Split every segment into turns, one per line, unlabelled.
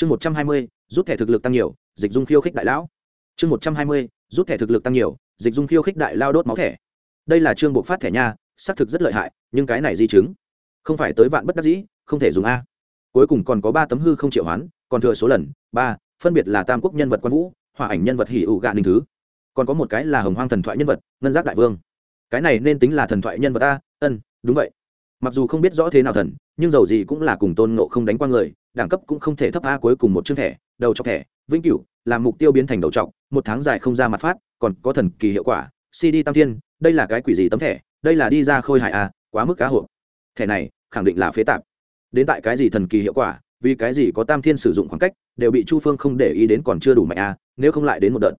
chương một trăm hai mươi, rút thẻ thực lực tăng nhiều, dịch dung khiêu khích đại lão. Chương một trăm hai mươi, rút thẻ thực lực tăng nhiều, dịch dung khiêu khích đại lao đốt máu thẻ. Đây là chương buộc phát thẻ nha, xác thực rất lợi hại, nhưng cái này di chứng, không phải tới vạn bất đắc dĩ, không thể dùng a. Cuối cùng còn có ba tấm hư không triệu hoán, còn thừa số lần, ba, phân biệt là tam quốc nhân vật quan vũ hòa ảnh nhân vật hỉ ủ gạ ninh thứ. Còn có một cái là hồng hoang thần thoại nhân vật, ngân giác đại vương. Cái này nên tính là thần thoại nhân vật a, ân, đúng vậy. Mặc dù không biết rõ thế nào thần, nhưng dầu gì cũng là cùng tôn ngộ không đánh qua người đẳng cấp cũng không thể thấp a cuối cùng một chương thẻ, đầu chọc thẻ, vĩnh cửu làm mục tiêu biến thành đầu trọc một tháng dài không ra mặt phát, còn có thần kỳ hiệu quả, cd tam thiên, đây là cái quỷ gì tấm thẻ, đây là đi ra khôi hại a à, quá mức cá hộp. Thẻ này, khẳng định là phế tạp. Đến tại cái gì thần kỳ hiệu quả, vì cái gì có tam thiên sử dụng khoảng cách, đều bị chu phương không để ý đến còn chưa đủ mạnh a nếu không lại đến một đợt.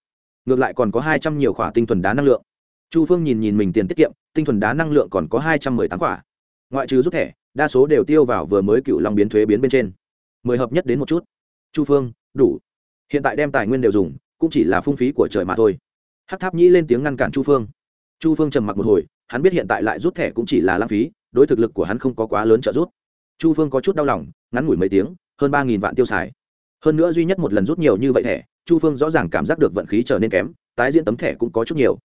Ngược lại còn có hai trăm nhiều khỏa tinh thuần đá năng lượng. Chu phương nhìn nhìn mình tiền tiết kiệm, tinh thuần đá năng lượng còn có hai trăm mười tám khỏa. Ngoại trừ rút thẻ, đa số đều tiêu vào vừa mới cựu long biến thuế biến bên trên mười hợp nhất đến một chút. Chu phương, đủ. Hiện tại đem tài nguyên đều dùng, cũng chỉ là phung phí của trời mà thôi. Hát tháp nhĩ lên tiếng ngăn cản chu phương. Chu phương trầm mặc một hồi, hắn biết hiện tại lại rút thẻ cũng chỉ là lãng phí, đối thực lực của hắn không có quá lớn trợ giúp. Chu phương có chút đau lòng, ngắn ngủi mấy tiếng, hơn ba nghìn vạn tiêu xài. Hơn nữa duy nhất một lần rút nhiều như vậy thẻ, chu phương rõ ràng cảm giác được vận khí trở nên kém, tái diễn tấm thẻ cũng có chút nhiều.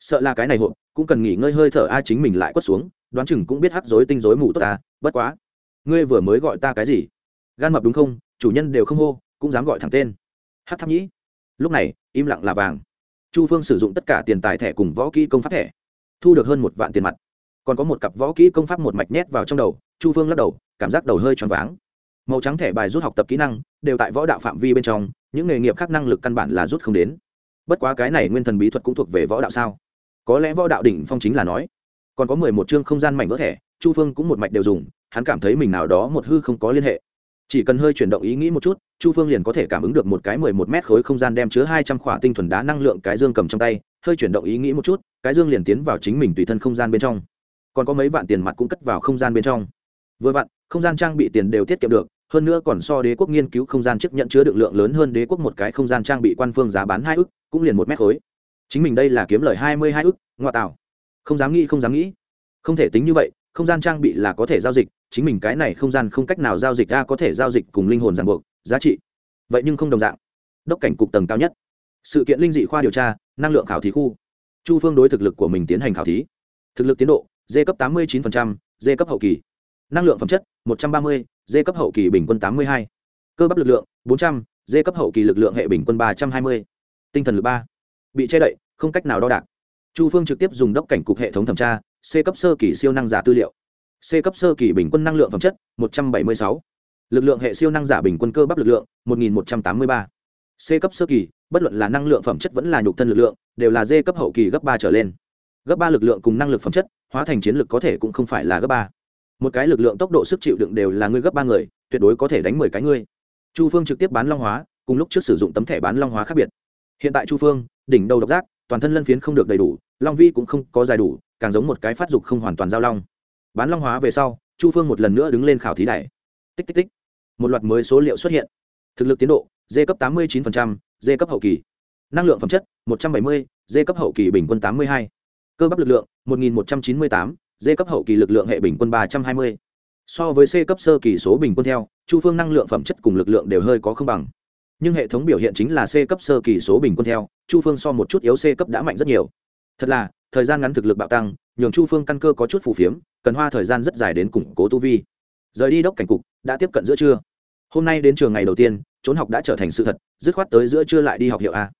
Sợ là cái này hộp, cũng cần nghỉ ngơi hơi thở a, chính mình lại quất xuống, đoán chừng cũng biết hắc dối tinh dối mù tốt ta, bất quá. Ngươi vừa mới gọi ta cái gì? Gan mập đúng không? Chủ nhân đều không hô, cũng dám gọi thẳng tên. Hát tháp nhĩ. Lúc này, im lặng là vàng. Chu phương sử dụng tất cả tiền tài thẻ cùng võ kỹ công pháp thẻ. Thu được hơn một vạn tiền mặt. Còn có một cặp võ kỹ công pháp một mạch nhét vào trong đầu, chu phương lắc đầu, cảm giác đầu hơi choáng váng. Màu trắng thẻ bài rút học tập kỹ năng, đều tại võ đạo phạm vi bên trong, những nghề nghiệp khác năng lực căn bản là rút không đến. Bất quá cái này nguyên thần bí thuật cũng thuộc về võ đạo sao? Có lẽ võ đạo đỉnh phong chính là nói. Còn có mười một chương không gian mảnh vỡ thẻ, chu phương cũng một mạch đều dùng, hắn cảm thấy mình nào đó một hư không có liên hệ chỉ cần hơi chuyển động ý nghĩ một chút, chu phương liền có thể cảm ứng được một cái mười một mét khối không gian đem chứa hai trăm khỏa tinh thuần đá năng lượng cái dương cầm trong tay, hơi chuyển động ý nghĩ một chút, cái dương liền tiến vào chính mình tùy thân không gian bên trong. Còn có mấy vạn tiền mặt cũng cất vào không gian bên trong. Vừa vặn, không gian trang bị tiền đều tiết kiệm được, hơn nữa còn so đế quốc nghiên cứu không gian chức nhận chứa được lượng lớn hơn đế quốc một cái không gian trang bị quan phương giá bán hai ức, cũng liền một mét khối. Chính mình đây là kiếm lời hai mươi hai ức, ngoại tạo. Không dám nghĩ, không dám nghĩ. Không thể tính như vậy, không gian trang bị là có thể giao dịch chính mình cái này không gian không cách nào giao dịch ra có thể giao dịch cùng linh hồn ràng buộc, giá trị. Vậy nhưng không đồng dạng. Đốc cảnh cục tầng cao nhất. Sự kiện linh dị khoa điều tra, năng lượng khảo thí khu. Chu phương đối thực lực của mình tiến hành khảo thí. Thực lực tiến độ d cấp tám mươi chín d cấp hậu kỳ. Năng lượng phẩm chất, một trăm ba mươi d cấp hậu kỳ bình quân tám mươi hai. Cơ bắp lực lượng, bốn trăm d cấp hậu kỳ lực lượng hệ bình quân ba trăm hai mươi. Tinh thần lực ba. Bị che đậy, không cách nào đo đạc. Chu phương trực tiếp dùng đốc cảnh cục hệ thống thẩm tra, c cấp sơ kỳ siêu năng giả tư liệu c cấp sơ kỳ bình quân năng lượng phẩm chất, một trăm bảy mươi sáu. Lực lượng hệ siêu năng giả bình quân cơ bắp lực lượng, một nghìn một trăm tám mươi ba. C cấp sơ kỳ, bất luận là năng lượng phẩm chất vẫn là nhục thân lực lượng, đều là d cấp hậu kỳ gấp ba trở lên. Gấp ba lực lượng cùng năng lực phẩm chất, hóa thành chiến lực có thể cũng không phải là gấp ba. Một cái lực lượng tốc độ sức chịu đựng đều là ngươi gấp ba người, tuyệt đối có thể đánh mười cái ngươi. Chu phương trực tiếp bán long hóa, cùng lúc trước sử dụng tấm thẻ bán long hóa khác biệt. Hiện tại chu phương, đỉnh đầu độc giác, toàn thân lân phiến không được đầy đủ, long vi cũng không có dài đủ, càng giống một cái phát dục không hoàn toàn giao long bán long hóa về sau, chu phương một lần nữa đứng lên khảo thí đài. Tích tích tích. Một loạt mới số liệu xuất hiện. Thực lực tiến độ d cấp tám mươi chín d cấp hậu kỳ. Năng lượng phẩm chất, một trăm bảy mươi d cấp hậu kỳ bình quân tám mươi hai. Cơ bắp lực lượng, một nghìn một trăm chín mươi tám d cấp hậu kỳ lực lượng hệ bình quân ba trăm hai mươi. So với c cấp sơ kỳ số bình quân theo, chu phương năng lượng phẩm chất cùng lực lượng đều hơi có không bằng. Nhưng hệ thống biểu hiện chính là c cấp sơ kỳ số bình quân theo, chu phương so một chút yếu c cấp đã mạnh rất nhiều. Thật là, thời gian ngắn thực lực bạo tăng nhường chu phương căn cơ có chút phù phiếm, cần hoa thời gian rất dài đến củng cố tu vi. Rời đi đốc cảnh cục, đã tiếp cận giữa trưa. Hôm nay đến trường ngày đầu tiên, trốn học đã trở thành sự thật, dứt khoát tới giữa trưa lại đi học hiệu a.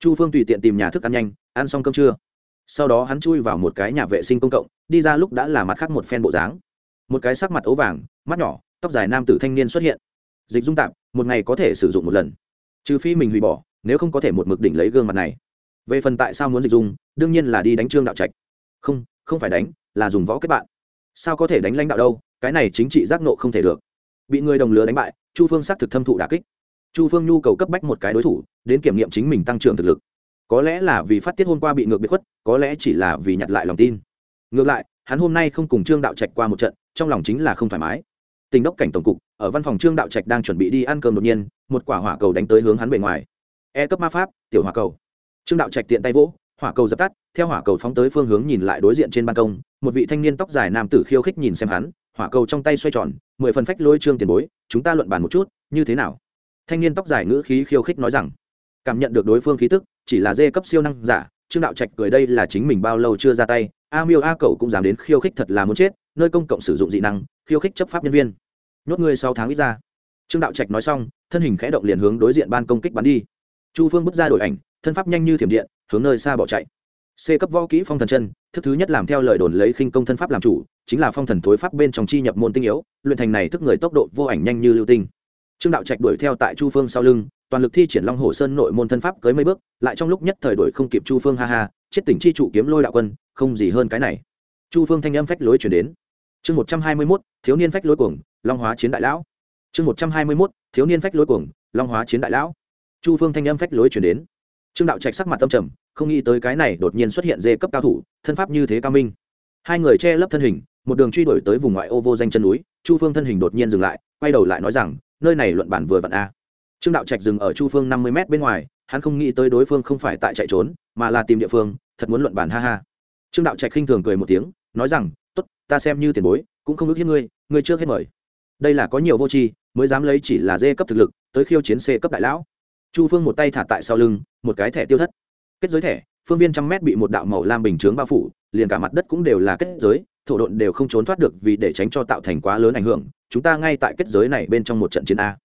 Chu phương tùy tiện tìm nhà thức ăn nhanh, ăn xong cơm trưa. Sau đó hắn chui vào một cái nhà vệ sinh công cộng, đi ra lúc đã là mặt khác một phen bộ dáng. Một cái sắc mặt ấu vàng, mắt nhỏ, tóc dài nam tử thanh niên xuất hiện. Dịch dung tạp, một ngày có thể sử dụng một lần. Trừ phi mình hủy bỏ, nếu không có thể một mực đỉnh lấy gương mặt này. Về phần tại sao muốn dịch dung, đương nhiên là đi đánh trương đạo trạch. Không không phải đánh, là dùng võ kết bạn. Sao có thể đánh lãnh đạo đâu, cái này chính trị giác nộ không thể được. Bị người đồng lứa đánh bại, chu phương xác thực thâm thụ đà kích. Chu phương nhu cầu cấp bách một cái đối thủ, đến kiểm nghiệm chính mình tăng trưởng thực lực. Có lẽ là vì phát tiết hôm qua bị ngược biệt khuất, có lẽ chỉ là vì nhặt lại lòng tin. Ngược lại, hắn hôm nay không cùng trương đạo trạch qua một trận, trong lòng chính là không thoải mái. Tình đốc cảnh tổng cục, ở văn phòng trương đạo trạch đang chuẩn bị đi ăn cơm đột nhiên, một quả hỏa cầu đánh tới hướng hắn bề ngoài. E cấp ma pháp, tiểu hỏa cầu. Trương đạo trạch tiện tay vỗ hỏa cầu dập tắt, theo hỏa cầu phóng tới phương hướng nhìn lại đối diện trên ban công, một vị thanh niên tóc dài nam tử khiêu khích nhìn xem hắn, hỏa cầu trong tay xoay tròn, mười phần phách lôi trương tiền bối, chúng ta luận bàn một chút, như thế nào? Thanh niên tóc dài ngữ khí khiêu khích nói rằng, cảm nhận được đối phương khí tức, chỉ là dê cấp siêu năng giả, trương đạo trạch cười đây là chính mình bao lâu chưa ra tay, a miêu a cậu cũng dám đến khiêu khích thật là muốn chết, nơi công cộng sử dụng dị năng, khiêu khích chấp pháp nhân viên. Nhốt ngươi sau tháng ít ra. Trương đạo trạch nói xong, thân hình khẽ động liền hướng đối diện ban công kích bắn đi. Chu phương bước ra đổi ảnh, thân pháp nhanh như thiểm điện hướng nơi xa bỏ chạy. C cấp võ kỹ phong thần chân, thức thứ nhất làm theo lời đồn lấy khinh công thân pháp làm chủ, chính là phong thần thối pháp bên trong chi nhập môn tinh yếu, luyện thành này thức người tốc độ vô ảnh nhanh như lưu tinh. Trương đạo trạch đuổi theo tại chu phương sau lưng, toàn lực thi triển long hồ sơn nội môn thân pháp cưới mấy bước, lại trong lúc nhất thời đuổi không kịp chu phương ha ha, chết tỉnh chi trụ kiếm lôi đạo quân, không gì hơn cái này. Chu phương thanh âm phách lối chuyển đến. Chương một trăm hai mươi mốt, thiếu niên phách lối cuồng, long hóa chiến đại lão. Chương một trăm hai mươi mốt, thiếu niên phách lối cuồng, long hóa chiến đại lão. Chu phương thanh âm phách lối chuyển đến trương đạo trạch sắc mặt tâm trầm, không nghĩ tới cái này đột nhiên xuất hiện dê cấp cao thủ, thân pháp như thế cao minh. Hai người che lấp thân hình, một đường truy đuổi tới vùng ngoại ô vô danh chân núi, chu phương thân hình đột nhiên dừng lại, quay đầu lại nói rằng, nơi này luận bản vừa vặn a. Trương đạo trạch dừng ở chu phương năm mươi m bên ngoài, hắn không nghĩ tới đối phương không phải tại chạy trốn, mà là tìm địa phương, thật muốn luận bản ha ha. Trương đạo trạch khinh thường cười một tiếng, nói rằng, tốt, ta xem như tiền bối, cũng không ước hiếp ngươi ngươi trước hết mời. Đây là có nhiều vô tri, mới dám lấy chỉ là dê cấp thực lực, tới khiêu chiến c cấp đại lão chu phương một tay thả tại sau lưng, một cái thẻ tiêu thất. Kết giới thẻ, phương viên trăm mét bị một đạo màu lam bình chướng bao phủ, liền cả mặt đất cũng đều là kết giới, thổ độn đều không trốn thoát được vì để tránh cho tạo thành quá lớn ảnh hưởng. Chúng ta ngay tại kết giới này bên trong một trận chiến a.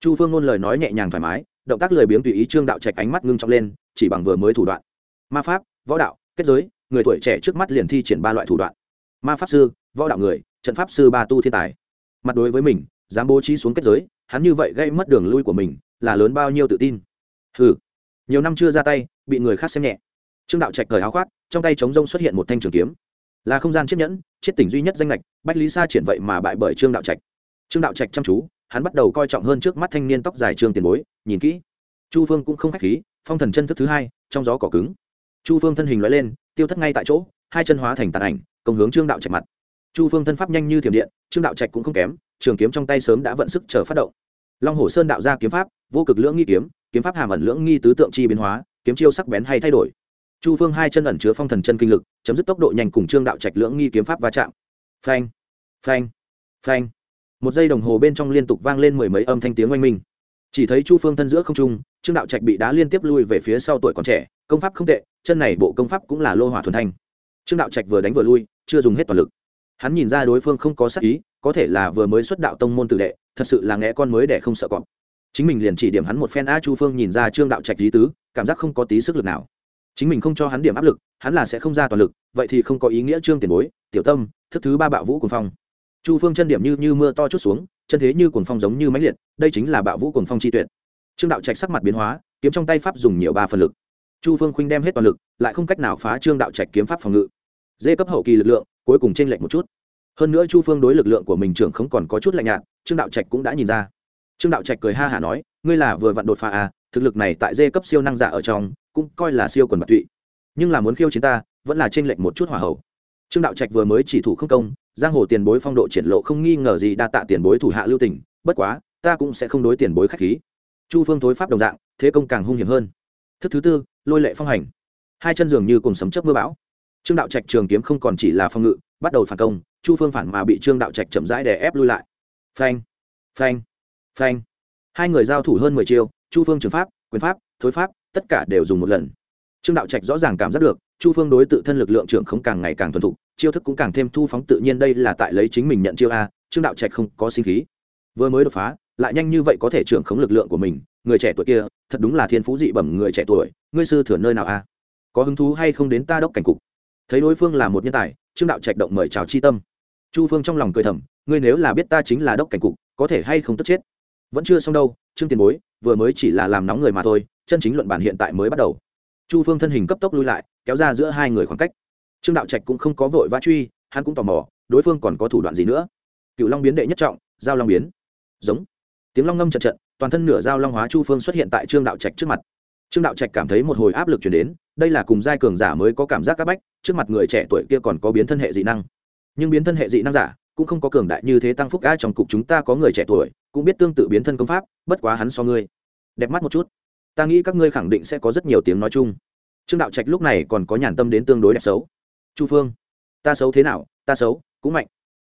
Chu phương ngôn lời nói nhẹ nhàng thoải mái, động tác lười biếng tùy ý trương đạo trạch ánh mắt ngưng trọng lên, chỉ bằng vừa mới thủ đoạn. Ma pháp, võ đạo, kết giới, người tuổi trẻ trước mắt liền thi triển ba loại thủ đoạn. Ma pháp sư, võ đạo người, trận pháp sư ba tu thiên tài. Mặt đối với mình, dám bố trí xuống kết giới, hắn như vậy gây mất đường lui của mình là lớn bao nhiêu tự tin. Hừ. Nhiều năm chưa ra tay, bị người khác xem nhẹ. Trương đạo trạch cởi áo khoác, trong tay chống rông xuất hiện một thanh trường kiếm. Là không gian chiếc nhẫn, chiếc tỉnh duy nhất danh lệch bách lý sa triển vậy mà bại bởi trương đạo trạch. Trương đạo trạch chăm chú, hắn bắt đầu coi trọng hơn trước mắt thanh niên tóc dài trương tiền bối, nhìn kỹ. Chu phương cũng không k h á c h khí, phong thần chân thức thứ hai, trong gió cỏ cứng. Chu phương thân hình loại lên, tiêu thất ngay tại chỗ, hai chân hóa thành tàn ảnh, công hướng trương đạo trạch mặt. Chu phương thân pháp nhanh như thiểm điện, trương đạo trạch cũng không kém, trường kiếm trong tay sớm đã vận sức chờ phát động. Long hồ sơn đạo ra kiếm pháp vô cực lưỡng nghi kiếm kiếm pháp hàm ẩn lưỡng nghi tứ tượng chi biến hóa, kiếm chiêu sắc bén hay thay đổi. Chu phương hai chân ẩn chứa phong thần chân kinh lực, chấm dứt tốc độ nhanh cùng trương đạo trạch lưỡng nghi kiếm pháp va chạm. Phanh phanh phanh. Một giây đồng hồ bên trong liên tục vang lên mười mấy âm thanh tiếng oanh minh. Chỉ thấy chu phương thân giữa không trung, trương đạo trạch bị đá liên tiếp lui về phía sau tuổi còn trẻ, công pháp không tệ, chân này bộ công pháp cũng là lô hỏa thuần thanh. Trương đạo trạch vừa đánh vừa lui, chưa dùng hết toàn lực. Hắn nhìn ra đối phương không có sắc ý, có thể là vừa mới xuất đạo tông môn tự đệ, thật sự là nghe con mới để không sợ cọp chính mình liền chỉ điểm hắn một phen a chu phương nhìn ra trương đạo trạch lý tứ, cảm giác không có tí sức lực nào. Chính mình không cho hắn điểm áp lực, hắn là sẽ không ra toàn lực, vậy thì không có ý nghĩa trương tiền bối, tiểu tâm, thức thứ ba bạo vũ cùng phong. Chu phương chân điểm như như mưa to chút xuống, chân thế như cuồng phong giống như máy liệt, đây chính là bạo vũ cuồng phong chi tuyệt. Trương đạo trạch sắc mặt biến hóa, kiếm trong tay pháp dùng nhiều ba phần lực. Chu phương khuynh đem hết toàn lực, lại không cách nào phá trương đạo trạch kiếm pháp phòng ngự. Dê cấp hậu kỳ lực lượng, cuối cùng chênh lệch một chút. Hơn nữa chu phương đối lực lượng của mình trưởng không còn có chút lạnh nhạt, trương đạo trạch cũng đã nhìn ra trương đạo trạch cười ha hả nói, ngươi là vừa vặn đột phá à thực lực này tại dê cấp siêu năng giả ở trong, cũng coi là siêu quần bạc tụy. Nhưng là muốn khiêu chiến ta, vẫn là trên lệch một chút hỏa hậu. Trương đạo trạch vừa mới chỉ thủ không công, giang hồ tiền bối phong độ triển lộ không nghi ngờ gì đa tạ tiền bối thủ hạ lưu tình, bất quá, ta cũng sẽ không đối tiền bối khách khí. Chu phương thối pháp đồng dạng, thế công càng hung hiểm hơn. Thức thứ tư, lôi lệ phong hành. Hai chân dường như cùng sấm chớp mưa bão. Trương đạo trạch trường kiếm không còn chỉ là phong ngự, bắt đầu phản công, chu phương phản mà bị trương đạo trạch chậm rãi đè ép lui lại. Phanh phanh phanh. Hai người giao thủ hơn mười chiêu, chu phương trường pháp, quyền pháp, thối pháp, tất cả đều dùng một lần. Trương đạo trạch rõ ràng cảm giác được, chu phương đối tự thân lực lượng trưởng không càng ngày càng thuần thục, chiêu thức cũng càng thêm thu phóng tự nhiên đây là tại lấy chính mình nhận chiêu a, trương đạo trạch không có sinh khí. Vừa mới đột phá, lại nhanh như vậy có thể trưởng khống lực lượng của mình, người trẻ tuổi kia, thật đúng là thiên phú dị bẩm người trẻ tuổi, ngươi sư thừa nơi nào a? Có hứng thú hay không đến ta đốc cảnh cục? Thấy đối phương là một nhân tài, trương đạo trạch động mời chào chi tâm. Chu phương trong lòng cười thầm, ngươi nếu là biết ta chính là đốc cảnh cục, có thể hay không tất chết? Vẫn chưa xong đâu, trương tiền bối, vừa mới chỉ là làm nóng người mà thôi, chân chính luận bản hiện tại mới bắt đầu. Chu phương thân hình cấp tốc lui lại, kéo ra giữa hai người khoảng cách. Trương đạo trạch cũng không có vội vã truy, hắn cũng tò mò, đối phương còn có thủ đoạn gì nữa? Cựu long biến đệ nhất trọng, giao long biến. Giống. Tiếng long ngâm trận trận toàn thân nửa giao long hóa chu phương xuất hiện tại trương đạo trạch trước mặt. Trương đạo trạch cảm thấy một hồi áp lực chuyển đến, đây là cùng giai cường giả mới có cảm giác c áp bách, trước mặt người trẻ tuổi kia còn có biến thân hệ dị năng. Nhưng biến thân hệ dị năng giả cũng không có cường đại như thế tăng phúc a trong cục chúng ta có người trẻ tuổi, cũng biết tương tự biến thân công pháp, bất quá hắn so ngươi đẹp mắt một chút. Ta nghĩ các ngươi khẳng định sẽ có rất nhiều tiếng nói chung. Trương đạo trạch lúc này còn có nhàn tâm đến tương đối đẹp xấu. Chu phương, ta xấu thế nào? Ta xấu, cũng mạnh.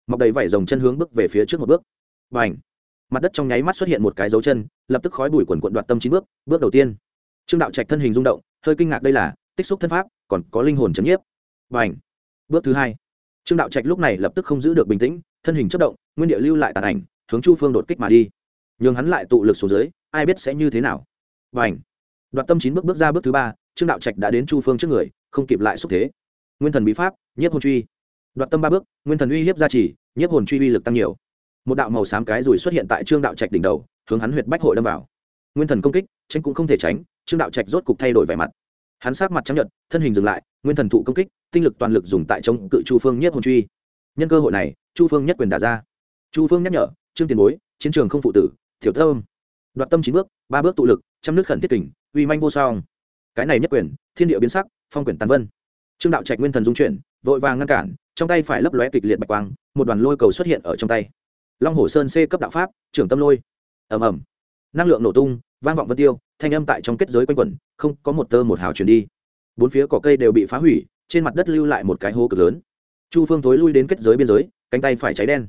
Mọc đầy vảy rồng chân hướng bước về phía trước một bước. Và ảnh mặt đất trong nháy mắt xuất hiện một cái dấu chân, lập tức khói bụi quần quận đoạt tâm chín bước bước đầu tiên. Trương đạo trạch thân hình rung động, hơi kinh ngạc đây là, tích xúc thân pháp, còn có linh hồn chấn nhiếp. Và ảnh bước thứ hai trương đạo trạch lúc này lập tức không giữ được bình tĩnh, thân hình chất động, nguyên địa lưu lại tàn ảnh, hướng chu phương đột kích mà đi. Nhường hắn lại tụ lực xuống dưới, ai biết sẽ như thế nào. Và ảnh đoạt tâm chín bước bước ra bước thứ ba, trương đạo trạch đã đến chu phương trước người, không kịp lại xúc thế. Nguyên thần bí pháp, nhiếp hồn truy. Đoạt tâm ba bước, nguyên thần uy hiếp gia trì, nhiếp hồn truy uy lực tăng nhiều. Một đạo màu xám cái rùi xuất hiện tại trương đạo trạch đỉnh đầu, hướng hắn huyệt bách hội đâm vào. Nguyên thần công kích, tránh cũng không thể tránh, trương đạo trạch rốt cục thay đổi vẻ mặt hắn sát mặt chấp nhận thân hình dừng lại, nguyên thần thụ công kích, tinh lực toàn lực dùng tại chống cự chu phương nhất hồn truy. Nhân cơ hội này, chu phương nhất quyền đả ra. Chu phương nhắc nhở, trương tiền bối, chiến trường không phụ tử thiểu thơm đoạt tâm chín bước, ba bước tụ lực, trăm nước khẩn thiết kình, uy manh vô song. Cái này nhất quyền, thiên địa biến sắc, phong quyển tàn vân. Trương đạo trạch nguyên thần dung chuyển, vội vàng ngăn cản, trong tay phải lấp lóe kịch liệt bạch quang, một đoàn lôi cầu xuất hiện ở trong tay. Long hồ sơn c cấp đạo pháp, trưởng tâm lôi. Ầm ầm. Năng lượng nổ tung vang vọng vân tiêu, thanh âm tại trong kết giới quanh quẩn, không có một tơ một hào chuyển đi. Bốn phía cỏ cây đều bị phá hủy, trên mặt đất lưu lại một cái hố cực lớn. Chu phương thối lui đến kết giới biên giới, cánh tay phải cháy đen.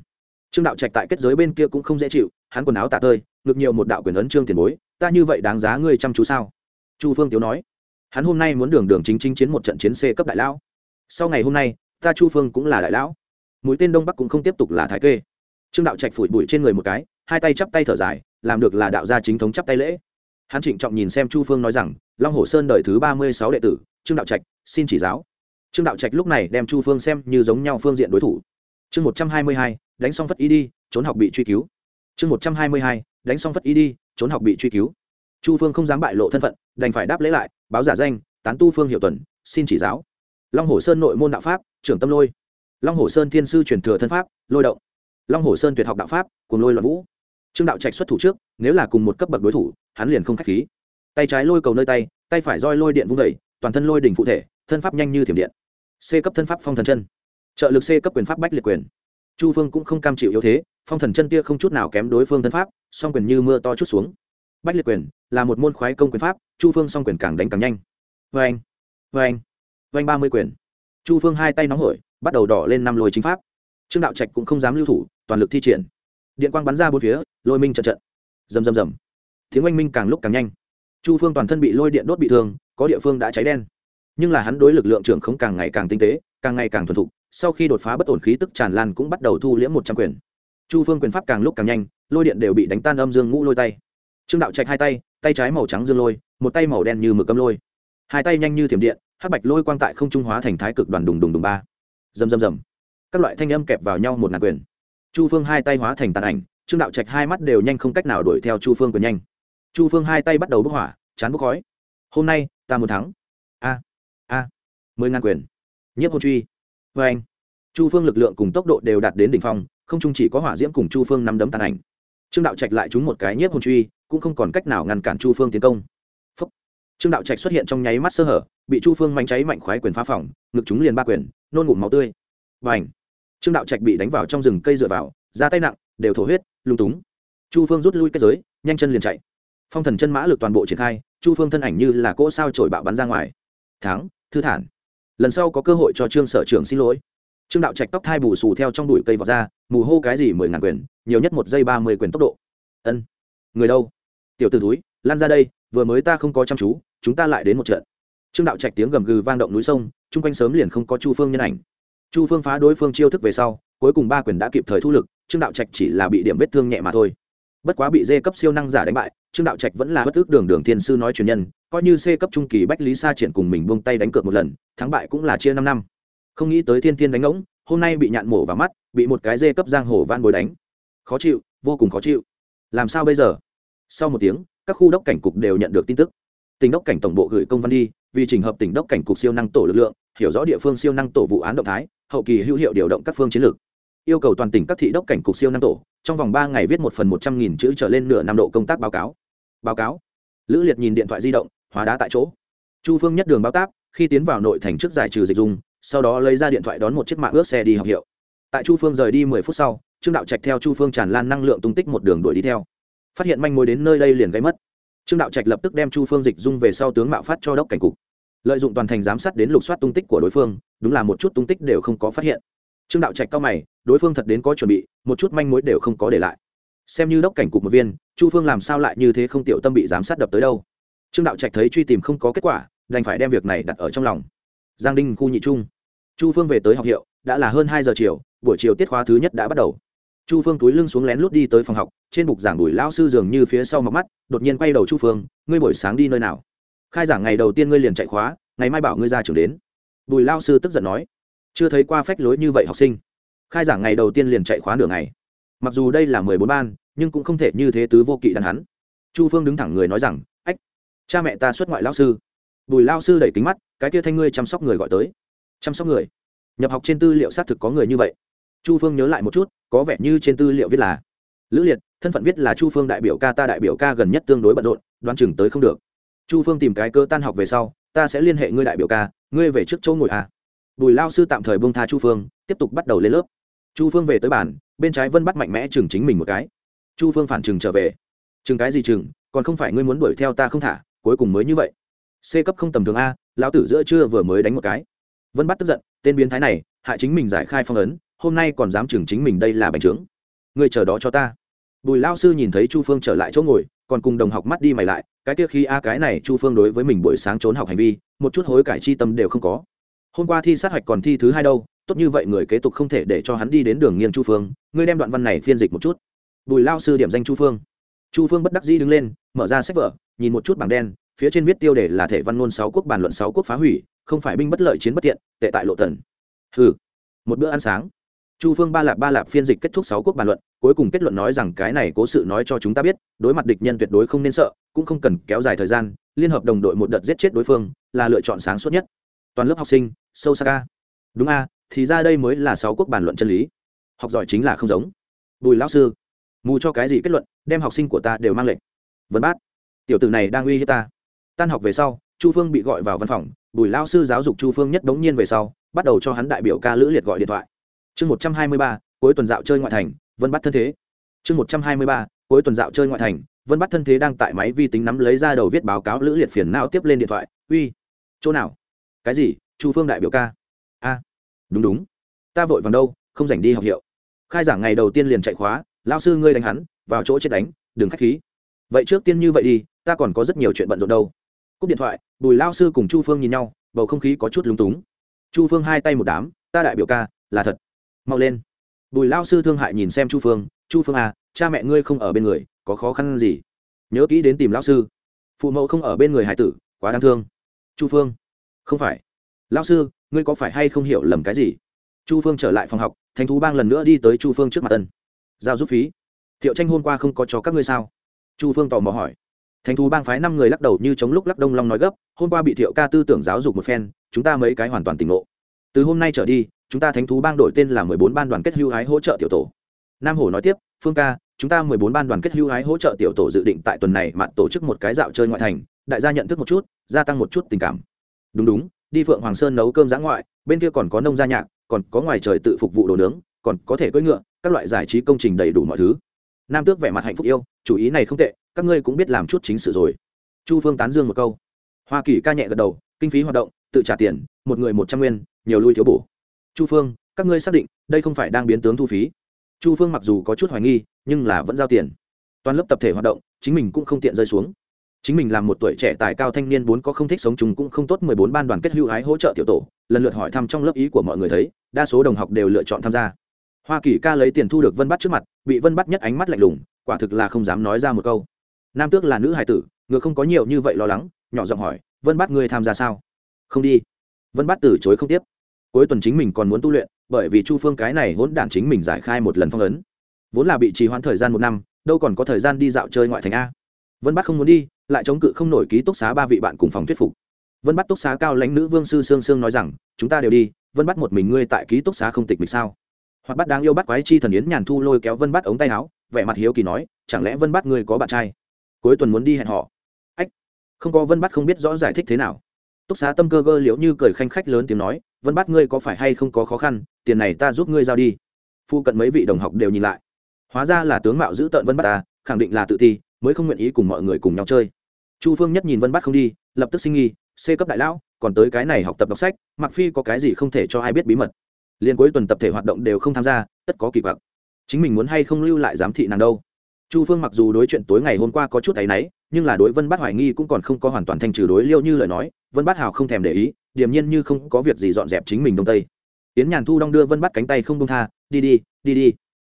Trương đạo trạch tại kết giới bên kia cũng không dễ chịu, hắn quần áo tạ tơi ngược nhiều một đạo quyền ấn trương tiền bối, ta như vậy đáng giá ngươi chăm chú sao? Chu phương tiếu nói. Hắn hôm nay muốn đường đường chính chính chiến một trận chiến c cấp đại lão. Sau ngày hôm nay, ta chu phương cũng là đại lão. Mũi tên đông bắc cũng không tiếp tục là thái kê. Trương đạo trạch phủi bụi trên người một cái, hai tay chắp tay thở dài làm được là đạo gia chính thống chắp tay lễ. Hắn trịnh trọng nhìn xem chu phương nói rằng, long hồ sơn đời thứ ba mươi sáu đệ tử, trương đạo trạch, xin chỉ giáo. Trương đạo trạch lúc này đem chu phương xem như giống nhau phương diện đối thủ. Chương một trăm hai mươi hai, đánh xong phất ý đi, trốn học bị truy cứu. Chương một trăm hai mươi hai, đánh xong phất ý đi, trốn học bị truy cứu. Chu phương không dám bại lộ thân phận, đành phải đáp lễ lại, báo giả danh, tán tu phương hiệu tuần, xin chỉ giáo. Long hồ sơn nội môn đạo pháp, trưởng tâm lôi. Long hồ sơn thiên sư truyền thừa thân pháp, lôi động. Long hồ sơn tuyệt học đạo pháp, cùng lôi loạn vũ trương đạo trạch xuất thủ trước, nếu là cùng một cấp bậc đối thủ, hắn liền không k h á c h khí. Tay trái lôi cầu nơi tay tay phải roi lôi điện vung vẩy toàn thân lôi đỉnh phụ thể, thân pháp nhanh như thiểm điện. C cấp thân pháp phong thần chân. Trợ lực c cấp quyền pháp bách liệt quyền. Chu phương cũng không cam chịu yếu thế, phong thần chân tia không chút nào kém đối phương thân pháp, song quyền như mưa to chút xuống. Bách liệt quyền là một môn khoái công quyền pháp, chu phương song quyền càng đánh càng nhanh. Vê anh vê anh vê anh ba mươi quyền. Chu phương hai tay nóng hổi, bắt đầu đỏ lên năm lôi chính pháp. Trương đạo trạch cũng không dám lưu thủ, toàn lực thi triển điện quang bắn ra bốn phía, lôi minh trận trận. Rầm rầm rầm. Tiếng oanh minh càng lúc càng nhanh. Chu phương toàn thân bị lôi điện đốt bị thương, có địa phương đã cháy đen. Nhưng là hắn đối lực lượng trưởng không càng ngày càng tinh tế, càng ngày càng thuần thục, sau khi đột phá bất ổn khí tức tràn lan cũng bắt đầu thu liễm một trăm quyền. Chu phương quyền pháp càng lúc càng nhanh, lôi điện đều bị đánh tan âm dương ngũ lôi tay. Trương đạo trạch hai tay tay trái màu trắng dương lôi, một tay màu đen như mực âm lôi. Hai tay nhanh như thiểm điện, hắc bạch lôi quang tại không trung hóa thành thái cực đoàn đùng đùng đùng ba. Rầm rầm rầm. Các loại thanh âm kẹp vào nhau một ngàn quyền chu phương hai tay hóa thành tàn ảnh, trương đạo trạch hai mắt đều nhanh không cách nào đuổi theo chu phương quyền nhanh. Chu phương hai tay bắt đầu bốc hỏa, chán bốc khói. Hôm nay, ta muốn thắng. A a, mười ngàn quyền. Nhiếp hồn truy. Vê anh. Chu phương lực lượng cùng tốc độ đều đạt đến đỉnh phong, không chung chỉ có hỏa diễm cùng chu phương nắm đấm tàn ảnh. Trương đạo trạch lại trúng một cái nhiếp hồn truy, cũng không còn cách nào ngăn cản chu phương tiến công. Phúc. trương đạo trạch xuất hiện trong nháy mắt sơ hở, bị chu phương manh cháy mạnh khoái quyền phá phòng, ngực chúng liền ba quyền, nôn ngụm máu tươi. Vâng Và ảnh trương đạo trạch bị đánh vào trong rừng cây dựa vào, ra tay nặng, đều thổ huyết, lung túng. Chu phương rút lui kết giới, nhanh chân liền chạy. Phong thần chân mã lực toàn bộ triển khai, chu phương thân ảnh như là cỗ sao trổi bạo bắn ra ngoài. Thắng, thư thản. Lần sau có cơ hội cho trương sở trưởng xin lỗi. Trương đạo trạch tóc thai bù xù theo trong đùi cây vọt ra, mù hô cái gì mười ngàn quyền, nhiều nhất một giây ba mươi quyền tốc độ. Ân. Người đâu? Tiểu t ử túi lan ra đây, vừa mới ta không có chăm chú, chúng ta lại đến một trận. Trương đạo trạch tiếng gầm gừ vang động núi sông, chung quanh sớm liền không có chu phương nhân ảnh chu phương phá đối phương chiêu thức về sau, cuối cùng ba quyền đã kịp thời thu lực, trương đạo trạch chỉ là bị điểm vết thương nhẹ mà thôi. Bất quá bị dê cấp siêu năng giả đánh bại, trương đạo trạch vẫn là bất ước đường đường thiên sư nói truyền nhân, coi như c cấp trung kỳ bách lý sa triển cùng mình buông tay đánh cược một lần, thắng bại cũng là chia năm năm. Không nghĩ tới thiên thiên đánh ngỗng, hôm nay bị nhạn mổ vào mắt, bị một cái dê cấp giang hồ van bồi đánh. Khó chịu, vô cùng khó chịu. Làm sao bây giờ? Sau một tiếng, các khu đốc cảnh cục đều nhận được tin tức. Tỉnh đốc cảnh tổng bộ gửi công văn đi, vì trình hợp tỉnh đốc cảnh cục siêu năng tổ lực lượng hiểu rõ địa phương siêu năng tổ vụ án động thái, hậu kỳ hữu hiệu điều động các phương chiến lược. Yêu cầu toàn tỉnh các thị đốc cảnh cục siêu năng tổ, trong vòng ba ngày viết một phần một trăm nghìn chữ trở lên nửa năm độ công tác báo cáo. Báo cáo. Lữ liệt nhìn điện thoại di động, hóa đá tại chỗ. Chu phương nhất đường báo táp, khi tiến vào nội thành trước giải trừ dịch dùng sau đó lấy ra điện thoại đón một chiếc mạng ước xe đi học hiệu. Tại chu phương rời đi mười phút sau, trương đạo trạch theo chu phương tràn lan năng lượng tung tích một đường đuổi đi theo. Phát hiện manh mối đến nơi đây liền gây mất. Trương đạo trạch lập tức đem chu phương dịch dung về sau tướng mạo phát cho đốc cảnh cục lợi dụng toàn thành giám sát đến lục soát tung tích của đối phương, đúng là một chút tung tích đều không có phát hiện. Trương đạo trạch cao mày, đối phương thật đến có chuẩn bị, một chút manh mối đều không có để lại. Xem như đốc cảnh cục một viên, chu phương làm sao lại như thế không tiểu tâm bị giám sát đập tới đâu? Trương đạo trạch thấy truy tìm không có kết quả, đành phải đem việc này đặt ở trong lòng. Giang đinh khu nhị trung. Chu phương về tới học hiệu, đã là hơn hai giờ chiều, buổi chiều tiết khóa thứ nhất đã bắt đầu. Chu phương túi lưng xuống lén lút đi tới phòng học, trên bục giảng bùi lão sư dường như phía sau mọc mắt, đột nhiên quay đầu chu phương, ngươi buổi sáng đi nơi nào? Khai giảng ngày đầu tiên ngươi liền chạy khóa, ngày mai bảo ngươi ra trường đến. Bùi lao sư tức giận nói, chưa thấy qua phách lối như vậy học sinh. Khai giảng ngày đầu tiên liền chạy khóa nửa ngày. Mặc dù đây là mười bốn ban, nhưng cũng không thể như thế tứ vô kỵ đàn hắn. Chu phương đứng thẳng người nói rằng, ách, cha mẹ ta xuất ngoại lao sư. Bùi lao sư đẩy kính mắt, cái tia thanh ngươi chăm sóc người gọi tới. Chăm sóc người? Nhập học trên tư liệu xác thực có người như vậy. Chu phương nhớ lại một chút, có vẻ như trên tư liệu viết là, lữ liệt, thân phận viết là chu phương đại biểu ca ta đại biểu ca gần nhất tương đối bận rộn, đoán chừng tới không được chu phương tìm cái cơ tan học về sau, ta sẽ liên hệ ngươi đại biểu ca, ngươi về trước chỗ ngồi à. Bùi lao sư tạm thời bông tha chu phương, tiếp tục bắt đầu lên lớp. Chu phương về tới bàn, bên trái vân bắt mạnh mẽ chừng chính mình một cái. Chu phương phản chừng trở về. Chừng cái gì chừng, còn không phải ngươi muốn đuổi theo ta không thả, cuối cùng mới như vậy. C cấp không tầm thường a, lão tử giữa trưa vừa mới đánh một cái. Vân bắt tức giận, tên biến thái này, hại chính mình giải khai phong ấn, hôm nay còn dám chừng chính mình đây là bành trướng. Ngươi chờ đó cho ta. Bùi lao sư nhìn thấy chu phương trở lại chỗ ngồi còn cùng đồng học mắt đi mày lại, cái kia khi a, cái này chu phương đối với mình buổi sáng trốn học hành vi, một chút hối cải chi tâm đều không có. Hôm qua thi sát hạch còn thi thứ hai đâu, tốt như vậy người kế tục không thể để cho hắn đi đến đường nghiêng chu phương, ngươi đem đoạn văn này phiên dịch một chút. Bùi lao sư điểm danh chu phương. Chu phương bất đắc dĩ đứng lên, mở ra sách vở, nhìn một chút bảng đen, phía trên viết tiêu đề là thể văn ngôn sáu quốc bàn luận sáu quốc phá hủy, không phải binh bất lợi chiến bất tiện, tệ tại lộ tần. Hừ. Một bữa ăn sáng chu phương ba lạp ba lạp phiên dịch kết thúc sáu quốc bàn luận cuối cùng kết luận nói rằng cái này cố sự nói cho chúng ta biết đối mặt địch nhân tuyệt đối không nên sợ cũng không cần kéo dài thời gian liên hợp đồng đội một đợt giết chết đối phương là lựa chọn sáng suốt nhất. Toàn lớp học sinh sâu sắc ca, đúng a thì ra đây mới là sáu quốc bàn luận chân lý. Học giỏi chính là không giống. Bùi lão sư mù cho cái gì kết luận đem học sinh của ta đều mang lệnh. Vấn bát tiểu tử này đang uy hiếp ta. Tan học về sau chu phương bị gọi vào văn phòng bùi lao sư giáo dục chu phương nhất đống nhiên về sau bắt đầu cho hắn đại biểu ca lữ liệt gọi điện thoại chương một trăm hai mươi ba, cuối tuần dạo chơi ngoại thành, vân bắt thân thế. Chương một trăm hai mươi ba, cuối tuần dạo chơi ngoại thành, vân bắt thân thế đang tại máy vi tính nắm lấy ra đầu viết báo cáo lữ liệt phiền não tiếp lên điện thoại. Uy, chỗ nào? Cái gì? Chu phương đại biểu ca. A, đúng đúng. Ta vội vàng đâu, không dành đi học hiệu. Khai giảng ngày đầu tiên liền chạy khóa lao sư ngươi đánh hắn, vào chỗ chết đánh, đừng k h á c h khí. Vậy trước tiên như vậy đi, ta còn có rất nhiều chuyện bận rộn đâu. Cúp điện thoại, bùi lao sư cùng chu phương nhìn nhau, bầu không khí có chút lúng túng. Chu phương hai tay một đám, ta đại biểu ca, là thật mau lên. Bùi lao sư thương hại nhìn xem chu phương chu phương à cha mẹ ngươi không ở bên người, có khó khăn gì? Nhớ kỹ đến tìm lao sư. Phụ mẫu không ở bên người hải tử, quá đáng thương. Chu phương. Không phải. Lao sư, ngươi có phải hay không hiểu lầm cái gì? Chu phương trở lại phòng học thành thú bang lần nữa đi tới chu phương trước mặt tân giao giúp phí. Thiệu tranh hôm qua không có cho các ngươi sao? Chu phương tò mò hỏi. Thành thú bang phái năm người lắc đầu như chống lúc lắc đông long nói gấp, hôm qua bị thiệu ca tư tưởng giáo dục một phen, chúng ta mấy cái hoàn toàn tỉnh ngộ. Từ hôm nay trở đi chúng ta thánh thú bang đổi tên là mười bốn ban đoàn kết hưu hái hỗ trợ tiểu tổ. Nam hổ nói tiếp, phương ca, chúng ta mười bốn ban đoàn kết hưu hái hỗ trợ tiểu tổ dự định tại tuần này mạn tổ chức một cái dạo chơi ngoại thành, đại gia nhận thức một chút, gia tăng một chút tình cảm. Đúng đúng, đi phượng hoàng sơn nấu cơm giã ngoại, bên kia còn có nông gia nhạc, còn có ngoài trời tự phục vụ đồ nướng, còn có thể cưỡi ngựa, các loại giải trí công trình đầy đủ mọi thứ. Nam tước vẻ mặt hạnh phúc yêu, chủ ý này không tệ, các ngươi cũng biết làm chút chính sự rồi. Chu phương tán dương một câu. Hoa kỳ ca nhẹ gật đầu, kinh phí hoạt động, tự trả tiền, một người một trăm nguyên, nhiều lui thiếu bổ chu phương, các ngươi xác định, đây không phải đang biến tướng thu phí. Chu phương mặc dù có chút hoài nghi, nhưng là vẫn giao tiền. Toàn lớp tập thể hoạt động, chính mình cũng không tiện rơi xuống. Chính mình làm một tuổi trẻ tài cao thanh niên bốn có không thích sống chung cũng không tốt, mười bốn ban đoàn kết hữu ái hỗ trợ tiểu tổ, lần lượt hỏi thăm trong lớp ý của mọi người thấy, đa số đồng học đều lựa chọn tham gia. Hoa kỳ ca lấy tiền thu được vân bắt trước mặt, bị vân bắt nhất ánh mắt lạnh lùng, quả thực là không dám nói ra một câu. Nam tước là nữ hài tử ngựa không có nhiều như vậy lo lắng, nhỏ giọng hỏi, vân bắt ngươi tham gia sao? Không đi. Vân bắt từ chối không tiếp cuối tuần chính mình còn muốn tu luyện, bởi vì chu phương cái này hỗn đản chính mình giải khai một lần phong ấn. Vốn là bị trì hoãn thời gian một năm, đâu còn có thời gian đi dạo chơi ngoại thành a. Vân bắt không muốn đi, lại chống cự không nổi ký túc xá ba vị bạn cùng phòng thuyết phục. Vân bắt túc xá cao lãnh nữ vương sư sương sương nói rằng, chúng ta đều đi, vân bắt một mình ngươi tại ký túc xá không tịch mịch sao? Hoặc bắt đáng yêu bắt quái chi thần yến nhàn thu lôi kéo vân bắt ống tay áo, vẻ mặt hiếu kỳ nói, chẳng lẽ vân bắt ngươi có bạn trai? Cuối tuần muốn đi hẹn họ. Ách, không có vân bắt không biết rõ giải thích thế nào túc xá tâm cơ gơ liễu như cười khanh khách lớn tiếng nói, vân bắt ngươi có phải hay không có khó khăn, tiền này ta giúp ngươi giao đi. Phu cận mấy vị đồng học đều nhìn lại. Hóa ra là tướng mạo giữ tợn vân bắt ta, khẳng định là tự ti, mới không nguyện ý cùng mọi người cùng nhau chơi. Chu phương nhất nhìn vân bắt không đi, lập tức sinh nghi c cấp đại lão, còn tới cái này học tập đọc sách mặc phi có cái gì không thể cho ai biết bí mật? Liên cuối tuần tập thể hoạt động đều không tham gia, tất có kỳ quặc. Chính mình muốn hay không lưu lại giám thị nàng đâu? Chu phương mặc dù đối chuyện tối ngày hôm qua có chút áy náy, nhưng là đối vân bát hoài nghi cũng còn không có hoàn toàn thanh trừ đối liêu như lời nói vân bát hào không thèm để ý, điềm nhiên như không có việc gì dọn dẹp chính mình đông tây. Yến nhàn thu đong đưa vân bát cánh tay không đông tha, đi đi đi đi.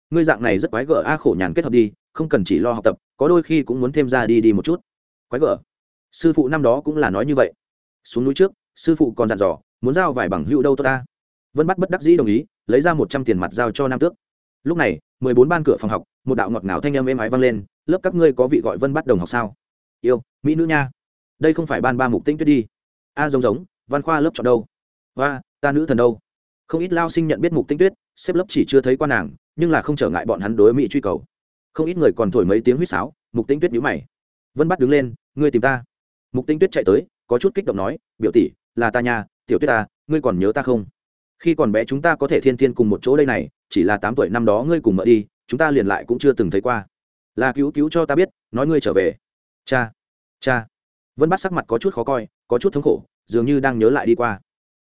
Ngươi dạng này rất quái gở a, khổ nhàn kết hợp đi, không cần chỉ lo học tập, có đôi khi cũng muốn thêm ra đi đi một chút. Quái gở? Sư phụ năm đó cũng là nói như vậy. Xuống núi trước, sư phụ còn dặn dò, muốn giao vài bằng hữu đâu tốt ta. Vân bắt bất đắc dĩ đồng ý, lấy ra một trăm tiền mặt giao cho nam tước. Lúc này, mười bốn ban cửa phòng học, một đạo ngọt ngào thanh âm êm ái vang lên, lớp các ngươi có vị gọi vân bắt đồng học sao? Yêu, mỹ nữ nha. Đây không phải ban ba mục tinh tuyết đi a giống giống, văn khoa lớp chọn đâu? Và ta nữ thần đâu? Không ít lao sinh nhận biết mục tinh tuyết, xếp lớp chỉ chưa thấy quan nàng, nhưng là không trở ngại bọn hắn đối mỹ truy cầu. Không ít người còn thổi mấy tiếng huýt sáo, mục tinh tuyết nhíu mày. Vân bắt đứng lên, ngươi tìm ta. Mục tinh tuyết chạy tới, có chút kích động nói, biểu tỷ, là ta nha, tiểu tuyết ta, ngươi còn nhớ ta không? Khi còn bé chúng ta có thể thiên thiên cùng một chỗ đây này, chỉ là tám tuổi năm đó ngươi cùng mợ đi, chúng ta liền lại cũng chưa từng thấy qua. Là cứu cứu cho ta biết, nói ngươi trở về. Cha cha vân bắt sắc mặt có chút khó coi, có chút thống khổ, dường như đang nhớ lại đi qua.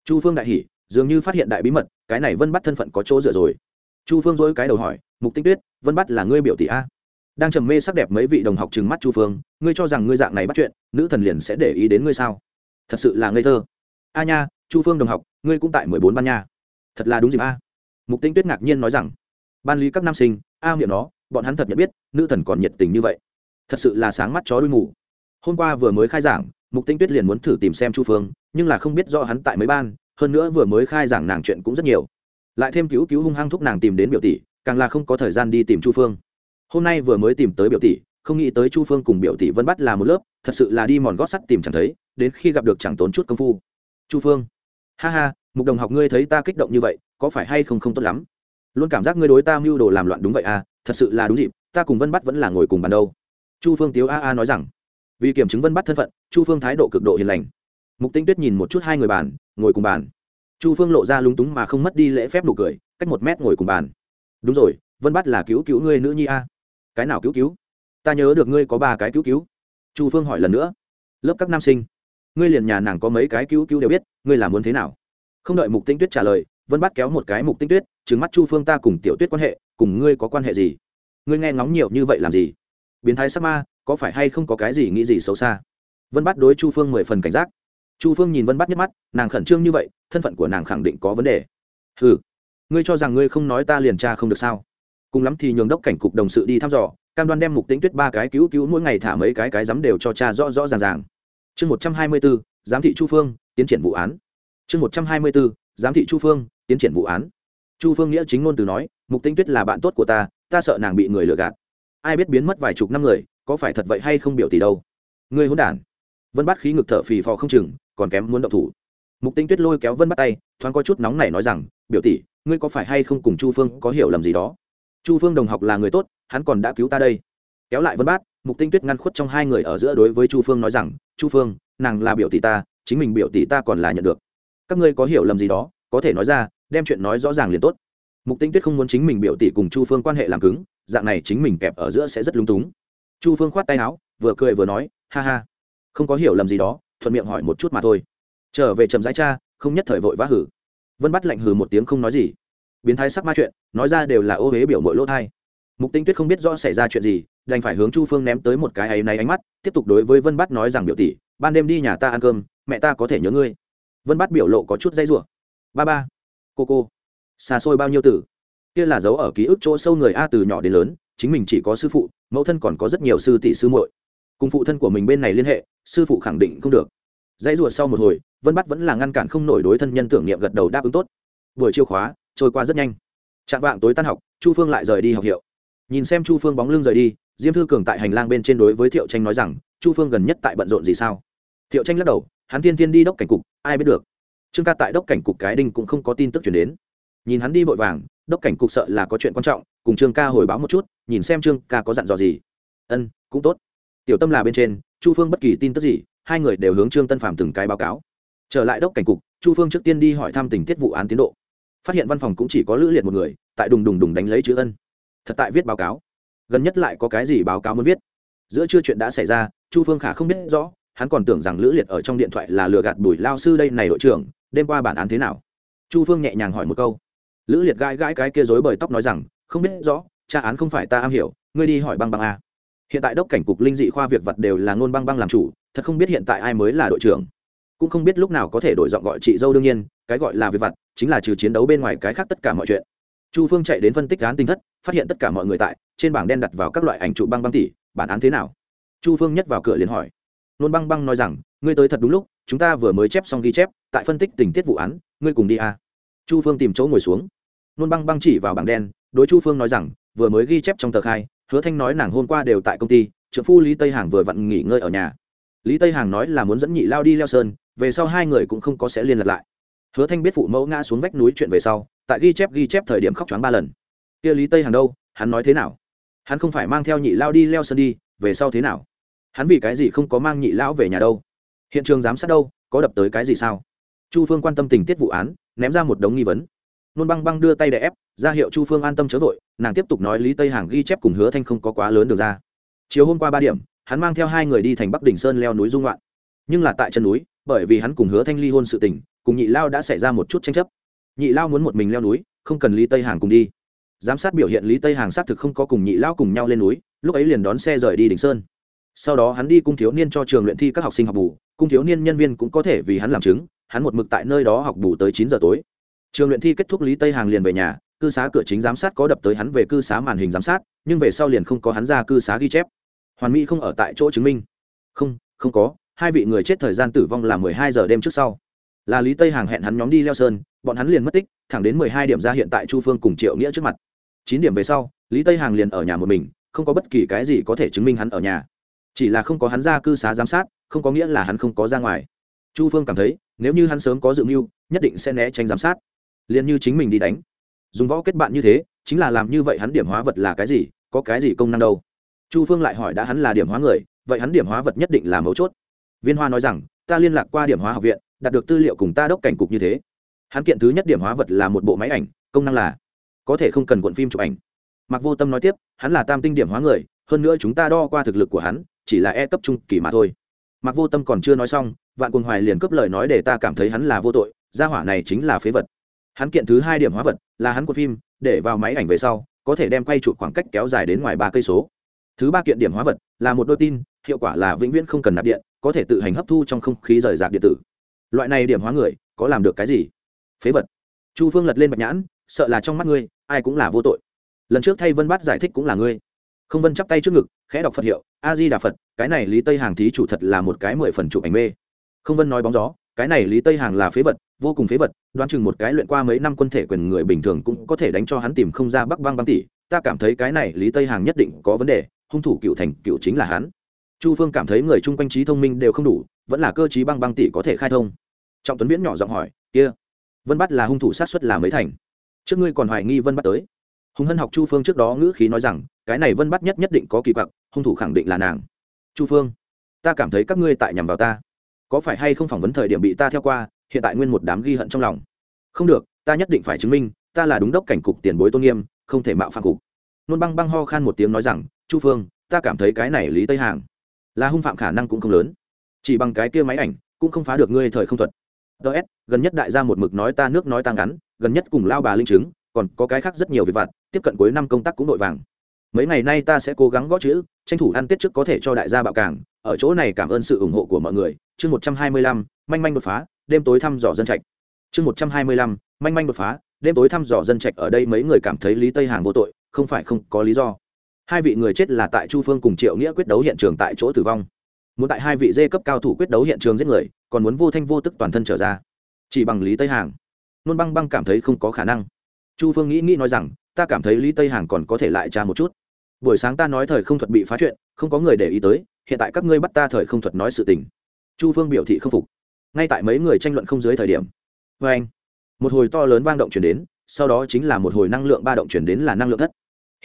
Chu phương đại hỉ, dường như phát hiện đại bí mật, cái này vân bắt thân phận có chỗ dựa rồi. Chu phương dỗi cái đầu hỏi, mục tinh tuyết, vân bắt là ngươi biểu tỷ a? Đang trầm mê sắc đẹp mấy vị đồng học trừng mắt chu phương, ngươi cho rằng ngươi dạng này bắt chuyện, nữ thần liền sẽ để ý đến ngươi sao? Thật sự là ngây thơ. A nha, chu phương đồng học, ngươi cũng tại mười bốn ban nha. Thật là đúng dịp a. Mục tinh tuyết ngạc nhiên nói rằng, ban lý các nam sinh, a miệng nó, bọn hắn thật nhận biết, nữ thần còn nhiệt tình như vậy. Thật sự là sáng mắt chó đuôi mù hôm qua vừa mới khai giảng, mục tinh tuyết liền muốn thử tìm xem chu phương, nhưng là không biết do hắn tại mấy ban, hơn nữa vừa mới khai giảng nàng chuyện cũng rất nhiều. Lại thêm cứu cứu hung hăng thúc nàng tìm đến biểu tỷ, càng là không có thời gian đi tìm chu phương. Hôm nay vừa mới tìm tới biểu tỷ, không nghĩ tới chu phương cùng biểu tỷ vân bắt là một lớp, thật sự là đi mòn gót sắt tìm chẳng thấy, đến khi gặp được chẳng tốn chút công phu. Chu phương, ha ha, mục đồng học ngươi thấy ta kích động như vậy, có phải hay không không tốt lắm? Luôn cảm giác ngươi đối ta mưu đồ làm loạn đúng vậy à thật sự là đúng dịp, ta cùng vân bắt vẫn là ngồi cùng bàn đâu. Chu phương tiếu a a nói rằng vì kiểm chứng vân bắt thân phận, chu phương thái độ cực độ hiền lành. Mục tinh tuyết nhìn một chút hai người bàn, ngồi cùng bàn. Chu phương lộ ra lúng túng mà không mất đi lễ phép nụ cười, cách một mét ngồi cùng bàn. Đúng rồi, vân bắt là cứu cứu ngươi nữ nhi a. Cái nào cứu cứu? Ta nhớ được ngươi có ba cái cứu cứu. Chu phương hỏi lần nữa. Lớp các nam sinh, ngươi liền nhà nàng có mấy cái cứu cứu đều biết, ngươi làm muốn thế nào? Không đợi mục tinh tuyết trả lời, vân bắt kéo một cái mục tinh tuyết trứng mắt chu phương ta cùng tiểu tuyết quan hệ, cùng ngươi có quan hệ gì? Ngươi nghe ngóng nhiều như vậy làm gì? Biến thái sắc ma có phải hay không có cái gì nghĩ gì xấu xa? Vân bắt đối chu phương mười phần cảnh giác. Chu phương nhìn vân bắt nhấc mắt, nàng khẩn trương như vậy, thân phận của nàng khẳng định có vấn đề. Ừ ngươi cho rằng ngươi không nói ta liền tra không được sao? Cùng lắm thì nhường đốc cảnh cục đồng sự đi thăm dò, cam đoan đem mục tính tuyết ba cái cứu cứu mỗi ngày thả mấy cái cái dám đều cho cha rõ rõ ràng ràng. Chương một trăm hai mươi bốn, giám thị chu phương, tiến triển vụ án. Chương một trăm hai mươi bốn, giám thị chu phương, tiến triển vụ án. Chu phương nghĩa chính ngôn từ nói, mục tinh tuyết là bạn tốt của ta ta sợ nàng bị người lừa gạt ai biết biến mất vài chục năm người, có phải thật vậy hay không biểu tỷ đâu. Ngươi hôn đản. Vân bắt khí ngực thở phì phò không chừng, còn kém muốn động thủ. Mục tinh tuyết lôi kéo vân bắt tay, thoáng có chút nóng này nói rằng, biểu tỷ, ngươi có phải hay không cùng chu phương có hiểu lầm gì đó? Chu phương đồng học là người tốt, hắn còn đã cứu ta đây. Kéo lại vân bát, mục tinh tuyết ngăn khuất trong hai người ở giữa đối với chu phương nói rằng, chu phương, nàng là biểu tỷ ta, chính mình biểu tỷ ta còn là nhận được. Các ngươi có hiểu lầm gì đó, có thể nói ra, đem chuyện nói rõ ràng liền tốt. Mục tinh tuyết không muốn chính mình biểu tỷ cùng chu phương quan hệ làm cứng dạng này chính mình kẹp ở giữa sẽ rất lung túng. Chu phương khoát tay áo, vừa cười vừa nói, ha ha, không có hiểu lầm gì đó, thuận miệng hỏi một chút mà thôi. Trở về chậm rãi cha, không nhất thời vội vã hử. Vân bắt lạnh hử một tiếng không nói gì. Biến thái sắc ma chuyện, nói ra đều là ô huế biểu mội lỗ thai. Mục tinh tuyết không biết rõ xảy ra chuyện gì, đành phải hướng chu phương ném tới một cái áy náy ánh mắt, tiếp tục đối với vân bắt nói rằng, biểu tỷ, ban đêm đi nhà ta ăn cơm, mẹ ta có thể nhớ ngươi. Vân bắt biểu lộ có chút dây rủa. Ba ba, cô cô, xa xôi bao nhiêu tử? Kia là dấu ở ký ức chỗ sâu người a từ nhỏ đến lớn, chính mình chỉ có sư phụ, mẫu thân còn có rất nhiều sư tỷ sư muội. Cùng phụ thân của mình bên này liên hệ, sư phụ khẳng định không được. Dãy rùa sau một hồi, vân bắt vẫn là ngăn cản không nổi đối thân nhân tưởng niệm gật đầu đáp ứng tốt. Buổi chiêu khóa, trôi qua rất nhanh. Chạm vạng tối tan học, chu phương lại rời đi học hiệu. Nhìn xem chu phương bóng lưng rời đi, diêm thư cường tại hành lang bên trên đối với thiệu tranh nói rằng, chu phương gần nhất tại bận rộn gì sao? Thiệu tranh lắc đầu, hắn thiên thiên đi đốc cảnh cục, ai biết được. Trương ca tại đốc cảnh cục cái đinh cũng không có tin tức chuyển đến. Nhìn hắn đi vội vàng đốc cảnh cục sợ là có chuyện quan trọng, cùng trương ca hồi báo một chút, nhìn xem trương ca có dặn dò gì. Ân, cũng tốt. Tiểu tâm là bên trên, chu phương bất kỳ tin tức gì, hai người đều hướng trương tân phạm từng cái báo cáo. Trở lại đốc cảnh cục, chu phương trước tiên đi hỏi thăm tình tiết vụ án tiến độ. Phát hiện văn phòng cũng chỉ có lữ liệt một người, tại đùng đùng đùng đánh lấy chữ ân. Thật tại viết báo cáo. Gần nhất lại có cái gì báo cáo muốn viết? Giữa chưa chuyện đã xảy ra, chu phương khả không biết rõ, hắn còn tưởng rằng lữ liệt ở trong điện thoại là lừa gạt bùi lao sư đây này đội trưởng, đêm qua bản án thế nào? Chu phương nhẹ nhàng hỏi một câu lữ liệt gãi gãi cái kia dối bời tóc nói rằng không biết rõ tra án không phải ta am hiểu ngươi đi hỏi băng băng a. Hiện tại đốc cảnh cục linh dị khoa việc vật đều là ngôn băng băng làm chủ thật không biết hiện tại ai mới là đội trưởng. Cũng không biết lúc nào có thể đổi giọng gọi chị dâu đương nhiên cái gọi là việc vật chính là trừ chiến đấu bên ngoài cái khác tất cả mọi chuyện. Chu phương chạy đến phân tích án tinh thất phát hiện tất cả mọi người tại trên bảng đen đặt vào các loại ảnh trụ băng băng tỷ bản án thế nào? Chu phương nhất vào cửa liền hỏi. Nôn băng băng nói rằng ngươi tới thật đúng lúc chúng ta vừa mới chép xong ghi chép tại phân tích tình tiết vụ án ngươi cùng đi à chu phương tìm chỗ ngồi xuống. Nôn băng băng chỉ vào bảng đen, đối chu phương nói rằng, vừa mới ghi chép trong tờ khai, hứa thanh nói nàng hôm qua đều tại công ty trợ phu lý tây hàng vừa vặn nghỉ ngơi ở nhà. Lý tây hàng nói là muốn dẫn nhị lao đi leo sơn, về sau hai người cũng không có sẽ liên lạc lại. Hứa thanh biết phụ mẫu ngã xuống vách núi chuyện về sau, tại ghi chép ghi chép thời điểm khóc choáng ba lần. Kia lý tây hàng đâu, hắn nói thế nào? Hắn không phải mang theo nhị lao đi leo sơn đi, về sau thế nào? Hắn vì cái gì không có mang nhị lão về nhà đâu? Hiện trường giám sát đâu, có đập tới cái gì sao? Chu phương quan tâm tình tiết vụ án ném ra một đống nghi vấn. Nôn băng băng đưa tay để ép, ra hiệu chu phương an tâm chớ vội, nàng tiếp tục nói lý tây hàng ghi chép cùng hứa thanh không có quá lớn được ra. Chiều hôm qua ba điểm, hắn mang theo hai người đi thành bắc đỉnh sơn leo núi dung loạn. Nhưng là tại chân núi, bởi vì hắn cùng hứa thanh ly hôn sự tình, cùng nhị lao đã xảy ra một chút tranh chấp. Nhị lao muốn một mình leo núi, không cần lý tây hàng cùng đi. Giám sát biểu hiện lý tây hàng xác thực không có cùng nhị lao cùng nhau lên núi, lúc ấy liền đón xe rời đi đỉnh sơn. Sau đó hắn đi cung thiếu niên cho trường luyện thi các học sinh học bù, cung thiếu niên nhân viên cũng có thể vì hắn làm chứng hắn một mực tại nơi đó học bù tới chín giờ tối. Trường luyện thi kết thúc lý tây hàng liền về nhà, cư xá cửa chính giám sát có đập tới hắn về cư xá màn hình giám sát, nhưng về sau liền không có hắn ra cư xá ghi chép. Hoàn mỹ không ở tại chỗ chứng minh. Không không có, hai vị người chết thời gian tử vong là mười hai giờ đêm trước sau. Là lý tây hàng hẹn hắn nhóm đi leo sơn, bọn hắn liền mất tích, thẳng đến mười hai điểm ra hiện tại chu phương cùng triệu nghĩa trước mặt. Chín điểm về sau, lý tây hàng liền ở nhà một mình, không có bất kỳ cái gì có thể chứng minh hắn ở nhà. Chỉ là không có hắn ra cư xá giám sát, không có nghĩa là hắn không có ra ngoài chu phương cảm thấy, nếu như hắn sớm có dự mưu, nhất định sẽ né tránh giám sát. Liền như chính mình đi đánh. Dùng võ kết bạn như thế, chính là làm như vậy hắn điểm hóa vật là cái gì, có cái gì công năng đâu? Chu phương lại hỏi đã hắn là điểm hóa người, vậy hắn điểm hóa vật nhất định là mấu chốt. Viên hoa nói rằng, ta liên lạc qua điểm hóa học viện, đạt được tư liệu cùng ta đốc cảnh cục như thế. Hắn kiện thứ nhất điểm hóa vật là một bộ máy ảnh, công năng là có thể không cần cuộn phim chụp ảnh. Mặc vô tâm nói tiếp, hắn là tam tinh điểm hóa người, hơn nữa chúng ta đo qua thực lực của hắn, chỉ là e cấp trung kỳ mà thôi. Mặc vô tâm còn chưa nói xong vạn quân hoài liền cướp lời nói để ta cảm thấy hắn là vô tội, gia hỏa này chính là phế vật. Hắn kiện thứ hai điểm hóa vật là hắn của phim, để vào máy ảnh về sau, có thể đem quay chụp khoảng cách kéo dài đến ngoài ba cây số. Thứ ba kiện điểm hóa vật là một đôi tin hiệu quả là vĩnh viễn không cần nạp điện, có thể tự hành hấp thu trong không khí rời rạc điện tử. Loại này điểm hóa người có làm được cái gì? Phế vật. Chu phương lật lên bạch nhãn, sợ là trong mắt ngươi, ai cũng là vô tội. Lần trước thay vân bát giải thích cũng là ngươi. Không vân chắp tay trước ngực, khẽ đọc phật hiệu, a di đà phật, cái này lý tây hàng thí chủ thật là một cái mười phần chụp ảnh mê không vân nói bóng gió, cái này lý tây hàng là phế vật, vô cùng phế vật, đoán chừng một cái luyện qua mấy năm quân thể quyền người bình thường cũng có thể đánh cho hắn tìm không ra bắc băng băng tỷ, ta cảm thấy cái này lý tây hàng nhất định có vấn đề, hung thủ cựu thành cựu chính là hắn. Chu phương cảm thấy người chung quanh trí thông minh đều không đủ, vẫn là cơ chí băng băng tỷ có thể khai thông. Trọng tuấn viễn nhỏ giọng hỏi, kia, vân bắt là hung thủ sát xuất là mấy thành? Trước ngươi còn hoài nghi vân bắt tới. Hùng hân học chu phương trước đó ngữ khí nói rằng, cái này vân bắt nhất nhất định có kỳ quặc, hung thủ khẳng định là nàng. Chu phương, ta cảm thấy các ngươi tại nhằm vào ta có phải hay không phỏng vấn thời điểm bị ta theo qua, hiện tại nguyên một đám ghi hận trong lòng. Không được, ta nhất định phải chứng minh, ta là đúng đốc cảnh cục tiền bối tôn nghiêm, không thể mạo phạm cục. Nôn băng băng ho khan một tiếng nói rằng, chu phương, ta cảm thấy cái này lý tây hàng là hung phạm khả năng cũng không lớn. Chỉ bằng cái kia máy ảnh, cũng không phá được ngươi thời không thuật. Ts gần nhất đại gia một mực nói ta nước nói ta ngắn, gần nhất cùng lao bà linh chứng, còn có cái khác rất nhiều việc vặt, tiếp cận cuối năm công tác cũng nội vàng. Mấy ngày nay ta sẽ cố gắng gõ chữ, tranh thủ ăn tết trước có thể cho đại gia bạo cảng ở chỗ này cảm ơn sự ủng hộ của mọi người chương một trăm hai mươi lăm, manh manh đột phá, đêm tối thăm dò dân trạch. Chương một trăm hai mươi lăm, manh manh đột phá, đêm tối thăm dò dân trạch ở đây mấy người cảm thấy lý tây hàng vô tội, không phải không có lý do. Hai vị người chết là tại chu phương cùng triệu nghĩa quyết đấu hiện trường tại chỗ tử vong. Muốn tại hai vị dê cấp cao thủ quyết đấu hiện trường giết người, còn muốn vô thanh vô tức toàn thân trở ra. Chỉ bằng lý tây hàng. Nôn băng băng cảm thấy không có khả năng. Chu phương nghĩ nghĩ nói rằng, ta cảm thấy lý tây hàng còn có thể lại tra một chút. Buổi sáng ta nói thời không thuật bị phá chuyện, không có người để ý tới, hiện tại các ngươi bắt ta thời không thuật nói sự tình chu phương biểu thị không phục. Ngay tại mấy người tranh luận không dưới thời điểm vê anh, một hồi to lớn vang động chuyển đến, sau đó chính là một hồi năng lượng ba động chuyển đến là năng lượng thất.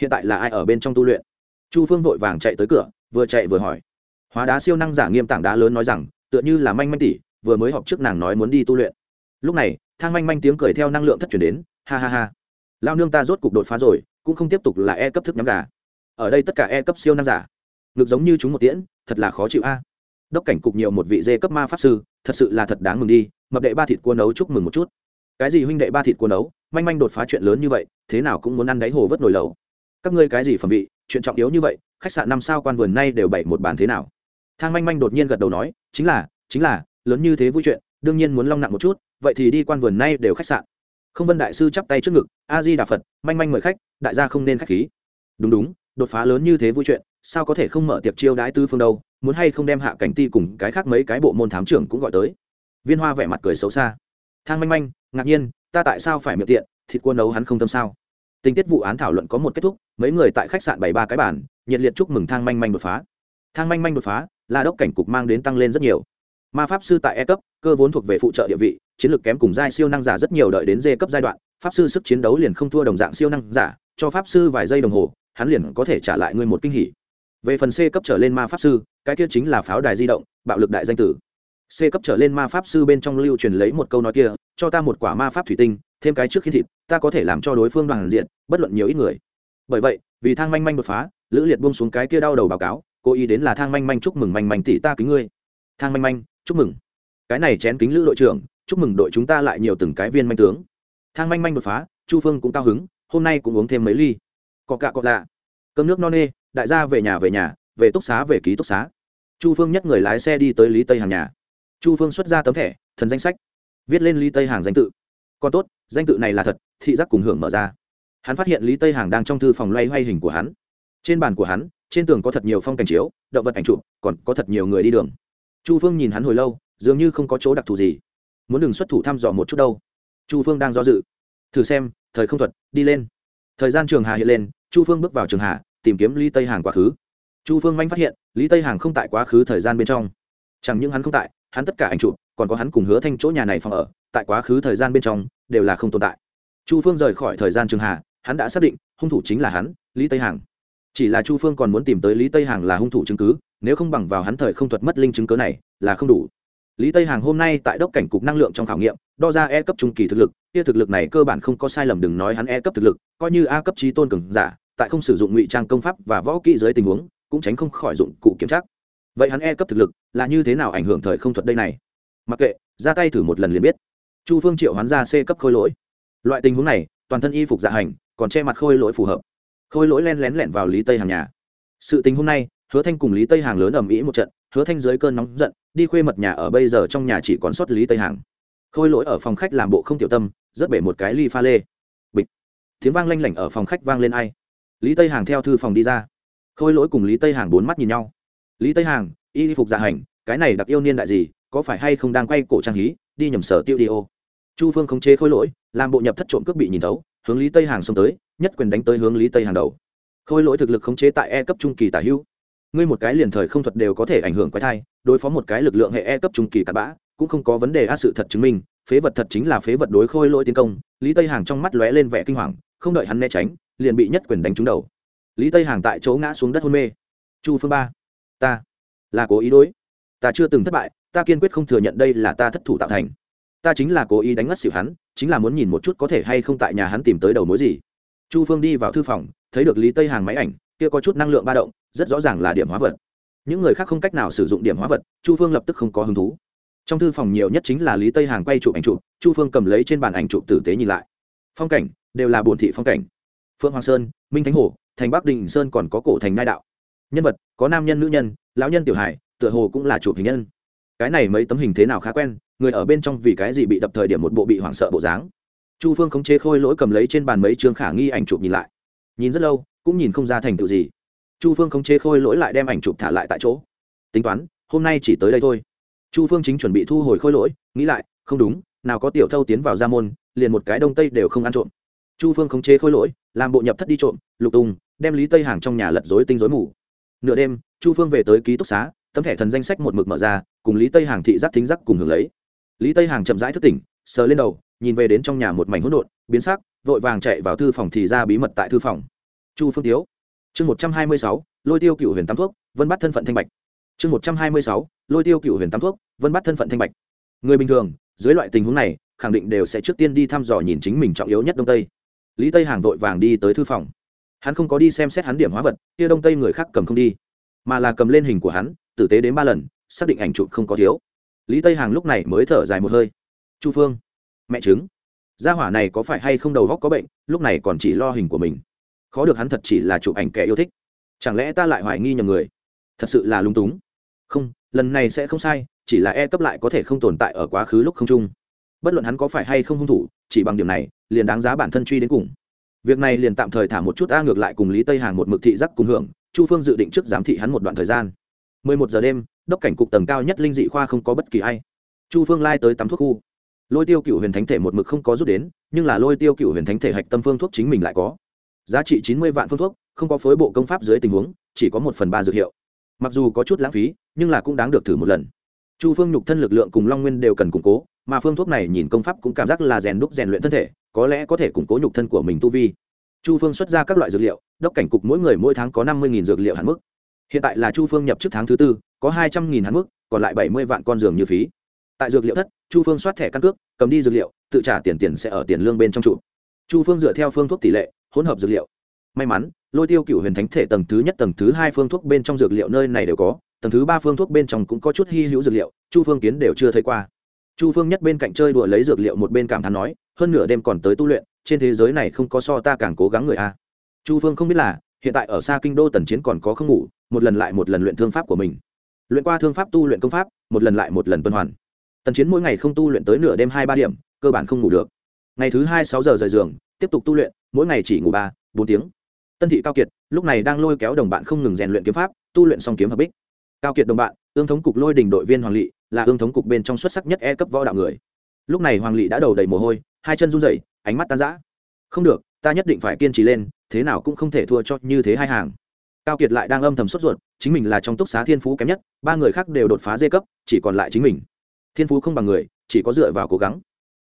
Hiện tại là ai ở bên trong tu luyện? Chu phương vội vàng chạy tới cửa, vừa chạy vừa hỏi. Hóa đá siêu năng giả nghiêm tảng đá lớn nói rằng, tựa như là manh manh tỷ vừa mới họp trước nàng nói muốn đi tu luyện. Lúc này, thang manh manh tiếng cười theo năng lượng thất chuyển đến, ha ha ha. Lao nương ta rốt cục đột phá rồi, cũng không tiếp tục là e cấp thức nhắm gà. Ở đây tất cả e cấp siêu năng giả, ngực giống như chúng một tiễn, thật là khó chịu a đốc cảnh cục nhiều một vị dê cấp ma pháp sư, thật sự là thật đáng mừng đi, mập đệ ba thịt cua nấu chúc mừng một chút. Cái gì huynh đệ ba thịt cua nấu? Manh manh đột phá chuyện lớn như vậy, thế nào cũng muốn ăn đáy hồ vớt nồi lẩu. Các ngươi cái gì phẩm vị? Chuyện trọng yếu như vậy, khách sạn năm sao quan vườn nay đều bày một bàn thế nào? Thang manh manh đột nhiên gật đầu nói, chính là chính là, lớn như thế vui chuyện, đương nhiên muốn long nặng một chút, vậy thì đi quan vườn nay đều khách sạn. Không vân đại sư chắp tay trước ngực a di đà phật, manh manh mời khách, đại gia không nên khách khí. Đúng đúng, đột phá lớn như thế vui chuyện, sao có thể không mở tiệc chiêu đãi tư phương đâu? Muốn hay không đem hạ cảnh ti cùng cái khác mấy cái bộ môn thám trưởng cũng gọi tới. Viên hoa vẻ mặt cười xấu xa. Thang manh manh, ngạc nhiên, ta tại sao phải miệng tiện, thịt cua nấu hắn không tâm sao? Tình tiết vụ án thảo luận có một kết thúc, mấy người tại khách sạn bảy ba cái bản nhiệt liệt chúc mừng thang manh manh đột phá. Thang manh manh đột phá, là đốc cảnh cục mang đến tăng lên rất nhiều. Ma pháp sư tại e cấp cơ vốn thuộc về phụ trợ địa vị, chiến lược kém cùng giai siêu năng giả rất nhiều đợi đến d cấp giai đoạn, pháp sư sức chiến đấu liền không thua đồng dạng siêu năng giả, cho pháp sư vài giây đồng hồ, hắn liền có thể trả lại ngươi một kinh hỉ về phần c cấp trở lên ma pháp sư, cái kia chính là pháo đài di động, bạo lực đại danh tử. C cấp trở lên ma pháp sư bên trong lưu truyền lấy một câu nói kia, cho ta một quả ma pháp thủy tinh, thêm cái trước khi thịt, ta có thể làm cho đối phương đoàn diện, bất luận nhiều ít người. Bởi vậy, vì thang manh manh đột phá, lữ liệt buông xuống cái kia đau đầu báo cáo cô ý đến là thang manh manh chúc mừng manh manh tỷ ta kính ngươi. Thang manh manh, chúc mừng. Cái này chén kính lữ đội trưởng, chúc mừng đội chúng ta lại nhiều từng cái viên manh tướng. Thang manh manh đột phá, chu phương cũng cao hứng, hôm nay cũng uống thêm mấy ly. Cọ cạ cọ lạ. Cơm nước no nê đại gia về nhà về nhà, về túc xá về ký túc xá. Chu phương nhắc người lái xe đi tới lý tây hàng nhà. Chu phương xuất ra tấm thẻ, thần danh sách, viết lên lý tây hàng danh tự. Còn tốt, danh tự này là thật, thị giác cùng hưởng mở ra. Hắn phát hiện lý tây hàng đang trong thư phòng loay hoay hình của hắn. Trên bàn của hắn, trên tường có thật nhiều phong cảnh chiếu, động vật ảnh chụp, còn có thật nhiều người đi đường. Chu phương nhìn hắn hồi lâu, dường như không có chỗ đặc thù gì. Muốn đừng xuất thủ thăm dò một chút đâu. Chu phương đang do dự. Thử xem, thời không thuật, đi lên. Thời gian trường hà hiện lên, chu phương bước vào trường hà tìm kiếm lý tây hàng quá khứ. Chu phương manh phát hiện, lý tây hàng không tại quá khứ thời gian bên trong. Chẳng những hắn không tại, hắn tất cả ảnh chụp, còn có hắn cùng hứa thanh chỗ nhà này phòng ở, tại quá khứ thời gian bên trong, đều là không tồn tại. Chu phương rời khỏi thời gian trường hà hắn đã xác định, hung thủ chính là hắn, lý tây hàng. Chỉ là chu phương còn muốn tìm tới lý tây hàng là hung thủ chứng cứ, nếu không bằng vào hắn thời không thuật mất linh chứng cớ này, là không đủ. Lý tây hàng hôm nay tại đốc cảnh cục năng lượng trong khảo nghiệm, đo ra e cấp trung kỳ thực lực, kia thực lực này cơ bản không có sai lầm đừng nói hắn e cấp thực lực, coi như a cấp trí tôn cường giả tại không sử dụng ngụy trang công pháp và võ kỹ dưới tình huống, cũng tránh không khỏi dụng cụ kiểm tra. Vậy hắn e cấp thực lực là như thế nào ảnh hưởng thời không thuật đây này? Mặc kệ, ra tay thử một lần liền biết. Chu phương triệu hoán ra c cấp khôi lỗi. Loại tình huống này, toàn thân y phục dạ hành, còn che mặt khôi lỗi phù hợp. Khôi lỗi len lén lẹn vào lý tây hàng nhà. Sự tình hôm nay, hứa thanh cùng lý tây hàng lớn ầm ĩ một trận, hứa thanh dưới cơn nóng giận, đi khuê mật nhà ở bây giờ trong nhà chỉ còn sót lý tây hàng. Khôi lỗi ở phòng khách làm bộ không tiểu tâm, rất bể một cái ly pha lê. Bịch. Tiếng vang lanh lảnh ở phòng khách vang lên ai? Lý tây hàng theo thư phòng đi ra. Khôi lỗi cùng lý tây hàng bốn mắt nhìn nhau. Lý tây hàng, y phục dạ hành, cái này đặc yêu niên đại gì, có phải hay không đang quay cổ trang hí, đi nhầm sở tiêu đi ô. Chu phương khống chế khôi lỗi, làm bộ nhập thất trộm cướp bị nhìn thấu, hướng lý tây hàng xông tới, nhất quyền đánh tới hướng lý tây hàng đầu. Khôi lỗi thực lực khống chế tại e cấp trung kỳ tả hữu. Ngươi một cái liền thời không thuật đều có thể ảnh hưởng quái thai, đối phó một cái lực lượng hệ e cấp trung kỳ cặn bã, cũng không có vấn đề a sự thật chứng minh, phế vật thật chính là phế vật đối khôi lỗi tiến công. Lý tây hàng trong mắt lóe lên vẻ kinh hoàng, không đợi hắn né tránh liền bị nhất quyền đánh trúng đầu. Lý tây hàng tại chỗ ngã xuống đất hôn mê. Chu phương ba, ta là cố ý đối. Ta chưa từng thất bại, ta kiên quyết không thừa nhận đây là ta thất thủ tạo thành. Ta chính là cố ý đánh ngất xỉu hắn, chính là muốn nhìn một chút có thể hay không tại nhà hắn tìm tới đầu mối gì. Chu phương đi vào thư phòng, thấy được lý tây hàng máy ảnh, kia có chút năng lượng ba động, rất rõ ràng là điểm hóa vật. Những người khác không cách nào sử dụng điểm hóa vật, chu phương lập tức không có hứng thú. Trong thư phòng nhiều nhất chính là lý tây hàng quay chụp ảnh chụp, chu phương cầm lấy trên bàn ảnh chụp tử tế nhìn lại. Phong cảnh, đều là bồn thị phong cảnh phượng hoàng sơn, minh thánh hồ, thành bắc đình sơn còn có cổ thành nai đạo. Nhân vật, có nam nhân, nữ nhân, lão nhân, tiểu hải tựa hồ cũng là chụp hình nhân. Cái này mấy tấm hình thế nào khá quen, người ở bên trong vì cái gì bị đập thời điểm một bộ bị hoảng sợ bộ dáng. Chu phương khống chế khôi lỗi cầm lấy trên bàn mấy chương khả nghi ảnh chụp nhìn lại. Nhìn rất lâu, cũng nhìn không ra thành tựu gì. Chu phương khống chế khôi lỗi lại đem ảnh chụp thả lại tại chỗ. Tính toán, hôm nay chỉ tới đây thôi. Chu phương chính chuẩn bị thu hồi khôi lỗi, nghĩ lại, không đúng, nào có tiểu thâu tiến vào gia môn, liền một cái đông tây đều không ăn trộm chu phương khống chế khôi lỗi, làm bộ nhập thất đi trộm, lục tùng đem lý tây hàng trong nhà lật dối tinh dối mù. Nửa đêm, chu phương về tới ký túc xá, tấm thẻ thần danh sách một mực mở ra, cùng lý tây hàng thị giác thính giác cùng hưởng lấy. Lý tây hàng chậm rãi thức tỉnh, sờ lên đầu, nhìn về đến trong nhà một mảnh hỗn độn, biến sắc, vội vàng chạy vào thư phòng thì ra bí mật tại thư phòng. Chu phương tiếu. Chương một trăm hai mươi sáu, lôi tiêu cựu huyền tam thuốc, vân bắt thân phận thanh bạch. Chương một trăm hai mươi sáu, lôi tiêu cựu huyền tam thuốc, vân bắt thân phận thanh bạch. Người bình thường, dưới loại tình huống này, khẳng định đều sẽ trước tiên đi thăm dò nhìn chính mình trọng yếu nhất đông tây lý tây hàng vội vàng đi tới thư phòng. Hắn không có đi xem xét hắn điểm hóa vật, kia đông tây người khác cầm không đi, mà là cầm lên hình của hắn, tử tế đến ba lần, xác định ảnh chụp không có thiếu. Lý tây hàng lúc này mới thở dài một hơi. Chu phương, mẹ chứng, gia hỏa này có phải hay không đầu góc có bệnh, lúc này còn chỉ lo hình của mình. Khó được hắn thật chỉ là chụp ảnh kẻ yêu thích. Chẳng lẽ ta lại hoài nghi nhầm người? Thật sự là lung túng. Không, lần này sẽ không sai, chỉ là e cấp lại có thể không tồn tại ở quá khứ lúc không chung. Bất luận hắn có phải hay không hung thủ, chỉ bằng điểm này liền đáng giá bản thân truy đến cùng. Việc này liền tạm thời thả một chút a ngược lại cùng lý tây hàng một mực thị giác cùng hưởng, chu phương dự định trước giám thị hắn một đoạn thời gian. 11 giờ đêm, đốc cảnh cục tầng cao nhất linh dị khoa không có bất kỳ ai. Chu phương lai tới tắm thuốc khu. Lôi tiêu cựu huyền thánh thể một mực không có rút đến, nhưng là lôi tiêu cựu huyền thánh thể hạch tâm phương thuốc chính mình lại có. Giá trị chín mươi vạn phương thuốc, không có phối bộ công pháp dưới tình huống, chỉ có một phần ba dược hiệu. Mặc dù có chút lãng phí, nhưng là cũng đáng được thử một lần chu phương nhục thân lực lượng cùng long nguyên đều cần củng cố, mà phương thuốc này nhìn công pháp cũng cảm giác là rèn đúc, rèn luyện thân thể, có lẽ có thể củng cố nhục thân của mình tu vi. Chu phương xuất ra các loại dược liệu, đốc cảnh cục mỗi người mỗi tháng có năm mươi dược liệu hạn mức. Hiện tại là chu phương nhập trước tháng thứ tư, có hai trăm nghìn hạn mức, còn lại bảy mươi vạn con giường như phí. Tại dược liệu thất, chu phương soát thẻ căn cước, cầm đi dược liệu, tự trả tiền tiền sẽ ở tiền lương bên trong trụ. Chu phương dựa theo phương thuốc tỷ lệ, hỗn hợp dược liệu. May mắn, lôi tiêu cựu huyền thánh thể tầng thứ nhất, tầng thứ hai phương thuốc bên trong dược liệu nơi này đều có tầng thứ ba phương thuốc bên trong cũng có chút hy hữu dược liệu, chu phương kiến đều chưa thấy qua. Chu phương nhất bên cạnh chơi đùa lấy dược liệu một bên cảm thán nói, hơn nửa đêm còn tới tu luyện, trên thế giới này không có so ta càng cố gắng người a. Chu phương không biết là, hiện tại ở xa kinh đô tần chiến còn có không ngủ, một lần lại một lần luyện thương pháp của mình. Luyện qua thương pháp tu luyện công pháp, một lần lại một lần tuần hoàn. Tần chiến mỗi ngày không tu luyện tới nửa đêm hai ba điểm, cơ bản không ngủ được. Ngày thứ hai sáu giờ rời giường, tiếp tục tu luyện, mỗi ngày chỉ ngủ ba, bốn tiếng. Tân thị cao kiệt, lúc này đang lôi kéo đồng bạn không ngừng rèn luyện kiếm pháp, tu luyện song kiếm hợp bích cao kiệt đồng bạn, ương thống cục lôi đình đội viên hoàng lị, là ương thống cục bên trong xuất sắc nhất e cấp võ đạo người. Lúc này hoàng lị đã đầu đầy mồ hôi, hai chân run rẩy, ánh mắt tan rã. Không được, ta nhất định phải kiên trì lên, thế nào cũng không thể thua cho như thế hai hàng. Cao kiệt lại đang âm thầm sốt ruột, chính mình là trong túc xá thiên phú kém nhất, ba người khác đều đột phá dê cấp, chỉ còn lại chính mình. Thiên phú không bằng người, chỉ có dựa vào cố gắng.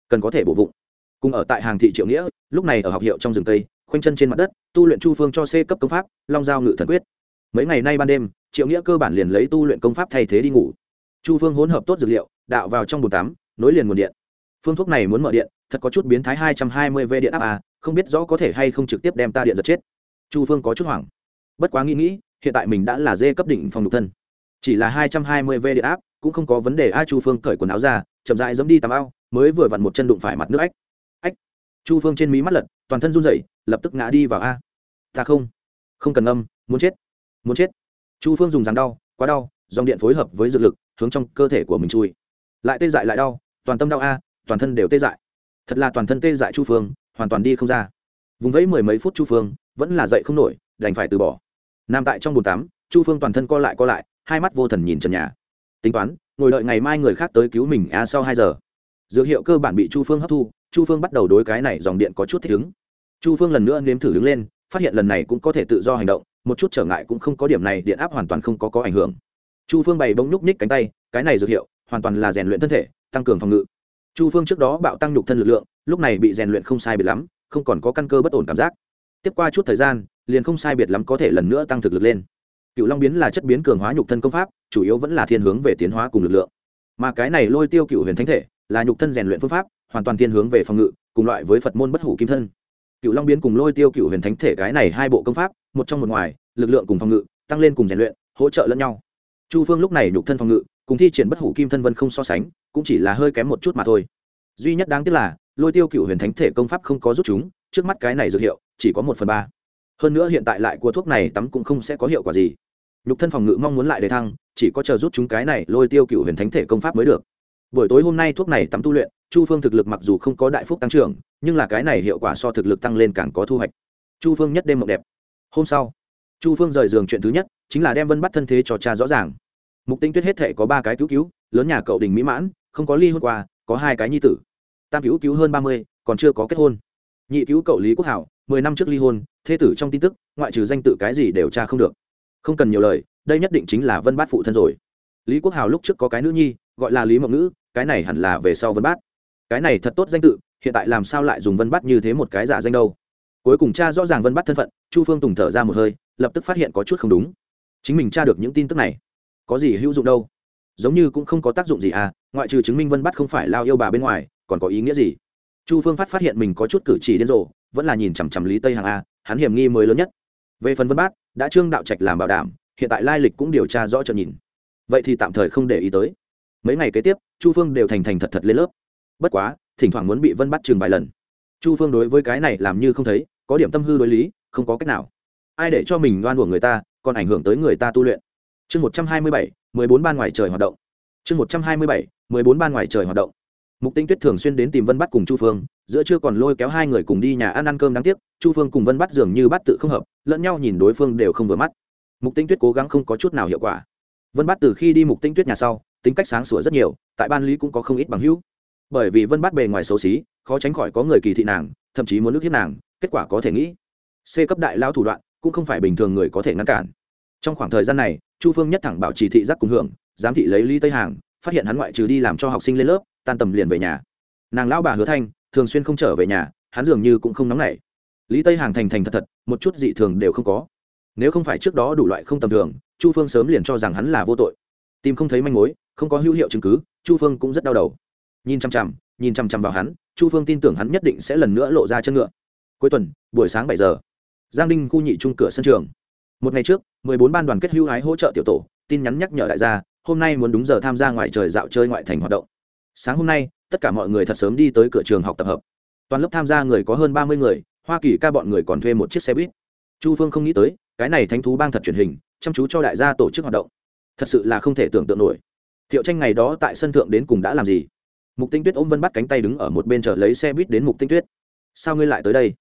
Cần có thể bổ vụng. Cùng ở tại hàng thị triệu nghĩa, lúc này ở học hiệu trong rừng tây khoanh chân trên mặt đất, tu luyện chu phương cho c cấp công pháp, long giao ngự thần quyết. Mấy ngày nay ban đêm triệu nghĩa cơ bản liền lấy tu luyện công pháp thay thế đi ngủ. Chu phương hỗn hợp tốt dược liệu, đạo vào trong bồn tắm, nối liền nguồn điện. Phương thuốc này muốn mở điện, thật có chút biến thái hai trăm hai mươi v điện áp à không biết rõ có thể hay không trực tiếp đem ta điện giật chết. Chu phương có chút hoảng. Bất quá nghĩ nghĩ, hiện tại mình đã là dê cấp định phòng độc thân. Chỉ là hai trăm hai mươi v điện áp, cũng không có vấn đề. A chu phương cởi quần áo ra, chậm dại giống đi tắm ao, mới vừa vặn một chân đụng phải mặt nước ách. Ách. Chu phương trên mí mắt lật, toàn thân run rẩy, lập tức ngã đi vào a. Ta không. Không cần âm muốn chết. Muốn chết chu phương dùng rắn đau, quá đau, dòng điện phối hợp với dược lực, hướng trong cơ thể của mình chui. Lại tê dại lại đau, toàn tâm đau a, toàn thân đều tê dại. Thật là toàn thân tê dại chu phương, hoàn toàn đi không ra. Vùng vẫy mười mấy phút chu phương, vẫn là dậy không nổi, đành phải từ bỏ. Nằm tại trong bồn tắm, chu phương toàn thân co lại co lại, hai mắt vô thần nhìn trần nhà. Tính toán, ngồi đợi ngày mai người khác tới cứu mình a sau hai giờ. Dược hiệu cơ bản bị chu phương hấp thu, chu phương bắt đầu đối cái này dòng điện có chút thích ứng. Chu phương lần nữa nếm thử đứng lên, phát hiện lần này cũng có thể tự do hành động một chút trở ngại cũng không có điểm này, điện áp hoàn toàn không có có ảnh hưởng. Chu phương bày bông nhúc nhích cánh tay, cái này dược hiệu, hoàn toàn là rèn luyện thân thể, tăng cường phòng ngự. Chu phương trước đó bạo tăng nhục thân lực lượng, lúc này bị rèn luyện không sai biệt lắm, không còn có căn cơ bất ổn cảm giác. Tiếp qua chút thời gian, liền không sai biệt lắm có thể lần nữa tăng thực lực lên. Cựu long biến là chất biến cường hóa nhục thân công pháp, chủ yếu vẫn là thiên hướng về tiến hóa cùng lực lượng. Mà cái này lôi tiêu cựu huyền thánh thể, là nhục thân rèn luyện phương pháp, hoàn toàn thiên hướng về phòng ngự, cùng loại với phật môn bất hủ kim thân cựu long biến cùng lôi tiêu cựu huyền thánh thể cái này hai bộ công pháp, một trong một ngoài, lực lượng cùng phòng ngự, tăng lên cùng rèn luyện, hỗ trợ lẫn nhau. Chu phương lúc này nhục thân phòng ngự, cùng thi triển bất hủ kim thân vân không so sánh, cũng chỉ là hơi kém một chút mà thôi. Duy nhất đáng tiếc là, lôi tiêu cựu huyền thánh thể công pháp không có rút chúng, trước mắt cái này dược hiệu, chỉ có một phần ba. Hơn nữa hiện tại lại của thuốc này tắm cũng không sẽ có hiệu quả gì. Nhục thân phòng ngự mong muốn lại đề thăng, chỉ có chờ rút chúng cái này lôi tiêu cựu huyền thánh thể công pháp mới được buổi tối hôm nay thuốc này tắm tu luyện, chu phương thực lực mặc dù không có đại phúc tăng trưởng, nhưng là cái này hiệu quả so thực lực tăng lên càng có thu hoạch. Chu phương nhất đêm mộng đẹp. Hôm sau, chu phương rời giường chuyện thứ nhất, chính là đem vân bắt thân thế cho cha rõ ràng. Mục tinh tuyết hết thể có ba cái cứu cứu, lớn nhà cậu đình mỹ mãn, không có ly hôn qua, có hai cái nhi tử. Tam cứu cứu hơn ba mươi, còn chưa có kết hôn. Nhị cứu cậu lý quốc hảo, mười năm trước ly hôn thê tử trong tin tức, ngoại trừ danh tự cái gì đều tra không được. Không cần nhiều lời, đây nhất định chính là vân bát phụ thân rồi. Lý quốc hào lúc trước có cái nữ nhi, gọi là lý mộng Nữ cái này hẳn là về sau vân bát. Cái này thật tốt danh tự, hiện tại làm sao lại dùng vân bát như thế một cái giả danh đâu? Cuối cùng cha rõ ràng vân bát thân phận, chu phương tùng thở ra một hơi, lập tức phát hiện có chút không đúng. Chính mình tra được những tin tức này, có gì hữu dụng đâu? Giống như cũng không có tác dụng gì à ngoại trừ chứng minh vân bắt không phải lao yêu bà bên ngoài, còn có ý nghĩa gì? Chu phương phát phát hiện mình có chút cử chỉ điên rồ, vẫn là nhìn chằm chằm lý tây hàng a, hắn hiểm nghi mới lớn nhất. Về phần vân bát, đã trương đạo trạch làm bảo đảm, hiện tại lai lịch cũng điều tra rõ trợ nhìn. Vậy thì tạm thời không để ý tới mấy ngày kế tiếp, chu phương đều thành thành thật thật lên lớp. Bất quá, thỉnh thoảng muốn bị vân bắt chừng vài lần. Chu phương đối với cái này làm như không thấy, có điểm tâm hư đối lý, không có cách nào. Ai để cho mình loan của người ta, còn ảnh hưởng tới người ta tu luyện. Chương một trăm hai mươi bảy, mười bốn ban ngoài trời hoạt động. Chương một trăm hai mươi bảy, mười bốn ban ngoài trời hoạt động. Mục tinh tuyết thường xuyên đến tìm vân bắt cùng chu phương, giữa chưa còn lôi kéo hai người cùng đi nhà ăn ăn cơm đáng tiếc, chu phương cùng vân bắt dường như bắt tự không hợp, lẫn nhau nhìn đối phương đều không vừa mắt. Mục tinh tuyết cố gắng không có chút nào hiệu quả. Vân bắt từ khi đi mục tinh tuyết nhà sau tính cách sáng sủa rất nhiều, tại ban lý cũng có không ít bằng hữu. Bởi vì vân bắt bề ngoài xấu xí, khó tránh khỏi có người kỳ thị nàng, thậm chí muốn nước hiếp nàng, kết quả có thể nghĩ, c cấp đại lao thủ đoạn cũng không phải bình thường người có thể ngăn cản. Trong khoảng thời gian này, chu phương nhất thẳng bảo trì thị giác cùng hưởng, giám thị lấy lý tây hàng, phát hiện hắn ngoại trừ đi làm cho học sinh lên lớp, tan tầm liền về nhà. Nàng lão bà hứa thanh, thường xuyên không trở về nhà, hắn dường như cũng không nóng nảy. Lý tây hàng thành thành thật thật, một chút dị thường đều không có. Nếu không phải trước đó đủ loại không tầm thường, chu phương sớm liền cho rằng hắn là vô tội tìm không thấy manh mối, không có hữu hiệu chứng cứ, chu phương cũng rất đau đầu. Nhìn chằm chằm, nhìn chằm chằm vào hắn, chu phương tin tưởng hắn nhất định sẽ lần nữa lộ ra chân ngựa. Cuối tuần, buổi sáng bảy giờ, giang đinh khu nhị trung cửa sân trường. Một ngày trước, mười bốn ban đoàn kết hữu ái hỗ trợ tiểu tổ, tin nhắn nhắc nhở đại gia, hôm nay muốn đúng giờ tham gia ngoài trời dạo chơi ngoại thành hoạt động. Sáng hôm nay, tất cả mọi người thật sớm đi tới cửa trường học tập hợp. Toàn lớp tham gia người có hơn ba mươi người, hoa kỳ ca bọn người còn thuê một chiếc xe buýt. Chu phương không nghĩ tới, cái này thánh thú bang thật truyền hình, chăm chú cho đại gia tổ chức hoạt động thật sự là không thể tưởng tượng nổi. Thiệu tranh ngày đó tại sân thượng đến cùng đã làm gì? Mục tinh tuyết ôm vân bắt cánh tay đứng ở một bên chờ lấy xe buýt đến mục tinh tuyết. Sao ngươi lại tới đây?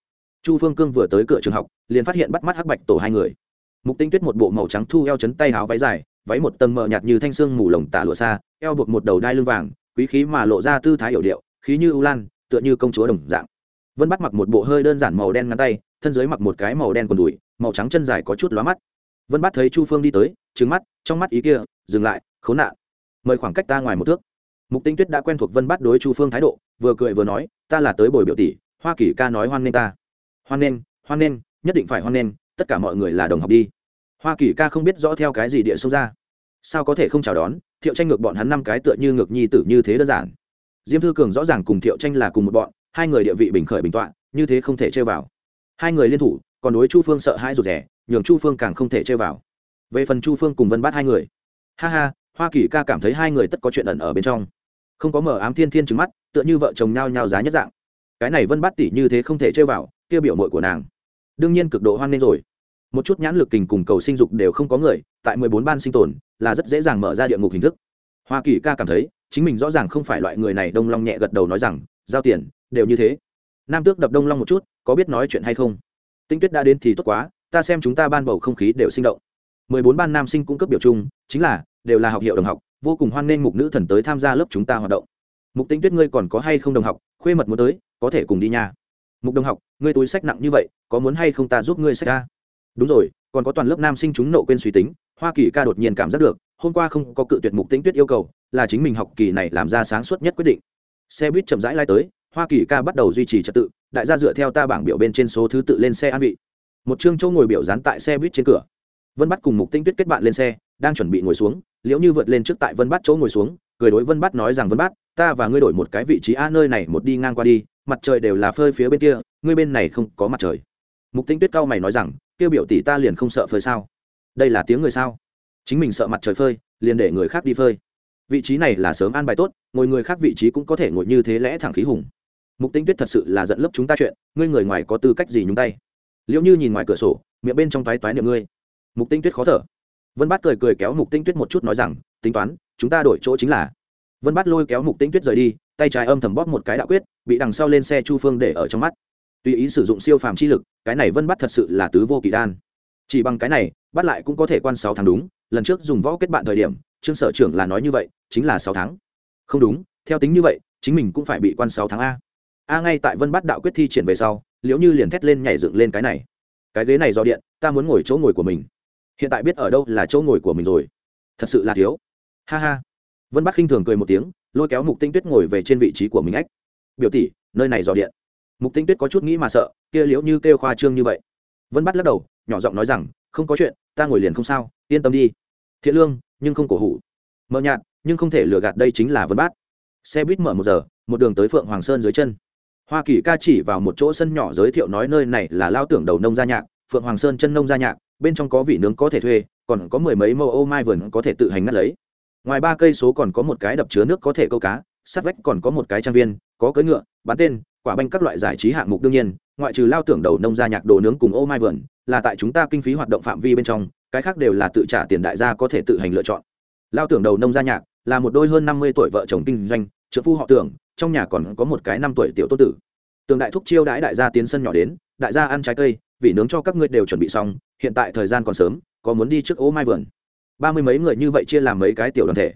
Chu phương cương vừa tới cửa trường học, liền phát hiện bắt mắt hắc bạch tổ hai người. Mục tinh tuyết một bộ màu trắng thu eo chấn tay háo váy dài, váy một tầng mờ nhạt như thanh sương mù lồng tả lụa xa, eo buộc một đầu đai lưng vàng, quý khí mà lộ ra tư thái hiểu điệu, khí như ưu lan, tựa như công chúa đồng dạng. Vân bắt mặc một bộ hơi đơn giản màu đen ngắn tay, thân dưới mặc một cái màu đen quần đùi, màu trắng chân dài có chút lóa mắt vân bắt thấy chu phương đi tới trứng mắt, trong mắt ý kia, dừng lại, khốn nạn. Mời khoảng cách ta ngoài một thước. Mục tinh tuyết đã quen thuộc vân bắt đối chu phương thái độ, vừa cười vừa nói, ta là tới bồi biểu tỷ, hoa kỳ ca nói hoan nghênh ta. Hoan nghênh hoan nghênh, nhất định phải hoan nghênh, tất cả mọi người là đồng học đi. Hoa kỳ ca không biết rõ theo cái gì địa sâu ra. Sao có thể không chào đón, thiệu tranh ngược bọn hắn năm cái tựa như ngược nhi tử như thế đơn giản. Diêm thư cường rõ ràng cùng thiệu tranh là cùng một bọn, hai người địa vị bình khởi bình tọa, như thế không thể chơi vào. Hai người liên thủ, còn đối chu phương sợ hãi rụt rẻ nhường chu phương càng không thể chơi vào. Về phần chu phương cùng vân Bát hai người. Ha ha, hoa kỳ ca cảm thấy hai người tất có chuyện ẩn ở bên trong. Không có mở ám thiên thiên trứng mắt, tựa như vợ chồng nhau nhau giá nhất dạng. Cái này vân Bát tỷ như thế không thể chơi vào, kia biểu mội của nàng. Đương nhiên cực độ hoan nghênh rồi. Một chút nhãn lực kình cùng cầu sinh dục đều không có người, tại mười bốn ban sinh tồn, là rất dễ dàng mở ra địa ngục hình thức. Hoa kỳ ca cảm thấy, chính mình rõ ràng không phải loại người này, đông long nhẹ gật đầu nói rằng, giao tiền, đều như thế. Nam tước đập đông long một chút, có biết nói chuyện hay không? Tinh tuyết đã đến thì tốt quá ta xem chúng ta ban bầu không khí đều sinh động. Mười bốn ban nam sinh cung cấp biểu chung chính là, đều là học hiệu đồng học, vô cùng hoan nghênh mục nữ thần tới tham gia lớp chúng ta hoạt động. Mục Tĩnh tuyết ngươi còn có hay không đồng học, khuê mật muốn tới, có thể cùng đi nha. Mục đồng học, ngươi túi sách nặng như vậy, có muốn hay không ta giúp ngươi sách ra? Đúng rồi, còn có toàn lớp nam sinh chúng nộ quên suy tính, hoa kỳ ca đột nhiên cảm giác được, hôm qua không có cự tuyệt mục tính tuyết yêu cầu, là chính mình học kỳ này làm ra sáng suốt nhất quyết định. Xe buýt chậm rãi lai tới, hoa kỳ ca bắt đầu duy trì trật tự, đại gia dựa theo ta bảng biểu bên trên số thứ tự lên xe an vị một chương châu ngồi biểu dán tại xe buýt trên cửa. Vân bắt cùng mục tinh tuyết kết bạn lên xe, đang chuẩn bị ngồi xuống, liễu như vượt lên trước tại vân bắt chỗ ngồi xuống, cười đối vân bắt nói rằng, vân bắt ta và ngươi đổi một cái vị trí a, nơi này một đi ngang qua đi, mặt trời đều là phơi phía bên kia, ngươi bên này không có mặt trời. Mục tinh tuyết cao mày nói rằng, kêu biểu tỷ ta liền không sợ phơi sao? Đây là tiếng người sao? Chính mình sợ mặt trời phơi, liền để người khác đi phơi. Vị trí này là sớm an bài tốt, ngồi người khác vị trí cũng có thể ngồi như thế lẽ thẳng khí hùng. Mục tinh tuyết thật sự là giận lấp chúng ta chuyện, ngươi người ngoài có tư cách gì nhúng tay? Liệu như nhìn ngoài cửa sổ, miệng bên trong toái toái niệm ngươi. Mục tinh tuyết khó thở. Vân bát cười cười kéo mục tinh tuyết một chút nói rằng, tính toán, chúng ta đổi chỗ chính là. Vân bát lôi kéo mục tinh tuyết rời đi, tay trái âm thầm bóp một cái đạo quyết, bị đằng sau lên xe chu phương để ở trong mắt. Tùy ý sử dụng siêu phàm chi lực, cái này vân bắt thật sự là tứ vô kỳ đan. Chỉ bằng cái này, bắt lại cũng có thể quan sáu tháng đúng, lần trước dùng võ kết bạn thời điểm, trương sở trưởng là nói như vậy, chính là sáu tháng. Không đúng, theo tính như vậy, chính mình cũng phải bị quan sáu tháng a. A ngay tại vân bắt đạo quyết thi triển về sau liễu như liền thét lên nhảy dựng lên cái này. Cái ghế này do điện, ta muốn ngồi chỗ ngồi của mình. Hiện tại biết ở đâu là chỗ ngồi của mình rồi. Thật sự là thiếu. Ha ha. Vân bắc khinh thường cười một tiếng, lôi kéo mục tinh tuyết ngồi về trên vị trí của mình ách. Biểu tỷ, nơi này dò điện. Mục tinh tuyết có chút nghĩ mà sợ, kia liễu như kêu khoa trương như vậy. Vân bắt lắc đầu, nhỏ giọng nói rằng, không có chuyện, ta ngồi liền không sao, yên tâm đi. Thiện lương, nhưng không cổ hủ. Mờ nhạt, nhưng không thể lừa gạt đây chính là vân bát xe buýt mở một giờ, một đường tới phượng hoàng sơn dưới chân hoa kỳ ca chỉ vào một chỗ sân nhỏ giới thiệu nói nơi này là lao tưởng đầu nông gia nhạc, phượng hoàng sơn chân nông gia nhạc, bên trong có vị nướng có thể thuê, còn có mười mấy mẫu ô mai vườn có thể tự hành ngắt lấy. Ngoài ba cây số còn có một cái đập chứa nước có thể câu cá sát vách còn có một cái trang viên, có cưỡi ngựa, bán tên, quả banh các loại giải trí hạng mục đương nhiên, ngoại trừ lao tưởng đầu nông gia nhạc đồ nướng cùng ô mai vườn, là tại chúng ta kinh phí hoạt động phạm vi bên trong, cái khác đều là tự trả tiền đại gia có thể tự hành lựa chọn. Lao tưởng đầu nông gia nhạc là một đôi hơn năm mươi tuổi vợ chồng kinh doanh, trợ phu họ tưởng trong nhà còn có một cái năm tuổi tiểu tô tử. Tường đại thúc chiêu đãi đại gia tiến sân nhỏ đến, đại gia ăn trái cây vị nướng cho các ngươi đều chuẩn bị xong, hiện tại thời gian còn sớm, có muốn đi trước ô mai vườn. Ba mươi mấy người như vậy chia làm mấy cái tiểu đoàn thể.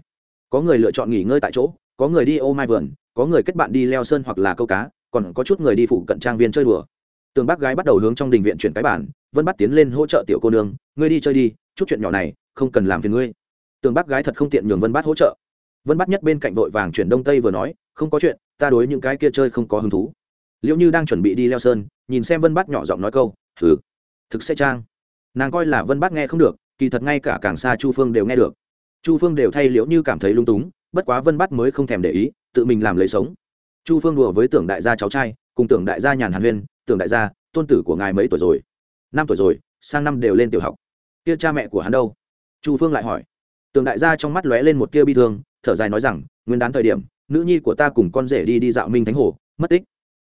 Có người lựa chọn nghỉ ngơi tại chỗ, có người đi ô mai vườn, có người kết bạn đi leo sơn hoặc là câu cá, còn có chút người đi phụ cận trang viên chơi đùa. Tường bác gái bắt đầu hướng trong đình viện chuyển cái bản vân bắt tiến lên hỗ trợ tiểu cô nương, ngươi đi chơi đi, chút chuyện nhỏ này, không cần làm phiền ngươi. Tường bác gái thật không tiện nhường vân bắt hỗ trợ. Vân bắt nhất bên cạnh vội vàng chuyển đông tây vừa nói không có chuyện, ta đối những cái kia chơi không có hứng thú. Liệu như đang chuẩn bị đi leo sơn, nhìn xem vân bát nhỏ giọng nói câu thử thực sẽ trang. Nàng coi là vân bát nghe không được, kỳ thật ngay cả càng xa chu phương đều nghe được. Chu phương đều thay liễu như cảm thấy lung túng, bất quá vân bát mới không thèm để ý, tự mình làm lấy sống. Chu phương đùa với tưởng đại gia cháu trai, cùng tưởng đại gia nhàn hàn huyên, tưởng đại gia, tôn tử của ngài mấy tuổi rồi? Năm tuổi rồi, sang năm đều lên tiểu học. Kia cha mẹ của hắn đâu? Chu phương lại hỏi. Tưởng đại gia trong mắt lóe lên một tia bi thương, thở dài nói rằng, nguyên đán thời điểm nữ nhi của ta cùng con rể đi đi dạo minh thánh hồ, mất tích.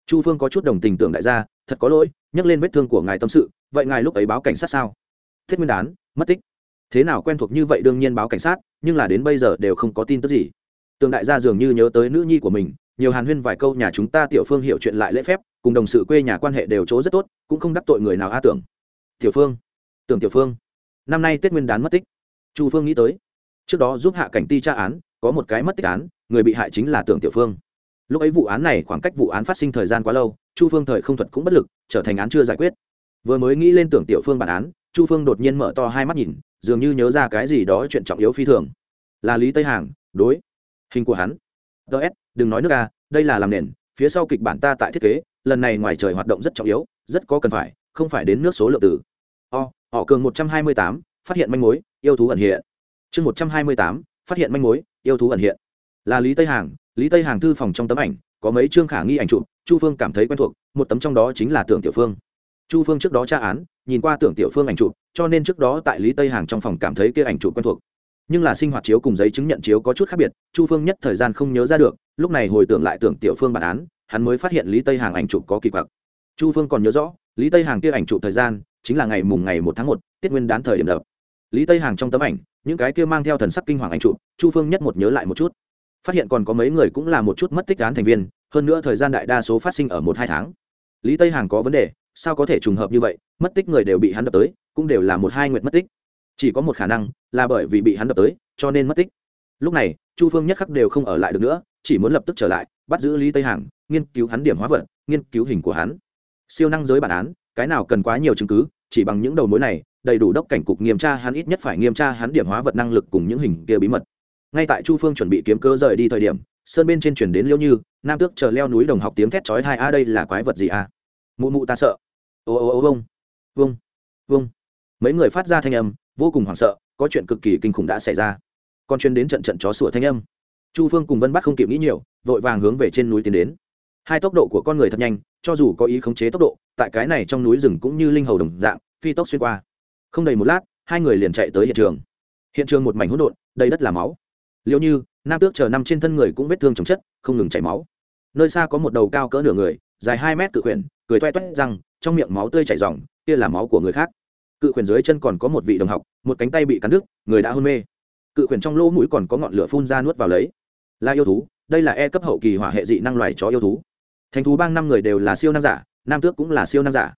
Chu phương có chút đồng tình tưởng đại gia, thật có lỗi, nhắc lên vết thương của ngài tâm sự, vậy ngài lúc ấy báo cảnh sát sao? Thiết nguyên đán, mất tích. Thế nào quen thuộc như vậy đương nhiên báo cảnh sát, nhưng là đến bây giờ đều không có tin tức gì. Tường đại gia dường như nhớ tới nữ nhi của mình, nhiều hàn huyên vài câu nhà chúng ta tiểu phương hiểu chuyện lại lễ phép, cùng đồng sự quê nhà quan hệ đều chỗ rất tốt, cũng không đắc tội người nào a tưởng. Tiểu phương, tưởng tiểu phương. Năm nay tết nguyên đán mất tích. Chu phương nghĩ tới, trước đó giúp hạ cảnh ti tra án có một cái mất tích án, người bị hại chính là tưởng tiểu phương. Lúc ấy vụ án này khoảng cách vụ án phát sinh thời gian quá lâu, chu phương thời không thuật cũng bất lực, trở thành án chưa giải quyết. Vừa mới nghĩ lên tưởng tiểu phương bản án, chu phương đột nhiên mở to hai mắt nhìn, dường như nhớ ra cái gì đó chuyện trọng yếu phi thường. Là lý tây hàng, đối. Hình của hắn. Ts đừng nói nước a, đây là làm nền, phía sau kịch bản ta tại thiết kế, lần này ngoài trời hoạt động rất trọng yếu, rất có cần phải, không phải đến nước số lượng tử o, họ cường một trăm hai mươi tám, phát hiện manh mối, yêu thú ẩn hiện. Chương một trăm hai mươi tám, phát hiện manh mối yêu thú ẩn hiện. Là lý tây hàng, lý tây hàng thư phòng trong tấm ảnh, có mấy chương khả nghi ảnh chụp, chu phương cảm thấy quen thuộc, một tấm trong đó chính là tưởng tiểu phương. Chu phương trước đó tra án, nhìn qua tưởng tiểu phương ảnh chụp, cho nên trước đó tại lý tây hàng trong phòng cảm thấy kia ảnh chụp quen thuộc. Nhưng là sinh hoạt chiếu cùng giấy chứng nhận chiếu có chút khác biệt, chu phương nhất thời gian không nhớ ra được, lúc này hồi tưởng lại tưởng tiểu phương bản án, hắn mới phát hiện lý tây hàng ảnh chụp có kỳ quặc. Chu phương còn nhớ rõ, lý tây hàng kia ảnh chụp thời gian, chính là ngày mùng ngày một tháng một, tiết nguyên đán thời điểm đập lý tây hàng trong tấm ảnh, những cái kia mang theo thần sắc kinh hoàng anh trụ chu phương nhất một nhớ lại một chút. Phát hiện còn có mấy người cũng là một chút mất tích án thành viên, hơn nữa thời gian đại đa số phát sinh ở một hai tháng. Lý tây hàng có vấn đề, sao có thể trùng hợp như vậy, mất tích người đều bị hắn đập tới, cũng đều là một hai nguyệt mất tích. Chỉ có một khả năng, là bởi vì bị hắn đập tới, cho nên mất tích. Lúc này, chu phương nhất khắc đều không ở lại được nữa, chỉ muốn lập tức trở lại, bắt giữ lý tây hàng, nghiên cứu hắn điểm hóa vật, nghiên cứu hình của hắn. Siêu năng giới bản án, cái nào cần quá nhiều chứng cứ chỉ bằng những đầu mối này, đầy đủ đốc cảnh cục nghiêm tra hắn ít nhất phải nghiêm tra hắn điểm hóa vật năng lực cùng những hình kia bí mật. Ngay tại chu phương chuẩn bị kiếm cơ rời đi thời điểm, sơn bên trên chuyển đến liêu như, nam tước chờ leo núi đồng học tiếng thét chói hai a, đây là quái vật gì a mụ mụ ta sợ. Ô ô ô vông vông vông mấy người phát ra thanh âm, vô cùng hoảng sợ, có chuyện cực kỳ kinh khủng đã xảy ra. Còn chuyên đến trận trận chó sủa thanh âm. Chu phương cùng vân bắc không kịp nghĩ nhiều, vội vàng hướng về trên núi tiến đến. Hai tốc độ của con người thật nhanh cho dù có ý khống chế tốc độ, tại cái này trong núi rừng cũng như linh hầu đồng dạng, phi tốc xuyên qua. Không đầy một lát, hai người liền chạy tới hiện trường. Hiện trường một mảnh hỗn độn, đầy đất là máu. Liệu như, nam tước chờ nằm trên thân người cũng vết thương chồng chất, không ngừng chảy máu. Nơi xa có một đầu cao cỡ nửa người, dài hai mét cự khuyển, cười toe toét rằng trong miệng máu tươi chảy ròng, kia là máu của người khác. Cự khuyển dưới chân còn có một vị đồng học, một cánh tay bị cắn đứt, người đã hôn mê. Cự khuyển trong lỗ mũi còn có ngọn lửa phun ra nuốt vào lấy. Là yêu thú, đây là e cấp hậu kỳ hỏa hệ dị năng loài chó yêu thú thành thú bang năm người đều là siêu năng giả, nam tước cũng là siêu năng giả.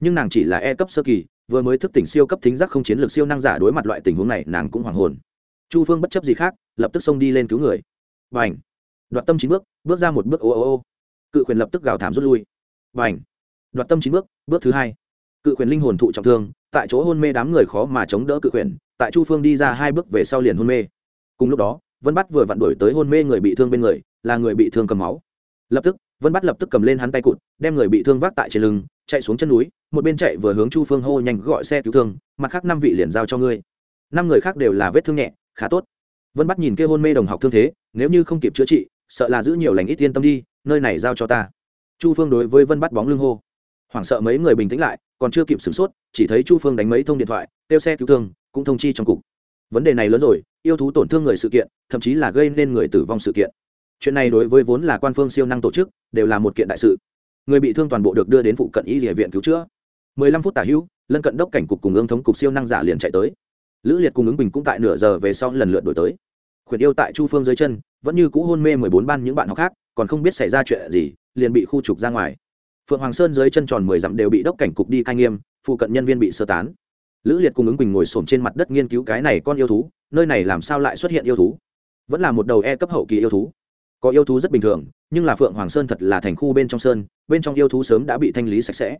Nhưng nàng chỉ là e cấp sơ kỳ, vừa mới thức tỉnh siêu cấp thính giác không chiến lược siêu năng giả đối mặt loại tình huống này, nàng cũng hoàng hồn. Chu phương bất chấp gì khác, lập tức xông đi lên cứu người. Và ảnh đoạt tâm chín bước bước ra một bước, ô ô ô. Cự quyền lập tức gào thảm rút lui. Và ảnh đoạt tâm chín bước bước thứ hai. Cự quyền linh hồn thụ trọng thương, tại chỗ hôn mê đám người khó mà chống đỡ cự quyền, tại chu phương đi ra hai bước về sau liền hôn mê. Cùng lúc đó, vân bắt vừa vặn đổi tới hôn mê người bị thương bên người, là người bị thương cầm máu. Lập tức vân bắt lập tức cầm lên hắn tay cụt, đem người bị thương vác tại trên lưng, chạy xuống chân núi, một bên chạy vừa hướng chu phương hô nhanh gọi xe cứu thương, mặt khác năm vị liền giao cho ngươi. Năm người khác đều là vết thương nhẹ, khá tốt. Vân bắt nhìn kia hôn mê đồng học thương thế, nếu như không kịp chữa trị, sợ là giữ nhiều lành ít yên tâm đi, nơi này giao cho ta. Chu phương đối với vân bắt bóng lưng hô. Hoảng sợ mấy người bình tĩnh lại, còn chưa kịp sửng sốt, chỉ thấy chu phương đánh mấy thông điện thoại, kêu xe cứu thương, cũng thông chi trong cục. Vấn đề này lớn rồi, yêu thú tổn thương người sự kiện, thậm chí là gây nên người tử vong sự kiện chuyện này đối với vốn là quan phương siêu năng tổ chức, đều là một kiện đại sự. Người bị thương toàn bộ được đưa đến phụ cận y địa viện cứu chữa. 15 phút tả hữu, lân cận đốc cảnh cục cùng ương thống cục siêu năng giả liền chạy tới. Lữ liệt cùng ứng bình cũng tại nửa giờ về sau lần lượt đổi tới. Khuyển yêu tại chu phương dưới chân, vẫn như cũ hôn mê mười bốn ban những bạn học khác, còn không biết xảy ra chuyện gì, liền bị khu trục ra ngoài. Phượng hoàng sơn dưới chân tròn mười dặm đều bị đốc cảnh cục đi cai nghiêm, phụ cận nhân viên bị sơ tán. Lữ liệt cùng ứng bình ngồi xổm trên mặt đất nghiên cứu cái này con yêu thú, nơi này làm sao lại xuất hiện yêu thú? Vẫn là một đầu e cấp hậu kỳ yêu thú có yêu thú rất bình thường, nhưng là phượng hoàng sơn thật là thành khu bên trong sơn, bên trong yêu thú sớm đã bị thanh lý sạch sẽ.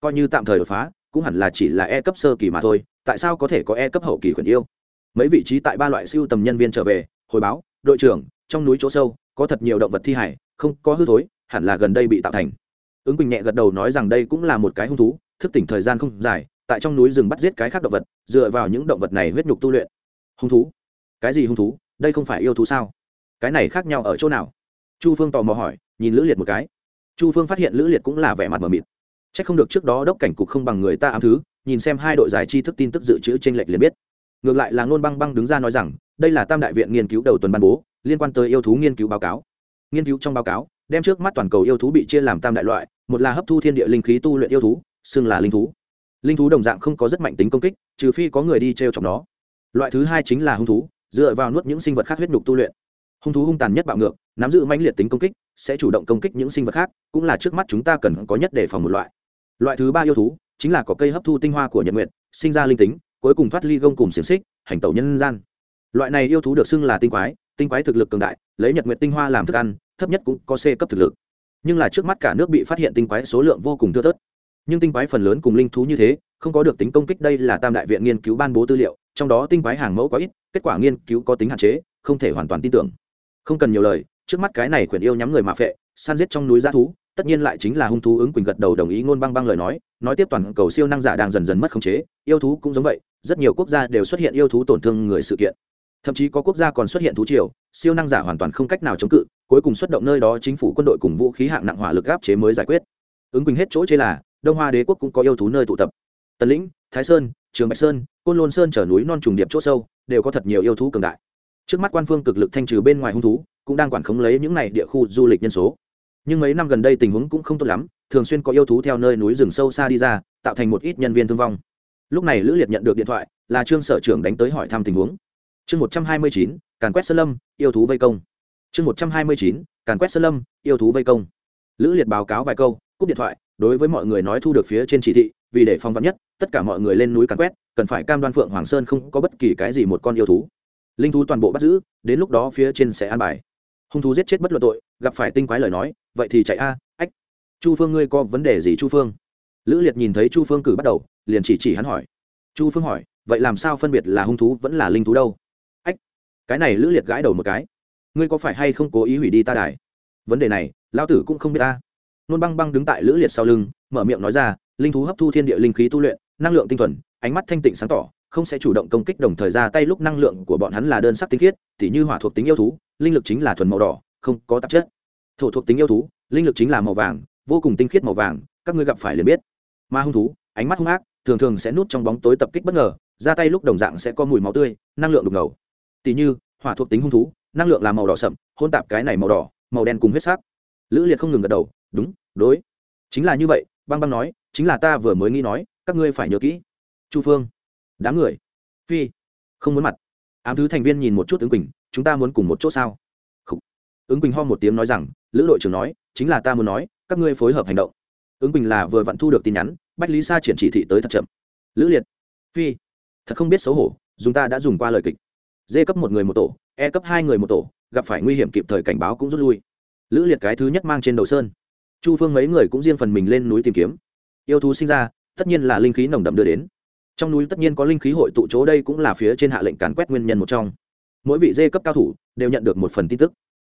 Coi như tạm thời đột phá, cũng hẳn là chỉ là e cấp sơ kỳ mà thôi, tại sao có thể có e cấp hậu kỳ khuyển yêu? Mấy vị trí tại ba loại siêu tầm nhân viên trở về, hồi báo, đội trưởng, trong núi chỗ sâu, có thật nhiều động vật thi hải, không có hư thối, hẳn là gần đây bị tạo thành. Ứng bình nhẹ gật đầu nói rằng đây cũng là một cái hung thú, thức tỉnh thời gian không dài, tại trong núi rừng bắt giết cái khác động vật, dựa vào những động vật này huyết nhục tu luyện. Hung thú? Cái gì hung thú? Đây không phải yêu thú sao? Cái này khác nhau ở chỗ nào? Chu phương tò mò hỏi, nhìn lữ liệt một cái. Chu phương phát hiện lữ liệt cũng là vẻ mặt mờ mịt. C h ắ c không được trước đó đốc cảnh cục không bằng người ta ám thứ, nhìn xem hai đội giải tri thức tin tức dự trữ t r ê n lệch liền biết. Ngược lại là ngôn băng băng đứng ra nói rằng, đây là tam đại viện nghiên cứu đầu tuần ban bố, liên quan tới yêu thú nghiên cứu báo cáo. Nghiên cứu trong báo cáo, đem trước mắt toàn cầu yêu thú bị chia làm tam đại loại, một là hấp thu thiên địa linh khí tu luyện yêu thú, xưng là linh thú. Linh thú đồng dạng không có rất mạnh tính công kích, trừ phi có người đi t r e o chọc nó. Loại thứ hai chính là hung thú, dựa vào nuốt những sinh vật khác huyết nhục tu luyện hung thú hung tàn nhất bạo ngược, nắm giữ mãnh liệt tính công kích, sẽ chủ động công kích những sinh vật khác, cũng là trước mắt chúng ta cần có nhất để phòng một loại. Loại thứ ba yêu thú chính là có cây hấp thu tinh hoa của nhật nguyện sinh ra linh tính, cuối cùng thoát ly gông cùng xiềng xích, hành tẩu nhân gian. Loại này yêu thú được xưng là tinh quái tinh quái thực lực cường đại, lấy nhật nguyện tinh hoa làm thức ăn, thấp nhất cũng có c cấp thực lực. Nhưng là trước mắt cả nước bị phát hiện tinh quái số lượng vô cùng thưa thớt. Nhưng tinh quái phần lớn cùng linh thú như thế, không có được tính công kích đây là tam đại viện nghiên cứu ban bố tư liệu, trong đó tinh quái hàng mẫu có ít, kết quả nghiên cứu có tính hạn chế, không thể hoàn toàn tin tưởng không cần nhiều lời, trước mắt cái này khuyển yêu nhắm người mà phệ, san giết trong núi g thú, tất nhiên lại chính là hung thú ứng quỳnh gật đầu đồng ý ngôn băng băng lời nói nói tiếp toàn cầu siêu năng giả đang dần dần mất khống chế, yêu thú cũng giống vậy, rất nhiều quốc gia đều xuất hiện yêu thú tổn thương người sự kiện. Thậm chí có quốc gia còn xuất hiện thú triều, siêu năng giả hoàn toàn không cách nào chống cự, cuối cùng xuất động nơi đó chính phủ quân đội cùng vũ khí hạng nặng hỏa lực áp chế mới giải quyết. Ứng quỳnh hết chỗ chê là, đông hoa đế quốc cũng có yêu thú nơi tụ tập. Tần lĩnh, thái sơn, trường bạch sơn, côn lôn sơn trở núi non trùng điệp chỗ sâu, đều có thật nhiều yêu thú cường đại trước mắt quan phương cực lực thanh trừ bên ngoài hung thú, cũng đang quản khống lấy những này địa khu du lịch nhân số. Nhưng mấy năm gần đây tình huống cũng không tốt lắm, thường xuyên có yêu thú theo nơi núi rừng sâu xa đi ra, tạo thành một ít nhân viên thương vong. Lúc này lữ liệt nhận được điện thoại, là trương sở trưởng đánh tới hỏi thăm tình huống. Chương một trăm hai mươi chín, càn quét sơn lâm, yêu thú vây công. Chương một trăm hai mươi chín, càn quét sơn lâm, yêu thú vây công. Lữ liệt báo cáo vài câu, cúp điện thoại, đối với mọi người nói thu được phía trên chỉ thị, vì để phòng vắn nhất, tất cả mọi người lên núi càn quét, cần phải cam đoan phượng hoàng sơn không có bất kỳ cái gì một con yêu thú linh thú toàn bộ bắt giữ, đến lúc đó phía trên sẽ an bài. Hung thú giết chết bất luận tội, gặp phải tinh quái lời nói, vậy thì chạy a, ách. Chu phương ngươi có vấn đề gì chu phương? Lữ liệt nhìn thấy chu phương cử bắt đầu, liền chỉ chỉ hắn hỏi. Chu phương hỏi, vậy làm sao phân biệt là hung thú vẫn là linh thú đâu? Ách. Cái này lữ liệt gãi đầu một cái. Ngươi có phải hay không cố ý hủy đi ta đài? Vấn đề này lao tử cũng không biết ta. Nôn băng băng đứng tại lữ liệt sau lưng, mở miệng nói ra, linh thú hấp thu thiên địa linh khí tu luyện, năng lượng tinh thuần, ánh mắt thanh tịnh sáng tỏ không sẽ chủ động công kích đồng thời ra tay lúc năng lượng của bọn hắn là đơn sắc tinh khiết, tỉ như hỏa thuộc tính yêu thú, linh lực chính là thuần màu đỏ, không có tạp chất. Thổ thuộc tính yêu thú, linh lực chính là màu vàng, vô cùng tinh khiết màu vàng, các ngươi gặp phải liền biết. Ma hung thú, ánh mắt hung ác, thường thường sẽ nút trong bóng tối tập kích bất ngờ, ra tay lúc đồng dạng sẽ có mùi máu tươi, năng lượng đục ngầu. Tỉ như, hỏa thuộc tính hung thú, năng lượng là màu đỏ sậm hôn tạp cái này màu đỏ, màu đen cùng huyết sắc. Lữ liệt không ngừng gật đầu, đúng, đối. Chính là như vậy. Băng băng nói, chính là ta vừa mới nghĩ nói, các ngươi phải nhớ kỹ. Chu phương đám người. Phi. Không muốn mặt. Ám thứ thành viên nhìn một chút ứng quỳnh, chúng ta muốn cùng một chỗ sao? Khủ. ứng quỳnh ho một tiếng nói rằng, lữ đội trưởng nói, chính là ta muốn nói, các ngươi phối hợp hành động. Ứng quỳnh là vừa vặn thu được tin nhắn, bách lý sa triển chỉ thị tới thật chậm. Lữ liệt. Phi. Thật không biết xấu hổ, dùng ta đã dùng qua lời kịch. D cấp một người một tổ e cấp hai người một tổ, gặp phải nguy hiểm kịp thời cảnh báo cũng rút lui. Lữ liệt cái thứ nhất mang trên đầu sơn. Chu phương mấy người cũng riêng phần mình lên núi tìm kiếm. Yêu thú sinh ra, tất nhiên là linh khí nồng đậm đưa đến trong núi tất nhiên có linh khí hội tụ chỗ đây cũng là phía trên hạ lệnh càn quét nguyên nhân một trong. Mỗi vị dê cấp cao thủ đều nhận được một phần tin tức.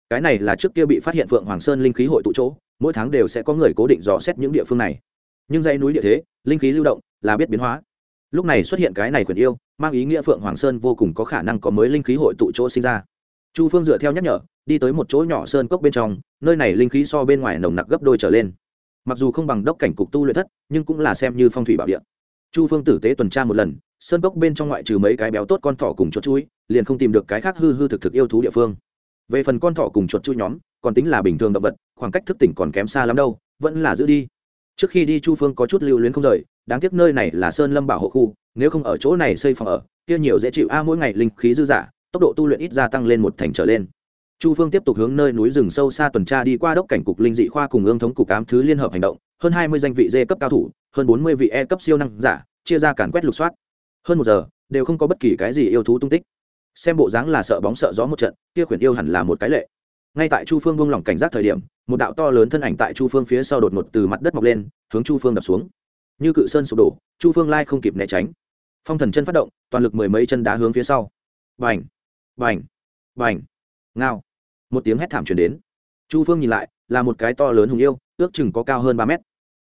Cái này là trước kia bị phát hiện phượng hoàng sơn linh khí hội tụ chỗ, mỗi tháng đều sẽ có người cố định dò xét những địa phương này. Nhưng dãy núi địa thế, linh khí lưu động là biết biến hóa. Lúc này xuất hiện cái này quyền yêu, mang ý nghĩa phượng hoàng sơn vô cùng có khả năng có mới linh khí hội tụ chỗ sinh ra. Chu phương dựa theo nhắc nhở, đi tới một chỗ nhỏ sơn cốc bên trong, nơi này linh khí so bên ngoài nồng nặc gấp đôi trở lên. Mặc dù không bằng đốc cảnh cục tu luyện thất, nhưng cũng là xem như phong thủy bảo địa chu phương tử tế tuần tra một lần, sơn cốc bên trong ngoại trừ mấy cái béo tốt con thỏ cùng chuột chui, liền không tìm được cái khác hư hư thực thực yêu thú địa phương. Về phần con thỏ cùng chuột chui nhóm, còn tính là bình thường động vật, khoảng cách thức tỉnh còn kém xa lắm đâu, vẫn là giữ đi. Trước khi đi chu phương có chút lưu luyến không rời, đáng tiếc nơi này là sơn lâm bảo hộ khu, nếu không ở chỗ này xây phòng ở, kia nhiều dễ chịu. A, mỗi ngày linh khí dư giả tốc độ tu luyện ít gia tăng lên một thành trở lên chu phương tiếp tục hướng nơi núi rừng sâu xa tuần tra đi qua đốc cảnh cục linh dị khoa cùng ương thống cục ám thứ liên hợp hành động, hơn hai mươi danh vị dê cấp cao thủ, hơn bốn mươi vị e cấp siêu năng giả, chia ra càn quét lục soát. Hơn một giờ, đều không có bất kỳ cái gì yêu thú tung tích. Xem bộ dáng là sợ bóng sợ gió một trận, kia khuyển yêu hẳn là một cái lệ. Ngay tại chu phương buông lỏng cảnh giác thời điểm, một đạo to lớn thân ảnh tại chu phương phía sau đột ngột từ mặt đất mọc lên, hướng chu phương đập xuống. Như cự sơn sụp đổ, chu phương lai không kịp né tránh. Phong thần chân phát động, toàn lực mười mấy chân đá hướng phía sau. Vành vành vành ngao! Một tiếng hét thảm truyền đến. Chu phương nhìn lại, là một cái to lớn hùng yêu, ước chừng có cao hơn ba mét.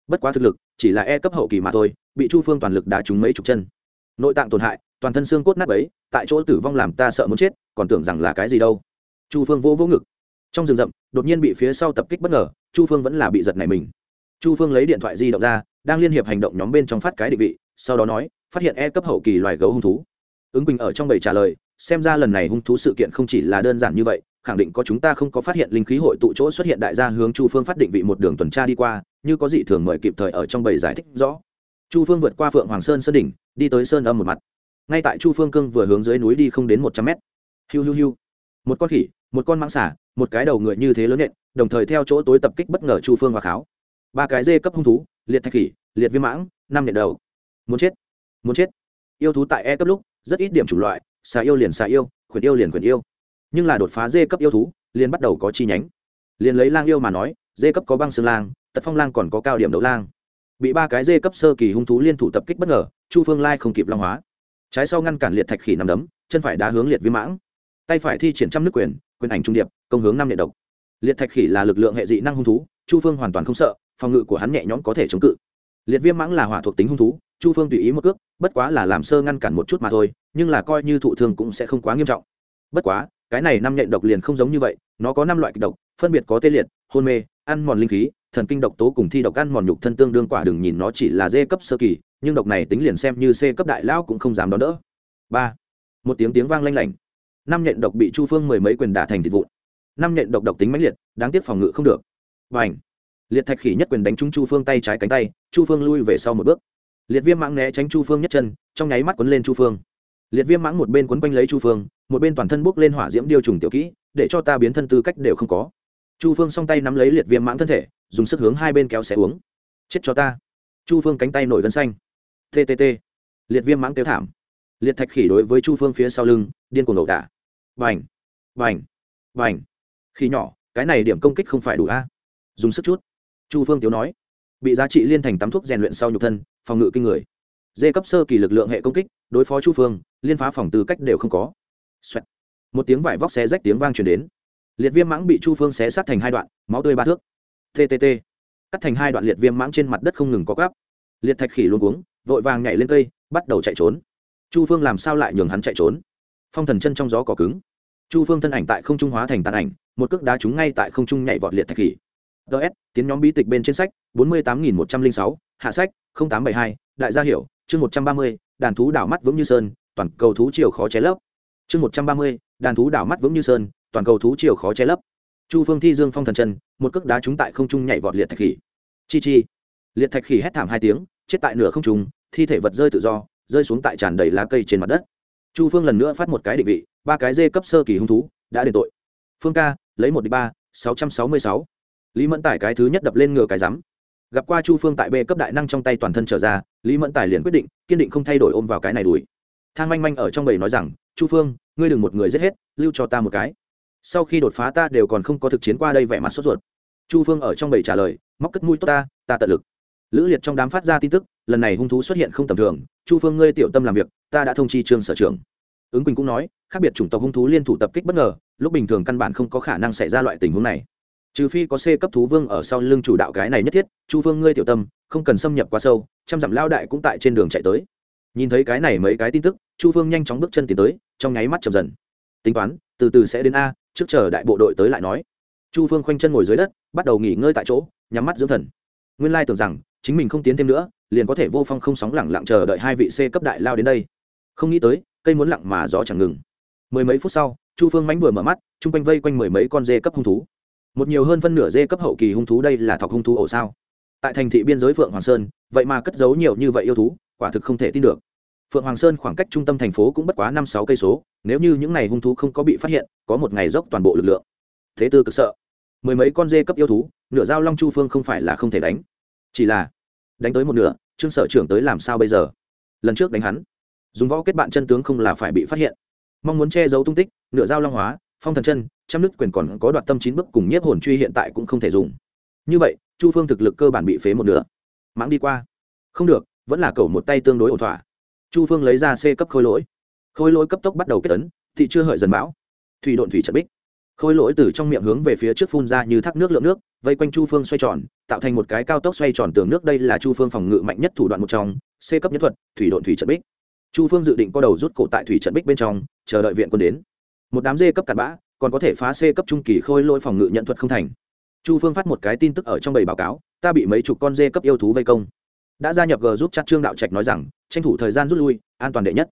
Bất quá thực lực, chỉ là e cấp hậu kỳ mà thôi, bị chu phương toàn lực đá trúng mấy chục chân. Nội tạng tổn hại, toàn thân xương cốt nát ấy tại chỗ tử vong làm ta sợ muốn chết, còn tưởng rằng là cái gì đâu. Chu phương vỗ vỗ ngực. Trong rừng rậm, đột nhiên bị phía sau tập kích bất ngờ, chu phương vẫn là bị giật này mình. Chu phương lấy điện thoại di động ra, đang liên hiệp hành động nhóm bên trong phát cái định vị, sau đó nói, phát hiện e cấp hậu kỳ loài gấu hung thú. Ứng quỳnh ở trong bầy trả lời, xem ra lần này hung thú sự kiện không chỉ là đơn giản như vậy khẳng định có chúng ta không có phát hiện linh khí hội tụ chỗ xuất hiện đại gia hướng chu phương phát định vị một đường tuần tra đi qua, như có dị thường mời kịp thời ở trong bầy giải thích rõ. Chu phương vượt qua phượng hoàng sơn sơn đỉnh, đi tới sơn âm một mặt. Ngay tại chu phương cương vừa hướng dưới núi đi không đến một trăm mét. Hiu hiu hiu. Một con khỉ, một con mãng xả một cái đầu người như thế lớn nện, đồng thời theo chỗ tối tập kích bất ngờ chu phương và kháo. Ba cái dê cấp hung thú, liệt thạch khỉ, liệt viêm mãng, năm nện đầu. Muốn chết muốn chết. Yêu thú tại e cấp lúc, rất ít điểm chủng loại, xà yêu liền xà yêu, khuyển yêu liền khuyển yêu nhưng là đột phá dê cấp yêu thú, liền bắt đầu có chi nhánh. Liền lấy lang yêu mà nói, dê cấp có băng xương lang, tật phong lang còn có cao điểm đấu lang. Bị ba cái dê cấp sơ kỳ hung thú liên thủ tập kích bất ngờ, chu phương lai không kịp long hóa. Trái sau ngăn cản liệt thạch khỉ nằm đấm, chân phải đá hướng liệt viêm mãng. Tay phải thi triển trăm nước quyền quyền ảnh trung điệp, công hướng năm nhện độc. Liệt thạch khỉ là lực lượng hệ dị năng hung thú, chu phương hoàn toàn không sợ, phòng ngự của hắn nhẹ nhõm có thể chống cự. Liệt viêm mãng là hỏa thuộc tính hung thú, chu phương tùy ý một cước, bất quá là làm sơ ngăn cản một chút mà thôi, nhưng là coi như thụ thương cũng sẽ không quá nghiêm trọng. Bất quá cái này năm nhện độc liền không giống như vậy, nó có năm loại kịch độc, phân biệt có tê liệt, hôn mê, ăn mòn linh khí, thần kinh độc tố cùng thi độc ăn mòn nhục thân tương đương quả đừng nhìn nó chỉ là d cấp sơ kỳ, nhưng độc này tính liền xem như c cấp đại lão cũng không dám đón đỡ. Ba, một tiếng tiếng vang lanh lảnh. Năm nhện độc bị chu phương mười mấy quyền đả thành thịt vụn. Năm nhện độc độc tính mãnh liệt, đáng tiếc phòng ngự không được. Và ảnh liệt thạch khỉ nhất quyền đánh trúng chu phương tay trái cánh tay, chu phương lui về sau một bước. Liệt viêm mãng né tránh chu phương nhất chân, trong nháy mắt quấn lên chu phương. Liệt viêm mãng một bên quấn quanh lấy chu phương một bên toàn thân bốc lên hỏa diễm điêu trùng tiểu kỹ, để cho ta biến thân tư cách đều không có. Chu phương song tay nắm lấy liệt viêm mãng thân thể, dùng sức hướng hai bên kéo xé uống. Chết cho ta. Chu phương cánh tay nổi gân xanh. Ttt liệt viêm mãng kêu thảm. Liệt thạch khỉ đối với chu phương phía sau lưng, điên cuồng ẩu đả. Vành vành vành khi nhỏ, cái này điểm công kích không phải đủ a. Dùng sức chút. Chu phương tiếu nói. Bị giá trị liên thành tắm thuốc rèn luyện sau nhục thân, phòng ngự kinh người. Dê cấp sơ kỳ lực lượng hệ công kích, đối phó chu phương, liên phá phòng tư cách đều không có. Xoẹt. một tiếng vải vóc xé rách tiếng vang truyền đến. Liệt viêm mãng bị chu phương xé sát thành hai đoạn, máu tươi ba thước. Ttt cắt thành hai đoạn liệt viêm mãng trên mặt đất không ngừng có gắp liệt thạch khỉ luôn uống vội vàng nhảy lên cây, bắt đầu chạy trốn. Chu phương làm sao lại nhường hắn chạy trốn? Phong thần chân trong gió cỏ cứng. Chu phương thân ảnh tại không trung hóa thành tàn ảnh, một cước đá trúng ngay tại không trung nhảy vọt liệt thạch khỉ. Ts tiến nhóm bí tịch bên trên sách, bốn mươi tám nghìn một trăm linh sáu, hạ sách tám trăm bảy mươi hai, đại gia hiểu, chương một trăm ba mươi, đàn thú đảo mắt vững như sơn, toàn cầu thú chiều khó chế lấp chương một trăm ba mươi, đàn thú đảo mắt vững như sơn, toàn cầu thú chiều khó che lấp. Chu phương thi dương phong thần chân, một cước đá trúng tại không trung nhảy vọt liệt thạch khỉ. Chi chi. Liệt thạch khỉ hét thảm hai tiếng, chết tại nửa không trung, thi thể vật rơi tự do, rơi xuống tại tràn đầy lá cây trên mặt đất. Chu phương lần nữa phát một cái định vị, ba cái dê cấp sơ kỳ hung thú, đã đền tội. Phương ca, lấy một đi ba, sáu trăm sáu mươi sáu. Lý mẫn tải cái thứ nhất đập lên ngựa cái rắm. Gặp qua chu phương tại b cấp đại năng trong tay toàn thân trở ra, lý mẫn tài liền quyết định, kiên định không thay đổi ôm vào cái này đuổi thang manh manh ở trong bầy nói rằng, chu phương, ngươi đừng một người giết hết, lưu cho ta một cái. Sau khi đột phá ta đều còn không có thực chiến qua đây vẻ mặt sốt ruột. Chu phương ở trong bầy trả lời, móc cất mũi tốt ta ta tận lực. Lữ liệt trong đám phát ra tin tức, lần này hung thú xuất hiện không tầm thường, chu phương ngươi tiểu tâm làm việc, ta đã thông chi trương sở trưởng. Ứng quỳnh cũng nói, khác biệt chủng tộc hung thú liên thủ tập kích bất ngờ, lúc bình thường căn bản không có khả năng xảy ra loại tình huống này. Trừ phi có c cấp thú vương ở sau lưng chủ đạo cái này nhất thiết, chu phương ngươi tiểu tâm, không cần xâm nhập quá sâu, trăm dặm lao đại cũng tại trên đường chạy tới nhìn thấy cái này mấy cái tin tức, chu phương nhanh chóng bước chân tiến tới, trong nháy mắt chậm dần. Tính toán, từ từ sẽ đến a, trước chờ đại bộ đội tới lại nói. Chu phương khoanh chân ngồi dưới đất, bắt đầu nghỉ ngơi tại chỗ, nhắm mắt dưỡng thần. Nguyên lai tưởng rằng, chính mình không tiến thêm nữa, liền có thể vô phong không sóng lẳng lặng chờ đợi hai vị c cấp đại lao đến đây. Không nghĩ tới, cây muốn lặng mà gió chẳng ngừng. Mười mấy phút sau, chu phương mánh vừa mở mắt, chung quanh vây quanh mười mấy con dê cấp hung thú. Một nhiều hơn phân nửa dê cấp hậu kỳ hung thú đây là thọc hung thú ổ sao. Tại thành thị biên giới phượng hoàng sơn vậy mà cất giấu nhiều như vậy yêu thú, quả thực không thể tin được. Phượng hoàng sơn khoảng cách trung tâm thành phố cũng bất quá năm sáu cây số, nếu như những ngày hung thú không có bị phát hiện, có một ngày dốc toàn bộ lực lượng. Thế tư cực sợ. Mười mấy con dê cấp yêu thú, nửa dao long chu phương không phải là không thể đánh. Chỉ là đánh tới một nửa, trương sở trưởng tới làm sao bây giờ? Lần trước đánh hắn, dùng võ kết bạn chân tướng không là phải bị phát hiện. Mong muốn che giấu tung tích, nửa dao long hóa, phong thần chân, trăm nước quyền còn có đoạt tâm chín bước cùng nhiếp hồn truy hiện tại cũng không thể dùng. Như vậy, chu phương thực lực cơ bản bị phế một nửa mãng đi qua. Không được, vẫn là cầu một tay tương đối ổn thỏa. Chu phương lấy ra c cấp khôi lỗi. Khôi lỗi cấp tốc bắt đầu kết tấn thị chưa hợi dần bão. Thủy độn thủy trận bích. Khôi lỗi từ trong miệng hướng về phía trước phun ra như thác nước lượng nước, vây quanh chu phương xoay tròn, tạo thành một cái cao tốc xoay tròn tường nước. Đây là chu phương phòng ngự mạnh nhất thủ đoạn một trong, c cấp nhất thuật, thủy độn thủy trận bích. Chu phương dự định có đầu rút cổ tại thủy trận bích bên trong, chờ đợi viện quân đến. Một đám dê cấp cặn bã, còn có thể phá c cấp trung kỳ khôi lỗi phòng ngự nhận thuật không thành chu phương phát một cái tin tức ở trong bầy báo cáo, ta bị mấy chục con dê cấp yêu thú vây công. Đã gia nhập g giúp chắc trương đạo trạch nói rằng, tranh thủ thời gian rút lui, an toàn đệ nhất.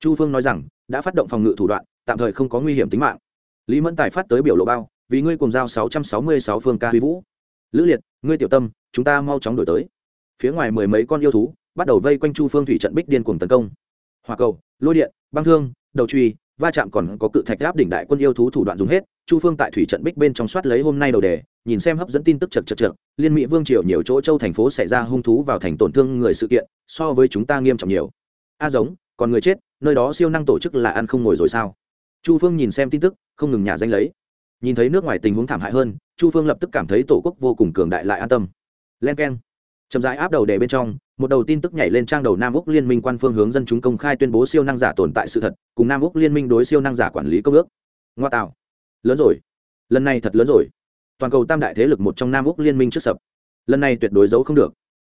Chu phương nói rằng, đã phát động phòng ngự thủ đoạn, tạm thời không có nguy hiểm tính mạng. Lý mẫn tài phát tới biểu lộ bao, vì ngươi cùng giao sáu trăm sáu mươi sáu phương ca huy vũ. Lữ liệt, ngươi tiểu tâm, chúng ta mau chóng đổi tới. Phía ngoài mười mấy con yêu thú, bắt đầu vây quanh chu phương thủy trận bích điên cuồng tấn công. Hòa cầu, lôi điện, băng thương, đầu truy va chạm còn có cự thạch áp đỉnh đại quân yêu thú thủ đoạn dùng hết, chu phương tại thủy trận bích bên trong soát lấy hôm nay đầu đề, nhìn xem hấp dẫn tin tức chật chật chật liên mỹ vương triều nhiều chỗ châu thành phố xảy ra hung thú vào thành tổn thương người sự kiện, so với chúng ta nghiêm trọng nhiều. A giống, còn người chết, nơi đó siêu năng tổ chức là ăn không ngồi rồi sao? Chu phương nhìn xem tin tức, không ngừng nhà danh lấy. Nhìn thấy nước ngoài tình huống thảm hại hơn, chu phương lập tức cảm thấy tổ quốc vô cùng cường đại lại an tâm. Len k e n chậm rãi áp đầu đề bên trong một đầu tin tức nhảy lên trang đầu nam úc liên minh quan phương hướng dân chúng công khai tuyên bố siêu năng giả tồn tại sự thật, cùng nam úc liên minh đối siêu năng giả quản lý công ước. Ngoa tạo. Lớn rồi. Lần này thật lớn rồi. Toàn cầu tam đại thế lực một trong nam úc liên minh trước sập. Lần này tuyệt đối giấu không được.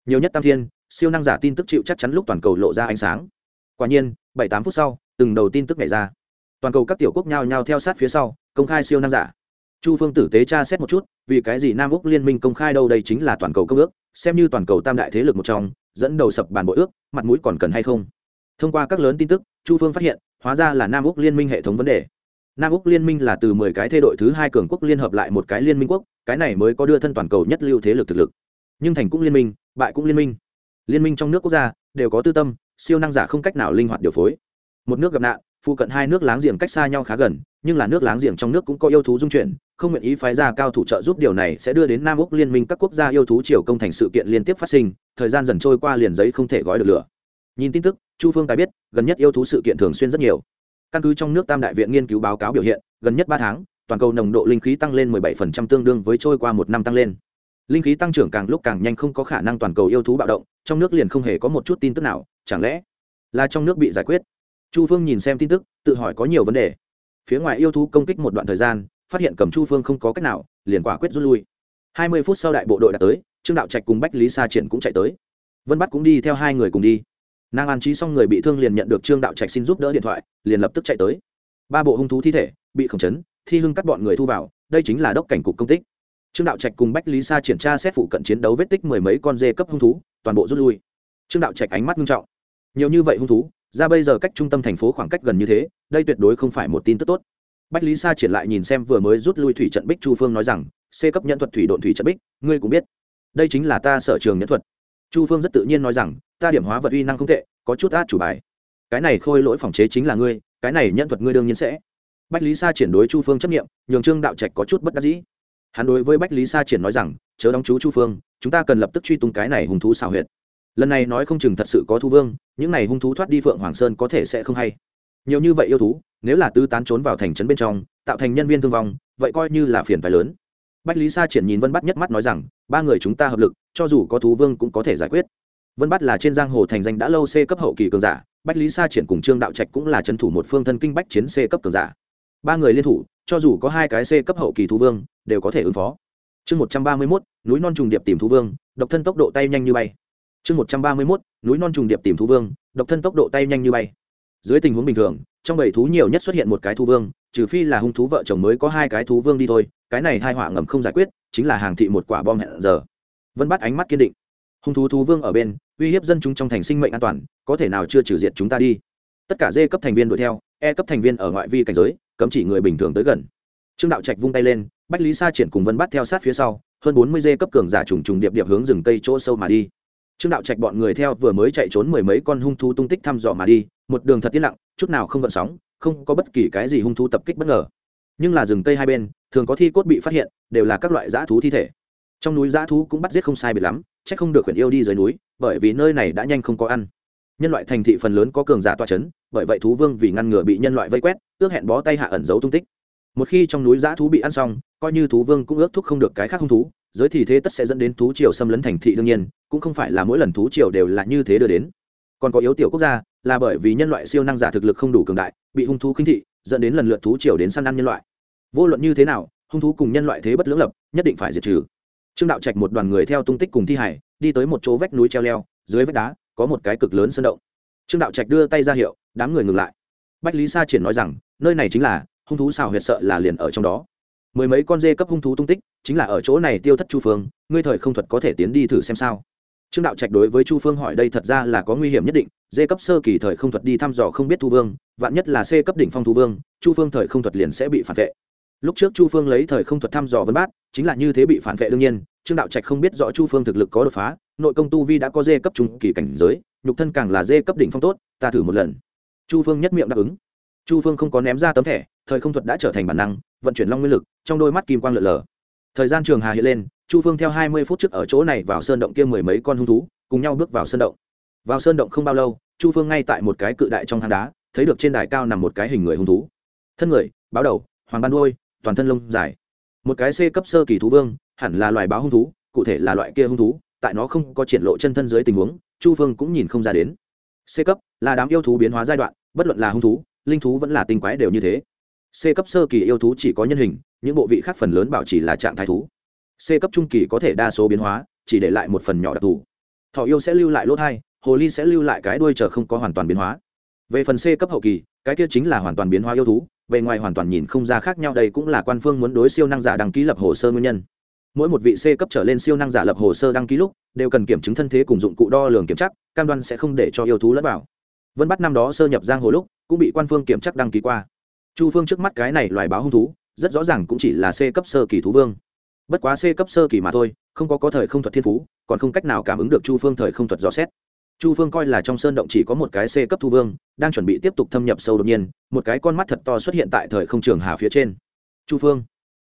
Nhiều nhất tam thiên, siêu năng giả tin tức chịu chắc chắn lúc toàn cầu lộ ra ánh sáng. Quả nhiên, bảy tám phút sau, từng đầu tin tức nhảy ra. Toàn cầu các tiểu quốc nhao nhao theo sát phía sau, công khai siêu năng giả. Chu phương tử tế tra xét một chút, vì cái gì nam úc liên minh công khai đâu đây chính là toàn cầu công ước, xem như toàn cầu tam đại thế lực một trong dẫn đầu sập bàn bộ ước, mặt mũi còn cần hay không? Thông qua các lớn tin tức, chu phương phát hiện, hóa ra là nam úc liên minh hệ thống vấn đề. Nam úc liên minh là từ mười cái thay đội thứ hai cường quốc liên hợp lại một cái liên minh quốc, cái này mới có đưa thân toàn cầu nhất lưu thế lực thực lực. Nhưng thành cũng liên minh, bại cũng liên minh. Liên minh trong nước quốc gia, đều có tư tâm, siêu năng giả không cách nào linh hoạt điều phối. Một nước gặp nạn, phụ cận hai nước láng giềng cách xa nhau khá gần, nhưng là nước láng giềng trong nước cũng có yêu thú dung chuyển không nguyện ý phái ra cao thủ trợ giúp điều này sẽ đưa đến nam úc liên minh các quốc gia yêu thú triều công thành sự kiện liên tiếp phát sinh, thời gian dần trôi qua liền giấy không thể gói được lửa. Nhìn tin tức, chu phương tài biết, gần nhất yêu thú sự kiện thường xuyên rất nhiều. Căn cứ trong nước tam đại viện nghiên cứu báo cáo biểu hiện, gần nhất ba tháng, toàn cầu nồng độ linh khí tăng lên 17% tương đương với trôi qua một năm tăng lên. Linh khí tăng trưởng càng lúc càng nhanh không có khả năng toàn cầu yêu thú bạo động, trong nước liền không hề có một chút tin tức nào, chẳng lẽ là trong nước bị giải quyết? Chu phương nhìn xem tin tức, tự hỏi có nhiều vấn đề. Phía ngoài yêu thú công kích một đoạn thời gian phát hiện cầm chu phương không có cách nào, liền quả quyết rút lui. Hai mươi phút sau đại bộ đội đã tới, trương đạo trạch cùng bách lý sa triển cũng chạy tới. Vân bắt cũng đi theo hai người cùng đi. Nàng an trí xong người bị thương liền nhận được trương đạo trạch xin giúp đỡ điện thoại, liền lập tức chạy tới. Ba bộ hung thú thi thể, bị khổng chấn, thi hưng cắt bọn người thu vào, đây chính là đốc cảnh cục công tích. Trương đạo trạch cùng bách lý sa triển tra xét phụ cận chiến đấu vết tích mười mấy con dê cấp hung thú, toàn bộ rút lui. Trương đạo trạch ánh mắt nghiêm trọng. Nhiều như vậy hung thú, ra bây giờ cách trung tâm thành phố khoảng cách gần như thế, đây tuyệt đối không phải một tin tức tốt bách lý sa triển lại nhìn xem vừa mới rút lui thủy trận bích chu phương nói rằng, c cấp nhân thuật thủy độn thủy trận bích, ngươi cũng biết. Đây chính là ta sở trường nhân thuật. Chu phương rất tự nhiên nói rằng, ta điểm hóa vật uy năng không tệ, có chút át chủ bài. Cái này khôi lỗi phòng chế chính là ngươi, cái này nhân thuật ngươi đương nhiên sẽ. Bách lý sa triển đối chu phương chấp nghiệm nhường trương đạo trạch có chút bất đắc dĩ. Hắn đối với bách lý sa triển nói rằng, chớ đóng chú chu phương, chúng ta cần lập tức truy tung cái này hùng thú xào huyệt. Lần này nói không chừng thật sự có thu vương, những này hung thú thoát đi phượng hoàng sơn có thể sẽ không hay nhiều như vậy yêu thú, nếu là tứ tán trốn vào thành trấn bên trong, tạo thành nhân viên thương vong, vậy coi như là phiền phái lớn. Bách lý sa triển nhìn vân bắt nhất mắt nói rằng, ba người chúng ta hợp lực, cho dù có thú vương cũng có thể giải quyết. Vân bắt là trên giang hồ thành danh đã lâu c cấp hậu kỳ cường giả, bách lý sa triển cùng trương đạo trạch cũng là trấn thủ một phương thân kinh bách chiến c cấp cường giả. Ba người liên thủ, cho dù có hai cái c cấp hậu kỳ thú vương, đều có thể ứng phó. Chương một trăm ba mươi mốt, núi non trùng điệp tìm thú vương, độc thân tốc độ tay nhanh như bay. Chương một trăm ba mươi mốt, núi non trùng điệp tìm thú vương, độc thân tốc độ tay nhanh như bay dưới tình huống bình thường, trong bảy thú nhiều nhất xuất hiện một cái thú vương, trừ phi là hung thú vợ chồng mới có hai cái thú vương đi thôi, cái này hai họa ngầm không giải quyết, chính là hàng thị một quả bom hẹn giờ. Vân bắt ánh mắt kiên định. Hung thú thú vương ở bên, uy hiếp dân chúng trong thành sinh mệnh an toàn, có thể nào chưa trừ diệt chúng ta đi? Tất cả d cấp thành viên đuổi theo e cấp thành viên ở ngoại vi cảnh giới, cấm chỉ người bình thường tới gần. Trương đạo trạch vung tay lên, bách lý sa triển cùng vân bắt theo sát phía sau, hơn bốn mươi dê cấp cường giả trùng trùng điệp điệp hướng rừng cây chỗ sâu mà đi trương đạo trạch bọn người theo vừa mới chạy trốn mười mấy con hung thú tung tích thăm dò mà đi, một đường thật yên lặng, chút nào không gợn sóng, không có bất kỳ cái gì hung thú tập kích bất ngờ. Nhưng là rừng cây hai bên, thường có thi cốt bị phát hiện, đều là các loại dã thú thi thể. Trong núi dã thú cũng bắt giết không sai biệt lắm c h ắ c không được khuyển yêu đi dưới núi, bởi vì nơi này đã nhanh không có ăn. Nhân loại thành thị phần lớn có cường giả toa c h ấ n bởi vậy thú vương vì ngăn ngừa bị nhân loại vây quét, ước hẹn bó tay hạ ẩn giấu tung tích. Một khi trong núi dã thú bị ăn xong, coi như thú vương cũng ước thúc không được cái khác hung thú giới thì thế tất sẽ dẫn đến thú triều xâm lấn thành thị đương nhiên, cũng không phải là mỗi lần thú triều đều là như thế đưa đến. Còn có yếu tiểu quốc gia, là bởi vì nhân loại siêu năng giả thực lực không đủ cường đại, bị hung thú khinh thị, dẫn đến lần lượt thú triều đến săn ăn nhân loại. Vô luận như thế nào, hung thú cùng nhân loại thế bất lưỡng lập, nhất định phải diệt trừ. Trương đạo trạch một đoàn người theo tung tích cùng thi hải, đi tới một chỗ vách núi treo leo, dưới vách đá, có một cái cực lớn sơn động. Trương đạo trạch đưa tay ra hiệu, đám người ngừng lại. Bách lý sa triển nói rằng, nơi này chính là, hung thú xào huyệt sợ là liền ở trong đó. Mười mấy con dê cấp hung thú tung tích chính là ở chỗ này tiêu thất chu phương, ngươi thời không thuật có thể tiến đi thử xem sao? Trương đạo trạch đối với chu phương hỏi đây thật ra là có nguy hiểm nhất định, dê cấp sơ kỳ thời không thuật đi thăm dò không biết thu vương, vạn nhất là c cấp đỉnh phong thu vương, chu phương thời không thuật liền sẽ bị phản vệ. Lúc trước chu phương lấy thời không thuật thăm dò vân bát, chính là như thế bị phản vệ đương nhiên, trương đạo trạch không biết rõ chu phương thực lực có đột phá, nội công tu vi đã có dê cấp trung kỳ cảnh giới, nhục thân càng là dê cấp đỉnh phong tốt, ta thử một lần. Chu phương nhất miệng đáp ứng. Chu phương không có ném ra tấm thẻ, thời không thuật đã trở thành bản năng, vận chuyển long nguyên lực, trong đôi mắt kim quang lượn lờ thời gian trường hà hiện lên, chu phương theo hai mươi phút trước ở chỗ này vào sơn động kia mười mấy con hung thú, cùng nhau bước vào sơn động. Vào sơn động không bao lâu, chu phương ngay tại một cái cự đại trong hang đá, thấy được trên đài cao nằm một cái hình người hung thú. Thân người, báo đầu, hoàng ban đôi toàn thân lông dài. Một cái c cấp sơ kỳ thú vương, hẳn là loài báo hung thú, cụ thể là loại kia hung thú, tại nó không có triển lộ chân thân dưới tình huống, chu phương cũng nhìn không ra đến. C cấp, là đám yêu thú biến hóa giai đoạn, bất luận là hung thú, linh thú vẫn là tinh quái đều như thế. C cấp sơ kỳ yêu thú chỉ có nhân hình những bộ vị khác phần lớn bảo chỉ là trạng thái thú. C cấp trung kỳ có thể đa số biến hóa, chỉ để lại một phần nhỏ đặc thù. Thọ yêu sẽ lưu lại lỗ thai, hồ ly sẽ lưu lại cái đuôi chờ không có hoàn toàn biến hóa. Về phần c cấp hậu kỳ, cái kia chính là hoàn toàn biến hóa yêu thú về ngoài hoàn toàn nhìn không ra khác nhau, đây cũng là quan phương muốn đối siêu năng giả đăng ký lập hồ sơ nguyên nhân. Mỗi một vị c cấp trở lên siêu năng giả lập hồ sơ đăng ký lúc, đều cần kiểm chứng thân thế cùng dụng cụ đo lường kiểm chắc, cam đoan sẽ không để cho yêu thú lẫn vào. Vân bắt năm đó sơ nhập giang hồ lúc, cũng bị quan phương kiểm chắc đăng ký qua. Chu phương trước mắt cái này loài báo hung thú rất rõ ràng cũng chỉ là c cấp sơ kỳ thú vương. Bất quá c cấp sơ kỳ mà thôi, không có có thời không thuật thiên phú, còn không cách nào cảm ứng được chu phương thời không thuật dò xét. Chu phương coi là trong sơn động chỉ có một cái c cấp thu vương, đang chuẩn bị tiếp tục thâm nhập sâu đột nhiên, một cái con mắt thật to xuất hiện tại thời không trường hà phía trên. Chu phương.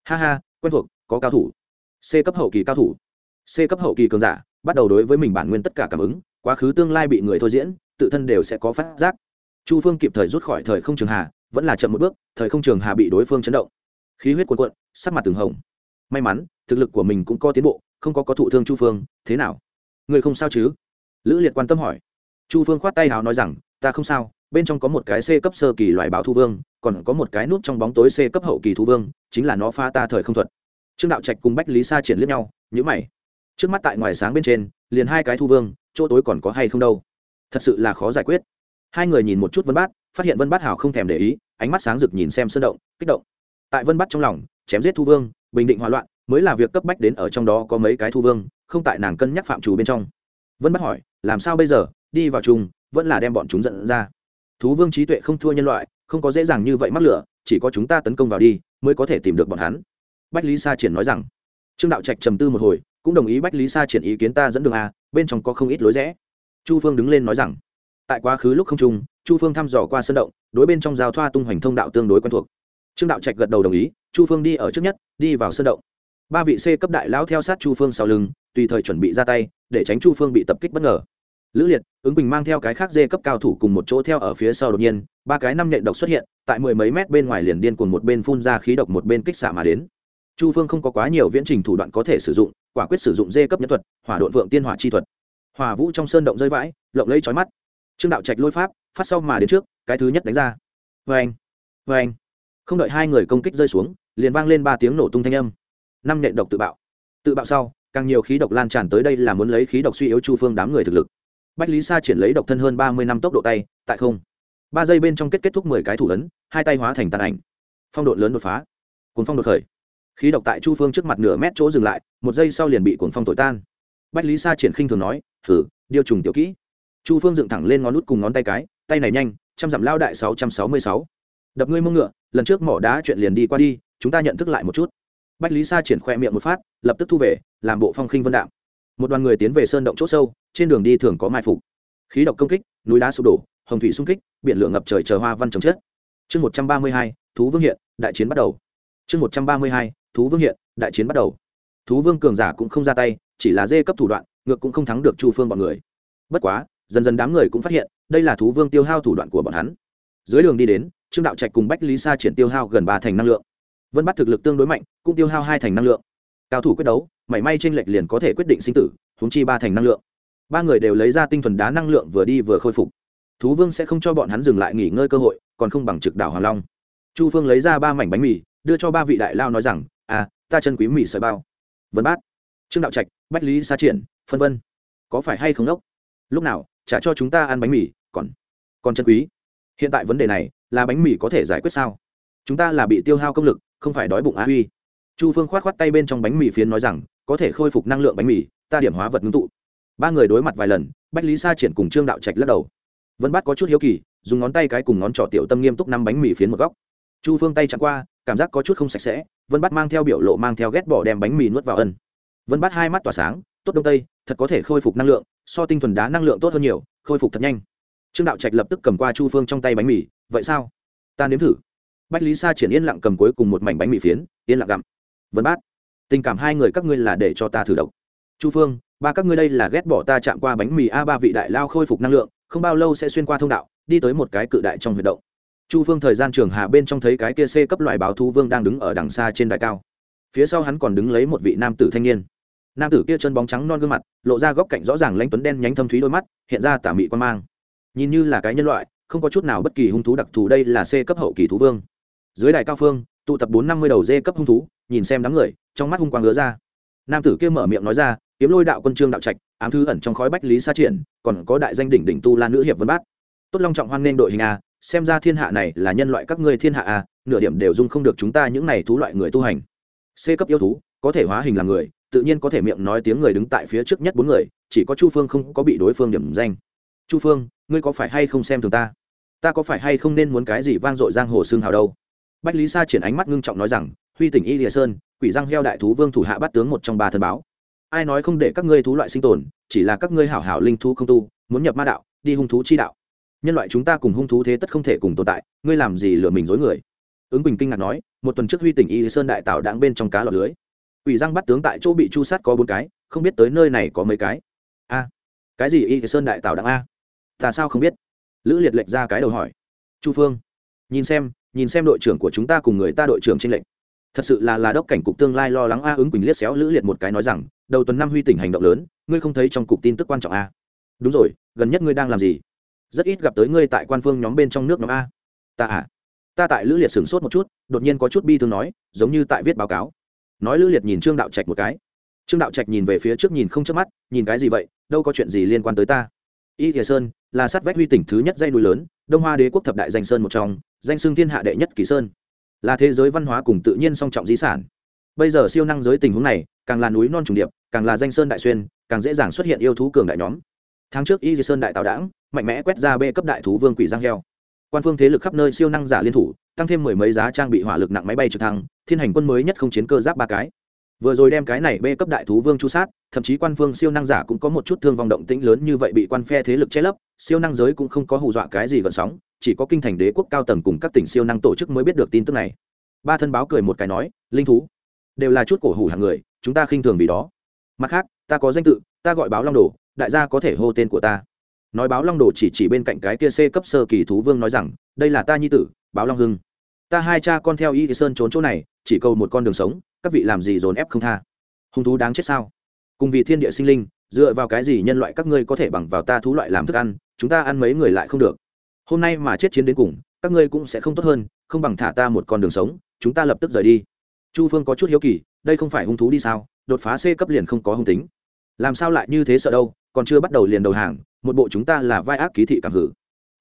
Ha ha, quen thuộc, có cao thủ. C cấp hậu kỳ cao thủ. C cấp hậu kỳ cường giả, bắt đầu đối với mình bản nguyên tất cả cảm ứng, quá khứ tương lai bị người thôi diễn, tự thân đều sẽ có phát giác. Chu phương kịp thời rút khỏi thời không trường hà, vẫn là chậm một bước, thời không trường hà bị đối phương chấn động khí huyết cuồn cuộn, sắc mặt từng hồng. May mắn, thực lực của mình cũng có tiến bộ, không có có thụ thương chu phương, thế nào? Người không sao chứ? Lữ liệt quan tâm hỏi. Chu phương khoát tay hào nói rằng, ta không sao, bên trong có một cái c cấp sơ kỳ loại báo thu vương, còn có một cái nút trong bóng tối c cấp hậu kỳ thu vương, chính là nó pha ta thời không thuật. Trương đạo trạch cùng bách lý sa triển liếc nhau nhữ mày. Trước mắt tại ngoài sáng bên trên, liền hai cái thu vương, chỗ tối còn có hay không đâu? Thật sự là khó giải quyết. Hai người nhìn một chút vân bát, phát hiện vân bát hào không thèm để ý, ánh mắt sáng rực nhìn xem sơn động, kích động tại vân bát trong lòng, chém giết thu vương, bình định hòa loạn, mới là việc cấp bách đến ở trong đó có mấy cái thu vương, không tại nàng cân nhắc phạm chủ bên trong. Vân bát hỏi, làm sao bây giờ? Đi vào chung, vẫn là đem bọn chúng dẫn ra. Thú vương trí tuệ không thua nhân loại, không có dễ dàng như vậy mắc lửa, chỉ có chúng ta tấn công vào đi, mới có thể tìm được bọn hắn. Bách lý sa triển nói rằng. Trương đạo trạch trầm tư một hồi, cũng đồng ý bách lý sa triển ý kiến ta dẫn đường a, bên trong có không ít lối rẽ. Chu phương đứng lên nói rằng. Tại quá khứ lúc không trung, chu phương thăm dò qua sân động, đối bên trong giao thoa tung hoành thông đạo tương đối quen thuộc trương đạo trạch gật đầu đồng ý, chu phương đi ở trước nhất, đi vào sân động. Ba vị c cấp đại lão theo sát chu phương sau lưng, tùy thời chuẩn bị ra tay, để tránh chu phương bị tập kích bất ngờ. Lữ liệt, ứng bình mang theo cái khác dê cấp cao thủ cùng một chỗ theo ở phía sau đột nhiên, ba cái năm nhện độc xuất hiện, tại mười mấy mét bên ngoài liền điên cuồng một bên phun ra khí độc một bên kích xạ mà đến. Chu phương không có quá nhiều viễn trình thủ đoạn có thể sử dụng, quả quyết sử dụng dê cấp nhất thuật, hỏa đội vượng tiên hỏa chi thuật. Hòa vũ trong sơn động rơi vãi, lộng lấy trói mắt. Trương đạo trạch lôi pháp, phát sau mà đến trước, cái thứ nhất đánh ra. Vê anh vê anh không đợi hai người công kích rơi xuống, liền vang lên ba tiếng nổ tung thanh âm. Năm nện độc tự bạo. Tự bạo sau, càng nhiều khí độc lan tràn tới đây là muốn lấy khí độc suy yếu chu phương đám người thực lực. Bách lý sa triển lấy độc thân hơn ba mươi năm tốc độ tay, tại không. Ba giây bên trong kết kết thúc mười cái thủ ấn, hai tay hóa thành tàn ảnh. Phong độ lớn đột phá. Cuốn phong đột khởi. Khí độc tại chu phương trước mặt nửa mét chỗ dừng lại, một giây sau liền bị cuốn phong thổi tan. Bách lý sa triển khinh thường nói thử điều trùng tiểu kỹ. Chu phương dựng thẳng lên ngón nút cùng ngón tay cái, tay này nhanh, trăm dặm lao đại sáu trăm sáu mươi sáu đập ngươi mông ngựa, lần trước mỏ đá chuyện liền đi qua đi, chúng ta nhận thức lại một chút. Bách lý sa triển khoe miệng một phát, lập tức thu về, làm bộ phong khinh vân đạm. Một đoàn người tiến về sơn động c h ỗ sâu, trên đường đi thường có mai phục. Khí độc công kích, núi đá sụp đổ, hồng thủy xung kích, biển lửa ngập trời chờ hoa văn trồng chết chương một trăm ba mươi hai, thú vương hiện, đại chiến bắt đầu. Chương một trăm ba mươi hai, thú vương hiện, đại chiến bắt đầu. Thú vương cường giả cũng không ra tay, chỉ là dê cấp thủ đoạn, ngược cũng không thắng được chu phương bọn người. Bất quá, dần dần đám người cũng phát hiện, đây là thú vương tiêu hao thủ đoạn của bọn hắn. Dưới đường đi đến trương đạo trạch cùng bách lý sa triển tiêu hao gần ba thành năng lượng. Vân bắt thực lực tương đối mạnh, cũng tiêu hao hai thành năng lượng. Cao thủ quyết đấu, mảy may tranh lệch liền có thể quyết định sinh tử húng chi ba thành năng lượng. Ba người đều lấy ra tinh thuần đá năng lượng vừa đi vừa khôi phục. Thú vương sẽ không cho bọn hắn dừng lại nghỉ ngơi cơ hội, còn không bằng trực đảo hoàng long. Chu phương lấy ra ba mảnh bánh mì, đưa cho ba vị đại lao nói rằng à ta chân quý mì sợi bao. Vân bát, trương đạo trạch, bách lý sa triển, phân vân. Có phải hay không đốc? Lúc nào, trả cho chúng ta ăn bánh mì, còn còn chân quý. Hiện tại vấn đề này là bánh mì có thể giải quyết sao? Chúng ta là bị tiêu hao công lực, không phải đói bụng á huy. Chu phương k h o á t k h o á t tay bên trong bánh mì phiến nói rằng, có thể khôi phục năng lượng bánh mì, ta điểm hóa vật ngưng tụ. Ba người đối mặt vài lần, bách lý sa triển cùng trương đạo trạch lắc đầu. Vân bát có chút hiếu kỳ, dùng ngón tay cái cùng ngón trỏ tiểu tâm nghiêm túc năm bánh mì phiến một góc. Chu phương tay chặn qua, cảm giác có chút không sạch sẽ, vân bát mang theo biểu lộ mang theo ghét bỏ đem bánh mì nuốt vào ân. Vân bát hai mắt tỏa sáng, tốt đông tây, thật có thể khôi phục năng lượng, so tinh thuần đá năng lượng tốt hơn nhiều, khôi phục thật nhanh trương đạo trạch lập tức cầm qua chu phương trong tay bánh mì, vậy sao? Ta nếm thử. Bách lý sa triển yên lặng cầm cuối cùng một mảnh bánh mì phiến, yên lặng gặm. Vân bát, tình cảm hai người các ngươi là để cho ta thử độc. Chu phương, ba các ngươi đây là ghét bỏ ta chạm qua bánh mì a ba vị đại lao khôi phục năng lượng, không bao lâu sẽ xuyên qua thông đạo, đi tới một cái cự đại trong huyệt động. Chu phương thời gian trường hà bên trong thấy cái kia c cấp loại báo thu vương đang đứng ở đằng xa trên đài cao. Phía sau hắn còn đứng lấy một vị nam tử thanh niên. Nam tử kia chân bóng trắng non gương mặt, lộ ra góc cạnh rõ ràng lãnh tuấn đen nhánh thâm thúy đôi mắt, hiện ra tả mị quan mang nhìn như là cái nhân loại, không có chút nào bất kỳ hung thú đặc thù đây là c cấp hậu kỳ thú vương. Dưới đài cao phương, tụ tập bốn năm mươi đầu dê cấp hung thú, nhìn xem đám người, trong mắt hung quang ngứa ra. Nam tử kia mở miệng nói ra, kiếm lôi đạo quân trương đạo trạch, ám thư ẩn trong khói bách lý sa triển, còn có đại danh đỉnh đỉnh tu la nữ hiệp vân bát. Tốt long trọng hoan nghênh đội hình a, xem ra thiên hạ này là nhân loại các ngươi thiên hạ a, nửa điểm đều dung không được chúng ta những này thú loại người tu hành. C cấp yêu thú, có thể hóa hình làm người, tự nhiên có thể miệng nói tiếng người đứng tại phía trước nhất bốn người, chỉ có chu phương không có bị đối phương điểm danh. Chu phương ngươi có phải hay không xem thường ta? Ta có phải hay không nên muốn cái gì vang dội giang hồ xương hào đâu? Bách lý sa triển ánh mắt ngưng trọng nói rằng, huy tỉnh y lìa sơn, quỷ giang heo đại thú vương thủ hạ bắt tướng một trong ba thần báo. Ai nói không để các ngươi thú loại sinh tồn, chỉ là các ngươi hảo hảo linh thú không tu, muốn nhập ma đạo, đi hung thú chi đạo. Nhân loại chúng ta cùng hung thú thế tất không thể cùng tồn tại, ngươi làm gì lừa mình dối người? Ứng bình kinh ngạc nói, một tuần trước huy tỉnh y sơn đại tạo đáng bên trong cá lọt lưới. Ủy răng bắt tướng tại chỗ bị chu sát có bốn cái, không biết tới nơi này có mấy cái. A, cái gì y sơn đại tạo đáng a? Ta sao không biết? Lữ liệt lệnh ra cái đầu hỏi. Chu phương, nhìn xem nhìn xem đội trưởng của chúng ta cùng người ta đội trưởng trên lệnh. Thật sự là là đốc cảnh cục tương lai lo lắng a, ứng quỳnh liếc xéo lữ liệt một cái nói rằng, đầu tuần năm huy tỉnh hành động lớn, ngươi không thấy trong cục tin tức quan trọng a? Đúng rồi, gần nhất ngươi đang làm gì? Rất ít gặp tới ngươi tại quan phương nhóm bên trong nước nhóm a. Ta à? Ta tại lữ liệt sửng sốt một chút, đột nhiên có chút bi thương nói, giống như tại viết báo cáo. Nói lữ liệt nhìn trương đạo trạch một cái. Trương đạo trạch nhìn về phía trước nhìn không chớp mắt, nhìn cái gì vậy? Đâu có chuyện gì liên quan tới ta y thìa sơn là sát vách huy tỉnh thứ nhất dây núi lớn, đông hoa đế quốc thập đại danh sơn một trong, danh xưng thiên hạ đệ nhất kỳ sơn. Là thế giới văn hóa cùng tự nhiên song trọng di sản. Bây giờ siêu năng giới tình huống này, càng là núi non trùng điệp, càng là danh sơn đại xuyên, càng dễ dàng xuất hiện yêu thú cường đại nhóm. Tháng trước y sơn đại tào đảng mạnh mẽ quét ra bê cấp đại thú vương quỷ giang heo. Quan phương thế lực khắp nơi siêu năng giả liên thủ, tăng thêm mười mấy giá trang bị hỏa lực nặng máy bay trực thăng, thiên hành quân mới nhất không chiến cơ giáp ba cái vừa rồi đem cái này bê cấp đại thú vương chu sát, thậm chí quan phương siêu năng giả cũng có một chút thương vong động tĩnh lớn như vậy bị quan phe thế lực che lấp, siêu năng giới cũng không có hù dọa cái gì gần sóng, chỉ có kinh thành đế quốc cao tầng cùng các tỉnh siêu năng tổ chức mới biết được tin tức này. Ba thân báo cười một cái nói, linh thú, đều là chút cổ hủ hàng người, chúng ta khinh thường vì đó. Mặt khác, ta có danh tự, ta gọi báo long đồ, đại gia có thể hô tên của ta. Nói báo long đồ chỉ chỉ bên cạnh cái kia c cấp sơ kỳ thú vương nói rằng, đây là ta nhi tử, báo long hưng. Ta hai cha con theo y sơn trốn chỗ này, chỉ cầu một con đường sống các vị làm gì dồn ép không tha? Hung thú đáng chết sao? Cùng vì thiên địa sinh linh, dựa vào cái gì nhân loại các ngươi có thể bằng vào ta thú loại làm thức ăn, chúng ta ăn mấy người lại không được. Hôm nay mà chết chiến đến cùng, các ngươi cũng sẽ không tốt hơn, không bằng thả ta một con đường sống, chúng ta lập tức rời đi. Chu phương có chút hiếu kỳ, đây không phải hung thú đi sao? Đột phá c cấp liền không có hung tính. Làm sao lại như thế sợ đâu? Còn chưa bắt đầu liền đầu hàng, một bộ chúng ta là vai ác ký thị cảm hử.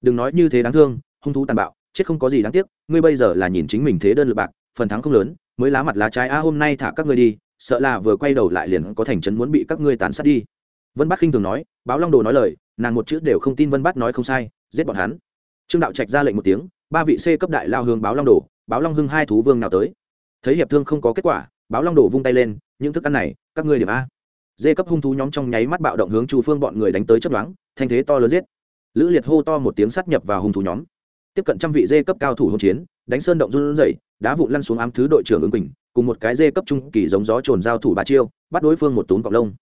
Đừng nói như thế đáng thương, hung thú tàn bạo, chết không có gì đáng tiếc, ngươi bây giờ là nhìn chính mình thế đơn lực bạc phần thắng không lớn, mới lá mặt lá trái, a, hôm nay thả các ngươi đi, sợ là vừa quay đầu lại liền có thành trấn muốn bị các ngươi tàn sát đi. Vân bát khinh thường nói, báo long đồ nói lời, nàng một chữ đều không tin vân bát nói không sai, giết bọn hắn. Trương đạo trạch ra lệnh một tiếng, ba vị c cấp đại lao hướng báo long đồ, báo long hưng hai thú vương nào tới? Thấy hiệp thương không có kết quả, báo long đồ vung tay lên, những thức ăn này, các ngươi điểm a. Dê cấp hung thú nhóm trong nháy mắt bạo động hướng chu phương bọn người đánh tới chấp đoán thanh thế to lớn giết. Lữ liệt hô to một tiếng sát nhập vào hung thú nhóm. Tiếp cận trăm vị dê cấp cao thủ hỗn chiến đánh sơn động run rẩy, đá vụn lăn xuống ám thứ đội trưởng ứng bình cùng một cái dê cấp trung kỳ giống gió trồn giao thủ ba chiêu, bắt đối phương một tún cọc lông.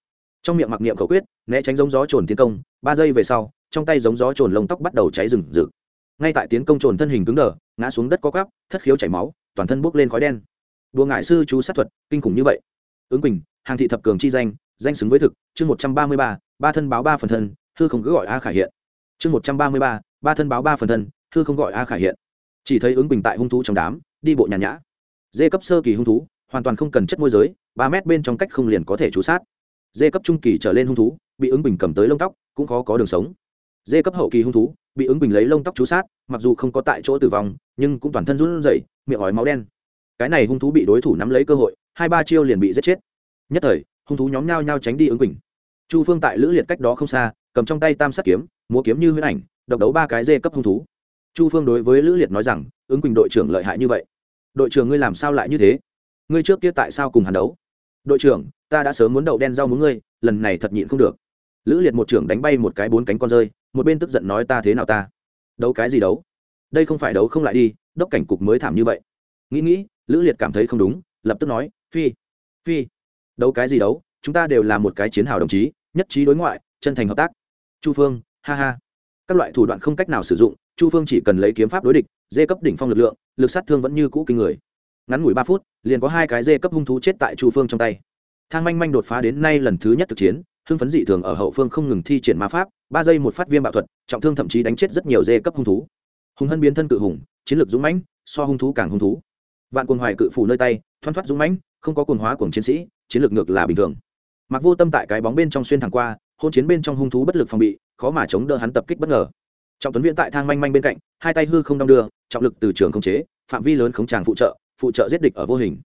Trong miệng mặc niệm khẩu quyết, né tránh giống gió trồn tiến công, ba giây về sau, trong tay giống gió trồn lông tóc bắt đầu cháy rừng rực. Ngay tại tiến công trồn thân hình cứng đờ, ngã xuống đất có cắp thất khiếu chảy máu, toàn thân bốc lên khói đen. Đùa ngại sư chú sát thuật, kinh khủng như vậy. Ứng quỳnh, hàng thị thập cường chi danh danh xứng với thực, chương một trăm ba mươi ba ba thân báo ba phần thân, hư không cứ gọi a khải hiện. Chương một trăm ba mươi ba ba thân báo ba phần thân, hư không gọi a khải hiện chỉ thấy ứng bình tại hung thú trong đám, đi bộ nhàn nhã. Dê cấp sơ kỳ hung thú, hoàn toàn không cần chất môi giới, ba mét bên trong cách không liền có thể trú sát. Dê cấp trung kỳ trở lên hung thú, bị ứng bình cầm tới lông tóc, cũng khó có đường sống. Dê cấp hậu kỳ hung thú, bị ứng bình lấy lông tóc chú sát, mặc dù không có tại chỗ tử vong, nhưng cũng toàn thân run rẩy, miệng ói máu đen. Cái này hung thú bị đối thủ nắm lấy cơ hội, hai ba chiêu liền bị giết chết. Nhất thời, hung thú nhóm nhau nhau tránh đi ứng bình. Chu phương tại lữ liệt cách đó không xa, cầm trong tay tam sát kiếm, múa kiếm như huyết ảnh, độc đấu ba cái dê cấp hung thú chu phương đối với lữ liệt nói rằng, ứng quỳnh đội trưởng lợi hại như vậy. Đội trưởng ngươi làm sao lại như thế? Ngươi trước kia tại sao cùng hắn đấu? Đội trưởng, ta đã sớm muốn đậu đen rau muốn ngươi, lần này thật nhịn không được. Lữ liệt một trưởng đánh bay một cái bốn cánh con rơi, một bên tức giận nói ta thế nào ta? Đấu cái gì đấu? Đây không phải đấu không lại đi, đốc cảnh cục mới thảm như vậy. Nghĩ nghĩ, lữ liệt cảm thấy không đúng, lập tức nói, phi phi, đấu cái gì đấu? Chúng ta đều là một cái chiến hào đồng chí, nhất trí đối ngoại, chân thành hợp tác. Chu phương, ha ha các loại thủ đoạn không cách nào sử dụng, chu phương chỉ cần lấy kiếm pháp đối địch, dê cấp đỉnh phong lực lượng, lực sát thương vẫn như cũ kinh người. Ngắn ngủi ba phút, liền có hai cái dê cấp hung thú chết tại chu phương trong tay. Thang manh manh đột phá đến nay lần thứ nhất thực chiến, hưng phấn dị thường ở hậu phương không ngừng thi triển ma pháp, ba giây một phát viêm bạo thuật, trọng thương thậm chí đánh chết rất nhiều dê cấp hung thú. Hùng hân biến thân cự hùng, chiến lược dũng mãnh, so hung thú càng hung thú. Vạn quân hoài cự phủ nơi tay, thoăn thoát dũng mãnh, không có quần hóa của chiến sĩ, chiến lược ngược là bình thường. Mặc vô tâm tại cái bóng bên trong xuyên thẳng qua, hôn chiến bên trong hung thú bất lực phòng bị khó mà chống đỡ hắn tập kích bất ngờ. Trọng tuấn viễn tại thang manh manh bên cạnh, hai tay hư không đong đưa, trọng lực từ trường khống chế, phạm vi lớn không tràng phụ trợ phụ trợ giết địch ở vô hình.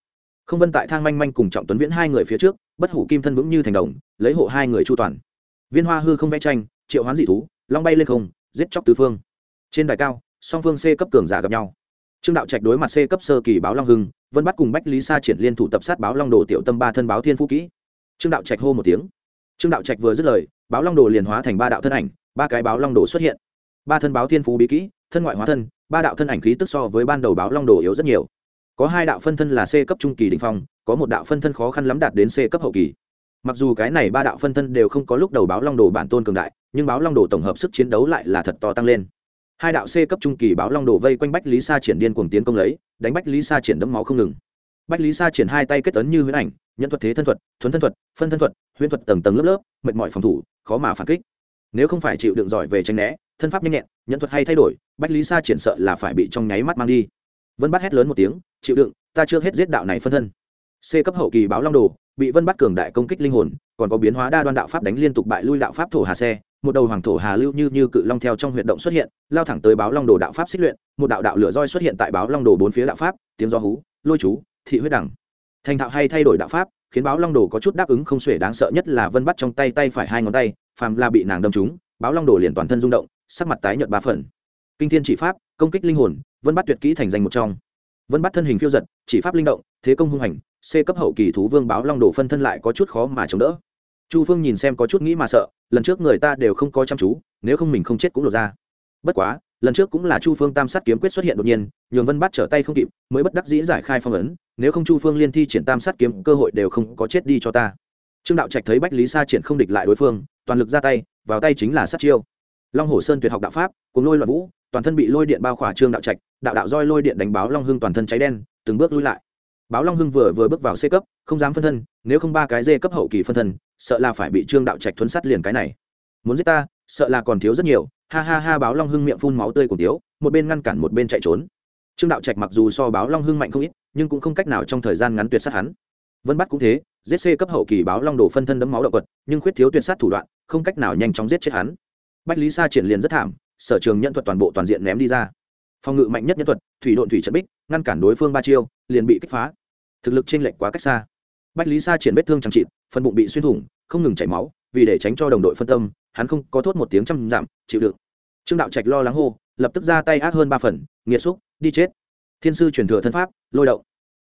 Không vân tại thang manh manh cùng trọng tuấn viễn hai người phía trước, bất hủ kim thân vững như thành đồng, lấy hộ hai người chu toàn. Viên hoa hư không vẽ tranh, triệu hoán dị thú, long bay lên không, giết chóc tứ phương. Trên đài cao, song phương c cấp cường giả gặp nhau. Trương đạo trạch đối mặt c cấp sơ kỳ báo long hưng, vân bắt cùng bách lý sa triển liên thủ tập sát báo long đồ tiểu tâm ba thân báo thiên phú kỹ. Trương đạo trạch hô một tiếng trương đạo trạch vừa dứt lời, báo long đồ liền hóa thành ba đạo thân ảnh, ba cái báo long đồ xuất hiện. Ba thân báo thiên phú bí kỹ, thân ngoại hóa thân, ba đạo thân ảnh khí tức so với ban đầu báo long đồ yếu rất nhiều. Có hai đạo phân thân là c cấp trung kỳ đình phong, có một đạo phân thân khó khăn lắm đạt đến c cấp hậu kỳ. Mặc dù cái này ba đạo phân thân đều không có lúc đầu báo long đồ bản tôn cường đại, nhưng báo long đồ tổng hợp sức chiến đấu lại là thật to tăng lên. Hai đạo c cấp trung kỳ báo long đồ vây quanh bách lý sa triển điên cuồng tiến công lấy, đánh bách lý sa triển đẫm máu không ngừng bách lý sa triển hai tay kết tấn như huyễn ảnh nhân thuật thế thân thuật, thuấn thân thuật, phân thân thuật, huyễn thuật tầng tầng lớp lớp, mệt mỏi phòng thủ, khó mà phản kích. Nếu không phải chịu đựng giỏi về tranh né, thân pháp nhanh nhẹn nhân thuật hay thay đổi, bách lý sa triển sợ là phải bị trong nháy mắt mang đi. Vân bắt hét lớn một tiếng, chịu đựng, ta chưa hết giết đạo này phân thân. C cấp hậu kỳ báo long đồ, bị vân bắt cường đại công kích linh hồn, còn có biến hóa đa đoan đạo pháp đánh liên tục bại lui đạo pháp thổ hà xe, một đầu hoàng thổ hà lưu như như cự long theo trong huyệt động xuất hiện, lao thẳng tới báo long đồ đạo pháp xích luyện, một đạo đạo lửa roi xuất hiện tại báo long đồ bốn phía đạo pháp, tiếng do hú, lôi chú thị huyết đẳng. Thành thạo hay thay đổi đạo pháp, khiến báo long đồ có chút đáp ứng không xuể đáng sợ nhất là vân bắt trong tay tay phải hai ngón tay, phàm là bị nàng đâm trúng, báo long đồ liền toàn thân rung động, sắc mặt tái nhợt ba phần. Kinh thiên chỉ pháp, công kích linh hồn, vân bắt tuyệt kỹ thành danh một trong. Vân bắt thân hình phiêu giật, chỉ pháp linh động, thế công hung hành, c cấp hậu kỳ thú vương báo long đồ phân thân lại có chút khó mà chống đỡ. Chu phương nhìn xem có chút nghĩ mà sợ, lần trước người ta đều không có chăm chú, nếu không mình không chết cũng lột ra. Bất quá, lần trước cũng là chu phương tam sát kiếm quyết xuất hiện đột nhiên, nhường vân bắt trở tay không kịp, mới bất đắc dĩ giải khai phong ấn nếu không chu phương liên thi triển tam sát kiếm, cơ hội đều không có chết đi cho ta. Trương đạo trạch thấy bách lý sa triển không địch lại đối phương, toàn lực ra tay, vào tay chính là sát chiêu. Long hồ sơn tuyệt học đạo pháp cùng lôi loạn vũ, toàn thân bị lôi điện bao khỏa trương đạo trạch, đạo đạo roi lôi điện đánh báo long hưng toàn thân cháy đen, từng bước lui lại. Báo long hưng vừa vừa bước vào c cấp, không dám phân thân, nếu không ba cái d cấp hậu kỳ phân thân, sợ là phải bị trương đạo trạch thuấn sắt liền cái này. Muốn giết ta, sợ là còn thiếu rất nhiều, ha ha ha, báo long hưng miệng phun máu tươi cùng tiếu, một bên ngăn cản một bên chạy trốn trương đạo trạch mặc dù so báo long hưng mạnh không ít, nhưng cũng không cách nào trong thời gian ngắn tuyệt sát hắn. Vân bắt cũng thế, giết c cấp hậu kỳ báo long đổ phân thân đấm máu động vật, nhưng khuyết thiếu tuyệt sát thủ đoạn, không cách nào nhanh chóng giết chết hắn. Bách lý sa triển liền rất thảm, sở trường nhân thuật toàn bộ toàn diện ném đi ra. Phòng ngự mạnh nhất nhân thuật, thủy độn thủy trận bích, ngăn cản đối phương ba chiêu, liền bị kích phá. Thực lực trên lệch quá cách xa. Bách lý sa triển vết thương chẳng chịt, phần bụng bị xuyên thủng, không ngừng chảy máu, vì để tránh cho đồng đội phân tâm, hắn không có thốt một tiếng trăm giảm, chịu đựng. Trương đạo trạch lo lắng hô, lập tức ra tay ác hơn ba phần, nghiệt xúc đi chết. Thiên sư truyền thừa thân pháp, lôi động.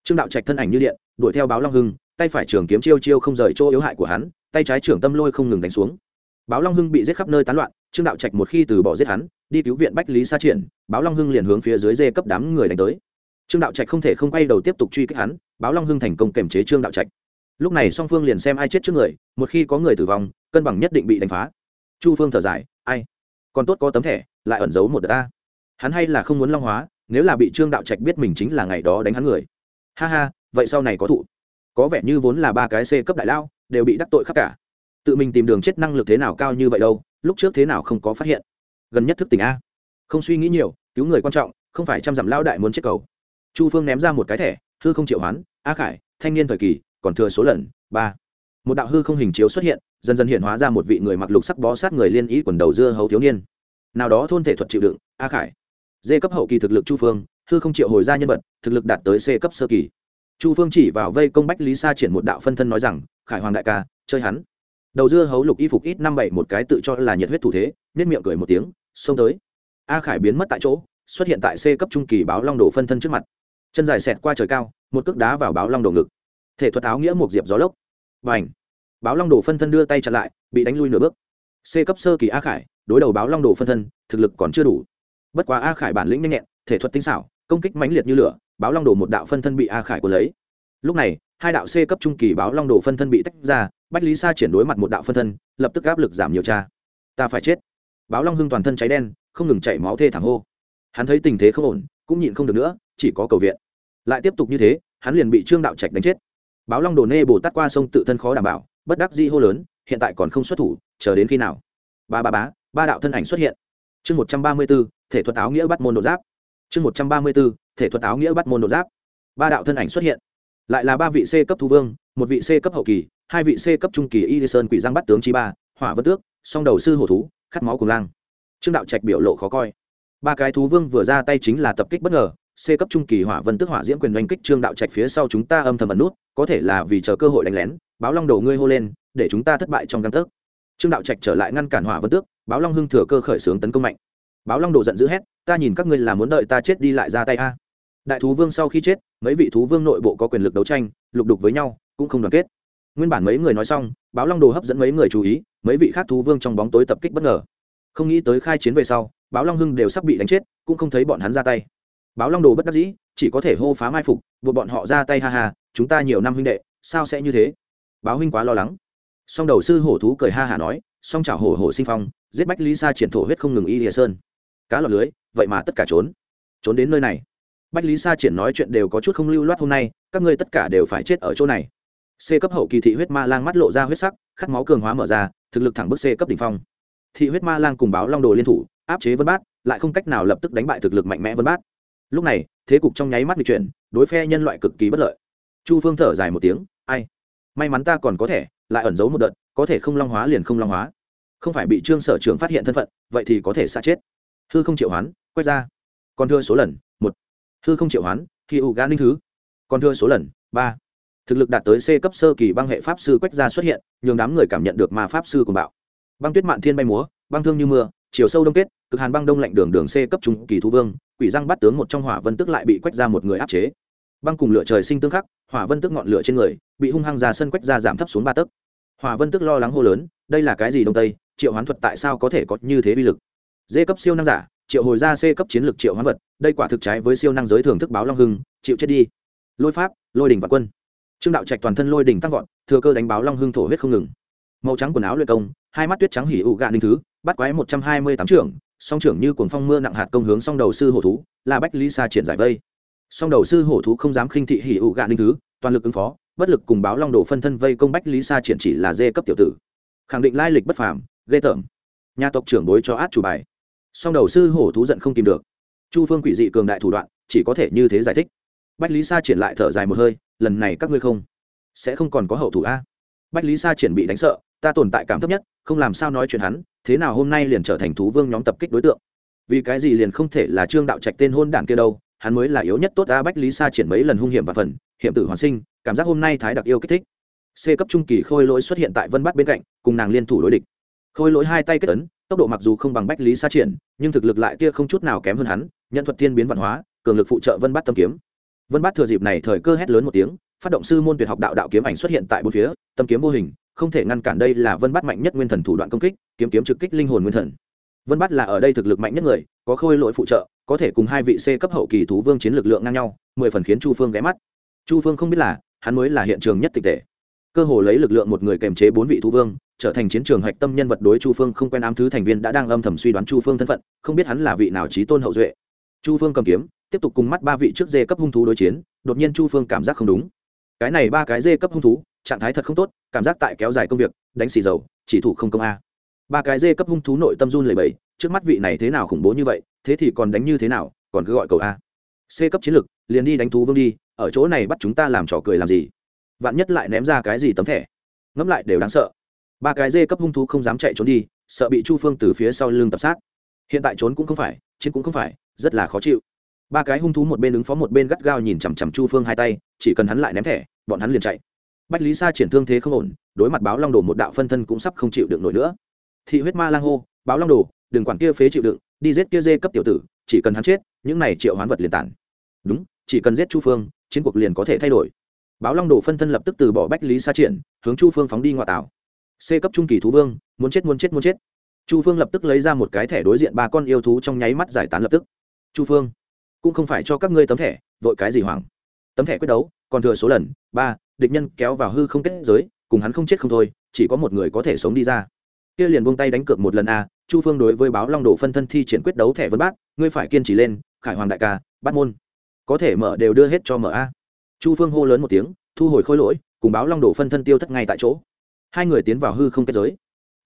Trương đạo trạch thân ảnh như điện, đuổi theo báo long hưng, tay phải trường kiếm chiêu chiêu không rời chỗ yếu hại của hắn, tay trái trưởng tâm lôi không ngừng đánh xuống. Báo long hưng bị giết khắp nơi tán loạn, trương đạo trạch một khi từ bỏ giết hắn, đi cứu viện bách lý sa triển, báo long hưng liền hướng phía dưới dê cấp đám người đánh tới. Trương đạo trạch không thể không quay đầu tiếp tục truy kích hắn, báo long hưng thành công kềm chế trương đạo trạch. Lúc này song phương liền xem ai chết trước người, một khi có người tử vong, cân bằng nhất định bị đánh phá. Chu phương thở dài, ai? Còn tốt có tấm thẻ, lại ẩn giấu một đợt ta. Hắn hay là không muốn long hóa nếu là bị trương đạo trạch biết mình chính là ngày đó đánh hắn người. Ha ha, vậy sau này có thụ. Có vẻ như vốn là ba cái c cấp đại lao, đều bị đắc tội khắp cả. Tự mình tìm đường chết năng lực thế nào cao như vậy đâu, lúc trước thế nào không có phát hiện. Gần nhất thức tỉnh a. Không suy nghĩ nhiều, cứu người quan trọng, không phải chăm dặm lao đại muốn chết cầu. Chu phương ném ra một cái thẻ, hư không triệu hoán, a khải, thanh niên thời kỳ, còn thừa số lần, ba. Một đạo hư không hình chiếu xuất hiện, dần dần hiện hóa ra một vị người mặc lục sắc bó sát người liên ý quần đầu dưa hấu thiếu niên. Nào đó thôn thể thuật chịu đựng, a khải dê cấp hậu kỳ thực lực chu phương, hư không triệu hồi ra nhân vật, thực lực đạt tới c cấp sơ kỳ. Chu phương chỉ vào vây công bách lý sa triển một đạo phân thân nói rằng, khải hoàng đại ca, chơi hắn. Đầu dưa hấu lục y phục ít năm bảy một cái tự cho là nhiệt huyết thủ thế nết miệng cười một tiếng, xông tới. A khải biến mất tại chỗ, xuất hiện tại c cấp trung kỳ báo long đồ phân thân trước mặt. Chân dài xẹt qua trời cao, một cước đá vào báo long đồ ngực. Thể thuật áo nghĩa một diệp gió lốc. Và ảnh báo long đồ phân thân đưa tay chặn lại, bị đánh lui nửa bước. C cấp sơ kỳ a khải, đối đầu báo long đồ phân thân, thực lực còn chưa đủ bất quá a khải bản lĩnh nhanh nhẹn, thể thuật tinh xảo, công kích mãnh liệt như lửa, báo long đồ một đạo phân thân bị a khải của lấy. Lúc này, hai đạo c cấp trung kỳ báo long đồ phân thân bị tách ra, bách lý sa triển đối mặt một đạo phân thân, lập tức áp lực giảm nhiều cha. Ta phải chết. Báo long hưng toàn thân cháy đen, không ngừng chảy máu thê thảm hô. Hắn thấy tình thế không ổn, cũng nhịn không được nữa, chỉ có cầu viện. Lại tiếp tục như thế, hắn liền bị trương đạo trạch đánh chết. Báo long đồ nê bồ tát qua sông tự thân khó đảm bảo, bất đắc di hô lớn, hiện tại còn không xuất thủ, chờ đến khi nào? Ba ba bá ba đạo thân ảnh xuất hiện chương một trăm ba mươi b ố thể thuật áo nghĩa bắt môn đột giáp. Chương một trăm ba mươi b ố thể thuật áo nghĩa bắt môn đột giáp. Ba đạo thân ảnh xuất hiện. Lại là ba vị c cấp thu vương, một vị c cấp hậu kỳ, hai vị c cấp trung kỳ y sơn quỷ giang bắt tướng chi ba, hỏa vân tước, song đầu sư hổ thú, khát máu cùng lang. Trương đạo trạch biểu lộ khó coi. Ba cái thú vương vừa ra tay chính là tập kích bất ngờ, c cấp trung kỳ hỏa vân tước hỏa diễm quyền đánh kích trương đạo trạch phía sau chúng ta âm thầm ẩn nút, có thể là vì chờ cơ hội đánh lén, báo long đầu ngươi hô lên, để chúng ta thất bại trong găng tấc. Trương đạo trạch trở lại ngăn cản hỏa vân tước báo long hưng thừa cơ khởi xướng tấn công mạnh. Báo long đồ giận dữ hét, ta nhìn các ngươi là muốn đợi ta chết đi lại ra tay a. Đại thú vương sau khi chết, mấy vị thú vương nội bộ có quyền lực đấu tranh, lục đục với nhau, cũng không đoàn kết. Nguyên bản mấy người nói xong, báo long đồ hấp dẫn mấy người chú ý, mấy vị khác thú vương trong bóng tối tập kích bất ngờ. Không nghĩ tới khai chiến về sau, báo long hưng đều sắp bị đánh chết, cũng không thấy bọn hắn ra tay. Báo long đồ bất đắc dĩ, chỉ có thể hô phá mai phục, buộc bọn họ ra tay ha ha, chúng ta nhiều năm huynh đệ, sao sẽ như thế? Báo huynh quá lo lắng. Song đầu sư hổ thú cười ha hả nói song chảo hổ hổ sinh phong, giết bách lý sa triển thổ huyết không ngừng y lìa sơn. Cá lọt lưới, vậy mà tất cả trốn. Trốn đến nơi này. Bách lý sa triển nói chuyện đều có chút không lưu loát hôm nay, các ngươi tất cả đều phải chết ở chỗ này. C cấp hậu kỳ thị huyết ma lang mắt lộ ra huyết sắc, khát máu cường hóa mở ra, thực lực thẳng bức c cấp đ ỉ n h phong. Thị huyết ma lang cùng báo long đồ liên thủ, áp chế vân bát, lại không cách nào lập tức đánh bại thực lực mạnh mẽ vân bát. Lúc này, thế cục trong nháy mắt bị chuyển, đối phe nhân loại cực kỳ bất lợi. Chu phương thở dài một tiếng, ai? May mắn ta còn có thể lại ẩn giấu một đợt có thể không long hóa liền không long hóa. Không phải bị trương sở trường phát hiện thân phận, vậy thì có thể xa chết. Hư không triệu hoán, quét ra. Còn thưa số lần, một. Hư không triệu hoán, khi ủ gan ninh thứ. Còn thưa số lần, ba. Thực lực đạt tới c cấp sơ kỳ băng hệ pháp sư quách gia xuất hiện, nhường đám người cảm nhận được ma pháp sư cùng bạo. Băng tuyết mạn thiên bay múa, băng thương như mưa, chiều sâu đông kết, cực hàn băng đông lạnh đường đường c cấp trung kỳ thu vương, quỷ răng bắt tướng một trong hỏa vân tức lại bị quách ra một người áp chế. Băng cùng lửa trời sinh tương khắc, hỏa vân tức ngọn lửa trên người, bị hung hăng ra sân quách ra giảm thấp xuống ba tấc hòa vân tức lo lắng hô lớn, đây là cái gì đông tây, triệu hoán thuật tại sao có thể có như thế uy lực? D cấp siêu năng giả, triệu hồi ra c cấp chiến lược triệu hoán vật, đây quả thực trái với siêu năng giới thường thức báo long hưng, chịu chết đi. Lôi pháp, lôi đình và quân. Trương đạo trạch toàn thân lôi đỉnh tăng vọt, thừa cơ đánh báo long hưng thổ huyết không ngừng. Màu trắng quần áo luyện công, hai mắt tuyết trắng hỉ ụ gạ ninh thứ, bắt quái một trăm hai mươi tám trưởng, song trưởng như cuồng phong mưa nặng hạt công hướng song đầu sư hổ thú là bách lý sa triển giải vây. Song đầu sư hổ thú không dám khinh thị hỉ ụ gạ ninh thứ, toàn lực ứng phó bất lực cùng báo long đồ phân thân vây công bách lý sa triển chỉ là dê cấp tiểu tử. Khẳng định lai lịch bất phàm, ghê tởm. Nhà tộc trưởng bối cho át chủ bài. Song đầu sư hổ thú giận không tìm được. Chu phương quỷ dị cường đại thủ đoạn, chỉ có thể như thế giải thích. Bách lý sa triển lại thở dài một hơi, lần này các ngươi không sẽ không còn có hậu thủ a. Bách lý sa triển bị đánh sợ, ta tồn tại cảm thấp nhất, không làm sao nói chuyện hắn, thế nào hôm nay liền trở thành thú vương nhóm tập kích đối tượng? Vì cái gì liền không thể là trương đạo trạch tên hôn đảng kia đâu, hắn mới là yếu nhất tốt ta bách lý sa triển mấy lần hung hiểm và phần, hiểm tử hoàn sinh cảm giác hôm nay thái đặc yêu kích thích. C cấp trung kỳ khôi lỗi xuất hiện tại vân bắt bên cạnh, cùng nàng liên thủ đối địch. Khôi lỗi hai tay kết tấn tốc độ mặc dù không bằng bách lý xa triển, nhưng thực lực lại kia không chút nào kém hơn hắn, nhận thuật tiên biến văn hóa, cường lực phụ trợ vân bắt tâm kiếm. Vân bát thừa dịp này thời cơ hét lớn một tiếng, phát động sư môn tuyệt học đạo đạo kiếm ảnh xuất hiện tại bốn phía, tâm kiếm vô hình, không thể ngăn cản đây là vân bát mạnh nhất nguyên thần thủ đoạn công kích, kiếm kiếm trực kích linh hồn nguyên thần. Vân bát là ở đây thực lực mạnh nhất người, có khôi lỗi phụ trợ, có thể cùng hai vị c cấp hậu kỳ thú vương chiến lực lượng ngang nhau, mười phần khiến chu phương ghé mắt chu phương không biết là, hắn mới là hiện trường nhất tịch tệ. Cơ hồ lấy lực lượng một người kèm chế bốn vị thú vương, trở thành chiến trường hạch tâm nhân vật đối chu phương không quen ám thứ thành viên đã đang âm thầm suy đoán chu phương thân phận, không biết hắn là vị nào trí tôn hậu duệ. Chu phương cầm kiếm, tiếp tục cùng mắt ba vị trước dê cấp hung thú đối chiến, đột nhiên chu phương cảm giác không đúng. Cái này ba cái dê cấp hung thú, trạng thái thật không tốt, cảm giác tại kéo dài công việc, đánh xì dầu, chỉ thủ không công a. Ba cái dê cấp hung thú nội tâm run lầy bẫy trước mắt vị này thế nào khủng bố như vậy, thế thì còn đánh như thế nào, còn cứ gọi cầu a. C cấp chiến lực, liền đi đánh thú vương đi ở chỗ này bắt chúng ta làm trò cười làm gì? Vạn nhất lại ném ra cái gì tấm thẻ? Ngẫm lại đều đáng sợ. Ba cái dê cấp hung thú không dám chạy trốn đi, sợ bị chu phương từ phía sau lưng tập sát. Hiện tại trốn cũng không phải, chiến cũng không phải, rất là khó chịu. Ba cái hung thú một bên ứng phó một bên gắt gao nhìn chằm chằm chu phương hai tay, chỉ cần hắn lại ném thẻ, bọn hắn liền chạy. Bách lý sa triển thương thế không ổn, đối mặt báo long đồ một đạo phân thân cũng sắp không chịu được nổi nữa. Thị huyết ma lang hô, báo long đồ, đừng quản kia phế chịu đựng, đi giết kia dê cấp tiểu tử, chỉ cần hắn chết, những này triệu hoán vật liền tản đúng, chỉ cần giết chu phương chiến cuộc liền có thể thay đổi. Báo long đồ phân thân lập tức từ bỏ bách lý sa triển, hướng chu phương phóng đi ngoại tảo. C cấp trung kỳ thú vương, muốn chết muốn chết muốn chết. Chu phương lập tức lấy ra một cái thẻ đối diện ba con yêu thú trong nháy mắt giải tán lập tức. Chu phương, cũng không phải cho các ngươi tấm thẻ, vội cái gì hoảng? Tấm thẻ quyết đấu, còn thừa số lần, ba, địch nhân kéo vào hư không kết giới, cùng hắn không chết không thôi, chỉ có một người có thể sống đi ra. Kia liền buông tay đánh cược một lần a, chu phương đối với báo long đồ phân thân thi triển quyết đấu thẻ vân bác ngươi phải kiên trì lên, khải hoàng đại ca, bắt môn có thể mở đều đưa hết cho mở a. Chu phương hô lớn một tiếng, thu hồi khôi lỗi, cùng báo long đổ phân thân tiêu thất ngay tại chỗ. Hai người tiến vào hư không kết giới.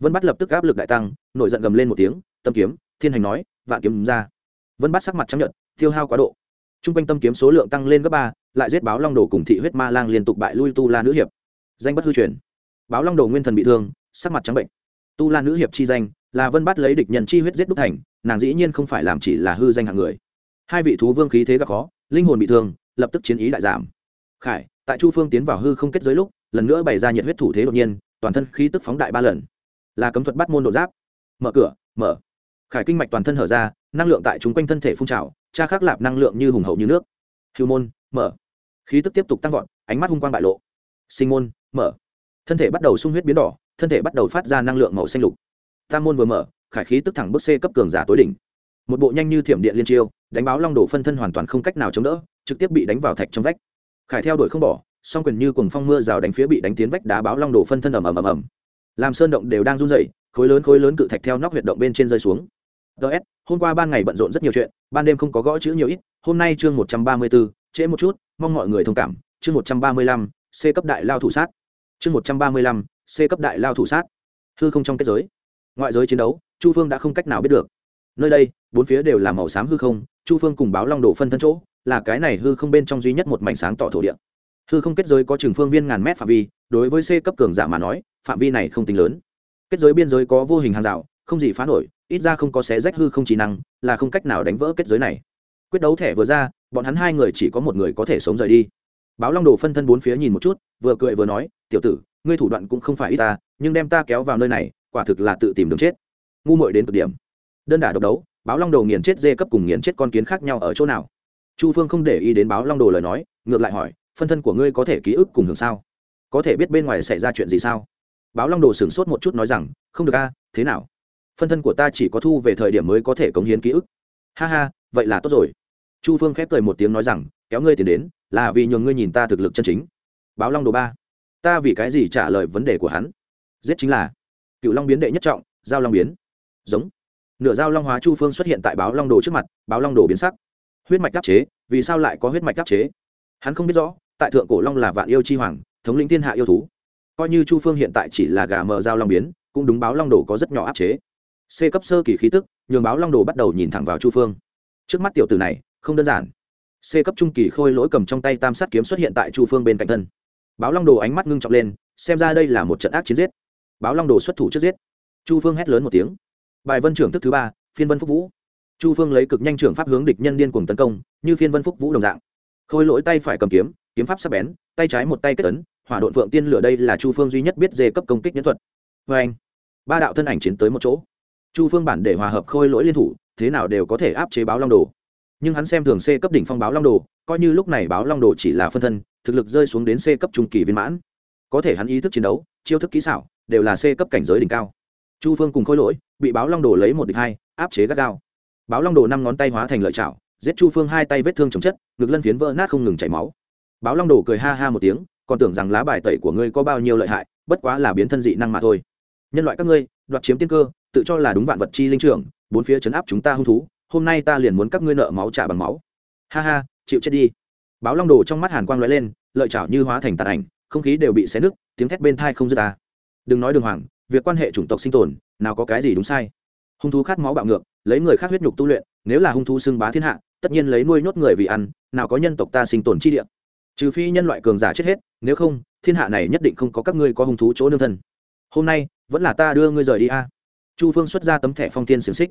Vân bắt lập tức áp lực đại tăng, nổi giận gầm lên một tiếng, tâm kiếm, thiên hành nói, vạn kiếm ra. Vân bắt sắc mặt chấp nhận tiêu hao quá độ. T r u n g quanh tâm kiếm số lượng tăng lên gấp ba, lại giết báo long đồ cùng thị huyết ma lang liên tục bại lui tu la nữ hiệp. Danh bất hư truyền. Báo long đồ nguyên thần bị thương, sắc mặt trắng bệnh. Tu la nữ hiệp chi danh, là vân bắt lấy địch nhân chi huyết giết đúc thành, nàng dĩ nhiên không phải làm chỉ là hư danh hạng người. Hai vị thú vương khí thế gặp khó linh hồn bị thương, lập tức chiến ý đại giảm. Khải, tại chu phương tiến vào hư không kết giới lúc, lần nữa bày ra nhiệt huyết thủ thế đột nhiên, toàn thân khí tức phóng đại ba lần. Là cấm thuật bắt môn độ giáp. Mở cửa, mở. Khải kinh mạch toàn thân hở ra, năng lượng tại chúng quanh thân thể phun trào, cha khắc lạp năng lượng như hùng hậu như nước. Hưu môn, mở. Khí tức tiếp tục tăng vọt, ánh mắt hung quang bại lộ. Sinh môn, mở. Thân thể bắt đầu sung huyết biến đỏ, thân thể bắt đầu phát ra năng lượng màu xanh lục. Tam môn vừa mở, khải khí tức thẳng bước c cấp cường giả tối đỉnh một bộ nhanh như thiểm điện liên chiêu đánh báo long đổ phân thân hoàn toàn không cách nào chống đỡ trực tiếp bị đánh vào thạch trong vách. Khải theo đuổi không bỏ song quyền như cùng phong mưa rào đánh phía bị đánh tiến vách đá báo long đổ phân thân ầm ầm ầm ầm. Làm sơn động đều đang run rẩy khối lớn khối lớn cự thạch theo nóc huyệt động bên trên rơi xuống. Ts hôm qua ban ngày bận rộn rất nhiều chuyện ban đêm không có gõ chữ nhiều ít hôm nay chương một trăm ba mươi 134, trễ một chút mong mọi người thông cảm chương một trăm ba mươi lăm c cấp đại lao thủ sát. Chương một trăm ba mươi lăm c cấp đại lao thủ sát. Hư không trong kết giới. Ngoại giới chiến đấu chu phương đã không cách nào biết được nơi đây, bốn phía đều là màu xám hư không, chu phương cùng báo long đổ phân thân chỗ, là cái này hư không bên trong duy nhất một mảnh sáng tỏ thổ địa. Hư không kết giới có trường phương viên ngàn mét phạm vi, đối với c cấp cường giả mà nói, phạm vi này không tính lớn. Kết giới biên giới có vô hình hàng rào, không gì phá nổi, ít ra không có xé rách hư không trí năng, là không cách nào đánh vỡ kết giới này. Quyết đấu thẻ vừa ra, bọn hắn hai người chỉ có một người có thể sống rời đi. Báo long đồ phân thân bốn phía nhìn một chút, vừa cười vừa nói, tiểu tử, ngươi thủ đoạn cũng không phải ít ta, nhưng đem ta kéo vào nơi này, quả thực là tự tìm đường chết. Ngu muội đến cực điểm đơn đả độc đấu, báo long đồ nghiền chết dê cấp cùng nghiền chết con kiến khác nhau ở chỗ nào? Chu phương không để ý đến báo long đồ lời nói, ngược lại hỏi, phân thân của ngươi có thể ký ức cùng hưởng sao? Có thể biết bên ngoài xảy ra chuyện gì sao? Báo long đồ sửng sốt một chút nói rằng, không được a, thế nào? Phân thân của ta chỉ có thu về thời điểm mới có thể cống hiến ký ức. Ha ha, vậy là tốt rồi. Chu phương khép cười một tiếng nói rằng, kéo ngươi tiền đến, là vì nhường ngươi nhìn ta thực lực chân chính. Báo long đồ ba, ta vì cái gì trả lời vấn đề của hắn? Giết chính là, cựu long biến đệ nhất trọng, giao long biến. Giống nửa dao long hóa chu phương xuất hiện tại báo long đồ trước mặt, báo long đồ biến sắc. Huyết mạch đáp chế, vì sao lại có huyết mạch đáp chế? Hắn không biết rõ, tại thượng cổ long là vạn yêu chi hoàng, thống lĩnh thiên hạ yêu thú. Coi như chu phương hiện tại chỉ là gà mờ dao long biến, cũng đúng báo long đồ có rất nhỏ áp chế. C cấp sơ kỳ khí tức, nhường báo long đồ bắt đầu nhìn thẳng vào chu phương. Trước mắt tiểu tử này, không đơn giản. C cấp trung kỳ khôi lỗi cầm trong tay tam sát kiếm xuất hiện tại chu phương bên cạnh thân. Báo long đồ ánh mắt ngưng trọng lên, xem ra đây là một trận ác chiến giết. Báo long đồ xuất thủ trước giết. Chu phương hét lớn một tiếng bài vân trưởng thức thứ ba, phiên vân phúc vũ. Chu phương lấy cực nhanh trưởng pháp hướng địch nhân điên cuồng tấn công, như phiên vân phúc vũ đồng dạng. Khôi lỗi tay phải cầm kiếm kiếm pháp sắc bén, tay trái một tay kết tấn hỏa độn vượng tiên lửa đây là chu phương duy nhất biết dê cấp công kích nhân thuật. Vê anh, ba đạo thân ảnh chiến tới một chỗ. Chu phương bản để hòa hợp khôi lỗi liên thủ, thế nào đều có thể áp chế báo long đồ. Nhưng hắn xem thường c cấp đỉnh phong báo long đồ, coi như lúc này báo long đồ chỉ là phân thân, thực lực rơi xuống đến c cấp trung kỳ viên mãn. Có thể hắn ý thức chiến đấu, chiêu thức kỹ xảo, đều là c cấp cảnh giới đỉnh cao chu phương cùng khôi lỗi bị báo long đồ lấy một địch hai, áp chế gắt gao. Báo long đồ năm ngón tay hóa thành lợi chảo, giết chu phương hai tay vết thương chồng chất, ngực lân phiến vỡ nát không ngừng chảy máu. Báo long đồ cười ha ha một tiếng, còn tưởng rằng lá bài tẩy của ngươi có bao nhiêu lợi hại, bất quá là biến thân dị năng mà thôi. Nhân loại các ngươi, đoạt chiếm tiên cơ, tự cho là đúng vạn vật chi linh trưởng, bốn phía chấn áp chúng ta hung thú, hôm nay ta liền muốn các ngươi nợ máu trả bằng máu. Ha ha, chịu chết đi. Báo long đồ trong mắt hàn quang lóe lên, lợi chảo như hóa thành tàn ảnh, không khí đều bị xé nứt, tiếng thét bên thai không dứt ta đừng nói đường hoàng việc quan hệ chủng tộc sinh tồn, nào có cái gì đúng sai. Hung thú khát máu bạo ngược, lấy người khác huyết nhục tu luyện, nếu là hung thú xưng bá thiên hạ, tất nhiên lấy nuôi nhốt người vì ăn, nào có nhân tộc ta sinh tồn chi địa. Trừ phi nhân loại cường giả chết hết, nếu không, thiên hạ này nhất định không có các ngươi có hung thú chỗ nương thân. Hôm nay, vẫn là ta đưa ngươi rời đi a. Chu phương xuất ra tấm thẻ phong thiên xiềng xích.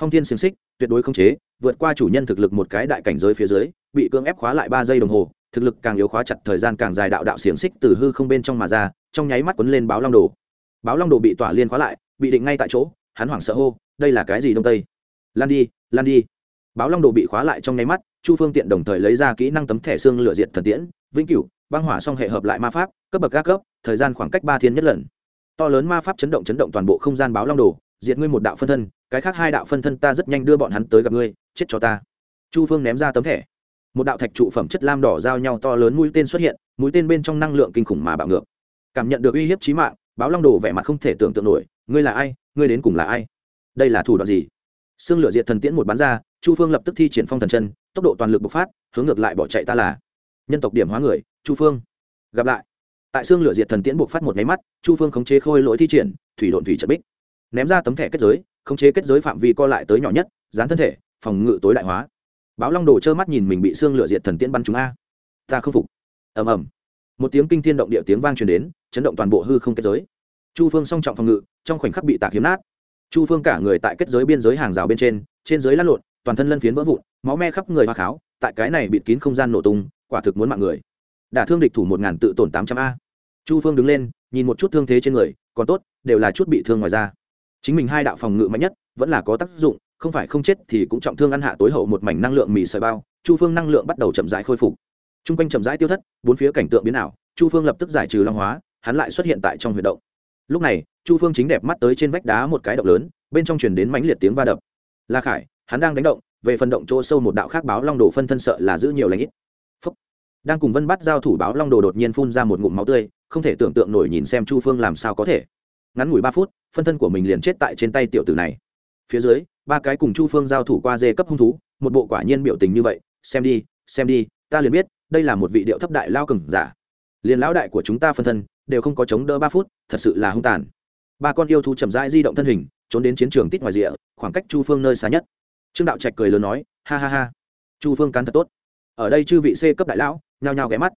Phong thiên xiềng xích, tuyệt đối không chế, vượt qua chủ nhân thực lực một cái đại cảnh giới phía dưới, bị cưỡng ép khóa lại ba giây đồng hồ, thực lực càng yếu khóa chặt thời gian càng dài đạo đạo xiềng xích từ hư không bên trong mà ra, trong nháy mắt quấn lên báo long đồ báo long đồ bị tỏa liên khóa lại, bị định ngay tại chỗ, hắn hoảng sợ hô, đây là cái gì đông tây? Lan đi lan đi. Báo long đồ bị khóa lại trong nháy mắt, chu phương tiện đồng thời lấy ra kỹ năng tấm thẻ xương lựa diệt thần tiễn, vĩnh cửu, băng hỏa song hệ hợp lại ma pháp, cấp bậc các cấp, thời gian khoảng cách ba thiên nhất lần. To lớn ma pháp chấn động chấn động toàn bộ không gian báo long đồ, diệt ngươi một đạo phân thân, cái khác hai đạo phân thân ta rất nhanh đưa bọn hắn tới gặp ngươi, chết cho ta. Chu phương ném ra tấm thẻ. Một đạo thạch trụ phẩm chất lam đỏ giao nhau to lớn mũi tên xuất hiện, mũi tên bên trong năng lượng kinh khủng mà bạo ngược. Cảm nhận được uy hiếp trí mạng báo long đồ vẻ mặt không thể tưởng tượng nổi, ngươi là ai? Ngươi đến cùng là ai? Đây là thủ đoạn gì? Xương lửa diệt thần tiễn một bắn ra, chu phương lập tức thi triển phong thần chân, tốc độ toàn lực bộc phát, hướng ngược lại bỏ chạy ta là nhân tộc điểm hóa người, chu phương. Gặp lại. Tại xương lửa diệt thần tiễn bộc phát một nháy mắt, chu phương khống chế khôi lỗi thi triển, thủy độn thủy trận bích. Ném ra tấm thẻ kết giới, khống chế kết giới phạm vi co lại tới nhỏ nhất, dán thân thể, phòng ngự tối đại hóa. Báo long đồ trơ mắt nhìn mình bị xương lửa diệt thần tiễn bắn chúng a. Ta không phục. Ầm ầm một tiếng kinh thiên động địa tiếng vang truyền đến, chấn động toàn bộ hư không kết giới. Chu phương song trọng phòng ngự, trong khoảnh khắc bị tạc hiếm nát. Chu phương cả người tại kết giới biên giới hàng rào bên trên trên giới lăn lộn, toàn thân lân phiến vỡ vụn, máu me khắp người hoa kháo, tại cái này bịt kín không gian nổ tung, quả thực muốn mạng người. Đả thương địch thủ một ngàn tự tổn tám trăm a. Chu phương đứng lên, nhìn một chút thương thế trên người, còn tốt, đều là chút bị thương ngoài ra chính mình hai đạo phòng ngự mạnh nhất, vẫn là có tác dụng, không phải không chết thì cũng trọng thương ăn hạ tối hậu một mảnh năng lượng mì sợi bao. Chu phương năng lượng bắt đầu chậm rãi khôi phục t r u n g quanh chậm rãi tiêu thất, bốn phía cảnh tượng biến ảo, chu phương lập tức giải trừ long hóa, hắn lại xuất hiện tại trong huyệt động. Lúc này, chu phương chính đẹp mắt tới trên vách đá một cái động lớn, bên trong truyền đến mãnh liệt tiếng va đập. La khải, hắn đang đánh động, về phần động chỗ sâu một đạo khác báo long đồ phân thân sợ là giữ nhiều lãnh ít. Phúc. đang cùng vân bắt giao thủ báo long đồ đột nhiên phun ra một ngụm máu tươi, không thể tưởng tượng nổi nhìn xem chu phương làm sao có thể. Ngắn ngủi ba phút, phân thân của mình liền chết tại trên tay tiểu tử này. Phía dưới, ba cái cùng chu phương giao thủ qua dê cấp hung thú, một bộ quả nhiên biểu tình như vậy, xem đi xem đi, ta liền biết đây là một vị điệu thấp đại lao cừng giả. Liền lão đại của chúng ta phân thân đều không có chống đỡ ba phút, thật sự là hung tàn. Ba con yêu thú chậm rãi di động thân hình, trốn đến chiến trường tít ngoài rìa, khoảng cách chu phương nơi xa nhất. Trương đạo trạch cười lớn nói, ha ha ha, chu phương cắn thật tốt. Ở đây chư vị c cấp đại lão nhao nhao ghé mắt.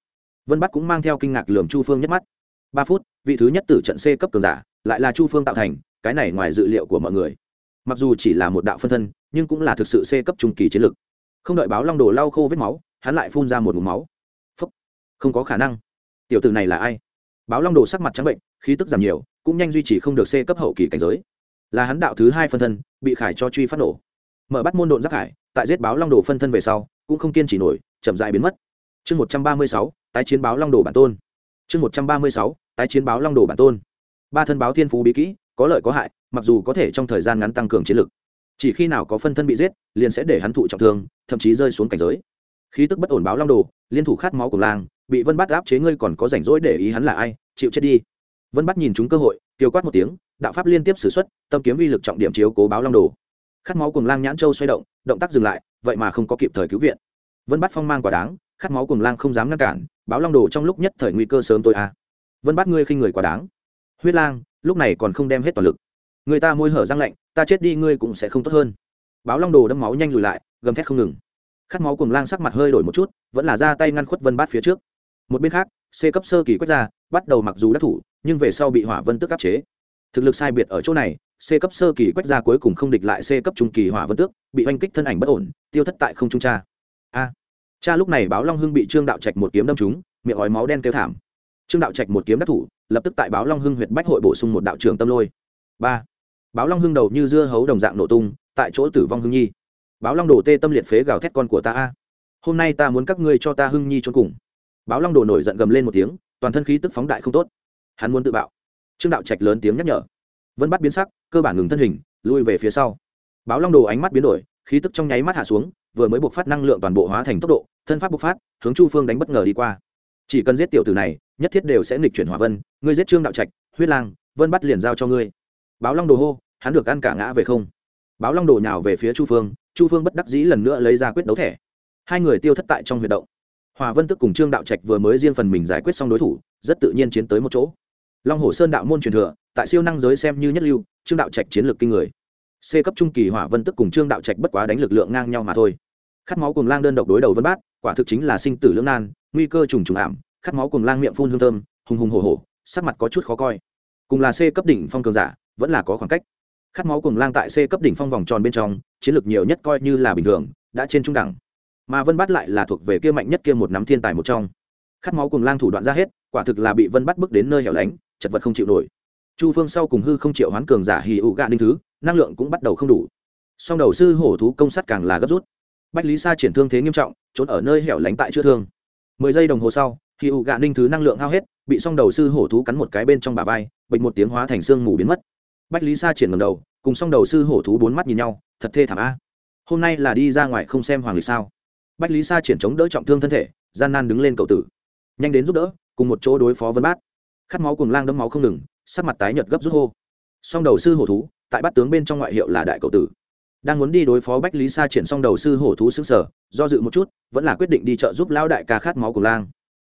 Vân bắc cũng mang theo kinh ngạc lườm chu phương nhất mắt. Ba phút, vị thứ nhất tử trận c cấp cường giả lại là chu phương tạo thành, cái này ngoài dự liệu của mọi người. Mặc dù chỉ là một đạo phân thân, nhưng cũng là thực sự c cấp trung kỳ chiến lực. Không đợi báo long đồ lau khô vết máu hắn lại phun ra một mụm máu. Phúc. không có khả năng. Tiểu tử này là ai? Báo long đồ sắc mặt trắng bệnh, khí tức giảm nhiều, cũng nhanh duy trì không được c cấp hậu kỳ cảnh giới. Là hắn đạo thứ hai phân thân, bị khải cho truy phát nổ. Mở bắt môn độn giác hải tại giết báo long đồ phân thân về sau, cũng không kiên trì nổi, chậm dại biến mất. Chương một trăm ba mươi sáu, tái chiến báo long đồ bản tôn. Chương một trăm ba mươi sáu, tái chiến báo long đồ bản tôn. Ba thân báo thiên phú bí kỹ, có lợi có hại, mặc dù có thể trong thời gian ngắn tăng cường chiến lực. Chỉ khi nào có phân thân bị giết, liền sẽ để hắn thụ trọng thương, thậm chí rơi xuống cảnh giới khí tức bất ổn báo long đồ, liên thủ khát máu của Lang bị vân bắt áp chế ngươi còn có rảnh rỗi để ý hắn là ai, chịu chết đi. Vân bắt nhìn chúng cơ hội tiêu quát một tiếng, đạo pháp liên tiếp xử x u ấ t tâm kiếm uy lực trọng điểm chiếu cố báo long đồ. Khát máu cùng lang nhãn châu xoay động động tác dừng lại, vậy mà không có kịp thời cứu viện. Vân bắt phong mang quả đáng, khát máu cùng lang không dám ngăn cản, báo long đồ trong lúc nhất thời nguy cơ sớm tôi a. À. vân bắt ngươi khinh người quả đáng. Huyết lang, lúc này còn không đem hết toàn lực. Người ta môi hở răng lạnh, ta chết đi ngươi cũng sẽ không tốt hơn. Báo long đồ đâm máu nhanh lùi lại, gầm thét không ngừng khát máu cùng lang sắc mặt hơi đổi một chút, vẫn là ra tay ngăn khuất vân bát phía trước. Một bên khác, c cấp sơ kỳ quét ra, bắt đầu mặc dù đắc thủ, nhưng về sau bị hỏa vân tước áp chế. Thực lực sai biệt ở chỗ này, c cấp sơ kỳ quét ra cuối cùng không địch lại c cấp trung kỳ hỏa vân tước, bị oanh kích thân ảnh bất ổn, tiêu thất tại không trung cha. A. Cha lúc này báo long hưng bị trương đạo trạch một kiếm đâm trúng, miệng ói máu đen kêu thảm. Trương đạo trạch một kiếm đắc thủ, lập tức tại báo long hưng huyện bách hội bổ sung một đạo trưởng tâm lôi. Ba. Báo long hưng đầu như dưa hấu đồng dạng nổ tung, tại chỗ tử vong hưng nhi báo long đồ tê tâm liệt phế gào thét con của ta a. Hôm nay ta muốn các ngươi cho ta hưng nhi trốn cùng. Báo long đồ nổi giận gầm lên một tiếng, toàn thân khí tức phóng đại không tốt. Hắn muốn tự bạo. Trương đạo trạch lớn tiếng nhắc nhở. Vân bắt biến sắc, cơ bản ngừng thân hình, lui về phía sau. Báo long đồ ánh mắt biến đổi, khí tức trong nháy mắt hạ xuống, vừa mới buộc phát năng lượng toàn bộ hóa thành tốc độ, thân pháp bộc phát, hướng chu phương đánh bất ngờ đi qua. Chỉ cần giết tiểu tử này, nhất thiết đều sẽ nghịch chuyển hỏa vân, ngươi giết trương đạo trạch, huyết lang, vân bắt liền giao cho ngươi. Báo long đồ hô, hắn được ăn cả ngã về không? Báo long đồ nhào về phía chu phương chu phương bất đắc dĩ lần nữa lấy ra quyết đấu thẻ hai người tiêu thất tại trong huyệt động hòa vân tức cùng trương đạo trạch vừa mới riêng phần mình giải quyết xong đối thủ rất tự nhiên chiến tới một chỗ long hồ sơn đạo môn truyền thừa tại siêu năng giới xem như nhất lưu trương đạo trạch chiến lược kinh người c cấp trung kỳ hỏa vân tức cùng trương đạo trạch bất quá đánh lực lượng ngang nhau mà thôi khát máu cùng lang đơn độc đối đầu vân bát quả thực chính là sinh tử lưỡng nan nguy cơ trùng trùng ảm khát máu cùng lang miệng phun hương thơm hùng hùng hổ hổ sắc mặt có chút khó coi cùng là c cấp đỉnh phong cường giả vẫn là có khoảng cách khát máu cùng lang tại c cấp đỉnh phong vòng tròn bên trong, chiến lược nhiều nhất coi như là bình thường, đã trên trung đẳng. Mà vân bắt lại là thuộc về kia mạnh nhất kia một nắm thiên tài một trong. Khát máu cùng lang thủ đoạn ra hết, quả thực là bị vân bắt bước đến nơi hẻo lánh, chật vật không chịu nổi. Chu phương sau cùng hư không chịu hoán cường giả hì ụ gạ ninh thứ, năng lượng cũng bắt đầu không đủ. Song đầu sư hổ thú công sắt càng là gấp rút. Bách lý sa triển thương thế nghiêm trọng, trốn ở nơi hẻo lánh tại chữa thương. Mười giây đồng hồ sau hì ụ gạ ninh thứ năng lượng hao hết, bị song đầu sư hổ thú cắn một cái bên trong bà vai bệnh một tiếng hóa thành xương mù biến mất bách lý sa triển ngầm đầu, cùng song đầu sư hổ thú bốn mắt nhìn nhau, thật thê thảm a. Hôm nay là đi ra ngoài không xem hoàng lịch sao? Bách lý sa triển chống đỡ trọng thương thân thể, gian nan đứng lên cậu tử. Nhanh đến giúp đỡ, cùng một chỗ đối phó vân bát. Khát máu cùng lang đấm máu không ngừng, sắc mặt tái nhợt gấp rút hô. Song đầu sư hổ thú, tại bát tướng bên trong ngoại hiệu là đại cậu tử. Đang muốn đi đối phó bách lý sa triển song đầu sư hổ thú xứng sở do dự một chút, vẫn là quyết định đi chợ giúp lão đại ca khát máu cùng lang.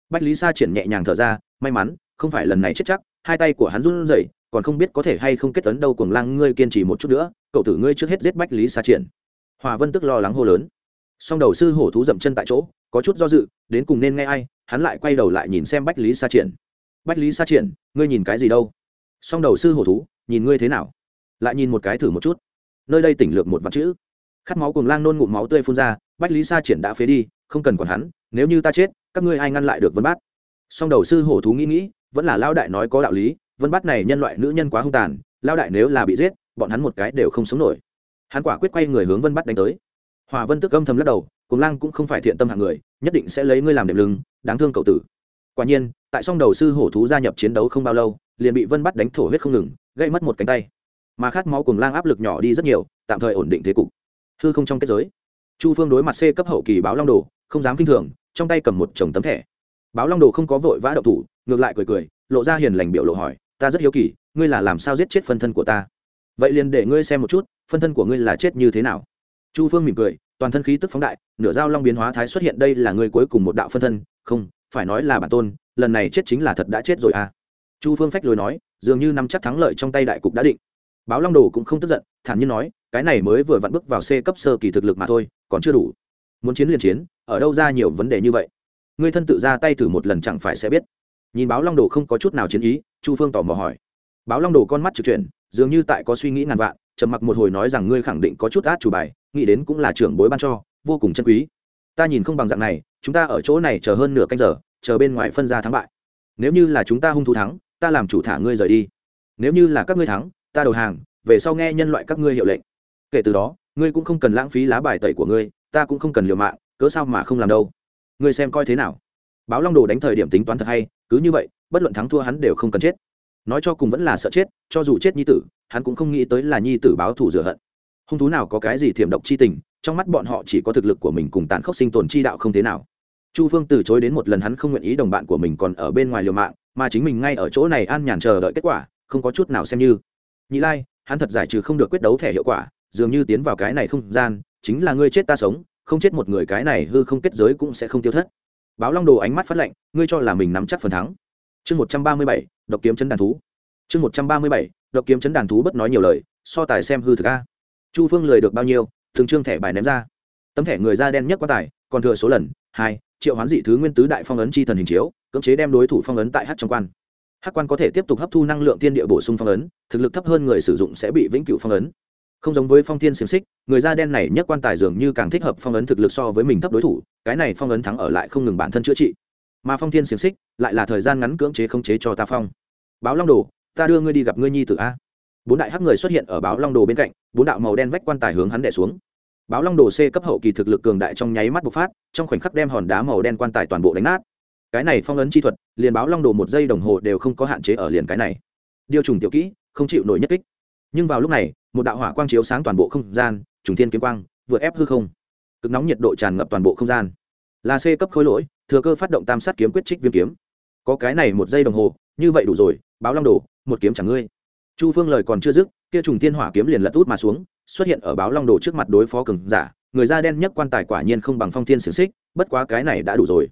Bách lý sa triển nhẹ nhàng thở ra, may mắn, không phải lần này chết chắc, hai tay của hắn run rẩy còn không biết có thể hay không kết tấn đâu cuồng lang ngươi kiên trì một chút nữa, cậu tử ngươi trước hết giết bách lý xa triển. Hòa vân tức lo lắng hô lớn. Song đầu sư hổ thú dậm chân tại chỗ, có chút do dự, đến cùng nên nghe ai, hắn lại quay đầu lại nhìn xem bách lý xa triển. Bách lý xa triển, ngươi nhìn cái gì đâu? Song đầu sư hổ thú, nhìn ngươi thế nào? Lại nhìn một cái thử một chút. Nơi đây tỉnh lược một vạn chữ. Khát máu cùng lang nôn ngụm máu tươi phun ra, bách lý sa triển đã phế đi, không cần còn hắn, nếu như ta chết, các ngươi ai ngăn lại được vân bát? Song đầu sư hổ thú nghĩ nghĩ, vẫn là lao đại nói có đạo lý vân bát này nhân loại nữ nhân quá hung tàn lao đại nếu là bị giết, bọn hắn một cái đều không sống nổi. Hắn quả quyết quay người hướng vân bát đánh tới. Hòa vân tức âm thầm lắc đầu, cùng lang cũng không phải thiện tâm hạng người, nhất định sẽ lấy ngươi làm đệm lưng, đáng thương cậu tử. Quả nhiên, tại song đầu sư hổ thú gia nhập chiến đấu không bao lâu, liền bị vân bắt đánh thổ huyết không ngừng gây mất một cánh tay. Mà khát máu cùng lang áp lực nhỏ đi rất nhiều, tạm thời ổn định thế cục. Hư không trong kết giới. Chu phương đối mặt c cấp hậu kỳ báo long đồ, không dám k i n h thường, trong tay cầm một chồng tấm thẻ. Báo long đồ không có vội vã đậu thủ, ngược lại cười cười, lộ ra hiền lành biểu lộ hỏi ta rất hiếu kỳ, ngươi là làm sao giết chết phân thân của ta? Vậy liền để ngươi xem một chút, phân thân của ngươi là chết như thế nào. Chu phương mỉm cười, toàn thân khí tức phóng đại, nửa dao long biến hóa thái xuất hiện đây là ngươi cuối cùng một đạo phân thân, không, phải nói là bản tôn, lần này chết chính là thật đã chết rồi à. Chu phương phách lối nói, dường như nắm chắc thắng lợi trong tay đại cục đã định. Báo long đồ cũng không tức giận, thản nhiên nói, cái này mới vừa vặn bước vào c cấp sơ kỳ thực lực mà thôi, còn chưa đủ. Muốn chiến liền chiến, ở đâu ra nhiều vấn đề như vậy? Ngươi thân tự ra tay thử một lần chẳng phải sẽ biết nhìn báo long đồ không có chút nào chiến ý, chu phương tỏ mò hỏi. Báo long đồ con mắt trực chuyển, dường như tại có suy nghĩ ngàn vạn, trầm mặc một hồi nói rằng ngươi khẳng định có chút át chủ bài, nghĩ đến cũng là trưởng bối ban cho, vô cùng chân quý. Ta nhìn không bằng dạng này, chúng ta ở chỗ này chờ hơn nửa canh giờ, chờ bên ngoài phân ra thắng bại. Nếu như là chúng ta hung thủ thắng, ta làm chủ thả ngươi rời đi. Nếu như là các ngươi thắng, ta đầu hàng, về sau nghe nhân loại các ngươi hiệu lệnh. Kể từ đó, ngươi cũng không cần lãng phí lá bài tẩy của ngươi, ta cũng không cần liều mạng, cớ sao mà không làm đâu? Ngươi xem coi thế nào? Báo long đồ đánh thời điểm tính toán thật hay, cứ như vậy, bất luận thắng thua hắn đều không cần chết. Nói cho cùng vẫn là sợ chết, cho dù chết nhi tử, hắn cũng không nghĩ tới là nhi tử báo thù rửa hận. Hung thú nào có cái gì thiểm độc chi tình, trong mắt bọn họ chỉ có thực lực của mình cùng tàn khốc sinh tồn chi đạo không thế nào. Chu phương từ chối đến một lần hắn không nguyện ý đồng bạn của mình còn ở bên ngoài liều mạng, mà chính mình ngay ở chỗ này an nhàn chờ đợi kết quả, không có chút nào xem như. Nhị lai, hắn thật giải trừ không được quyết đấu thẻ hiệu quả, dường như tiến vào cái này không gian, chính là ngươi chết ta sống, không chết một người cái này hư không kết giới cũng sẽ không tiêu thất báo long đồ ánh mắt phát lệnh ngươi cho là mình nắm chắc phần thắng. Chương một trăm ba mươi bảy, độc kiếm chấn đàn thú. Chương một trăm ba mươi bảy, độc kiếm chấn đàn thú bất nói nhiều lời, so tài xem hư thực a. Chu phương lời được bao nhiêu, thường trương thẻ bài ném ra. Tấm thẻ người da đen nhất quá tài, còn thừa số lần, hai, triệu hoán dị thứ nguyên tứ đại phong ấn chi thần hình chiếu, cưỡng chế đem đối thủ phong ấn tại hát trong quan. Hát quan có thể tiếp tục hấp thu năng lượng thiên địa bổ sung phong ấn, thực lực thấp hơn người sử dụng sẽ bị vĩnh cửu phong ấn không giống với phong thiên xiềng xích, người da đen này nhất quan tài dường như càng thích hợp phong ấn thực lực so với mình thấp đối thủ, cái này phong ấn thắng ở lại không ngừng bản thân chữa trị. Mà phong thiên xiềng xích lại là thời gian ngắn cưỡng chế không chế cho ta phong. Báo long đồ, ta đưa ngươi đi gặp ngươi nhi tử a. Bốn đại hắc người xuất hiện ở báo long đồ bên cạnh, bốn đạo màu đen vách quan tài hướng hắn đẻ xuống. Báo long đồ c cấp hậu kỳ thực lực cường đại trong nháy mắt bộc phát, trong khoảnh khắc đem hòn đá màu đen quan tài toàn bộ đánh nát. Cái này phong ấn chi thuật, liền báo long đồ một giây đồng hồ đều không có hạn chế ở liền cái này. Điều trùng tiểu kỹ, không chịu nổi nhất kích nhưng vào lúc này, một đạo hỏa quang chiếu sáng toàn bộ không gian, trùng thiên kiếm quang, vượt ép hư không. Cực nóng nhiệt độ tràn ngập toàn bộ không gian. Là c cấp khối lỗi, thừa cơ phát động tam sát kiếm quyết trích viêm kiếm. Có cái này một giây đồng hồ, như vậy đủ rồi, báo long đồ, một kiếm chẳng ngươi. Chu phương lời còn chưa dứt, kia trùng thiên hỏa kiếm liền lật út mà xuống, xuất hiện ở báo long đồ trước mặt đối phó cường giả. Người da đen nhất quan tài quả nhiên không bằng phong thiên xiềng xích, bất quá cái này đã đủ rồi.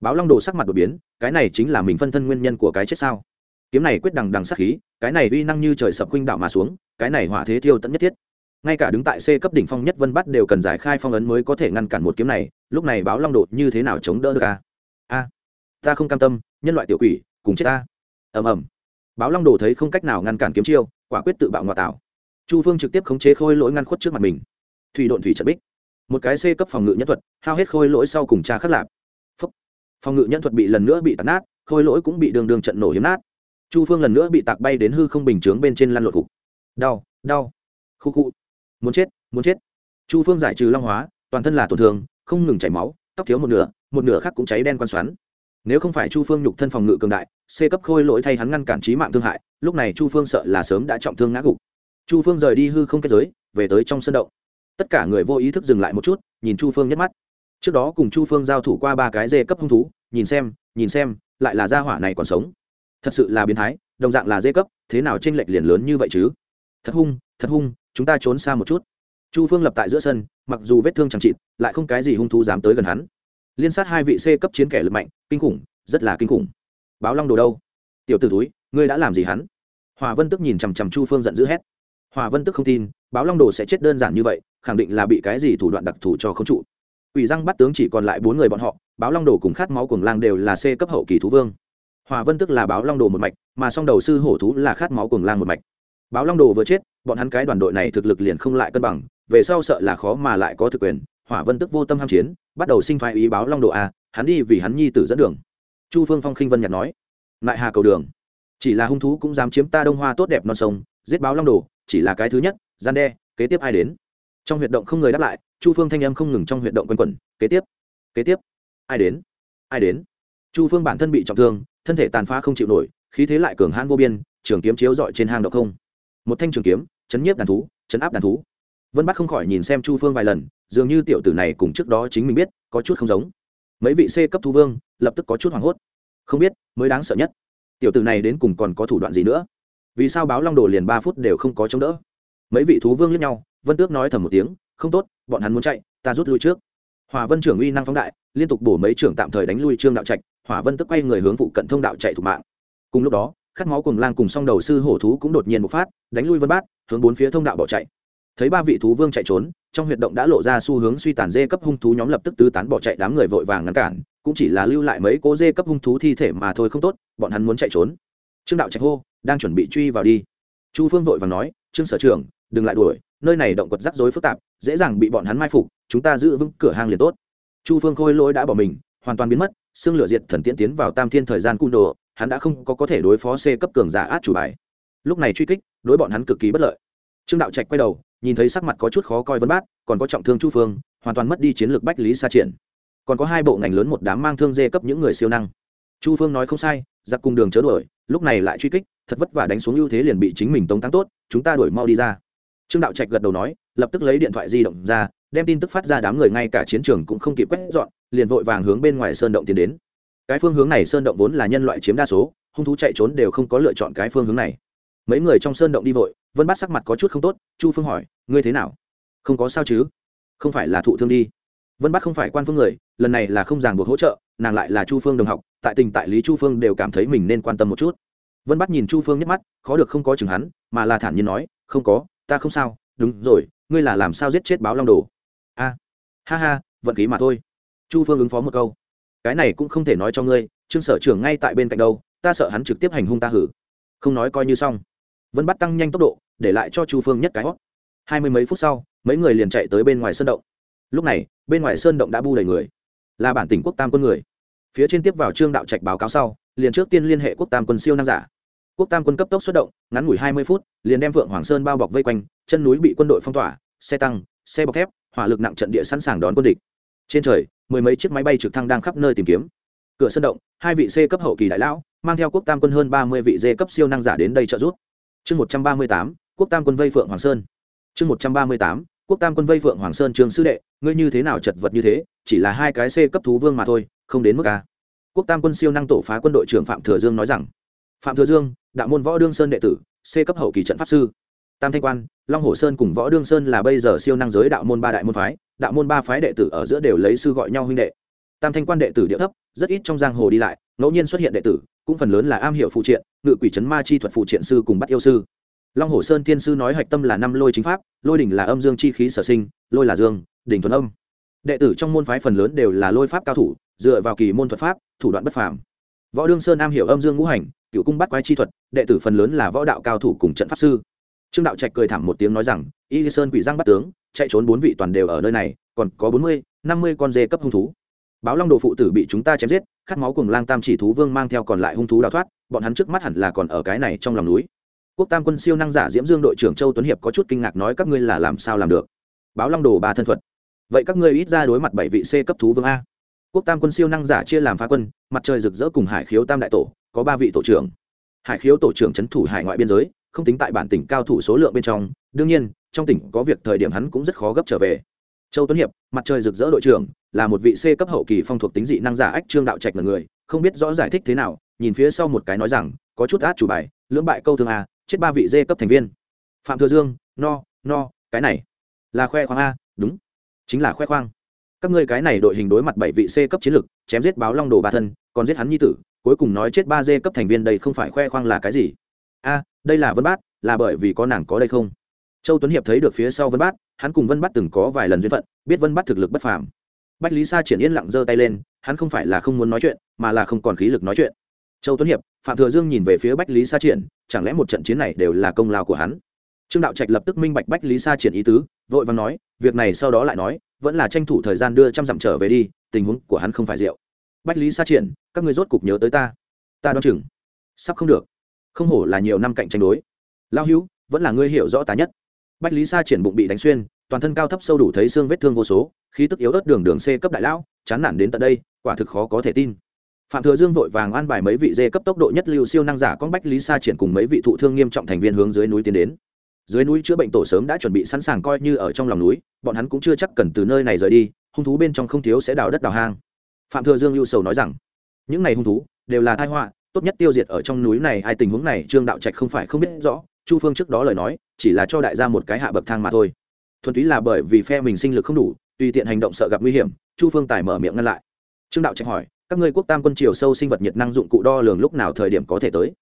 Báo long đồ sắc mặt đột biến, cái này chính là mình phân thân nguyên nhân của cái chết sao? Kiếm này quyết đằng đằng sát khí, cái này uy năng như trời sập khuynh đảo mà xuống, cái này hỏa thế thiêu tận nhất thiết. Ngay cả đứng tại c cấp đỉnh phong nhất vân bắt đều cần giải khai phong ấn mới có thể ngăn cản một kiếm này, lúc này báo long đột như thế nào chống đỡ được a? A, ta không cam tâm, nhân loại tiểu quỷ, cùng chết ta. Ầm ầm. Báo long đồ thấy không cách nào ngăn cản kiếm chiêu, quả quyết tự bạo ngoại tạo. Chu phương trực tiếp khống chế khôi lỗi ngăn khuất trước mặt mình. Thủy độn thủy trận bích. Một cái c cấp phòng ngự nhân thuật, hao hết khôi lỗi sau cùng tra khắc lạp. Phòng ngự nhân thuật bị lần nữa bị tạt nát, khôi lỗi cũng bị đường đường trận nổ hiếm nát chu phương lần nữa bị tạc bay đến hư không bình chướng bên trên lăn lộn cục. Đau đau. Khu khu. Muốn chết muốn chết. Chu phương giải trừ long hóa, toàn thân là tổn thương, không ngừng chảy máu, tóc thiếu một nửa một nửa khác cũng cháy đen quan xoắn. Nếu không phải chu phương nhục thân phòng ngự cường đại, c cấp khôi lỗi thay hắn ngăn cản trí mạng thương hại, lúc này chu phương sợ là sớm đã trọng thương ngã gục. Chu phương rời đi hư không kết giới, về tới trong sân động. Tất cả người vô ý thức dừng lại một chút, nhìn chu phương nhất mắt. Trước đó cùng chu phương giao thủ qua ba cái dê cấp hung thú, nhìn xem nhìn xem, lại là gia hỏa này còn sống thật sự là biến thái, đồng dạng là dê cấp, thế nào tranh lệch liền lớn như vậy chứ? Thật hung thật hung, chúng ta trốn xa một chút. Chu phương lập tại giữa sân, mặc dù vết thương chẳng chịt, lại không cái gì hung thú dám tới gần hắn. Liên sát hai vị c cấp chiến kẻ lực mạnh, kinh khủng, rất là kinh khủng. Báo long đồ đâu? Tiểu t ử túi ngươi đã làm gì hắn? Hòa vân tức nhìn chằm chằm chu phương giận dữ hét. Hòa vân tức không tin, báo long đồ sẽ chết đơn giản như vậy, khẳng định là bị cái gì thủ đoạn đặc thù cho không trụ. Ủy răng bắt tướng chỉ còn lại bốn người bọn họ, báo long đồ cùng khát máu cuồng lang đều là c cấp hậu kỳ thú vương hòa vân tức là báo long đồ một mạch, mà song đầu sư hổ thú là khát máu cuồng lang một mạch. Báo long đồ vừa chết, bọn hắn cái đoàn đội này thực lực liền không lại cân bằng, về sau sợ là khó mà lại có thực quyền, hỏa vân tức vô tâm ham chiến, bắt đầu sinh phái ý báo long đồ a, hắn đi vì hắn nhi tử dẫn đường. Chu phương phong khinh vân nhạt nói lại hà cầu đường, chỉ là hung thú cũng dám chiếm ta đông hoa tốt đẹp non sông, giết báo long đồ, chỉ là cái thứ nhất, gian đe, kế tiếp ai đến? Trong huyệt động không người đáp lại, chu phương thanh âm không ngừng trong huyệt động quanh quẩn, kế tiếp kế tiếp, ai đến ai đến? Chu phương bản thân bị trọng thương thân thể tàn phá không chịu nổi, khí thế lại cường hãn vô biên, trường kiếm chiếu dọi trên hang động không. Một thanh trường kiếm, chấn nhiếp đàn thú, chấn áp đàn thú. Vân bắt không khỏi nhìn xem chu phương vài lần, dường như tiểu tử này cùng trước đó chính mình biết, có chút không giống. Mấy vị c cấp thú vương, lập tức có chút hoảng hốt. Không biết, mới đáng sợ nhất. Tiểu tử này đến cùng còn có thủ đoạn gì nữa? Vì sao báo long đồ liền ba phút đều không có chống đỡ? Mấy vị thú vương lẫn nhau, vân tước nói thầm một tiếng, không tốt, bọn hắn muốn chạy, ta rút lui trước. Hòa vân trưởng uy năng phóng đại, liên tục bổ mấy trưởng tạm thời đánh lui trương đạo trạch hỏa vân tức quay người hướng phụ cận thông đạo chạy thủ mạng. Cùng lúc đó, khát máu cùng lang cùng song đầu sư hổ thú cũng đột nhiên một phát, đánh lui vân bát, hướng bốn phía thông đạo bỏ chạy. Thấy ba vị thú vương chạy trốn, trong huyệt động đã lộ ra xu hướng suy tàn dê cấp hung thú nhóm lập tức tứ tán bỏ chạy, đám người vội vàng ngăn cản, cũng chỉ là lưu lại mấy cố dê cấp hung thú thi thể mà thôi không tốt, bọn hắn muốn chạy trốn. Trương đạo trạch hô, đang chuẩn bị truy vào đi. Chu phương vội vàng nói, trương sở trưởng, đừng lại đuổi, nơi này động quật rắc rối phức tạp, dễ dàng bị bọn hắn mai phục, chúng ta giữ vững cửa hang liền tốt. Chu phương khôi lỗi đã bỏ mình, hoàn toàn biến mất xương lửa diệt thần tiễn tiến vào tam thiên thời gian cung đồ, hắn đã không có có thể đối phó c cấp cường giả át chủ bài. Lúc này truy kích, đối bọn hắn cực kỳ bất lợi. Trương đạo trạch quay đầu, nhìn thấy sắc mặt có chút khó coi vân bát, còn có trọng thương chu phương, hoàn toàn mất đi chiến lược bách lý xa triển. Còn có hai bộ ngành lớn một đám mang thương dê cấp những người siêu năng. Chu phương nói không sai, giặc cùng đường chớ đuổi, lúc này lại truy kích, thật vất vả đánh xuống ưu thế liền bị chính mình tống thắng tốt, chúng ta đuổi mau đi ra. Trương đạo trạch gật đầu nói, lập tức lấy điện thoại di động ra, đem tin tức phát ra đám người ngay cả chiến trường cũng không kịp quét dọn liền vội vàng hướng bên ngoài sơn động tiến đến. Cái phương hướng này sơn động vốn là nhân loại chiếm đa số, hung thú chạy trốn đều không có lựa chọn cái phương hướng này. Mấy người trong sơn động đi vội, vân bắt sắc mặt có chút không tốt, chu phương hỏi, ngươi thế nào? Không có sao chứ. Không phải là thụ thương đi. Vân bắt không phải quan phương người, lần này là không ràng buộc hỗ trợ, nàng lại là chu phương đồng học, tại tình tại lý chu phương đều cảm thấy mình nên quan tâm một chút. Vân bắt nhìn chu phương nhắc mắt, khó được không có chừng hắn, mà là thản nhiên nói, không có, ta không sao, đúng rồi, ngươi là làm sao giết chết báo long đồ? A, ha ha, vận khí mà thôi chu phương ứng phó một câu. Cái này cũng không thể nói cho ngươi, trương sở trưởng ngay tại bên cạnh đâu, ta sợ hắn trực tiếp hành hung ta hử. Không nói coi như xong. Vẫn bắt tăng nhanh tốc độ, để lại cho chu phương nhất cái hót. Hai mươi mấy phút sau, mấy người liền chạy tới bên ngoài sơn động. Lúc này, bên ngoài sơn động đã bu đầy người. Là bản tỉnh quốc tam quân người. Phía trên tiếp vào trương đạo trạch báo cáo sau, liền trước tiên liên hệ quốc tam quân siêu năng giả. Quốc tam quân cấp tốc xuất động, ngắn ngủi hai mươi phút, liền đem vượng hoàng sơn bao bọc vây quanh, chân núi bị quân đội phong tỏa, xe tăng, xe bọc thép, hỏa lực nặng trận địa sẵn sàng đón quân địch. Trên trời mười mấy chiếc máy bay trực thăng đang khắp nơi tìm kiếm. Cửa sân động, hai vị c cấp hậu kỳ đại lão, mang theo quốc tam quân hơn ba mươi vị d cấp siêu năng giả đến đây trợ giúp. Chương một trăm ba mươi tám, quốc tam quân vây phượng hoàng sơn. Chương một trăm ba mươi tám, quốc tam quân vây phượng hoàng sơn trường sư đệ, ngươi như thế nào chật vật như thế, chỉ là hai cái c cấp thú vương mà thôi, không đến mức a quốc tam quân siêu năng tổ phá quân đội trưởng phạm thừa dương nói rằng, phạm thừa dương, đạo môn võ đương sơn đệ tử, c cấp hậu kỳ trận pháp sư. Tam thanh quan, long hồ sơn cùng võ đương sơn là bây giờ siêu năng giới đạo môn ba đại môn phái đạo môn ba phái đệ tử ở giữa đều lấy sư gọi nhau huynh đệ. Tam thanh quan đệ tử địa thấp, rất ít trong giang hồ đi lại, ngẫu nhiên xuất hiện đệ tử, cũng phần lớn là am hiểu phụ triện, ngự quỷ trấn ma chi thuật phụ triện sư cùng bắt yêu sư. Long hồ sơn tiên sư nói hạch tâm là năm lôi chính pháp, lôi đỉnh là âm dương chi khí sở sinh, lôi là dương, đỉnh thuần âm. Đệ tử trong môn phái phần lớn đều là lôi pháp cao thủ, dựa vào kỳ môn thuật pháp, thủ đoạn bất phàm. Võ đương sơn am hiểu âm dương ngũ hành, cựu cung bắt quái chi thuật, đệ tử phần lớn là võ đạo cao thủ cùng trận pháp sư. Trương đạo trạch cười thảm một tiếng nói rằng, y sơn quỷ giang bắt tướng chạy trốn bốn vị toàn đều ở nơi này, còn có bốn mươi, năm mươi con dê cấp hung thú. Báo long đồ phụ tử bị chúng ta chém giết, khát máu cùng lang tam chỉ thú vương mang theo còn lại hung thú đào thoát, bọn hắn trước mắt hẳn là còn ở cái này trong lòng núi. Quốc tam quân siêu năng giả diễm dương đội trưởng châu tuấn hiệp có chút kinh ngạc nói các ngươi là làm sao làm được? Báo long đồ ba thân thuật. Vậy các ngươi ít ra đối mặt bảy vị c cấp thú vương a. Quốc tam quân siêu năng giả chia làm phá quân, mặt trời rực rỡ cùng hải khiếu tam đại tổ, có ba vị tổ trưởng. Hải khiếu tổ trưởng c h ấ n thủ hải ngoại biên giới, không tính tại bản tỉnh cao thủ số lượng bên trong, đương nhiên trong tỉnh có việc thời điểm hắn cũng rất khó gấp trở về. Châu tuấn hiệp, mặt trời rực rỡ đội trưởng, là một vị c cấp hậu kỳ phong thuộc tính dị năng giả ách trương đạo trạch là người, không biết rõ giải thích thế nào, nhìn phía sau một cái nói rằng, có chút át chủ bài, lưỡng bại câu thương a, chết ba vị d cấp thành viên. Phạm thừa dương, no no, cái này là khoe khoang a, đúng, chính là khoe khoang. Các ngươi cái này đội hình đối mặt bảy vị c cấp chiến lực chém giết báo long đồ ba thân, còn giết hắn nhi tử, cuối cùng nói chết ba d cấp thành viên đây không phải khoe khoang là cái gì? A, đây là vân bát, là bởi vì có nàng có đây không? Châu tuấn hiệp thấy được phía sau vân bát, hắn cùng vân bát từng có vài lần duyên phận, biết vân bát thực lực bất phàm. Bách lý sa triển yên lặng giơ tay lên, hắn không phải là không muốn nói chuyện, mà là không còn khí lực nói chuyện. Châu tuấn hiệp, phạm thừa dương nhìn về phía bách lý sa triển, chẳng lẽ một trận chiến này đều là công lao của hắn? Trương đạo trạch lập tức minh bạch bách lý sa triển ý tứ, vội vàng nói, việc này sau đó lại nói, vẫn là tranh thủ thời gian đưa trăm dặm trở về đi, tình huống của hắn không phải rượu. Bách lý sa triển, các ngươi rốt cục nhớ tới ta. Ta đoán chừng, sắp không được. Không hổ là nhiều năm cạnh tranh đối. Lao hữu, vẫn là ngươi hiểu rõ ta nhất bách lý sa triển bụng bị đánh xuyên, toàn thân cao thấp sâu đủ thấy xương vết thương vô số, khí tức yếu ớt đường đường c cấp đại lão, chán nản đến tận đây, quả thực khó có thể tin. Phạm thừa dương vội vàng an bài mấy vị dê cấp tốc độ nhất lưu siêu năng giả con bách lý sa triển cùng mấy vị thụ thương nghiêm trọng thành viên hướng dưới núi tiến đến. Dưới núi chữa bệnh tổ sớm đã chuẩn bị sẵn sàng coi như ở trong lòng núi, bọn hắn cũng chưa chắc cần từ nơi này rời đi, hung thú bên trong không thiếu sẽ đào đất đào hang. Phạm thừa dương lưu sầu nói rằng, những này hung thú đều là tai họa, tốt nhất tiêu diệt ở trong núi này, ai tình huống này, trương đạo trạch không phải không biết rõ. Chu phương trước đó lời nói chỉ là cho đại gia một cái hạ bậc thang mà thôi. Thuần túy là bởi vì phe mình sinh lực không đủ, tùy tiện hành động sợ gặp nguy hiểm, chu phương tài mở miệng ngăn lại. Trương đạo trạch hỏi, các ngươi quốc tam quân triều sâu sinh vật nhiệt năng dụng cụ đo lường lúc nào thời điểm có thể tới?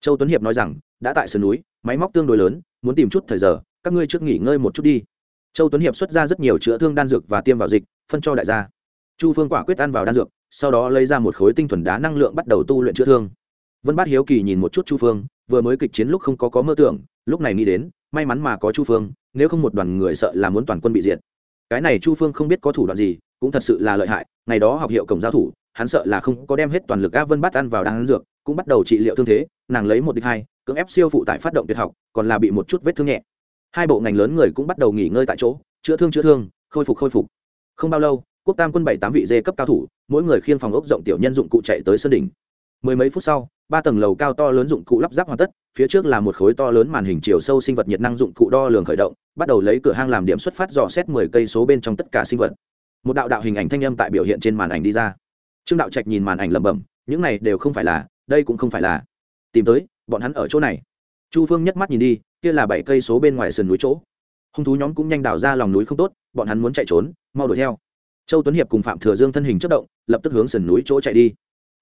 Châu tuấn hiệp nói rằng, đã tại sườn núi, máy móc tương đối lớn, muốn tìm chút thời giờ, các ngươi trước nghỉ ngơi một chút đi. Châu tuấn hiệp xuất ra rất nhiều chữa thương đan dược và tiêm vào dịch, phân cho đại gia. Chu phương quả quyết ăn vào đan dược, sau đó lấy ra một khối tinh thuần đá năng lượng bắt đầu tu luyện chữa thương. Vân bát hiếu kỳ nhìn một chút chu phương, vừa mới kịch chiến lúc không có có mơ tưởng, lúc này nghĩ đến may mắn mà có chu phương, nếu không một đoàn người sợ là muốn toàn quân bị diệt. Cái này chu phương không biết có thủ đoạn gì, cũng thật sự là lợi hại, ngày đó học hiệu cổng giáo thủ, hắn sợ là không có đem hết toàn lực Á vân bắt ăn vào đan dược, cũng bắt đầu trị liệu thương thế, nàng lấy một đích hai, cưỡng ép siêu phụ tại phát động tuyệt học, còn là bị một chút vết thương nhẹ. Hai bộ ngành lớn người cũng bắt đầu nghỉ ngơi tại chỗ, chữa thương chữa thương, khôi phục khôi phục. Không bao lâu, quốc tam quân bảy tám vị dê cấp cao thủ, mỗi người khiên phòng ốc rộng tiểu nhân dụng cụ chạy tới sân đỉnh. Mười mấy phút sau, ba tầng lầu cao to lớn dụng cụ lắp ráp hoàn tất phía trước là một khối to lớn màn hình chiều sâu sinh vật nhiệt năng dụng cụ đo lường khởi động, bắt đầu lấy cửa hang làm điểm xuất phát dò xét mười cây số bên trong tất cả sinh vật. Một đạo đạo hình ảnh thanh âm tại biểu hiện trên màn ảnh đi ra. Trương đạo trạch nhìn màn ảnh lẩm bẩm, những này đều không phải là, đây cũng không phải là. Tìm tới, bọn hắn ở chỗ này. Chu phương nhất mắt nhìn đi, kia là bảy cây số bên ngoài sườn núi chỗ. Hung thú nhóm cũng nhanh đào ra lòng núi không tốt, bọn hắn muốn chạy trốn, mau đuổi theo. Châu tuấn hiệp cùng phạm thừa dương thân hình chất động, lập tức hướng sườn núi chỗ chạy đi.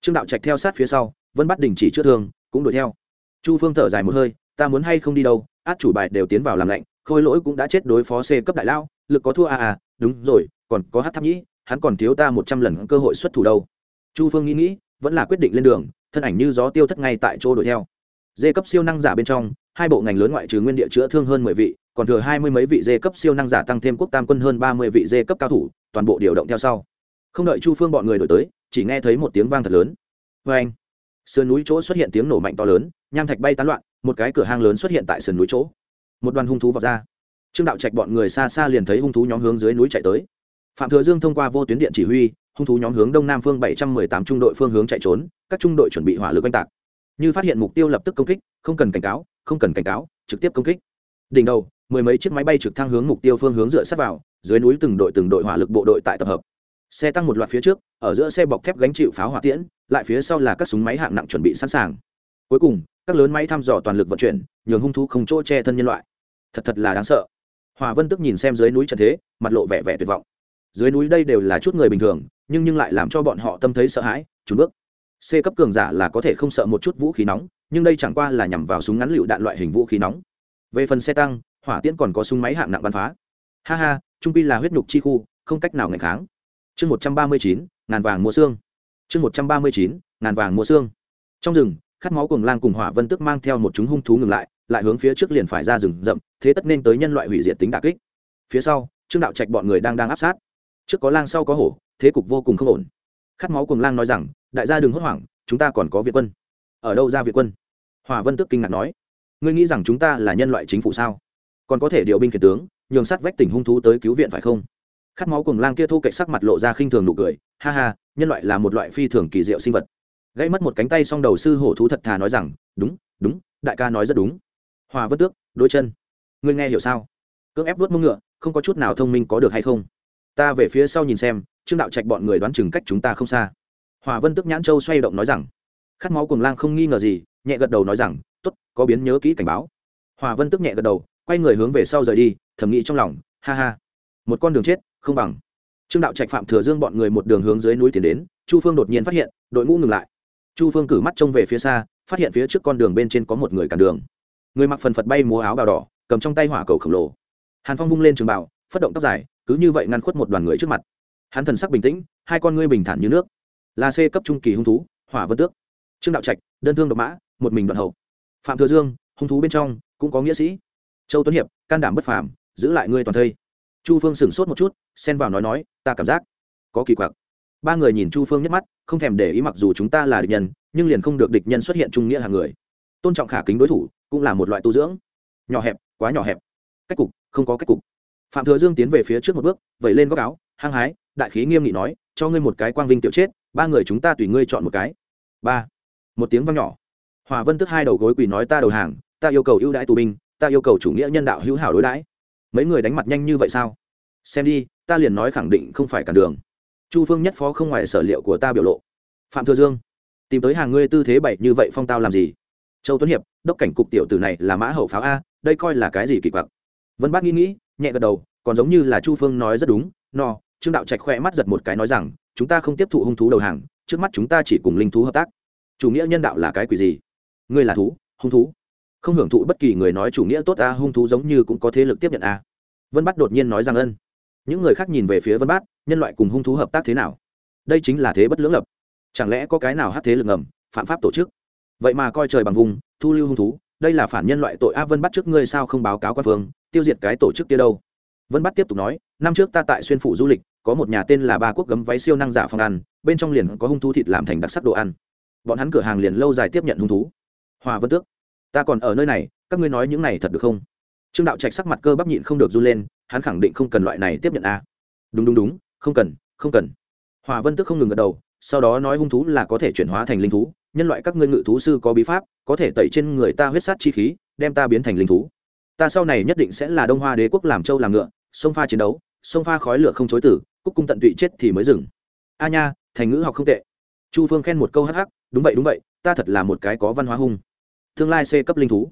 Trương đạo trạch theo sát phía sau vẫn bắt đình chỉ chữa thương, cũng đuổi theo chu phương thở dài một hơi, ta muốn hay không đi đâu? Át chủ bài đều tiến vào làm lạnh, khôi lỗi cũng đã chết đối phó c cấp đại lao lực có thua à à đúng rồi, còn có hát tháp nhĩ, hắn còn thiếu ta một trăm lần cơ hội xuất thủ đâu. Chu phương nghĩ nghĩ, vẫn là quyết định lên đường, thân ảnh như gió tiêu thất ngay tại chỗ đuổi theo. Dê cấp siêu năng giả bên trong, hai bộ ngành lớn ngoại trừ nguyên địa chữa thương hơn mười vị, còn thừa hai mươi mấy vị dê cấp siêu năng giả tăng thêm quốc tam quân hơn ba mươi vị dê cấp cao thủ, toàn bộ điều động theo sau. Không đợi chu phương bọn người đổi tới, chỉ nghe thấy một tiếng vang thật lớn. Vê anh sườn núi chỗ xuất hiện tiếng nổ mạnh to lớn, nham thạch bay tán loạn, một cái cửa hang lớn xuất hiện tại sườn núi chỗ. Một đoàn hung thú vọt ra. Trương đạo trạch bọn người xa xa liền thấy hung thú nhóm hướng dưới núi chạy tới. Phạm thừa dương thông qua vô tuyến điện chỉ huy, hung thú nhóm hướng đông nam phương bảy trăm mười tám trung đội phương hướng chạy trốn, các trung đội chuẩn bị hỏa lực oanh tạc. Như phát hiện mục tiêu lập tức công kích, không cần cảnh cáo, không cần cảnh cáo, trực tiếp công kích. Đỉnh đầu, mười mấy chiếc máy bay trực thăng hướng mục tiêu phương hướng dựa sát vào, dưới núi từng đội từng đội hỏa lực bộ đội tại tập hợp xe tăng một loạt phía trước, ở giữa xe bọc thép gánh chịu pháo hỏa tiễn, lại phía sau là các súng máy hạng nặng chuẩn bị sẵn sàng. Cuối cùng, các lớn máy thăm dò toàn lực vận chuyển, nhường hung thú không chỗ che thân nhân loại. Thật thật là đáng sợ. Hòa vân tức nhìn xem dưới núi trần thế, mặt lộ vẻ vẻ tuyệt vọng. Dưới núi đây đều là chút người bình thường, nhưng nhưng lại làm cho bọn họ tâm thấy sợ hãi trùn bước. C cấp cường giả là có thể không sợ một chút vũ khí nóng, nhưng đây chẳng qua là nhằm vào súng ngắn lựu đạn loại hình vũ khí nóng. Về phần xe tăng, hỏa tiễn còn có súng máy hạng nặng bắn phá. Ha ha, trung pi là huyết nhục chi khu, không cách nào ngày kháng chương một trăm ba mươi chín, ngàn vàng mua xương. Chương một trăm ba mươi chín, ngàn vàng mua xương. Trong rừng, khát máu cùng lang cùng hỏa vân tức mang theo một chúng hung thú ngừng lại lại hướng phía trước liền phải ra rừng rậm, thế tất nên tới nhân loại hủy diệt tính đà kích. Phía sau, trương đạo trạch bọn người đang đang áp sát. Trước có lang, sau có hổ, thế cục vô cùng không ổn. Khát máu cùng lang nói rằng, đại gia đừng hốt hoảng, chúng ta còn có việt quân. Ở đâu ra việt quân? Hòa vân tước kinh ngạc nói. Ngươi nghĩ rằng chúng ta là nhân loại chính phủ sao? Còn có thể điều binh khiển tướng, nhường sát vách tỉnh hung thú tới cứu viện phải không? Khát máu cùng lang kia thu cậy sắc mặt lộ ra khinh thường nụ cười. Ha ha, nhân loại là một loại phi thường kỳ diệu sinh vật. Gãy mất một cánh tay song đầu sư hổ thú thật thà nói rằng, đúng đúng, đại ca nói rất đúng. Hòa vân tước, đôi chân. Ngươi nghe hiểu sao? Cưỡng ép đuốt mông ngựa, không có chút nào thông minh có được hay không? Ta về phía sau nhìn xem, trương đạo trạch bọn người đoán chừng cách chúng ta không xa. Hòa vân tức nhãn châu xoay động nói rằng, khát máu cùng lang không nghi ngờ gì, nhẹ gật đầu nói rằng t ố t có biến nhớ kỹ cảnh báo. Hòa vân tức nhẹ gật đầu, quay người hướng về sau rời đi, thầm nghĩ trong lòng, ha ha một con đường chết, không bằng. Trương đạo trạch phạm thừa dương bọn người một đường hướng dưới núi tiến đến, chu phương đột nhiên phát hiện, đội ngũ ngừng lại. Chu phương cử mắt trông về phía xa, phát hiện phía trước con đường bên trên có một người cản đường. Người mặc phần phật bay múa áo bào đỏ, cầm trong tay hỏa cầu khổng lồ. Hàn phong vung lên trường bảo phất động tóc dài, cứ như vậy ngăn khuất một đoàn người trước mặt. Hắn thần sắc bình tĩnh, hai con ngươi bình thản như nước. Là c cấp trung kỳ hung thú, hỏa vân tước. Trương đạo trạch, đơn thương độc mã, một mình đoạn hậu. Phạm thừa dương, hung thú bên trong, cũng có nghĩa sĩ. Châu tuấn hiệp, can đảm bất phàm, giữ lại ngươi toàn thây chu phương sửng sốt một chút, xen vào nói nói, ta cảm giác có kỳ quặc. Ba người nhìn chu phương nhắc mắt, không thèm để ý mặc dù chúng ta là địch nhân, nhưng liền không được địch nhân xuất hiện trung nghĩa hàng người. Tôn trọng khả kính đối thủ, cũng là một loại tu dưỡng. Nhỏ hẹp, quá nhỏ hẹp. Cách cục, không có cách cục. Phạm thừa dương tiến về phía trước một bước, vẩy lên góc áo, hăng hái, đại khí nghiêm nghị nói, cho ngươi một cái quang vinh tiểu chết, ba người chúng ta tùy ngươi chọn một cái. Ba. Một tiếng vang nhỏ. Hòa vân tức hai đầu gối quỳ nói, ta đầu hàng, ta yêu cầu ưu đãi tù binh, ta yêu cầu chủ nghĩa nhân đạo hữu hảo đối đãi mấy người đánh mặt nhanh như vậy sao? Xem đi, ta liền nói khẳng định không phải cản đường. Chu phương nhất phó không ngoài sở liệu của ta biểu lộ. Phạm thừa dương, tìm tới hàng ngươi tư thế bậy như vậy phong tao làm gì? Châu tuấn hiệp, đốc cảnh cục tiểu tử này là mã hậu pháo a, đây coi là cái gì kỳ quặc? Vân bác nghĩ nghĩ, nhẹ gật đầu, còn giống như là chu phương nói rất đúng, no, trương đạo trạch khoe mắt giật một cái nói rằng, chúng ta không tiếp thụ hung thú đầu hàng, trước mắt chúng ta chỉ cùng linh thú hợp tác. Chủ nghĩa nhân đạo là cái quỷ gì? Ngươi là thú, hung thú không hưởng thụ bất kỳ người nói chủ nghĩa tốt a, hung thú giống như cũng có thế lực tiếp nhận a. Vân bát đột nhiên nói rằng ân. Những người khác nhìn về phía vân bát, nhân loại cùng hung thú hợp tác thế nào? Đây chính là thế bất lưỡng lập. Chẳng lẽ có cái nào hát thế lực ngầm, phạm pháp tổ chức? Vậy mà coi trời bằng vùng, thu lưu hung thú, đây là phản nhân loại tội a, vân bắt trước ngươi sao không báo cáo quan phương, tiêu diệt cái tổ chức kia đâu? Vân bắt tiếp tục nói, năm trước ta tại xuyên phủ du lịch, có một nhà tên là ba quốc gấm váy siêu năng giả phòng ăn, bên trong liền có hung thú thịt làm thành đặc sắc đồ ăn. Bọn hắn cửa hàng liền lâu dài tiếp nhận hung thú. Hòa vân tước ta còn ở nơi này, các ngươi nói những này thật được không? Trương đạo trạch sắc mặt cơ bắp nhịn không được run lên, hắn khẳng định không cần loại này tiếp nhận a. Đúng đúng đúng, không cần không cần. Hòa vân tức không ngừng gật đầu, sau đó nói hung thú là có thể chuyển hóa thành linh thú, nhân loại các ngươi ngự thú sư có bí pháp, có thể tẩy trên người ta huyết sát chi khí, đem ta biến thành linh thú. Ta sau này nhất định sẽ là đông hoa đế quốc làm châu làm ngựa, sông pha chiến đấu, sông pha khói lửa không chối tử, cúc cung tận tụy chết thì mới dừng. A nha, thành ngữ học không tệ. Chu phương khen một câu hắc hắc, đúng vậy đúng vậy, ta thật là một cái có văn hóa hung tương lai c cấp linh thú.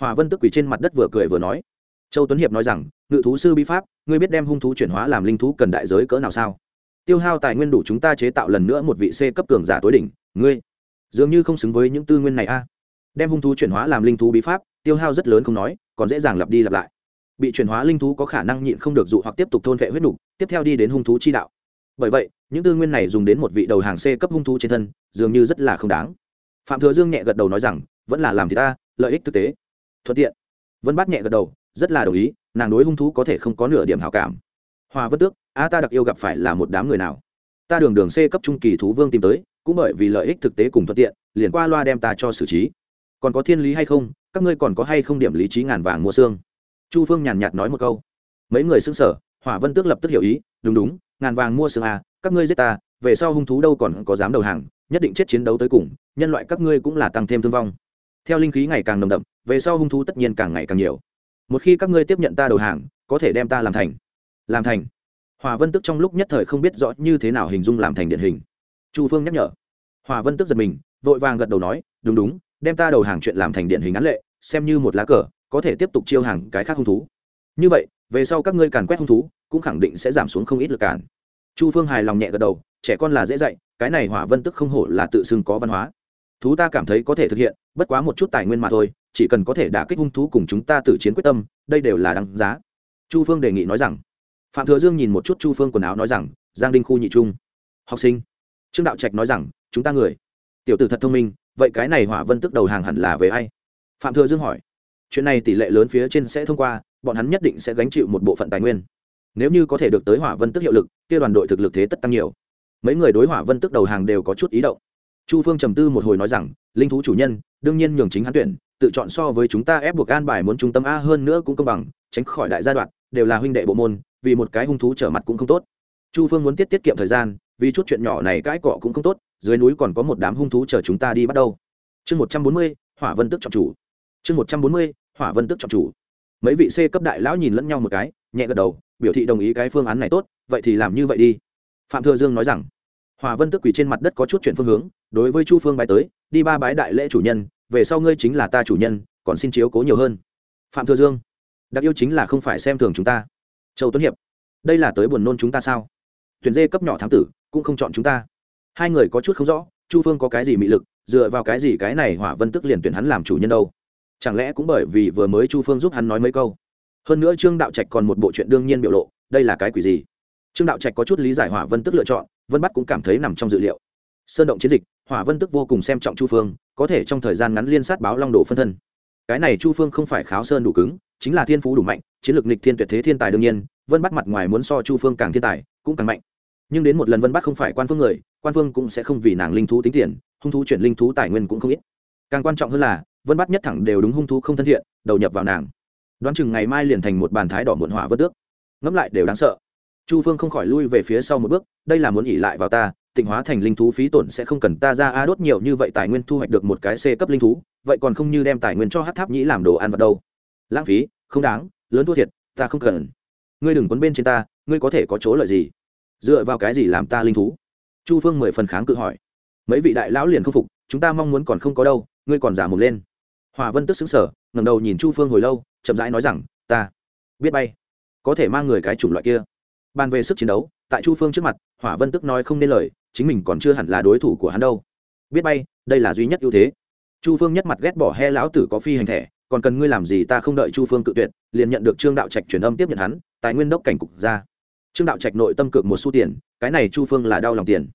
Hòa vân tức quỷ trên mặt đất vừa cười vừa nói. Châu tuấn hiệp nói rằng, ngự thú sư bi pháp, ngươi biết đem hung thú chuyển hóa làm linh thú cần đại giới cỡ nào sao? Tiêu hao tài nguyên đủ chúng ta chế tạo lần nữa một vị c cấp cường giả tối đỉnh, ngươi dường như không xứng với những tư nguyên này a. Đem hung thú chuyển hóa làm linh thú bí pháp, tiêu hao rất lớn không nói, còn dễ dàng lặp đi lặp lại. Bị chuyển hóa linh thú có khả năng nhịn không được dụ hoặc tiếp tục thôn vệ huyết nục, tiếp theo đi đến hung thú chi đạo. Bởi vậy, những tư nguyên này dùng đến một vị đầu hàng c cấp hung thú trên thân, dường như rất là không đáng phạm thừa dương nhẹ gật đầu nói rằng, vẫn là làm thì ta, lợi ích thực tế. Thuận tiện. Vân bắt nhẹ gật đầu, rất là đồng ý, nàng đối hung thú có thể không có nửa điểm hảo cảm. Hòa vân tước, a, ta đặc yêu gặp phải là một đám người nào? Ta đường đường c cấp trung kỳ thú vương tìm tới, cũng bởi vì lợi ích thực tế cùng thuận tiện, liền qua loa đem ta cho xử trí. Còn có thiên lý hay không? Các ngươi còn có hay không điểm lý trí ngàn vàng mua xương? Chu phương nhàn nhạt nói một câu. Mấy người xưng sở hỏa vân tước lập tức hiểu ý, đúng đúng, ngàn vàng mua xương à các ngươi giết ta, về sau hung thú đâu còn có dám đầu hàng nhất định chết chiến đấu tới cùng, nhân loại các ngươi cũng là tăng thêm thương vong. Theo linh khí ngày càng nồng đậm, về sau hung thú tất nhiên càng ngày càng nhiều. Một khi các ngươi tiếp nhận ta đầu hàng, có thể đem ta làm thành. Làm thành. Hòa vân tức trong lúc nhất thời không biết rõ như thế nào hình dung làm thành điển hình. Chu phương nhắc nhở. Hòa vân tức giật mình, vội vàng gật đầu nói, đúng đúng, đem ta đầu hàng chuyện làm thành điển hình án lệ, xem như một lá cờ, có thể tiếp tục chiêu hàng cái khác hung thú. Như vậy, về sau các ngươi càn quét hung thú, cũng khẳng định sẽ giảm xuống không ít lực cản. Chu phương hài lòng nhẹ gật đầu, trẻ con là dễ dạy cái này hỏa vân tức không hổ là tự xưng có văn hóa. Thú ta cảm thấy có thể thực hiện, bất quá một chút tài nguyên mà thôi, chỉ cần có thể đả kích hung thú cùng chúng ta tự chiến quyết tâm, đây đều là đáng giá. Chu phương đề nghị nói rằng, phạm thừa dương nhìn một chút chu phương quần áo nói rằng, giang đinh khu nhị trung. Học sinh, trương đạo trạch nói rằng, chúng ta người. Tiểu tử thật thông minh, vậy cái này hỏa vân tức đầu hàng hẳn là về ai? Phạm thừa dương hỏi. Chuyện này tỷ lệ lớn phía trên sẽ thông qua, bọn hắn nhất định sẽ gánh chịu một bộ phận tài nguyên. Nếu như có thể được tới hỏa vân tức hiệu lực, kia đoàn đội thực lực thế tất tăng nhiều mấy người đối hỏa vân tức đầu hàng đều có chút ý động. Chu phương trầm tư một hồi nói rằng, linh thú chủ nhân, đương nhiên nhường chính hắn tuyển, tự chọn so với chúng ta ép buộc an bài muốn trung tâm a hơn nữa cũng công bằng, tránh khỏi đại gia đoạn, đều là huynh đệ bộ môn, vì một cái hung thú trở mặt cũng không tốt. Chu phương muốn tiết tiết kiệm thời gian, vì chút chuyện nhỏ này cãi cọ cũng không tốt, dưới núi còn có một đám hung thú chờ chúng ta đi bắt đầu. Chương một trăm bốn mươi, hỏa vân tức chọn chủ. Chương một trăm bốn mươi, hỏa vân tức chọn chủ. Mấy vị c cấp đại lão nhìn lẫn nhau một cái, nhẹ gật đầu, biểu thị đồng ý cái phương án này tốt, vậy thì làm như vậy đi. Phạm thừa dương nói rằng hòa vân tức quỳ trên mặt đất có chút chuyển phương hướng, đối với chu phương bái tới, đi ba bái đại lễ chủ nhân, về sau ngươi chính là ta chủ nhân, còn xin chiếu cố nhiều hơn. Phạm thừa dương, đặc yêu chính là không phải xem thường chúng ta. Châu tuấn hiệp, đây là tới buồn nôn chúng ta sao? Tuyển dê cấp nhỏ thám tử, cũng không chọn chúng ta. Hai người có chút không rõ, chu phương có cái gì mị lực, dựa vào cái gì cái này hỏa vân tức liền tuyển hắn làm chủ nhân đâu? Chẳng lẽ cũng bởi vì vừa mới chu phương giúp hắn nói mấy câu? Hơn nữa trương đạo trạch còn một bộ chuyện đương nhiên biểu lộ, đây là cái quỷ gì? Trương đạo trạch có chút lý giải hỏa vân tức lựa chọn vân bắt cũng cảm thấy nằm trong dự liệu sơn động chiến dịch hỏa vân tức vô cùng xem trọng chu phương có thể trong thời gian ngắn liên sát báo long đồ phân thân cái này chu phương không phải kháo sơn đủ cứng chính là thiên phú đủ mạnh chiến lược nịch thiên tuyệt thế thiên tài đương nhiên vân bắt mặt ngoài muốn so chu phương càng thiên tài cũng càng mạnh nhưng đến một lần vân bắt không phải quan phương người quan phương cũng sẽ không vì nàng linh thú tính tiền hung thú chuyển linh thú tài nguyên cũng không ít càng quan trọng hơn là vân bắt nhất thẳng đều đúng hung thú không thân thiện đầu nhập vào nàng đoán chừng ngày mai liền thành một bàn thái đỏ muộn hỏa vân tước ngẫm lại đều đáng sợ chu phương không khỏi lui về phía sau một bước, đây là muốn ỉ lại vào ta, tịnh hóa thành linh thú phí tổn sẽ không cần ta ra a đốt nhiều như vậy tài nguyên thu hoạch được một cái c cấp linh thú, vậy còn không như đem tài nguyên cho hát tháp nhĩ làm đồ ăn vào đâu. Lãng phí, không đáng, lớn thua thiệt, ta không cần. Ngươi đừng quấn bên trên ta, ngươi có thể có chỗ lợi gì? Dựa vào cái gì làm ta linh thú? Chu phương mười phần kháng cự hỏi. Mấy vị đại lão liền không phục, chúng ta mong muốn còn không có đâu, ngươi còn giả mồm lên. Hòa vân tức xứng sở ngầm đầu nhìn chu phương hồi lâu, chậm rãi nói rằng, ta biết bay, có thể mang người cái chủng loại kia bàn về sức chiến đấu, tại chu phương trước mặt, hỏa vân tức nói không nên lời, chính mình còn chưa hẳn là đối thủ của hắn đâu. Biết bay, đây là duy nhất ưu thế. Chu phương nhất mặt ghét bỏ he lão tử có phi hành thẻ, còn cần ngươi làm gì ta không đợi chu phương cự tuyệt, liền nhận được trương đạo trạch truyền âm tiếp nhận hắn, tài nguyên đốc cảnh cục ra. Trương đạo trạch nội tâm cực một xu tiền, cái này chu phương là đau lòng tiền.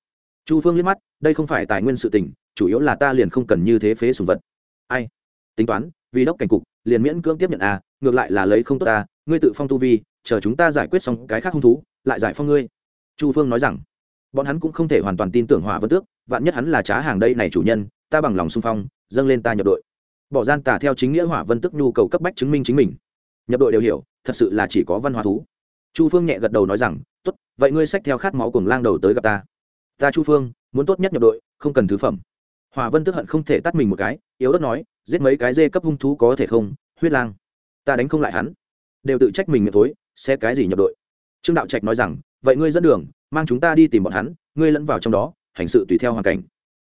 Chu phương liếc mắt, đây không phải tài nguyên sự tình, chủ yếu là ta liền không cần như thế phế sùng vật. Ai? Tính toán, vì đốc cảnh cục, liền miễn cưỡng tiếp nhận à ngược lại là lấy không tốt ta, ngươi tự phong tu vi, chờ chúng ta giải quyết xong cái khác hung thú lại giải phong ngươi. Chu phương nói rằng, bọn hắn cũng không thể hoàn toàn tin tưởng hỏa vân tước, vạn nhất hắn là trá hàng đây này chủ nhân, ta bằng lòng xung phong, dâng lên ta nhập đội. Bỏ gian tả theo chính nghĩa hỏa vân tức nhu cầu cấp bách chứng minh chính mình. Nhập đội đều hiểu, thật sự là chỉ có văn hóa thú. Chu phương nhẹ gật đầu nói rằng, tốt, vậy ngươi sách theo khát máu cùng lang đầu tới gặp ta. Ta chu phương, muốn tốt nhất nhập đội, không cần thứ phẩm. Hòa vân tức hận không thể tắt mình một cái, yếu đất nói, giết mấy cái dê cấp hung thú có thể không? Huyết lang, ta đánh không lại hắn. Đều tự trách mình miệng thối xe cái gì nhập đội? Trương đạo trạch nói rằng, vậy ngươi dẫn đường, mang chúng ta đi tìm bọn hắn, ngươi lẫn vào trong đó, hành sự tùy theo hoàn cảnh.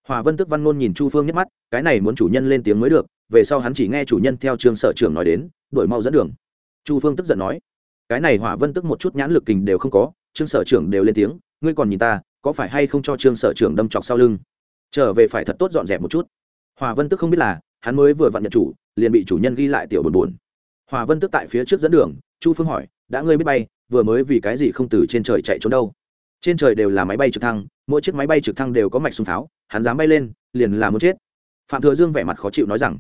Hòa vân tức văn ngôn nhìn chu phương nhắc mắt, cái này muốn chủ nhân lên tiếng mới được, về sau hắn chỉ nghe chủ nhân theo trương sở trưởng nói đến đổi mau dẫn đường. Chu phương tức giận nói, cái này hỏa vân tức một chút nhãn lực kình đều không có, trương sở trưởng đều lên tiếng, ngươi còn nhìn ta, có phải hay không cho trương sở trưởng đâm chọc sau lưng? Trở về phải thật tốt dọn dẹp một chút. Hòa vân tức không biết là, hắn mới vừa vặn nhận chủ, liền bị chủ nhân ghi lại tiểu buồn buồn. Hòa vân tức tại phía trước dẫn đường, chu phương hỏi, đã ngươi biết bay vừa mới vì cái gì không từ trên trời chạy trốn đâu. Trên trời đều là máy bay trực thăng, mỗi chiếc máy bay trực thăng đều có mạch súng pháo hắn dám bay lên, liền là muốn chết. Phạm thừa dương vẻ mặt khó chịu nói rằng,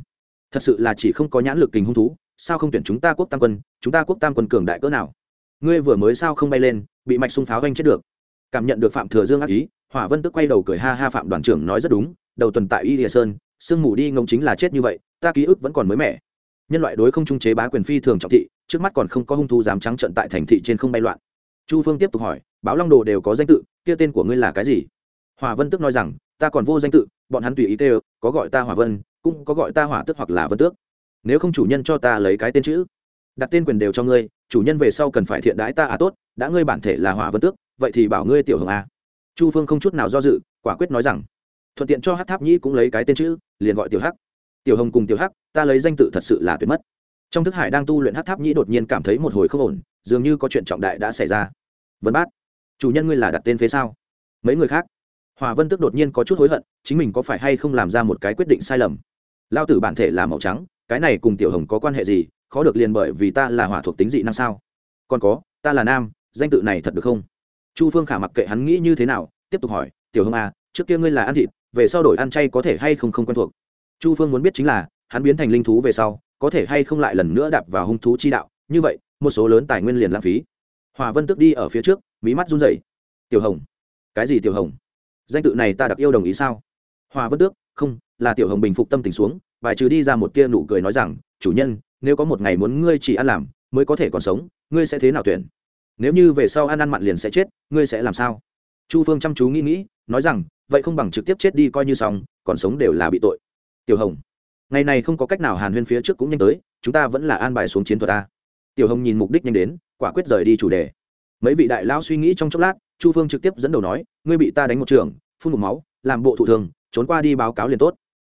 thật sự là chỉ không có nhãn lực kình hung thú, sao không tuyển chúng ta quốc tam quân, chúng ta quốc tam quân cường đại cỡ nào? Ngươi vừa mới sao không bay lên, bị mạch súng pháo ganh chết được? Cảm nhận được phạm thừa dương ác ý, hỏa vân tức quay đầu cười ha ha phạm đoàn trưởng nói rất đúng, đầu tuần tại y địa sơn, sương mù đi ngông chính là chết như vậy, ta ký ức vẫn còn mới mẻ nhân loại đối không trung chế bá quyền phi thường trọng thị, trước mắt còn không có hung thú dám trắng trận tại thành thị trên không bay loạn. Chu phương tiếp tục hỏi, báo long đồ đều có danh tự, kia tên của ngươi là cái gì? Hòa vân tức nói rằng, ta còn vô danh tự, bọn hắn tùy ý kêu, có gọi ta hòa vân, cũng có gọi ta hỏa tước hoặc là vân tước. Nếu không chủ nhân cho ta lấy cái tên chữ, đặt tên quyền đều cho ngươi, chủ nhân về sau cần phải thiện đãi ta à tốt, đã ngươi bản thể là hỏa vân tước, vậy thì bảo ngươi tiểu hưởng a. Chu phương không chút nào do dự, quả quyết nói rằng, thuận tiện cho hát tháp nhĩ cũng lấy cái tên chữ, liền gọi tiểu hắc tiểu hồng cùng tiểu hắc, ta lấy danh tự thật sự là tuyệt mất. Trong thức hải đang tu luyện hát tháp nhĩ đột nhiên cảm thấy một hồi không ổn, dường như có chuyện trọng đại đã xảy ra. Vân bát, chủ nhân ngươi là đặt tên phế sao? Mấy người khác? Hòa vân tức đột nhiên có chút hối hận, chính mình có phải hay không làm ra một cái quyết định sai lầm? Lao tử bản thể là màu trắng, cái này cùng tiểu hồng có quan hệ gì, khó được liền bởi vì ta là hỏa thuộc tính dị nam sao? Còn có, ta là nam, danh tự này thật được không? Chu phương khả mặc kệ hắn nghĩ như thế nào, tiếp tục hỏi, tiểu hồng à trước kia ngươi là ăn thịt, về sau đổi ăn chay có thể hay không không quen thuộc? Chu phương muốn biết chính là, hắn biến thành linh thú về sau, có thể hay không lại lần nữa đạp vào hung thú chi đạo. Như vậy, một số lớn tài nguyên liền lãng phí. Hòa vân tức đi ở phía trước, mí mắt run rẩy. Tiểu hồng. Cái gì tiểu hồng? Danh tự này ta đặc yêu đồng ý sao? Hòa vân tước, không, là tiểu hồng bình phục tâm tình xuống, bài trừ đi ra một tia nụ cười nói rằng, chủ nhân, nếu có một ngày muốn ngươi chỉ ăn làm, mới có thể còn sống, ngươi sẽ thế nào tuyển? Nếu như về sau ăn ăn mặn liền sẽ chết, ngươi sẽ làm sao? Chu phương chăm chú nghĩ nghĩ, nói rằng, vậy không bằng trực tiếp chết đi coi như xong, còn sống đều là bị tội tiểu hồng, ngày này không có cách nào hàn huyên phía trước cũng nhanh tới, chúng ta vẫn là an bài xuống chiến thuật ta. Tiểu hồng nhìn mục đích nhanh đến, quả quyết rời đi chủ đề. Mấy vị đại lão suy nghĩ trong chốc lát, chu phương trực tiếp dẫn đầu nói, ngươi bị ta đánh một trường, phun một máu, làm bộ thụ thường, trốn qua đi báo cáo liền tốt.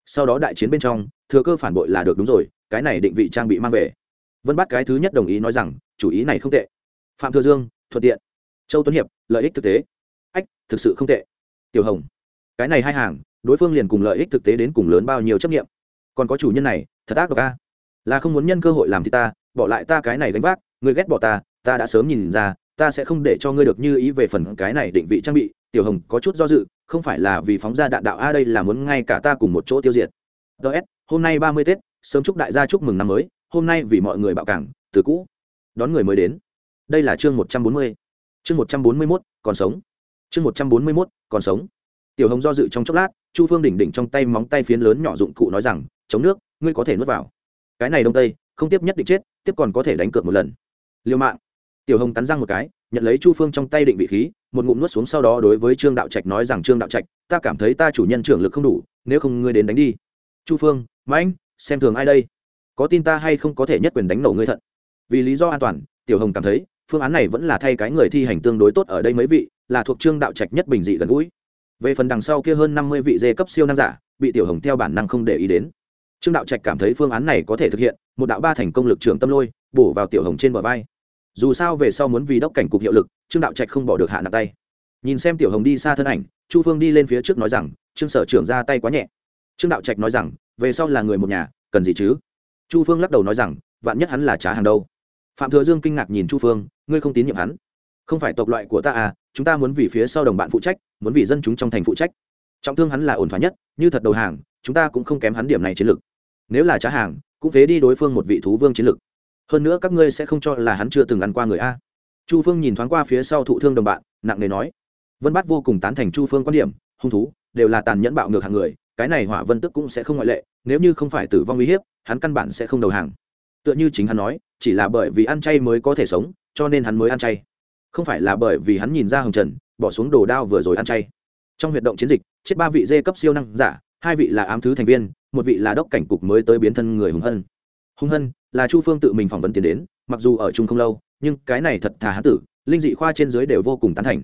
Sau đó đại chiến bên trong, thừa cơ phản bội là được đúng rồi, cái này định vị trang bị mang về. Vân bắt cái thứ nhất đồng ý nói rằng, chủ ý này không tệ. Phạm thừa dương, thuận tiện. Châu tuấn hiệp, lợi ích thực tế. Ách, thực sự không tệ. Tiểu hồng, cái này hai hàng đối phương liền cùng lợi ích thực tế đến cùng lớn bao nhiêu chấp nghiệm còn có chủ nhân này, thật ác độc a. Là không muốn nhân cơ hội làm thì ta, bỏ lại ta cái này gánh vác người ghét bỏ ta ta đã sớm nhìn ra, ta sẽ không để cho ngươi được như ý về phần cái này định vị trang bị. Tiểu hồng có chút do dự, không phải là vì phóng ra đạn đạo a, đây là muốn ngay cả ta cùng một chỗ tiêu diệt. Ts hôm nay ba mươi tết, sớm chúc đại gia chúc mừng năm mới, hôm nay vì mọi người bạo cảng, từ cũ. Đón người mới đến. Đây là chương một trăm bốn mươi. Chương một trăm bốn mươi mốt, còn sống. Chương một trăm bốn mươi mốt, còn sống tiểu hồng do dự trong chốc lát, chu phương đỉnh đỉnh trong tay móng tay phiến lớn nhỏ dụng cụ nói rằng, chống nước, ngươi có thể nuốt vào. Cái này đông tây, không tiếp nhất định chết, tiếp còn có thể đánh cược một lần. Liều mạng. Tiểu hồng cắn răng một cái, nhận lấy chu phương trong tay định vị khí, một ngụm nuốt xuống sau đó đối với trương đạo trạch nói rằng, trương đạo trạch, ta cảm thấy ta chủ nhân trưởng lực không đủ, nếu không ngươi đến đánh đi. Chu phương, mãnh, xem thường ai đây? Có tin ta hay không có thể nhất quyền đánh nổ ngươi thận? Vì lý do an toàn, tiểu hồng cảm thấy, phương án này vẫn là thay cái người thi hành tương đối tốt ở đây mấy vị, là thuộc trương đạo trạch nhất bình dị gần gũi về phần đằng sau kia hơn năm mươi vị dê cấp siêu năng giả, bị tiểu hồng theo bản năng không để ý đến. Trương đạo trạch cảm thấy phương án này có thể thực hiện, một đạo ba thành công lực trưởng tâm lôi, bổ vào tiểu hồng trên bờ vai. Dù sao về sau muốn vì đốc cảnh cục hiệu lực, trương đạo trạch không bỏ được hạ nặng tay. Nhìn xem tiểu hồng đi xa thân ảnh, chu phương đi lên phía trước nói rằng, trương sở trưởng ra tay quá nhẹ. Trương đạo trạch nói rằng, về sau là người một nhà, cần gì chứ? Chu phương lắc đầu nói rằng, vạn nhất hắn là trá hàng đâu. Phạm thừa dương kinh ngạc nhìn chu phương, ngươi không tín nhiệm hắn? Không phải tộc loại của ta à chúng ta muốn vì phía sau đồng bạn phụ trách, muốn vì dân chúng trong thành phụ trách. Trọng thương hắn là ổn thỏa nhất, như thật đầu hàng, chúng ta cũng không kém hắn điểm này chiến lược. Nếu là trả hàng, cũng phế đi đối phương một vị thú vương chiến lược. Hơn nữa các ngươi sẽ không cho là hắn chưa từng ăn qua người a. Chu phương nhìn thoáng qua phía sau thụ thương đồng bạn, nặng nề nói. Vân bát vô cùng tán thành chu phương quan điểm, hung thú, đều là tàn nhẫn bạo ngược hàng người, cái này hỏa vân tức cũng sẽ không ngoại lệ, nếu như không phải tử vong uy hiếp, hắn căn bản sẽ không đầu hàng. Tựa như chính hắn nói, chỉ là bởi vì ăn chay mới có thể sống, cho nên hắn mới ăn chay không phải là bởi vì hắn nhìn ra hồng trần, bỏ xuống đồ đao vừa rồi ăn chay. Trong huyệt động chiến dịch, chết ba vị dê cấp siêu năng giả, hai vị là ám thứ thành viên, một vị là đốc cảnh cục mới tới biến thân người hùng hân. Hùng hân là chu phương tự mình phỏng vấn tiến đến, mặc dù ở chung không lâu, nhưng cái này thật thà hán tử, linh dị khoa trên dưới đều vô cùng tán thành.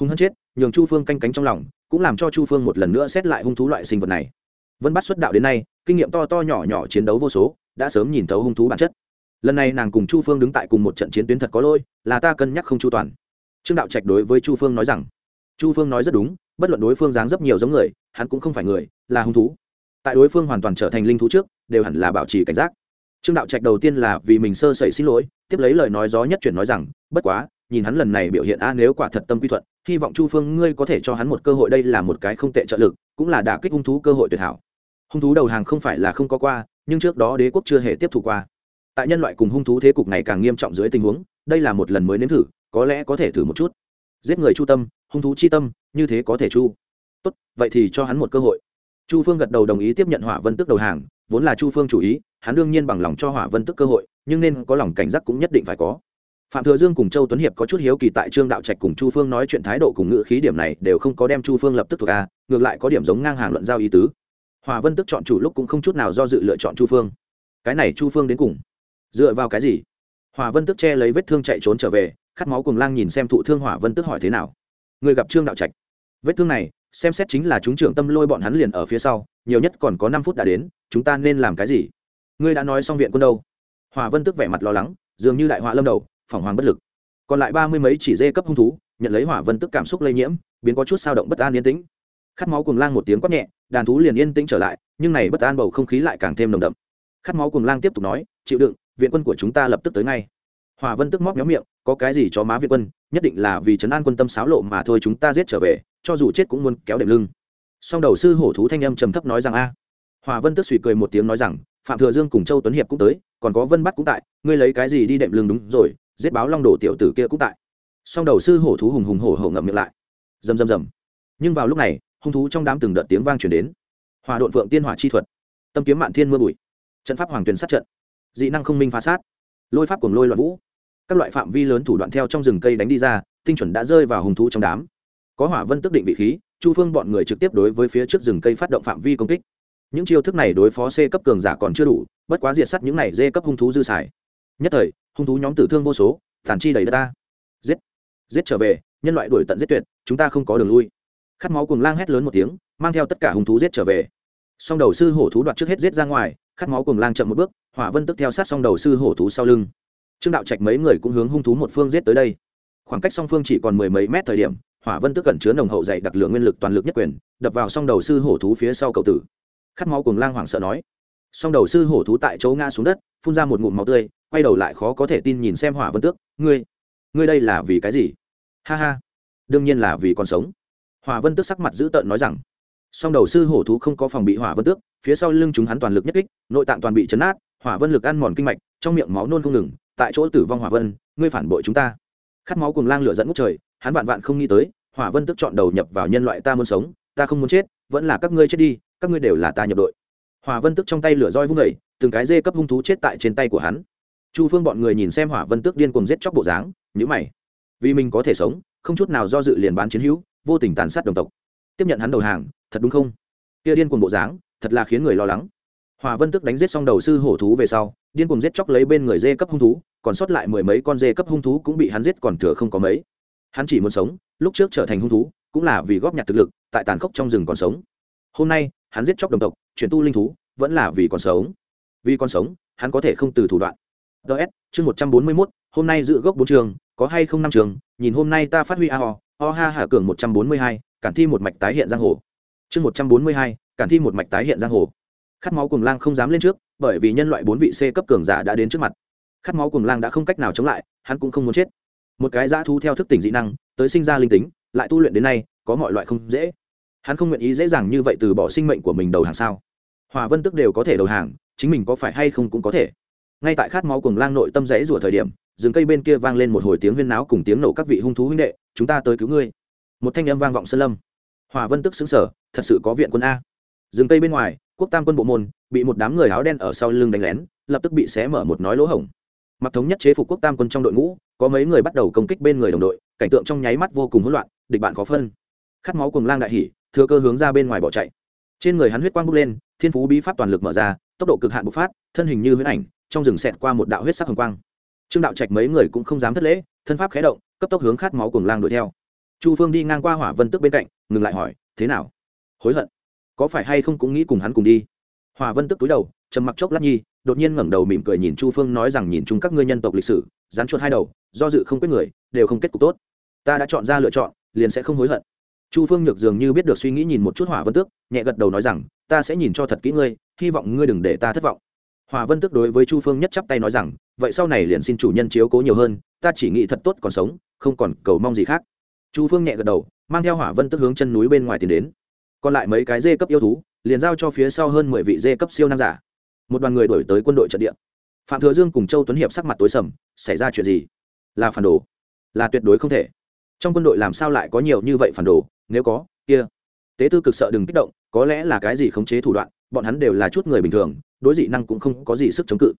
Hùng hân chết, nhường chu phương canh cánh trong lòng, cũng làm cho chu phương một lần nữa xét lại hung thú loại sinh vật này. Vân bắt xuất đạo đến nay, kinh nghiệm to to nhỏ nhỏ chiến đấu vô số, đã sớm nhìn thấu hung thú bản chất lần này nàng cùng chu phương đứng tại cùng một trận chiến tuyến thật có lôi là ta cân nhắc không chu toàn. Trương đạo trạch đối với chu phương nói rằng, chu phương nói rất đúng, bất luận đối phương dáng dấp nhiều giống người, hắn cũng không phải người, là hung thú. Tại đối phương hoàn toàn trở thành linh thú trước, đều hẳn là bảo trì cảnh giác. Trương đạo trạch đầu tiên là vì mình sơ sẩy xin lỗi, tiếp lấy lời nói gió nhất chuyển nói rằng, bất quá, nhìn hắn lần này biểu hiện, a, nếu quả thật tâm quy thuận, hy vọng chu phương ngươi có thể cho hắn một cơ hội, đây là một cái không tệ trợ lực, cũng là đả kích hung thú cơ hội tuyệt hảo. Hung thú đầu hàng không phải là không có qua, nhưng trước đó đế quốc chưa hề tiếp thủ qua tại nhân loại cùng hung thú thế cục ngày càng nghiêm trọng dưới tình huống, đây là một lần mới nếm thử, có lẽ có thể thử một chút. Giết người chu tâm, hung thú chi tâm, như thế có thể chu. Tốt, vậy thì cho hắn một cơ hội. Chu phương gật đầu đồng ý tiếp nhận hỏa vân tức đầu hàng, vốn là chu phương chủ ý, hắn đương nhiên bằng lòng cho hỏa vân tức cơ hội, nhưng nên có lòng cảnh giác cũng nhất định phải có. Phạm thừa dương cùng châu tuấn hiệp có chút hiếu kỳ tại trương đạo trạch cùng chu phương nói chuyện thái độ cùng ngữ khí điểm này đều không có đem chu phương lập tức thuộc a, ngược lại có điểm giống ngang hàng luận giao ý tứ. Hòa vân tức chọn chủ lúc cũng không chút nào do dự lựa chọn chu phương. Cái này chu phương đến cùng dựa vào cái gì? Hòa vân tức che lấy vết thương chạy trốn trở về, khát máu cùng lang nhìn xem thụ thương hỏa vân tức hỏi thế nào. Người gặp trương đạo trạch. Vết thương này, xem xét chính là chúng trưởng tâm lôi bọn hắn liền ở phía sau, nhiều nhất còn có năm phút đã đến, chúng ta nên làm cái gì? Ngươi đã nói xong viện quân đâu? Hòa vân tức vẻ mặt lo lắng, dường như đại họa lâm đầu, phỏng hoàng bất lực. Còn lại ba mươi mấy chỉ dê cấp hung thú, nhận lấy hỏa vân tức cảm xúc lây nhiễm, biến có chút sao động bất an yên tĩnh. Khát máu cùng lang một tiếng quát nhẹ, đàn thú liền yên tĩnh trở lại, nhưng này bất an bầu không khí lại càng thêm nồng đậm. Khát máu cùng lang tiếp tục nói, chịu đựng viện quân của chúng ta lập tức tới ngay. Hòa vân tức móc méo miệng, có cái gì cho má viện quân, nhất định là vì trấn an quân tâm xáo lộ mà thôi chúng ta giết trở về, cho dù chết cũng muốn kéo đệm lưng. Song đầu sư hổ thú thanh âm trầm thấp nói rằng a. À. vân tức suy cười một tiếng nói rằng, phạm thừa dương cùng châu tuấn hiệp cũng tới, còn có vân bắt cũng tại, ngươi lấy cái gì đi đệm lưng đúng rồi, giết báo long đồ tiểu tử kia cũng tại. Song đầu sư hổ thú hùng hùng hổ hổ ngậm miệng lại. Rầm rầm rầm. Nhưng vào lúc này, hung thú trong đám từng đợt tiếng vang chuyển đến. Hòa đội phượng tiên hỏa chi thuật. Tâm kiếm mạn thiên mưa bụi. Trận pháp hoàng tuyền sát trận dị năng không minh phá sát. Lôi pháp cùng lôi loạn vũ. Các loại phạm vi lớn thủ đoạn theo trong rừng cây đánh đi ra, tinh chuẩn đã rơi vào hung thú trong đám. Có hỏa vân tức định vị khí, chu phương bọn người trực tiếp đối với phía trước rừng cây phát động phạm vi công kích. Những chiêu thức này đối phó c cấp cường giả còn chưa đủ, bất quá diệt sắt những này dê cấp hung thú dư xài. Nhất thời, hung thú nhóm tử thương vô số, tàn chi đầy đất ta. Giết! Giết trở về, nhân loại đuổi tận giết tuyệt, chúng ta không có đường lui. Khát máu cùng lang hét lớn một tiếng, mang theo tất cả hung thú giết trở về. Song đầu sư hổ thú đoạt trước hết giết ra ngoài, khát máu cùng lang chậm một bước hỏa vân tức theo sát song đầu sư hổ thú sau lưng. Trương đạo trạch mấy người cũng hướng hung thú một phương giết tới đây. Khoảng cách song phương chỉ còn mười mấy mét thời điểm, hỏa vân tức cẩn chứa nồng hậu dày đặc lượng nguyên lực toàn lực nhất quyền, đập vào song đầu sư hổ thú phía sau cầu tử. Khát máu cùng lang hoảng sợ nói. Song đầu sư hổ thú tại chỗ ngã xuống đất, phun ra một ngụm máu tươi, quay đầu lại khó có thể tin nhìn xem hỏa vân tước, ngươi ngươi đây là vì cái gì? Ha ha, đương nhiên là vì còn sống. Hỏa vân tước sắc mặt dữ tợn nói rằng. Song đầu sư hổ thú không có phòng bị hỏa vân tước, phía sau lưng chúng hắn toàn lực nhất kích, nội tạng toàn bị chấn át hỏa vân lực ăn mòn kinh mạch, trong miệng máu nôn không ngừng, tại chỗ tử vong hỏa vân, ngươi phản bội chúng ta. Khát máu cùng lang lửa dẫn ngút trời, hắn vạn vạn không nghĩ tới, hỏa vân tức chọn đầu nhập vào nhân loại ta muốn sống, ta không muốn chết, vẫn là các ngươi chết đi, các ngươi đều là ta nhập đội. Hỏa vân tức trong tay lửa roi vung vẩy từng cái dê cấp hung thú chết tại trên tay của hắn. Chu phương bọn người nhìn xem hỏa vân tước điên cùng giết chóc bộ dáng nhữ mày. Vì mình có thể sống, không chút nào do dự liền bán chiến hữu, vô tình tàn sát đồng tộc. Tiếp nhận hắn đầu hàng, thật đúng không? Kia điên cùng bộ dáng, thật là khiến người lo lắng hỏa vân tước đánh giết xong đầu sư hổ thú về sau, điên cùng giết chóc lấy bên người dê cấp hung thú, còn sót lại mười mấy con dê cấp hung thú cũng bị hắn giết còn thừa không có mấy. Hắn chỉ muốn sống, lúc trước trở thành hung thú, cũng là vì góp nhặt thực lực, tại tàn khốc trong rừng còn sống. Hôm nay, hắn giết chóc đồng tộc, chuyển tu linh thú, vẫn là vì còn sống. Vì còn sống, hắn có thể không từ thủ đoạn. Ts chương một trăm bốn mươi mốt, hôm nay dự gốc bốn trường, có hay không năm trường, nhìn hôm nay ta phát huy a ho o ha hạ cường một trăm bốn mươi hai, cản thi một mạch tái hiện giang hồ. Chương một trăm bốn mươi hai, cản thi một mạch tái hiện giang hồ khát máu cùng lang không dám lên trước, bởi vì nhân loại bốn vị c cấp cường giả đã đến trước mặt. Khát máu cùng lang đã không cách nào chống lại, hắn cũng không muốn chết. Một cái dã thu theo thức tỉnh dị năng, tới sinh ra linh tính, lại tu luyện đến nay, có mọi loại không dễ. Hắn không nguyện ý dễ dàng như vậy từ bỏ sinh mệnh của mình đầu hàng sao? Hòa vân tức đều có thể đầu hàng, chính mình có phải hay không cũng có thể. Ngay tại khát máu cùng lang nội tâm rẽ rủa thời điểm, rừng cây bên kia vang lên một hồi tiếng huyên náo cùng tiếng nổ các vị hung thú huynh đệ, chúng ta tới cứu ngươi. Một thanh âm vang vọng sơn lâm. Hòa vân tức xứng sở thật sự có viện quân a rừng cây bên ngoài, quốc tam quân bộ môn, bị một đám người áo đen ở sau lưng đánh lén, lập tức bị xé mở một nói lỗ hổng. Mặc thống nhất chế phục quốc tam quân trong đội ngũ, có mấy người bắt đầu công kích bên người đồng đội, cảnh tượng trong nháy mắt vô cùng hỗn loạn, địch bạn khó phân. Khát máu cùng lang đại hỉ, thừa cơ hướng ra bên ngoài bỏ chạy. Trên người hắn huyết quang bốc lên, thiên phú bí pháp toàn lực mở ra, tốc độ cực hạn bộc phát, thân hình như huyết ảnh, trong rừng xẹt qua một đạo huyết sắc hồng quang. Trương đạo trạch mấy người cũng không dám thất lễ, thân pháp khé động, cấp tốc hướng khát máu cùng lang đuổi theo. Chu phương đi ngang qua hỏa vân tức bên cạnh, ngừng lại hỏi, thế nào? Hối hận có phải hay không cũng nghĩ cùng hắn cùng đi. Hòa vân tức túi đầu, trầm mặc chốc lát nhi, đột nhiên ngẩng đầu mỉm cười nhìn chu phương nói rằng nhìn chung các ngươi nhân tộc lịch sử dán chuột hai đầu, do dự không quyết người, đều không kết cục tốt. Ta đã chọn ra lựa chọn, liền sẽ không hối hận. Chu phương nhược dường như biết được suy nghĩ nhìn một chút hỏa vân tước, nhẹ gật đầu nói rằng, ta sẽ nhìn cho thật kỹ ngươi, hy vọng ngươi đừng để ta thất vọng. Hòa vân tước đối với chu phương nhất chắp tay nói rằng, vậy sau này liền xin chủ nhân chiếu cố nhiều hơn, ta chỉ nghĩ thật tốt còn sống, không còn cầu mong gì khác. Chu phương nhẹ gật đầu, mang theo hỏa vân tước hướng chân núi bên ngoài tiến đến còn lại mấy cái dê cấp yêu thú, liền giao cho phía sau hơn mười vị dê cấp siêu năng giả. Một đoàn người đổi tới quân đội trận địa. Phạm thừa dương cùng châu tuấn hiệp sắc mặt tối sầm, xảy ra chuyện gì? Là phản đồ. Là tuyệt đối không thể. Trong quân đội làm sao lại có nhiều như vậy phản đồ? Nếu có, kia. Tế tư cực sợ đừng kích động, có lẽ là cái gì khống chế thủ đoạn, bọn hắn đều là chút người bình thường, đối dị năng cũng không có gì sức chống cự.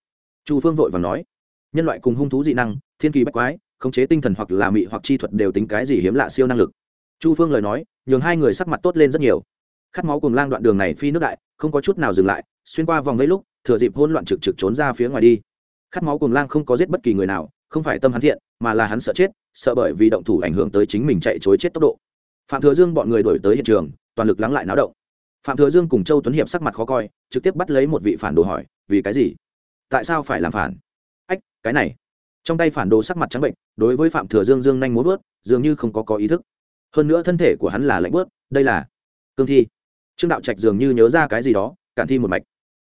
Chu phương vội và nói, nhân loại cùng hung thú dị năng, thiên kỳ bách quái, khống chế tinh thần hoặc là mị hoặc chi thuật đều tính cái gì hiếm lạ siêu năng lực? Chu phương lời nói, nhường hai người sắc mặt tốt lên rất nhiều khát máu cùng lang đoạn đường này phi nước đại, không có chút nào dừng lại, xuyên qua vòng vây lúc, thừa dịp hôn loạn trực trực trốn ra phía ngoài đi. Khát máu cùng lang không có giết bất kỳ người nào, không phải tâm hắn thiện, mà là hắn sợ chết, sợ bởi vì động thủ ảnh hưởng tới chính mình chạy chối chết tốc độ. Phạm thừa dương bọn người đổi tới hiện trường, toàn lực lắng lại náo động. Phạm thừa dương cùng châu tuấn hiệp sắc mặt khó coi, trực tiếp bắt lấy một vị phản đồ hỏi, vì cái gì? Tại sao phải làm phản? Ách, cái này. Trong tay phản đồ sắc mặt trắng bệnh, đối với phạm thừa dương dương nhanh muốn vớt dường như không có có ý thức. Hơn nữa thân thể của hắn là lạnh bớt đây là cương thi trương đạo trạch dường như nhớ ra cái gì đó, cản thi một mạch.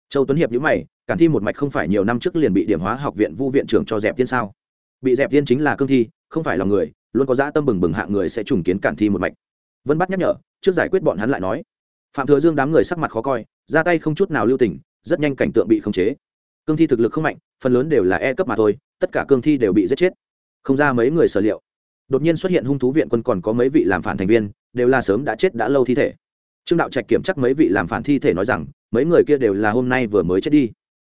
Châu tuấn hiệp nhữ mày, cản thi một mạch không phải nhiều năm trước liền bị điểm hóa học viện vu viện trưởng cho dẹp tiên sao? Bị dẹp tiên chính là cương thi, không phải là người, luôn có dã tâm bừng bừng hạ người sẽ trùng kiến cản thi một mạch. Vân bắt nhắc nhở, trước giải quyết bọn hắn lại nói. Phạm thừa dương đám người sắc mặt khó coi, ra tay không chút nào lưu tình, rất nhanh cảnh tượng bị khống chế. Cương thi thực lực không mạnh, phần lớn đều là e cấp mà thôi, tất cả cương thi đều bị giết chết. Không ra mấy người sở liệu. Đột nhiên xuất hiện hung thú viện quân còn có mấy vị làm phản thành viên, đều là sớm đã chết đã lâu thi thể trương đạo trạch kiểm chắc mấy vị làm phản thi thể nói rằng, mấy người kia đều là hôm nay vừa mới chết đi.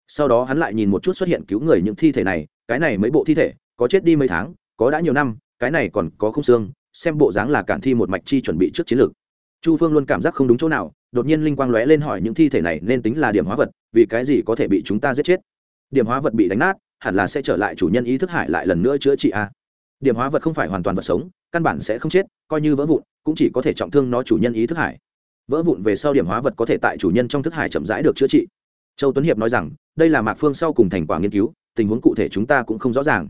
Sau đó hắn lại nhìn một chút xuất hiện cứu người những thi thể này, cái này mấy bộ thi thể, có chết đi mấy tháng, có đã nhiều năm, cái này còn có không xương, xem bộ dáng là cản thi một mạch chi chuẩn bị trước chiến lược. Chu phương luôn cảm giác không đúng chỗ nào, đột nhiên linh quang lóe lên hỏi những thi thể này nên tính là điểm hóa vật, vì cái gì có thể bị chúng ta giết chết? Điểm hóa vật bị đánh nát, hẳn là sẽ trở lại chủ nhân ý thức hải lại lần nữa chữa trị a. Điểm hóa vật không phải hoàn toàn vật sống, căn bản sẽ không chết, coi như vỡ vụn, cũng chỉ có thể trọng thương nó chủ nhân ý thức hải vỡ vụn về sau điểm hóa vật có thể tại chủ nhân trong thức hải chậm rãi được chữa trị. Châu tuấn hiệp nói rằng, đây là mạc phương sau cùng thành quả nghiên cứu, tình huống cụ thể chúng ta cũng không rõ ràng.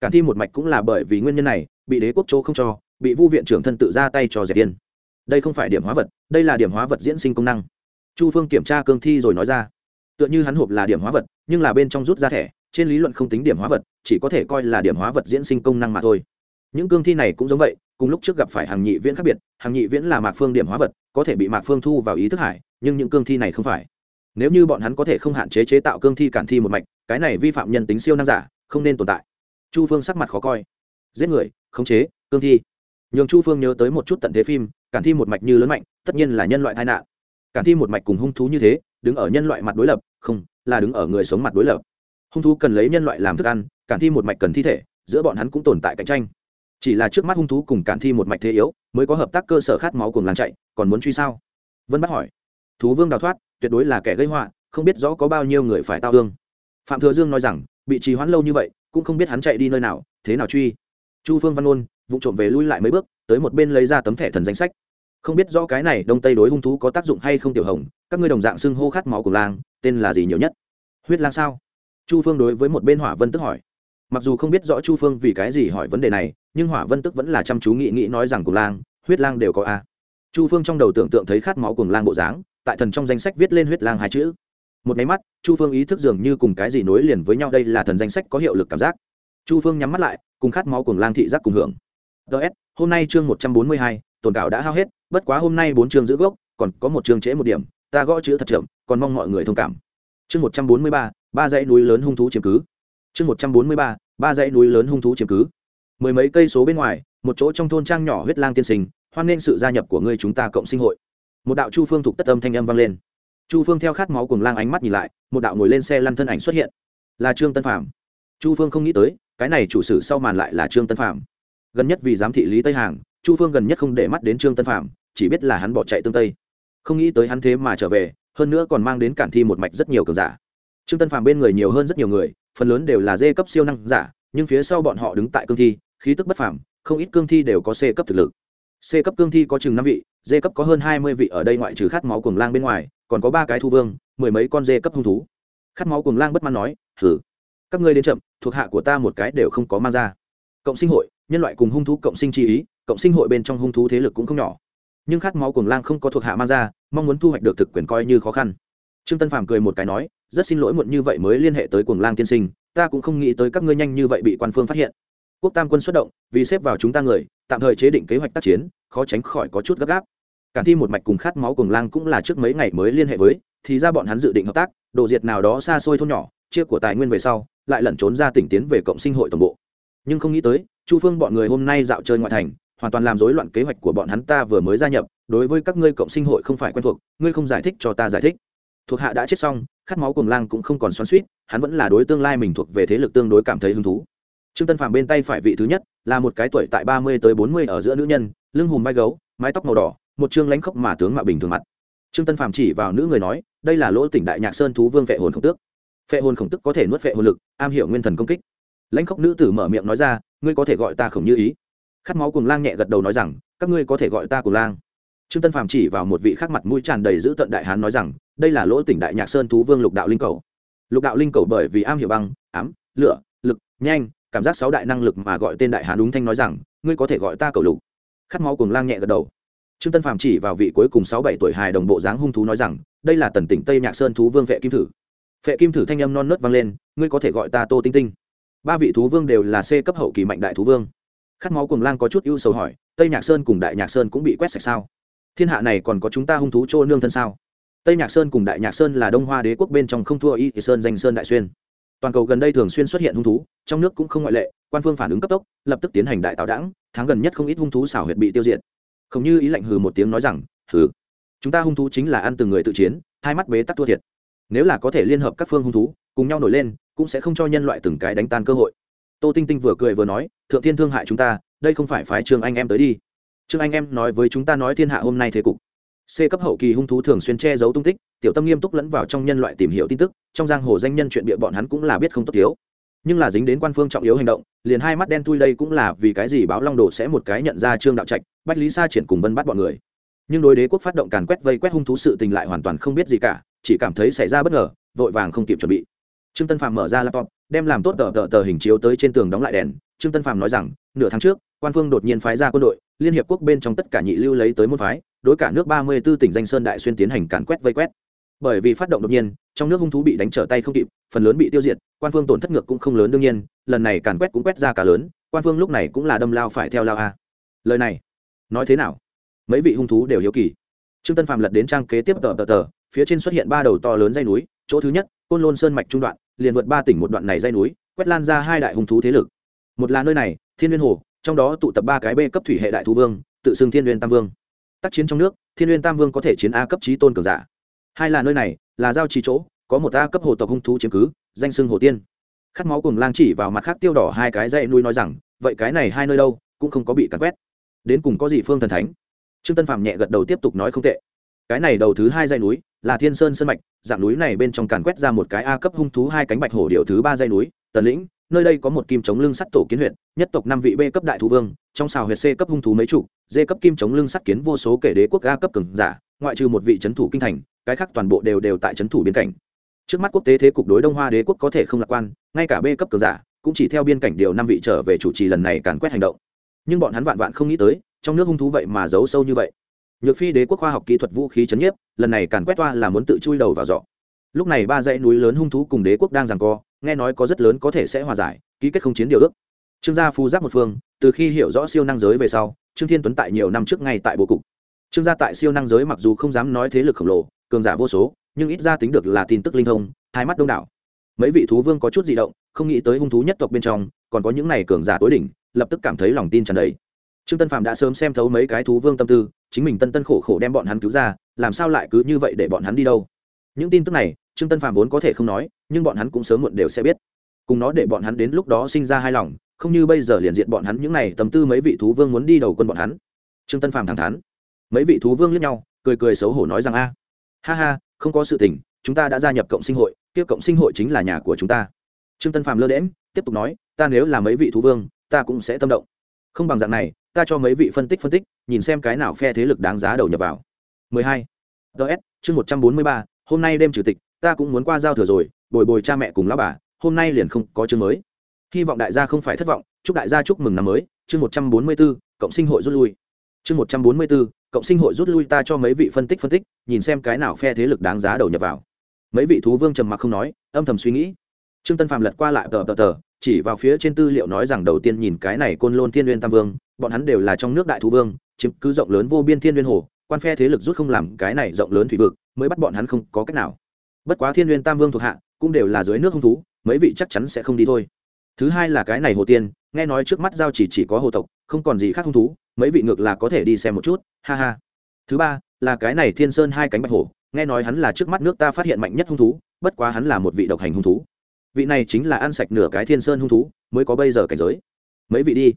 Cản thi một mạch cũng là bởi vì nguyên nhân này, bị đế quốc châu không cho, bị vu viện trưởng thân tự ra tay cho dẹp yên. Đây không phải điểm hóa vật, đây là điểm hóa vật diễn sinh công năng. Chu phương kiểm tra cương thi rồi nói ra, tựa như hắn hộp là điểm hóa vật, nhưng là bên trong rút ra thẻ, trên lý luận không tính điểm hóa vật, chỉ có thể coi là điểm hóa vật diễn sinh công năng mà thôi. Những cương thi này cũng giống vậy, cùng lúc trước gặp phải hàng nhị viễn khác biệt, hàng nhị viễn là mạc phương điểm hóa vật có thể bị mạc phương thu vào ý thức hải, nhưng những cương thi này không phải. Nếu như bọn hắn có thể không hạn chế chế tạo cương thi cản thi một mạch, cái này vi phạm nhân tính siêu năng giả, không nên tồn tại. Chu phương sắc mặt khó coi. Giết người, khống chế, cương thi. Nhường chu phương nhớ tới một chút tận thế phim, cản thi một mạch như lớn mạnh, tất nhiên là nhân loại tai nạn. Cản thi một mạch cùng hung thú như thế, đứng ở nhân loại mặt đối lập, không, là đứng ở người sống mặt đối lập. Hung thú cần lấy nhân loại làm thức ăn, cản thi một mạch cần thi thể, giữa bọn hắn cũng tồn tại cạnh tranh. Chỉ là trước mắt hung thú cùng cản thi một mạch thế yếu mới có hợp tác cơ sở khát máu cùng làng chạy còn muốn truy sao? Vân bắt hỏi. Thú vương đào thoát tuyệt đối là kẻ gây họa không biết rõ có bao nhiêu người phải tao thương. Phạm thừa dương nói rằng bị trì hoãn lâu như vậy cũng không biết hắn chạy đi nơi nào thế nào truy? Chu phương văn ôn vụ trộm về lui lại mấy bước tới một bên lấy ra tấm thẻ thần danh sách. Không biết rõ cái này đông tây đối hung thú có tác dụng hay không tiểu hồng các ngươi đồng dạng xưng hô khát máu của làng, tên là gì nhiều nhất? Huyết lang sao? Chu phương đối với một bên hỏa vân tức hỏi. Mặc dù không biết rõ chu phương vì cái gì hỏi vấn đề này nhưng hỏa vân tức vẫn là chăm chú nghĩ nghĩ nói rằng cùng lang, huyết lang đều có a. Chu phương trong đầu tưởng tượng thấy khát máu cùng lang bộ dáng, tại thần trong danh sách viết lên huyết lang hai chữ. Một máy mắt, chu phương ý thức dường như cùng cái gì nối liền với nhau đây là thần danh sách có hiệu lực cảm giác. Chu phương nhắm mắt lại, cùng khát máu cùng lang thị giác cùng hưởng. Ts hôm nay chương một trăm bốn mươi hai, tồn cảo đã hao hết, bất quá hôm nay bốn chương giữ gốc, còn có một chương trễ một điểm, ta gõ chữ thật chậm, còn mong mọi người thông cảm. Chương một trăm bốn mươi ba ba dãy núi lớn hung thú chiếm cứ. Chương một trăm bốn mươi ba ba dãy núi lớn hung thú chiếm cứ mười mấy cây số bên ngoài, một chỗ trong thôn trang nhỏ huyết lang tiên sinh, hoan nghênh sự gia nhập của ngươi chúng ta cộng sinh hội. Một đạo chu phương thuộc tất âm thanh âm vang lên. Chu phương theo khát máu cùng lang ánh mắt nhìn lại, một đạo ngồi lên xe lăn thân ảnh xuất hiện. Là trương tân phạm chu phương không nghĩ tới, cái này chủ sử sau màn lại là trương tân phạm gần nhất vì giám thị lý tây hàng, chu phương gần nhất không để mắt đến trương tân phạm chỉ biết là hắn bỏ chạy tương tây. Không nghĩ tới hắn thế mà trở về, hơn nữa còn mang đến cản thi một mạch rất nhiều cường giả. Trương tân phạm bên người nhiều hơn rất nhiều người, phần lớn đều là dê cấp siêu năng giả, nhưng phía sau bọn họ đứng tại cương thi khí tức bất phàm, không ít cương thi đều có c cấp thực lực. C cấp cương thi có chừng năm vị, d cấp có hơn hai mươi vị ở đây ngoại trừ khát máu cuồng lang bên ngoài, còn có ba cái thu vương, mười mấy con d cấp hung thú. Khát máu cuồng lang bất mãn nói thử các ngươi đến chậm, thuộc hạ của ta một cái đều không có mang ra. Cộng sinh hội, nhân loại cùng hung thú cộng sinh chi ý, cộng sinh hội bên trong hung thú thế lực cũng không nhỏ. Nhưng khát máu cuồng lang không có thuộc hạ mang ra, mong muốn thu hoạch được thực quyền coi như khó khăn. Trương tân phàm cười một cái nói, rất xin lỗi muộn như vậy mới liên hệ tới cuồng lang tiên sinh, ta cũng không nghĩ tới các ngươi nhanh như vậy bị quan phương phát hiện quốc tam quân xuất động, vì xếp vào chúng ta người, tạm thời chế định kế hoạch tác chiến, khó tránh khỏi có chút gấp gáp. Cả thi một mạch cùng khát máu cùng lang cũng là trước mấy ngày mới liên hệ với, thì ra bọn hắn dự định hợp tác, đồ diệt nào đó xa xôi thôn nhỏ, chia của tài nguyên về sau, lại lẩn trốn ra tỉnh tiến về cộng sinh hội tổng bộ. Nhưng không nghĩ tới, chu phương bọn người hôm nay dạo chơi ngoại thành, hoàn toàn làm rối loạn kế hoạch của bọn hắn ta vừa mới gia nhập, đối với các ngươi cộng sinh hội không phải quen thuộc, ngươi không giải thích cho ta giải thích. Thuộc hạ đã chết xong, khát máu cùng lang cũng không còn xoắn suýt hắn vẫn là đối tương lai mình thuộc về thế lực tương đối cảm thấy hứng thú trương tân phạm bên tay phải vị thứ nhất, là một cái tuổi tại ba mươi tới bốn mươi ở giữa nữ nhân, lưng hùm vai gấu, mái tóc màu đỏ, một chương lãnh khốc mà tướng mạo bình thường mặt. Trương tân phạm chỉ vào nữ người nói, đây là lỗ tỉnh đại nhạc sơn thú vương vệ hồn khổng tước. Phệ hồn khổng tức có thể nuốt phệ hồn lực, am hiểu nguyên thần công kích. Lãnh khốc nữ tử mở miệng nói ra, ngươi có thể gọi ta khổng như ý. Khát máu cùng lang nhẹ gật đầu nói rằng, các ngươi có thể gọi ta cùng lang. Trương tân phàm chỉ vào một vị khác mặt mũi tràn đầy giữ tận đại hán nói rằng, đây là lỗ tỉnh đại nhạc sơn thú vương lục đạo linh cầu. Lục đạo linh cầu bởi vì am hiểu băng, ám, lửa, lực, nhanh cảm giác sáu đại năng lực mà gọi tên đại hán đúng thanh nói rằng, ngươi có thể gọi ta cầu lục. Khát máu cùng lang nhẹ gật đầu. Trương tân phàm chỉ vào vị cuối cùng sáu bảy tuổi hài đồng bộ dáng hung thú nói rằng, đây là tần tỉnh tây nhạc sơn thú vương vệ kim thử. Vệ kim thử thanh âm non nớt vang lên, ngươi có thể gọi ta tô tinh tinh. Ba vị thú vương đều là c cấp hậu kỳ mạnh đại thú vương. Khát máu cùng lang có chút ưu sầu hỏi, tây nhạc sơn cùng đại nhạc sơn cũng bị quét sạch sao? Thiên hạ này còn có chúng ta hung thú trô nương thân sao? Tây nhạc sơn cùng đại nhạc sơn là đông hoa đế quốc bên trong không thua y sơn danh sơn đại xuyên toàn cầu gần đây thường xuyên xuất hiện hung thú, trong nước cũng không ngoại lệ, quan phương phản ứng cấp tốc, lập tức tiến hành đại tạo đảng tháng gần nhất không ít hung thú xảo huyệt bị tiêu diệt. Không như ý lạnh hừ một tiếng nói rằng, hừ, chúng ta hung thú chính là ăn từng người tự chiến, hai mắt bế tắc thua thiệt. Nếu là có thể liên hợp các phương hung thú, cùng nhau nổi lên, cũng sẽ không cho nhân loại từng cái đánh tan cơ hội. Tô tinh tinh vừa cười vừa nói, thượng thiên thương hại chúng ta, đây không phải phái trương anh em tới đi. Trương anh em nói với chúng ta nói thiên hạ hôm nay thế cục c cấp hậu kỳ hung thú thường xuyên che giấu tung tích, tiểu tâm nghiêm túc lẫn vào trong nhân loại tìm hiểu tin tức, trong giang hồ danh nhân chuyện bịa bọn hắn cũng là biết không tốt thiếu. Nhưng là dính đến quan phương trọng yếu hành động, liền hai mắt đen thui đây cũng là vì cái gì báo long đồ sẽ một cái nhận ra trương đạo trạch, bách lý sa triển cùng vân bắt bọn người. Nhưng đối đế quốc phát động càn quét vây quét hung thú sự tình lại hoàn toàn không biết gì cả, chỉ cảm thấy xảy ra bất ngờ, vội vàng không kịp chuẩn bị. Trương tân phạm mở ra laptop, đem làm tốt tờ tờ tờ hình chiếu tới trên tường đóng lại đèn. Trương tân phạm nói rằng, nửa tháng trước, quan phương đột nhiên phái ra quân đội, liên hiệp quốc bên trong tất cả nhị lưu lấy tới môn phái đối cả nước ba mươi 34 tỉnh danh sơn đại xuyên tiến hành càn quét vây quét. Bởi vì phát động đột nhiên, trong nước hung thú bị đánh trở tay không kịp, phần lớn bị tiêu diệt, quan phương tổn thất ngược cũng không lớn đương nhiên, lần này càn quét cũng quét ra cả lớn, quan phương lúc này cũng là đâm lao phải theo lao a. Lời này, nói thế nào? Mấy vị hung thú đều hiếu kỳ. Trương tân phàm lật đến trang kế tiếp tờ tờ tờ, phía trên xuất hiện ba đầu to lớn dây núi, chỗ thứ nhất, côn lôn sơn mạch trung đoạn, liền vượt ba tỉnh một đoạn này dây núi, quét lan ra hai đại hung thú thế lực. Một là nơi này, thiên nguyên hồ, trong đó tụ tập ba cái b cấp thủy hệ đại thú vương, tự xưng thiên nguyên tam vương tác chiến trong nước, thiên liên tam vương có thể chiến a cấp trí tôn cường giả. Hai là nơi này, là giao trì chỗ, có một a cấp hồ tộc hung thú chiếm cứ, danh sưng hồ tiên. Khát máu cùng lang chỉ vào mặt khác tiêu đỏ hai cái dây núi nói rằng, vậy cái này hai nơi đâu, cũng không có bị cắn quét. Đến cùng có gì phương thần thánh? Trương tân phạm nhẹ gật đầu tiếp tục nói không tệ. Cái này đầu thứ hai dây núi, là thiên sơn sơn mạch, dạng núi này bên trong càn quét ra một cái a cấp hung thú hai cánh bạch hổ điệu thứ ba dây núi, tần lĩnh, nơi đây có một kim chống lưng sắt tổ kiến huyện nhất tộc năm vị b cấp đại thú vương, trong xào huyệt c cấp hung thú mấy chủ dê cấp kim chống lưng sắt kiến vô số kể đế quốc a cấp cường giả, ngoại trừ một vị c thủ kinh thành, cái khác toàn bộ đều đều tại c thủ biên cảnh. Trước mắt quốc tế thế cục đối đông hoa đế quốc có thể không lạc quan, ngay cả b cấp cường giả cũng chỉ theo biên cảnh điều năm vị trở về chủ trì lần này càn quét hành động. Nhưng bọn hắn vạn vạn không nghĩ tới, trong nước hung thú vậy mà giấu sâu như vậy. Nhược phi đế quốc khoa học kỹ thuật vũ khí chấn nhiếp, lần này càn quét toa là muốn tự chui đầu vào dọ lúc này ba dãy núi lớn hung thú cùng đế quốc đang giằng co, nghe nói có rất lớn có thể sẽ hòa giải, ký kết không chiến điều ước. Trương gia phu giáp một phương từ khi hiểu rõ siêu năng giới về sau, trương thiên tuấn tại nhiều năm trước ngay tại bố cục. Trương gia tại siêu năng giới mặc dù không dám nói thế lực khổng lồ, cường giả vô số, nhưng ít ra tính được là tin tức linh thông, hai mắt đông đảo. Mấy vị thú vương có chút di động, không nghĩ tới hung thú nhất tộc bên trong, còn có những này cường giả tối đỉnh, lập tức cảm thấy lòng tin tràn đầy. Trương tân phạm đã sớm xem thấu mấy cái thú vương tâm tư, chính mình tân tân khổ khổ đem bọn hắn cứu ra, làm sao lại cứ như vậy để bọn hắn đi đâu? Những tin tức này, trương tân phạm vốn có thể không nói, nhưng bọn hắn cũng sớm muộn đều sẽ biết. Cùng nó để bọn hắn đến lúc đó sinh ra hai lòng không như bây giờ liền diện bọn hắn những n à y tư mấy vị thú vương muốn đi đầu quân bọn hắn. Trương tân phạm thẳng thắn. Mấy vị thú vương lướt nhau cười cười xấu hổ nói rằng a ha ha không có sự tình chúng ta đã gia nhập cộng sinh hội kia cộng sinh hội chính là nhà của chúng ta. Trương tân phạm lơ đễm tiếp tục nói ta nếu là mấy vị thú vương ta cũng sẽ tâm động. Không bằng dạng này ta cho mấy vị phân tích phân tích nhìn xem cái nào phe thế lực đáng giá đầu nhập vào. 12. ts chương 143, hôm nay đêm chủ tịch ta cũng muốn qua giao thừa rồi bồi bồi cha mẹ cùng lão bà hôm nay liền không có chương mới hy vọng đại gia không phải thất vọng chúc đại gia chúc mừng năm mới. Chương 144, cộng sinh hội rút lui. Chương 144, cộng sinh hội rút lui ta cho mấy vị phân tích phân tích nhìn xem cái nào phe thế lực đáng giá đầu nhập vào. Mấy vị thú vương trầm mặc không nói âm thầm suy nghĩ. Trương tân phạm lật qua lại tờ tờ tờ chỉ vào phía trên tư liệu nói rằng đầu tiên nhìn cái này côn lôn thiên n tam vương bọn hắn đều là trong nước đại thú vương chiếm cứ rộng lớn vô biên thiên n hồ quan phe thế lực rút không làm cái này rộng lớn thủy vực mới bắt bọn hắn không có cách nào. Bất quá thiên n tam vương thuộc hạ cũng đều là dưới nước hung thú mấy vị chắc chắn sẽ không đi thôi thứ hai là cái này hồ tiên, nghe nói trước mắt giao chỉ chỉ có hồ tộc, không còn gì khác hung thú, mấy vị ngược là có thể đi xem một chút, ha ha. Thứ ba, là cái này thiên sơn hai cánh bạch hổ, nghe nói hắn là trước mắt nước ta phát hiện mạnh nhất hung thú, bất quá hắn là một vị độc hành hung thú. Vị này chính là ăn sạch nửa cái thiên sơn hung thú, mới có bây giờ cảnh giới. Mấy vị đi.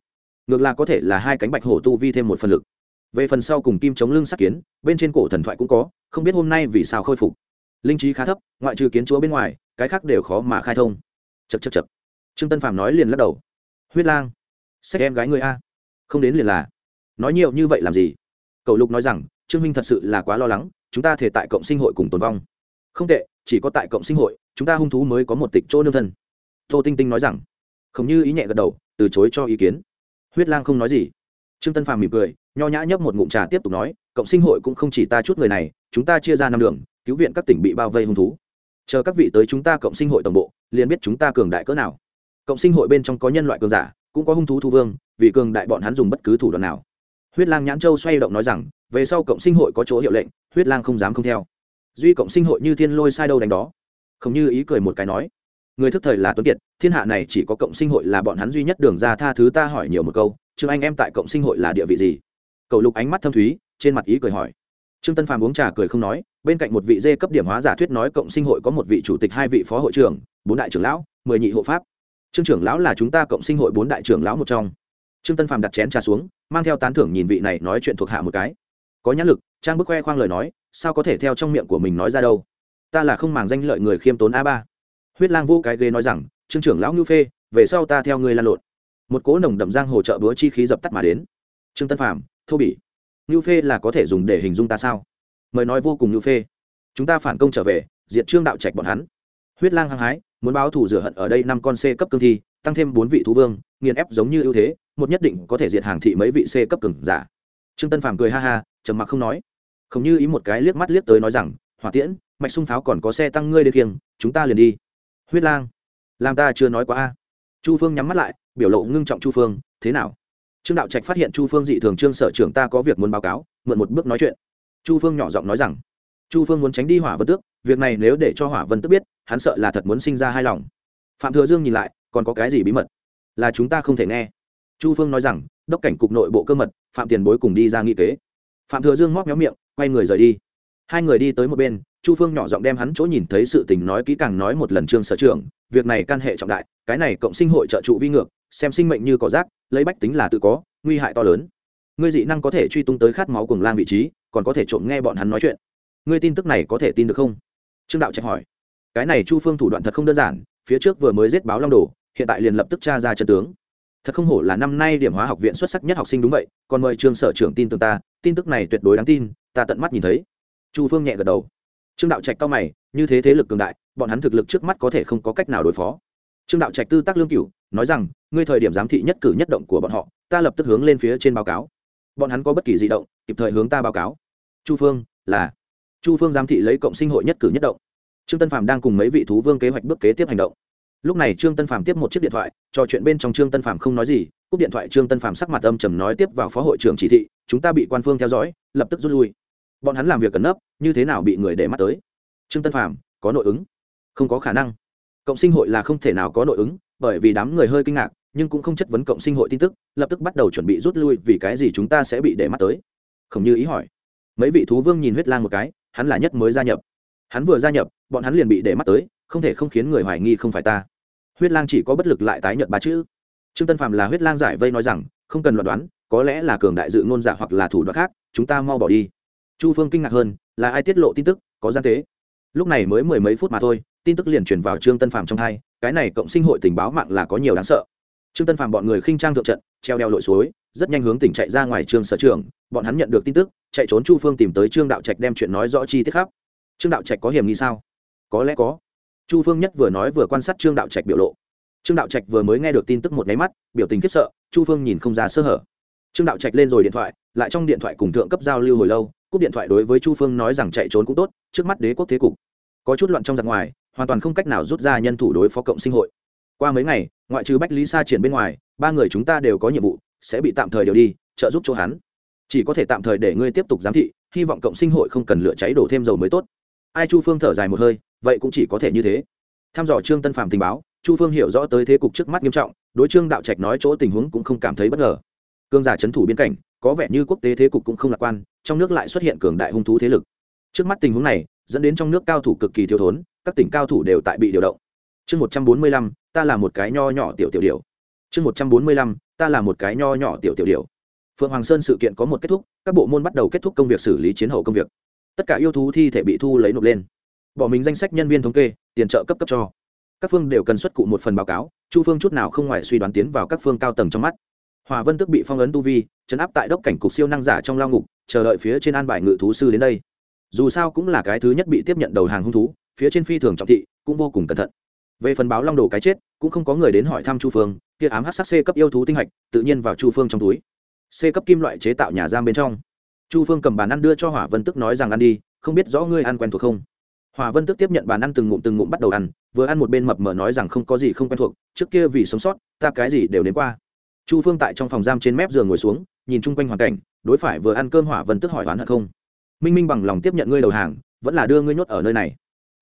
Ngược là có thể là hai cánh bạch hổ tu vi thêm một phần lực. Về phần sau cùng kim chống lưng sắc kiến, bên trên cổ thần thoại cũng có, không biết hôm nay vì sao khôi phục. Linh trí khá thấp, ngoại trừ kiến chúa bên ngoài, cái khác đều khó mà khai thông. Chật chật chật trương tân phàm nói liền lắc đầu. Huyết lang, xét em gái người a. Không đến liền là. Nói nhiều như vậy làm gì? Cầu lục nói rằng, trương minh thật sự là quá lo lắng, chúng ta thể tại cộng sinh hội cùng tồn vong. Không tệ, chỉ có tại cộng sinh hội, chúng ta hung thú mới có một tịch chỗ nương thân. Tô tinh tinh nói rằng. Không như ý nhẹ gật đầu, từ chối cho ý kiến. Huyết lang không nói gì. Trương tân phàm mỉm cười, nho nhã nhấp một ngụm trà tiếp tục nói, cộng sinh hội cũng không chỉ ta chút người này, chúng ta chia ra năm đường, cứu viện các tỉnh bị bao vây hung thú. Chờ các vị tới chúng ta cộng sinh hội tổng bộ, liền biết chúng ta cường đại cỡ nào cộng sinh hội bên trong có nhân loại cường giả, cũng có hung thú thu vương, vì cường đại bọn hắn dùng bất cứ thủ đoạn nào. Huyết lang nhãn châu xoay động nói rằng, về sau cộng sinh hội có chỗ hiệu lệnh, huyết lang không dám không theo. Duy cộng sinh hội như thiên lôi sai đâu đánh đó. Không như ý cười một cái nói, người thức thời là tuấn kiệt, thiên hạ này chỉ có cộng sinh hội là bọn hắn duy nhất đường ra tha thứ ta hỏi nhiều một câu, trương anh em tại cộng sinh hội là địa vị gì? Cậu lục ánh mắt thâm thúy, trên mặt ý cười hỏi. Trương tân phàm uống trà cười không nói, bên cạnh một vị dê cấp điểm hóa giả thuyết nói cộng sinh hội có một vị chủ tịch, hai vị phó hội trưởng, bốn đại trưởng lão, mười nhị hộ pháp trương trưởng lão là chúng ta cộng sinh hội bốn đại trưởng lão một trong. Trương tân phàm đặt chén trà xuống, mang theo tán thưởng nhìn vị này nói chuyện thuộc hạ một cái. Có nhãn lực, trang bức khoe khoang lời nói, sao có thể theo trong miệng của mình nói ra đâu? Ta là không màng danh lợi người khiêm tốn a ba. Huyết lang vô cái ghế nói rằng, trương trưởng lão ngưu phê, về sau ta theo người lan lộn. Một cố nồng đậm giang hồ trợ búa chi khí dập tắt mà đến. Trương tân phàm, thô bỉ. Ngưu phê là có thể dùng để hình dung ta sao? Mời nói vô cùng ngưu phê. Chúng ta phản công trở về diện trương đạo trạch bọn hắn. Huyết lang hăng hái muốn báo thù rửa hận ở đây năm con c cấp cương thi, tăng thêm bốn vị thú vương, nghiền ép giống như ưu thế, một nhất định có thể diệt hàng thị mấy vị c cấp cường giả. Trương tân phàm cười ha ha, trầm mặc không nói. Không như ý một cái liếc mắt liếc tới nói rằng, hỏa tiễn, mạch sung pháo còn có xe tăng ngươi đi kiêng, chúng ta liền đi. Huyết lang, làm ta chưa nói quá a. Chu phương nhắm mắt lại, biểu lộ ngưng trọng chu phương, thế nào? Trương đạo trạch phát hiện chu phương dị thường, trương sở trưởng ta có việc muốn báo cáo, mượn một bước nói chuyện. Chu phương nhỏ giọng nói rằng chu phương muốn tránh đi hỏa vân tước, việc này nếu để cho hỏa vân tước biết, hắn sợ là thật muốn sinh ra hai lòng. Phạm thừa dương nhìn lại, còn có cái gì bí mật? Là chúng ta không thể nghe. Chu phương nói rằng, đốc cảnh cục nội bộ cơ mật, phạm tiền bối cùng đi ra nghị kế. Phạm thừa dương móc méo miệng, quay người rời đi. Hai người đi tới một bên, chu phương nhỏ giọng đem hắn chỗ nhìn thấy sự tình nói kỹ càng nói một lần trương sở trưởng, việc này can hệ trọng đại, cái này cộng sinh hội trợ trụ vi ngược, xem sinh mệnh như cỏ rác, lấy bách tính là tự có, nguy hại to lớn. Ngươi dị năng có thể truy tung tới khát máu cùng lang vị trí, còn có thể trộm nghe bọn hắn nói chuyện ngươi tin tức này có thể tin được không? Trương đạo trạch hỏi. Cái này chu phương thủ đoạn thật không đơn giản, phía trước vừa mới giết báo long đồ, hiện tại liền lập tức tra ra chân tướng. Thật không hổ là năm nay điểm hóa học viện xuất sắc nhất học sinh đúng vậy, còn mời trương sở trưởng tin tưởng ta, tin tức này tuyệt đối đáng tin, ta tận mắt nhìn thấy. Chu phương nhẹ gật đầu. Trương đạo trạch cao mày, như thế thế lực cường đại, bọn hắn thực lực trước mắt có thể không có cách nào đối phó. Trương đạo trạch tư tác lương cửu, nói rằng, ngươi thời điểm giám thị nhất cử nhất động của bọn họ, ta lập tức hướng lên phía trên báo cáo. Bọn hắn có bất kỳ di động, kịp thời hướng ta báo cáo. Chu phương, là chu phương giám thị lấy cộng sinh hội nhất cử nhất động. Trương tân phạm đang cùng mấy vị thú vương kế hoạch bước kế tiếp hành động. Lúc này trương tân phạm tiếp một chiếc điện thoại, trò chuyện bên trong trương tân phạm không nói gì, cúp điện thoại trương tân phạm sắc mặt âm trầm nói tiếp vào phó hội trưởng chỉ thị, chúng ta bị quan phương theo dõi, lập tức rút lui. Bọn hắn làm việc cẩn nấp, như thế nào bị người để mắt tới? Trương tân phạm có nội ứng? Không có khả năng. Cộng sinh hội là không thể nào có nội ứng, bởi vì đám người hơi kinh ngạc, nhưng cũng không chất vấn cộng sinh hội tin tức, lập tức bắt đầu chuẩn bị rút lui vì cái gì chúng ta sẽ bị để mắt tới? Không như ý hỏi. Mấy vị thú vương nhìn huyết lang một cái hắn là nhất mới gia nhập. Hắn vừa gia nhập, bọn hắn liền bị để mắt tới, không thể không khiến người hoài nghi không phải ta. Huyết lang chỉ có bất lực lại tái nhận ba chữ. Trương tân phạm là huyết lang giải vây nói rằng, không cần loạn đoán, có lẽ là cường đại dự ngôn giả hoặc là thủ đoạn khác, chúng ta mau bỏ đi. Chu phương kinh ngạc hơn, là ai tiết lộ tin tức, có gian tế. Lúc này mới mười mấy phút mà thôi, tin tức liền truyền vào trương tân phạm trong hai, cái này cộng sinh hội tình báo mạng là có nhiều đáng sợ. Trương tân phạm bọn người khinh trang thượng trận, treo đeo lội suối, rất nhanh hướng tỉnh chạy ra ngoài trường sở trường, bọn hắn nhận được tin tức chạy trốn chu phương tìm tới trương đạo trạch đem chuyện nói rõ chi tiết khắp. Trương đạo trạch có hiểm nghi sao? Có lẽ có. Chu phương nhất vừa nói vừa quan sát trương đạo trạch biểu lộ. Trương đạo trạch vừa mới nghe được tin tức một nháy mắt, biểu tình khiếp sợ, chu phương nhìn không ra sơ hở. Trương đạo trạch lên rồi điện thoại, lại trong điện thoại cùng thượng cấp giao lưu hồi lâu, cúp điện thoại đối với chu phương nói rằng chạy trốn cũng tốt, trước mắt đế quốc thế cục. Có chút loạn trong giặc ngoài, hoàn toàn không cách nào rút ra nhân thủ đối phó cộng sinh hội. Qua mấy ngày, ngoại trừ bách lý sa triển bên ngoài, ba người chúng ta đều có nhiệm vụ, sẽ bị tạm thời điều đi, trợ giúp chỗ hắn chỉ có thể tạm thời để ngươi tiếp tục giám thị, hy vọng cộng sinh hội không cần lửa cháy đổ thêm dầu mới tốt. Ai chu phương thở dài một hơi, vậy cũng chỉ có thể như thế. Tham dò trương tân phạm tình báo, chu phương hiểu rõ tới thế cục trước mắt nghiêm trọng, đối trương đạo trạch nói chỗ tình huống cũng không cảm thấy bất ngờ. Cương giả c h ấ n thủ biên cảnh, có vẻ như quốc tế thế cục cũng không lạc quan, trong nước lại xuất hiện cường đại hung thú thế lực. Trước mắt tình huống này, dẫn đến trong nước cao thủ cực kỳ thiếu thốn, các tỉnh cao thủ đều tại bị điều động. Chương một trăm bốn mươi lăm, ta là một cái nho nhỏ tiểu tiểu điều chương một trăm bốn mươi lăm, ta là một cái nho nhỏ tiểu tiểu điều phượng hoàng sơn sự kiện có một kết thúc, các bộ môn bắt đầu kết thúc công việc xử lý chiến hậu công việc. Tất cả yêu thú thi thể bị thu lấy nộp lên. Bỏ mình danh sách nhân viên thống kê, tiền trợ cấp cấp cho. Các phương đều cần xuất cụ một phần báo cáo, chu phương chút nào không ngoài suy đoán tiến vào các phương cao tầng trong mắt. Hòa vân tức bị phong ấn tu vi, chấn áp tại đốc cảnh cục siêu năng giả trong lao ngục, chờ đợi phía trên an bài ngự thú sư đến đây. Dù sao cũng là cái thứ nhất bị tiếp nhận đầu hàng hung thú, phía trên phi thường trọng thị, cũng vô cùng cẩn thận. Về phần báo long đồ cái chết, cũng không có người đến hỏi thăm chu phương, kia ám hát sắc c cấp yêu thú tinh hạch, tự nhiên vào chu phương trong túi c cấp kim loại chế tạo nhà giam bên trong. Chu phương cầm bàn ăn đưa cho hỏa vân tức nói rằng ăn đi, không biết rõ ngươi ăn quen thuộc không? Hỏa vân tức tiếp nhận bàn ăn từng ngụm từng ngụm bắt đầu ăn, vừa ăn một bên mập mờ nói rằng không có gì không quen thuộc, trước kia vì sống sót, ta cái gì đều đến qua. Chu phương tại trong phòng giam trên mép giường ngồi xuống, nhìn chung quanh hoàn cảnh, đối phải vừa ăn cơm hỏa vân tức hỏi oán hận không? Minh minh bằng lòng tiếp nhận ngươi đầu hàng, vẫn là đưa ngươi nhốt ở nơi này.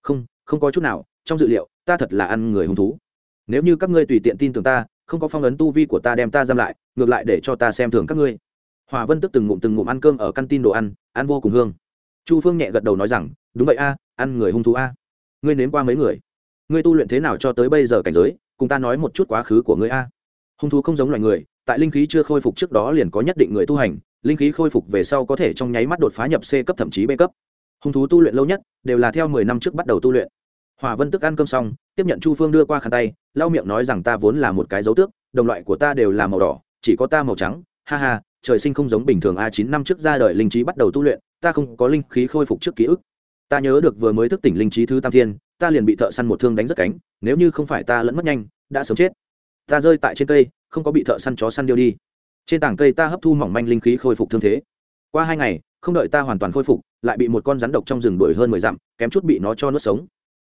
Không không có chút nào, trong dự liệu, ta thật là ăn người hung thú. Nếu như các ngươi tùy tiện tin tưởng ta, không có phong ấn tu vi của ta đem ta giam lại ngược lại để cho ta xem thường các ngươi. Hòa vân tức từng ngụm từng ngụm ăn cơm ở căn tin đồ ăn ăn vô cùng hương. Chu phương nhẹ gật đầu nói rằng, đúng vậy a, ăn người hung thú a. Ngươi nếm qua mấy người? Ngươi tu luyện thế nào cho tới bây giờ cảnh giới, cùng ta nói một chút quá khứ của ngươi a. Hung thú không giống loài người, tại linh khí chưa khôi phục trước đó liền có nhất định người tu hành, linh khí khôi phục về sau có thể trong nháy mắt đột phá nhập c cấp thậm chí b cấp. Hung thú tu luyện lâu nhất, đều là theo mười năm trước bắt đầu tu luyện. Hòa vân tức ăn cơm xong, tiếp nhận chu phương đưa qua khăn tay, lau miệng nói rằng ta vốn là một cái dấu tước, đồng loại của ta đều là màu đỏ chỉ có ta màu trắng, ha ha, trời sinh không giống bình thường a chín năm trước ra đời linh trí bắt đầu tu luyện, ta không có linh khí khôi phục trước ký ức. Ta nhớ được vừa mới thức tỉnh linh trí thứ tam thiên, ta liền bị thợ săn một thương đánh rất cánh, nếu như không phải ta lẫn mất nhanh, đã sớm chết. Ta rơi tại trên cây, không có bị thợ săn chó săn điêu đi. Trên tảng cây ta hấp thu mỏng manh linh khí khôi phục thương thế. Qua hai ngày, không đợi ta hoàn toàn khôi phục, lại bị một con rắn độc trong rừng đuổi hơn mười dặm, kém chút bị nó cho nuốt sống.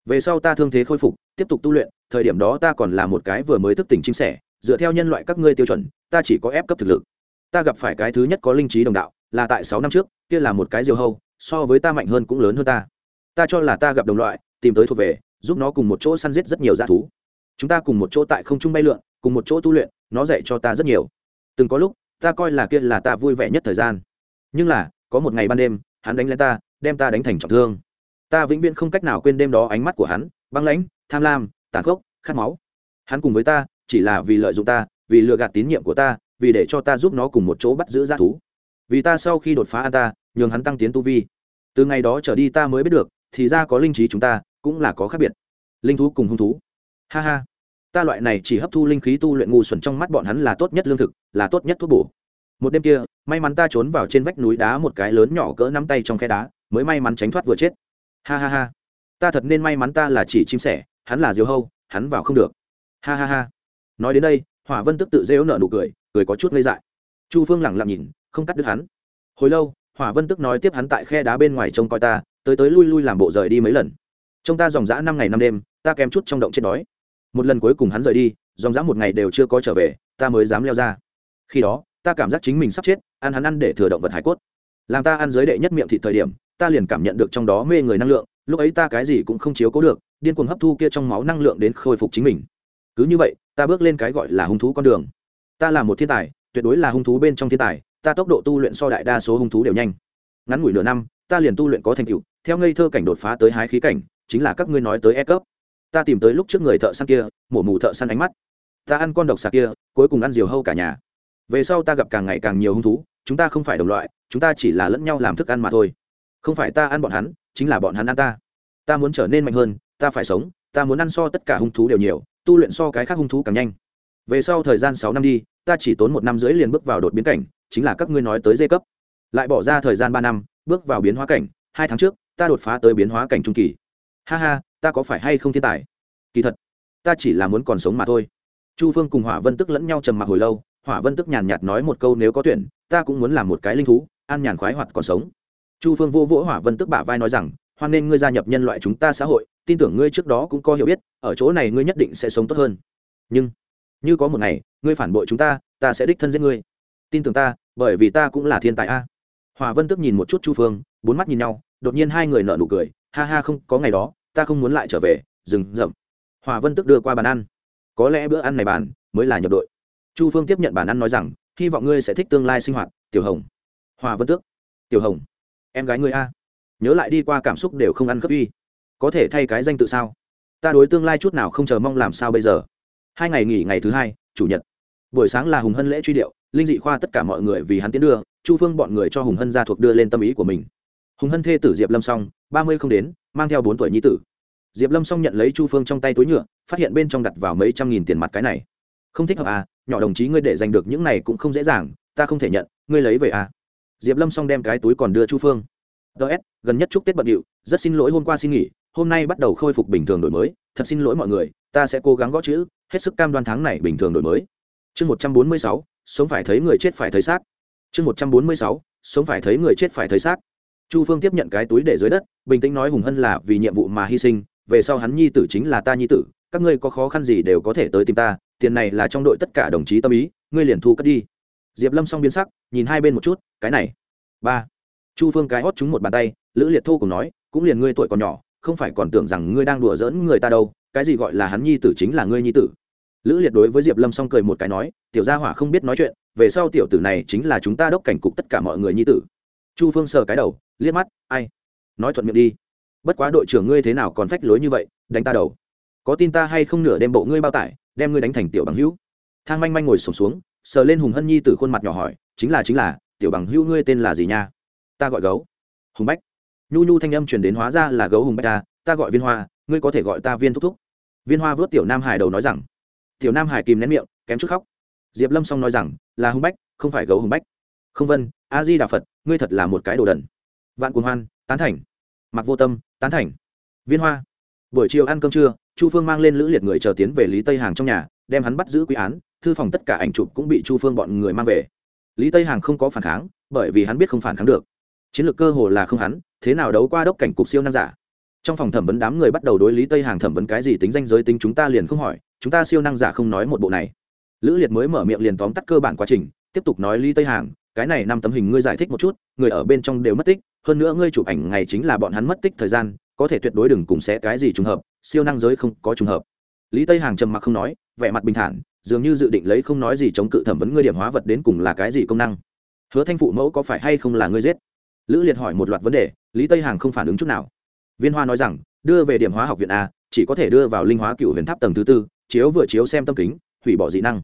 Về sau ta thương thế khôi phục, tiếp tục tu luyện, thời điểm đó ta còn là một cái vừa mới thức tỉnh chim sẻ dựa theo nhân loại các ngươi tiêu chuẩn, ta chỉ có ép cấp thực lực. Ta gặp phải cái thứ nhất có linh trí đồng đạo, là tại sáu năm trước, kia là một cái diều hâu, so với ta mạnh hơn cũng lớn hơn ta. Ta cho là ta gặp đồng loại, tìm tới thuộc về, giúp nó cùng một chỗ săn giết rất nhiều dã thú. Chúng ta cùng một chỗ tại không trung bay lượn, cùng một chỗ tu luyện, nó dạy cho ta rất nhiều. Từng có lúc, ta coi là kia là ta vui vẻ nhất thời gian. Nhưng là, có một ngày ban đêm, hắn đánh lên ta, đem ta đánh thành trọng thương. Ta vĩnh viễn không cách nào quên đêm đó ánh mắt của hắn, băng lãnh, tham lam, tàn khốc, khát máu. Hắn cùng với ta chỉ là vì lợi dụng ta, vì lừa gạt tín nhiệm của ta, vì để cho ta giúp nó cùng một chỗ bắt giữ g thú. Vì ta sau khi đột phá an ta, nhường hắn tăng tiến tu vi. Từ ngày đó trở đi ta mới biết được, thì ra có linh trí chúng ta, cũng là có khác biệt. Linh thú cùng hung thú. Ha ha. Ta loại này chỉ hấp thu linh khí tu luyện ngu xuẩn trong mắt bọn hắn là tốt nhất lương thực, là tốt nhất thuốc bổ. Một đêm kia, may mắn ta trốn vào trên vách núi đá một cái lớn nhỏ cỡ nắm tay trong khe đá, mới may mắn tránh thoát vừa chết. Ha ha ha. Ta thật nên may mắn ta là chỉ chim sẻ, hắn là diều hâu, hắn vào không được. Ha ha ha nói đến đây, hỏa vân tức tự rêu nợ nụ cười cười có chút ngây dại. Chu phương lẳng lặng nhìn, không cắt đứt hắn. Hồi lâu, hỏa vân tức nói tiếp hắn tại khe đá bên ngoài trông coi ta, tới tới lui lui làm bộ rời đi mấy lần. Trông ta dòng dã năm ngày năm đêm, ta kém chút trong động chết đói. Một lần cuối cùng hắn rời đi, dòng dã một ngày đều chưa có trở về, ta mới dám leo ra. Khi đó, ta cảm giác chính mình sắp chết, ăn hắn ăn để thừa động vật hải cốt. Làm ta ăn giới đệ nhất miệng thị thời điểm, ta liền cảm nhận được trong đó mê người năng lượng, lúc ấy ta cái gì cũng không chiếu cố được, điên cuồng hấp thu kia trong máu năng lượng đến khôi phục chính mình cứ như vậy, ta bước lên cái gọi là hung thú con đường. Ta là một thiên tài, tuyệt đối là hung thú bên trong thiên tài, ta tốc độ tu luyện so đại đa số hung thú đều nhanh. Ngắn ngủi nửa năm, ta liền tu luyện có thành tựu, theo ngây thơ cảnh đột phá tới hái khí cảnh, chính là các ngươi nói tới e cấp ta tìm tới lúc trước người thợ săn kia, mổ mù thợ săn ánh mắt. Ta ăn con độc xà kia, cuối cùng ăn diều hâu cả nhà. Về sau ta gặp càng ngày càng nhiều hung thú, chúng ta không phải đồng loại, chúng ta chỉ là lẫn nhau làm thức ăn mà thôi. Không phải ta ăn bọn hắn, chính là bọn hắn ăn ta. Ta muốn trở nên mạnh hơn, ta phải sống, ta muốn ăn so tất cả hung thú đều nhiều tu luyện so cái khác hung thú càng nhanh. Về sau thời gian sáu năm đi, ta chỉ tốn một năm rưỡi liền bước vào đột biến cảnh, chính là các ngươi nói tới dây cấp. Lại bỏ ra thời gian ba năm, bước vào biến hóa cảnh, hai tháng trước, ta đột phá tới biến hóa cảnh trung kỳ. Ha ha, ta có phải hay không thiên tài? Kỳ thật, ta chỉ là muốn còn sống mà thôi. Chu phương cùng hỏa vân tức lẫn nhau trầm mặc hồi lâu, hỏa vân tức nhàn nhạt nói một câu nếu có tuyển, ta cũng muốn làm một cái linh thú, an nhàn khoái hoạt còn sống. Chu phương vô vỗ hỏa vân tức bả vai nói rằng hoan nên ngươi gia nhập nhân loại chúng ta xã hội, tin tưởng ngươi trước đó cũng có hiểu biết, ở chỗ này ngươi nhất định sẽ sống tốt hơn. Nhưng, như có một ngày, ngươi phản bội chúng ta ta sẽ đích thân giết ngươi. Tin tưởng ta, bởi vì ta cũng là thiên tài a. Hòa vân tức nhìn một chút chu phương, bốn mắt nhìn nhau, đột nhiên hai người nợ nụ cười, ha ha không, có ngày đó, ta không muốn lại trở về dừng rậm. Hòa vân tức đưa qua bàn ăn. Có lẽ bữa ăn này bàn mới là nhập đội. Chu phương tiếp nhận bàn ăn nói rằng, hy vọng ngươi sẽ thích tương lai sinh hoạt, tiểu hồng. Hòa vân tước tiểu hồng, em gái ngươi a nhớ lại đi qua cảm xúc đều không ăn khớp uy. Có thể thay cái danh tự sao? Ta đối tương lai chút nào không chờ mong làm sao bây giờ? Hai ngày nghỉ ngày thứ hai, chủ nhật. Buổi sáng là hùng hân lễ truy điệu, linh dị khoa tất cả mọi người vì hắn tiến đưa, chu phương bọn người cho hùng hân ra thuộc đưa lên tâm ý của mình. Hùng hân thê tử diệp lâm xong ba mươi không đến, mang theo bốn tuổi nhi tử. Diệp lâm xong nhận lấy chu phương trong tay túi nhựa, phát hiện bên trong đặt vào mấy trăm nghìn tiền mặt cái này. Không thích hợp à nhỏ đồng chí ngươi để giành được những này cũng không dễ dàng, ta không thể nhận, ngươi lấy về à. Diệp lâm xong đem cái túi còn đưa chu phương ts gần nhất chúc tết bận điệu, rất xin lỗi hôm qua xin nghỉ, hôm nay bắt đầu khôi phục bình thường đổi mới. Thật xin lỗi mọi người, ta sẽ cố gắng gõ chữ, hết sức cam đoan tháng này bình thường đổi mới. Chương một trăm bốn mươi sáu, sống phải thấy người chết phải thấy xác. Chương một trăm bốn mươi sáu, sống phải thấy người chết phải thấy xác. Chu phương tiếp nhận cái túi để dưới đất, bình tĩnh nói hùng hân là vì nhiệm vụ mà hy sinh, về sau hắn nhi tử chính là ta nhi tử, các ngươi có khó khăn gì đều có thể tới tìm ta, tiền này là trong đội tất cả đồng chí tâm ý, ngươi liền thu cất đi. Diệp lâm xong biến sắc, nhìn hai bên một chút, cái này. Ba chu phương cái hót chúng một bàn tay lữ liệt thô cùng nói cũng liền ngươi tuổi còn nhỏ không phải còn tưởng rằng ngươi đang đùa giỡn người ta đâu cái gì gọi là hắn nhi tử chính là ngươi nhi tử. Lữ liệt đối với diệp lâm xong cười một cái nói tiểu gia hỏa không biết nói chuyện về sau tiểu tử này chính là chúng ta đốc cảnh cục tất cả mọi người nhi tử. Chu phương sờ cái đầu liếc mắt ai? Nói thuận miệng đi. Bất quá đội trưởng ngươi thế nào còn phách lối như vậy đánh ta đầu. Có tin ta hay không nửa đem bộ ngươi bao tải đem ngươi đánh thành tiểu bằng hữu. Thang manh manh ngồi sổm xuống, xuống sờ lên hùng hân nhi từ khuôn mặt nhỏ hỏi chính là chính là tiểu bằng hữu ngươi tên là gì nha? Ta gọi gấu. Hùng bách. Nhu nhu thanh âm truyền đến hóa ra là gấu hùng bách ta ta gọi viên hoa, ngươi có thể gọi ta viên thúc thúc. Viên hoa vớt tiểu nam hải đầu nói rằng. Tiểu nam hải kìm nén miệng, kém chút khóc. Diệp lâm xong nói rằng, là hùng bách, không phải gấu hùng bách. Không vân a di đà phật, ngươi thật là một cái đồ đần. Vạn cuồng hoan, tán thành. Mặc vô tâm, tán thành. Viên hoa. Buổi chiều ăn cơm trưa, chu phương mang lên lữ liệt người chờ tiến về lý tây hàng trong nhà, đem hắn bắt giữ quy án, thư phòng tất cả ảnh chụp cũng bị chu phương bọn người mang về. Lý tây hàng không có phản kháng, bởi vì hắn biết không phản kháng được chiến lược cơ hồ là không hắn, thế nào đấu qua đốc cảnh cục siêu năng giả? Trong phòng thẩm vấn đám người bắt đầu đối lý tây hàng thẩm vấn cái gì tính danh giới tính chúng ta liền không hỏi, chúng ta siêu năng giả không nói một bộ này. Lữ liệt mới mở miệng liền tóm tắt cơ bản quá trình, tiếp tục nói lý tây hàng, cái này năm tấm hình ngươi giải thích một chút, người ở bên trong đều mất tích, hơn nữa ngươi chụp ảnh ngày chính là bọn hắn mất tích thời gian, có thể tuyệt đối đừng cùng sẽ cái gì trùng hợp, siêu năng giới không có trùng hợp. Lý tây hàng trầm mặc không nói, vẻ mặt bình thản, dường như dự định lấy không nói gì chống cự thẩm vấn ngươi điểm hóa vật đến cùng là cái gì công năng? Hứa thanh phụ mẫu có phải hay không là ngươi giết? Lữ liệt hỏi một loạt vấn đề, lý tây hàng không phản ứng chút nào. Viên hoa nói rằng, đưa về điểm hóa học viện a, chỉ có thể đưa vào linh hóa cựu huyền tháp tầng thứ tư, chiếu vừa chiếu xem tâm kính, hủy bỏ dị năng.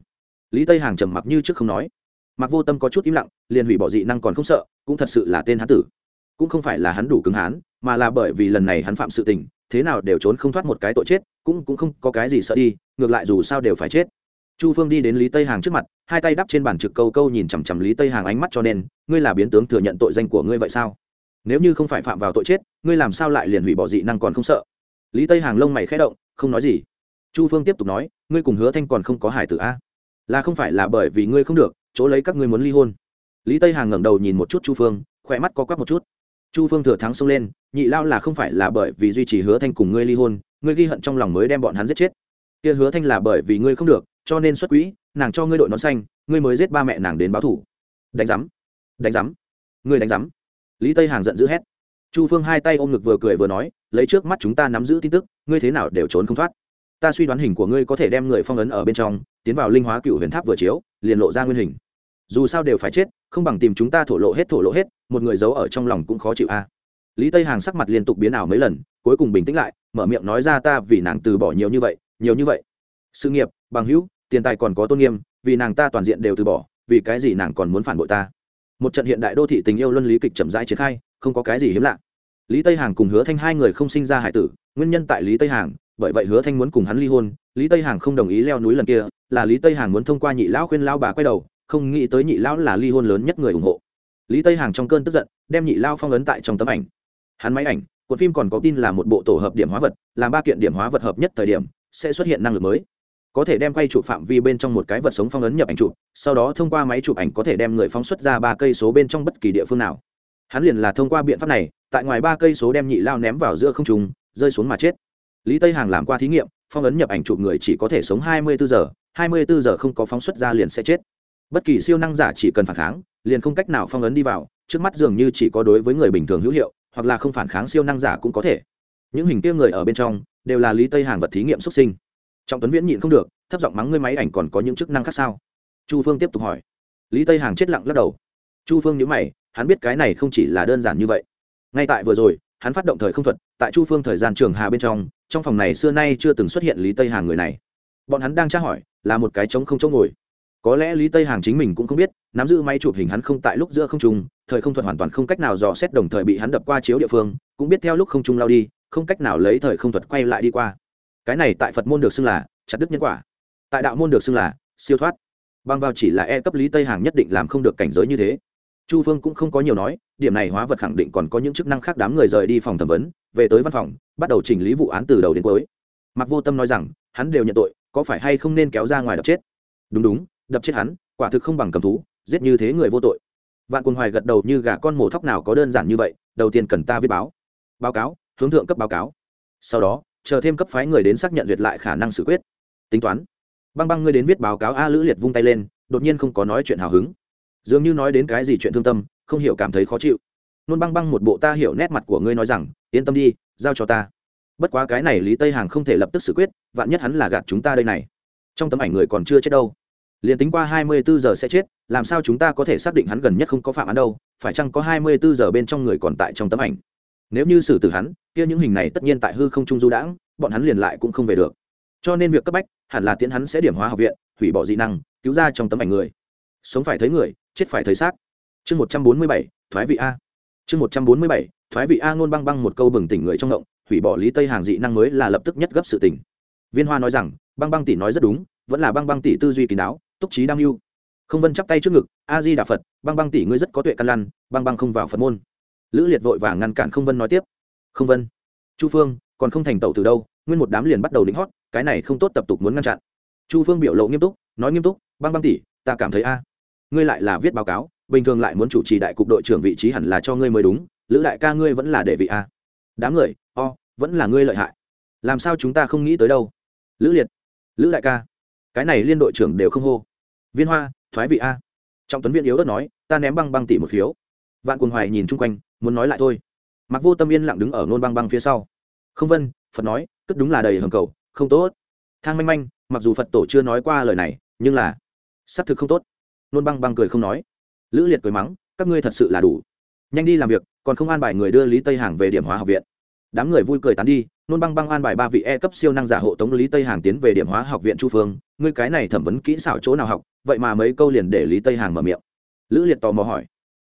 Lý tây hàng trầm mặc như trước không nói. Mặc vô tâm có chút im lặng, liền hủy bỏ dị năng còn không sợ, cũng thật sự là tên hán tử. Cũng không phải là hắn đủ cứng hán, mà là bởi vì lần này hắn phạm sự tình, thế nào đều trốn không thoát một cái tội chết, cũng cũng không có cái gì sợ đi, ngược lại dù sao đều phải chết. Chu phương đi đến lý tây hàng trước mặt hai tay đắp trên bàn trực câu câu nhìn chằm chằm lý tây hàng ánh mắt cho nên, ngươi là biến tướng thừa nhận tội danh của ngươi vậy sao? Nếu như không phải phạm vào tội chết, ngươi làm sao lại liền hủy bỏ dị năng còn không sợ? Lý tây hàng lông mày khẽ động, không nói gì. Chu phương tiếp tục nói, ngươi cùng hứa thanh còn không có hải tử a? Là không phải là bởi vì ngươi không được, chỗ lấy các ngươi muốn ly hôn. Lý tây hàng ngẩng đầu nhìn một chút chu phương, khỏe mắt có quắc một chút. Chu phương thừa thắng xông lên, nhị lao là không phải là bởi vì duy trì hứa thanh cùng ngươi ly hôn, ngươi ghi hận trong lòng mới đem bọn hắn giết chết. Kia hứa thanh là bởi vì ngươi không được, cho nên xuất quỹ nàng cho ngươi đội nón xanh, ngươi mới giết ba mẹ nàng đến báo thủ. Đánh giám đánh giám, ngươi đánh giám. Lý tây hàng giận dữ hét. Chu phương hai tay ôm ngực vừa cười vừa nói, lấy trước mắt chúng ta nắm giữ tin tức, ngươi thế nào đều trốn không thoát. Ta suy đoán hình của ngươi có thể đem người phong ấn ở bên trong, tiến vào linh hóa cựu huyền tháp vừa chiếu, liền lộ ra nguyên hình. Dù sao đều phải chết, không bằng tìm chúng ta thổ lộ hết, thổ lộ hết, một người giấu ở trong lòng cũng khó chịu a. Lý tây hàng sắc mặt liên tục biến ảo mấy lần, cuối cùng bình tĩnh lại, mở miệng nói ra ta vì nàng từ bỏ nhiều như vậy, nhiều như vậy. Sự nghiệp, bằng hữu tiền tài còn có tôn nghiêm, vì nàng ta toàn diện đều từ bỏ, vì cái gì nàng còn muốn phản bội ta? Một trận hiện đại đô thị tình yêu luân lý kịch chậm rãi triển khai, không có cái gì hiếm lạ. Lý tây hàng cùng hứa thanh hai người không sinh ra hải tử, nguyên nhân tại lý tây hàng, bởi vậy hứa thanh muốn cùng hắn ly hôn, lý tây hàng không đồng ý leo núi lần kia, là lý tây hàng muốn thông qua nhị lão khuyên lão bà quay đầu, không nghĩ tới nhị lão là ly hôn lớn nhất người ủng hộ. Lý tây hàng trong cơn tức giận, đem nhị lao phong ấn tại trong tấm ảnh. Hắn máy ảnh, cuộn phim còn có tin là một bộ tổ hợp điểm hóa vật làm ba kiện điểm hóa vật hợp nhất thời điểm, sẽ xuất hiện năng lực mới có thể đem quay chụp phạm vi bên trong một cái vật sống phong ấn nhập ảnh chụp, sau đó thông qua máy chụp ảnh có thể đem người phóng xuất ra ba cây số bên trong bất kỳ địa phương nào. Hắn liền là thông qua biện pháp này, tại ngoài ba cây số đem nhị lao ném vào giữa không trùng rơi xuống mà chết. Lý tây hàng làm qua thí nghiệm, phong ấn nhập ảnh chụp người chỉ có thể sống hai mươi bốn giờ, hai mươi bốn giờ không có phóng xuất ra liền sẽ chết. Bất kỳ siêu năng giả chỉ cần phản kháng, liền không cách nào phong ấn đi vào, trước mắt dường như chỉ có đối với người bình thường hữu hiệu, hoặc là không phản kháng siêu năng giả cũng có thể. Những hình kia người ở bên trong, đều là lý tây hàng vật thí nghiệm xuất sinh trọng tuấn viễn nhịn không được, thấp giọng mắng ngươi máy ảnh còn có những chức năng khác sao? Chu phương tiếp tục hỏi. Lý tây hàng chết lặng lắc đầu. Chu phương nhớ mày, hắn biết cái này không chỉ là đơn giản như vậy. Ngay tại vừa rồi, hắn phát động thời không thuật, tại chu phương thời gian trường hà bên trong trong phòng này xưa nay chưa từng xuất hiện lý tây hàng người này. Bọn hắn đang tra hỏi, là một cái trống không chỗ ngồi. Có lẽ lý tây hàng chính mình cũng không biết, nắm giữ máy chụp hình hắn không tại lúc giữa không trung, thời không thuật hoàn toàn không cách nào dò xét đồng thời bị hắn đập qua chiếu địa phương, cũng biết theo lúc không trung lao đi, không cách nào lấy thời không thuật quay lại đi qua cái này tại phật môn được xưng là chặt đức nhân quả. Tại đạo môn được xưng là siêu thoát. Bằng vào chỉ là e cấp lý tây hàng nhất định làm không được cảnh giới như thế. Chu phương cũng không có nhiều nói, điểm này hóa vật khẳng định còn có những chức năng khác đám người rời đi phòng thẩm vấn, về tới văn phòng, bắt đầu chỉnh lý vụ án từ đầu đến cuối. Mặc vô tâm nói rằng, hắn đều nhận tội, có phải hay không nên kéo ra ngoài đập chết? Đúng đúng, đập chết hắn, quả thực không bằng cầm thú, giết như thế người vô tội. Vạn quân hoài gật đầu như gà con mổ thóc nào có đơn giản như vậy, đầu tiên cần ta viết báo. Báo cáo, hướng thượng cấp báo cáo. Sau đó chờ thêm cấp phái người đến xác nhận duyệt lại khả năng xử quyết. Tính toán. Băng băng ngươi đến viết báo cáo a lữ liệt vung tay lên, đột nhiên không có nói chuyện hào hứng. Dường như nói đến cái gì chuyện thương tâm, không hiểu cảm thấy khó chịu. Nôn băng băng một bộ ta hiểu nét mặt của ngươi nói rằng, yên tâm đi, giao cho ta. Bất quá cái này lý tây hàng không thể lập tức xử quyết, vạn nhất hắn là gạt chúng ta đây này. Trong tấm ảnh người còn chưa chết đâu. Liền tính qua hai mươi bốn giờ sẽ chết, làm sao chúng ta có thể xác định hắn gần nhất không có phạm án đâu, phải chăng có hai mươi bốn giờ bên trong người còn tại trong tấm ảnh? Nếu như xử tử hắn, kia những hình này tất nhiên tại hư không trung du đãng, bọn hắn liền lại cũng không về được. Cho nên việc cấp bách, hẳn là tiến hắn sẽ điểm hóa học viện, hủy bỏ dị năng, cứu ra trong tấm ảnh người. Sống phải thấy người, chết phải thấy xác. Chương một trăm bốn mươi bảy, thoái vị a. Chương một trăm bốn mươi bảy, thoái vị a ngôn băng băng một câu bừng tỉnh người trong động hủy bỏ lý tây hàng dị năng mới là lập tức nhất gấp sự tỉnh viên hoa nói rằng, băng băng tỷ nói rất đúng, vẫn là băng băng tỷ tư duy kín đáo, túc trí đam mưu. Không vân chắp tay trước ngực, a di đà phật, băng băng tỷ ngươi rất có tuệ căn lăn, băng băng không vào phật môn lữ liệt vội vàng ngăn cản không vân nói tiếp không vân chu phương còn không thành tẩu từ đâu nguyên một đám liền bắt đầu lính hót cái này không tốt tập tục muốn ngăn chặn chu phương biểu lộ nghiêm túc nói nghiêm túc băng băng tỷ ta cảm thấy a ngươi lại là viết báo cáo bình thường lại muốn chủ trì đại cục đội trưởng vị trí hẳn là cho ngươi mới đúng lữ đại ca ngươi vẫn là đệ vị a đám người o vẫn là ngươi lợi hại làm sao chúng ta không nghĩ tới đâu lữ liệt lữ đại ca cái này liên đội trưởng đều không hô viên hoa thoái vị a trọng tuấn viên yếu đất nói ta ném băng băng tỷ một phiếu vạn quần hoài nhìn chung quanh muốn nói lại thôi. Mặc vô tâm yên lặng đứng ở nôn băng băng phía sau. Không vân, phật nói, cất đúng là đầy hầm cầu, không tốt. Thang manh manh, mặc dù phật tổ chưa nói qua lời này, nhưng là xác thực không tốt. Nôn băng băng cười không nói. Lữ liệt cười mắng, các ngươi thật sự là đủ. Nhanh đi làm việc, còn không an bài người đưa lý tây hàng về điểm hóa học viện. Đám người vui cười tán đi, nôn băng băng an bài ba vị e cấp siêu năng giả hộ tống lý tây hàng tiến về điểm hóa học viện chu phương. Ngươi cái này thẩm vấn kỹ xảo chỗ nào học, vậy mà mấy câu liền để lý tây hàng mở miệng. Lữ liệt tò mò hỏi.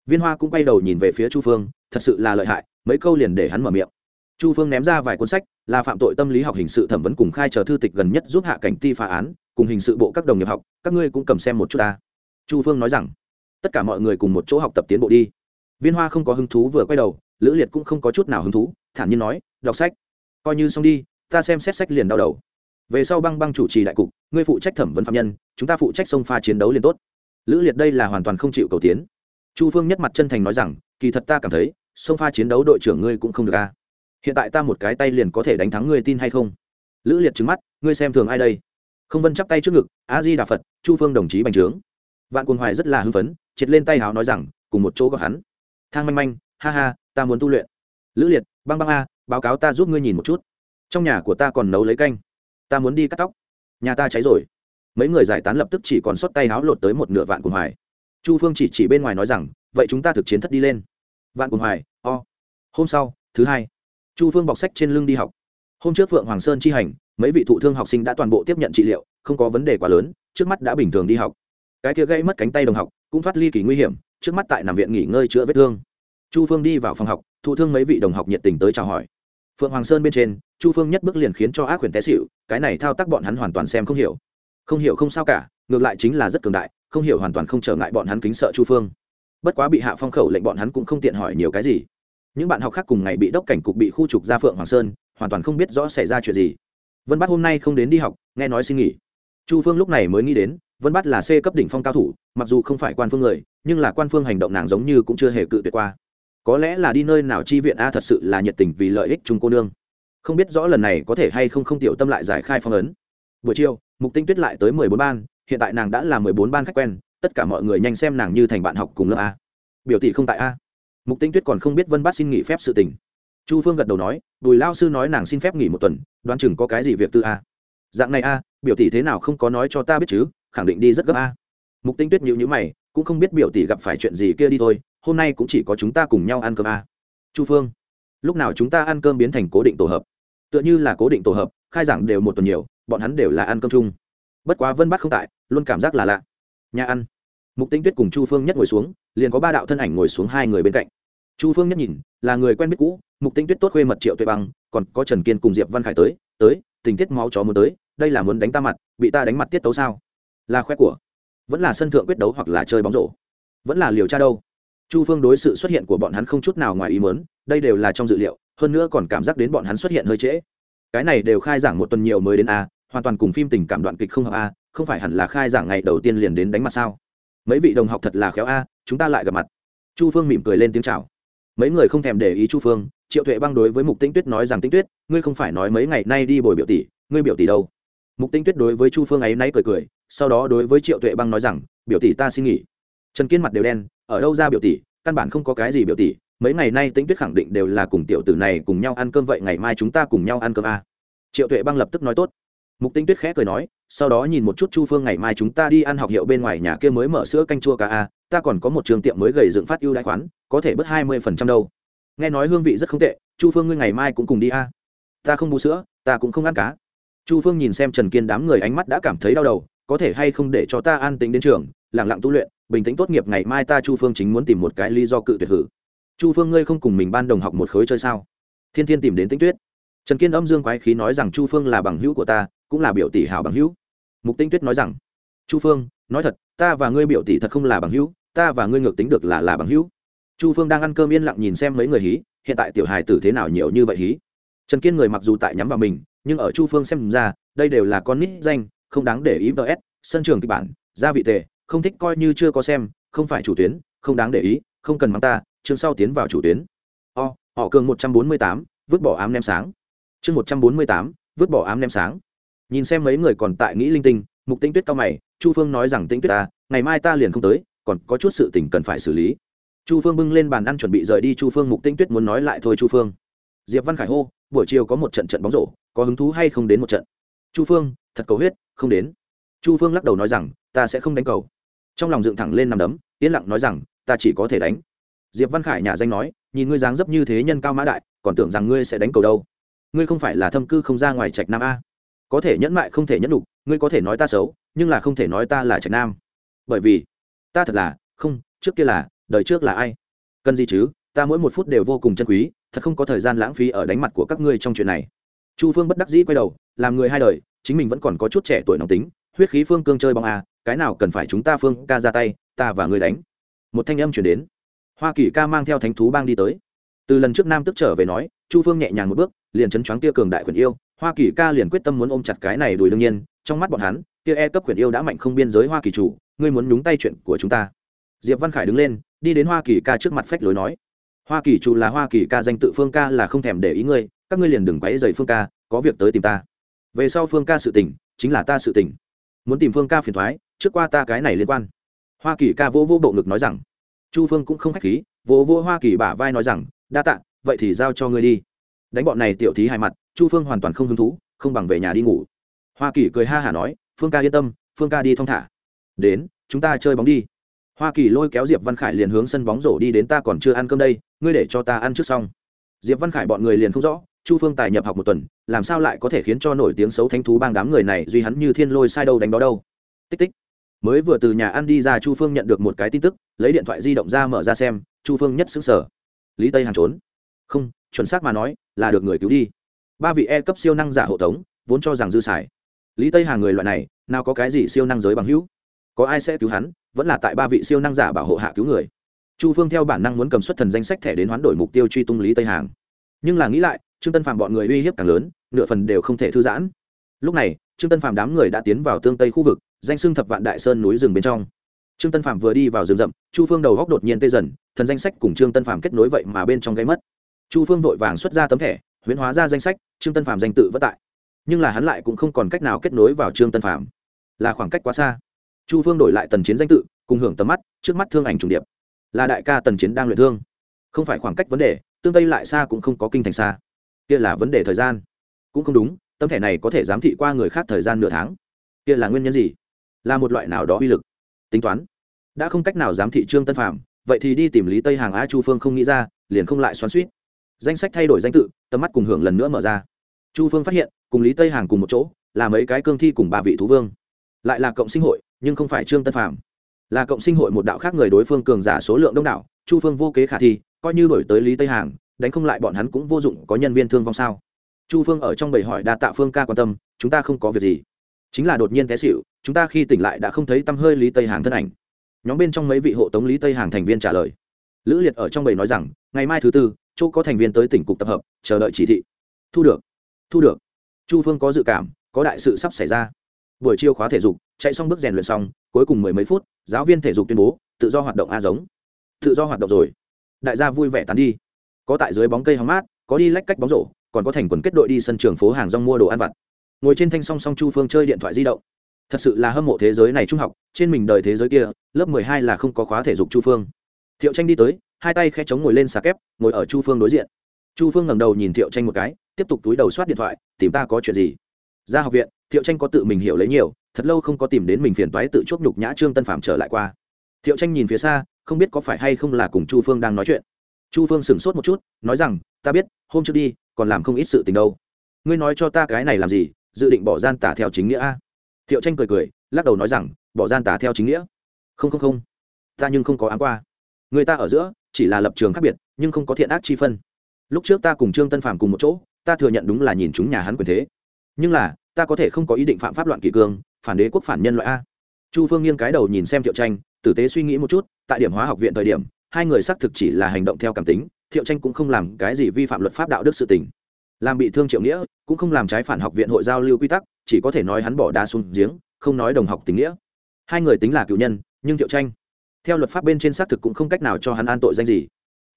Viên hoa cũng quay đầu nhìn về phía chu phương thật sự là lợi hại, mấy câu liền để hắn mở miệng. Chu phương ném ra vài cuốn sách, là phạm tội tâm lý học hình sự thẩm vấn cùng khai chờ thư tịch gần nhất giúp hạ cảnh ti phá án, cùng hình sự bộ các đồng nghiệp học, các ngươi cũng cầm xem một chút ta. Chu phương nói rằng, tất cả mọi người cùng một chỗ học tập tiến bộ đi. Viên hoa không có hứng thú vừa quay đầu, lữ liệt cũng không có chút nào hứng thú, thản nhiên nói, đọc sách. Coi như xong đi, ta xem xét sách liền đau đầu. Về sau băng băng chủ trì đại cục, ngươi phụ trách thẩm vấn phạm nhân, chúng ta phụ trách sông pha chiến đấu liền tốt. Lữ liệt đây là hoàn toàn không chịu cầu tiến. Chu phương nhất mặt chân thành nói rằng, kỳ thật ta cảm thấy sông pha chiến đấu đội trưởng ngươi cũng không được a hiện tại ta một cái tay liền có thể đánh thắng ngươi tin hay không? Lữ liệt trứng mắt, ngươi xem thường ai đây? Không vân chắp tay trước ngực, a di đà phật, chu phương đồng chí bành trướng. Vạn quân hoài rất là hưng phấn, triệt lên tay háo nói rằng, cùng một chỗ gọi hắn. Thang manh manh, ha ha, ta muốn tu luyện. Lữ liệt, băng băng a, báo cáo ta giúp ngươi nhìn một chút. Trong nhà của ta còn nấu lấy canh. Ta muốn đi cắt tóc. Nhà ta cháy rồi. Mấy người giải tán lập tức chỉ còn xuất tay háo lột tới một nửa vạn quân hoài. Chu phương chỉ chỉ bên ngoài nói rằng, vậy chúng ta thực chiến thất đi lên. Vạn quân hoài hôm sau, thứ hai, chu phương bọc sách trên lưng đi học. Hôm trước phượng hoàng sơn chi hành, mấy vị thụ thương học sinh đã toàn bộ tiếp nhận trị liệu, không có vấn đề quá lớn, trước mắt đã bình thường đi học. Cái kia gây mất cánh tay đồng học, cũng thoát ly kỳ nguy hiểm, trước mắt tại nằm viện nghỉ ngơi chữa vết thương. Chu phương đi vào phòng học, thụ thương mấy vị đồng học nhiệt tình tới chào hỏi. Phượng hoàng sơn bên trên, chu phương nhất bước liền khiến cho ác quyền té xịu cái này thao tác bọn hắn hoàn toàn xem không hiểu. Không hiểu không sao cả, ngược lại chính là rất cường đại, không hiểu hoàn toàn không trở ngại bọn hắn kính sợ chu phương. Bất quá bị hạ phong khẩu lệnh bọn hắn cũng không tiện hỏi nhiều cái gì những bạn học khác cùng ngày bị đốc cảnh cục bị khu trục ra phượng hoàng sơn, hoàn toàn không biết rõ xảy ra chuyện gì. Vân bát hôm nay không đến đi học, nghe nói xin nghỉ. Chu phương lúc này mới nghĩ đến, vân bát là c cấp đỉnh phong cao thủ, mặc dù không phải quan phương người, nhưng là quan phương hành động nàng giống như cũng chưa hề cự tuyệt qua. Có lẽ là đi nơi nào chi viện a, thật sự là nhiệt tình vì lợi ích chung cô nương. Không biết rõ lần này có thể hay không không tiểu tâm lại giải khai phong ấn. Buổi chiều, mục tinh tuyết lại tới mười bốn ban, hiện tại nàng đã là mười bốn ban khách quen, tất cả mọi người nhanh xem nàng như thành bạn học cùng lớp a. Biểu tỷ không tại a mục tinh tuyết còn không biết vân bát xin nghỉ phép sự tình. Chu phương gật đầu nói, bùi lao sư nói nàng xin phép nghỉ một tuần, đoán chừng có cái gì việc tư a. Dạng này a, biểu tỷ thế nào không có nói cho ta biết chứ, khẳng định đi rất gấp a. Mục tinh tuyết nhịu nhữ mày, cũng không biết biểu tỷ gặp phải chuyện gì kia đi thôi, hôm nay cũng chỉ có chúng ta cùng nhau ăn cơm a. Chu phương, lúc nào chúng ta ăn cơm biến thành cố định tổ hợp? Tựa như là cố định tổ hợp, khai giảng đều một tuần nhiều, bọn hắn đều là ăn cơm chung. Bất quá vân bắt không tại, luôn cảm giác là lạ. Nhà ăn mục tinh tuyết cùng chu phương nhất ngồi xuống, liền có ba đạo thân ảnh ngồi xuống hai người bên cạnh. Chu phương nhất nhìn, là người quen biết cũ, mục tinh tuyết tốt khuê mật triệu tuệ băng, còn có trần kiên cùng diệp văn khải tới tới, tình tiết máu chó muốn tới, đây là muốn đánh ta mặt, bị ta đánh mặt tiết tấu sao? Là khoe của, vẫn là sân thượng quyết đấu hoặc là chơi bóng rổ. Vẫn là liều tra đâu? Chu phương đối sự xuất hiện của bọn hắn không chút nào ngoài ý mớn đây đều là trong dự liệu, hơn nữa còn cảm giác đến bọn hắn xuất hiện hơi trễ. Cái này đều khai giảng một tuần nhiều mới đến a, hoàn toàn cùng phim tình cảm đoạn kịch không hợp a, không phải hẳn là khai giảng ngày đầu tiên liền đến đánh mặt sao? Mấy vị đồng học thật là khéo a, chúng ta lại gặp mặt. Chu phương mỉm cười lên tiếng chào. Mấy người không thèm để ý chu phương, triệu tuệ băng đối với mục tinh tuyết nói rằng tinh tuyết, ngươi không phải nói mấy ngày nay đi bồi biểu tỷ, ngươi biểu tỷ đâu? Mục tinh tuyết đối với chu phương ấy nay cười cười, sau đó đối với triệu tuệ băng nói rằng, biểu tỷ ta xin nghỉ. Trần kiên mặt đều đen, ở đâu ra biểu tỷ, căn bản không có cái gì biểu tỷ, mấy ngày nay tinh tuyết khẳng định đều là cùng tiểu tử này cùng nhau ăn cơm vậy ngày mai chúng ta cùng nhau ăn cơm a. Triệu tuệ băng lập tức nói tốt. Mục tinh tuyết khẽ cười nói sau đó nhìn một chút chu phương ngày mai chúng ta đi ăn học hiệu bên ngoài nhà kia mới mở sữa canh chua cá a, ta còn có một trường tiệm mới gầy dựng phát ưu đãi khoán, có thể bớt hai mươi phần trăm đâu. Nghe nói hương vị rất không tệ, chu phương ngươi ngày mai cũng cùng đi a. Ta không bú sữa, ta cũng không ăn cá. Chu phương nhìn xem trần kiên đám người ánh mắt đã cảm thấy đau đầu, có thể hay không để cho ta an tính đến trường lẳng lặng tu luyện, bình tĩnh tốt nghiệp ngày mai ta chu phương chính muốn tìm một cái lý do cự tuyệt hử. Chu phương ngươi không cùng mình ban đồng học một khối chơi sao? Thiên thiên tìm đến tĩnh tuyết. Trần kiên âm dương quái khí nói rằng chu phương là bằng hữu của ta, cũng là biểu tỷ hảo bằng hữu mục tinh tuyết nói rằng, chu phương, nói thật, ta và ngươi biểu tỷ thật không là bằng hữu, ta và ngươi ngược tính được là là bằng hữu. Chu phương đang ăn cơm yên lặng nhìn xem mấy người hí, hiện tại tiểu hài tử thế nào nhiều như vậy hí. Trần kiên người mặc dù tại nhắm vào mình, nhưng ở chu phương xem ra, đây đều là con nít danh, không đáng để ý vs sân trường kịch bản, gia vị tề, không thích coi như chưa có xem, không phải chủ tuyến, không đáng để ý, không cần mắng ta, chương sau tiến vào chủ tuyến. O, họ cường một trăm bốn mươi tám, vứt bỏ ám nem sáng. Chương một trăm bốn mươi tám, vứt bỏ ám nem sáng nhìn xem mấy người còn tại nghĩ linh tinh, mục tinh tuyết cao mày, chu phương nói rằng tinh tuyết ta ngày mai ta liền không tới, còn có chút sự tình cần phải xử lý. Chu phương bưng lên bàn ăn chuẩn bị rời đi, chu phương, mục tinh tuyết muốn nói lại thôi, chu phương. Diệp văn khải hô, buổi chiều có một trận trận bóng rổ, có hứng thú hay không đến một trận? Chu phương, thật cầu huyết, không đến. Chu phương lắc đầu nói rằng, ta sẽ không đánh cầu. Trong lòng dựng thẳng lên nằm đấm, yên lặng nói rằng, ta chỉ có thể đánh. Diệp văn khải nhà danh nói, nhìn ngươi dáng dấp như thế nhân cao mã đại, còn tưởng rằng ngươi sẽ đánh cầu đâu. Ngươi không phải là thâm cư không ra ngoài trạch nam a có thể nhẫn mại không thể nhẫn đục ngươi có thể nói ta xấu, nhưng là không thể nói ta là trạch nam. Bởi vì, ta thật là, không, trước kia là, đời trước là ai? Cần gì chứ, ta mỗi một phút đều vô cùng chân quý, thật không có thời gian lãng phí ở đánh mặt của các ngươi trong chuyện này. Chu phương bất đắc dĩ quay đầu, làm người hai đời, chính mình vẫn còn có chút trẻ tuổi nóng tính, huyết khí phương cương chơi bóng à cái nào cần phải chúng ta phương ca ra tay, ta và ngươi đánh. Một thanh âm chuyển đến. Hoa kỳ ca mang theo thánh thú bang đi tới. Từ lần trước nam tức trở về nói, chu phương nhẹ nhàng một bước, liền chấn choáng tia cường đại quyền yêu hoa kỳ ca liền quyết tâm muốn ôm chặt cái này đùi đương nhiên, trong mắt bọn hắn tia e cấp quyền yêu đã mạnh không biên giới hoa kỳ chủ, ngươi muốn nhúng tay chuyện của chúng ta. Diệp văn khải đứng lên, đi đến hoa kỳ ca trước mặt phách lối nói. Hoa kỳ chủ là hoa kỳ ca danh tự phương ca là không thèm để ý ngươi, các ngươi liền đừng quấy dày phương ca, có việc tới tìm ta. Về sau phương ca sự tình, chính là ta sự tình. Muốn tìm phương ca phiền thoái, trước qua ta cái này liên quan. Hoa kỳ ca vô vô bộ ngực nói rằng. Chu phương cũng không khách khí, vô vô hoa kỳ bả vai nói rằng, đa tạ, vậy thì giao cho ngươi đi đánh bọn này tiểu thí hai mặt, chu phương hoàn toàn không hứng thú, không bằng về nhà đi ngủ. Hoa kỳ cười ha hả nói, phương ca yên tâm, phương ca đi thong thả. Đến, chúng ta chơi bóng đi. Hoa kỳ lôi kéo diệp văn khải liền hướng sân bóng rổ đi đến, ta còn chưa ăn cơm đây, ngươi để cho ta ăn trước xong. Diệp văn khải bọn người liền không rõ, chu phương tài nhập học một tuần, làm sao lại có thể khiến cho nổi tiếng xấu thánh thú bang đám người này duy hắn như thiên lôi sai đâu đánh đó đâu. Tích tích. Mới vừa từ nhà ăn đi ra, chu phương nhận được một cái tin tức, lấy điện thoại di động ra mở ra xem, chu phương nhất xứng sở lý tây hàn trốn. Không chuẩn xác mà nói, là được người cứu đi. Ba vị e cấp siêu năng giả hộ tống, vốn cho rằng dư xài. Lý tây hàng người loại này, nào có cái gì siêu năng giới bằng hữu? Có ai sẽ cứu hắn, vẫn là tại ba vị siêu năng giả bảo hộ hạ cứu người. Chu phương theo bản năng muốn cầm xuất thần danh sách thẻ đến hoán đổi mục tiêu truy tung lý tây hàng. Nhưng là nghĩ lại, trương tân phạm bọn người uy hiếp càng lớn, nửa phần đều không thể thư giãn. Lúc này, trương tân phạm đám người đã tiến vào tương tây khu vực, danh xưng thập vạn đại sơn núi rừng bên trong. Trương tân phạm vừa đi vào rừng rậm, chu phương đầu góc đột nhiên tê dần, thần danh sách cùng trương tân phạm kết nối vậy mà bên trong gây mất chu phương vội vàng xuất ra tấm thẻ, huyễn hóa ra danh sách, trương tân phạm danh tự vất tại. Nhưng là hắn lại cũng không còn cách nào kết nối vào trương tân phạm là khoảng cách quá xa. Chu phương đổi lại tần chiến danh tự, cùng hưởng tầm mắt, trước mắt thương ảnh trùng điệp. Là đại ca tần chiến đang luyện thương. Không phải khoảng cách vấn đề, tương tây lại xa cũng không có kinh thành xa. Kia là vấn đề thời gian. Cũng không đúng, tấm thẻ này có thể giám thị qua người khác thời gian nửa tháng. Kia là nguyên nhân gì? Là một loại nào đó uy lực? Tính toán. Đã không cách nào giám thị trương tân phạm vậy thì đi tìm lý tây hàng a chu phương không nghĩ ra, liền không lại xoắn suýt danh sách thay đổi danh tự, tầm mắt cùng hưởng lần nữa mở ra. Chu phương phát hiện, cùng lý tây hàng cùng một chỗ, là mấy cái cương thi cùng ba vị thú vương. Lại là cộng sinh hội, nhưng không phải trương tân phạm là cộng sinh hội một đạo khác người đối phương cường giả số lượng đông đảo, chu phương vô kế khả thi, coi như đổi tới lý tây hàng, đánh không lại bọn hắn cũng vô dụng, có nhân viên thương vong sao? Chu phương ở trong bầy hỏi đa tạ phương ca quan tâm, chúng ta không có việc gì. Chính là đột nhiên té xịu chúng ta khi tỉnh lại đã không thấy tăm hơi lý tây hàng thân ảnh. Nhóm bên trong mấy vị hộ tống lý tây hàng thành viên trả lời. Lữ liệt ở trong bầy nói rằng, ngày mai thứ tư chỗ có thành viên tới tỉnh cục tập hợp, chờ đợi chỉ thị. Thu được thu được. Chu phương có dự cảm, có đại sự sắp xảy ra. Buổi chiều khóa thể dục, chạy xong bước rèn luyện xong, cuối cùng mười mấy phút, giáo viên thể dục tuyên bố, tự do hoạt động a giống. Tự do hoạt động rồi. Đại gia vui vẻ tán đi. Có tại dưới bóng cây hóng mát, có đi lách cách bóng rổ, còn có thành quần kết đội đi sân trường phố hàng rong mua đồ ăn vặt. Ngồi trên thanh song song chu phương chơi điện thoại di động. Thật sự là hâm mộ thế giới này trung học, trên mình đời thế giới kia, lớp mười hai là không có khóa thể dục chu phương. Thiệu tranh đi tới hai tay khe chống ngồi lên xà kép, ngồi ở chu phương đối diện. Chu phương ngẩng đầu nhìn thiệu tranh một cái, tiếp tục túi đầu soát điện thoại, tìm ta có chuyện gì? Ra học viện, thiệu tranh có tự mình hiểu lấy nhiều, thật lâu không có tìm đến mình phiền toái tự chuốc nhục nhã trương tân phạm trở lại qua. Thiệu tranh nhìn phía xa, không biết có phải hay không là cùng chu phương đang nói chuyện. Chu phương sửng sốt một chút, nói rằng, ta biết, hôm trước đi, còn làm không ít sự tình đâu. Ngươi nói cho ta cái này làm gì, dự định bỏ gian tả theo chính nghĩa a? Thiệu tranh cười cười, lắc đầu nói rằng, bỏ gian tả theo chính nghĩa? Không không không. Ta nhưng không có áng qua. Người ta ở giữa chỉ là lập trường khác biệt, nhưng không có thiện ác chi phân. Lúc trước ta cùng trương tân phạm cùng một chỗ, ta thừa nhận đúng là nhìn chúng nhà hắn quyền thế. Nhưng là, ta có thể không có ý định phạm pháp loạn kỷ cương, phản đế quốc phản nhân loại a. Chu phương nghiêng cái đầu nhìn xem thiệu tranh, tử tế suy nghĩ một chút, tại điểm hóa học viện thời điểm, hai người xác thực chỉ là hành động theo cảm tính, thiệu tranh cũng không làm cái gì vi phạm luật pháp đạo đức sự tình. Làm bị thương triệu nghĩa, cũng không làm trái phản học viện hội giao lưu quy tắc, chỉ có thể nói hắn bỏ đá xuống giếng, không nói đồng học tình nghĩa. Hai người tính là cựu nhân, nhưng thiệu tranh theo luật pháp bên trên xác thực cũng không cách nào cho hắn an tội danh gì.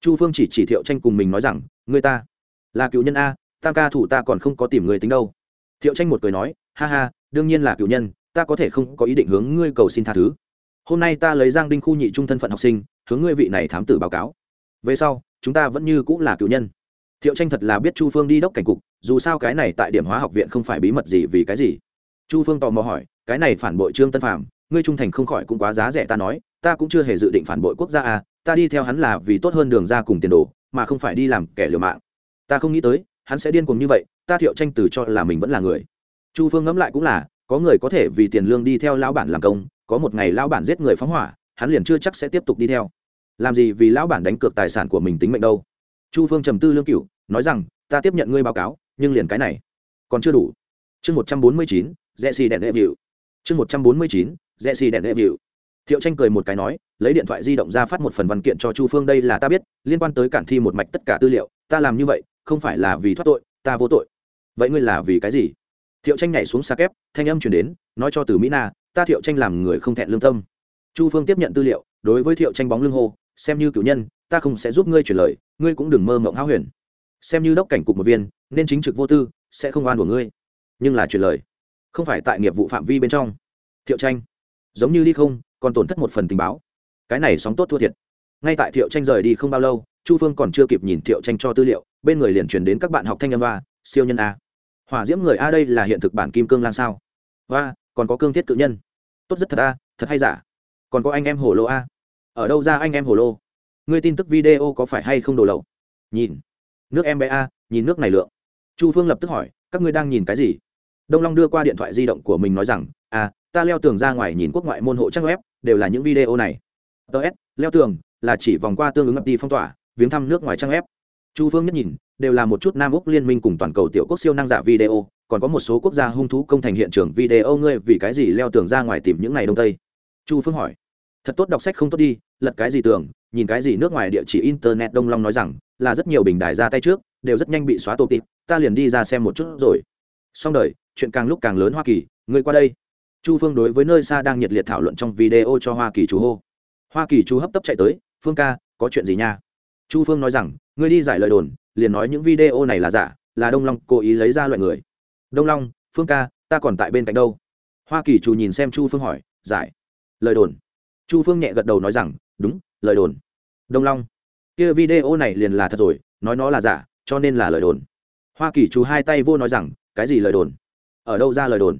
Chu phương chỉ chỉ thiệu tranh cùng mình nói rằng người ta là cựu nhân a, tam ca thủ ta còn không có tìm người tính đâu. Thiệu tranh một cười nói, ha ha, đương nhiên là cựu nhân, ta có thể không có ý định hướng ngươi cầu xin tha thứ. Hôm nay ta lấy giang đinh khu nhị trung thân phận học sinh, hướng ngươi vị này thám tử báo cáo. Về sau, chúng ta vẫn như cũng là cựu nhân. Thiệu tranh thật là biết chu phương đi đốc cảnh cục, dù sao cái này tại điểm hóa học viện không phải bí mật gì vì cái gì. Chu phương tò mò hỏi, cái này phản bội trương tân phạm ngươi trung thành không khỏi cũng quá giá rẻ ta nói ta cũng chưa hề dự định phản bội quốc gia à ta đi theo hắn là vì tốt hơn đường ra cùng tiền đồ, mà không phải đi làm kẻ liều mạng. Ta không nghĩ tới, hắn sẽ điên cuồng như vậy, ta thiệu tranh từ cho là mình vẫn là người. Chu phương ngẫm lại cũng là, có người có thể vì tiền lương đi theo lão bản làm công, có một ngày lão bản giết người phóng hỏa, hắn liền chưa chắc sẽ tiếp tục đi theo. Làm gì vì lão bản đánh cược tài sản của mình tính mệnh đâu? Chu phương trầm tư lương cửu, nói rằng, ta tiếp nhận ngươi báo cáo, nhưng liền cái này. Còn chưa đủ. Chương một trăm bốn mươi chín rẽ xì đèn đệ vịu chương một trăm bốn mươi chín rẽ xì đèn đệ vịu thiệu tranh cười một cái nói, lấy điện thoại di động ra phát một phần văn kiện cho chu phương, đây là ta biết, liên quan tới cản thi một mạch tất cả tư liệu, ta làm như vậy, không phải là vì thoát tội, ta vô tội. Vậy ngươi là vì cái gì? Thiệu tranh nhảy xuống xa kép, thanh âm chuyển đến, nói cho từ mỹ na, ta thiệu tranh làm người không thẹn lương tâm. Chu phương tiếp nhận tư liệu, đối với thiệu tranh bóng lưng hô, xem như cử nhân, ta không sẽ giúp ngươi chuyển lời, ngươi cũng đừng mơ mộng háo huyền. Xem như đốc cảnh cục một viên, nên chính trực vô tư, sẽ không oan của ngươi. Nhưng là chuyển lời, không phải tại nghiệp vụ phạm vi bên trong. Thiệu tranh, giống như đi không còn tổn thất một phần tình báo. Cái này sóng tốt thua thiệt. Ngay tại thiệu tranh rời đi không bao lâu, chu phương còn chưa kịp nhìn thiệu tranh cho tư liệu, bên người liền truyền đến các bạn học thanh âm ba siêu nhân a. Hỏa diễm người a đây là hiện thực bản kim cương lan sao? Và còn có cương thiết cự nhân. Tốt rất thật a, thật hay giả? Còn có anh em hồ lô a? Ở đâu ra anh em hồ lô? Ngươi tin tức video có phải hay không đổ lậu? Nhìn. Nước em bé a, nhìn nước này lượng. Chu phương lập tức hỏi, các ngươi đang nhìn cái gì? Đông long đưa qua điện thoại di động của mình nói rằng à ta leo tường ra ngoài nhìn quốc ngoại môn hộ trang web, đều là những video này. Ts leo tường là chỉ vòng qua tương ứng ập đi phong tỏa, viếng thăm nước ngoài trang web. Chu phương nhất nhìn, đều là một chút nam úc liên minh cùng toàn cầu tiểu quốc siêu năng giả video, còn có một số quốc gia hung thú công thành hiện trường video ngươi vì cái gì leo tường ra ngoài tìm những ngày đông tây? Chu phương hỏi. Thật tốt, đọc sách không tốt đi, lật cái gì tường, nhìn cái gì nước ngoài địa chỉ internet, đông long nói rằng, là rất nhiều bình đài ra tay trước, đều rất nhanh bị xóa tổ tịp, ta liền đi ra xem một chút rồi. Xong đời, chuyện càng lúc càng lớn hoa kỳ, ngươi qua đây chu phương đối với nơi xa đang nhiệt liệt thảo luận trong video cho hoa kỳ chú hô. Hoa kỳ chú hấp tấp chạy tới, phương ca, có chuyện gì nha? Chu phương nói rằng, ngươi đi giải lời đồn, liền nói những video này là giả, là đông long cố ý lấy ra loại người. Đông long, phương ca, ta còn tại bên cạnh đâu? Hoa kỳ chủ nhìn xem chu phương hỏi, giải, lời đồn? Chu phương nhẹ gật đầu nói rằng, đúng, lời đồn. Đông long, kia video này liền là thật rồi, nói nó là giả, cho nên là lời đồn. Hoa kỳ chú hai tay vô nói rằng, cái gì lời đồn? Ở đâu ra lời đồn?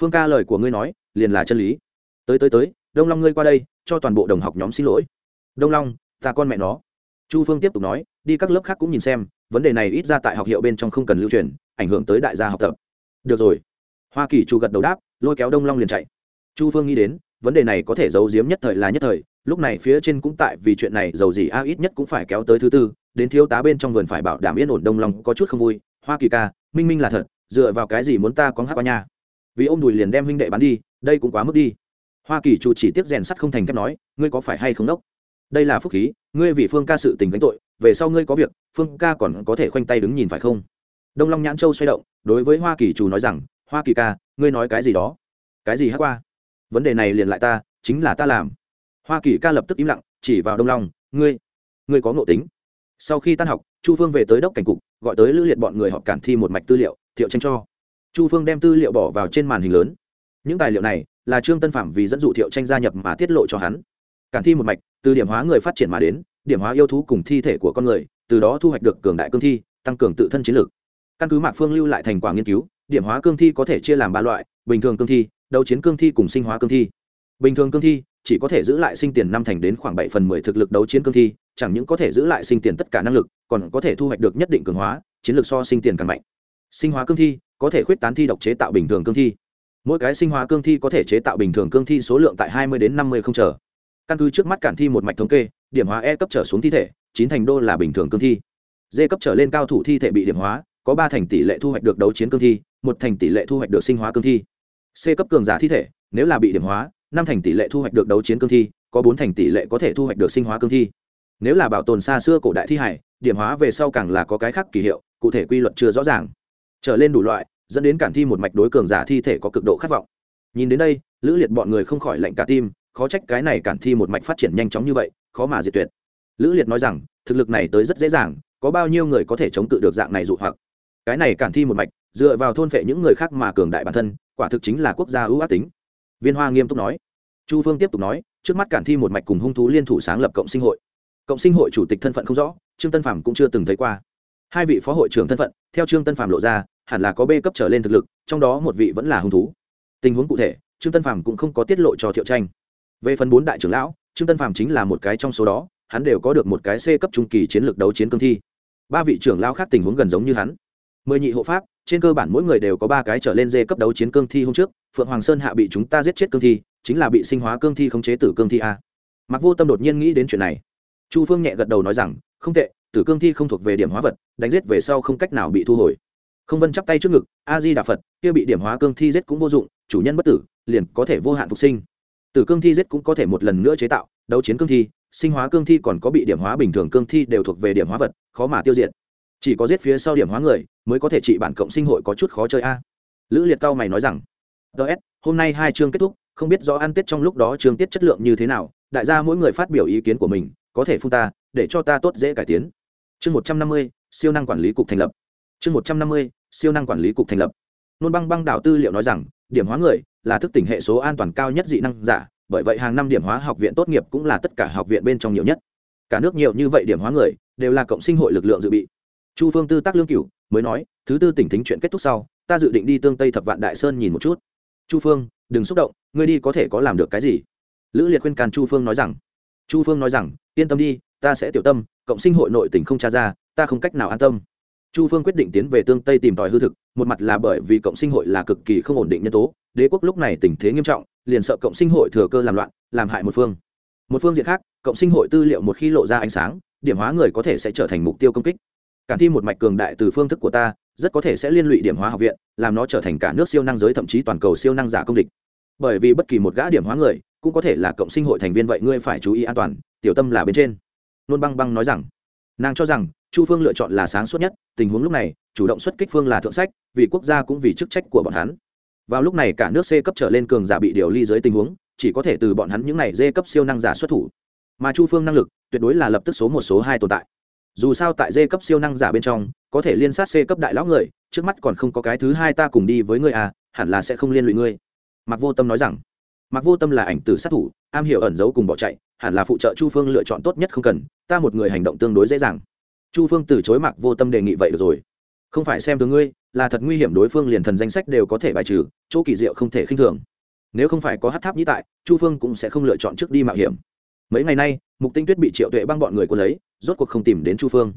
Phương ca lời của ngươi nói, liền là chân lý. Tới tới tới, đông long ngươi qua đây, cho toàn bộ đồng học nhóm xin lỗi. Đông long, ta con mẹ nó. Chu phương tiếp tục nói, đi các lớp khác cũng nhìn xem, vấn đề này ít ra tại học hiệu bên trong không cần lưu truyền, ảnh hưởng tới đại gia học tập. Được rồi. Hoa kỳ chu gật đầu đáp, lôi kéo đông long liền chạy. Chu phương nghĩ đến, vấn đề này có thể giấu giếm nhất thời là nhất thời, lúc này phía trên cũng tại vì chuyện này giàu gì a, ít nhất cũng phải kéo tới thứ tư, đến thiếu tá bên trong vườn phải bảo đảm yên ổn đông long có chút không vui. Hoa kỳ ca, minh minh là thật, dựa vào cái gì muốn ta có hát qua nhà? Vì ô m đùi liền đem huynh đệ bán đi, đây cũng quá mức đi. Hoa kỳ chủ chỉ tiếp rèn sắt không thành thép nói, ngươi có phải hay không đốc? Đây là phúc khí, ngươi vì phương ca sự tình gánh tội, về sau ngươi có việc, phương ca còn có thể khoanh tay đứng nhìn phải không? Đông long nhãn châu xoay động, đối với hoa kỳ chủ nói rằng, hoa kỳ ca, ngươi nói cái gì đó? Cái gì hát qua? Vấn đề này liền lại ta, chính là ta làm. Hoa kỳ ca lập tức im lặng, chỉ vào đông long, ngươi ngươi có ngộ tính. Sau khi tan học, chu phương về tới đốc cảnh cục, gọi tới lữ liệt bọn người họp cản thi một mạch tư liệu, thiệu tranh cho chu phương đem tư liệu bỏ vào trên màn hình lớn. Những tài liệu này là trương tân phạm vì dẫn dụ thiệu tranh gia nhập mà tiết lộ cho hắn. Cản thi một mạch, từ điểm hóa người phát triển mà đến, điểm hóa yêu thú cùng thi thể của con người, từ đó thu hoạch được cường đại cương thi, tăng cường tự thân chiến lược. Căn cứ mạc phương lưu lại thành quả nghiên cứu, điểm hóa cương thi có thể chia làm ba loại, bình thường cương thi, đấu chiến cương thi cùng sinh hóa cương thi. Bình thường cương thi chỉ có thể giữ lại sinh tiền năm thành đến khoảng bảy phần mười thực lực đấu chiến cương thi, chẳng những có thể giữ lại sinh tiền tất cả năng lực, còn có thể thu hoạch được nhất định cường hóa, chiến lược so sinh tiền càng mạnh. Sinh hóa cương thi có thể khuyết tán thi độc chế tạo bình thường cương thi. Mỗi cái sinh hóa cương thi có thể chế tạo bình thường cương thi số lượng tại hai mươi đến năm mươi không chờ. Căn cứ trước mắt cản thi một mạch thống kê, điểm hóa e cấp trở xuống thi thể, chín thành đô là bình thường cương thi. D cấp trở lên cao thủ thi thể bị điểm hóa, có ba thành tỷ lệ thu hoạch được đấu chiến cương thi, một thành tỷ lệ thu hoạch được sinh hóa cương thi. C cấp cường giả thi thể, nếu là bị điểm hóa, năm thành tỷ lệ thu hoạch được đấu chiến cương thi, có bốn thành tỷ lệ có thể thu hoạch được sinh hóa cương thi. Nếu là bảo tồn xa xưa cổ đại thi hải điểm hóa về sau càng là có cái khác kỳ hiệu, cụ thể quy luật chưa rõ ràng trở lên đủ loại, dẫn đến cản thi một mạch đối cường giả thi thể có cực độ khát vọng. Nhìn đến đây, lữ liệt bọn người không khỏi lạnh cả tim, khó trách cái này cản thi một mạch phát triển nhanh chóng như vậy, khó mà diệt tuyệt. Lữ liệt nói rằng, thực lực này tới rất dễ dàng, có bao nhiêu người có thể chống cự được dạng này dụ hoặc. Cái này cản thi một mạch, dựa vào thôn phệ những người khác mà cường đại bản thân, quả thực chính là quốc gia ưu ác tính. Viên hoa nghiêm túc nói. Chu phương tiếp tục nói, trước mắt cản thi một mạch cùng hung thú liên thủ sáng lập cộng sinh hội. Cộng sinh hội chủ tịch thân phận không rõ, trương tân phạm cũng chưa từng thấy qua hai vị phó hội trưởng thân phận, theo trương tân phạm lộ ra, hẳn là có b cấp trở lên thực lực, trong đó một vị vẫn là hung thú. Tình huống cụ thể, trương tân phạm cũng không có tiết lộ cho thiệu tranh. Về phần bốn đại trưởng lão, trương tân phạm chính là một cái trong số đó, hắn đều có được một cái c cấp trung kỳ chiến lược đấu chiến cương thi. Ba vị trưởng lão khác tình huống gần giống như hắn. Mười nhị hộ pháp, trên cơ bản mỗi người đều có ba cái trở lên dê cấp đấu chiến cương thi hôm trước, phượng hoàng sơn hạ bị chúng ta giết chết cương thi, chính là bị sinh hóa cương thi khống chế tử cương thi a. Mặc vô tâm đột nhiên nghĩ đến chuyện này. Chu phương nhẹ gật đầu nói rằng, không tệ tử cương thi không thuộc về điểm hóa vật, đánh giết về sau không cách nào bị thu hồi. Không vân chắp tay trước ngực, a di đà phật, kia bị điểm hóa cương thi giết cũng vô dụng, chủ nhân bất tử, liền có thể vô hạn phục sinh. Tử cương thi giết cũng có thể một lần nữa chế tạo, đấu chiến cương thi, sinh hóa cương thi còn có bị điểm hóa bình thường cương thi đều thuộc về điểm hóa vật, khó mà tiêu diệt. Chỉ có giết phía sau điểm hóa người, mới có thể trị bản cộng sinh hội có chút khó chơi a. Lữ liệt cao mày nói rằng ts hôm nay hai chương kết thúc, không biết rõ ăn tết trong lúc đó chương tiết chất lượng như thế nào, đại gia mỗi người phát biểu ý kiến của mình, có thể phun ta, để cho ta tốt dễ cải tiến chương một trăm năm mươi, siêu năng quản lý cục thành lập. Chương một trăm năm mươi, siêu năng quản lý cục thành lập. Nôn băng băng đảo tư liệu nói rằng, điểm hóa người là thức tỉnh hệ số an toàn cao nhất dị năng giả, bởi vậy hàng năm điểm hóa học viện tốt nghiệp cũng là tất cả học viện bên trong nhiều nhất. Cả nước nhiều như vậy điểm hóa người, đều là cộng sinh hội lực lượng dự bị. Chu phương tư tác lương cửu mới nói, thứ tư tỉnh thính chuyện kết thúc sau, ta dự định đi tương tây thập vạn đại sơn nhìn một chút. Chu phương, đừng xúc động, ngươi đi có thể có làm được cái gì? Lữ liệt khuyên can chu phương nói rằng, chu phương nói rằng, yên tâm đi ta sẽ tiểu tâm, cộng sinh hội nội tỉnh không tra ra, ta không cách nào an tâm. Chu phương quyết định tiến về tương tây tìm tòi hư thực, một mặt là bởi vì cộng sinh hội là cực kỳ không ổn định nhân tố, đế quốc lúc này tình thế nghiêm trọng, liền sợ cộng sinh hội thừa cơ làm loạn, làm hại một phương. Một phương diện khác, cộng sinh hội tư liệu một khi lộ ra ánh sáng, điểm hóa người có thể sẽ trở thành mục tiêu công kích. Cản thi một mạch cường đại từ phương thức của ta, rất có thể sẽ liên lụy điểm hóa học viện, làm nó trở thành cả nước siêu năng giới thậm chí toàn cầu siêu năng giả công địch. Bởi vì bất kỳ một gã điểm hóa người, cũng có thể là cộng sinh hội thành viên vậy, ngươi phải chú ý an toàn, tiểu tâm là bên trên nôn băng băng nói rằng, nàng cho rằng, chu phương lựa chọn là sáng suốt nhất, tình huống lúc này, chủ động xuất kích phương là thượng sách, vì quốc gia cũng vì chức trách của bọn hắn. Vào lúc này cả nước c cấp trở lên cường giả bị điều ly dưới tình huống, chỉ có thể từ bọn hắn những này d cấp siêu năng giả xuất thủ. Mà chu phương năng lực, tuyệt đối là lập tức số một, số hai tồn tại. Dù sao tại d cấp siêu năng giả bên trong, có thể liên sát c cấp đại lão người, trước mắt còn không có cái thứ hai ta cùng đi với ngươi à hẳn là sẽ không liên lụy ngươi. Mặc vô tâm nói rằng mặc vô tâm là ảnh tử sát thủ, am hiểu ẩn giấu cùng bỏ chạy, hẳn là phụ trợ chu phương lựa chọn tốt nhất không cần, ta một người hành động tương đối dễ dàng. Chu phương từ chối mặc vô tâm đề nghị vậy được rồi. Không phải xem thường ngươi, là thật nguy hiểm đối phương liền thần danh sách đều có thể bài trừ, chỗ kỳ diệu không thể khinh thường. Nếu không phải có hát tháp nhĩ tại, chu phương cũng sẽ không lựa chọn trước đi mạo hiểm. Mấy ngày nay, mục tinh tuyết bị triệu tuệ băng bọn người quân lấy, rốt cuộc không tìm đến chu phương.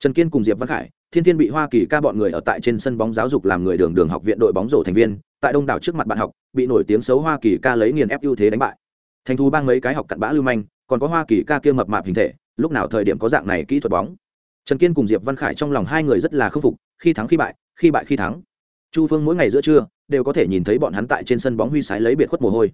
Trần kiên cùng diệp văn khải, thiên thiên bị hoa kỳ ca bọn người ở tại trên sân bóng giáo dục làm người đường đường học viện đội bóng rổ thành viên tại đông đảo trước mặt bạn học, bị nổi tiếng xấu hoa kỳ ca lấy nghiền ép ưu thế đánh bại. Thành thú bang mấy cái học cặn bã lưu manh, còn có hoa kỳ ca kia mập mạp hình thể, lúc nào thời điểm có dạng này kỹ thuật bóng. Trần kiên cùng diệp văn khải trong lòng hai người rất là khâm phục, khi thắng khi bại khi bại khi thắng. Chu phương mỗi ngày giữa trưa, đều có thể nhìn thấy bọn hắn tại trên sân bóng huy sái lấy biệt khuất mồ hôi.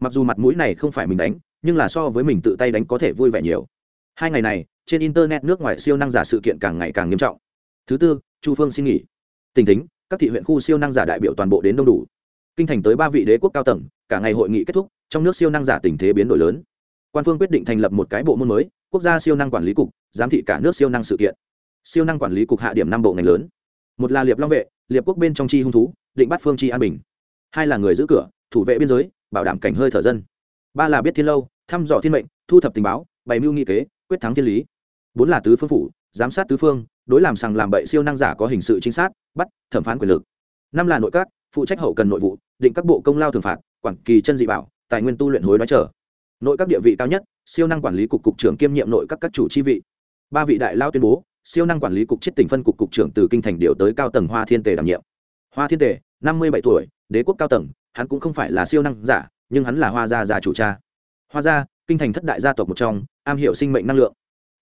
Mặc dù mặt mũi này không phải mình đánh, nhưng là so với mình tự tay đánh có thể vui vẻ nhiều. Hai ngày này, trên internet nước ngoài siêu năng giả sự kiện càng ngày càng nghiêm trọng. Thứ tư, chu phương xin nghỉ. Tình tính các thị huyện khu siêu năng giả đại biểu toàn bộ đến đông đủ. Kinh thành tới ba vị đế quốc cao tầng, cả ngày hội nghị kết thúc, trong nước siêu năng giả tình thế biến đổi lớn. Quan phương quyết định thành lập một cái bộ môn mới, quốc gia siêu năng quản lý cục, giám thị cả nước siêu năng sự kiện. Siêu năng quản lý cục hạ điểm năm bộ ngành lớn. Một là liệp long vệ, liệp quốc bên trong chi hung thú, định bắt phương chi an bình. Hai là người giữ cửa, thủ vệ biên giới, bảo đảm cảnh hơi thở dân. Ba là biết thiên lâu, thăm dò thiên mệnh, thu thập tình báo, bày mưu nghị kế, quyết thắng thiên lý. Bốn là tứ phương phủ, giám sát tứ phương đối làm sằng làm bậy siêu năng giả có hình sự chính sát bắt, thẩm phán quyền lực. Năm là nội các, phụ trách hậu cần nội vụ, định các bộ công lao thường phạt, quản kỳ chân dị bảo, tài nguyên tu luyện hối đoái trở. Nội các địa vị cao nhất, siêu năng quản lý cục cục trưởng kiêm nhiệm nội các các chủ chi vị. Ba vị đại lao tuyên bố, siêu năng quản lý cục chết tỉnh phân cục cục trưởng từ kinh thành điều tới cao tầng hoa thiên tề đảm nhiệm. Hoa thiên tề, năm mươi bảy tuổi, đế quốc cao tầng, hắn cũng không phải là siêu năng giả, nhưng hắn là hoa gia già chủ cha. Hoa gia, kinh thành thất đại gia tộc một trong, am hiểu sinh mệnh năng lượng.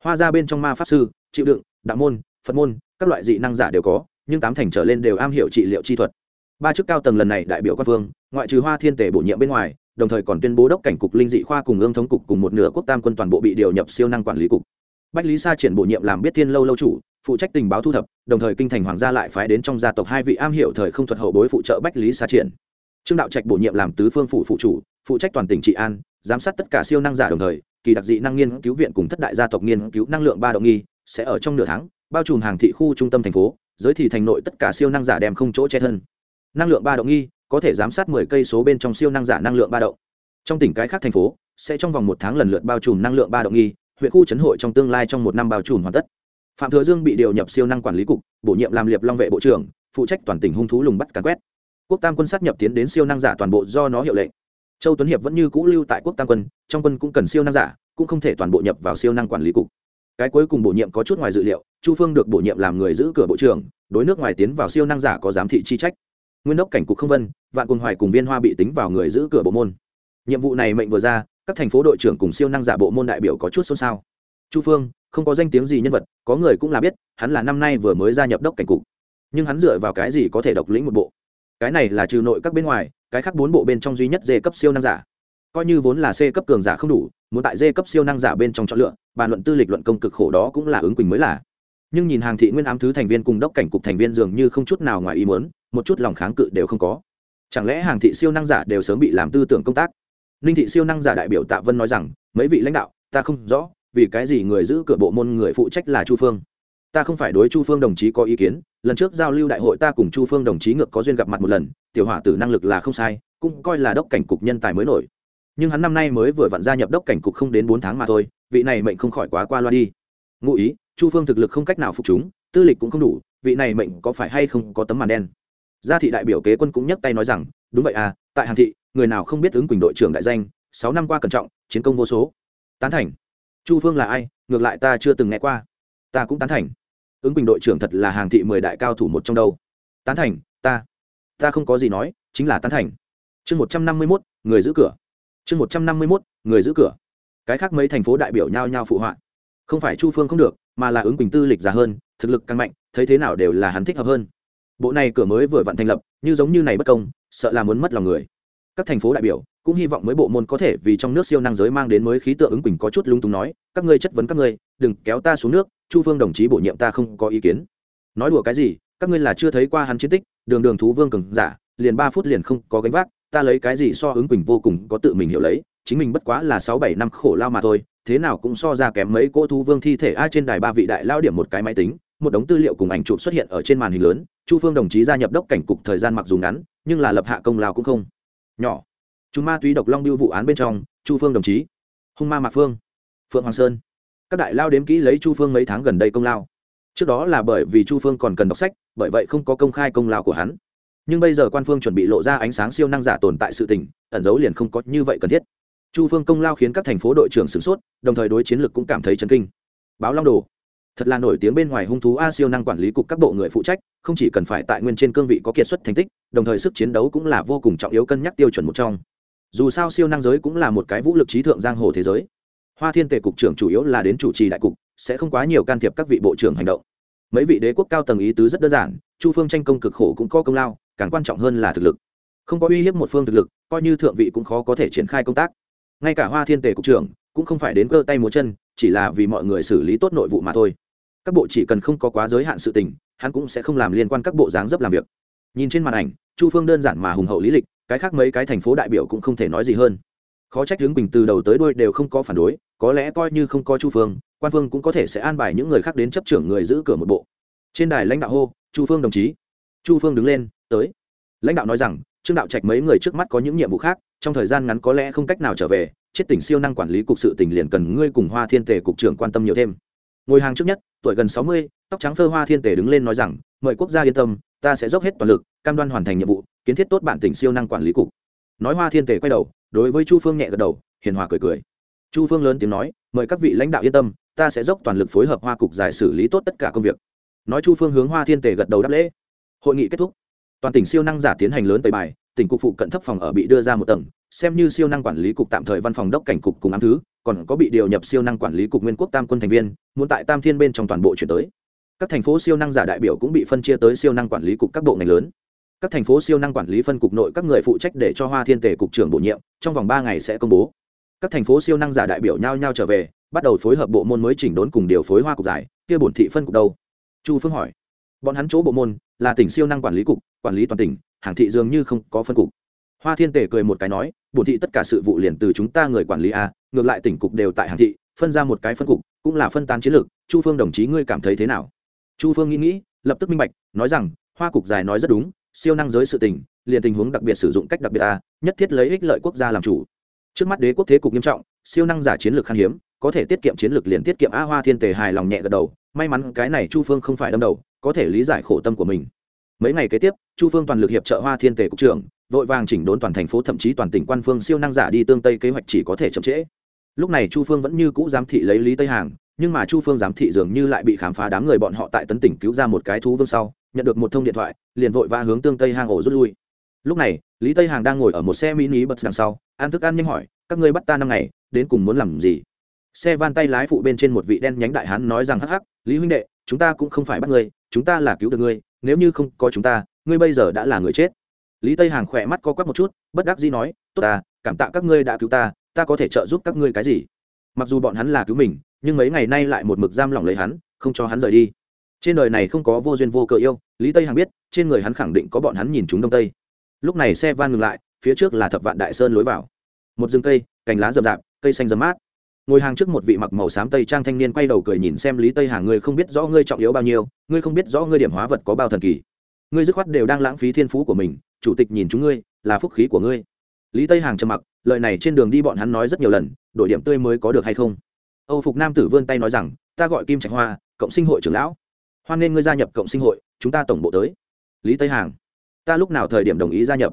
Hoa gia bên trong ma pháp sư, chịu đựng, đạo môn phật môn, các loại dị năng giả đều có, nhưng tám thành trở lên đều am hiểu trị liệu chi thuật. Ba chức cao tầng lần này đại biểu quan phương, ngoại trừ hoa thiên tề bổ nhiệm bên ngoài, đồng thời còn tuyên bố đốc cảnh cục linh dị khoa cùng ương thống cục cùng một nửa quốc tam quân toàn bộ bị điều nhập siêu năng quản lý cục. Bách lý sa triển bổ nhiệm làm biết thiên lâu lâu chủ, phụ trách tình báo thu thập, đồng thời kinh thành hoàng gia lại phái đến trong gia tộc hai vị am hiểu thời không thuật hậu bối phụ trợ bách lý sa triển. Trương đạo trạch bổ nhiệm làm tứ phương phủ phụ chủ, phụ trách toàn tỉnh trị an, giám sát tất cả siêu năng giả đồng thời, kỳ đặc dị năng nghiên cứu viện cùng thất đại gia tộc nghiên cứu năng lượng ba động nghi, sẽ ở trong nửa tháng bao trùm hàng thị khu trung tâm thành phố, giới thì thành nội tất cả siêu năng giả đem không chỗ che thân. Năng lượng ba động nghi, có thể giám sát 10 cây số bên trong siêu năng giả năng lượng ba động. Trong tỉnh cái khác thành phố, sẽ trong vòng một tháng lần lượt bao trùm năng lượng ba động nghi, huyện khu chấn hội trong tương lai trong một năm bao trùm hoàn tất. Phạm thừa dương bị điều nhập siêu năng quản lý cục, bổ nhiệm làm liệp long vệ bộ trưởng, phụ trách toàn tỉnh hung thú lùng bắt càn quét. Quốc tam quân sát nhập tiến đến siêu năng giả toàn bộ do nó hiệu lệnh. Châu tuấn hiệp vẫn như cũ lưu tại quốc tam quân, trong quân cũng cần siêu năng giả, cũng không thể toàn bộ nhập vào siêu năng quản lý cục cái cuối cùng bổ nhiệm có chút ngoài dự liệu, chu phương được bổ nhiệm làm người giữ cửa bộ trưởng, đối nước ngoài tiến vào siêu năng giả có giám thị chi trách. Nguyên đốc cảnh cục không vân, vạn quân hoài cùng viên hoa bị tính vào người giữ cửa bộ môn. Nhiệm vụ này mệnh vừa ra, các thành phố đội trưởng cùng siêu năng giả bộ môn đại biểu có chút xôn xao. Chu phương, không có danh tiếng gì nhân vật, có người cũng là biết, hắn là năm nay vừa mới gia nhập đốc cảnh cục. Nhưng hắn dựa vào cái gì có thể độc lĩnh một bộ? Cái này là trừ nội các bên ngoài, cái khác bốn bộ bên trong duy nhất dê cấp siêu năng giả coi như vốn là c cấp cường giả không đủ, muốn tại d cấp siêu năng giả bên trong chọn lựa, bàn luận tư lịch luận công cực khổ đó cũng là ứng quỳnh mới là. Nhưng nhìn hàng thị nguyên ám thứ thành viên cùng đốc cảnh cục thành viên dường như không chút nào ngoài ý muốn, một chút lòng kháng cự đều không có. Chẳng lẽ hàng thị siêu năng giả đều sớm bị làm tư tưởng công tác? Ninh thị siêu năng giả đại biểu tạ vân nói rằng, mấy vị lãnh đạo, ta không rõ, vì cái gì người giữ cửa bộ môn người phụ trách là chu phương. Ta không phải đối chu phương đồng chí có ý kiến, lần trước giao lưu đại hội ta cùng chu phương đồng chí ngược có duyên gặp mặt một lần, tiểu hỏa tử năng lực là không sai, cũng coi là đốc cảnh cục nhân tài mới nổi nhưng hắn năm nay mới vừa vặn gia nhập đốc cảnh cục không đến bốn tháng mà thôi, vị này mệnh không khỏi quá qua loa đi. Ngụ ý, chu phương thực lực không cách nào phục chúng, tư lịch cũng không đủ, vị này mệnh có phải hay không có tấm màn đen? Gia thị đại biểu kế quân cũng nhắc tay nói rằng, đúng vậy à tại hàn thị, người nào không biết ứng quỳnh đội trưởng đại danh, sáu năm qua cẩn trọng, chiến công vô số. Tán thành. Chu phương là ai, ngược lại ta chưa từng nghe qua. Ta cũng tán thành. Ứng quỳnh đội trưởng thật là hàng thị mười đại cao thủ một trong đâu. Tán thành, ta. Ta không có gì nói, chính là tán thành. Chương một trăm năm mươi mốt, người giữ cửa chương một trăm năm mươi mốt, người giữ cửa. Cái khác mấy thành phố đại biểu nhao nhao phụ họa. Không phải chu phương không được, mà là ứng quỳnh tư lịch già hơn, thực lực càng mạnh, thấy thế nào đều là hắn thích hợp hơn. Bộ này cửa mới vừa vặn thành lập, như giống như này bất công, sợ là muốn mất lòng người. Các thành phố đại biểu cũng hy vọng mới bộ môn có thể vì trong nước siêu năng giới mang đến mới khí tượng ứng quỳnh có chút lung túng nói, các ngươi chất vấn các ngươi, đừng kéo ta xuống nước, chu phương đồng chí bổ nhiệm ta không có ý kiến. Nói đùa cái gì, các ngươi là chưa thấy qua hắn chiến tích, đường đường thú vương cường giả, liền ba phút liền không có gánh vác ta lấy cái gì so ứng quỳnh vô cùng có tự mình hiểu lấy, chính mình bất quá là sáu bảy năm khổ lao mà thôi, thế nào cũng so ra kém mấy cỗ thú vương thi thể ai trên đài ba vị đại lao điểm một cái máy tính, một đống tư liệu cùng ảnh chụp xuất hiện ở trên màn hình lớn, chu phương đồng chí gia nhập đốc cảnh cục thời gian mặc dù ngắn, nhưng là lập hạ công lao cũng không nhỏ. Chúng ma túy độc long biêu vụ án bên trong, chu phương đồng chí, hung ma mạc phương, phượng hoàng sơn. Các đại lao đếm kỹ lấy chu phương mấy tháng gần đây công lao. Trước đó là bởi vì chu phương còn cần đọc sách, bởi vậy không có công khai công lao của hắn nhưng bây giờ quan phương chuẩn bị lộ ra ánh sáng siêu năng giả tồn tại sự tình, ẩn dấu liền không có như vậy cần thiết. Chu phương công lao khiến các thành phố đội trưởng sửng sốt, đồng thời đối chiến lược cũng cảm thấy chấn kinh. Báo long đồ, thật là nổi tiếng bên ngoài hung thú a siêu năng quản lý cục các bộ người phụ trách, không chỉ cần phải tại nguyên trên cương vị có kiệt xuất thành tích, đồng thời sức chiến đấu cũng là vô cùng trọng yếu cân nhắc tiêu chuẩn một trong. Dù sao siêu năng giới cũng là một cái vũ lực trí thượng giang hồ thế giới. Hoa thiên tề cục trưởng chủ yếu là đến chủ trì đại cục, sẽ không quá nhiều can thiệp các vị bộ trưởng hành động. Mấy vị đế quốc cao tầng ý tứ rất đơn giản, chu phương tranh công cực khổ cũng có công lao càng quan trọng hơn là thực lực. Không có uy hiếp một phương thực lực, coi như thượng vị cũng khó có thể triển khai công tác. Ngay cả hoa thiên tề cục trưởng cũng không phải đến cơ tay múa chân, chỉ là vì mọi người xử lý tốt nội vụ mà thôi. Các bộ chỉ cần không có quá giới hạn sự tình, hắn cũng sẽ không làm liên quan các bộ dáng dấp làm việc. Nhìn trên màn ảnh, chu phương đơn giản mà hùng hậu lý lịch, cái khác mấy cái thành phố đại biểu cũng không thể nói gì hơn. Khó trách hướng bình từ đầu tới đuôi đều không có phản đối, có lẽ coi như không có chu phương, quan phương cũng có thể sẽ an bài những người khác đến chấp trưởng người giữ cửa một bộ. Trên đài lãnh đạo hô, chu phương đồng chí. Chu phương đứng lên tới. Lãnh đạo nói rằng, trương đạo trạch mấy người trước mắt có những nhiệm vụ khác, trong thời gian ngắn có lẽ không cách nào trở về, chết tỉnh siêu năng quản lý cục sự tỉnh liền cần ngươi cùng hoa thiên tề cục trưởng quan tâm nhiều thêm. Ngồi hàng trước nhất, tuổi gần sáu mươi, tóc trắng phơ hoa thiên tề đứng lên nói rằng, mời quốc gia yên tâm, ta sẽ dốc hết toàn lực, cam đoan hoàn thành nhiệm vụ, kiến thiết tốt bản tỉnh siêu năng quản lý cục. Nói hoa thiên tề quay đầu, đối với chu phương nhẹ gật đầu, hiền hòa cười cười. Chu phương lớn tiếng nói, mời các vị lãnh đạo yên tâm, ta sẽ dốc toàn lực phối hợp hoa cục giải xử lý tốt tất cả công việc. Nói chu phương hướng hoa thiên tề gật đầu đáp lễ. Hội nghị kết thúc toàn tỉnh siêu năng giả tiến hành lớn tẩy bài, tỉnh cục phụ cận thấp phòng ở bị đưa ra một tầng, xem như siêu năng quản lý cục tạm thời văn phòng đốc cảnh cục cùng ám thứ, còn có bị điều nhập siêu năng quản lý cục nguyên quốc tam quân thành viên, muốn tại tam thiên bên trong toàn bộ chuyển tới. Các thành phố siêu năng giả đại biểu cũng bị phân chia tới siêu năng quản lý cục các bộ ngành lớn. Các thành phố siêu năng quản lý phân cục nội các người phụ trách để cho hoa thiên tề cục trưởng bổ nhiệm, trong vòng ba ngày sẽ công bố. Các thành phố siêu năng giả đại biểu nhau nhau trở về, bắt đầu phối hợp bộ môn mới chỉnh đốn cùng điều phối hoa cục giải, kia bổn thị phân cục đâu? Chu phương hỏi bọn hắn chỗ bộ môn là tỉnh siêu năng quản lý cục, quản lý toàn tỉnh, hàng thị dường như không có phân cục. Hoa thiên tể cười một cái nói, bổn thị tất cả sự vụ liền từ chúng ta người quản lý a, ngược lại tỉnh cục đều tại hàng thị, phân ra một cái phân cục, cũng là phân tán chiến lược, chu phương đồng chí ngươi cảm thấy thế nào? Chu phương nghĩ nghĩ, lập tức minh bạch, nói rằng, hoa cục dài nói rất đúng, siêu năng giới sự tình liền tình huống đặc biệt sử dụng cách đặc biệt a, nhất thiết lấy ích lợi quốc gia làm chủ. Trước mắt đế quốc thế cục nghiêm trọng, siêu năng giả chiến lược khan hiếm có thể tiết kiệm chiến lược liền tiết kiệm a hoa thiên tề hài lòng nhẹ gật đầu, may mắn cái này chu phương không phải đâm đầu, có thể lý giải khổ tâm của mình. Mấy ngày kế tiếp, chu phương toàn lực hiệp trợ hoa thiên tề cục trưởng, vội vàng chỉnh đốn toàn thành phố, thậm chí toàn tỉnh quan phương siêu năng giả đi tương tây kế hoạch chỉ có thể chậm trễ. Lúc này chu phương vẫn như cũ giám thị lấy lý tây hàng, nhưng mà chu phương giám thị dường như lại bị khám phá đám người bọn họ tại tấn tỉnh cứu ra một cái thú vương sau, nhận được một thông điện thoại, liền vội va hướng tương tây hang ổ rút lui. Lúc này, lý tây hàng đang ngồi ở một xe mini bật đằng sau, ăn thức ăn nhanh hỏi, các ngươi bắt ta năm ngày, đến cùng muốn làm gì? Xe van tay lái phụ bên trên một vị đen nhánh đại hán nói rằng, hắc hắc, lý huynh đệ, chúng ta cũng không phải bắt ngươi chúng ta là cứu được ngươi nếu như không có chúng ta, ngươi bây giờ đã là người chết. Lý tây hàng khỏe mắt co quắp một chút, bất đắc dĩ nói, tốt ta, cảm tạ các ngươi đã cứu ta ta có thể trợ giúp các ngươi cái gì? Mặc dù bọn hắn là cứu mình, nhưng mấy ngày nay lại một mực giam lỏng lấy hắn, không cho hắn rời đi. Trên đời này không có vô duyên vô cớ yêu, lý tây hàng biết, trên người hắn khẳng định có bọn hắn nhìn chúng đông tây. Lúc này xe van ngừng lại, phía trước là thập vạn đại sơn lối vào. Một rừng cây, cành lá rậm rạp, cây xanh rậm mát ngồi hàng trước một vị mặc màu xám tây trang thanh niên quay đầu cười nhìn xem lý tây hàng ngươi không biết rõ ngươi trọng yếu bao nhiêu ngươi không biết rõ ngươi điểm hóa vật có bao thần kỳ ngươi dứt khoát đều đang lãng phí thiên phú của mình chủ tịch nhìn chúng ngươi là phúc khí của ngươi lý tây hàng trầm mặc lời này trên đường đi bọn hắn nói rất nhiều lần đổi điểm tươi mới có được hay không âu phục nam tử vươn tay nói rằng ta gọi kim trạch hoa cộng sinh hội trưởng lão hoan nên ngươi gia nhập cộng sinh hội chúng ta tổng bộ tới lý tây hàng ta lúc nào thời điểm đồng ý gia nhập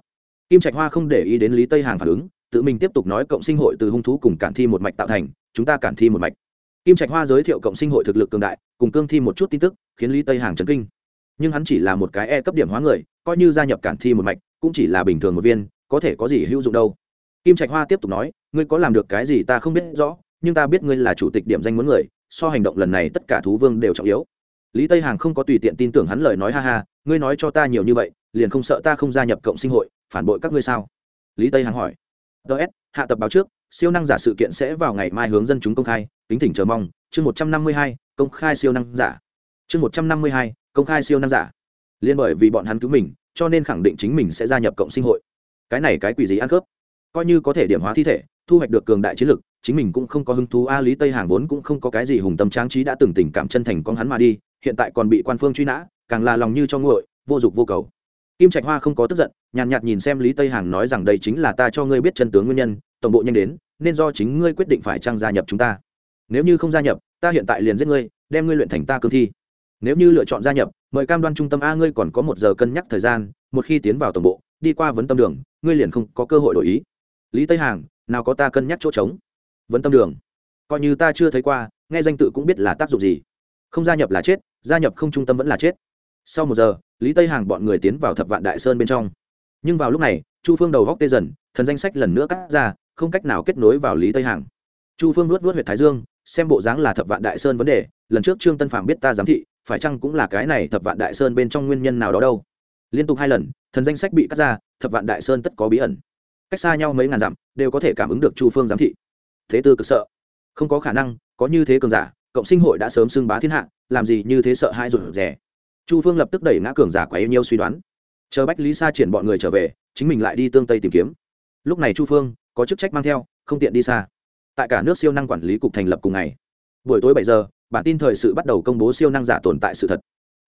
kim trạch hoa không để ý đến lý tây hàng phản ứng tự mình tiếp tục nói cộng sinh hội từ hung thú cùng cản thi một mạch tạo thành, chúng ta cản thi một mạch. Kim trạch hoa giới thiệu cộng sinh hội thực lực cường đại, cùng cương thi một chút tin tức, khiến lý tây hàng chấn kinh. Nhưng hắn chỉ là một cái e cấp điểm hóa người, coi như gia nhập cản thi một mạch, cũng chỉ là bình thường một viên, có thể có gì hữu dụng đâu. Kim trạch hoa tiếp tục nói, ngươi có làm được cái gì ta không biết rõ, nhưng ta biết ngươi là chủ tịch điểm danh muốn người, so hành động lần này tất cả thú vương đều trọng yếu. Lý tây hàng không có tùy tiện tin tưởng hắn lời nói ha ha, ngươi nói cho ta nhiều như vậy, liền không sợ ta không gia nhập cộng sinh hội, phản bội các ngươi sao? Lý tây hàng hỏi ts hạ tập báo trước, siêu năng giả sự kiện sẽ vào ngày mai hướng dân chúng công khai, kính thỉnh chờ mong, chương một trăm năm mươi hai, công khai siêu năng giả. Chương một trăm năm mươi hai, công khai siêu năng giả. Liên bởi vì bọn hắn cứu mình, cho nên khẳng định chính mình sẽ gia nhập cộng sinh hội. Cái này cái quỷ gì ăn khớp? Coi như có thể điểm hóa thi thể, thu hoạch được cường đại chiến lực, chính mình cũng không có hứng thú a lý tây hàng vốn cũng không có cái gì hùng tâm tráng trí đã từng tình cảm chân thành con hắn mà đi, hiện tại còn bị quan phương truy nã, càng là lòng như cho nguội, vô dụng vô cầu kim trạch hoa không có tức giận nhàn nhạt, nhạt nhìn xem lý tây hàng nói rằng đây chính là ta cho ngươi biết chân tướng nguyên nhân tổng bộ nhanh đến nên do chính ngươi quyết định phải trang gia nhập chúng ta. Nếu như không gia nhập ta hiện tại liền giết ngươi đem ngươi luyện thành ta cương thi. Nếu như lựa chọn gia nhập mời cam đoan trung tâm a ngươi còn có một giờ cân nhắc thời gian một khi tiến vào tổng bộ đi qua vấn tâm đường ngươi liền không có cơ hội đổi ý. Lý tây hàng nào có ta cân nhắc chỗ trống? Vấn tâm đường. Coi như ta chưa thấy qua nghe danh tự cũng biết là tác dụng gì. Không gia nhập là chết gia nhập không trung tâm vẫn là chết sau một giờ, lý tây hàng bọn người tiến vào thập vạn đại sơn bên trong. Nhưng vào lúc này, chu phương đầu góc tê dần, thần danh sách lần nữa cắt ra, không cách nào kết nối vào lý tây hàng. Chu phương luốt luốt huyện thái dương, xem bộ dáng là thập vạn đại sơn vấn đề, lần trước trương tân phạm biết ta giám thị, phải chăng cũng là cái này thập vạn đại sơn bên trong nguyên nhân nào đó đâu. Liên tục hai lần, thần danh sách bị cắt ra, thập vạn đại sơn tất có bí ẩn. Cách xa nhau mấy ngàn dặm, đều có thể cảm ứng được chu phương giám thị. Thế tư cực sợ. Không có khả năng, có như thế cường giả, cộng sinh hội đã sớm xưng bá thiên hạ, làm gì như thế sợ hai rủi rẻ chu phương lập tức đẩy ngã cường giả quá yêu nhiêu suy đoán. Chờ bách lý sa triển bọn người trở về, chính mình lại đi tương tây tìm kiếm. Lúc này chu phương có chức trách mang theo, không tiện đi xa. Tại cả nước siêu năng quản lý cục thành lập cùng ngày. Buổi tối bảy giờ, bản tin thời sự bắt đầu công bố siêu năng giả tồn tại sự thật.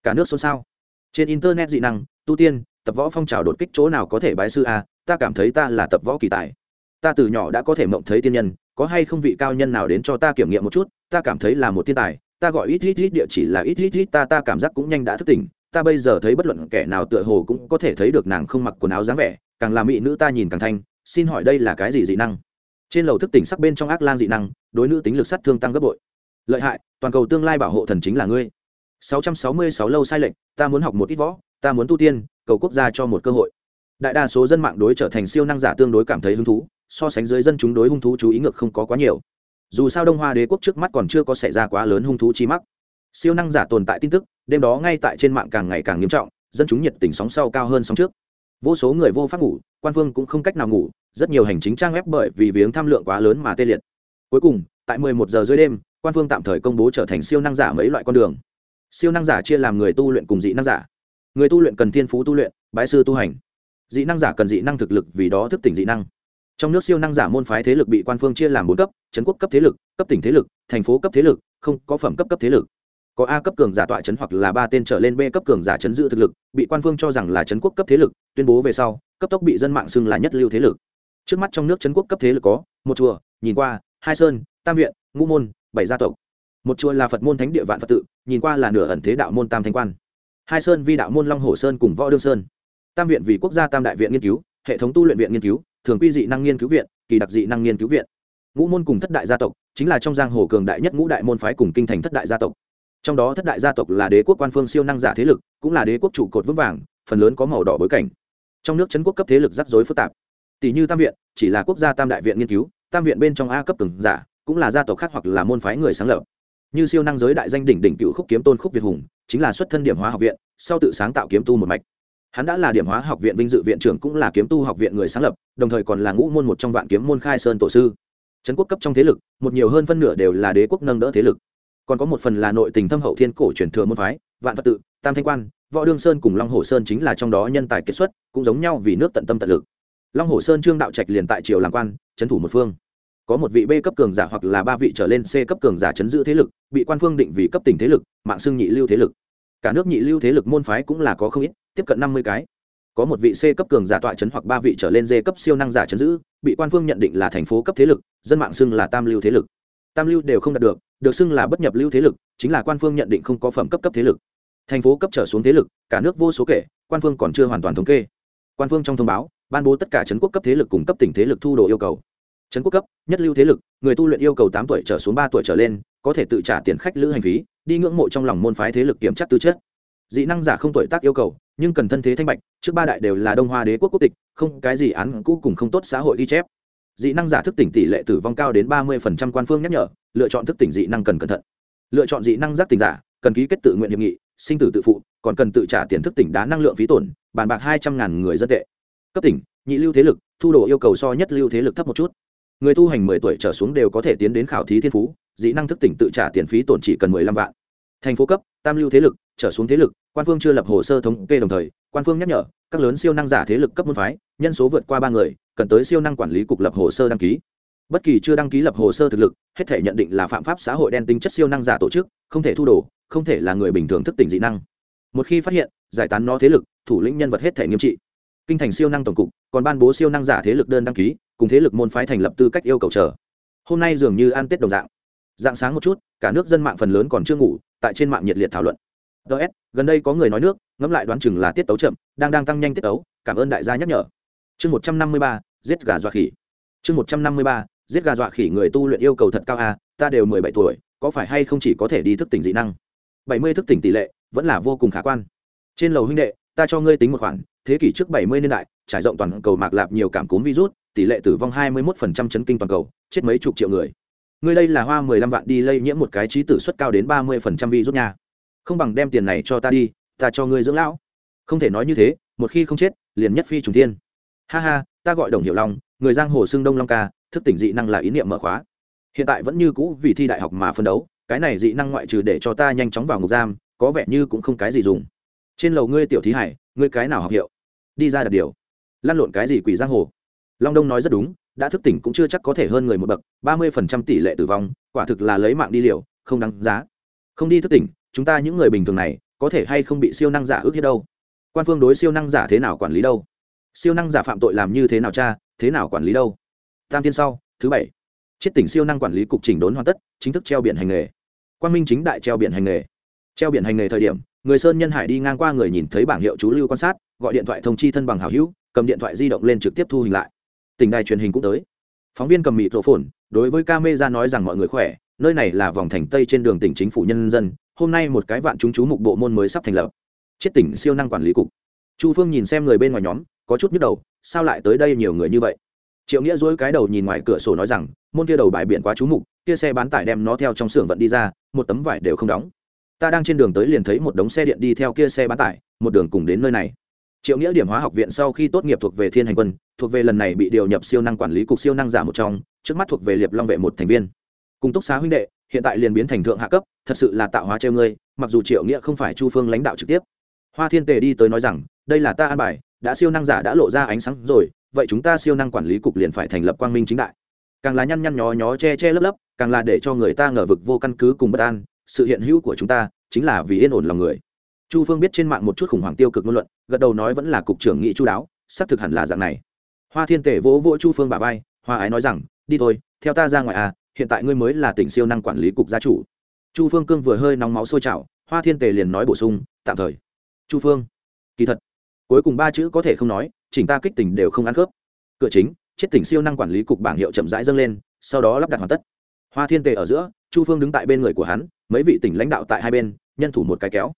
Cả nước xôn xao. Trên internet dị năng, tu tiên, tập võ phong trào đột kích chỗ nào có thể bái sư a, ta cảm thấy ta là tập võ kỳ tài. Ta từ nhỏ đã có thể mộng thấy tiên nhân, có hay không vị cao nhân nào đến cho ta kiểm nghiệm một chút, ta cảm thấy là một thiên tài ta gọi ít ít ít địa chỉ là ít ít ít, ta ta cảm giác cũng nhanh đã thức tỉnh. Ta bây giờ thấy bất luận kẻ nào tựa hồ cũng có thể thấy được nàng không mặc quần áo dáng vẻ, càng làm mỹ nữ ta nhìn càng thanh. Xin hỏi đây là cái gì dị năng? Trên lầu thức tỉnh sắc bên trong ác lang dị năng, đối nữ tính lực sát thương tăng gấp bội. Lợi hại, toàn cầu tương lai bảo hộ thần chính là ngươi. 666 lâu sai lệnh ta muốn học một ít võ, ta muốn tu tiên, cầu quốc gia cho một cơ hội. Đại đa số dân mạng đối trở thành siêu năng giả tương đối cảm thấy hứng thú, so sánh dưới dân chúng đối hung thú chú ý ngược không có quá nhiều dù sao đông hoa đế quốc trước mắt còn chưa có xảy ra quá lớn hung thú chi mắc. Siêu năng giả tồn tại tin tức, đêm đó ngay tại trên mạng càng ngày càng nghiêm trọng, dân chúng nhiệt tình sóng sau cao hơn sóng trước. Vô số người vô pháp ngủ, quan phương cũng không cách nào ngủ, rất nhiều hành chính trang web bởi vì viếng tham lượng quá lớn mà tê liệt. Cuối cùng, tại 11 giờ dưới đêm, quan phương tạm thời công bố trở thành siêu năng giả mấy loại con đường. Siêu năng giả chia làm người tu luyện cùng dị năng giả. Người tu luyện cần thiên phú tu luyện, bái sư tu hành. Dị năng giả cần dị năng thực lực vì đó thức tỉnh dị năng trong nước siêu năng giả môn phái thế lực bị quan phương chia làm bốn cấp trấn quốc cấp thế lực, cấp tỉnh thế lực, thành phố cấp thế lực, không có phẩm cấp cấp thế lực. Có a cấp cường giả tọa trấn hoặc là ba tên trở lên b cấp cường giả chấn giữ thực lực, bị quan phương cho rằng là trấn quốc cấp thế lực, tuyên bố về sau, cấp tốc bị dân mạng xưng là nhất lưu thế lực. Trước mắt trong nước trấn quốc cấp thế lực có, một chùa, nhìn qua, hai sơn, tam viện, ngũ môn, bảy gia tộc. Một chùa là phật môn thánh địa vạn phật tự, nhìn qua là nửa ẩn thế đạo môn tam thanh quan. Hai sơn vi đạo môn long hồ sơn cùng võ đương sơn. Tam viện vì quốc gia tam đại viện nghiên cứu, hệ thống tu luyện viện nghiên cứu thường quy dị năng nghiên cứu viện, kỳ đặc dị năng nghiên cứu viện. Ngũ môn cùng thất đại gia tộc, chính là trong giang hồ cường đại nhất ngũ đại môn phái cùng kinh thành thất đại gia tộc. Trong đó thất đại gia tộc là đế quốc quan phương siêu năng giả thế lực, cũng là đế quốc trụ cột vững vàng, phần lớn có màu đỏ bối cảnh. Trong nước chấn quốc cấp thế lực rắc rối phức tạp. Tỷ như tam viện, chỉ là quốc gia tam đại viện nghiên cứu, tam viện bên trong a cấp cường giả, cũng là gia tộc khác hoặc là môn phái người sáng lập. Như siêu năng giới đại danh đỉnh đỉnh cựu khúc kiếm tôn khúc việt hùng, chính là xuất thân điểm hóa học viện, sau tự sáng tạo kiếm tu một mạch hắn đã là điểm hóa học viện vinh dự viện trưởng cũng là kiếm tu học viện người sáng lập, đồng thời còn là ngũ môn một trong vạn kiếm môn khai sơn tổ sư. Trấn quốc cấp trong thế lực, một nhiều hơn phân nửa đều là đế quốc nâng đỡ thế lực. Còn có một phần là nội tình thâm hậu thiên cổ truyền thừa môn phái, vạn phật tự, tam thanh quan, võ đương sơn cùng long hồ sơn chính là trong đó nhân tài kết xuất, cũng giống nhau vì nước tận tâm tận lực. Long hồ sơn trương đạo trạch liền tại triều làm quan, trấn thủ một phương. Có một vị b cấp cường giả hoặc là ba vị trở lên c cấp cường giả chấn giữ thế lực, bị quan phương định vì cấp tỉnh thế lực, mạng xưng nhị lưu thế lực. Cả nước nhị lưu thế lực môn phái cũng là có không ít tiếp cận năm mươi cái. Có một vị c cấp cường giả tọa chấn hoặc ba vị trở lên d cấp siêu năng giả chấn giữ, bị quan phương nhận định là thành phố cấp thế lực, dân mạng xưng là tam lưu thế lực. Tam lưu đều không đạt được được xưng là bất nhập lưu thế lực, chính là quan phương nhận định không có phẩm cấp cấp thế lực. Thành phố cấp trở xuống thế lực, cả nước vô số kể, quan phương còn chưa hoàn toàn thống kê. Quan phương trong thông báo, ban bố tất cả trấn quốc cấp thế lực cùng cấp tỉnh thế lực thu đồ yêu cầu. Trấn quốc cấp, nhất lưu thế lực, người tu luyện yêu cầu tám tuổi trở xuống ba tuổi trở lên, có thể tự trả tiền khách lữ hành phí, đi ngưỡng mộ trong lòng môn phái thế lực kiểm tra tư chất. Dị năng giả không tuổi tác yêu cầu nhưng cần thân thế thanh bạch, trước ba đại đều là đông hoa đế quốc quốc tịch, không, cái gì án cũ cùng không tốt xã hội ghi chép. Dị năng giả thức tỉnh tỷ lệ tử vong cao đến ba mươi quan phương nhắc nhở, lựa chọn thức tỉnh dị năng cần cẩn thận. Lựa chọn dị năng giác tỉnh giả, cần ký kết tự nguyện hiệp nghị, sinh tử tự phụ, còn cần tự trả tiền thức tỉnh đá năng lượng phí tổn, bàn bạc hai trăm ngàn người dân tệ. Cấp tỉnh, nhị lưu thế lực, thu đồ yêu cầu so nhất lưu thế lực thấp một chút. Người tu hành mười tuổi trở xuống đều có thể tiến đến khảo thí thiên phú, dị năng thức tỉnh tự trả tiền phí tổn chỉ cần mười lăm vạn. Thành phố cấp, tam lưu thế lực, trở xuống thế lực quan phương chưa lập hồ sơ thống kê đồng thời, quan phương nhắc nhở, các lớn siêu năng giả thế lực cấp môn phái, nhân số vượt qua ba người, cần tới siêu năng quản lý cục lập hồ sơ đăng ký. Bất kỳ chưa đăng ký lập hồ sơ thực lực, hết thể nhận định là phạm pháp xã hội đen tính chất siêu năng giả tổ chức, không thể thu đồ, không thể là người bình thường thức tỉnh dị năng. Một khi phát hiện, giải tán nó thế lực, thủ lĩnh nhân vật hết thể nghiêm trị. Kinh thành siêu năng tổng cục, còn ban bố siêu năng giả thế lực đơn đăng ký, cùng thế lực môn phái thành lập tư cách yêu cầu chờ. Hôm nay dường như ăn tết đồng dạng. Dạng sáng một chút, cả nước dân mạng phần lớn còn chưa ngủ, tại trên mạng nhiệt liệt thảo luận ts gần đây có người nói nước, ngẫm lại đoán chừng là tiết tấu chậm, đang đang tăng nhanh tiết tấu, cảm ơn đại gia nhắc nhở. Chương một trăm năm mươi ba, giết gà dọa khỉ. Chương một trăm năm mươi ba, giết gà dọa khỉ người tu luyện yêu cầu thật cao à? ta đều mười bảy tuổi, có phải hay không chỉ có thể đi thức tỉnh dị năng? Bảy mươi thức tỉnh tỷ lệ, vẫn là vô cùng khả quan. Trên lầu huynh đệ, ta cho ngươi tính một khoản, thế kỷ trước bảy mươi niên đại, trải rộng toàn cầu mạc lạp nhiều cảm cúm virus, tỷ lệ tử vong hai mươi 21% chấn kinh toàn cầu, chết mấy chục triệu người. Ngươi đây là hoa mười lăm vạn đi lây nhiễm một cái trí tử suất cao đến ba mươi phần trăm virus nha không bằng đem tiền này cho ta đi, ta cho ngươi dưỡng lão. Không thể nói như thế, một khi không chết, liền nhất phi trùng thiên. Ha ha, ta gọi đồng hiệu long, người giang hồ xưng đông long ca, thức tỉnh dị năng là ý niệm mở khóa. Hiện tại vẫn như cũ vì thi đại học mà phân đấu, cái này dị năng ngoại trừ để cho ta nhanh chóng vào ngục giam, có vẻ như cũng không cái gì dùng. Trên lầu ngươi tiểu thí hải, ngươi cái nào học hiệu? Đi ra đặt điều. Lăn lộn cái gì quỷ giang hồ? Long đông nói rất đúng, đã thức tỉnh cũng chưa chắc có thể hơn người một bậc, ba mươi phần trăm tỷ lệ tử vong, quả thực là lấy mạng đi liều, không đáng giá. Không đi thức tỉnh chúng ta những người bình thường này có thể hay không bị siêu năng giả ước hiếp đâu? Quan phương đối siêu năng giả thế nào quản lý đâu? Siêu năng giả phạm tội làm như thế nào cha? Thế nào quản lý đâu? Tam tiên sau, thứ bảy. Chết tỉnh siêu năng quản lý cục chỉnh đốn hoàn tất, chính thức treo biển hành nghề. Quan minh chính đại treo biển hành nghề. Treo biển hành nghề thời điểm, người sơn nhân hải đi ngang qua người nhìn thấy bảng hiệu chú lưu quan sát, gọi điện thoại thông chi thân bằng hảo hữu, cầm điện thoại di động lên trực tiếp thu hình lại. Tỉnh đài truyền hình cũng tới. Phóng viên cầm mịt rổ phồn đối với ca mê ra nói rằng mọi người khỏe nơi này là vòng thành tây trên đường tỉnh chính phủ nhân dân, hôm nay một cái vạn chúng chú mục bộ môn mới sắp thành lập. Chết tỉnh siêu năng quản lý cục. Chu phương nhìn xem người bên ngoài nhóm, có chút nhức đầu, sao lại tới đây nhiều người như vậy? Triệu nghĩa dối cái đầu nhìn ngoài cửa sổ nói rằng, môn kia đầu bài biển quá chú mục, kia xe bán tải đem nó theo trong xưởng vận đi ra, một tấm vải đều không đóng. Ta đang trên đường tới liền thấy một đống xe điện đi theo kia xe bán tải, một đường cùng đến nơi này. Triệu nghĩa điểm hóa học viện sau khi tốt nghiệp thuộc về thiên hành quân, thuộc về lần này bị điều nhập siêu năng quản lý cục siêu năng giả một trong, trước mắt thuộc về liệp long vệ một thành viên cùng túc xá huynh đệ, hiện tại liền biến thành thượng hạ cấp, thật sự là tạo hóa treo ngươi, mặc dù triệu nghĩa không phải chu phương lãnh đạo trực tiếp. Hoa thiên tề đi tới nói rằng, đây là ta an bài, đã siêu năng giả đã lộ ra ánh sáng rồi, vậy chúng ta siêu năng quản lý cục liền phải thành lập quang minh chính đại. Càng là nhăn nhăn nhó nhó che che lấp lấp, càng là để cho người ta ngờ vực vô căn cứ cùng bất an, sự hiện hữu của chúng ta chính là vì yên ổn lòng người. Chu phương biết trên mạng một chút khủng hoảng tiêu cực ngôn luận, gật đầu nói vẫn là cục trưởng nghị chu đáo, xác thực hẳn là dạng này. Hoa thiên tể vỗ vỗ chu phương bà vai, hoa ái nói rằng, đi thôi, theo ta ra ngoài à hiện tại ngươi mới là tỉnh siêu năng quản lý cục gia chủ. Chu phương cương vừa hơi nóng máu sôi trào hoa thiên tề liền nói bổ sung tạm thời. Chu phương kỳ thật cuối cùng ba chữ có thể không nói chỉnh ta kích tỉnh đều không ăn khớp. Cửa chính chết tỉnh siêu năng quản lý cục bảng hiệu chậm rãi dâng lên sau đó lắp đặt hoàn tất. Hoa thiên tề ở giữa chu phương đứng tại bên người của hắn mấy vị tỉnh lãnh đạo tại hai bên nhân thủ một cái kéo.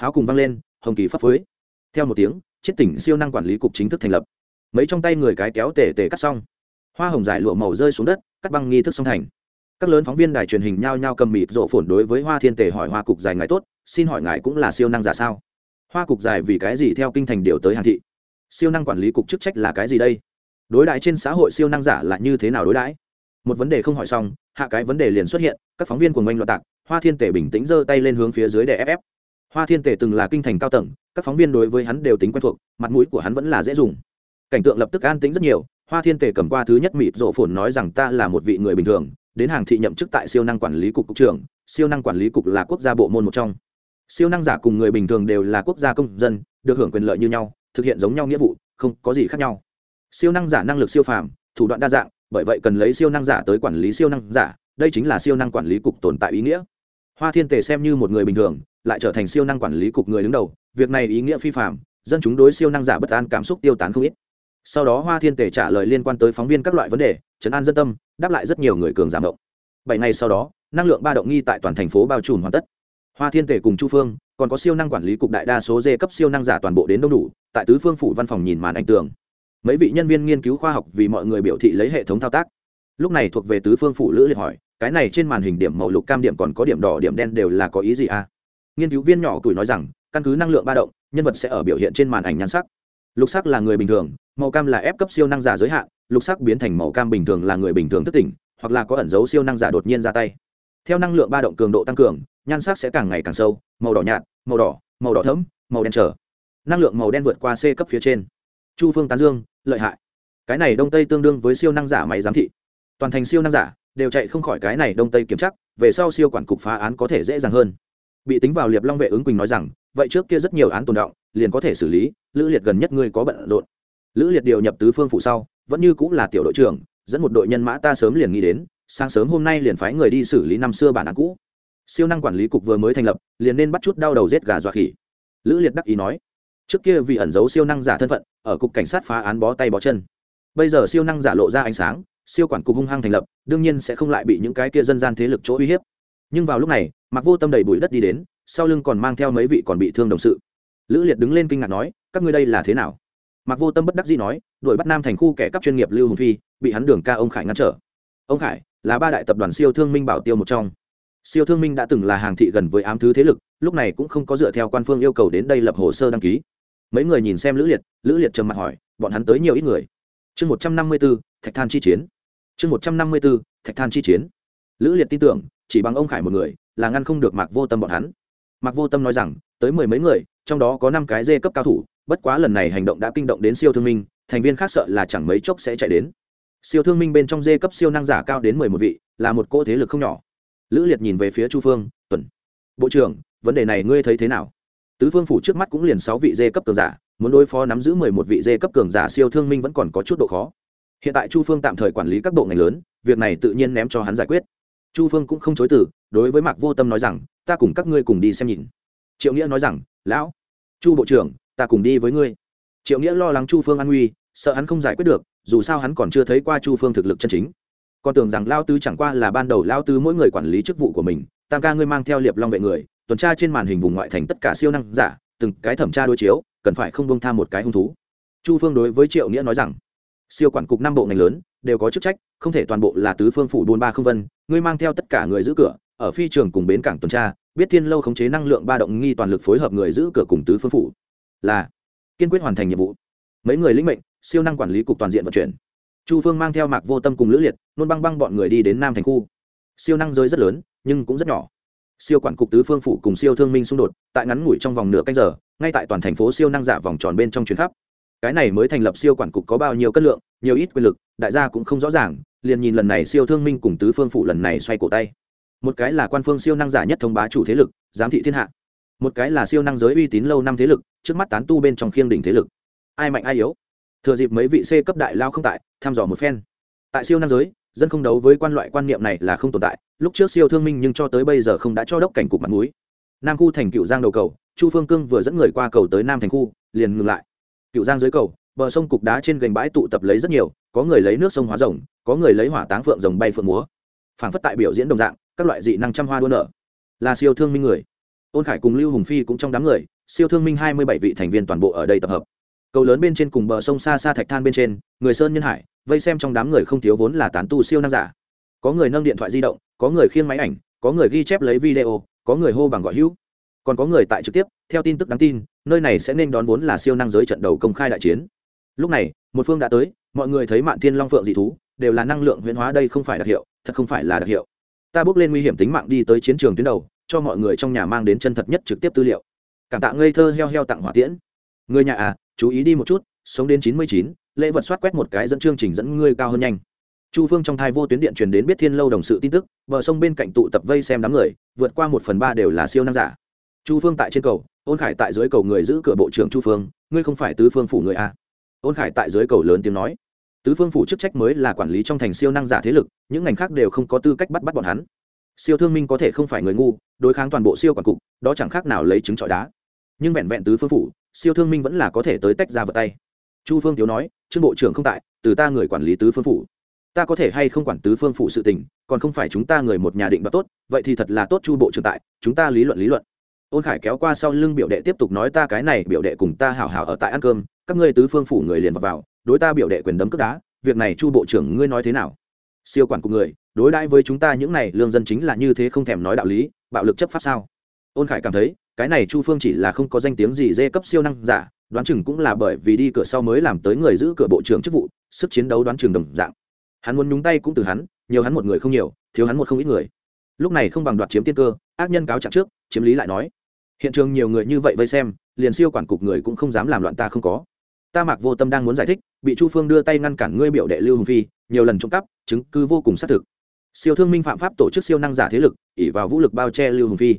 Pháo cùng văng lên hồng kỳ pháp phới, theo một tiếng chết tỉnh siêu năng quản lý cục chính thức thành lập. Mấy trong tay người cái kéo tề tề cắt xong. Hoa hồng dài lụa màu rơi xuống đất cắt băng nghi thức song thành các lớn phóng viên đài truyền hình nhao nhao cầm mịt rộ phồn đối với hoa thiên tề hỏi hoa cục dài ngài tốt, xin hỏi ngài cũng là siêu năng giả sao? Hoa cục dài vì cái gì theo kinh thành điều tới hàn thị? Siêu năng quản lý cục chức trách là cái gì đây? Đối đãi trên xã hội siêu năng giả là như thế nào đối đãi? Một vấn đề không hỏi xong, hạ cái vấn đề liền xuất hiện, các phóng viên của ngoanh loạt tạc, hoa thiên tể bình tĩnh giơ tay lên hướng phía dưới để ép ép. Hoa thiên tể từng là kinh thành cao tầng, các phóng viên đối với hắn đều tính quen thuộc, mặt mũi của hắn vẫn là dễ dùng. Cảnh tượng lập tức an tĩnh rất nhiều, hoa thiên tể cầm qua thứ nhất mịt rộ phồn nói rằng ta là một vị người bình thường đến hàng thị nhậm chức tại siêu năng quản lý cục cục trưởng, siêu năng quản lý cục là quốc gia bộ môn một trong. Siêu năng giả cùng người bình thường đều là quốc gia công dân, được hưởng quyền lợi như nhau, thực hiện giống nhau nghĩa vụ, không có gì khác nhau. Siêu năng giả năng lực siêu phàm, thủ đoạn đa dạng, bởi vậy cần lấy siêu năng giả tới quản lý siêu năng giả, đây chính là siêu năng quản lý cục tồn tại ý nghĩa. Hoa thiên tề xem như một người bình thường, lại trở thành siêu năng quản lý cục người đứng đầu, việc này ý nghĩa phi phạm dân chúng đối siêu năng giả bất an cảm xúc tiêu tán không ít sau đó hoa thiên tề trả lời liên quan tới phóng viên các loại vấn đề chấn an dân tâm, đáp lại rất nhiều người cường giảm động bảy ngày sau đó, năng lượng ba động nghi tại toàn thành phố bao trùm hoàn tất. Hoa thiên tề cùng chu phương, còn có siêu năng quản lý cục đại đa số dê cấp siêu năng giả toàn bộ đến đông đủ, tại tứ phương phủ văn phòng nhìn màn ảnh tường. Mấy vị nhân viên nghiên cứu khoa học vì mọi người biểu thị lấy hệ thống thao tác. Lúc này thuộc về tứ phương phủ lữ liệt hỏi, cái này trên màn hình điểm màu lục cam điểm còn có điểm đỏ, điểm đen đều là có ý gì à? Nghiên cứu viên nhỏ tuổi nói rằng, căn cứ năng lượng ba động, nhân vật sẽ ở biểu hiện trên màn ảnh nhan sắc. Lục sắc là người bình thường màu cam là ép cấp siêu năng giả giới hạn, lục sắc biến thành màu cam bình thường là người bình thường thức tỉnh, hoặc là có ẩn dấu siêu năng giả đột nhiên ra tay. Theo năng lượng ba động cường độ tăng cường, nhan sắc sẽ càng ngày càng sâu, màu đỏ nhạt, màu đỏ màu đỏ thẫm, màu đen trở. Năng lượng màu đen vượt qua c cấp phía trên. Chu phương tán dương, lợi hại. Cái này đông tây tương đương với siêu năng giả máy giám thị. Toàn thành siêu năng giả đều chạy không khỏi cái này đông tây kiểm chắc về sau siêu quản cục phá án có thể dễ dàng hơn. Bị tính vào liệp long vệ ứng quỳnh nói rằng, vậy trước kia rất nhiều án tồn động, liền có thể xử lý, lữ liệt gần nhất ngươi có bận rộn lữ liệt điều nhập tứ phương phụ sau, vẫn như cũng là tiểu đội trưởng, dẫn một đội nhân mã ta sớm liền nghĩ đến, sáng sớm hôm nay liền phái người đi xử lý năm xưa bản án cũ. Siêu năng quản lý cục vừa mới thành lập, liền nên bắt chút đau đầu giết gà dọa khỉ. Lữ liệt đắc ý nói, trước kia vì ẩn giấu siêu năng giả thân phận, ở cục cảnh sát phá án bó tay bó chân. Bây giờ siêu năng giả lộ ra ánh sáng, siêu quản cục hung hăng thành lập, đương nhiên sẽ không lại bị những cái kia dân gian thế lực chỗ uy hiếp. Nhưng vào lúc này mặc vô tâm đầy bụi đất đi đến, sau lưng còn mang theo mấy vị còn bị thương đồng sự. Lữ liệt đứng lên kinh ngạc nói, các ngươi đây là thế nào? Mặc vô tâm bất đắc dĩ nói, đuổi bắt nam thành khu kẻ cắp chuyên nghiệp lưu hùng phi, bị hắn đường ca ông khải ngăn trở. Ông khải là ba đại tập đoàn siêu thương minh bảo tiêu một trong. Siêu thương minh đã từng là hàng thị gần với ám thứ thế lực, lúc này cũng không có dựa theo quan phương yêu cầu đến đây lập hồ sơ đăng ký. Mấy người nhìn xem lữ liệt lữ liệt trầm mặt hỏi, bọn hắn tới nhiều ít người? Chương một trăm năm mươi b ố thạch than chi chiến. Chương một trăm năm mươi b ố thạch than chi chiến. Lữ liệt tin tưởng, chỉ bằng ông khải một người, là ngăn không được mạc vô tâm bọn hắn. Mạc vô tâm nói rằng, tới mười mấy người, trong đó có năm cái dê cấp cao thủ bất quá lần này hành động đã kinh động đến siêu thương minh, thành viên khác sợ là chẳng mấy chốc sẽ chạy đến. Siêu thương minh bên trong dê cấp siêu năng giả cao đến mười một vị, là một cỗ thế lực không nhỏ. Lữ liệt nhìn về phía chu phương, tuần, bộ trưởng, vấn đề này ngươi thấy thế nào? Tứ phương phủ trước mắt cũng liền sáu vị dê cấp cường giả, muốn đối phó nắm giữ mười một vị dê cấp cường giả siêu thương minh vẫn còn có chút độ khó. Hiện tại chu phương tạm thời quản lý các bộ ngành lớn, việc này tự nhiên ném cho hắn giải quyết. Chu phương cũng không chối từ, đối với mạc vô tâm nói rằng, ta cùng các ngươi cùng đi xem nhìn. Triệu nghĩa nói rằng, lão, chu bộ trưởng ta cùng đi với ngươi. Triệu nghĩa lo lắng chu phương an nguy sợ hắn không giải quyết được, dù sao hắn còn chưa thấy qua chu phương thực lực chân chính. Còn tưởng rằng lao tứ chẳng qua là ban đầu lao tứ mỗi người quản lý chức vụ của mình, tam ca ngươi mang theo liệp long vệ người, tuần tra trên màn hình vùng ngoại thành tất cả siêu năng giả, từng cái thẩm tra đối chiếu, cần phải không bông tham một cái hung thú. Chu phương đối với triệu nghĩa nói rằng, siêu quản cục năm bộ ngành lớn, đều có chức trách, không thể toàn bộ là tứ phương phủ buôn ba không vân, ngươi mang theo tất cả người giữ cửa, ở phi trường cùng bến cảng tuần tra, biết thiên lâu khống chế năng lượng ba động nghi toàn lực phối hợp người giữ cửa cùng tứ phương phủ là kiên quyết hoàn thành nhiệm vụ. Mấy người lĩnh mệnh, siêu năng quản lý cục toàn diện vận chuyển. Chu phương mang theo mạc vô tâm cùng lữ liệt, nôn băng băng bọn người đi đến nam thành khu. Siêu năng giới rất lớn, nhưng cũng rất nhỏ. Siêu quản cục tứ phương phủ cùng siêu thương minh xung đột, tại ngắn ngủi trong vòng nửa canh giờ, ngay tại toàn thành phố siêu năng giả vòng tròn bên trong chuyến khắp. Cái này mới thành lập siêu quản cục có bao nhiêu cân lượng, nhiều ít quyền lực, đại gia cũng không rõ ràng, liền nhìn lần này siêu thương minh cùng tứ phương phủ lần này xoay cổ tay. Một cái là quan phương siêu năng giả nhất thông bá chủ thế lực, giám thị thiên hạ một cái là siêu năng giới uy tín lâu năm thế lực, trước mắt tán tu bên trong khiêng đỉnh thế lực. Ai mạnh ai yếu? Thừa dịp mấy vị c cấp đại lao không tại thăm dò một phen. Tại siêu năng giới, dân không đấu với quan loại quan niệm này là không tồn tại, lúc trước siêu thương minh nhưng cho tới bây giờ không đã cho đốc cảnh cục mặt mũi. Nam khu thành cựu giang đầu cầu, chu phương cương vừa dẫn người qua cầu tới nam thành khu, liền ngừng lại. Cựu giang dưới cầu, bờ sông cục đá trên gành bãi tụ tập lấy rất nhiều, có người lấy nước sông hóa rồng, có người lấy hỏa táng phượng rồng bay phượng múa. Phảng phất tại biểu diễn đồng dạng, các loại dị năng trăm hoa đua nở. Là siêu thương minh người ôn khải cùng lưu hùng phi cũng trong đám người, siêu thương minh hai mươi bảy vị thành viên toàn bộ ở đây tập hợp. Cầu lớn bên trên cùng bờ sông xa xa thạch than bên trên, người sơn nhân hải, vây xem trong đám người không thiếu vốn là tán tu siêu năng giả. Có người nâng điện thoại di động, có người khiêng máy ảnh, có người ghi chép lấy video, có người hô bằng gọi hữu. Còn có người tại trực tiếp, theo tin tức đáng tin, nơi này sẽ nên đón vốn là siêu năng giới trận đầu công khai đại chiến. Lúc này, một phương đã tới, mọi người thấy mạn thiên long phượng dị thú, đều là năng lượng huyễn hóa đây không phải đặc hiệu, thật không phải là đặc hiệu. Ta bước lên nguy hiểm tính mạng đi tới chiến trường tuyến đầu cho mọi người trong nhà mang đến chân thật nhất trực tiếp tư liệu. Cảm tạ ngây thơ heo heo tặng hỏa tiễn. Người nhà à chú ý đi một chút, sống đến chín mươi chín, lễ vật soát quét một cái dẫn chương trình dẫn ngươi cao hơn nhanh. Chu phương trong thai vô tuyến điện truyền đến biết thiên lâu đồng sự tin tức, bờ sông bên cạnh tụ tập vây xem đám người, vượt qua một phần ba đều là siêu năng giả. Chu phương tại trên cầu, ôn khải tại dưới cầu người giữ cửa bộ trưởng chu phương, ngươi không phải tứ phương phủ người à? ôn khải tại dưới cầu lớn tiếng nói. Tứ phương phủ chức trách mới là quản lý trong thành siêu năng giả thế lực, những ngành khác đều không có tư cách bắt bắt bọn hắn siêu thương minh có thể không phải người ngu đối kháng toàn bộ siêu quản cục đó chẳng khác nào lấy trứng trọi đá. Nhưng vẹn vẹn tứ phương phủ siêu thương minh vẫn là có thể tới tách ra vật tay. Chu phương tiếu nói trương bộ trưởng không tại từ ta người quản lý tứ phương phủ. Ta có thể hay không quản tứ phương phủ sự tình còn không phải chúng ta người một nhà định đoạt tốt vậy thì thật là tốt chu bộ trưởng tại chúng ta lý luận lý luận. Ôn khải kéo qua sau lưng biểu đệ tiếp tục nói ta cái này biểu đệ cùng ta hảo hảo ở tại ăn cơm các ngươi tứ phương phủ người liền vào, vào đối ta biểu đệ quyền đấm cướp đá việc này chu bộ trưởng ngươi nói thế nào? Siêu quản của người đối đãi với chúng ta những này, lương dân chính là như thế không thèm nói đạo lý, bạo lực chấp pháp sao? Ôn khải cảm thấy, cái này chu phương chỉ là không có danh tiếng gì dê cấp siêu năng giả, đoán chừng cũng là bởi vì đi cửa sau mới làm tới người giữ cửa bộ trưởng chức vụ, sức chiến đấu đoán chừng đồng dạng. Hắn muốn nhúng tay cũng từ hắn, nhiều hắn một người không nhiều, thiếu hắn một không ít người. Lúc này không bằng đoạt chiếm tiên cơ, ác nhân cáo trạng trước, chiếm lý lại nói, hiện trường nhiều người như vậy vây xem, liền siêu quản cục người cũng không dám làm loạn ta không có. Ta mặc vô tâm đang muốn giải thích, bị chu phương đưa tay ngăn cản ngươi biểu đệ lưu hùng phi, nhiều lần trộm cắp, chứng cứ vô cùng xác thực siêu thương minh phạm pháp tổ chức siêu năng giả thế lực ỉ vào vũ lực bao che lưu hùng phi.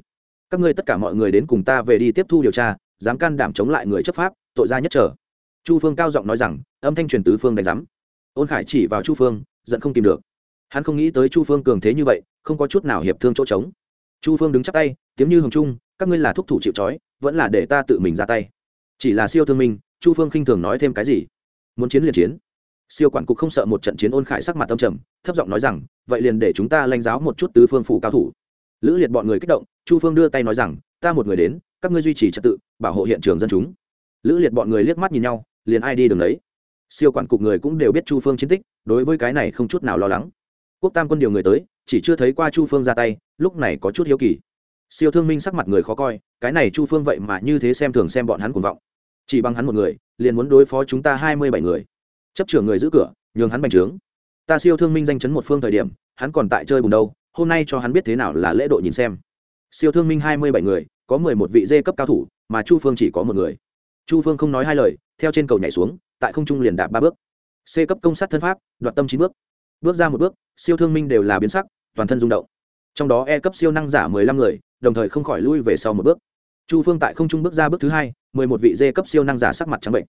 Các ngươi tất cả mọi người đến cùng ta về đi tiếp thu điều tra, dám can đảm chống lại người chấp pháp, tội ra nhất trở. Chu phương cao giọng nói rằng, âm thanh truyền tứ phương đánh giám. Ôn khải chỉ vào chu phương, giận không tìm được. Hắn không nghĩ tới chu phương cường thế như vậy, không có chút nào hiệp thương chỗ trống. Chu phương đứng chắc tay, tiếng như hồng trung, các ngươi là thúc thủ chịu trói, vẫn là để ta tự mình ra tay. Chỉ là siêu thương minh, chu phương khinh thường nói thêm cái gì? Muốn chiến liền chiến siêu quản cục không sợ một trận chiến ôn khải sắc mặt tâm trầm, thấp giọng nói rằng, vậy liền để chúng ta lãnh giáo một chút tứ phương phủ cao thủ. Lữ liệt bọn người kích động, chu phương đưa tay nói rằng, ta một người đến, các ngươi duy trì trật tự, bảo hộ hiện trường dân chúng. Lữ liệt bọn người liếc mắt nhìn nhau, liền ai đi đường đấy siêu quản cục người cũng đều biết chu phương chiến tích, đối với cái này không chút nào lo lắng. Quốc tam quân điều người tới, chỉ chưa thấy qua chu phương ra tay, lúc này có chút hiếu kỳ. Siêu thương minh sắc mặt người khó coi, cái này chu phương vậy mà như thế xem thường xem bọn hắn cuồng vọng. Chỉ bằng hắn một người, liền muốn đối phó chúng ta hai mươi bảy người chấp trưởng người giữ cửa, nhường hắn bành trướng. Ta siêu thương minh danh chấn một phương thời điểm, hắn còn tại chơi bùn đâu, hôm nay cho hắn biết thế nào là lễ độ nhìn xem. Siêu thương minh hai mươi bảy người, có mười một vị dê cấp cao thủ, mà chu phương chỉ có một người. Chu phương không nói hai lời, theo trên cầu nhảy xuống, tại không trung liền đạp ba bước. C cấp công sát thân pháp, đoạt tâm chín bước. Bước ra một bước, siêu thương minh đều là biến sắc, toàn thân rung động. Trong đó e cấp siêu năng giả mười lăm người, đồng thời không khỏi lui về sau một bước. Chu phương tại không trung bước ra bước thứ hai, mười một vị dê cấp siêu năng giả sắc mặt trắng bệnh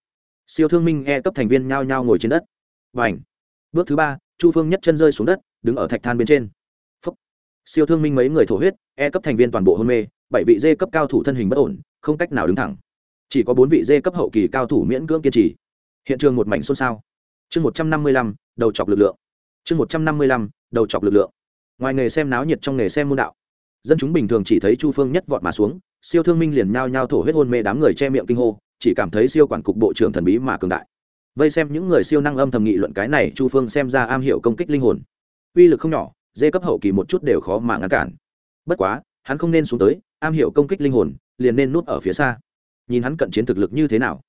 siêu thương minh e cấp thành viên nhao nhao ngồi trên đất. Và ảnh bước thứ ba, chu phương nhất chân rơi xuống đất, đứng ở thạch than bên trên. Phúc. siêu thương minh mấy người thổ huyết e cấp thành viên toàn bộ hôn mê, bảy vị dê cấp cao thủ thân hình bất ổn, không cách nào đứng thẳng. Chỉ có bốn vị dê cấp hậu kỳ cao thủ miễn cưỡng kiên trì. Hiện trường một mảnh xôn xao. Chương một trăm năm mươi lăm, đầu chọc lực lượng. Chương một trăm năm mươi lăm, đầu chọc lực lượng. Ngoài nghề xem náo nhiệt trong nghề xem môn đạo. Dân chúng bình thường chỉ thấy chu phương nhất vọt mà xuống, siêu thương minh liền nhao nhao thổ huyết hôn mê đám người che miệng kinh hô chỉ cảm thấy siêu quản cục bộ trưởng thần bí mà cường đại. Vây xem những người siêu năng âm thầm nghị luận cái này, chu phương xem ra am hiểu công kích linh hồn. Uy lực không nhỏ dê cấp hậu kỳ một chút đều khó mà ngăn cản. Bất quá, hắn không nên xuống tới, am hiểu công kích linh hồn, liền nên nút ở phía xa. Nhìn hắn cận chiến thực lực như thế nào.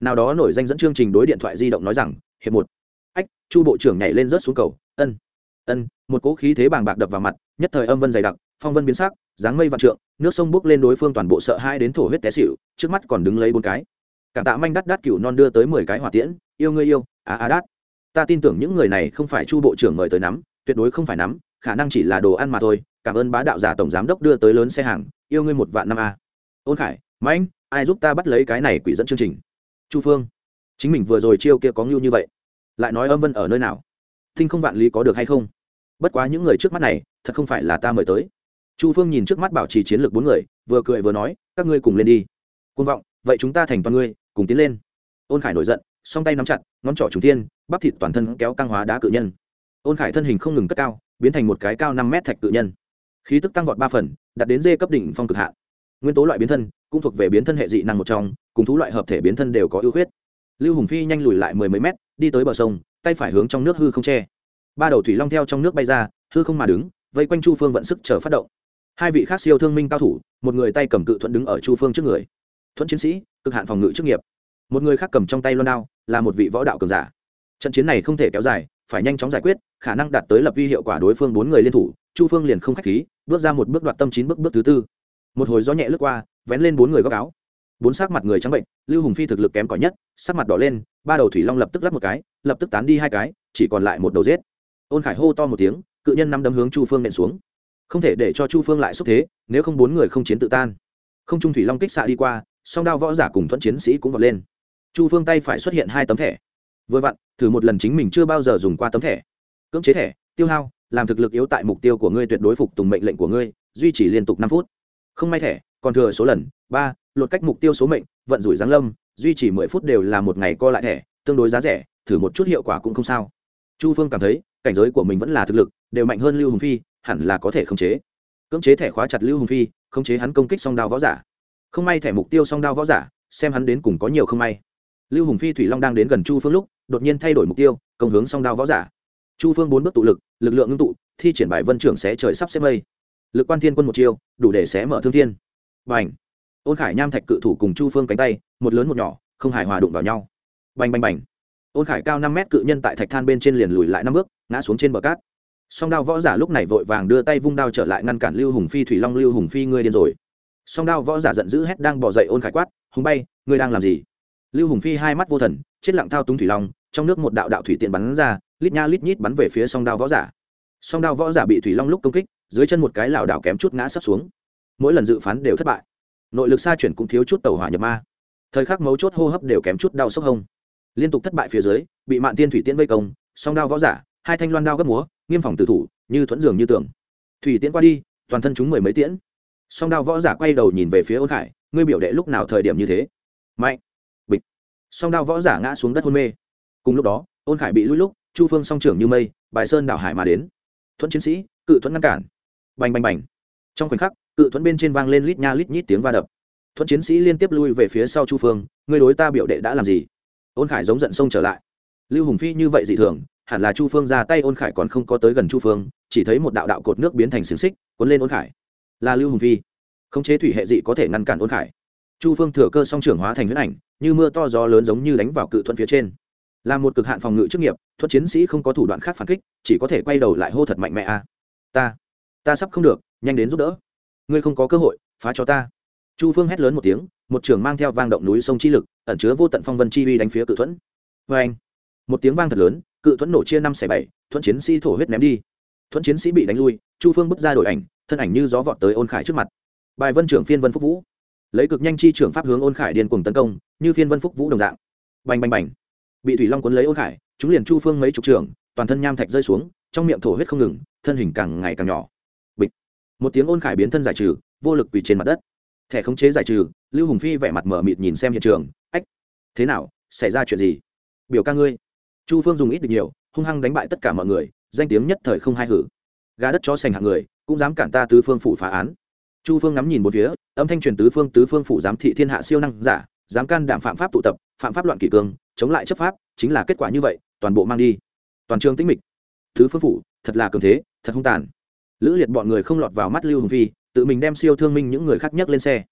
Nào đó nổi danh dẫn chương trình đối điện thoại di động nói rằng, hiệp một. Ách, chu bộ trưởng nhảy lên rớt xuống cầu. Ân. Ân. Một cỗ khí thế bàng bạc đập vào mặt, nhất thời âm vân dày đặc, phong vân biến sắc, dáng mây vạn trượng, nước sông bốc lên đối phương toàn bộ sợ hai đến thổ huyết té xịu trước mắt còn đứng lấy bốn cái cảm tạ manh đắt đắt cựu non đưa tới mười cái hỏa tiễn, yêu ngươi yêu, á á đắt ta tin tưởng những người này không phải chu bộ trưởng mời tới nắm, tuyệt đối không phải nắm, khả năng chỉ là đồ ăn mà thôi. Cảm ơn bá đạo giả tổng giám đốc đưa tới lớn xe hàng, yêu ngươi một vạn năm a. Ôn khải, mãnh, ai giúp ta bắt lấy cái này quỷ dẫn chương trình? Chu phương, chính mình vừa rồi chiêu kia có ngưu như vậy, lại nói âm vân ở nơi nào? Thinh không vạn lý có được hay không? Bất quá những người trước mắt này, thật không phải là ta mời tới. Chu phương nhìn trước mắt bảo trì chiến lược bốn người, vừa cười vừa nói, các ngươi cùng lên đi. Côn vọng, vậy chúng ta thành toàn ngươi cùng tiến lên. Ôn khải nổi giận, song tay nắm chặt, ngón trỏ trùng tiên bắp thịt toàn thân kéo căng hóa đá cự nhân. Ôn khải thân hình không ngừng cất cao, biến thành một cái cao năm mét thạch cự nhân. Khí tức tăng vọt ba phần, đạt đến dê cấp đỉnh phong cực hạn. Nguyên tố loại biến thân cũng thuộc về biến thân hệ dị năng một trong, cùng thú loại hợp thể biến thân đều có ưu khuyết. Lưu hùng phi nhanh lùi lại mười mấy mét, đi tới bờ sông, tay phải hướng trong nước hư không che. Ba đầu thủy long theo trong nước bay ra, hư không mà đứng, vây quanh chu phương vận sức chờ phát động. Hai vị khác siêu thương minh cao thủ, một người tay cầm cự thuận đứng ở chu phương trước người. Thuận chiến sĩ cực hạn phòng ngự chức nghiệp. Một người khác cầm trong tay loan đao, là một vị võ đạo cường giả. Trận chiến này không thể kéo dài, phải nhanh chóng giải quyết, khả năng đạt tới lập vi hiệu quả đối phương bốn người liên thủ, chu phương liền không k h á c h khí, bước ra một bước đoạt tâm chín bước bước thứ tư. Một hồi gió nhẹ lướt qua, vén lên bốn người góc áo. Bốn sắc mặt người trắng bệnh, lưu hùng phi thực lực kém cỏi nhất, sắc mặt đỏ lên, ba đầu thủy long lập tức lắp một cái, lập tức tán đi hai cái, chỉ còn lại một đầu giết. Ôn khải hô to một tiếng, cự nhân năm đấm hướng chu phương nện xuống. Không thể để cho chu phương lại xúc thế, nếu không bốn người không chiến tự tan. Không trung thủy long kích xạ đi qua song đao võ giả cùng thuận chiến sĩ cũng vọt lên. Chu phương tay phải xuất hiện hai tấm thẻ. Vừa vặn, thử một lần chính mình chưa bao giờ dùng qua tấm thẻ. Cưỡng chế thẻ, tiêu hao, làm thực lực yếu tại mục tiêu của ngươi tuyệt đối phục tùng mệnh lệnh của ngươi, duy trì liên tục năm phút. Không may thẻ, còn thừa số lần, ba, lột cách mục tiêu số mệnh, vận rủi giáng lâm, duy trì mười phút đều là một ngày co lại thẻ, tương đối giá rẻ, thử một chút hiệu quả cũng không sao. Chu phương cảm thấy, cảnh giới của mình vẫn là thực lực, đều mạnh hơn lưu hùng phi, hẳn là có thể khống chế. Cưỡng chế thẻ khóa chặt lưu hùng phi, khống chế hắn công kích song đao võ giả không may thẻ mục tiêu song đao võ giả, xem hắn đến cùng có nhiều không may. Lưu hùng phi thủy long đang đến gần chu phương lúc, đột nhiên thay đổi mục tiêu, công hướng song đao võ giả. Chu phương bốn bước tụ lực lực lượng ngưng tụ, thi triển bài vân trưởng sẽ trời sắp xếp mây. Lực quan thiên quân một chiêu, đủ để xé mở thương thiên. Bành! Ôn khải nham thạch cự thủ cùng chu phương cánh tay, một lớn một nhỏ, không hài hòa đụng vào nhau. Bành bành bành! Ôn khải cao năm mét cự nhân tại thạch than bên trên liền lùi lại năm bước, ngã xuống trên bờ cát. Song đao võ giả lúc này vội vàng đưa tay vung đao trở lại ngăn cản lưu hùng phi thủy long. Lưu hùng phi, ngươi điên rồi song đao võ giả giận dữ hét đang bỏ dậy ôn khải quát, hùng bay, ngươi đang làm gì? Lưu hùng phi hai mắt vô thần, chết lặng thao túng thủy long, trong nước một đạo đạo thủy tiện bắn ra, lít nha lít nhít bắn về phía song đao võ giả. Song đao võ giả bị thủy long lúc công kích, dưới chân một cái lảo đảo kém chút ngã sắp xuống. Mỗi lần dự phán đều thất bại. Nội lực xa chuyển cũng thiếu chút tàu hỏa nhập ma. Thời khắc mấu chốt hô hấp đều kém chút đau sốc hông. Liên tục thất bại phía dưới, bị mạn tiên thủy tiễn vây công, song đao võ giả, hai thanh loan đao gấp múa, nghiêm phòng tử thủ, như thuẫn giường như tường. Thủy tiễn qua đi, toàn thân chúng mười mấy tiễn song đao võ giả quay đầu nhìn về phía ôn khải, ngươi biểu đệ lúc nào thời điểm như thế? Mạnh. Bịch. Song đao võ giả ngã xuống đất hôn mê. Cùng lúc đó, ôn khải bị lũi lúc, chu phương song trưởng như mây, bài sơn đảo hải mà đến. Thuẫn chiến sĩ, cự thuẫn ngăn cản. Bành bành bành. Trong khoảnh khắc, cự thuẫn bên trên vang lên lít nha lít nhít tiếng va đập. Thuẫn chiến sĩ liên tiếp lui về phía sau chu phương, Ngươi đối ta biểu đệ đã làm gì? Ôn khải giống giận sông trở lại. Lưu hùng phi như vậy dị thường, hẳn là chu phương ra tay ôn khải còn không có tới gần chu phương, chỉ thấy một đạo đạo cột nước biến thành xiềng xích, cuốn lên ôn khải là lưu hùng phi khống chế thủy hệ dị có thể ngăn cản ôn khải chu phương thừa cơ song trưởng hóa thành huyết ảnh như mưa to gió lớn giống như đánh vào cự thuận phía trên là một cực hạn phòng ngự chức nghiệp thuật chiến sĩ không có thủ đoạn khác phản kích chỉ có thể quay đầu lại hô thật mạnh mẽ a ta ta sắp không được nhanh đến giúp đỡ ngươi không có cơ hội phá cho ta chu phương hét lớn một tiếng một trường mang theo vang động núi sông chi lực ẩn chứa vô tận phong vân chi uy đánh phía cự thuẫn vê anh một tiếng vang thật lớn cự thuẫn nổ chia năm xẻ bảy thuẫn chiến sĩ thổ huyết ném đi thuẫn chiến sĩ bị đánh lui, chu phương bước ra đổi ảnh, thân ảnh như gió vọt tới ôn khải trước mặt. Bài vân trưởng phiên vân phúc vũ. Lấy cực nhanh chi trưởng pháp hướng ôn khải điên cùng tấn công, như phiên vân phúc vũ đồng dạng. Bành bành bành. Bị thủy long cuốn lấy ôn khải, chúng liền chu phương mấy chục trường toàn thân nham thạch rơi xuống, trong miệng thổ huyết không ngừng, thân hình càng ngày càng nhỏ. Bịch. Một tiếng ôn khải biến thân giải trừ, vô lực quỳ trên mặt đất. Thẻ khống chế giải trừ, lưu hùng phi vẻ mặt mở mịt nhìn xem hiện trường, ách, thế nào, xảy ra chuyện gì? Biểu ca ngươi. Chu phương dùng ít được nhiều, hung hăng đánh bại tất cả mọi người danh tiếng nhất thời không hai hử. Gà đất cho sành hạng người, cũng dám cản ta tứ phương phủ phá án. Chu phương ngắm nhìn một phía, âm thanh truyền tứ phương tứ phương phủ giám thị thiên hạ siêu năng giả, dám can đảm phạm pháp tụ tập, phạm pháp loạn kỷ cương, chống lại chấp pháp, chính là kết quả như vậy, toàn bộ mang đi. Toàn trường tĩnh mịch. Thứ phương phủ, thật là cường thế, thật hung tàn. Lữ liệt bọn người không lọt vào mắt lưu hùng phi, tự mình đem siêu thương minh những người khác nhấc lên xe.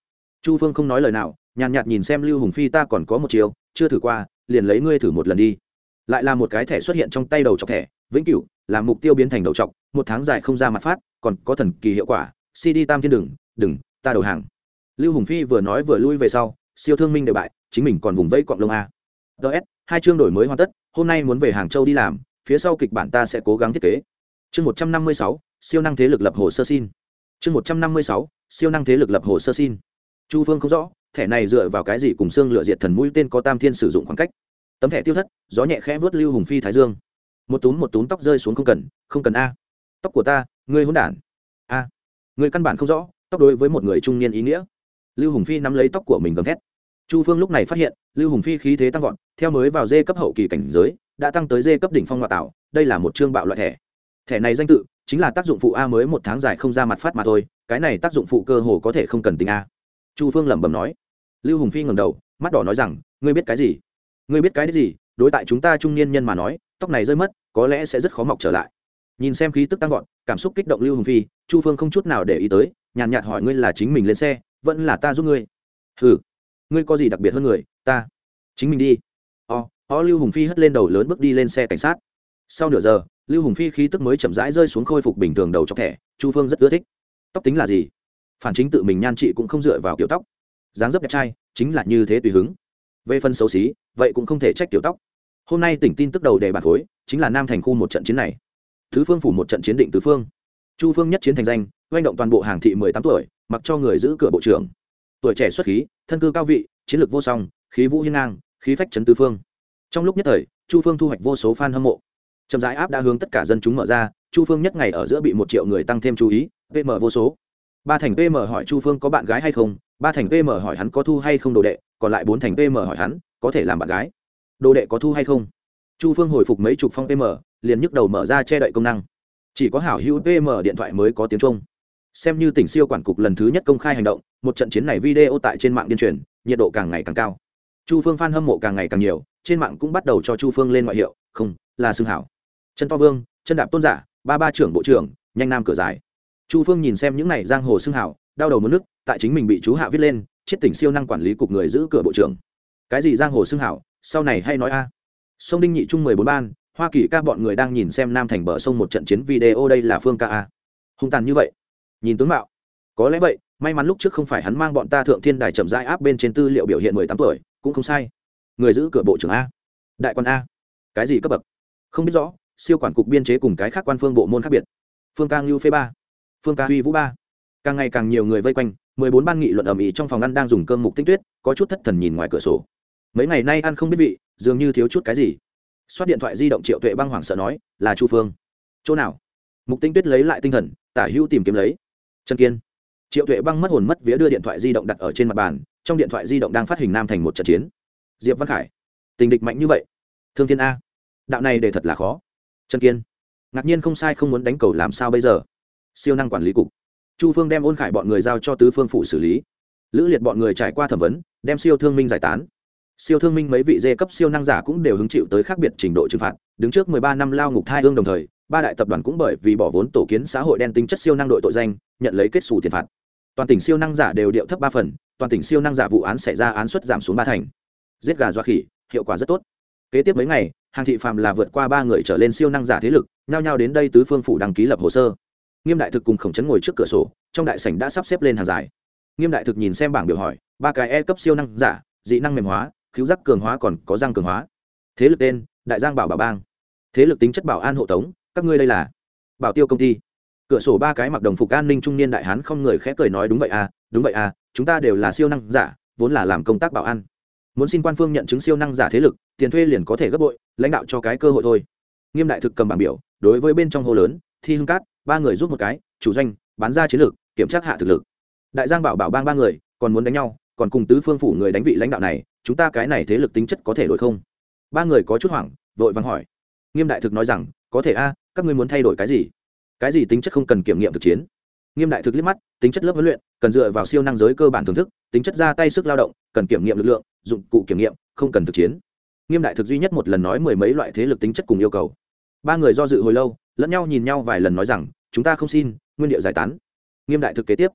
Chu phương không nói lời nào, nhàn nhạt nhìn xem lưu hùng phi ta còn có một chiều chưa thử qua, liền lấy ngươi thử một lần đi lại là một cái thẻ xuất hiện trong tay đầu chọc thẻ, vĩnh cửu làm mục tiêu biến thành đầu chọc, một tháng dài không ra mặt phát, còn có thần kỳ hiệu quả, cd tam thiên đừng đừng, ta đầu hàng. Lưu hùng phi vừa nói vừa lui về sau, siêu thương minh đều bại, chính mình còn vùng vẫy quạng lông a. Ts hai chương đổi mới hoàn tất, hôm nay muốn về hàng châu đi làm, phía sau kịch bản ta sẽ cố gắng thiết kế. Chương một trăm năm mươi sáu, siêu năng thế lực lập hồ sơ xin. Chương một trăm năm mươi sáu, siêu năng thế lực lập hồ sơ xin. Chu phương không rõ, thẻ này dựa vào cái gì cùng xương lựa diệt thần mũi tên có tam thiên sử dụng khoảng cách? Tấm thẻ tiêu thất, gió nhẹ khẽ vớt lưu hùng phi thái dương. Một túm một túm tóc rơi xuống không cần không cần a. Tóc của ta, ngươi hôn đản. A. Người căn bản không rõ, tóc đối với một người trung niên ý nghĩa. Lưu hùng phi nắm lấy tóc của mình gầm thét. Chu phương lúc này phát hiện, lưu hùng phi khí thế tăng vọt, theo mới vào dê cấp hậu kỳ cảnh giới, đã tăng tới dê cấp đỉnh phong ngoại tạo, đây là một chương bạo loại thẻ. Thẻ này danh tự, chính là tác dụng phụ a mới một tháng dài không ra mặt phát mà thôi, cái này tác dụng phụ cơ hồ có thể không cần tính a. Chu phương lẩm bẩm nói. Lưu hùng phi ngầm đầu, mắt đỏ nói rằng, ngươi biết cái gì? Ngươi biết cái đấy gì? Đối tại chúng ta trung niên nhân mà nói, tóc này rơi mất, có lẽ sẽ rất khó mọc trở lại. Nhìn xem khí tức tăng vọt, cảm xúc kích động lưu hùng phi, chu phương không chút nào để ý tới, nhàn nhạt hỏi ngươi là chính mình lên xe, vẫn là ta giúp ngươi? Ừ ngươi có gì đặc biệt hơn người? Ta, chính mình đi. O o lưu hùng phi hất lên đầu lớn bước đi lên xe cảnh sát. Sau nửa giờ, lưu hùng phi khí tức mới chậm rãi rơi xuống khôi phục bình thường đầu trong thẻ, chu phương rất ưa thích. Tóc tính là gì? Phản chính tự mình nhan chị cũng không dựa vào kiểu tóc. Dáng dấp đẹp trai, chính là như thế tùy hứng về phần xấu xí, vậy cũng không thể trách tiểu tóc. Hôm nay tỉnh tin tức đầu đề bạc khối, chính là nam thành khu một trận chiến này. Thứ phương phủ một trận chiến định tứ phương. Chu phương nhất chiến thành danh, oanh động toàn bộ hàng thị mười tám tuổi, mặc cho người giữ cửa bộ trưởng. Tuổi trẻ xuất khí, thân cư cao vị, chiến lược vô song, khí vũ hiên ngang, khí phách trấn tứ phương. Trong lúc nhất thời, chu phương thu hoạch vô số f a n hâm mộ. Chậm rãi áp đã hướng tất cả dân chúng mở ra, chu phương nhất ngày ở giữa bị một triệu người tăng thêm chú ý pm vô số. Ba thành pm hỏi chu phương có bạn gái hay không, ba thành pm hỏi hắn có thu hay không đồ đệ còn lại bốn thành pm hỏi hắn, có thể làm bạn gái. Đồ đệ có thu hay không? Chu phương hồi phục mấy chục phong pm liền nhức đầu mở ra che đậy công năng. Chỉ có hảo hữu pm điện thoại mới có tiếng trung. Xem như tỉnh siêu quản cục lần thứ nhất công khai hành động, một trận chiến này video tại trên mạng điên truyền, nhiệt độ càng ngày càng cao. Chu phương f a n hâm mộ càng ngày càng nhiều, trên mạng cũng bắt đầu cho chu phương lên ngoại hiệu, không, là xương hảo. Chân to vương, chân đạp tôn giả, ba ba trưởng bộ trưởng, nhanh nam cửa dài. Chu phương nhìn xem những n à y giang hồ xương hảo, đau đầu mất nước, tại chính mình bị chú hạ viết lên chiết tỉnh siêu năng quản lý cục người giữ cửa bộ trưởng. Cái gì giang hồ xương hảo, sau này hay nói a. Sông đinh nhị trung mười bốn ban, hoa kỳ ca bọn người đang nhìn xem nam thành bờ sông một trận chiến video đây là phương ca a. Hung tàn như vậy. Nhìn tướng mạo. Có lẽ vậy, may mắn lúc trước không phải hắn mang bọn ta thượng thiên đài chậm rãi áp bên trên tư liệu biểu hiện mười tám tuổi, cũng không sai. Người giữ cửa bộ trưởng a. Đại quan a. Cái gì cấp bậc? Không biết rõ, siêu quản cục biên chế cùng cái khác quan phương bộ môn khác biệt. Phương ca ngưu phê ba. Phương ca huy vũ ba. Càng ngày càng nhiều người vây quanh mười bốn ban nghị luận ầm ĩ trong phòng ăn đang dùng cơm mục tinh tuyết, có chút thất thần nhìn ngoài cửa sổ. Mấy ngày nay ăn không biết vị, dường như thiếu chút cái gì. Xoát điện thoại di động triệu tuệ băng hoảng sợ nói, là chu phương. Chỗ nào? Mục tinh tuyết lấy lại tinh thần, tả hữu tìm kiếm lấy. Trần kiên. Triệu tuệ băng mất hồn mất vía đưa điện thoại di động đặt ở trên mặt bàn, trong điện thoại di động đang phát hình nam thành một trận chiến. Diệp văn khải, tình địch mạnh như vậy. Thương thiên a, đạo này để thật là khó. Trần kiên, ngạc nhiên không sai không muốn đánh cầu làm sao bây giờ? Siêu năng quản lý cục chu phương đem ôn khải bọn người giao cho tứ phương phủ xử lý. Lữ liệt bọn người trải qua thẩm vấn, đem siêu thương minh giải tán. Siêu thương minh mấy vị dê cấp siêu năng giả cũng đều hứng chịu tới khác biệt trình độ trừng phạt, đứng trước 13 năm lao ngục thai hương đồng thời, ba đại tập đoàn cũng bởi vì bỏ vốn tổ kiến xã hội đen tính chất siêu năng đội tội danh, nhận lấy kết xù tiền phạt. Toàn tỉnh siêu năng giả đều điệu thấp ba phần, toàn tỉnh siêu năng giả vụ án xảy ra án suất giảm xuống ba thành. Giết gà dọa khỉ, hiệu quả rất tốt. Kế tiếp mấy ngày, hàng thị phạm là vượt qua ba người trở lên siêu năng giả thế lực, nhao nhao đến đây tứ phương phủ đăng ký lập hồ sơ nghiêm đại thực cùng khổng chấn ngồi trước cửa sổ, trong đại sảnh đã sắp xếp lên hàng dài. Nghiêm đại thực nhìn xem bảng biểu hỏi, ba cái e cấp siêu năng giả, dị năng mềm hóa cứu giác cường hóa còn có răng cường hóa. Thế lực tên, đại giang bảo bảo bang. Thế lực tính chất bảo an hộ tống, các ngươi đây là bảo tiêu công ty. Cửa sổ ba cái mặc đồng phục an ninh trung niên đại hán không người khẽ cười nói, đúng vậy à đúng vậy à chúng ta đều là siêu năng giả, vốn là làm công tác bảo an. Muốn xin quan phương nhận chứng siêu năng giả thế lực, tiền thuê liền có thể gấp bội, lãnh đạo cho cái cơ hội thôi. Nghiêm đại thực cầm bảng biểu, đối với bên trong hồ lớn, thi hưng cát ba người giúp một cái, chủ doanh, bán ra chiến lược, kiểm tra hạ thực lực. Đại giang bảo bảo bang ba người, còn muốn đánh nhau, còn cùng tứ phương phủ người đánh vị lãnh đạo này, chúng ta cái này thế lực tính chất có thể đổi không? Ba người có chút hoảng, vội vàng hỏi. Nghiêm đại thực nói rằng, có thể a, các ngươi muốn thay đổi cái gì? Cái gì tính chất không cần kiểm nghiệm thực chiến? Nghiêm đại thực liếc mắt, tính chất lớp huấn luyện, cần dựa vào siêu năng giới cơ bản thưởng thức, tính chất ra tay sức lao động, cần kiểm nghiệm lực lượng, dụng cụ kiểm nghiệm, không cần thực chiến. Nghiêm đại thực duy nhất một lần nói mười mấy loại thế lực tính chất cùng yêu cầu ba người do dự hồi lâu, lẫn nhau nhìn nhau vài lần nói rằng, chúng ta không xin, nguyên điệu giải tán. Nghiêm đại thực kế tiếp.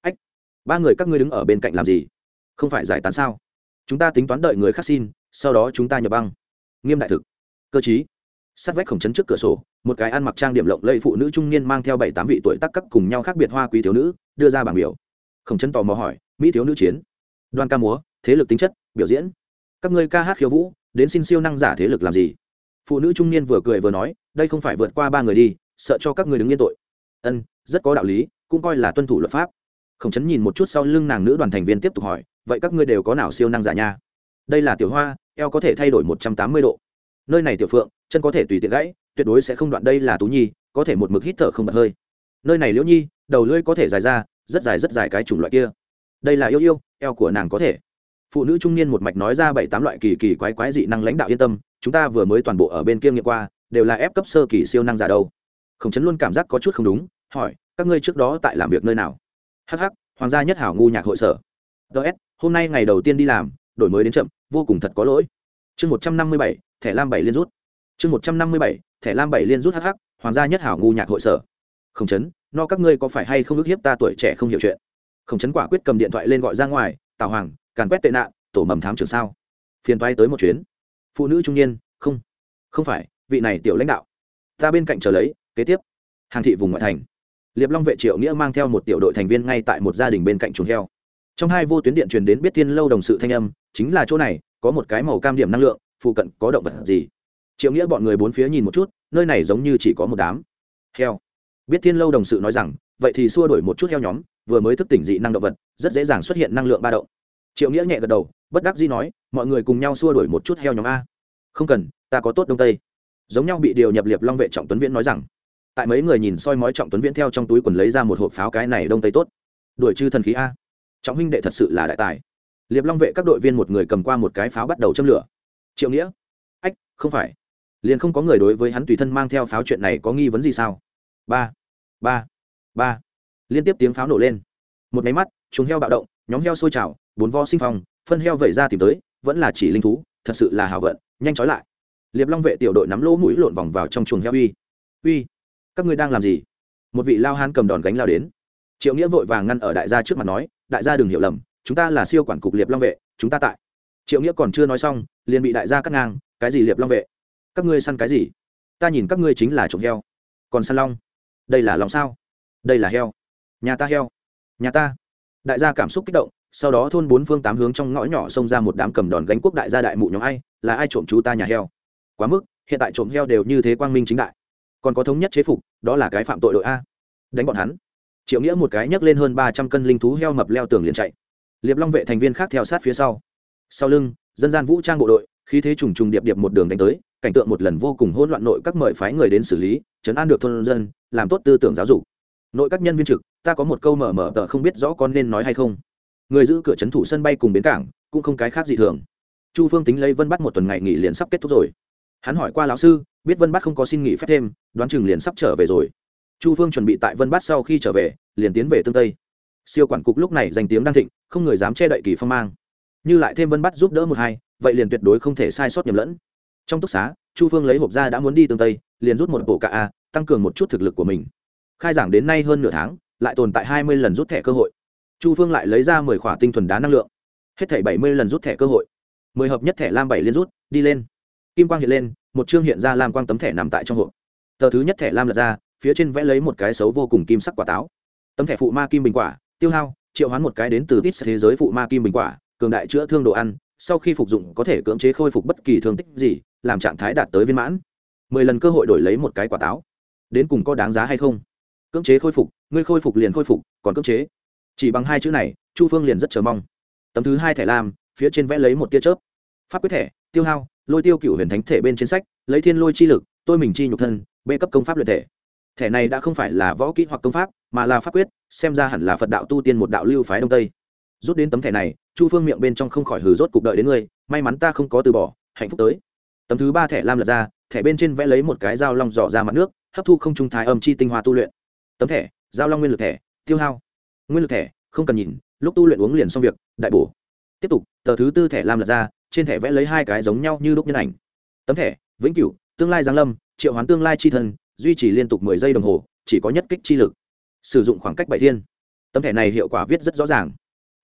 Ách, ba người các ngươi đứng ở bên cạnh làm gì? Không phải giải tán sao? Chúng ta tính toán đợi người khác xin, sau đó chúng ta nhập băng. Nghiêm đại thực. Cơ chí. Sát vách khổng chấn trước cửa sổ, một cái ăn mặc trang điểm lộng lẫy phụ nữ trung niên mang theo bảy tám vị tuổi tắc cấp cùng nhau khác biệt hoa quý thiếu nữ, đưa ra bảng biểu. Khổng chấn tò mò hỏi, mỹ thiếu nữ chiến đoan ca múa, thế lực tính chất, biểu diễn. Các ngươi ca hát khiêu vũ, đến xin siêu năng giả thế lực làm gì? Phụ nữ trung niên vừa cười vừa nói, đây không phải vượt qua ba người đi, sợ cho các người đứng yên tội. Ân, rất có đạo lý, cũng coi là tuân thủ luật pháp. Khổng chấn nhìn một chút sau lưng nàng nữ đoàn thành viên tiếp tục hỏi, vậy các ngươi đều có nào siêu năng giả nha? Đây là tiểu hoa, eo có thể thay đổi một trăm tám mươi độ. Nơi này tiểu phượng, chân có thể tùy tiện gãy, tuyệt đối sẽ không đoạn, đây là tú nhi, có thể một mực hít thở không bật hơi. Nơi này liễu nhi, đầu lưỡi có thể dài ra, rất dài rất dài cái chủng loại kia. Đây là yêu yêu, eo của nàng có thể. Phụ nữ trung niên một mạch nói ra bảy tám loại kỳ kỳ quái quái dị năng lãnh đạo yên tâm chúng ta vừa mới toàn bộ ở bên kia nghiệm qua, đều là ép cấp sơ kỳ siêu năng giả đâu. Khổng chấn luôn cảm giác có chút không đúng, hỏi, các ngươi trước đó tại làm việc nơi nào? Hh hoàng gia nhất hảo ngu nhạc hội sở. Ts hôm nay ngày đầu tiên đi làm, đổi mới đến chậm, vô cùng thật có lỗi. Chương một trăm năm mươi bảy, thẻ lam bảy liên rút. Chương một trăm năm mươi bảy, thẻ lam bảy liên rút hh hoàng gia nhất hảo ngu nhạc hội sở. Không chấn, no các ngươi có phải hay không ức hiếp ta tuổi trẻ không hiểu chuyện? Không chấn quả quyết cầm điện thoại lên gọi ra ngoài, tào hoàng, càn quét tệ nạn, tổ mầm thám trưởng sao? Phiền toái tới một chuyến phụ nữ trung niên, không không phải, vị này tiểu lãnh đạo. Ta bên cạnh chờ lấy, kế tiếp. Hàng thị vùng ngoại thành. Liệp long vệ triệu nghĩa mang theo một tiểu đội thành viên ngay tại một gia đình bên cạnh chuồng heo. Trong hai vô tuyến điện truyền đến biết tiên lâu đồng sự thanh âm, chính là chỗ này, có một cái màu cam điểm năng lượng, phụ cận có động vật gì? Triệu nghĩa bọn người bốn phía nhìn một chút, nơi này giống như chỉ có một đám. Heo. Biết tiên lâu đồng sự nói rằng, vậy thì xua đổi một chút heo nhóm, vừa mới thức tỉnh dị năng động vật, rất dễ dàng xuất hiện năng lượng ba động. Triệu nghĩa nhẹ gật đầu, bất đắc dĩ nói mọi người cùng nhau xua đuổi một chút heo nhóm a. Không cần, ta có tốt đông tây. Giống nhau bị điều nhập liệp long vệ trọng tuấn viễn nói rằng. Tại mấy người nhìn soi mói trọng tuấn viễn theo trong túi quần lấy ra một hộp pháo cái này đông tây tốt. Đuổi chư thần khí a. Trọng huynh đệ thật sự là đại tài. Liệp long vệ các đội viên một người cầm qua một cái pháo bắt đầu châm lửa. Triệu nghĩa. Ách, không phải. Liền không có người đối với hắn tùy thân mang theo pháo chuyện này có nghi vấn gì sao? Ba. Ba. Ba. Liên tiếp tiếng pháo nổ lên. Một máy mắt, chúng heo bạo động, nhóm heo sôi trào, bốn vo sinh phòng phân heo vẩy ra tìm tới vẫn là chỉ linh thú, thật sự là hào vận, nhanh trói lại. Liệp long vệ tiểu đội nắm lỗ mũi lộn vòng vào trong chuồng heo uy. Uy, các ngươi đang làm gì? Một vị lao hán cầm đòn gánh lao đến. Triệu nghĩa vội vàng ngăn ở đại gia trước mặt nói, đại gia đừng hiểu lầm, chúng ta là siêu quản cục liệp long vệ, chúng ta tại. Triệu nghĩa còn chưa nói xong, liền bị đại gia cắt ngang, cái gì liệp long vệ? Các ngươi săn cái gì? Ta nhìn các ngươi chính là trộm heo. Còn săn long? Đây là lòng sao? Đây là heo? Nhà ta heo? Nhà ta? Đại gia cảm xúc kích động sau đó thôn bốn phương tám hướng trong ngõ nhỏ xông ra một đám cầm đòn gánh quốc đại gia đại mụ nhóm ai, là ai trộm chú ta nhà heo? Quá mức, hiện tại trộm heo đều như thế quang minh chính đại. Còn có thống nhất chế phục, đó là cái phạm tội đội a. Đánh bọn hắn. Triệu nghĩa một cái nhấc lên hơn ba trăm cân linh thú heo mập leo tường liền chạy. Liệp long vệ thành viên khác theo sát phía sau. Sau lưng, dân gian vũ trang bộ đội, khí thế trùng trùng điệp điệp một đường đánh tới, cảnh tượng một lần vô cùng hỗn loạn nội các mời phái người đến xử lý, chấn an được thôn dân, làm tốt tư tưởng giáo dục. Nội các nhân viên trực, ta có một câu mở mở tờ không biết rõ con nên nói hay không người giữ cửa trấn thủ sân bay cùng bến cảng cũng không cái khác gì thường. Chu phương tính lấy vân bắt một tuần ngày nghỉ liền sắp kết thúc rồi. Hắn hỏi qua lão sư, biết vân bắt không có xin nghỉ phép thêm, đoán chừng liền sắp trở về rồi. Chu phương chuẩn bị tại vân bát sau khi trở về, liền tiến về tương tây. Siêu quản cục lúc này danh tiếng đang thịnh, không người dám che đậy kỳ phong mang. Như lại thêm vân bát giúp đỡ một hai, vậy liền tuyệt đối không thể sai sót nhầm lẫn. Trong túc xá, chu phương lấy hộp ra đã muốn đi tương tây, liền rút một bộ cả a, tăng cường một chút thực lực của mình. Khai giảng đến nay hơn nửa tháng, lại tồn tại hai mươi lần rút thẻ cơ hội chu phương lại lấy ra mười khỏa tinh thuần đá năng lượng. Hết thẻ bảy mươi lần rút thẻ cơ hội. Mười hợp nhất thẻ lam bảy liên rút, đi lên. Kim quang hiện lên, một chương hiện ra lam quang tấm thẻ nằm tại trong hộp. Tờ thứ nhất thẻ lam lật ra, phía trên vẽ lấy một cái xấu vô cùng kim sắc quả táo. Tấm thẻ phụ ma kim bình quả, tiêu hao, triệu hoán một cái đến từ tít thế giới phụ ma kim bình quả, cường đại chữa thương đồ ăn, sau khi phục dụng có thể cưỡng chế khôi phục bất kỳ thương tích gì, làm trạng thái đạt tới viên mãn. Mười lần cơ hội đổi lấy một cái quả táo. Đến cùng có đáng giá hay không? Cưỡng chế khôi phục, ngươi khôi phục liền khôi phục, còn cưỡng chế chỉ bằng hai chữ này, chu phương liền rất chờ mong. Tấm thứ hai thẻ lam, phía trên vẽ lấy một tia chớp. Pháp quyết thẻ, tiêu hao, lôi tiêu cựu huyền thánh thể bên trên sách, lấy thiên lôi chi lực, tôi mình chi nhục thân, bê cấp công pháp luyện thể. Thẻ này đã không phải là võ kỹ hoặc công pháp, mà là pháp quyết, xem ra hẳn là phật đạo tu tiên một đạo lưu phái đông tây. Rút đến tấm thẻ này, chu phương miệng bên trong không khỏi hừ rốt cuộc đợi đến ngươi, may mắn ta không có từ bỏ, hạnh phúc tới. Tấm thứ ba thẻ lam lật ra, thẻ bên trên vẽ lấy một cái dao long dò ra mặt nước, hấp thu không trung thái âm chi tinh hoa tu luyện. Tấm thẻ, dao long nguyên lực thẻ, tiêu hao nguyên lực thẻ, không cần nhìn, lúc tu luyện uống liền xong việc, đại bổ. Tiếp tục, tờ thứ tư thẻ làm lật ra, trên thẻ vẽ lấy hai cái giống nhau như đúc nhân ảnh. Tấm thẻ, vĩnh cửu, tương lai giáng lâm, triệu hoán tương lai chi thân, duy trì liên tục mười giây đồng hồ, chỉ có nhất kích chi lực. Sử dụng khoảng cách bảy thiên. Tấm thẻ này hiệu quả viết rất rõ ràng.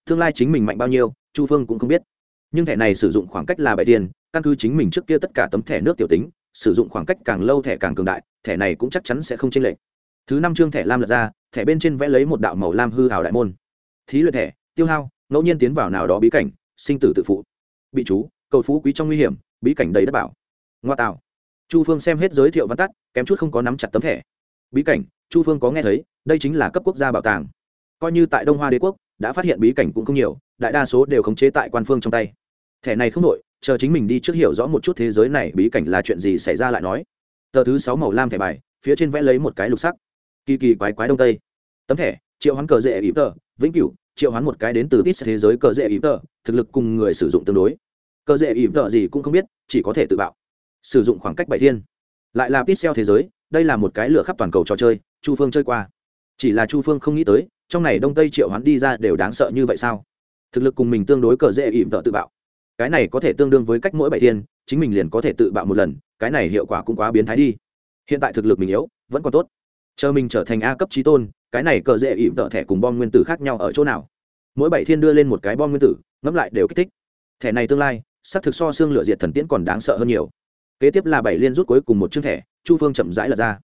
Tương lai chính mình mạnh bao nhiêu, chu phương cũng không biết. Nhưng thẻ này sử dụng khoảng cách là bảy thiên, căn cứ chính mình trước kia tất cả tấm thẻ nước tiểu tính, sử dụng khoảng cách càng lâu thẻ càng cường đại, thẻ này cũng chắc chắn sẽ không chênh lệch thứ năm chương thẻ lam lật ra, thẻ bên trên vẽ lấy một đạo màu lam hư hào đại môn. Thí luyện thẻ, tiêu hao, ngẫu nhiên tiến vào nào đó bí cảnh, sinh tử tự phụ. Bị chú, cầu phú quý trong nguy hiểm, bí cảnh đầy đất bảo. Ngoa tạo. Chu phương xem hết giới thiệu văn tắt, kém chút không có nắm chặt tấm thẻ. Bí cảnh, chu phương có nghe thấy, đây chính là cấp quốc gia bảo tàng. Coi như tại đông hoa đế quốc, đã phát hiện bí cảnh cũng không nhiều, đại đa số đều khống chế tại quan phương trong tay. Thẻ này không nội chờ chính mình đi trước hiểu rõ một chút thế giới này bí cảnh là chuyện gì xảy ra lại nói. Tờ thứ sáu màu lam thẻ bài, phía trên vẽ lấy một cái lục sắc kỳ kỳ quái quái đông tây. Tấm thẻ, triệu hoán cờ dễ ý tờ, vĩnh cửu, triệu hoán một cái đến từ tít thế giới cờ dễ ý tờ, thực lực cùng người sử dụng tương đối. Cờ dễ ý tờ gì cũng không biết, chỉ có thể tự bạo. Sử dụng khoảng cách bảy thiên. Lại là pixel thế giới, đây là một cái lửa khắp toàn cầu trò chơi, chu phương chơi qua. Chỉ là chu phương không nghĩ tới, trong này đông tây triệu hoán đi ra đều đáng sợ như vậy sao? Thực lực cùng mình tương đối cờ dễ ỉm tợ tự bạo. Cái này có thể tương đương với cách mỗi bảy thiên, chính mình liền có thể tự bạo một lần, cái này hiệu quả cũng quá biến thái đi. Hiện tại thực lực mình yếu, vẫn còn tốt chờ mình trở thành a cấp trí tôn, cái này cờ dễ ỉm tợ thẻ cùng bom nguyên tử khác nhau ở chỗ nào? Mỗi bảy thiên đưa lên một cái bom nguyên tử, ngẫm lại đều kích thích. Thẻ này tương lai, xác thực so xương lửa diệt thần tiễn còn đáng sợ hơn nhiều. Kế tiếp là bảy liên rút cuối cùng một chương thẻ, chu phương chậm rãi lật ra.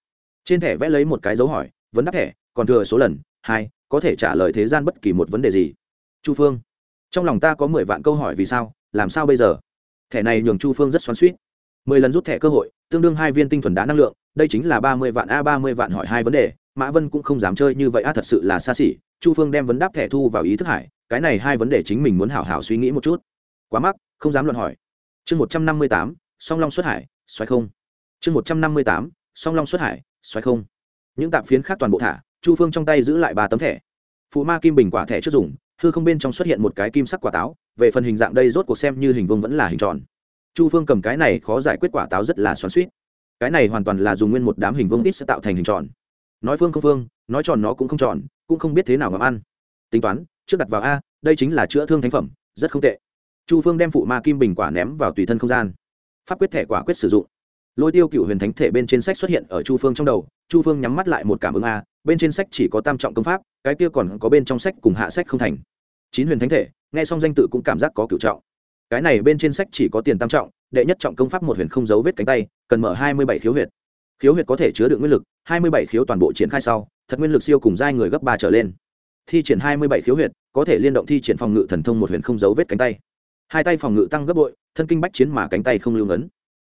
Trên thẻ vẽ lấy một cái dấu hỏi, vấn đáp thẻ, còn thừa số lần, hai, có thể trả lời thế gian bất kỳ một vấn đề gì? Chu phương, trong lòng ta có mười vạn câu hỏi vì sao, làm sao bây giờ? Thẻ này nhường chu phương rất xoắn suýt mười lần rút thẻ cơ hội, tương đương hai viên tinh thuần đá năng lượng đây chính là ba mươi vạn a, ba mươi vạn hỏi hai vấn đề, mã vân cũng không dám chơi như vậy, a, thật sự là xa xỉ. Chu phương đem vấn đáp thẻ thu vào ý thức hải, cái này hai vấn đề chính mình muốn hảo hảo suy nghĩ một chút. Quá mắc, không dám luận hỏi. Chương một trăm năm mươi tám, song long xuất hải xoáy không. Chương một trăm năm mươi tám, song long xuất hải xoáy không. Những tạp phiến khác toàn bộ thả, chu phương trong tay giữ lại ba tấm thẻ. Phụ ma kim bình quả thẻ trước dùng, hư không bên trong xuất hiện một cái kim sắc quả táo, về phần hình dạng đây rốt cuộc xem như hình vương vẫn là hình tròn. Chu phương cầm cái này khó giải quyết quả táo rất là xoắn suýt cái này hoàn toàn là dùng nguyên một đám hình vương ít sẽ tạo thành hình tròn. Nói phương không phương, nói tròn nó cũng không tròn, cũng không biết thế nào ngắm ăn. Tính toán, trước đặt vào a, đây chính là chữa thương thánh phẩm, rất không tệ. Chu phương đem phụ ma kim bình quả ném vào tùy thân không gian. Pháp quyết thẻ quả quyết sử dụng. Lôi tiêu cựu huyền thánh thể bên trên sách xuất hiện ở chu phương trong đầu, chu phương nhắm mắt lại một cảm ứng a, bên trên sách chỉ có tam trọng công pháp, cái kia còn có bên trong sách cùng hạ sách không thành. Chín huyền thánh thể, nghe xong danh tự cũng cảm giác có cựu trọng cái này bên trên sách chỉ có tiền tam trọng, đệ nhất trọng công pháp một huyền không dấu vết cánh tay, cần mở hai mươi bảy khiếu huyệt. Khiếu huyệt có thể chứa đựng nguyên lực, hai mươi bảy khiếu toàn bộ triển khai sau, thật nguyên lực siêu cùng giai người gấp ba trở lên. Thi triển hai mươi bảy khiếu huyệt, có thể liên động thi triển phòng ngự thần thông một huyền không dấu vết cánh tay. Hai tay phòng ngự tăng gấp bội, thân kinh bách chiến mà cánh tay không lưu ngấn.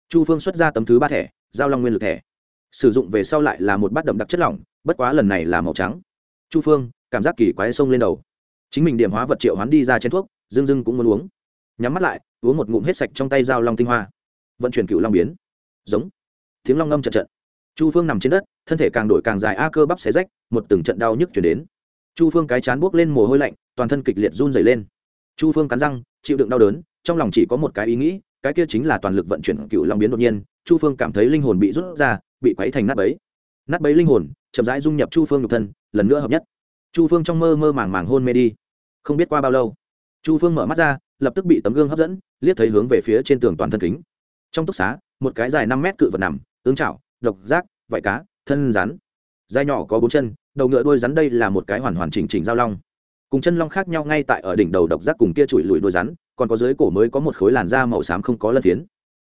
Chu phương xuất ra tấm thứ ba thẻ, giao long nguyên lực thẻ. Sử dụng về sau lại là một bát đậm đặc chất lỏng, bất quá lần này là màu trắng. Chu phương, cảm giác kỳ quái sông lên đầu. Chính mình điểm hóa vật triệu hoán đi ra chén thuốc dưng dưng cũng muốn uống nhắm mắt lại, uống một ngụm hết sạch trong tay dao long tinh hoa. Vận chuyển cựu long biến. Giống. Tiếng long ngâm trận trận chu phương nằm trên đất, thân thể càng đổi càng dài, a cơ bắp xé rách, một từng trận đau nhức chuyển đến. Chu phương cái chán buốc lên mồ hôi lạnh, toàn thân kịch liệt run dày lên. Chu phương cắn răng, chịu đựng đau đớn, trong lòng chỉ có một cái ý nghĩ, cái kia chính là toàn lực vận chuyển cựu long biến đột nhiên, chu phương cảm thấy linh hồn bị rút ra, bị quấy thành nát bấy. Nát bấy linh hồn, chậm rãi dung nhập chu phương nhục thân, lần nữa hợp nhất. Chu phương trong mơ mơ màng màng hôn mê đi. Không biết qua bao lâu, chu phương mở mắt ra lập tức bị tấm gương hấp dẫn, liếc thấy hướng về phía trên tường toàn thân kính. Trong túc xá, một cái dài năm mét cự vật nằm, ương chảo, độc giác, vải cá, thân rắn. Dài nhỏ có bốn chân, đầu ngựa đuôi rắn đây là một cái hoàn hoàn chỉnh chỉnh giao long. Cùng chân long khác nhau ngay tại ở đỉnh đầu độc giác cùng kia chùi lùi đuôi rắn, còn có dưới cổ mới có một khối làn da màu xám không có lân phiến.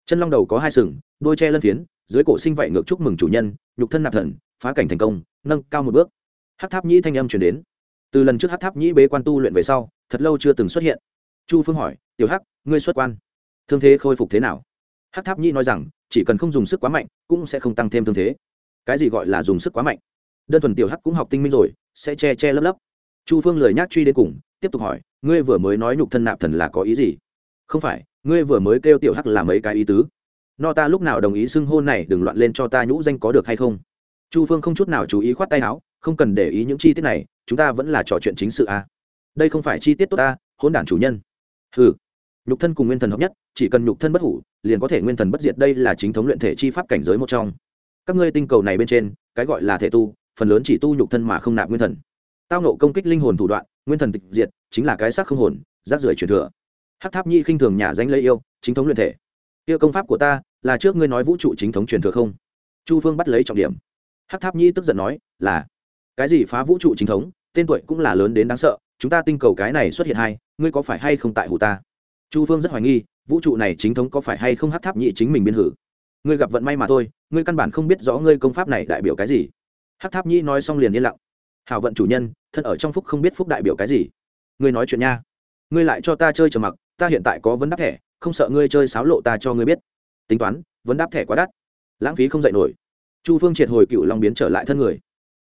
Chân long đầu có hai sừng, đuôi che lân phiến, dưới cổ sinh vậy ngược chúc mừng chủ nhân, nhục thân nạp thần, phá cảnh thành công, nâng cao một bước. Hát tháp nhĩ thanh âm chuyển đến. Từ lần trước hát tháp nhĩ bế quan tu luyện về sau, thật lâu chưa từng xuất hiện chu phương hỏi, tiểu hắc, ngươi xuất quan, thương thế khôi phục thế nào? Hắc tháp nhĩ nói rằng, chỉ cần không dùng sức quá mạnh, cũng sẽ không tăng thêm thương thế. Cái gì gọi là dùng sức quá mạnh? Đơn thuần tiểu hắc cũng học tinh minh rồi, sẽ che che lấp lấp. Chu phương lời nhắc truy đến cùng, tiếp tục hỏi, ngươi vừa mới nói nhục thân nạp thần là có ý gì? Không phải, ngươi vừa mới kêu tiểu hắc là mấy cái ý tứ? No ta lúc nào đồng ý xưng hôn này, đừng loạn lên cho ta nhũ danh có được hay không? Chu phương không chút nào chú ý khoát tay áo, không cần để ý những chi tiết này, chúng ta vẫn là trò chuyện chính sự à. đây không phải chi tiết tốt ta hôn đản chủ nhân ừ nhục thân cùng nguyên thần hợp nhất, chỉ cần nhục thân bất hủ, liền có thể nguyên thần bất diệt, đây là chính thống luyện thể chi pháp cảnh giới một trong. Các ngươi tinh cầu này bên trên, cái gọi là thể tu, phần lớn chỉ tu nhục thân mà không nạp nguyên thần. Tao nộ công kích linh hồn thủ đoạn, nguyên thần tịch diệt, chính là cái xác không hồn, rác rưởi truyền thừa. Hắc tháp nhi khinh thường nhà danh lấy yêu, chính thống luyện thể. Kia công pháp của ta, là trước ngươi nói vũ trụ chính thống truyền thừa không? Chu phương bắt lấy trọng điểm. Hắc tháp nhi tức giận nói, là, cái gì phá vũ trụ chính thống, tên tuổi cũng là lớn đến đáng sợ chúng ta tinh cầu cái này xuất hiện hai, ngươi có phải hay không tại hủ ta? Chu phương rất hoài nghi, vũ trụ này chính thống có phải hay không hát tháp nhị chính mình biên hử? Ngươi gặp vận may mà thôi, ngươi căn bản không biết rõ ngươi công pháp này đại biểu cái gì. Hát tháp nhị nói xong liền yên lặng. Hảo vận chủ nhân, thân ở trong phúc không biết phúc đại biểu cái gì. Ngươi nói chuyện nha. Ngươi lại cho ta chơi trầm mặc, ta hiện tại có vấn đáp thẻ, không sợ ngươi chơi sáo lộ ta cho ngươi biết. Tính toán, vấn đáp thẻ quá đắt. Lãng phí không dạy nổi. Chu phương triệt hồi cựu long biến trở lại thân người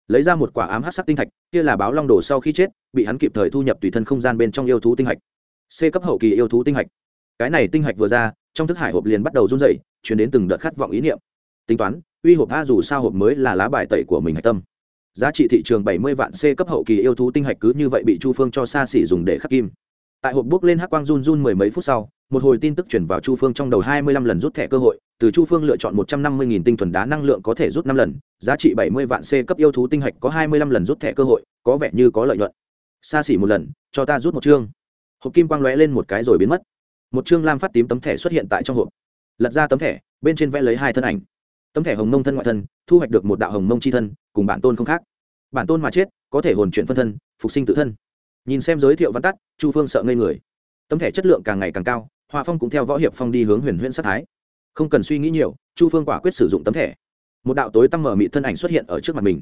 lấy ra một quả ám hát sắc tinh thạch, kia là báo long đồ sau khi chết, bị hắn kịp thời thu nhập tùy thân không gian bên trong yêu thú tinh hạch. C cấp hậu kỳ yêu thú tinh hạch. Cái này tinh hạch vừa ra, trong thức hải hộp liền bắt đầu run dày chuyển đến từng đợt khát vọng ý niệm. Tính toán, uy hộp a dù sao hộp mới là lá bài tẩy của mình hạch tâm. Giá trị thị trường bảy mươi vạn c cấp hậu kỳ yêu thú tinh hạch cứ như vậy bị chu phương cho xa xỉ dùng để khắc kim. Tại hộp bước lên hắc quang run run mười mấy phút sau một hồi tin tức chuyển vào chu phương trong đầu hai mươi lăm lần rút thẻ cơ hội, từ chu phương lựa chọn một trăm năm mươi nghìn tinh thuần đá năng lượng có thể rút năm lần, giá trị bảy mươi vạn c cấp yêu thú tinh hạch có hai mươi lăm lần rút thẻ cơ hội, có vẻ như có lợi nhuận. Xa xỉ một lần, cho ta rút một chương. Hộp kim quang lóe lên một cái rồi biến mất. Một chương lam phát tím tấm thẻ xuất hiện tại trong hộp. Lật ra tấm thẻ, bên trên vẽ lấy hai thân ảnh. Tấm thẻ hồng mông thân ngoại thân, thu hoạch được một đạo hồng mông c h i thân, cùng bản tôn không khác. Bản tôn mà chết, có thể hồn chuyển phân thân, phục sinh tự thân. Nhìn xem giới thiệu văn tắt, chu phương sợ ngây người. Tấm thẻ chất lượng càng ngày càng cao hòa phong cũng theo võ hiệp phong đi hướng huyền huyễn sát thái. Không cần suy nghĩ nhiều, chu phương quả quyết sử dụng tấm thẻ. Một đạo tối tăm mở mị thân ảnh xuất hiện ở trước mặt mình.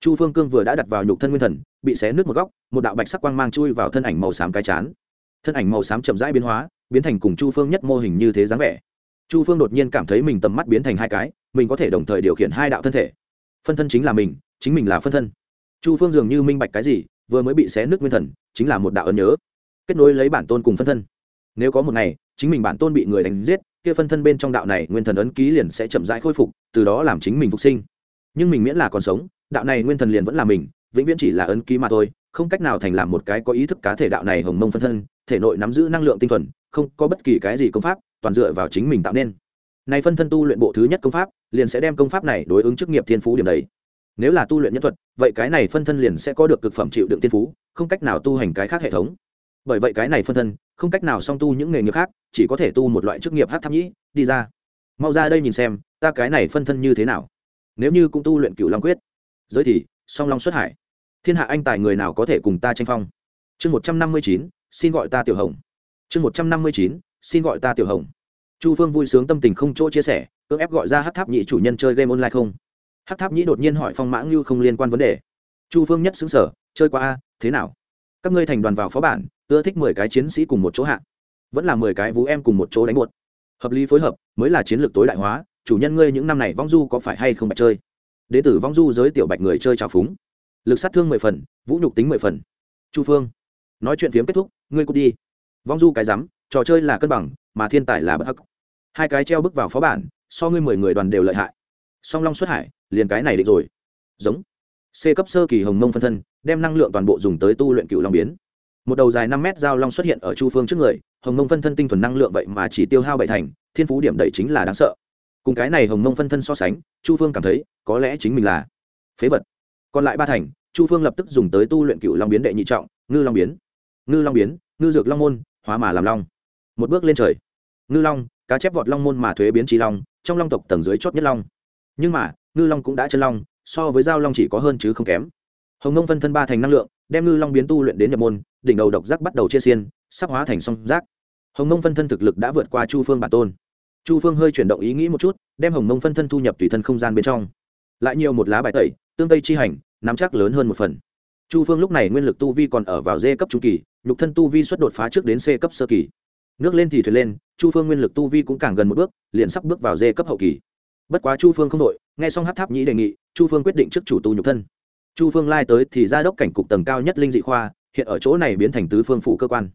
Chu phương cương vừa đã đặt vào nhục thân nguyên thần, bị xé nước một góc, một đạo bạch sắc quang mang chui vào thân ảnh màu xám cái chán. Thân ảnh màu xám chậm rãi biến hóa, biến thành cùng chu phương nhất mô hình như thế dáng vẻ. Chu phương đột nhiên cảm thấy mình tầm mắt biến thành hai cái, mình có thể đồng thời điều khiển hai đạo thân thể. Phân thân chính là mình, chính mình là phân thân. Chu phương dường như minh bạch cái gì, vừa mới bị xé nước nguyên thần, chính là một đạo ấn nhớ. Kết nối lấy bản tôn cùng phân thân. Nếu có một ngày chính mình bản tôn bị người đánh giết, kia phân thân bên trong đạo này nguyên thần ấn ký liền sẽ chậm rãi khôi phục, từ đó làm chính mình phục sinh. Nhưng mình miễn là còn sống, đạo này nguyên thần liền vẫn là mình, vĩnh viễn chỉ là ấn ký mà thôi, không cách nào thành làm một cái có ý thức cá thể đạo này hồng mông phân thân, thể nội nắm giữ năng lượng tinh thuần, không có bất kỳ cái gì công pháp, toàn dựa vào chính mình tạo nên. Này phân thân tu luyện bộ thứ nhất công pháp, liền sẽ đem công pháp này đối ứng chức nghiệp thiên phú điểm đấy. Nếu là tu luyện nhân thuật, vậy cái này phân thân liền sẽ có được cực phẩm chịu đựng tiên phú, không cách nào tu hành cái khác hệ thống bởi vậy cái này phân thân không cách nào song tu những nghề nghiệp khác, chỉ có thể tu một loại chức nghiệp hát tham nhĩ, đi ra. Mau ra đây nhìn xem, ta cái này phân thân như thế nào? Nếu như cũng tu luyện cựu long quyết, giới thì, song long xuất hải. Thiên hạ anh tài người nào có thể cùng ta tranh phong? Chương một trăm năm mươi chín, xin gọi ta tiểu hồng. Chương một trăm năm mươi chín, xin gọi ta tiểu hồng. Chu phương vui sướng tâm tình không chỗ chia sẻ, cưỡng ép gọi ra hát tháp nhị chủ nhân chơi game online không? Hát tháp nhị đột nhiên hỏi phong mãng như không liên quan vấn đề. Chu phương nhất xứng sở chơi qua a, thế nào? Các ngươi thành đoàn vào phó bản ưa thích mười cái chiến sĩ cùng một chỗ hạ. Vẫn là mười cái vú em cùng một chỗ đánh buột hợp lý phối hợp, mới là chiến lược tối đại hóa, chủ nhân ngươi những năm này vong du có phải hay không bạch chơi? Đệ tử vong du giới tiểu bạch người chơi trào phúng. Lực sát thương mười phần, vũ nhục tính mười phần. Chu phương, nói chuyện phiếm kết thúc, ngươi cút đi. Vong du cái rắm, trò chơi là cân bằng, mà thiên tài là bất hắc. Hai cái treo bước vào phó bản, so ngươi mười người đoàn đều lợi hại. Song long xuất hải, liền cái này định rồi. Giống. C cấp sơ kỳ hồng mông phân thân, đem năng lượng toàn bộ dùng tới tu luyện cựu long biến một đầu dài năm mét dao long xuất hiện ở chu phương trước người, hồng mông phân thân tinh thuần năng lượng vậy mà chỉ tiêu hao bảy thành, thiên phú điểm đẩy chính là đáng sợ. Cùng cái này hồng mông phân thân so sánh, chu phương cảm thấy, có lẽ chính mình là phế vật. Còn lại ba thành, chu phương lập tức dùng tới tu luyện cựu long biến đệ nhị trọng, ngư long biến. Ngư long biến, ngư dược long môn, hóa mà làm long. Một bước lên trời. Ngư long, cá chép vọt long môn mà thuế biến trí long, trong long tộc tầng dưới chót nhất long. Nhưng mà, ngư long cũng đã chân long, so với giao long chỉ có hơn chứ không kém. Hồng nông phân thân ba thành năng lượng, đem ngư long biến tu luyện đến nhập môn đỉnh đầu độc giác bắt đầu chia xiên, sắp hóa thành song giác. Hồng nông phân thân thực lực đã vượt qua chu phương bản tôn. Chu phương hơi chuyển động ý nghĩ một chút, đem hồng nông phân thân thu nhập tùy thân không gian bên trong. Lại nhiều một lá bài tẩy, tương tây chi hành, nắm chắc lớn hơn một phần. Chu phương lúc này nguyên lực tu vi còn ở vào d cấp trung kỳ, nhục thân tu vi xuất đột phá trước đến c cấp sơ kỳ. Nước lên thì thuyền lên, chu phương nguyên lực tu vi cũng càng gần một bước, liền sắp bước vào d cấp hậu kỳ. Bất quá chu phương không đội nghe xong hát tháp nhĩ đề nghị, chu phương quyết định trước chủ tu nhục thân. Chu phương lai tới thì ra đốc cảnh cục tầng cao nhất linh dị khoa hiện ở chỗ này biến thành tứ phương phụ cơ quan.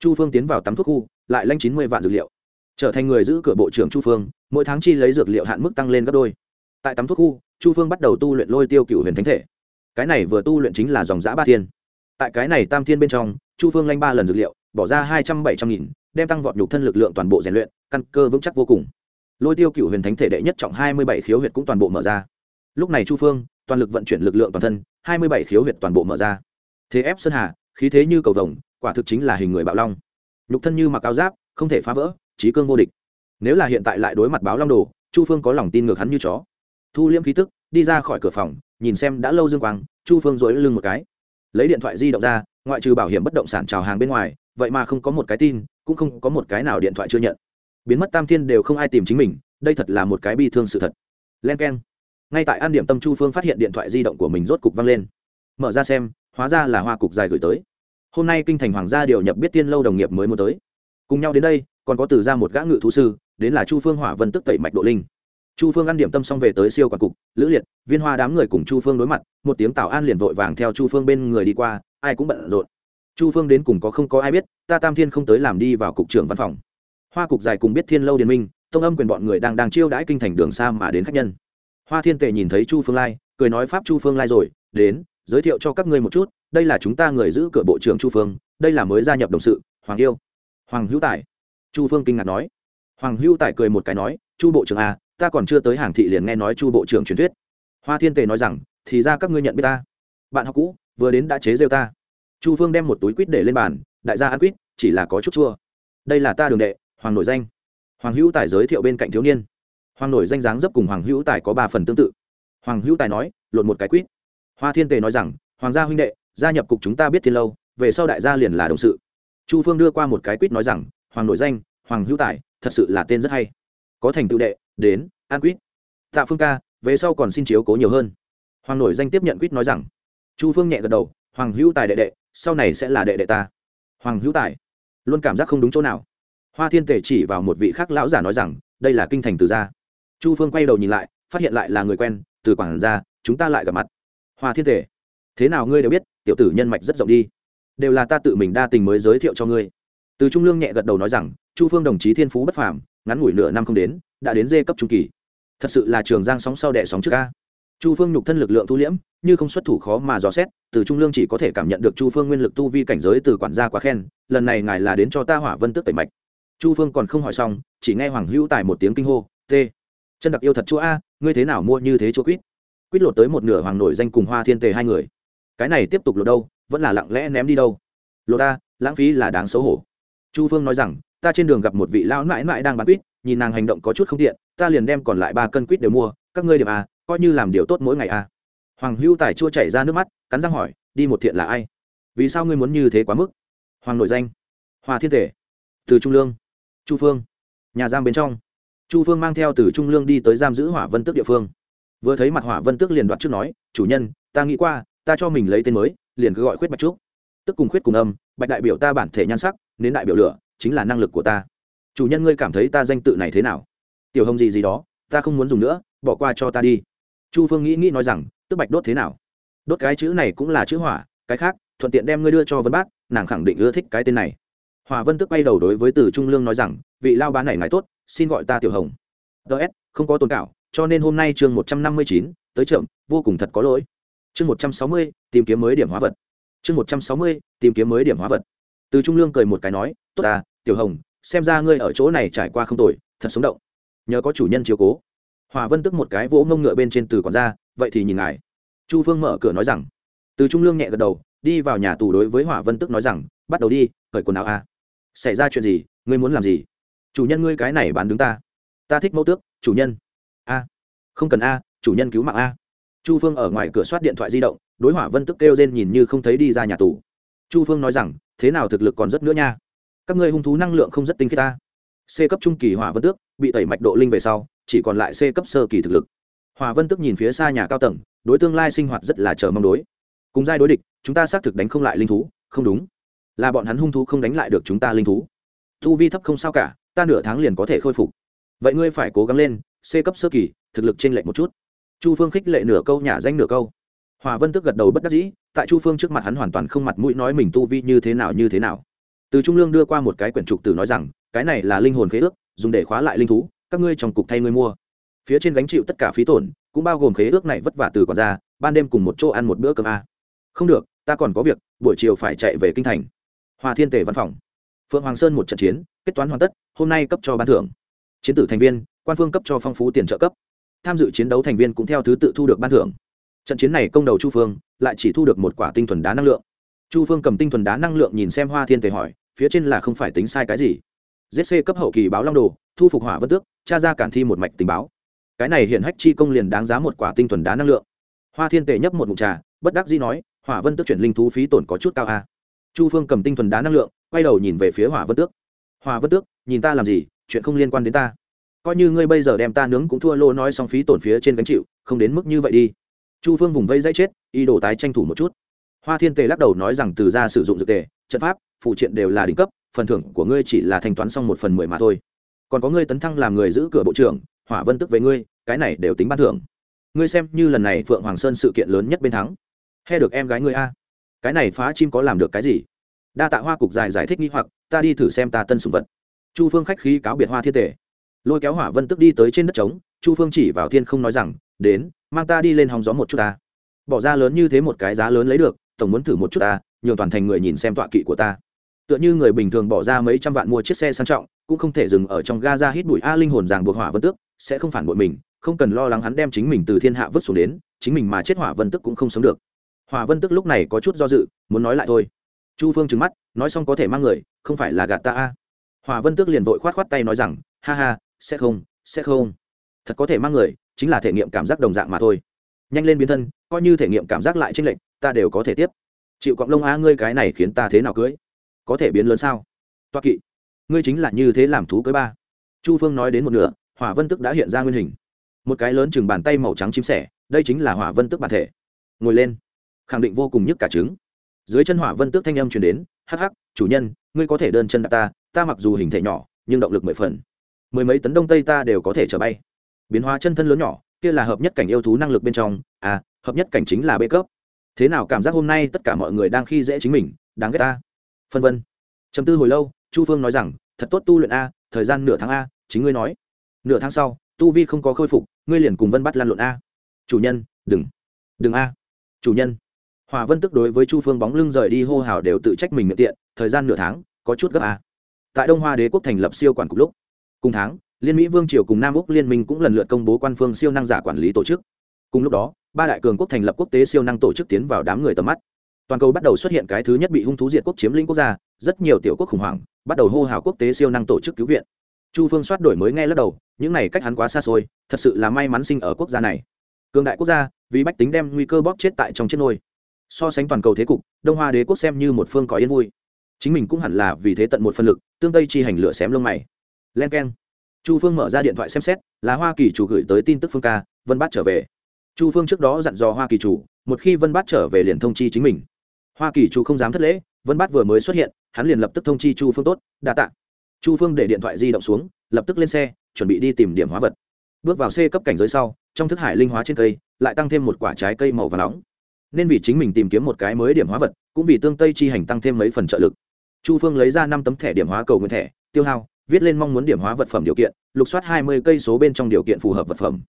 Chu phương tiến vào tắm thuốc khu, lại lanh chín mươi vạn dược liệu. Trở thành người giữ cửa bộ trưởng chu phương, mỗi tháng chi lấy dược liệu hạn mức tăng lên gấp đôi. Tại tắm thuốc khu, chu phương bắt đầu tu luyện lôi tiêu cựu huyền thánh thể. Cái này vừa tu luyện chính là dòng giã ba thiên. Tại cái này tam thiên bên trong, chu phương lanh ba lần dược liệu, bỏ ra hai trăm bảy trăm nghìn, đem tăng vọt nhục thân lực lượng toàn bộ rèn luyện, căn cơ vững chắc vô cùng. Lôi tiêu cựu huyền thánh thể đệ nhất trọng hai mươi bảy khiếu huyệt cũng toàn bộ mở ra. Lúc này chu phương, toàn lực vận chuyển lực lượng toàn thân, hai mươi bảy khiếu huyệt toàn bộ mở ra. Thế ép sơn hà khí thế như cầu vồng, quả thực chính là hình người bạo long. Nhục thân như mặc áo giáp, không thể phá vỡ trí cương vô địch. Nếu là hiện tại lại đối mặt báo long đồ, chu phương có lòng tin ngược hắn như chó. Thu liễm khí tức, đi ra khỏi cửa phòng, nhìn xem đã lâu dương quang, chu phương dối lưng một cái. Lấy điện thoại di động ra, ngoại trừ bảo hiểm bất động sản trào hàng bên ngoài, vậy mà không có một cái tin, cũng không có một cái nào điện thoại chưa nhận. Biến mất tam thiên đều không ai tìm chính mình, đây thật là một cái bi thương sự thật. Len k e n ngay tại an điểm tâm chu phương phát hiện điện thoại di động của mình rốt cục văng lên. Mở ra xem, hóa ra là hoa cục dài gửi tới hôm nay kinh thành hoàng gia điều nhập biết tiên lâu đồng nghiệp mới muốn tới. Cùng nhau đến đây, còn có từ ra một gã ngự thú sư, đến là chu phương hỏa vân tức tẩy mạch độ linh. Chu phương ăn điểm tâm xong về tới siêu quản cục, lữ liệt, viên hoa đám người cùng chu phương đối mặt, một tiếng tào an liền vội vàng theo chu phương bên người đi qua, ai cũng bận rộn. Chu phương đến cùng có không có ai biết, ta tam thiên không tới làm đi vào cục trưởng văn phòng. Hoa cục dài cùng biết thiên lâu điền minh, tông âm quyền bọn người đang đang chiêu đãi kinh thành đường xa mà đến khách nhân. Hoa thiên tề nhìn thấy chu phương lai, cười nói pháp chu phương lai rồi, đến, giới thiệu cho các ngươi một chút đây là chúng ta người giữ cửa bộ trưởng chu phương, đây là mới gia nhập đồng sự, hoàng yêu. Hoàng hữu tài. Chu phương kinh ngạc nói. Hoàng hữu tài cười một cái nói, chu bộ trưởng à ta còn chưa tới hàng thị liền nghe nói chu bộ trưởng truyền thuyết. Hoa thiên tề nói rằng, thì ra các ngươi nhận biết ta. Bạn học cũ, vừa đến đã chế rêu ta. Chu phương đem một túi quýt để lên bàn, đại gia ăn quýt, chỉ là có chút chua. Đây là ta đường đệ, hoàng nổi danh. Hoàng hữu tài giới thiệu bên cạnh thiếu niên. Hoàng nổi danh dáng dấp cùng hoàng hữu tài có ba phần tương tự. Hoàng hữu tài nói, lột một cái quýt. Hoa thiên tề nói rằng, hoàng gia huynh đệ gia nhập cục chúng ta biết thiên lâu, về sau đại gia liền là đồng sự. Chu phương đưa qua một cái quýt nói rằng, hoàng nội danh, hoàng hữu tài, thật sự là tên rất hay. Có thành tựu đệ, đến an quýt. Tạ phương ca, về sau còn xin chiếu cố nhiều hơn. Hoàng nổi danh tiếp nhận quýt nói rằng. Chu phương nhẹ gật đầu, hoàng hữu tài đệ đệ, sau này sẽ là đệ đệ ta. Hoàng hữu tài? Luôn cảm giác không đúng chỗ nào. Hoa thiên tể chỉ vào một vị khác lão giả nói rằng, đây là kinh thành từ gia. Chu phương quay đầu nhìn lại, phát hiện lại là người quen, từ quảng gia, chúng ta lại gặp mặt. Hoa thiên tể thế nào ngươi đều biết, tiểu tử nhân mạch rất rộng đi. Đều là ta tự mình đa tình mới giới thiệu cho ngươi. Từ trung lương nhẹ gật đầu nói rằng, chu phương đồng chí thiên phú bất phàm, ngắn ngủi nửa năm không đến, đã đến dê cấp trung kỳ. Thật sự là trường giang sóng sau đẻ sóng trước ca chu phương nhục thân lực lượng thu liễm, như không xuất thủ khó mà dò xét, từ trung lương chỉ có thể cảm nhận được chu phương nguyên lực tu vi cảnh giới từ quản gia quá khen, lần này ngài là đến cho ta hỏa vân tức tẩy mạch. Chu phương còn không hỏi xong, chỉ nghe hoàng hữu tài một tiếng kinh hô t chân đặc yêu thật chúa a, ngươi thế nào mua như thế chúa quýt? Quýt lột tới một nửa hoàng nổi danh cùng hoa thiên tề hai người cái này tiếp tục lột đâu, vẫn là lặng lẽ ném đi đâu. Lột ta, lãng phí là đáng xấu hổ. Chu phương nói rằng, ta trên đường gặp một vị lão mãi mãi đang bán quýt, nhìn nàng hành động có chút không tiện, ta liền đem còn lại ba cân quýt đều mua, các ngươi điểm à coi như làm điều tốt mỗi ngày à hoàng hưu tài chua chảy ra nước mắt, cắn răng hỏi, đi một thiện là ai? Vì sao ngươi muốn như thế quá mức? Hoàng nội danh. Hòa thiên thể. Từ trung lương. Chu phương. Nhà giam bên trong. Chu phương mang theo từ trung lương đi tới giam giữ hỏa vân tước địa phương. Vừa thấy mặt hỏa vân tước liền đoạt trước nói, chủ nhân, ta nghĩ qua ta cho mình lấy tên mới, liền cứ gọi khuyết bạch trúc. Tức cùng khuyết cùng âm, bạch đại biểu ta bản thể nhan sắc nên đại biểu lửa, chính là năng lực của ta. Chủ nhân ngươi cảm thấy ta danh tự này thế nào? Tiểu hồng gì gì đó, ta không muốn dùng nữa, bỏ qua cho ta đi. Chu phương nghĩ nghĩ nói rằng, tức bạch đốt thế nào? Đốt cái chữ này cũng là chữ hỏa, cái khác, thuận tiện đem ngươi đưa cho vân bác, nàng khẳng định ưa thích cái tên này. Hòa vân tức bay đầu đối với từ trung lương nói rằng, vị lao bán này ngài tốt, xin gọi ta tiểu hồng. Ts không có tồn cảo, cho nên hôm nay chương một trăm năm mươi chín, tới trượm vô cùng thật có lỗi chương một trăm sáu mươi, tìm kiếm mới điểm hóa vật. Chương một trăm sáu mươi, tìm kiếm mới điểm hóa vật. Từ trung lương cười một cái nói, tốt à tiểu hồng, xem ra ngươi ở chỗ này trải qua không tồi, thật sống động. Nhờ có chủ nhân chiếu cố. Hòa vân tức một cái vỗ ngông ngựa bên trên từ còn ra vậy thì nhìn ngài. Chu phương mở cửa nói rằng. Từ trung lương nhẹ gật đầu, đi vào nhà tù đối với hỏa vân tức nói rằng, bắt đầu đi, cởi quần áo a. Xảy ra chuyện gì? Ngươi muốn làm gì? Chủ nhân ngươi cái này bán đứng ta. Ta thích mẫu tước, chủ nhân. A, không cần a, chủ nhân cứu mạng a chu phương ở ngoài cửa soát điện thoại di động, đối hỏa vân tức kêu rên nhìn như không thấy đi ra nhà tù. Chu phương nói rằng, thế nào thực lực còn rất nữa nha? Các ngươi hung thú năng lượng không rất tinh khiết ta. C cấp trung kỳ hỏa vân tước bị tẩy mạch độ linh về sau, chỉ còn lại c cấp sơ kỳ thực lực. Hỏa vân tước nhìn phía xa nhà cao tầng, đối tương lai sinh hoạt rất là chờ mong đối. Cùng giai đối địch, chúng ta xác thực đánh không lại linh thú. Không đúng. Là bọn hắn hung thú không đánh lại được chúng ta linh thú. Thu vi thấp không sao cả, ta nửa tháng liền có thể khôi phục. Vậy ngươi phải cố gắng lên, c cấp sơ kỳ, thực lực t r ê n lệch một chút chu phương khích lệ nửa câu, nhả danh nửa câu. Hòa vân tức gật đầu bất đắc dĩ, tại chu phương trước mặt hắn hoàn toàn không mặt mũi nói mình tu vi như thế nào, như thế nào. Từ trung lương đưa qua một cái quyển trục tử nói rằng, cái này là linh hồn khế ước, dùng để khóa lại linh thú, các ngươi trong cục thay ngươi mua. Phía trên gánh chịu tất cả phí tổn, cũng bao gồm khế ước này vất vả từ còn ra, ban đêm cùng một chỗ ăn một bữa cơm a. Không được, ta còn có việc, buổi chiều phải chạy về kinh thành. Hòa thiên Tề văn phòng. Phượng hoàng sơn một trận chiến, kết toán hoàn tất, hôm nay cấp cho ban thưởng. Chiến tử thành viên, quan phương cấp cho phong phú tiền trợ cấp tham dự chiến đấu thành viên cũng theo thứ tự thu được ban thưởng. Trận chiến này công đầu chu phương, lại chỉ thu được một quả tinh thuần đá năng lượng. Chu phương cầm tinh thuần đá năng lượng nhìn xem hoa thiên tề hỏi, phía trên là không phải tính sai cái gì? Zc cấp hậu kỳ báo long đồ, thu phục hỏa vân tước tra ra cản thi một mạch tình báo. Cái này hiện hách chi công liền đáng giá một quả tinh thuần đá năng lượng. Hoa thiên tề nhấp một mụn trà, bất đắc dĩ nói, hỏa vân tước chuyển linh thú phí tổn có chút cao a chu phương cầm tinh thuần đá năng lượng, quay đầu nhìn về phía hỏa vân tước. Hỏa vân tước, nhìn ta làm gì, chuyện không liên quan đến ta coi như ngươi bây giờ đem ta nướng cũng thua lô nói xong phí tổn phía trên gánh chịu, không đến mức như vậy đi. Chu phương vùng vây dãy chết y đổ tái tranh thủ một chút. Hoa thiên tề lắc đầu nói rằng từ ra sử dụng dược tề, trận pháp, phụ triện đều là đỉnh cấp, phần thưởng của ngươi chỉ là thanh toán xong một phần mười mà thôi. Còn có ngươi tấn thăng làm người giữ cửa bộ trưởng, hỏa vân tức với ngươi, cái này đều tính ban thưởng. Ngươi xem như lần này phượng hoàng sơn sự kiện lớn nhất bên thắng. He được em gái ngươi a. Cái này phá chim có làm được cái gì? Đa tạ hoa cục dài giải thích nghi hoặc, ta đi thử xem ta tân sùng vật. Chu phương khách khí cáo biệt hoa thiên Tề lôi kéo hỏa vân tức đi tới trên đất trống, chu phương chỉ vào thiên không nói rằng, đến, mang ta đi lên hòng gió một chút ta. Bỏ ra lớn như thế một cái giá lớn lấy được, tổng muốn thử một chút ta, nhường toàn thành người nhìn xem tọa kỵ của ta. Tựa như người bình thường bỏ ra mấy trăm vạn mua chiếc xe sang trọng, cũng không thể dừng ở trong ga ra hít bụi a linh hồn ràng buộc hỏa vân tước sẽ không phản bội mình, không cần lo lắng hắn đem chính mình từ thiên hạ vứt xuống đến, chính mình mà chết hỏa vân tức cũng không sống được. Hỏa vân tức lúc này có chút do dự, muốn nói lại thôi. Chu phương trừng mắt, nói xong có thể mang người, không phải là gạt ta a. Hỏa vân tước liền vội khoát khoát tay nói rằng, ha ha sẽ không sẽ không. Thật có thể mang người, chính là thể nghiệm cảm giác đồng dạng mà thôi. Nhanh lên biến thân, coi như thể nghiệm cảm giác lại trên lệnh ta đều có thể tiếp. Chịu cọng lông á ngươi cái này khiến ta thế nào cưới? Có thể biến lớn sao? Toa kỵ. Ngươi chính là như thế làm thú cưới ba. Chu phương nói đến một nửa, hỏa vân tức đã hiện ra nguyên hình. Một cái lớn chừng bàn tay màu trắng chim sẻ, đây chính là hỏa vân tức bản thể. Ngồi lên. Khẳng định vô cùng nhức cả trứng. Dưới chân hỏa vân tước thanh âm truyền đến, hắc hắc, chủ nhân, ngươi có thể đơn chân đạp ta ta mặc dù hình thể nhỏ, nhưng động lực mười phần mười mấy tấn đông tây ta đều có thể trở bay. Biến hóa chân thân lớn nhỏ, kia là hợp nhất cảnh yêu thú năng lực bên trong à hợp nhất cảnh chính là bê cấp. Thế nào cảm giác hôm nay tất cả mọi người đang khi dễ chính mình, đáng ghét ta? Phân vân. Chấm tư hồi lâu, chu phương nói rằng, thật tốt tu luyện a, thời gian nửa tháng a, chính ngươi nói. Nửa tháng sau, tu vi không có khôi phục, ngươi liền cùng vân bắt lan luận a. Chủ nhân, đừng. Đừng a. Chủ nhân. Hòa vân tức đối với chu phương bóng lưng rời đi hô hào đều tự trách mình miệng tiện, thời gian nửa tháng, có chút gấp a. Tại đông hoa đế quốc thành lập siêu quản cục lúc cùng tháng, liên mỹ vương triều cùng nam úc liên minh cũng lần lượt công bố quan phương siêu năng giả quản lý tổ chức. Cùng lúc đó, ba đại cường quốc thành lập quốc tế siêu năng tổ chức tiến vào đám người tầm mắt. Toàn cầu bắt đầu xuất hiện cái thứ nhất bị hung thú diệt quốc chiếm lĩnh quốc gia, rất nhiều tiểu quốc khủng hoảng, bắt đầu hô hào quốc tế siêu năng tổ chức cứu viện. Chu phương soát đổi mới ngay lắc đầu, những này cách hắn quá xa xôi, thật sự là may mắn sinh ở quốc gia này. Cường đại quốc gia, vì bách tính đem nguy cơ bóp chết tại trong chết nôi. So sánh toàn cầu thế cục, đông hoa đế quốc xem như một phương có yên vui. Chính mình cũng hẳn là vì thế tận một phân lực, tương tây chi hành lửa xém lông mày len k e n chu phương mở ra điện thoại xem xét, là hoa kỳ chủ gửi tới tin tức phương ca, vân bát trở về. Chu phương trước đó dặn dò hoa kỳ chủ, một khi vân bát trở về liền thông chi chính mình. Hoa kỳ chủ không dám thất lễ, vân bát vừa mới xuất hiện, hắn liền lập tức thông chi chu phương tốt, đa t ạ chu phương để điện thoại di động xuống, lập tức lên xe, chuẩn bị đi tìm điểm hóa vật. Bước vào c cấp cảnh giới sau, trong thức hải linh hóa trên cây, lại tăng thêm một quả trái cây màu và nóng. Nên vì chính mình tìm kiếm một cái mới điểm hóa vật, cũng vì tương tây chi hành tăng thêm mấy phần trợ lực. Chu phương lấy ra năm tấm thẻ điểm hóa cầu nguyên thẻ, tiêu hao viết lên mong muốn điểm hóa vật phẩm điều kiện, lục soát hai mươi cây số bên trong điều kiện phù hợp vật phẩm.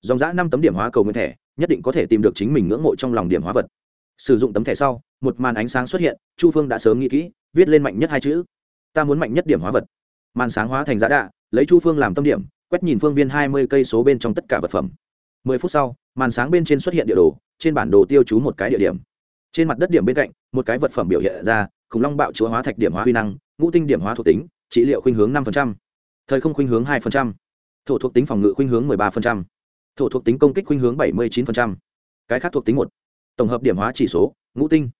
Dòng giã năm tấm điểm hóa cầu nguyên thẻ, nhất định có thể tìm được chính mình ngưỡng mộ trong lòng điểm hóa vật. Sử dụng tấm thẻ sau, một màn ánh sáng xuất hiện, chu phương đã sớm nghĩ kỹ, viết lên mạnh nhất hai chữ. Ta muốn mạnh nhất điểm hóa vật. Màn sáng hóa thành giá đạ, lấy chu phương làm tâm điểm, quét nhìn phương viên hai mươi cây số bên trong tất cả vật phẩm. Mười phút sau, màn sáng bên trên xuất hiện địa đồ, trên bản đồ tiêu chú một cái địa điểm. Trên mặt đất điểm bên cạnh, một cái vật phẩm biểu hiện ra, khủng long bạo chúa hóa thạch điểm hóa huy năng, ngũ tinh điểm hóa thuộc tính trị liệu khuynh hướng năm thời không khuynh hướng hai thổ thuộc tính phòng ngự khuynh hướng 13%, thổ thuộc tính công kích khuynh hướng 79%, cái khác thuộc tính một tổng hợp điểm hóa chỉ số ngũ tinh.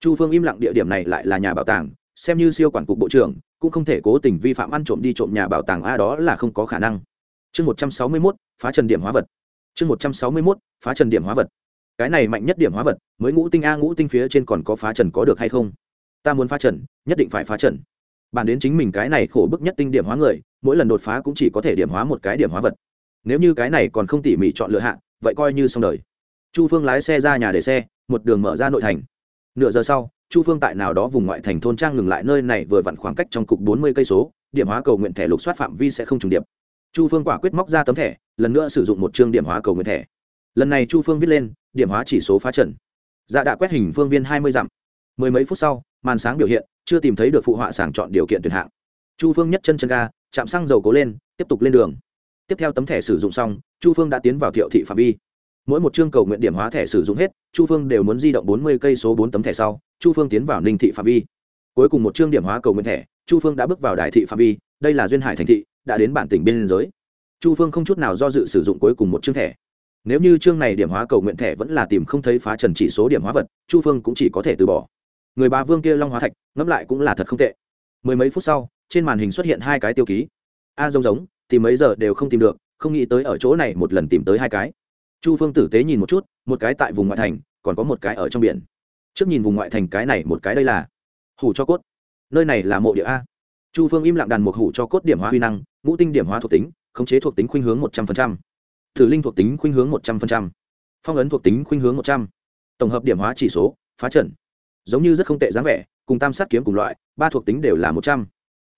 Chu phương im lặng địa điểm này lại là nhà bảo tàng xem như siêu quản cục bộ trưởng cũng không thể cố tình vi phạm ăn trộm đi trộm nhà bảo tàng a đó là không có khả năng. Chương một trăm sáu mươi mốt phá trần điểm hóa vật. Chương một trăm sáu mươi mốt phá trần điểm hóa vật. Cái này mạnh nhất điểm hóa vật mới ngũ tinh a ngũ tinh phía trên còn có phá trần có được hay không? Ta muốn phá trần nhất định phải phá trần bản đến chính mình cái này khổ bức nhất tinh điểm hóa người, mỗi lần đột phá cũng chỉ có thể điểm hóa một cái điểm hóa vật. Nếu như cái này còn không tỉ mỉ chọn lựa hạ, vậy coi như xong đời. Chu phương lái xe ra nhà để xe, một đường mở ra nội thành. Nửa giờ sau, chu phương tại nào đó vùng ngoại thành thôn trang ngừng lại nơi này vừa vặn khoảng cách trong cục bốn mươi cây số, điểm hóa cầu nguyện thẻ lục soát phạm vi sẽ không trùng điệp. Chu phương quả quyết móc ra tấm thẻ, lần nữa sử dụng một chương điểm hóa cầu nguyện thẻ. Lần này chu phương viết lên, điểm hóa chỉ số phá trần. Dạ đã quét hình phương viên hai mươi dặm. Mười mấy phút sau, màn sáng biểu hiện chưa tìm thấy được phụ họa sàng chọn điều kiện tuyển hạng. Chu phương nhất chân chân ga, chạm xăng dầu cố lên, tiếp tục lên đường. Tiếp theo tấm thẻ sử dụng xong, chu phương đã tiến vào thiệu thị phạm vi. Mỗi một chương cầu nguyện điểm hóa thẻ sử dụng hết, chu phương đều muốn di động bốn mươi cây số bốn tấm thẻ sau, chu phương tiến vào ninh thị phạm vi. Cuối cùng một chương điểm hóa cầu nguyện thẻ, chu phương đã bước vào đại thị phạm vi, đây là duyên hải thành thị, đã đến bản tỉnh biên giới. Chu phương không chút nào do dự sử dụng cuối cùng một chương thẻ. Nếu như chương này điểm hóa cầu nguyện thẻ vẫn là tìm không thấy phá trần chỉ số điểm hóa vật, chu phương cũng chỉ có thể từ bỏ người bà vương kia long hóa thạch, ngẫm lại cũng là thật không tệ. Mười mấy phút sau, trên màn hình xuất hiện hai cái tiêu ký. A, giống giống, tìm mấy giờ đều không tìm được, không nghĩ tới ở chỗ này một lần tìm tới hai cái. Chu phương tử tế nhìn một chút, một cái tại vùng ngoại thành, còn có một cái ở trong biển. Trước nhìn vùng ngoại thành cái này một cái đây là hủ cho cốt. Nơi này là mộ địa a. Chu phương im lặng đàn một hủ cho cốt điểm hóa huy năng, ngũ tinh điểm hóa thuộc tính, khống chế thuộc tính khuynh hướng một trăm linh thử linh thuộc tính khuynh hướng một trăm linh phong ấn thuộc tính khuynh hướng một trăm. Tổng hợp điểm hóa chỉ số, phá trần giống như rất không tệ dáng vẻ, cùng tam sát kiếm cùng loại, ba thuộc tính đều là một trăm.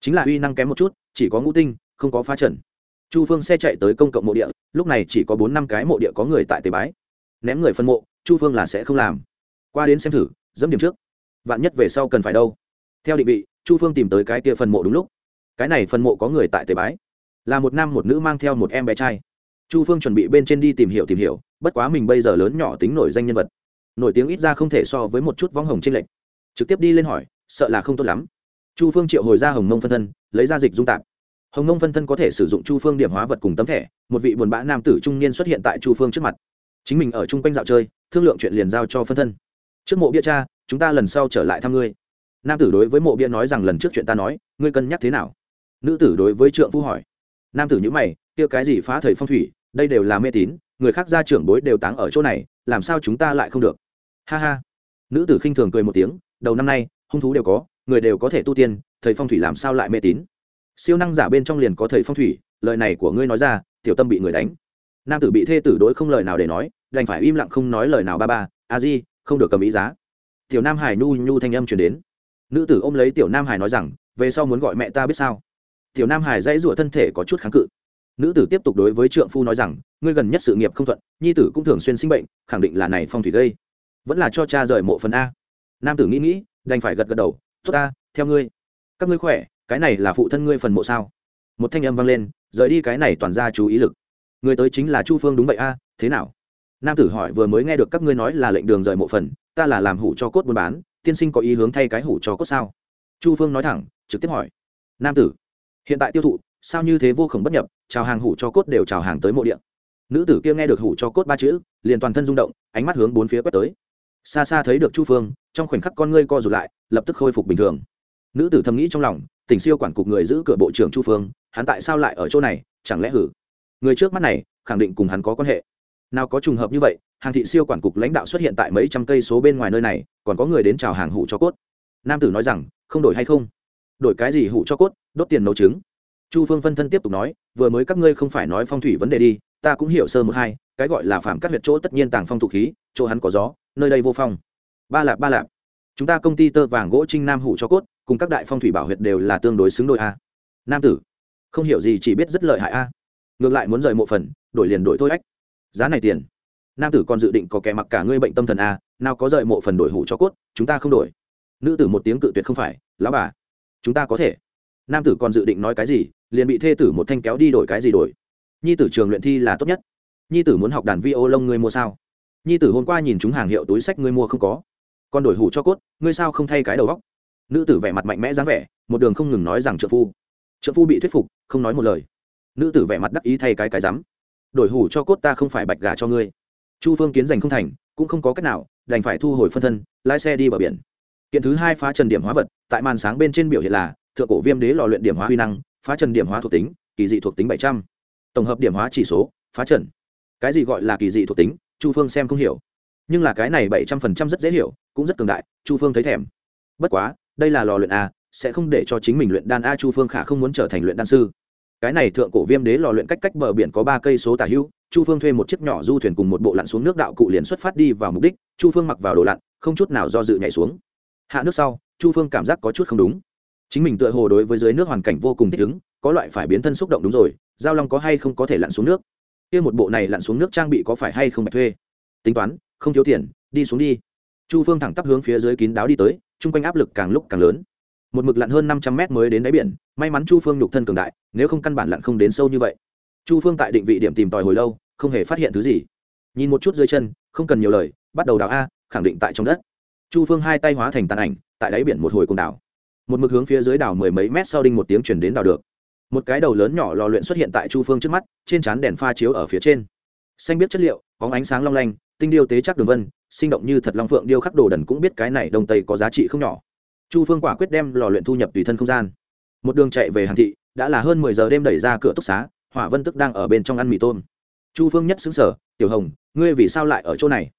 Chính là uy năng kém một chút, chỉ có ngũ tinh, không có phá trần. Chu phương xe chạy tới công cộng mộ địa, lúc này chỉ có bốn năm cái mộ địa có người tại tế bái. Ném người phân mộ, chu phương là sẽ không làm. Qua đến xem thử, dẫm điểm trước. Vạn nhất về sau cần phải đâu. Theo định vị, chu phương tìm tới cái kia phần mộ đúng lúc. Cái này phần mộ có người tại tế bái. Là một nam một nữ mang theo một em bé trai. Chu phương chuẩn bị bên trên đi tìm hiểu tìm hiểu, bất quá mình bây giờ lớn nhỏ tính nổi danh nhân vật nổi tiếng ít ra không thể so với một chút võng hồng trên lệnh trực tiếp đi lên hỏi, sợ là không tốt lắm. Chu phương triệu hồi ra hồng mông phân thân, lấy ra dịch dung tạp. Hồng mông phân thân có thể sử dụng chu phương điểm hóa vật cùng tấm thẻ, một vị buồn bã nam tử trung niên xuất hiện tại chu phương trước mặt. Chính mình ở chung quanh dạo chơi, thương lượng chuyện liền giao cho phân thân. Trước mộ bia cha, chúng ta lần sau trở lại thăm ngươi. Nam tử đối với mộ bia nói rằng lần trước chuyện ta nói, ngươi cân nhắc thế nào? Nữ tử đối với trượng phu hỏi. Nam tử nhữ mày, kia cái gì phá thời phong thủy, đây đều là mê tín, người khác gia trưởng bối đều táng ở chỗ này, làm sao chúng ta lại không được? Ha ha. Nữ tử khinh thường cười một tiếng, đầu năm nay, hung thú đều có, người đều có thể tu tiên, thầy phong thủy làm sao lại mê tín? Siêu năng giả bên trong liền có thầy phong thủy, lời này của ngươi nói ra, tiểu tâm bị người đánh. Nam tử bị thê tử đối không lời nào để nói, đành phải im lặng không nói lời nào ba ba, a di, không được cầm ý giá. Tiểu nam hải nhu nhu thanh âm chuyển đến. Nữ tử ôm lấy tiểu nam hải nói rằng, về sau muốn gọi mẹ ta biết sao? Tiểu nam hải dãy rủa thân thể có chút kháng cự. Nữ tử tiếp tục đối với trượng phu nói rằng, ngươi gần nhất sự nghiệp không thuận, nhi tử cũng thường xuyên sinh bệnh, khẳng định là này phong thủy gây vẫn là cho cha rời mộ phần a. Nam tử nghĩ nghĩ, đành phải gật gật đầu, tốt ta, theo ngươi. Các ngươi khỏe, cái này là phụ thân ngươi phần mộ sao? Một thanh âm vang lên, rời đi cái này toàn ra chú ý lực. Người tới chính là chu phương đúng vậy a, thế nào? Nam tử hỏi vừa mới nghe được các ngươi nói là lệnh đường rời mộ phần, ta là làm hủ cho cốt buôn bán, tiên sinh có ý hướng thay cái hủ cho cốt sao? Chu phương nói thẳng, trực tiếp hỏi. Nam tử, hiện tại tiêu thụ, sao như thế vô khổng bất nhập, chào hàng hủ cho cốt đều chào hàng tới mộ điện nữ tử kia nghe được hủ cho cốt ba chữ, liền toàn thân rung động, ánh mắt hướng bốn phía quét tới xa xa thấy được chu phương, trong khoảnh khắc con ngươi co rụt lại, lập tức khôi phục bình thường. Nữ tử thầm nghĩ trong lòng, tỉnh siêu quản cục người giữ cửa bộ trưởng chu phương, hắn tại sao lại ở chỗ này, chẳng lẽ hử? Người trước mắt này, khẳng định cùng hắn có quan hệ. Nào có trùng hợp như vậy, hàng thị siêu quản cục lãnh đạo xuất hiện tại mấy trăm cây số bên ngoài nơi này, còn có người đến chào hàng hủ cho cốt. Nam tử nói rằng, không đổi hay không? Đổi cái gì hủ cho cốt, đốt tiền nấu trứng. Chu phương phân thân tiếp tục nói, vừa mới các ngươi không phải nói phong thủy vấn đề đi, ta cũng hiểu sơ một hai, cái gọi là phạm các huyệt chỗ tất nhiên tàng phong thụ khí, chỗ hắn có gió nơi đây vô phong. Ba lạp ba lạp. Chúng ta công ty tơ vàng gỗ trinh nam hủ cho cốt, cùng các đại phong thủy bảo huyệt đều là tương đối xứng đôi a. Nam tử, không hiểu gì chỉ biết rất lợi hại a. Ngược lại muốn rời mộ phần, đổi liền đổi thôi ách. Giá này tiền. Nam tử còn dự định có kẻ mặc cả ngươi bệnh tâm thần a, nào có rời mộ phần đổi hủ cho cốt, chúng ta không đổi. Nữ tử một tiếng cự tuyệt không phải, lão bà, chúng ta có thể. Nam tử còn dự định nói cái gì, liền bị thê tử một thanh kéo đi đổi cái gì đổi. Nhi tử trường luyện thi là tốt nhất. Nhi tử muốn học đàn vi ô lông ngươi mua sao? Nhi tử hôm qua nhìn chúng hàng hiệu túi sách ngươi mua không có. Còn đổi hủ cho cốt, ngươi sao không thay cái đầu góc nữ tử vẻ mặt mạnh mẽ dáng vẻ, một đường không ngừng nói rằng trợ phu. Trợ phu bị thuyết phục, không nói một lời. Nữ tử vẻ mặt đắc ý thay cái cái rắm. Đổi hủ cho cốt ta không phải bạch gà cho ngươi. Chu phương kiến giành không thành, cũng không có cách nào, đành phải thu hồi phân thân, lái xe đi bờ biển. Kiện thứ hai phá trần điểm hóa vật, tại màn sáng bên trên biểu hiện là, thượng cổ viêm đế lò luyện điểm hóa huy năng, phá trần điểm hóa thuộc tính, kỳ dị thuộc tính bảy trăm. Tổng hợp điểm hóa chỉ số, phá trần. Cái gì gọi là kỳ dị thuộc tính? Chu phương xem không hiểu. Nhưng là cái này bảy trăm phần trăm rất dễ hiểu, cũng rất cường đại, chu phương thấy thèm. Bất quá, đây là lò luyện a, sẽ không để cho chính mình luyện đan a, chu phương khả không muốn trở thành luyện đan sư. Cái này thượng cổ viêm đế lò luyện cách cách bờ biển có ba cây số tả hữu, chu phương thuê một chiếc nhỏ du thuyền cùng một bộ lặn xuống nước đạo cụ liền xuất phát đi vào mục đích, chu phương mặc vào đồ lặn, không chút nào do dự nhảy xuống. Hạ nước sau, chu phương cảm giác có chút không đúng. Chính mình tựa hồ đối với dưới nước hoàn cảnh vô cùng thích ứng, có loại phải biến thân xúc động đúng rồi, giao long có hay không có thể lặn xuống nước? Kia một bộ này lặn xuống nước trang bị có phải hay không bạch thuê? Tính toán, không thiếu tiền, đi xuống đi. Chu phương thẳng tắp hướng phía dưới kín đáo đi tới, chung quanh áp lực càng lúc càng lớn. Một mực lặn hơn năm trăm mét mới đến đáy biển, may mắn chu phương nhục thân cường đại, nếu không căn bản lặn không đến sâu như vậy. Chu phương tại định vị điểm tìm tòi hồi lâu, không hề phát hiện thứ gì. Nhìn một chút dưới chân, không cần nhiều lời, bắt đầu đào a, khẳng định tại trong đất. Chu phương hai tay hóa thành tàn ảnh, tại đáy biển một hồi cùng đảo. Một mực hướng phía dưới đảo mười mấy mét sau đinh một tiếng chuyển đến đảo được một cái đầu lớn nhỏ lò luyện xuất hiện tại chu phương trước mắt, trên trán đèn pha chiếu ở phía trên. Xanh biết chất liệu có ánh sáng long lanh, tinh điêu tế chắc đường vân, sinh động như thật long phượng điêu khắc đồ đần cũng biết cái này đông tây có giá trị không nhỏ. Chu phương quả quyết đem lò luyện thu nhập tùy thân không gian. Một đường chạy về hàng thị, đã là hơn mười giờ đêm đẩy ra cửa túc xá, hỏa vân tức đang ở bên trong ăn mì tôm. Chu phương nhất xứng sở tiểu hồng, ngươi vì sao lại ở chỗ này?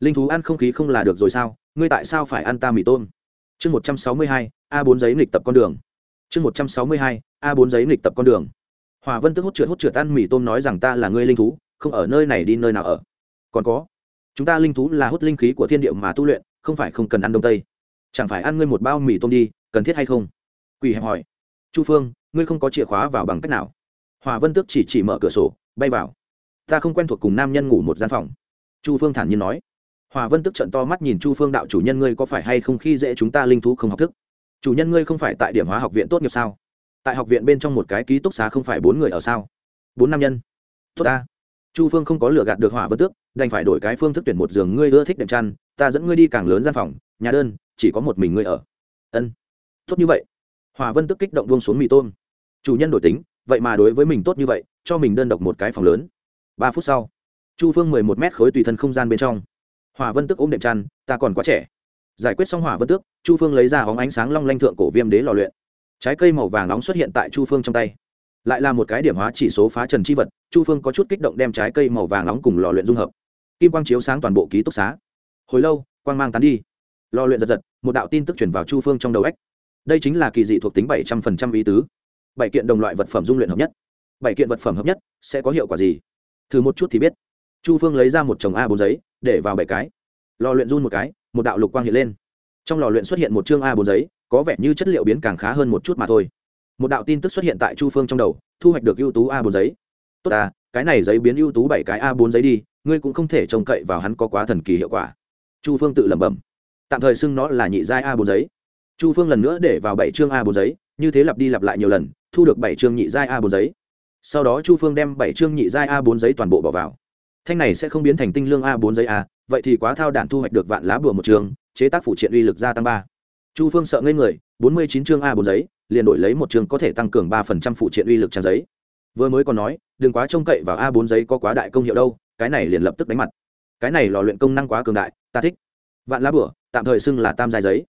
Linh thú ăn không khí không là được rồi sao? Ngươi tại sao phải ăn ta mì tôm? Chương một trăm sáu mươi hai, a bốn giấy nghịch tập con đường. Chương một trăm sáu mươi hai a bốn giấy nghịch tập con đường. Hòa vân tức hút trượt hút trượt ăn mì tôm nói rằng ta là ngươi linh thú, không ở nơi này đi nơi nào ở. Còn có, chúng ta linh thú là hút linh khí của thiên địa mà tu luyện, không phải không cần ăn đông tây. Chẳng phải ăn ngươi một bao mì tôm đi, cần thiết hay không? Quỳ hẹp hỏi. Chu phương, ngươi không có chìa khóa vào bằng cách nào? Hòa vân tước chỉ chỉ mở cửa sổ, bay vào. Ta không quen thuộc cùng nam nhân ngủ một gian phòng. Chu phương thản nhiên nói. Hòa vân tức trận to mắt nhìn chu phương đạo chủ nhân ngươi có phải hay không khi dễ chúng ta linh thú không học thức? Chủ nhân ngươi không phải tại điểm hóa học viện tốt nghiệp sao? Tại học viện bên trong một cái ký túc xá không phải bốn người ở sao? Bốn nam nhân. Tốt ta. Chu phương không có lựa gạt được hỏa vân tước, đành phải đổi cái phương thức tuyển một giường ngươi ưa thích đệm chăn, ta dẫn ngươi đi càng lớn gian phòng, nhà đơn, chỉ có một mình ngươi ở. Ân. Tốt như vậy. Hòa vân tức kích động buông xuống mì tôm. Chủ nhân đổi tính, vậy mà đối với mình tốt như vậy, cho mình đơn độc một cái phòng lớn. Ba phút sau, chu phương mười một mét khối tùy thân không gian bên trong. Hòa vân tức ôm đệm chăn, ta còn quá trẻ. Giải quyết xong hỏa vân tước, chu phương lấy ra hóng ánh sáng long lanh thượng cổ viêm đế lò luyện trái cây màu vàng nóng xuất hiện tại chu phương trong tay. Lại là một cái điểm hóa chỉ số phá trần chi vật, chu phương có chút kích động đem trái cây màu vàng nóng cùng lò luyện dung hợp. Kim quang chiếu sáng toàn bộ ký túc xá. Hồi lâu, quang mang tán đi. Lò luyện giật giật, một đạo tin tức chuyển vào chu phương trong đầu ếch đây chính là kỳ dị thuộc tính bảy trăm phần trăm ý tứ. Bảy kiện đồng loại vật phẩm dung luyện hợp nhất. Bảy kiện vật phẩm hợp nhất, sẽ có hiệu quả gì? Thử một chút thì biết. Chu phương lấy ra một chồng a bốn giấy, để vào bảy cái. Lò luyện run một cái, một đạo lục quang hiện lên. Trong lò luyện xuất hiện một chương a bốn giấy có vẻ như chất liệu biến càng khá hơn một chút mà thôi. Một đạo tin tức xuất hiện tại chu phương trong đầu, thu hoạch được ưu tú a bốn giấy. Tốt à cái này giấy biến ưu tú bảy cái a bốn giấy đi, ngươi cũng không thể trông cậy vào hắn có quá thần kỳ hiệu quả. Chu phương tự lẩm bẩm. Tạm thời xưng nó là nhị giai a bốn giấy. Chu phương lần nữa để vào bảy chương a bốn giấy, như thế lặp đi lặp lại nhiều lần, thu được bảy chương nhị giai a bốn giấy. Sau đó chu phương đem bảy chương nhị giai a bốn giấy toàn bộ bỏ vào. Thanh này sẽ không biến thành tinh lương a bốn giấy a vậy thì quá thao đản thu hoạch được vạn lá bùa một trường chế tác phụ triện uy lực gia tăng ba chu phương sợ ngây người, bốn mươi chín chương a bốn giấy, liền đổi lấy một chương có thể tăng cường ba phần trăm phụ triện uy lực trang giấy. Vừa mới còn nói, đừng quá trông cậy vào a bốn giấy có quá đại công hiệu đâu, cái này liền lập tức đánh mặt. Cái này lò luyện công năng quá cường đại, ta thích. Vạn lá bửa, tạm thời xưng là tam giai giấy.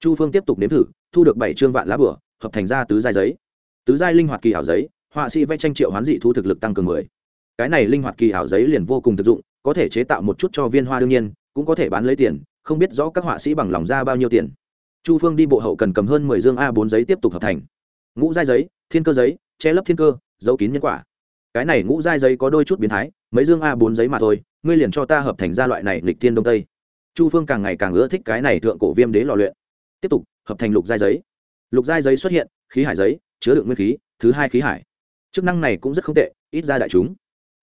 Chu phương tiếp tục nếm thử, thu được bảy chương vạn lá bửa, hợp thành ra tứ giai giấy. Tứ giai linh hoạt kỳ hảo giấy, họa sĩ vẽ tranh triệu hoán dị thu thực lực tăng cường mười. Cái này linh hoạt kỳ hảo giấy liền vô cùng thực dụng, có thể chế tạo một chút cho viên hoa đương nhiên, cũng có thể bán lấy tiền, không biết rõ các họa sĩ bằng lòng ra bao nhiêu tiền chu phương đi bộ hậu cần cầm hơn mười dương a bốn giấy tiếp tục hợp thành. Ngũ giai giấy, thiên cơ giấy, che lấp thiên cơ, dấu kín nhân quả. Cái này ngũ giai giấy có đôi chút biến thái, mấy dương a bốn giấy mà thôi, ngươi liền cho ta hợp thành ra loại này lịch thiên đông tây. Chu phương càng ngày càng ưa thích cái này thượng cổ viêm đế lò luyện. Tiếp tục, hợp thành lục giai giấy. Lục giai giấy xuất hiện, khí hải giấy, chứa đựng nguyên khí, thứ hai khí hải. Chức năng này cũng rất không tệ, ít ra đại chúng.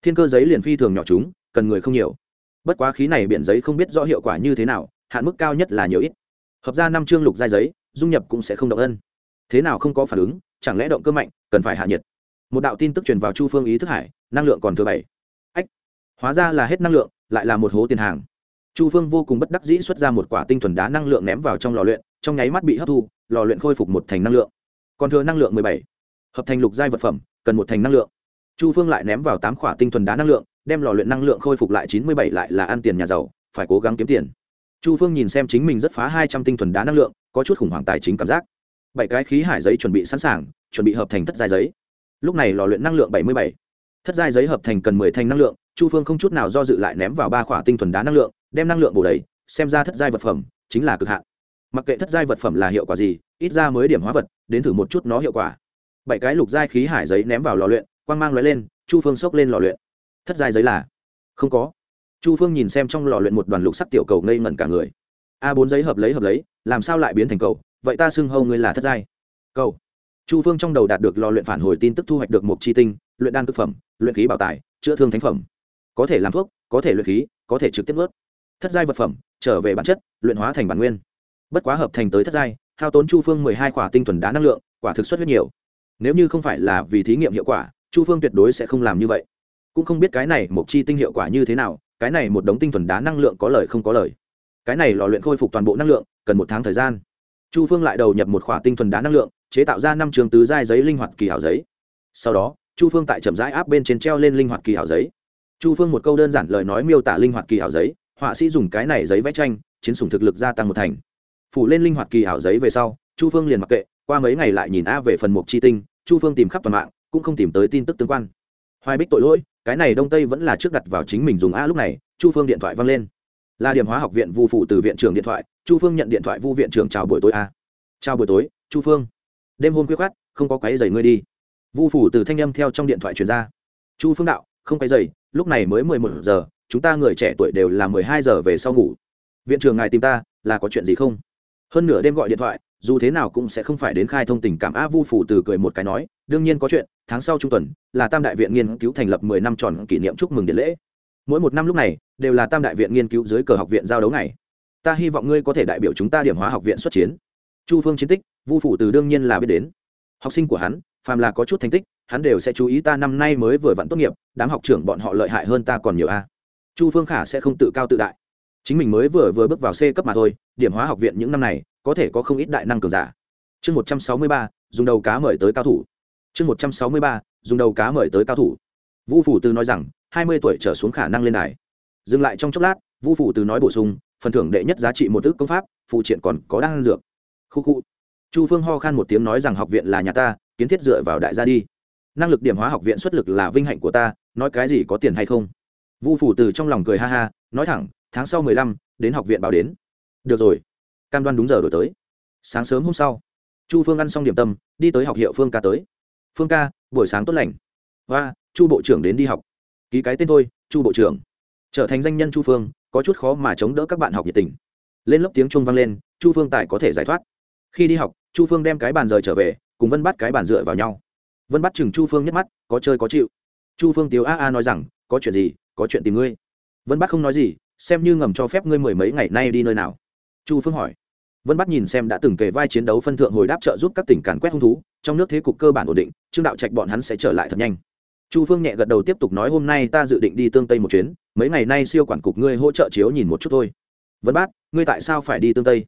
Thiên cơ giấy liền phi thường nhỏ chúng, cần người không nhiều. Bất quá khí này biển giấy không biết rõ hiệu quả như thế nào, hạn mức cao nhất là nhiều ít hợp ra năm chương lục giai giấy, dung nhập cũng sẽ không động ân. Thế nào không có phản ứng, chẳng lẽ động cơ mạnh, cần phải hạ nhiệt. Một đạo tin tức truyền vào chu phương ý thức hải, năng lượng còn thứ bảy. Ách, hóa ra là hết năng lượng, lại là một hố tiền hàng. Chu phương vô cùng bất đắc dĩ xuất ra một quả tinh thuần đá năng lượng ném vào trong lò luyện, trong nháy mắt bị hấp thu, lò luyện khôi phục một thành năng lượng. Còn thừa năng lượng mười bảy. Hợp thành lục giai vật phẩm, cần một thành năng lượng. Chu phương lại ném vào tám quả tinh thuần đá năng lượng, đem lò luyện năng lượng khôi phục lại chín mươi bảy lại là ăn tiền nhà giàu, phải cố gắng kiếm tiền chu phương nhìn xem chính mình rất phá hai trăm tinh thuần đá năng lượng, có chút khủng hoảng tài chính cảm giác. Bảy cái khí hải giấy chuẩn bị sẵn sàng, chuẩn bị hợp thành thất giai giấy. Lúc này lò luyện năng lượng bảy mươi bảy. Thất giai giấy hợp thành cần mười thanh năng lượng, chu phương không chút nào do dự lại ném vào ba khỏa tinh thuần đá năng lượng, đem năng lượng bổ đầy, xem ra thất giai vật phẩm chính là cực hạn. Mặc kệ thất giai vật phẩm là hiệu quả gì, ít ra mới điểm hóa vật, đến thử một chút nó hiệu quả. Bảy cái lục giai khí hải giấy ném vào lò luyện, quang mang lóe lên, chu phương xốc lên lò luyện. Thất giai giấy là? Không có chu phương nhìn xem trong lò luyện một đoàn lục sắc tiểu cầu ngây ngẩn cả người. A bốn giấy hợp lấy hợp lấy, làm sao lại biến thành cầu? Vậy ta xưng hâu ngươi là thất giai. Cầu. Chu phương trong đầu đạt được lò luyện phản hồi tin tức thu hoạch được một chi tinh, luyện đan thực phẩm, luyện khí bảo tài, chữa thương thánh phẩm. Có thể làm thuốc, có thể luyện khí, có thể trực tiếp ướt thất giai vật phẩm, trở về bản chất, luyện hóa thành bản nguyên. Bất quá hợp thành tới thất giai, hao tốn chu phương mười hai quả tinh thuần đá năng lượng, quả thực xuất huyết nhiều. Nếu như không phải là vì thí nghiệm hiệu quả, chu phương tuyệt đối sẽ không làm như vậy. Cũng không biết cái này một chi tinh hiệu quả như thế nào cái này một đống tinh thuần đá năng lượng có lời không có lời. Cái này lò luyện khôi phục toàn bộ năng lượng, cần một tháng thời gian. Chu phương lại đầu nhập một khỏa tinh thuần đá năng lượng, chế tạo ra năm trường tứ giai giấy linh hoạt kỳ hảo giấy. Sau đó, chu phương tại chậm rãi áp bên trên treo lên linh hoạt kỳ hảo giấy. Chu phương một câu đơn giản lời nói miêu tả linh hoạt kỳ hảo giấy, họa sĩ dùng cái này giấy vẽ tranh, chiến sủng thực lực gia tăng một thành. Phủ lên linh hoạt kỳ hảo giấy về sau, chu phương liền mặc kệ, qua mấy ngày lại nhìn a về phần mục chi tinh, chu phương tìm khắp toàn mạng, cũng không tìm tới tin tức tương quan. Hoài bích tội lỗi cái này đông tây vẫn là trước đặt vào chính mình dùng a lúc này, chu phương điện thoại văng lên. Là điểm hóa học viện vu phụ từ viện trưởng điện thoại, chu phương nhận điện thoại vu viện trưởng chào buổi tối a. Chào buổi tối, chu phương. Đêm hôm khuya khát không có quấy dày ngươi đi. Vu phủ từ thanh âm theo trong điện thoại truyền ra. Chu phương đạo, không quấy dày lúc này mới mười một giờ, chúng ta người trẻ tuổi đều là mười hai giờ về sau ngủ. Viện trưởng ngài tìm ta, là có chuyện gì không? Hơn nửa đêm gọi điện thoại dù thế nào cũng sẽ không phải đến khai thông tình cảm. A vu phủ từ cười một cái nói, đương nhiên có chuyện, tháng sau trung tuần, là tam đại viện nghiên cứu thành lập mười năm tròn kỷ niệm chúc mừng điện lễ. Mỗi một năm lúc này, đều là tam đại viện nghiên cứu dưới cờ học viện giao đấu này ta hy vọng ngươi có thể đại biểu chúng ta điểm hóa học viện xuất chiến. Chu phương chiến tích, vu phủ từ đương nhiên là biết đến. Học sinh của hắn, phàm là có chút thành tích, hắn đều sẽ chú ý ta năm nay mới vừa vặn tốt nghiệp, đám học trưởng bọn họ lợi hại hơn ta còn nhiều a. Chu phương khả sẽ không tự cao tự đại chính mình mới vừa vừa bước vào c cấp mà thôi, điểm hóa học viện những năm này, có thể có không ít đại năng cường giả. Chương một trăm sáu mươi ba, dùng đầu cá mời tới cao thủ. Chương một trăm sáu mươi ba, dùng đầu cá mời tới cao thủ. Vu phủ từ nói rằng, hai mươi tuổi trở xuống khả năng lên đài. Dừng lại trong chốc lát, vu phủ từ nói bổ sung, phần thưởng đệ nhất giá trị một ước công pháp, phụ triện còn có đan dược. Khu khu. Chu phương ho khan một tiếng nói rằng học viện là nhà ta, kiến thiết dựa vào đại gia đi. Năng lực điểm hóa học viện xuất lực là vinh hạnh của ta, nói cái gì có tiền hay không? Vu phủ từ trong lòng cười ha ha, nói thẳng tháng sau mười lăm, đến học viện báo đến. Được rồi. Cam đoan đúng giờ đổi tới. Sáng sớm hôm sau, chu phương ăn xong điểm tâm, đi tới học hiệu phương ca tới. Phương ca, buổi sáng tốt lành. Và chu bộ trưởng đến đi học. Ký cái tên thôi, chu bộ trưởng. Trở thành danh nhân chu phương, có chút khó mà chống đỡ các bạn học nhiệt tình. Lên lớp tiếng chuông vang lên, chu phương tài có thể giải thoát. Khi đi học, chu phương đem cái bàn rời trở về, cùng vân bắt cái bàn dựa vào nhau. Vân bắt chừng chu phương nhắc mắt, có chơi có chịu. Chu phương tiếu a a nói rằng, có chuyện gì, có chuyện tìm ngươi. Vân bắt không nói gì xem như ngầm cho phép ngươi mười mấy ngày nay đi nơi nào. Chu phương hỏi. Vân bắt nhìn xem đã từng kể vai chiến đấu phân thượng hồi đáp trợ giúp các tỉnh càn quét hung thú, trong nước thế cục cơ bản ổn định, trương đạo trạch bọn hắn sẽ trở lại thật nhanh. Chu phương nhẹ gật đầu tiếp tục nói, hôm nay ta dự định đi tương tây một chuyến, mấy ngày nay siêu quản cục ngươi hỗ trợ chiếu nhìn một chút thôi. Vân bát ngươi tại sao phải đi tương tây?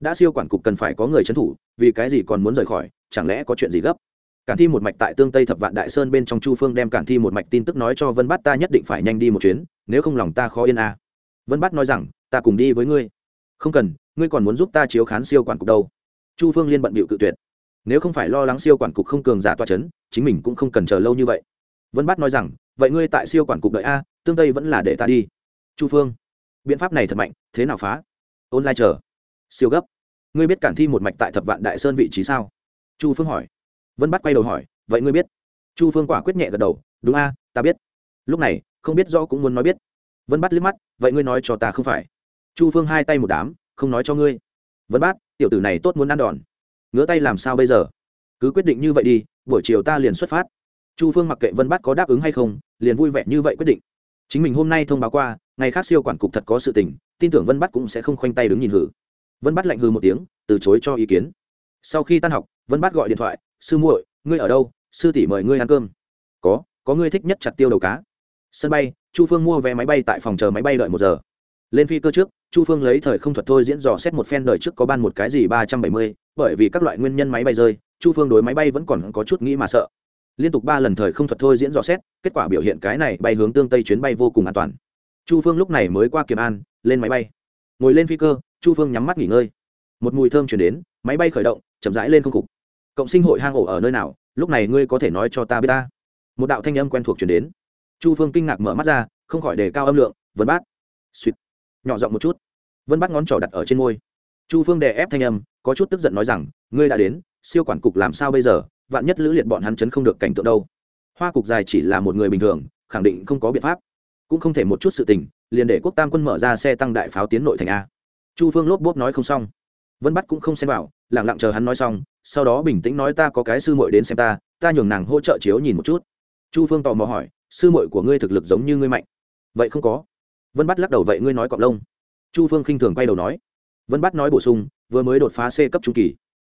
Đã siêu quản cục cần phải có người trấn thủ, vì cái gì còn muốn rời khỏi, chẳng lẽ có chuyện gì gấp? Cản thi một mạch tại tương tây thập vạn đại sơn bên trong chu phương đem cản thi một mạch tin tức nói cho vân bát ta nhất định phải nhanh đi một chuyến, nếu không lòng ta khó yên à vân bát nói rằng, ta cùng đi với ngươi. Không cần, ngươi còn muốn giúp ta chiếu khán siêu quản cục đâu. Chu phương liên bận bịu cự tuyệt. Nếu không phải lo lắng siêu quản cục không cường giả toa c h ấ n chính mình cũng không cần chờ lâu như vậy. Vân bát nói rằng, vậy ngươi tại siêu quản cục đợi a, tương tây vẫn là để ta đi. Chu phương, biện pháp này thật mạnh, thế nào phá? Ôn lai chờ. Siêu gấp. Ngươi biết cản thi một mạch tại thập vạn đại sơn vị trí sao? Chu phương hỏi. Vân bắt quay đầu hỏi, vậy ngươi biết? Chu phương quả quyết nhẹ gật đầu, đúng a, ta biết. Lúc này, không biết do cũng muốn nói biết vân bắt liếc mắt, vậy ngươi nói cho ta không phải. Chu phương hai tay một đám, không nói cho ngươi. Vân bát, tiểu tử này tốt muốn ăn đòn. Ngứa tay làm sao bây giờ? Cứ quyết định như vậy đi, buổi chiều ta liền xuất phát. Chu phương mặc kệ vân bát có đáp ứng hay không, liền vui vẻ như vậy quyết định. Chính mình hôm nay thông báo qua, ngày khác siêu quản cục thật có sự tình, tin tưởng vân bát cũng sẽ không khoanh tay đứng nhìn hử. Vân bát lạnh hư một tiếng, từ chối cho ý kiến. Sau khi tan học, vân bát gọi điện thoại, sư muội, ngươi ở đâu? Sư tỷ mời ngươi ăn cơm. Có có ngươi thích nhất chặt tiêu đầu cá sân bay, chu phương mua vé máy bay tại phòng chờ máy bay đợi một giờ. Lên phi cơ trước, chu phương lấy thời không thuật thôi diễn dò xét một phen đời trước có ban một cái gì ba trăm bảy mươi, bởi vì các loại nguyên nhân máy bay rơi, chu phương đối máy bay vẫn còn có chút nghĩ mà sợ. Liên tục ba lần thời không thuật thôi diễn dò xét, kết quả biểu hiện cái này bay hướng tương tây chuyến bay vô cùng an toàn. Chu phương lúc này mới qua kiểm an, lên máy bay. Ngồi lên phi cơ, chu phương nhắm mắt nghỉ ngơi. Một mùi thơm chuyển đến, máy bay khởi động, chậm rãi lên không cục. Cộng sinh hội hang ổ ở nơi nào? Lúc này ngươi có thể nói cho ta biết ta. Một đạo thanh âm quen thuộc chuyển đến chu phương kinh ngạc mở mắt ra, không khỏi đề cao âm lượng, vân bát. Suýt. Nhỏ giọng một chút. Vân bát ngón trỏ đặt ở trên môi. Chu phương đè ép thanh âm, có chút tức giận nói rằng, ngươi đã đến, siêu quản cục làm sao bây giờ? Vạn nhất lữ liệt bọn hắn chấn không được cảnh tượng đâu. Hoa cục dài chỉ là một người bình thường, khẳng định không có biện pháp. Cũng không thể một chút sự tình, liền để quốc tam quân mở ra xe tăng đại pháo tiến nội thành a. Chu phương lốp bốp nói không xong. Vân bắt cũng không xem vào lẳng lặng chờ hắn nói xong, sau đó bình tĩnh nói, ta có cái sư muội đến xem ta ta nhường nàng hỗ trợ chiếu nhìn một chút. Chu phương tò mò hỏi sư muội của ngươi thực lực giống như ngươi mạnh. Vậy không có. Vân bắt lắc đầu, vậy ngươi nói cọp lông. Chu phương khinh thường quay đầu nói. Vân bắt nói bổ sung, vừa mới đột phá c cấp trung kỳ.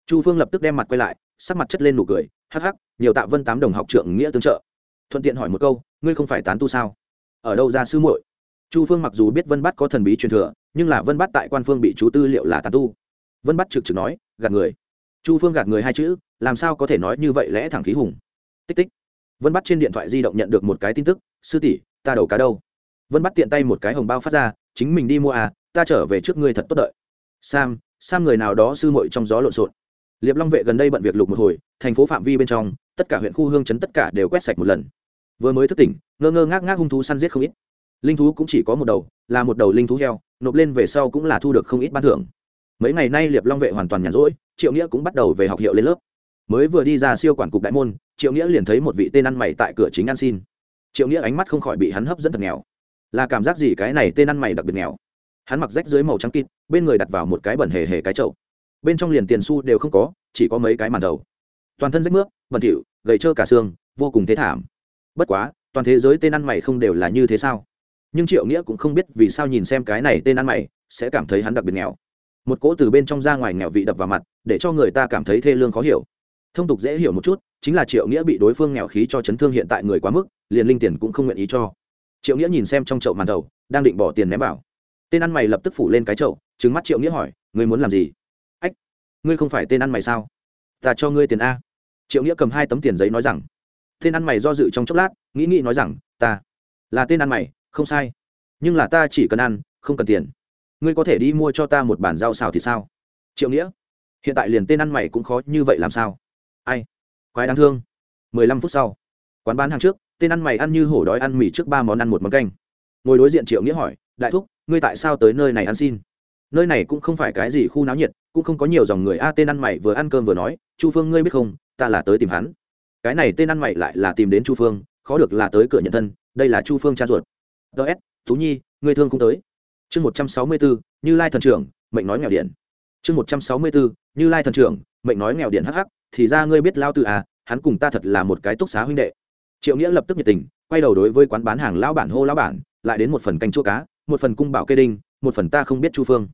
Chu phương lập tức đem mặt quay lại, sắc mặt chất lên nụ cười, hắc hắc, nhiều tạ vân tám đồng học trưởng nghĩa tương trợ. Thuận tiện hỏi một câu, ngươi không phải tán tu sao? Ở đâu ra sư muội? Chu phương mặc dù biết vân bắt có thần bí truyền thừa, nhưng là vân bắt tại quan phương bị chú tư liệu là tán tu. Vân bắt trực trực nói, gạt người. Chu phương gạt người hai chữ, làm sao có thể nói như vậy lẽ thẳng khí hùng? Tích tích vân bắt trên điện thoại di động nhận được một cái tin tức, sư tỷ, ta đầu cá đâu? Vân bắt tiện tay một cái hồng bao phát ra, chính mình đi mua à ta trở về trước ngươi thật tốt đợi. Sam sam người nào đó sư muội trong gió lộn xộn. Liệp long vệ gần đây bận việc lục một hồi, thành phố phạm vi bên trong, tất cả huyện khu hương chấn tất cả đều quét sạch một lần. Vừa mới thức tỉnh, ngơ ngơ ngác ngác hung thú săn giết không ít. Linh thú cũng chỉ có một đầu, là một đầu linh thú heo, nộp lên về sau cũng là thu được không ít ban thưởng. Mấy ngày nay liệp long vệ hoàn toàn nhàn rỗi, triệu nghĩa cũng bắt đầu về học hiệu lên lớp mới vừa đi ra siêu quản cục đại môn, triệu nghĩa liền thấy một vị tên ăn mày tại cửa chính ăn xin. Triệu nghĩa ánh mắt không khỏi bị hắn hấp dẫn thật nghèo. Là cảm giác gì cái này tên ăn mày đặc biệt nghèo? Hắn mặc rách dưới màu trắng kịt, bên người đặt vào một cái bẩn hề hề cái chậu. Bên trong liền tiền xu đều không có, chỉ có mấy cái màn đầu. Toàn thân rách nước bẩn thỉu, gầy trơ cả xương, vô cùng thế thảm. Bất quá, toàn thế giới tên ăn mày không đều là như thế sao? Nhưng triệu nghĩa cũng không biết vì sao nhìn xem cái này tên ăn mày, sẽ cảm thấy hắn đặc biệt nghèo. Một cỗ từ bên trong ra ngoài nghèo vị đập vào mặt, để cho người ta cảm thấy thê lương khó hiểu thông tục dễ hiểu một chút, chính là triệu nghĩa bị đối phương nghèo khí cho chấn thương hiện tại người quá mức, liền linh tiền cũng không nguyện ý cho. Triệu nghĩa nhìn xem trong chậu màn đầu, đang định bỏ tiền ném vào. Tên ăn mày lập tức phủ lên cái chậu trứng mắt triệu nghĩa hỏi, ngươi muốn làm gì? Ách, ngươi không phải tên ăn mày sao? Ta cho ngươi tiền a. Triệu nghĩa cầm hai tấm tiền giấy nói rằng. Tên ăn mày do dự trong chốc lát, nghĩ nghĩ nói rằng, ta là tên ăn mày, không sai. Nhưng là ta chỉ cần ăn, không cần tiền. Ngươi có thể đi mua cho ta một bản rau xào thì sao? Triệu nghĩa, hiện tại liền tên ăn mày cũng khó như vậy làm sao? Ai? Quái đáng thương. Mười lăm phút sau, quán bán hàng trước, tên ăn mày ăn như hổ đói ăn mì trước ba món ăn một món canh. Ngồi đối diện triệu nghĩa hỏi, đại thúc, ngươi tại sao tới nơi này ăn xin? Nơi này cũng không phải cái gì khu náo nhiệt, cũng không có nhiều dòng người. A, tên ăn mày vừa ăn cơm vừa nói, chu phương ngươi biết không, ta là tới tìm hắn. Cái này tên ăn mày lại là tìm đến chu phương, khó được là tới cửa nhận thân, đây là chu phương cha ruột. Ts tú nhi, ngươi thương không tới. Chương một trăm sáu mươi bốn, như lai thần trưởng, mệnh nói nghèo điện chương một trăm sáu mươi bốn, như lai thần trưởng, mệnh nói nghèo điện hắc hắc thì ra ngươi biết lao tự à hắn cùng ta thật là một cái túc xá huynh đệ. Triệu nghĩa lập tức nhiệt tình, quay đầu đối với quán bán hàng lão bản hô lão bản, lại đến một phần canh chua cá, một phần cung bảo kê đinh, một phần ta không biết chu phương.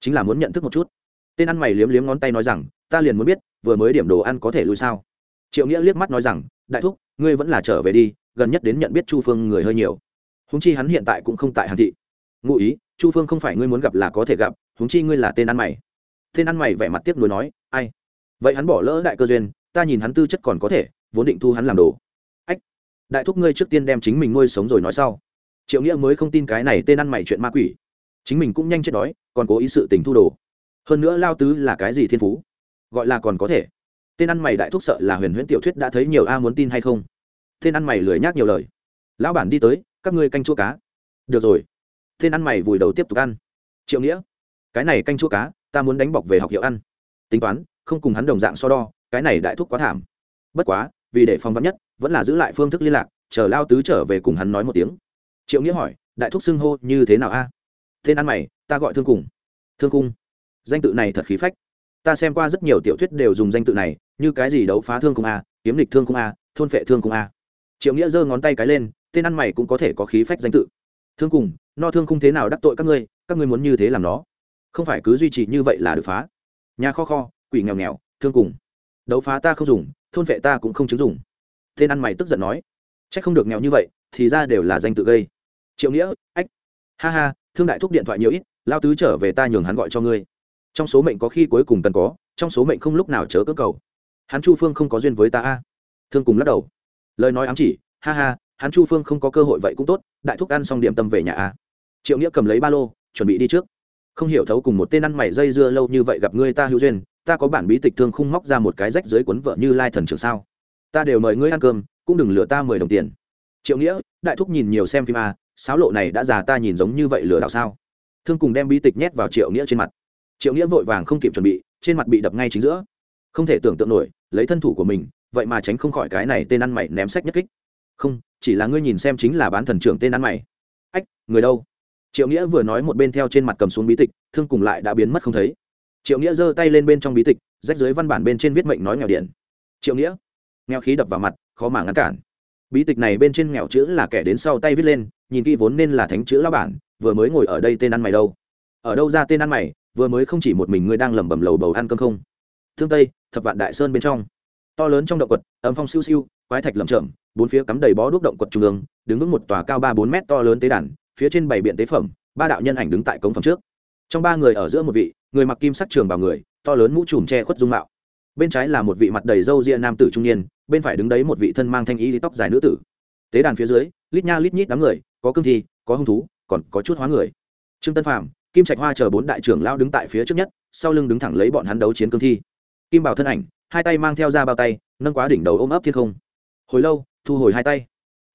Chính là muốn nhận thức một chút. Tên ăn mày liếm liếm ngón tay nói rằng, ta liền muốn biết, vừa mới điểm đồ ăn có thể lui sao? Triệu nghĩa liếc mắt nói rằng, đại thúc, ngươi vẫn là trở về đi, gần nhất đến nhận biết chu phương người hơi nhiều. Húng chi hắn hiện tại cũng không tại hàn thị. Ngụ ý, chu phương không phải ngươi muốn gặp là có thể gặp húng chi ngươi là tên ăn mày. Tên ăn mày vẻ mặt tiếc nuối nói, ai? Vậy hắn bỏ lỡ đại cơ duyên, ta nhìn hắn tư chất còn có thể, vốn định thu hắn làm đồ. Ách, đại thúc ngươi trước tiên đem chính mình nuôi sống rồi nói sau. Triệu nghĩa mới không tin cái này tên ăn mày chuyện ma quỷ. Chính mình cũng nhanh chết đói, còn cố ý sự tình thu đồ. Hơn nữa lao tứ là cái gì thiên phú? Gọi là còn có thể. Tên ăn mày đại thúc sợ là huyền huyễn tiểu thuyết đã thấy nhiều a muốn tin hay không? Tên ăn mày lười nhác nhiều lời. Lão bản đi tới, các ngươi canh chua cá. Được rồi. Tên ăn mày vùi đầu tiếp tục ăn. Triệu nghĩa, cái này canh chua cá, ta muốn đánh bọc về học hiệu ăn. Tính toán không cùng hắn đồng dạng so đo, cái này đại thúc quá thảm. Bất quá, vì để phòng vắn nhất, vẫn là giữ lại phương thức liên lạc, chờ lao tứ trở về cùng hắn nói một tiếng. Triệu nghĩa hỏi, đại thúc xưng hô như thế nào a? Tên ăn mày, ta gọi thương cùng thương cung? Danh tự này thật khí phách. Ta xem qua rất nhiều tiểu thuyết đều dùng danh tự này, như cái gì đấu phá thương cung a, kiếm lịch thương cung a, thôn phệ thương cung a. Triệu nghĩa giơ ngón tay cái lên, tên ăn mày cũng có thể có khí phách danh tự. Thương cùng no thương không thế nào đắc tội các ngươi các ngươi muốn như thế làm nó? Không phải cứ duy trì như vậy là được phá. Nhà kho kho quỷ nghèo nghèo, thương cùng. Đấu phá ta không dùng, thôn vệ ta cũng không chứng dùng. Tên ăn mày tức giận nói. C h ắ c không được nghèo như vậy, thì ra đều là danh tự gây. Triệu nghĩa, ách. Ha ha, thương đại thúc điện thoại nhiều ít, lao tứ trở về ta nhường hắn gọi cho ngươi. Trong số mệnh có khi cuối cùng cần có, trong số mệnh không lúc nào chớ cơ cầu. Hắn chu phương không có duyên với ta a. Thương cùng lắc đầu. Lời nói ám chỉ, ha ha, hắn chu phương không có cơ hội vậy cũng tốt, đại thúc ăn xong điểm tâm về nhà a. Triệu nghĩa cầm lấy ba lô, chuẩn bị đi trước. Không hiểu thấu cùng một tên ăn mày dây dưa lâu như vậy gặp ngươi ta hữu duyên ta có bản bí tịch thương khung móc ra một cái rách dưới cuốn vợ như lai thần trưởng sao? Ta đều mời ngươi ăn cơm, cũng đừng lừa ta mười đồng tiền. Triệu nghĩa, đại thúc nhìn nhiều xem phim a sáo lộ này đã già ta nhìn giống như vậy lừa đảo sao? Thương cùng đem bí tịch nhét vào triệu nghĩa trên mặt. Triệu nghĩa vội vàng không kịp chuẩn bị, trên mặt bị đập ngay chính giữa. Không thể tưởng tượng nổi, lấy thân thủ của mình, vậy mà tránh không khỏi cái này tên ăn mày ném sách nhất kích. Không, chỉ là ngươi nhìn xem chính là bán thần trưởng tên ăn mày. Ách, người đâu? Triệu nghĩa vừa nói một bên theo trên mặt cầm xuống bí tịch, thương cùng lại đã biến mất không thấy triệu nghĩa giơ tay lên bên trong bí tịch, rách dưới văn bản bên trên viết mệnh nói nghèo điện triệu nghĩa, nghèo khí đập vào mặt, khó mà ngăn cản. Bí tịch này bên trên nghèo chữ là kẻ đến sau tay viết lên, nhìn kỹ vốn nên là thánh chữ lao bản, vừa mới ngồi ở đây tên ăn mày đâu. Ở đâu ra tên ăn mày, vừa mới không chỉ một mình ngươi đang lẩm bẩm lầu bầu ăn cơm không. Thương tây, thập vạn đại sơn bên trong. To lớn trong động quật ấm phong siêu siêu, quái thạch lầm chậm bốn phía cắm đầy bó đuốc động quật trung ương, đứng vững một tòa cao ba bốn mét to lớn tế đàn, phía trên bảy biện tế phẩm, ba đạo nhân ảnh đứng tại cống phẩm trước. Trong ba người ở giữa một vị người mặc kim sắc trường bào người, to lớn mũ trùm che khuất dung mạo. Bên trái là một vị mặt đầy râu ria nam tử trung niên, bên phải đứng đấy một vị thân mang thanh ý tóc dài nữ tử. Tế đàn phía dưới, lít nha lít nhít đám người, có cương thi, có hung thú, còn có chút hóa người. Trương tân phạm kim trạch hoa chờ bốn đại trưởng lao đứng tại phía trước nhất, sau lưng đứng thẳng lấy bọn hắn đấu chiến cương thi. Kim bảo thân ảnh, hai tay mang theo ra bao tay, nâng quá đỉnh đầu ôm ấp thiên không. Hồi lâu, thu hồi hai tay.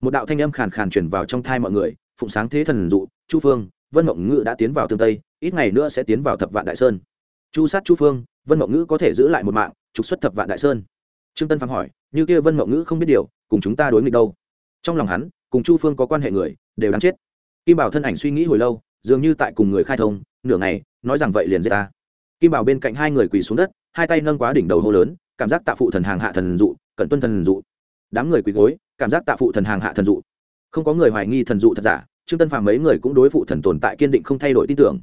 Một đạo thanh âm khàn khàn chuyển vào trong thai mọi người, phụng sáng thế thần dụ, chu phương vân mộng ngữ đã tiến vào tương tây, ít ngày nữa sẽ tiến vào thập vạn đại sơn. Chu sát chu phương, vân mộng ngữ có thể giữ lại một mạng, trục xuất thập vạn đại sơn. Trương tân phạm hỏi, như kia vân mộng ngữ không biết điều, cùng chúng ta đối nghịch đâu? Trong lòng hắn, cùng chu phương có quan hệ người, đều đáng chết. Kim bảo thân ảnh suy nghĩ hồi lâu, dường như tại cùng người khai thông, nửa ngày, nói rằng vậy liền giết ta. Kim bảo bên cạnh hai người quỳ xuống đất, hai tay nâng quá đỉnh đầu hô lớn, cảm giác tạ phụ thần hàng hạ thần dụ cẩn tuân thần dụ. Đám người quỳ gối, cảm giác tạ phụ thần hàng hạ thần dụ. Không có người hoài nghi thần dụ thật giả trương tân phàm mấy người cũng đối phụ thần tồn tại kiên định không thay đổi tin tưởng.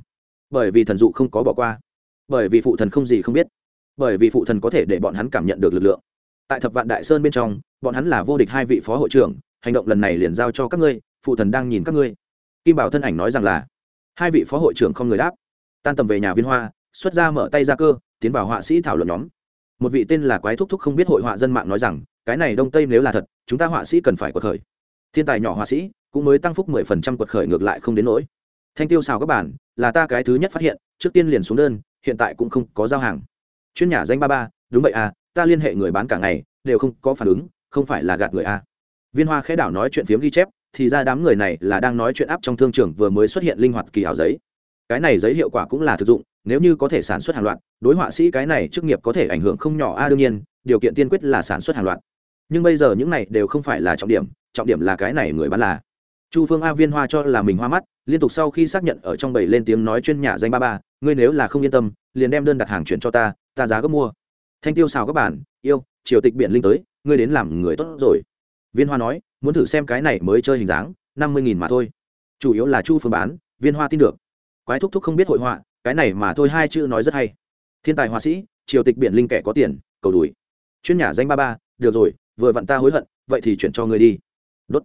Bởi vì thần dụ không có bỏ qua. Bởi vì phụ thần không gì không biết. Bởi vì phụ thần có thể để bọn hắn cảm nhận được lực lượng. Tại thập vạn đại sơn bên trong, bọn hắn là vô địch hai vị phó hội trưởng, hành động lần này liền giao cho các ngươi, phụ thần đang nhìn các ngươi. Kim bảo thân ảnh nói rằng là, hai vị phó hội trưởng không người đáp. Tan tầm về nhà viên hoa, xuất ra mở tay ra cơ, tiến vào họa sĩ thảo luận nhóm. Một vị tên là quái thúc thúc không biết hội họa dân mạng nói rằng, cái này đông tây nếu là thật, chúng ta họa sĩ cần phải có khởi thiên tài nhỏ họa sĩ cũng mới tăng phúc mười phần trăm quật khởi ngược lại không đến nỗi. Thanh tiêu xào các bản là ta cái thứ nhất phát hiện, trước tiên liền xuống đơn, hiện tại cũng không có giao hàng. Chuyên nhà danh ba ba, đúng vậy à ta liên hệ người bán cả ngày, đều không có phản ứng, không phải là gạt người à. Viên hoa khẽ đảo nói chuyện phiếm ghi chép, thì ra đám người này là đang nói chuyện áp trong thương trường vừa mới xuất hiện linh hoạt kỳ ảo giấy. Cái này giấy hiệu quả cũng là thực dụng, nếu như có thể sản xuất hàng loạt, đối họa sĩ cái này chức nghiệp có thể ảnh hưởng không nhỏ a đương nhiên, điều kiện tiên quyết là sản xuất hàng loạt. Nhưng bây giờ những này đều không phải là trọng điểm trọng điểm là cái này người bán là. Chu phương a viên hoa cho là mình hoa mắt, liên tục sau khi xác nhận ở trong bảy lên tiếng nói chuyên nhà danh ba ba, ngươi nếu là không yên tâm, liền đem đơn đặt hàng chuyển cho ta ta giá gấp mua. Thanh tiêu xào các bản yêu, triều tịch biển linh tới, ngươi đến làm người tốt rồi. Viên hoa nói, muốn thử xem cái này mới chơi hình dáng, năm mươi nghìn mà thôi. Chủ yếu là chu phương bán, viên hoa tin được. Quái thúc thúc không biết hội họa, cái này mà thôi hai chữ nói rất hay. Thiên tài họa sĩ, triều tịch biển linh kẻ có tiền, cầu đùi chuyên nhà danh ba ba, được rồi, vừa vặn ta hối hận, vậy thì chuyển cho người đi đốt.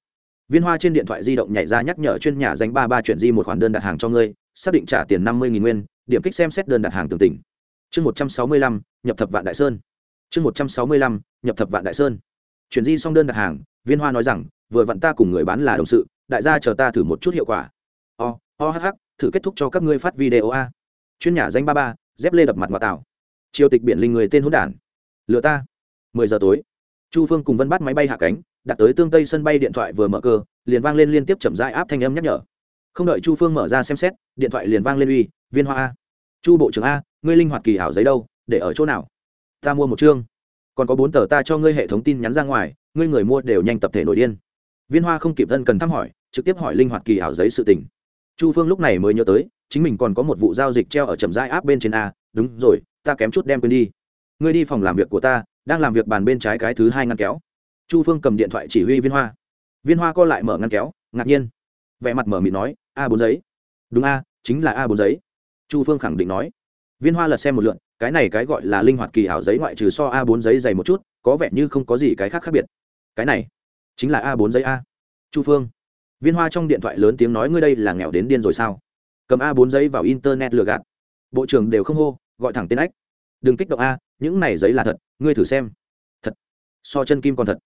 Viên hoa trên điện thoại di động nhảy ra nhắc nhở chuyên nhà danh ba ba chuyển di một khoản đơn đặt hàng cho ngươi, xác định trả tiền năm mươi nghìn nguyên, điểm kích xem xét đơn đặt hàng tường tỉnh. Chương một trăm sáu mươi lăm, nhập thập vạn đại sơn. Chương một trăm sáu mươi lăm, nhập thập vạn đại sơn. Chuyển di xong đơn đặt hàng, viên hoa nói rằng, vừa vặn ta cùng người bán là đồng sự, đại gia chờ ta thử một chút hiệu quả. O o h h thử kết thúc cho các ngươi phát video a. Chuyên nhà danh ba ba, dép lê đập mặt ngoại tạo triều tịch biển linh người tên hỗn đản. Lừa ta. mười giờ tối. Chu phương cùng vân bắt máy bay hạ cánh đặt tới tương tây sân bay điện thoại vừa mở cơ, liền vang lên liên tiếp chậm rãi áp thanh âm nhắc nhở. Không đợi chu phương mở ra xem xét, điện thoại liền vang lên uy, viên hoa a. Chu bộ trưởng a, ngươi linh hoạt kỳ hảo giấy đâu, để ở chỗ nào? Ta mua một chương. Còn có bốn tờ ta cho ngươi hệ thống tin nhắn ra ngoài, ngươi người mua đều nhanh tập thể nổi điên. Viên hoa không kịp thân cần thăm hỏi, trực tiếp hỏi linh hoạt kỳ hảo giấy sự tình. Chu phương lúc này mới nhớ tới, chính mình còn có một vụ giao dịch treo ở chậm rãi áp bên trên a, đúng rồi, ta kém chút đem quên đi. Ngươi đi phòng làm việc của ta, đang làm việc bàn bên trái cái thứ hai ngăn kéo chu phương cầm điện thoại chỉ huy viên hoa. Viên hoa co lại mở ngăn kéo, ngạc nhiên. Vẻ mặt mở mịt nói, a bốn giấy. Đúng a, chính là a bốn giấy. Chu phương khẳng định nói. Viên hoa lật xem một lượn cái này cái gọi là linh hoạt kỳ ảo giấy ngoại trừ so a bốn giấy dày một chút, có vẻ như không có gì cái khác khác biệt. Cái này, chính là a bốn giấy a. Chu phương. Viên hoa trong điện thoại lớn tiếng nói, ngươi đây là nghèo đến điên rồi sao? Cầm a bốn giấy vào internet lừa gạt. Bộ trưởng đều không hô, gọi thẳng tên ách. Đừng kích động a, những này giấy là thật, ngươi thử xem. Thật. So chân kim còn thật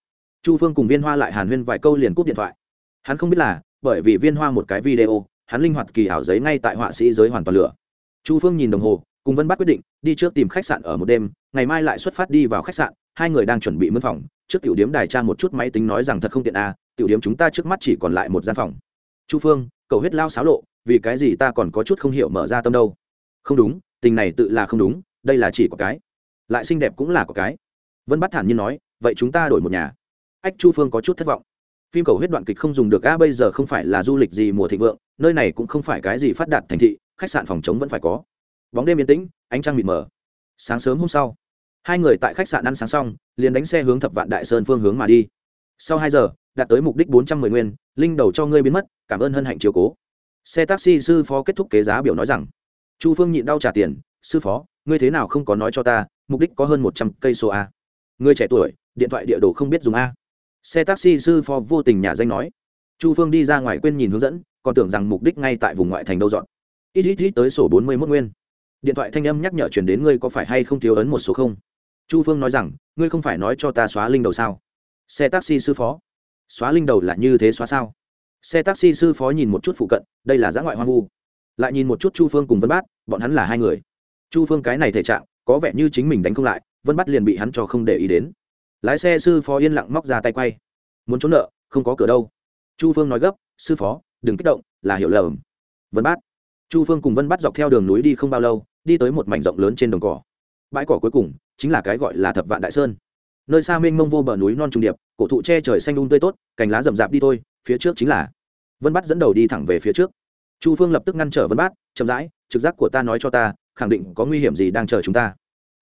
chu phương cùng viên hoa lại hàn huyên vài câu liền cúp điện thoại. Hắn không biết là, bởi vì viên hoa một cái video, hắn linh hoạt kỳ ảo giấy ngay tại họa sĩ giới hoàn toàn lửa. Chu phương nhìn đồng hồ, cùng vân bắt quyết định, đi trước tìm khách sạn ở một đêm, ngày mai lại xuất phát đi vào khách sạn, hai người đang chuẩn bị mướn phòng, trước tiểu điếm đài tra một chút máy tính nói rằng thật không tiện a tiểu điếm chúng ta trước mắt chỉ còn lại một gian phòng. Chu phương cầu huyết lao xáo lộ, vì cái gì ta còn có chút không hiểu mở ra tâm đâu? Không đúng, tình này tự là không đúng, đây là chỉ có cái. Lại xinh đẹp cũng là có cái. Vân bắt thản nhiên nói, vậy chúng ta đổi một nhà ách chu phương có chút thất vọng. Phim cầu huyết đoạn kịch không dùng được a bây giờ không phải là du lịch gì mùa thịnh vượng, nơi này cũng không phải cái gì phát đạt thành thị, khách sạn phòng chống vẫn phải có. Bóng đêm yên tĩnh, ánh trăng mịt mờ. Sáng sớm hôm sau, hai người tại khách sạn ăn sáng xong, liền đánh xe hướng thập vạn đại sơn phương hướng mà đi. Sau hai giờ, đạt tới mục đích bốn trăm mười nguyên, linh đầu cho ngươi biến mất, cảm ơn hân hạnh chiều cố. Xe taxi sư phó kết thúc kế giá biểu nói rằng, chu phương nhịn đau trả tiền, sư phó, ngươi thế nào không có nói cho ta, mục đích có hơn một trăm cây số a. Ngươi trẻ tuổi, điện thoại địa đồ không biết dùng a xe taxi sư phó vô tình nhà danh nói. Chu phương đi ra ngoài quên nhìn hướng dẫn, còn tưởng rằng mục đích ngay tại vùng ngoại thành đâu dọn. Ít ít ít tới sổ bốn mươi mốt nguyên. Điện thoại thanh âm nhắc nhở chuyển đến ngươi có phải hay không thiếu ấn một số không? Chu phương nói rằng, ngươi không phải nói cho ta xóa linh đầu sao? Xe taxi sư phó. Xóa linh đầu là như thế xóa sao? Xe taxi sư phó nhìn một chút phụ cận, đây là giã ngoại hoang vu. Lại nhìn một chút chu phương cùng vân bát, bọn hắn là hai người. Chu phương cái này thể trạng, có vẻ như chính mình đánh không lại, vân bát liền bị hắn cho không để ý đến lái xe sư phó yên lặng móc ra tay quay. Muốn trốn nợ, không có cửa đâu. Chu phương nói gấp, sư phó, đừng kích động, là hiểu lầm. Vân bát. Chu phương cùng vân bát dọc theo đường núi đi không bao lâu, đi tới một mảnh rộng lớn trên đồng cỏ. Bãi cỏ cuối cùng, chính là cái gọi là thập vạn đại sơn. Nơi xa mênh mông vô bờ núi non trùng điệp, cổ thụ che trời xanh đun tươi tốt, cành lá rậm rạp đi thôi, phía trước chính là vân bát dẫn đầu đi thẳng về phía trước. Chu phương lập tức ngăn trở vân bát, chậm rãi, trực giác của ta nói cho ta, khẳng định có nguy hiểm gì đang chờ chúng ta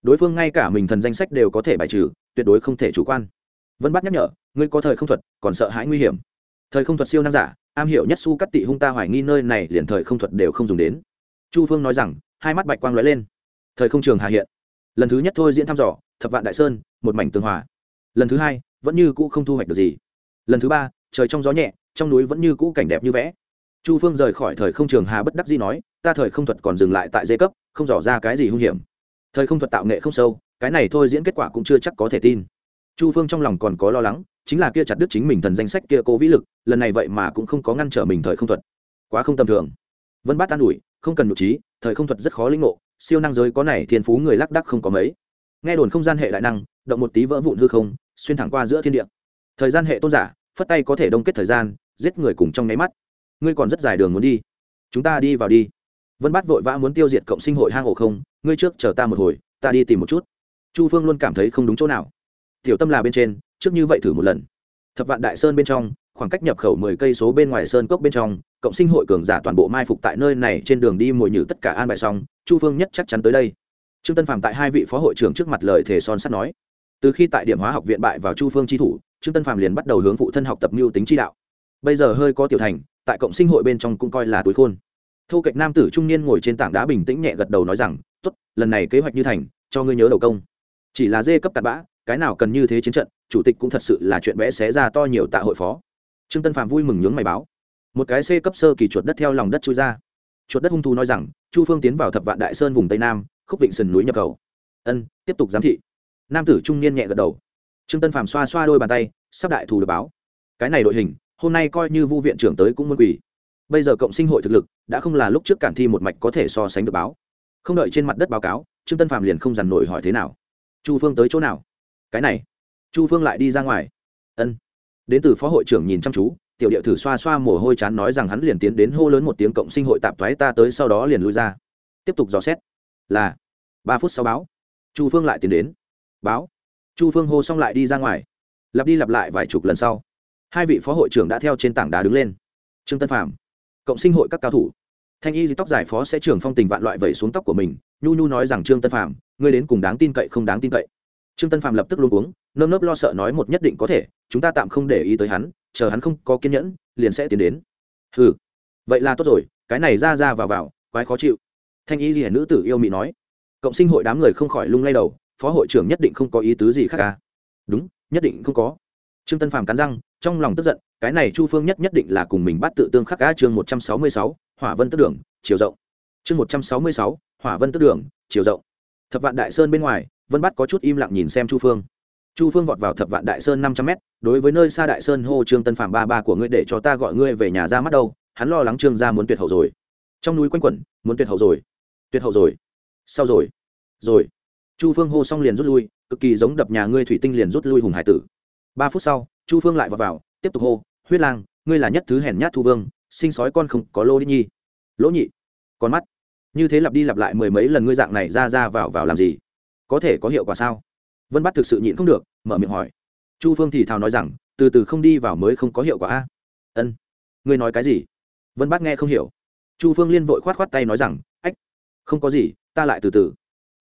đối phương ngay cả mình thần danh sách đều có thể bài trừ, tuyệt đối không thể chủ quan. Vân bắt nhắc nhở, ngươi có thời không thuật, còn sợ hãi nguy hiểm. Thời không thuật siêu năng giả, am hiểu nhất su cắt tị hung ta hoài nghi nơi này liền thời không thuật đều không dùng đến. Chu phương nói rằng, hai mắt bạch quang lóe lên. Thời không trường hà hiện. Lần thứ nhất thôi diễn thăm dò, thập vạn đại sơn, một mảnh tường hòa. Lần thứ hai, vẫn như cũ không thu hoạch được gì. Lần thứ ba, trời trong gió nhẹ, trong núi vẫn như cũ cảnh đẹp như vẽ. Chu phương rời khỏi thời không trường hà bất đắc dĩ nói, ta thời không thuật còn dừng lại tại dây cấp, không dò ra cái gì hung hiểm thời không thuật tạo nghệ không sâu, cái này thôi diễn kết quả cũng chưa chắc có thể tin. Chu phương trong lòng còn có lo lắng, chính là kia chặt đứt chính mình thần danh sách kia cố vĩ lực, lần này vậy mà cũng không có ngăn trở mình thời không thuật. Quá không tầm thường. Vân bát an ủi, không cần nhụ trí, thời không thuật rất khó linh ngộ, siêu năng giới có này thiên phú người lác đắc không có mấy. Nghe đồn không gian hệ đại năng, động một tí vỡ vụn hư không, xuyên thẳng qua giữa thiên địa. Thời gian hệ tôn giả, phất tay có thể đông kết thời gian, giết người cùng trong nháy mắt. Ngươi còn rất dài đường muốn đi. Chúng ta đi vào đi vân bát vội vã muốn tiêu diệt cộng sinh hội hang ổ không, ngươi trước chờ ta một hồi, ta đi tìm một chút. Chu phương luôn cảm thấy không đúng chỗ nào. Tiểu tâm là bên trên, trước như vậy thử một lần. Thập vạn đại sơn bên trong, khoảng cách nhập khẩu mười cây số bên ngoài sơn cốc bên trong, cộng sinh hội cường giả toàn bộ mai phục tại nơi này, trên đường đi mồi nhử tất cả an bài xong, chu phương nhất chắc chắn tới đây. Trương tân phạm tại hai vị phó hội trưởng trước mặt lời thề son sắt nói. Từ khi tại điểm hóa học viện bại vào chu phương tri thủ, trương tân phạm liền bắt đầu hướng phụ thân học tập mưu tính chi đạo. Bây giờ hơi có tiểu thành, tại cộng sinh hội bên trong cũng coi là túi khôn thu kịch nam tử trung niên ngồi trên tảng đá bình tĩnh nhẹ gật đầu nói rằng t ố t lần này kế hoạch như thành, cho ngươi nhớ đầu công. Chỉ là dê cấp tạt bã, cái nào cần như thế chiến trận, chủ tịch cũng thật sự là chuyện vẽ xé ra to nhiều tạ hội phó. Trương tân phạm vui mừng nhướng mày báo. Một cái c cấp sơ kỳ chuột đất theo lòng đất chui ra. Chuột đất hung thú nói rằng, chu phương tiến vào thập vạn đại sơn vùng tây nam, khúc vịnh sườn núi nhập cầu ân, tiếp tục giám thị. Nam tử trung niên nhẹ gật đầu. Trương tân phạm xoa xoa đôi bàn tay, sắp đại thù được báo. Cái này đội hình, hôm nay coi như vu viện trưởng tới cũng muốn quỳ bây giờ cộng sinh hội thực lực đã không là lúc trước cản thi một mạch có thể so sánh được báo. Không đợi trên mặt đất báo cáo, trương tân phạm liền không dằn nổi hỏi thế nào. Chu phương tới chỗ nào? Cái này. Chu phương lại đi ra ngoài. Ân. Đến từ phó hội trưởng nhìn chăm chú, tiểu điệu thử xoa xoa mồ hôi chán nói rằng hắn liền tiến đến hô lớn một tiếng cộng sinh hội tạp thoái ta tới sau đó liền lui ra. Tiếp tục dò xét. Là. Ba phút sau báo. Chu phương lại tiến đến. Báo. Chu phương hô xong lại đi ra ngoài. Lặp đi lặp lại vài chục lần sau, hai vị phó hội trưởng đã theo trên tảng đá đứng lên. Trương tân phạm cộng sinh hội các cao thủ. Thanh y tóc dài phó sẽ trưởng phong tình vạn loại vẩy xuống tóc của mình, nhu nhu nói rằng trương tân phạm ngươi đến cùng đáng tin cậy không đáng tin cậy. Trương tân phạm lập tức luôn uống nơm nớp lo sợ nói một nhất định có thể, chúng ta tạm không để ý tới hắn, chờ hắn không có kiên nhẫn, liền sẽ tiến đến. Ừ vậy là tốt rồi, cái này ra ra vào vào, quái khó chịu. Thanh y ghi nữ tử yêu mị nói. Cộng sinh hội đám người không khỏi lung lay đầu, phó hội trưởng nhất định không có ý tứ gì khác cả à? đúng, nhất định không có. Trương tân phàm cắn răng trong lòng tức giận, cái này chu phương nhất nhất định là cùng mình bắt tự tương khắc cá chương một trăm sáu mươi sáu, hỏa vân tức đường, chiều rộng. Chương một trăm sáu mươi sáu, hỏa vân tức đường, chiều rộng. Thập vạn đại sơn bên ngoài, vân bắt có chút im lặng nhìn xem chu phương. Chu phương vọt vào thập vạn đại sơn năm trăm mét, đối với nơi xa đại sơn hô trương tân phàm ba ba của ngươi để cho ta gọi ngươi về nhà ra mắt đâu, hắn lo lắng trương gia muốn tuyệt hậu rồi. Trong núi quanh quẩn, muốn tuyệt hậu rồi. Tuyệt hậu rồi. Sau rồi. Rồi. Chu phương hô xong liền rút lui, cực kỳ giống đập nhà ngươi thủy tinh liền rút lui hùng hải tử ba phút sau chu phương lại vào, vào tiếp tục hô huyết lang ngươi là nhất thứ hèn nhát thu vương sinh sói con không có lô đi nhi. Lỗ nhị con mắt. Như thế lặp đi lặp lại mười mấy lần ngươi dạng này ra ra vào vào làm gì? Có thể có hiệu quả sao? Vân bắt thực sự nhịn không được mở miệng hỏi. Chu phương thì thào nói rằng từ từ không đi vào mới không có hiệu quả a. Ân ngươi nói cái gì? Vân bắt nghe không hiểu. Chu phương liên vội khoát khoát tay nói rằng ách không có gì ta lại từ từ.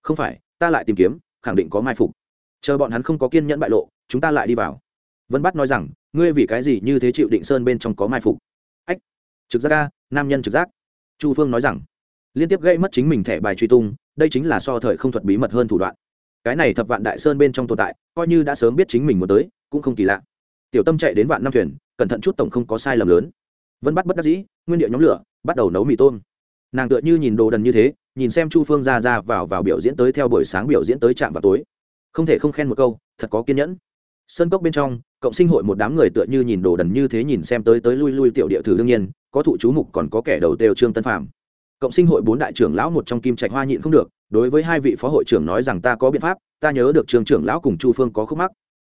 Không phải ta lại tìm kiếm khẳng định có mai phục chờ bọn hắn không có kiên nhẫn bại lộ, chúng ta lại đi vào. Vân bắt nói rằng, ngươi vì cái gì như thế chịu định sơn bên trong có mai phục? Ách, trực giác ca nam nhân trực giác. Chu phương nói rằng, liên tiếp gây mất chính mình thẻ bài truy tung, đây chính là so thời không thuật bí mật hơn thủ đoạn. Cái này thập vạn đại sơn bên trong tồn tại, coi như đã sớm biết chính mình muốn tới, cũng không kỳ lạ. Tiểu tâm chạy đến vạn năm thuyền, cẩn thận chút tổng không có sai lầm lớn. Vân bắt bất đắc dĩ, nguyên điệu nhóm lửa, bắt đầu nấu mì tôm. Nàng tựa như nhìn đồ đần như thế, nhìn xem chu phương ra ra vào vào biểu diễn tới theo buổi sáng biểu diễn tới trạm vào tối không thể không khen một câu, thật có kiên nhẫn. Sơn cốc bên trong, cộng sinh hội một đám người tựa như nhìn đồ đần như thế nhìn xem tới tới lui lui tiểu địa thử đương nhiên, có thụ chú mục còn có kẻ đầu têu trương tân phạm cộng sinh hội bốn đại trưởng lão một trong kim trạch hoa nhịn không được, đối với hai vị phó hội trưởng nói rằng ta có biện pháp, ta nhớ được trường trưởng lão cùng chu phương có khúc mắc.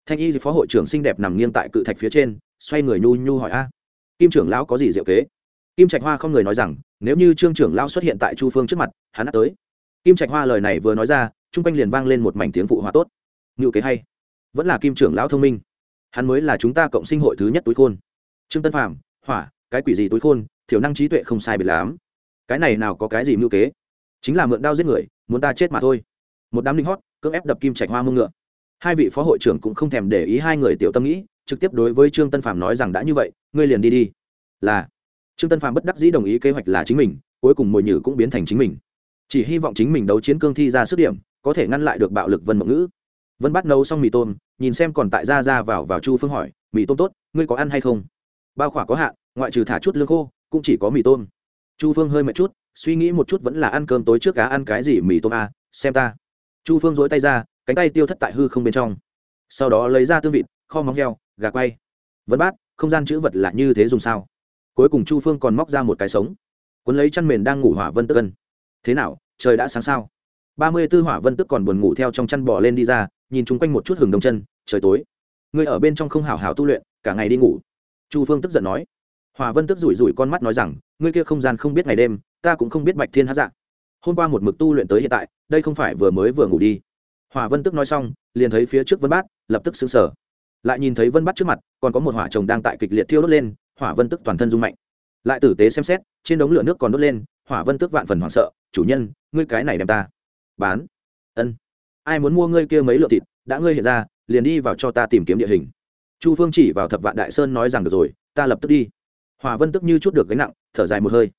Thanh y phó hội trưởng xinh đẹp nằm nghiêng tại cự thạch phía trên, xoay người nhu nhu hỏi a. Kim trưởng lão có gì diệu kế? Kim trạch hoa không người nói rằng, nếu như trương trưởng lão xuất hiện tại chu phương trước mặt, hắn đã tới. Kim trạch hoa lời này vừa nói ra chung quanh liền vang lên một mảnh tiếng phụ hòa tốt. Ngự kế hay. Vẫn là kim trưởng lão thông minh. Hắn mới là chúng ta cộng sinh hội thứ nhất túi khôn. Trương tân phạm hỏa, cái quỷ gì túi khôn, thiểu năng trí tuệ không sai biệt lắm. Cái này nào có cái gì mưu kế? Chính là mượn đao giết người, muốn ta chết mà thôi. Một đám linh hót, cưỡng ép đập kim trạch hoa mông ngựa. Hai vị phó hội trưởng cũng không thèm để ý hai người tiểu tâm nghĩ, trực tiếp đối với trương tân phạm nói rằng đã như vậy, ngươi liền đi đi. Là. Trương tân phạm bất đắc dĩ đồng ý kế hoạch là chính mình, cuối cùng mồi nhử cũng biến thành chính mình. Chỉ hy vọng chính mình đấu chiến cương thi ra sức điểm có thể ngăn lại được bạo lực vân mộng ngữ. Vân bắt nấu xong mì tôm nhìn xem còn tại ra ra vào vào chu phương hỏi mì tôm tốt ngươi có ăn hay không? Bao khỏa có hạn ngoại trừ thả chút lương khô cũng chỉ có mì tôm. Chu phương hơi mệt chút suy nghĩ một chút vẫn là ăn cơm tối trước cá ăn cái gì mì tôm à, xem ta. Chu phương dối tay ra cánh tay tiêu thất tại hư không bên trong. Sau đó lấy ra tương vịt kho móng heo gà quay. Vẫn bát không gian chữ vật là như thế dùng sao? Cuối cùng chu phương còn móc ra một cái sống. Cuốn lấy chăn mền đang ngủ hỏa vân tức cân. Thế nào trời đã sáng sao? Ba mươi tư hỏa vân tức còn buồn ngủ theo trong chăn bò lên đi ra, nhìn chung quanh một chút hừng đông chân, trời tối. Ngươi ở bên trong không hào hào tu luyện, cả ngày đi ngủ. Chu phương tức giận nói. Hòa vân tức rủi rủi con mắt nói rằng, ngươi kia không gian không biết ngày đêm, ta cũng không biết bạch thiên hát dạng hôm qua một mực tu luyện tới hiện tại, đây không phải vừa mới vừa ngủ đi. Hòa vân tức nói xong, liền thấy phía trước vân bát, lập tức xứng sở lại nhìn thấy vân bát trước mặt, còn có một hỏa chồng đang tại kịch liệt thiêu đốt lên, hỏa vân tức toàn thân rung mạnh. Lại tử tế xem xét, trên đống lửa nước còn đốt lên, hỏa vân tức vạn phần hoảng sợ, chủ nhân, ngươi cái này đem ta bán. Ân. Ai muốn mua ngươi kia mấy lượng thịt, đã ngươi hiện ra, liền đi vào cho ta tìm kiếm địa hình. Chu phương chỉ vào thập vạn đại sơn nói rằng được rồi, ta lập tức đi. Hòa vân tức như chút được gánh nặng, thở dài một hơi.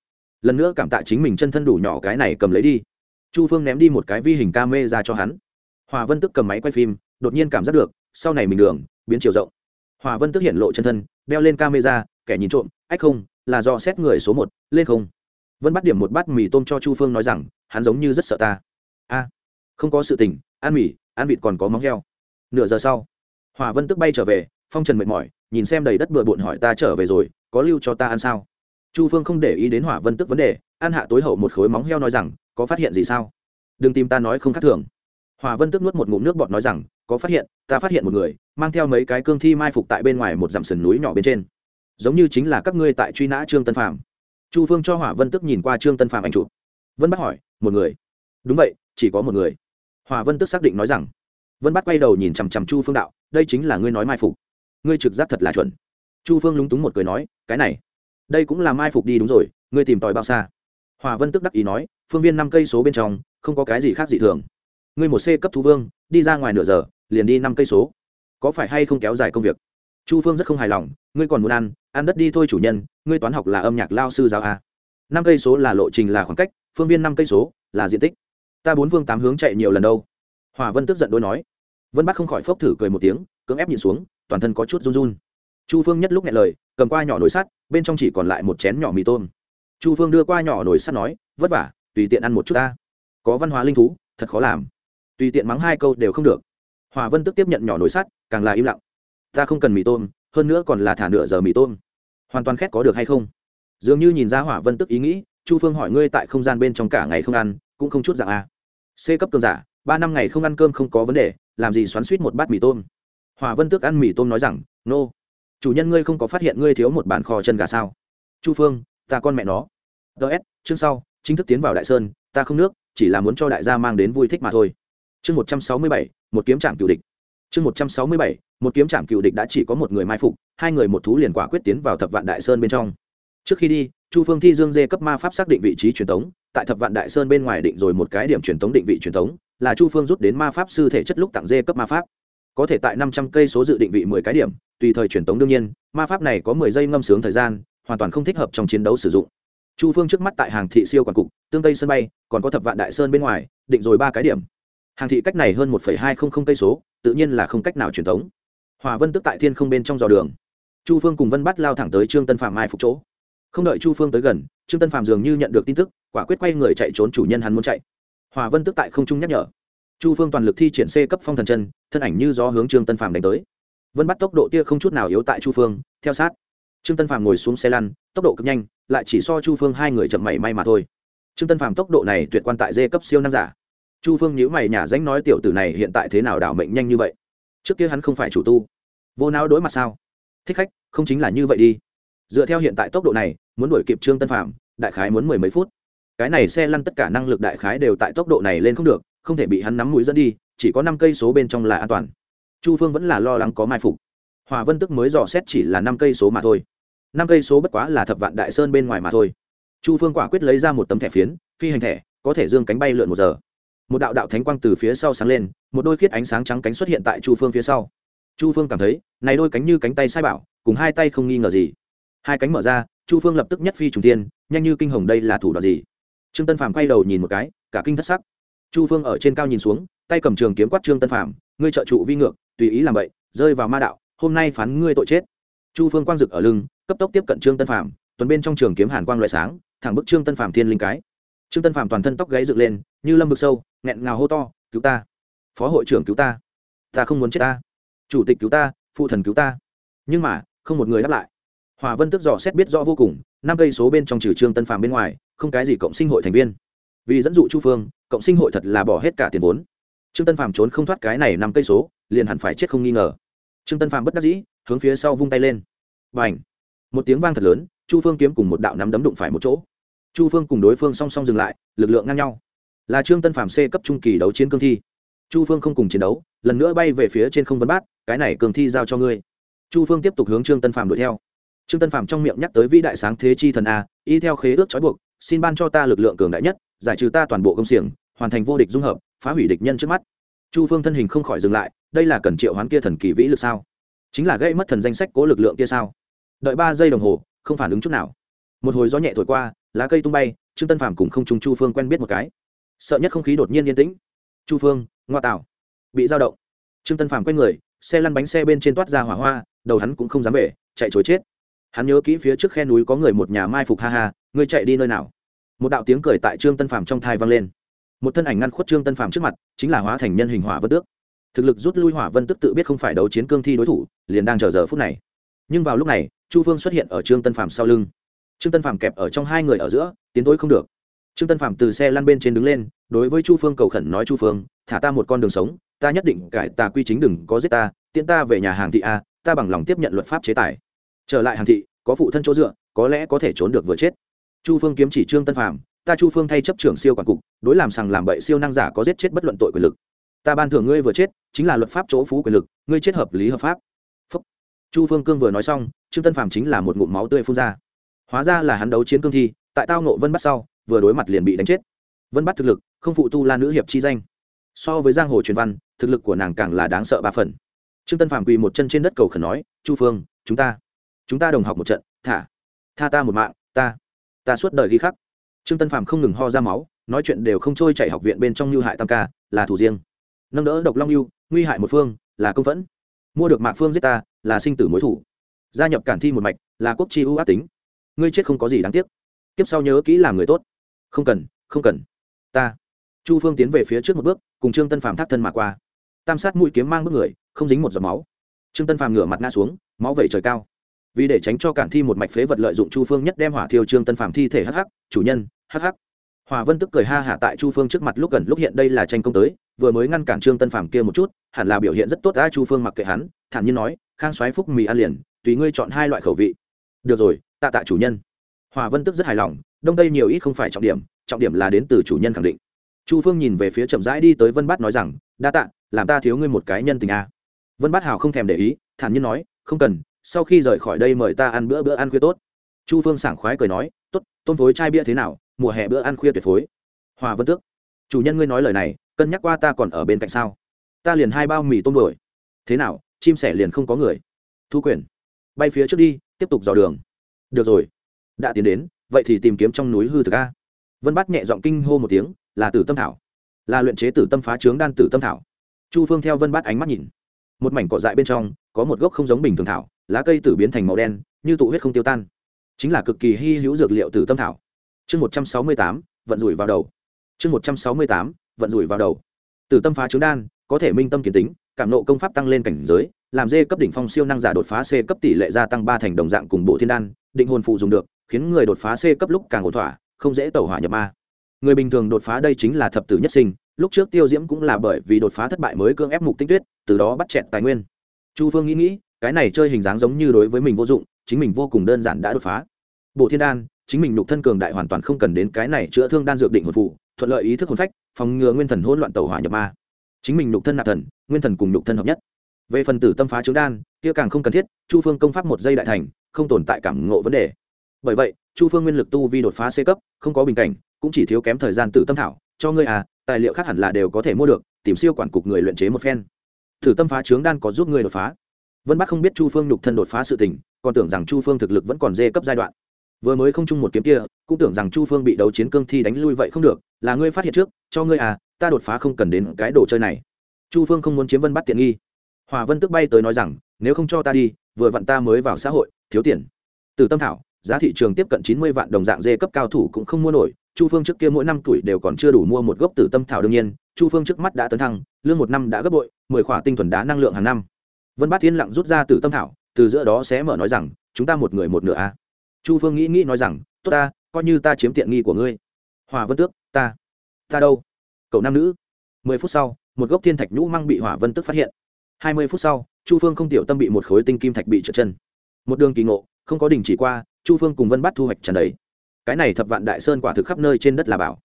Lần nữa cảm tạ chính mình chân thân đủ nhỏ cái này cầm lấy đi. Chu phương ném đi một cái vi hình ca mê ra cho hắn. Hòa vân tức cầm máy quay phim, đột nhiên cảm giác được, sau này mình đường, biến chiều rộng. Hòa vân tức hiện lộ chân thân, đeo lên camera, kẻ nhìn trộm, ách không, là do xét người số một, lên không. Vân bắt điểm một bát mì tôm cho chu phương nói rằng, hắn giống như rất sợ ta a, không có sự tình, ăn mì, ăn vịt còn có móng heo. Nửa giờ sau hòa vân tức bay trở về, phong trần mệt mỏi, nhìn xem đầy đất bừa bộn hỏi ta trở về rồi, có lưu cho ta ăn sao? Chu phương không để ý đến hỏa vân tức vấn đề, ăn hạ tối hậu một khối móng heo nói rằng, có phát hiện gì sao? Đừng tìm ta nói không khác thường. Hỏa vân tức nuốt một ngụm nước bọt nói rằng, có phát hiện, ta phát hiện một người, mang theo mấy cái cương thi mai phục tại bên ngoài một dặm sườn núi nhỏ bên trên. Giống như chính là các ngươi tại truy nã trương tân phạm chu phương cho hỏa vân tức nhìn qua trương tân phạm ảnh chụp. Vân bắt hỏi, một người? Đúng vậy chỉ có một người. Hòa vân tức xác định nói rằng, vân bắt quay đầu nhìn chằm chằm chu phương đạo, đây chính là ngươi nói mai phục. Ngươi trực giác thật là chuẩn. Chu phương lúng túng một cười nói, cái này, đây cũng là mai phục đi đúng rồi, ngươi tìm tòi bao xa? Hòa vân tức đắc ý nói, phương viên năm cây số bên trong, không có cái gì khác dị thường. Ngươi một c cấp thú vương, đi ra ngoài nửa giờ, liền đi năm cây số. Có phải hay không kéo dài công việc? Chu phương rất không hài lòng, ngươi còn muốn ăn ăn đất đi thôi chủ nhân, ngươi toán học là âm nhạc lao sư giáo a. Năm cây số là lộ trình là khoảng cách, phương viên năm cây số là diện tích ta bốn vương tám hướng chạy nhiều lần đâu. Hòa vân tức giận đôi nói. Vân bắc không khỏi phốc thử cười một tiếng, cưỡng ép nhìn xuống, toàn thân có chút run run. Chu phương nhất lúc nghe lời, cầm qua nhỏ nồi sắt, bên trong chỉ còn lại một chén nhỏ mì tôm. Chu phương đưa qua nhỏ nồi sắt nói, vất vả, tùy tiện ăn một chút ta. Có văn hóa linh thú, thật khó làm. Tùy tiện mắng hai câu đều không được. Hòa vân tức tiếp nhận nhỏ nồi sắt, càng là im lặng. Ta không cần mì tôm, hơn nữa còn là thả nửa giờ mì tôm. Hoàn toàn khét có được hay không? Dường như nhìn ra hỏa vân tức ý nghĩ, chu phương hỏi ngươi tại không gian bên trong cả ngày không ăn, cũng không chút dạng a c cấp cường giả, ba năm ngày không ăn cơm không có vấn đề, làm gì xoắn suýt một bát mì tôm? Hòa vân tước ăn mì tôm nói rằng, nô、no. chủ nhân ngươi không có phát hiện ngươi thiếu một bàn kho chân gà sao? Chu phương, ta con mẹ nó. Ts chương sau, chính thức tiến vào đại sơn, ta không nước, chỉ là muốn cho đại gia mang đến vui thích mà thôi. Chương một trăm sáu mươi bảy, một kiếm trạm cựu địch. Chương một trăm sáu mươi bảy, một kiếm trạm cựu địch đã chỉ có một người mai phục, hai người một thú liền quả quyết tiến vào thập vạn đại sơn bên trong. Trước khi đi, chu phương thi dương dê cấp ma pháp xác định vị trí truyền thống tại thập vạn đại sơn bên ngoài định rồi một cái điểm truyền thống định vị truyền thống là chu phương rút đến ma pháp sư thể chất lúc tặng dê cấp ma pháp. Có thể tại năm trăm cây số dự định vị mười cái điểm, tùy thời truyền thống đương nhiên, ma pháp này có mười giây ngâm sướng thời gian, hoàn toàn không thích hợp trong chiến đấu sử dụng. Chu phương trước mắt tại hàng thị siêu quản cục, tương tây sân bay, còn có thập vạn đại sơn bên ngoài, định rồi ba cái điểm. Hàng thị cách này hơn một hai trăm linh cây số, tự nhiên là không cách nào truyền thống hòa vân tức tại thiên không bên trong dò đường. Chu phương cùng vân bắt lao thẳng tới trương tân phạm mai phục chỗ không đợi chu phương tới gần trương tân phạm dường như nhận được tin tức quả quyết quay người chạy trốn chủ nhân hắn muốn chạy hòa vân tức tại không trung nhắc nhở chu phương toàn lực thi triển c cấp phong thần chân thân ảnh như do hướng trương tân phạm đánh tới vân bắt tốc độ tia không chút nào yếu tại chu phương theo sát trương tân phạm ngồi xuống xe lăn tốc độ cực nhanh lại chỉ so chu phương hai người chậm mảy may mà thôi trương tân phạm tốc độ này tuyệt quan tại dê cấp siêu năng giả chu phương nhữ mày nhà danh nói tiểu tử này hiện tại thế nào đảo mệnh nhanh như vậy trước kia hắn không phải chủ tu vô não đối mặt sao thích khách không chính là như vậy đi dựa theo hiện tại tốc độ này muốn đuổi kịp trương tân phạm đại khái muốn mười mấy phút. Cái này xe lăn tất cả năng lực đại khái đều tại tốc độ này lên không được, không thể bị hắn nắm mũi dẫn đi, chỉ có năm cây số bên trong là an toàn. Chu phương vẫn là lo lắng có mai phục. Hòa vân tức mới dò xét chỉ là năm cây số mà thôi. Năm cây số bất quá là thập vạn đại sơn bên ngoài mà thôi. Chu phương quả quyết lấy ra một tấm thẻ phiến, phi hành thẻ, có thể dương cánh bay lượn một giờ. Một đạo đạo thánh quang từ phía sau sáng lên, một đôi khiết ánh sáng trắng cánh xuất hiện tại chu phương phía sau. Chu phương cảm thấy, này đôi cánh như cánh tay sai bảo, cùng hai tay không nghi ngờ gì. Hai cánh mở ra chu phương lập tức nhất phi trùng tiên nhanh như kinh hồng đây là thủ đoạn gì? Trương tân Phạm quay đầu nhìn một cái cả kinh thất sắc. Chu phương ở trên cao nhìn xuống tay cầm trường kiếm quát trương tân Phạm, ngươi trợ trụ vi ngược tùy ý làm vậy rơi vào ma đạo hôm nay phán ngươi tội chết. Chu phương quang dực ở lưng cấp tốc tiếp cận trương tân Phạm, tuần bên trong trường kiếm hàn quang loại sáng thẳng bức trương tân Phạm thiên linh cái. Trương tân Phạm toàn thân tóc gáy dựng lên như lâm vực sâu nghẹn ngào hô to cứu ta! Phó hội trưởng cứu ta! Ta không muốn chết ta! Chủ tịch cứu ta! Phụ thần cứu ta! Nhưng mà không một người đáp lại hòa vân tức dò xét biết rõ vô cùng, năm cây số bên trong trừ trương tân phàm bên ngoài, không cái gì cộng sinh hội thành viên. Vì dẫn dụ chu phương, cộng sinh hội thật là bỏ hết cả tiền vốn. Trương tân phàm trốn không thoát cái này năm cây số, liền hẳn phải chết không nghi ngờ. Trương tân phàm bất đắc dĩ, hướng phía sau vung tay lên. Và một tiếng vang thật lớn, chu phương kiếm cùng một đạo nắm đấm đụng phải một chỗ. Chu phương cùng đối phương song song dừng lại, lực lượng ngang nhau. Là trương tân phàm c cấp trung kỳ đấu chiến cương thi. Chu phương không cùng chiến đấu, lần nữa bay về phía trên không vấn bát, cái này cường thi giao cho ngươi. Chu phương tiếp tục hướng trương tân phàm đuổi theo trương tân Phạm trong miệng nhắc tới vĩ đại sáng thế chi thần a, y theo khế ước trói buộc, xin ban cho ta lực lượng cường đại nhất, giải trừ ta toàn bộ công xiềng, hoàn thành vô địch dung hợp, phá hủy địch nhân trước mắt. Chu phương thân hình không khỏi dừng lại, đây là cần triệu hoán kia thần kỳ vĩ lực sao? Chính là gây mất thần danh sách cố lực lượng kia sao? Đợi ba giây đồng hồ, không phản ứng chút nào. Một hồi gió nhẹ thổi qua, lá cây tung bay, trương tân Phạm cùng không trung chu phương quen biết một cái. Sợ nhất không khí đột nhiên yên tĩnh. Chu phương, ngoa tạo. Bị dao động. Trương tân Phạm quay người, xe lăn bánh xe bên trên toát ra hỏa hoa, đầu hắn cũng không dám về, chạy chối chết hắn nhớ kỹ phía trước khe núi có người một nhà mai phục ha ha, ngươi chạy đi nơi nào? Một đạo tiếng cười tại trương tân phàm trong thai vang lên. Một thân ảnh ngăn khuất trương tân phàm trước mặt, chính là hóa thành nhân hình hỏa vân tước. Thực lực rút lui hỏa vân tức tự biết không phải đấu chiến cương thi đối thủ, liền đang chờ giờ phút này. Nhưng vào lúc này, chu phương xuất hiện ở trương tân phàm sau lưng. Trương tân phàm kẹp ở trong hai người ở giữa, tiến tối không được. Trương tân phàm từ xe lăn bên trên đứng lên, đối với chu phương cầu khẩn nói chu phương, thả ta một con đường sống, ta nhất định cải tà quy chính đừng có giết ta, tiễn ta về nhà hàng thị a, ta bằng lòng tiếp nhận luật pháp chế tài trở lại hàng thị, có phụ thân chỗ dựa, có lẽ có thể trốn được vừa chết. Chu phương kiếm chỉ trương tân phàm, ta chu phương thay chấp trưởng siêu quản cục, đối làm sằng làm bậy siêu năng giả có giết chết bất luận tội quyền lực. Ta ban thưởng ngươi vừa chết, chính là luật pháp chỗ phú quyền lực, ngươi chết hợp lý hợp pháp. Phúc. chu phương cương vừa nói xong, trương tân phàm chính là một ngụm máu tươi phun ra. Hóa ra là hắn đấu chiến cương thi, tại tao nộ vân bắt sau, vừa đối mặt liền bị đánh chết. Vân bắt thực lực, không phụ tu la nữ hiệp chi danh. So với giang hồ truyền văn, thực lực của nàng càng là đáng sợ ba phần. Trương tân phàm quỳ một chân trên đất cầu khẩn nói, chu phương, chúng ta chúng ta đồng học một trận thả. Tha ta một mạng ta ta suốt đời ghi khắc. Trương tân phạm không ngừng ho ra máu nói chuyện đều không trôi chạy học viện bên trong như hại tam ca là thủ riêng. Nâng đỡ độc long yêu, nguy hại một phương là công phẫn. Mua được mạc phương giết ta là sinh tử mối thủ. Gia nhập cản thi một mạch là quốc chi ưu ác tính. Ngươi chết không có gì đáng tiếc. Tiếp sau nhớ kỹ làm người tốt. Không cần không cần. Ta. Chu phương tiến về phía trước một bước cùng trương tân phạm thắt thân mà qua. Tam sát mũi kiếm mang bước người không dính một giọt máu. Trương tân phạm ngửa mặt ngã xuống máu vẩy trời cao vì để tránh cho cản thi một mạch phế vật lợi dụng chu phương nhất đem hỏa thiêu trương tân phạm thi thể hh chủ nhân hh hòa vân tức cười ha hả tại chu phương trước mặt lúc gần lúc hiện đây là tranh công tới, vừa mới ngăn cản trương tân phạm kia một chút, hẳn là biểu hiện rất tốt đã chu phương mặc kệ hắn, thản nhiên nói, khang xoáy phúc mì ăn liền, tùy ngươi chọn hai loại khẩu vị. Được rồi, tạ tạ chủ nhân. Hòa vân tức rất hài lòng, đông tây nhiều ít không phải trọng điểm trọng điểm là đến từ chủ nhân khẳng định. Chu phương nhìn về phía chậm rãi đi tới vân bát nói rằng, đa tạ, làm ta thiếu ngươi một cái nhân tình a. À. vân bát hào không thèm để ý, thản nhiên nói, không cần sau khi rời khỏi đây mời ta ăn bữa bữa ăn khuya tốt. Chu phương sảng khoái cười nói, tốt, tôm phối chai bia thế nào? Mùa hè bữa ăn khuya tuyệt phối. Hòa vân tước, chủ nhân ngươi nói lời này, cân nhắc qua ta còn ở bên cạnh sao? Ta liền hai bao mì tôm đổi thế nào, chim sẻ liền không có người? Thu quyền, bay phía trước đi, tiếp tục dò đường. Được rồi. Đã tiến đến, vậy thì tìm kiếm trong núi hư thực a. Vân bắt nhẹ giọng kinh hô một tiếng, là tử tâm thảo, là luyện chế tử tâm phá trướng đan tử tâm thảo. Chu phương theo vân bát ánh mắt nhìn, một mảnh cỏ dại bên trong, có một gốc không giống bình thường thảo lá cây tử biến thành màu đen, như tụ huyết không tiêu tan. Chính là cực kỳ hy hữu dược liệu từ tâm thảo. Chương một trăm sáu mươi tám, vận rủi vào đầu. Chương một trăm sáu mươi tám, vận rủi vào đầu. Từ tâm phá trứng đan, có thể minh tâm kiến tính, cảm nộ công pháp tăng lên cảnh giới, làm dê cấp đỉnh phong siêu năng giả đột phá c cấp tỷ lệ gia tăng ba thành đồng dạng cùng bộ thiên đan, định hồn phụ dùng được, khiến người đột phá c cấp lúc càng ổn thỏa, không dễ tẩu hỏa nhập ma. Người bình thường đột phá đây chính là thập tử nhất sinh, lúc trước tiêu diễm cũng là bởi vì đột phá thất bại mới cưỡng ép mục tinh tuyết, từ đó bắt chẹn tài nguyên. Chu phương nghĩ nghĩ cái này chơi hình dáng giống như đối với mình vô dụng, chính mình vô cùng đơn giản đã đột phá. Bộ thiên đan, chính mình nhục thân cường đại hoàn toàn không cần đến cái này chữa thương đan dược định hồn phụ, thuận lợi ý thức hồn phách, phòng ngừa nguyên thần hỗn loạn tẩu hỏa nhập ma. Chính mình nhục thân nạp thần, nguyên thần cùng nhục thân hợp nhất. Về phần tử tâm phá trướng đan, kia càng không cần thiết, chu phương công pháp một giây đại thành, không tồn tại cảm ngộ vấn đề. Bởi vậy, chu phương nguyên lực tu vi đột phá c cấp, không có bình cảnh, cũng chỉ thiếu kém thời gian tử tâm thảo, cho ngươi à tài liệu khác hẳn là đều có thể mua được, tìm siêu quản cục người luyện chế một phen. Thử tâm phá trướng đan có giúp ngươi đột phá vân bắc không biết chu phương nhục thân đột phá sự tình, còn tưởng rằng chu phương thực lực vẫn còn dê cấp giai đoạn. Vừa mới không chung một kiếm kia, cũng tưởng rằng chu phương bị đấu chiến cương thi đánh lui vậy không được, là ngươi phát hiện trước, cho ngươi à ta đột phá không cần đến cái đồ chơi này. Chu phương không muốn chiếm vân bắt tiện nghi. Hòa vân tức bay tới nói rằng, nếu không cho ta đi, vừa vặn ta mới vào xã hội, thiếu tiền. Từ tâm thảo, giá thị trường tiếp cận chín mươi vạn đồng dạng dê cấp cao thủ cũng không mua nổi, chu phương trước kia mỗi năm tuổi đều còn chưa đủ mua một gốc tử tâm thảo đương nhiên, chu phương trước mắt đã tấn thăng, lương một năm đã gấp bội, mười khỏa tinh thuần đá năng lượng hàng năm vân bát thiên lặng rút ra từ tâm thảo, từ giữa đó sẽ mở nói rằng, chúng ta một người một nửa a. Chu phương nghĩ nghĩ nói rằng, tốt ta, coi như ta chiếm tiện nghi của ngươi. Hòa vân tước, ta ta đâu? Cậu nam nữ. Mười phút sau, một gốc thiên thạch nhũ măng bị hỏa vân tức phát hiện. Hai mươi phút sau, chu phương không tiểu tâm bị một khối tinh kim thạch bị trượt chân. Một đường kỳ ngộ, không có đình chỉ qua, chu phương cùng vân bắt thu hoạch trần đấy. Cái này thập vạn đại sơn quả thực khắp nơi trên đất là bảo.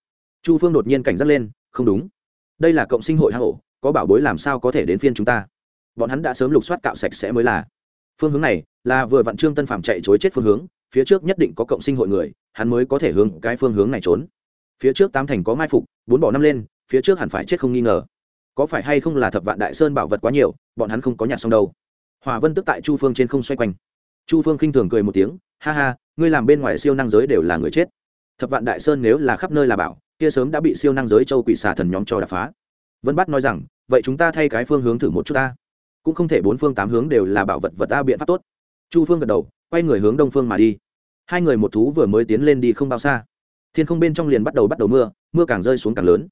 Chu phương đột nhiên cảnh giác lên, không đúng. Đây là cộng sinh hội hang ổ, có bảo bối làm sao có thể đến phiên chúng ta? Bọn hắn đã sớm lục soát cạo sạch sẽ mới là. Phương hướng này là vừa vặn trương tân phạm chạy chối chết phương hướng, phía trước nhất định có cộng sinh hội người, hắn mới có thể hướng cái phương hướng này trốn. Phía trước tám thành có mai phục, bốn bỏ năm lên, phía trước hẳn phải chết không nghi ngờ. Có phải hay không là thập vạn đại sơn bảo vật quá nhiều, bọn hắn không có nhặt xong đâu. Hòa vân tức tại chu phương trên không xoay quanh. Chu phương khinh thường cười một tiếng, ha ha, ngươi làm bên ngoài siêu năng giới đều là người chết. Thập vạn đại sơn nếu là khắp nơi là bảo, kia sớm đã bị siêu năng giới châu quỷ xà thần nhóm cho đập phá. Vân bắt nói rằng, vậy chúng ta thay cái phương hướng thử một chút ta cũng không thể bốn phương tám hướng đều là bảo vật vật ta biện pháp tốt. Chu phương gật đầu, quay người hướng đông phương mà đi. Hai người một thú vừa mới tiến lên đi không bao xa. Thiên không bên trong liền bắt đầu bắt đầu mưa mưa càng rơi xuống càng lớn.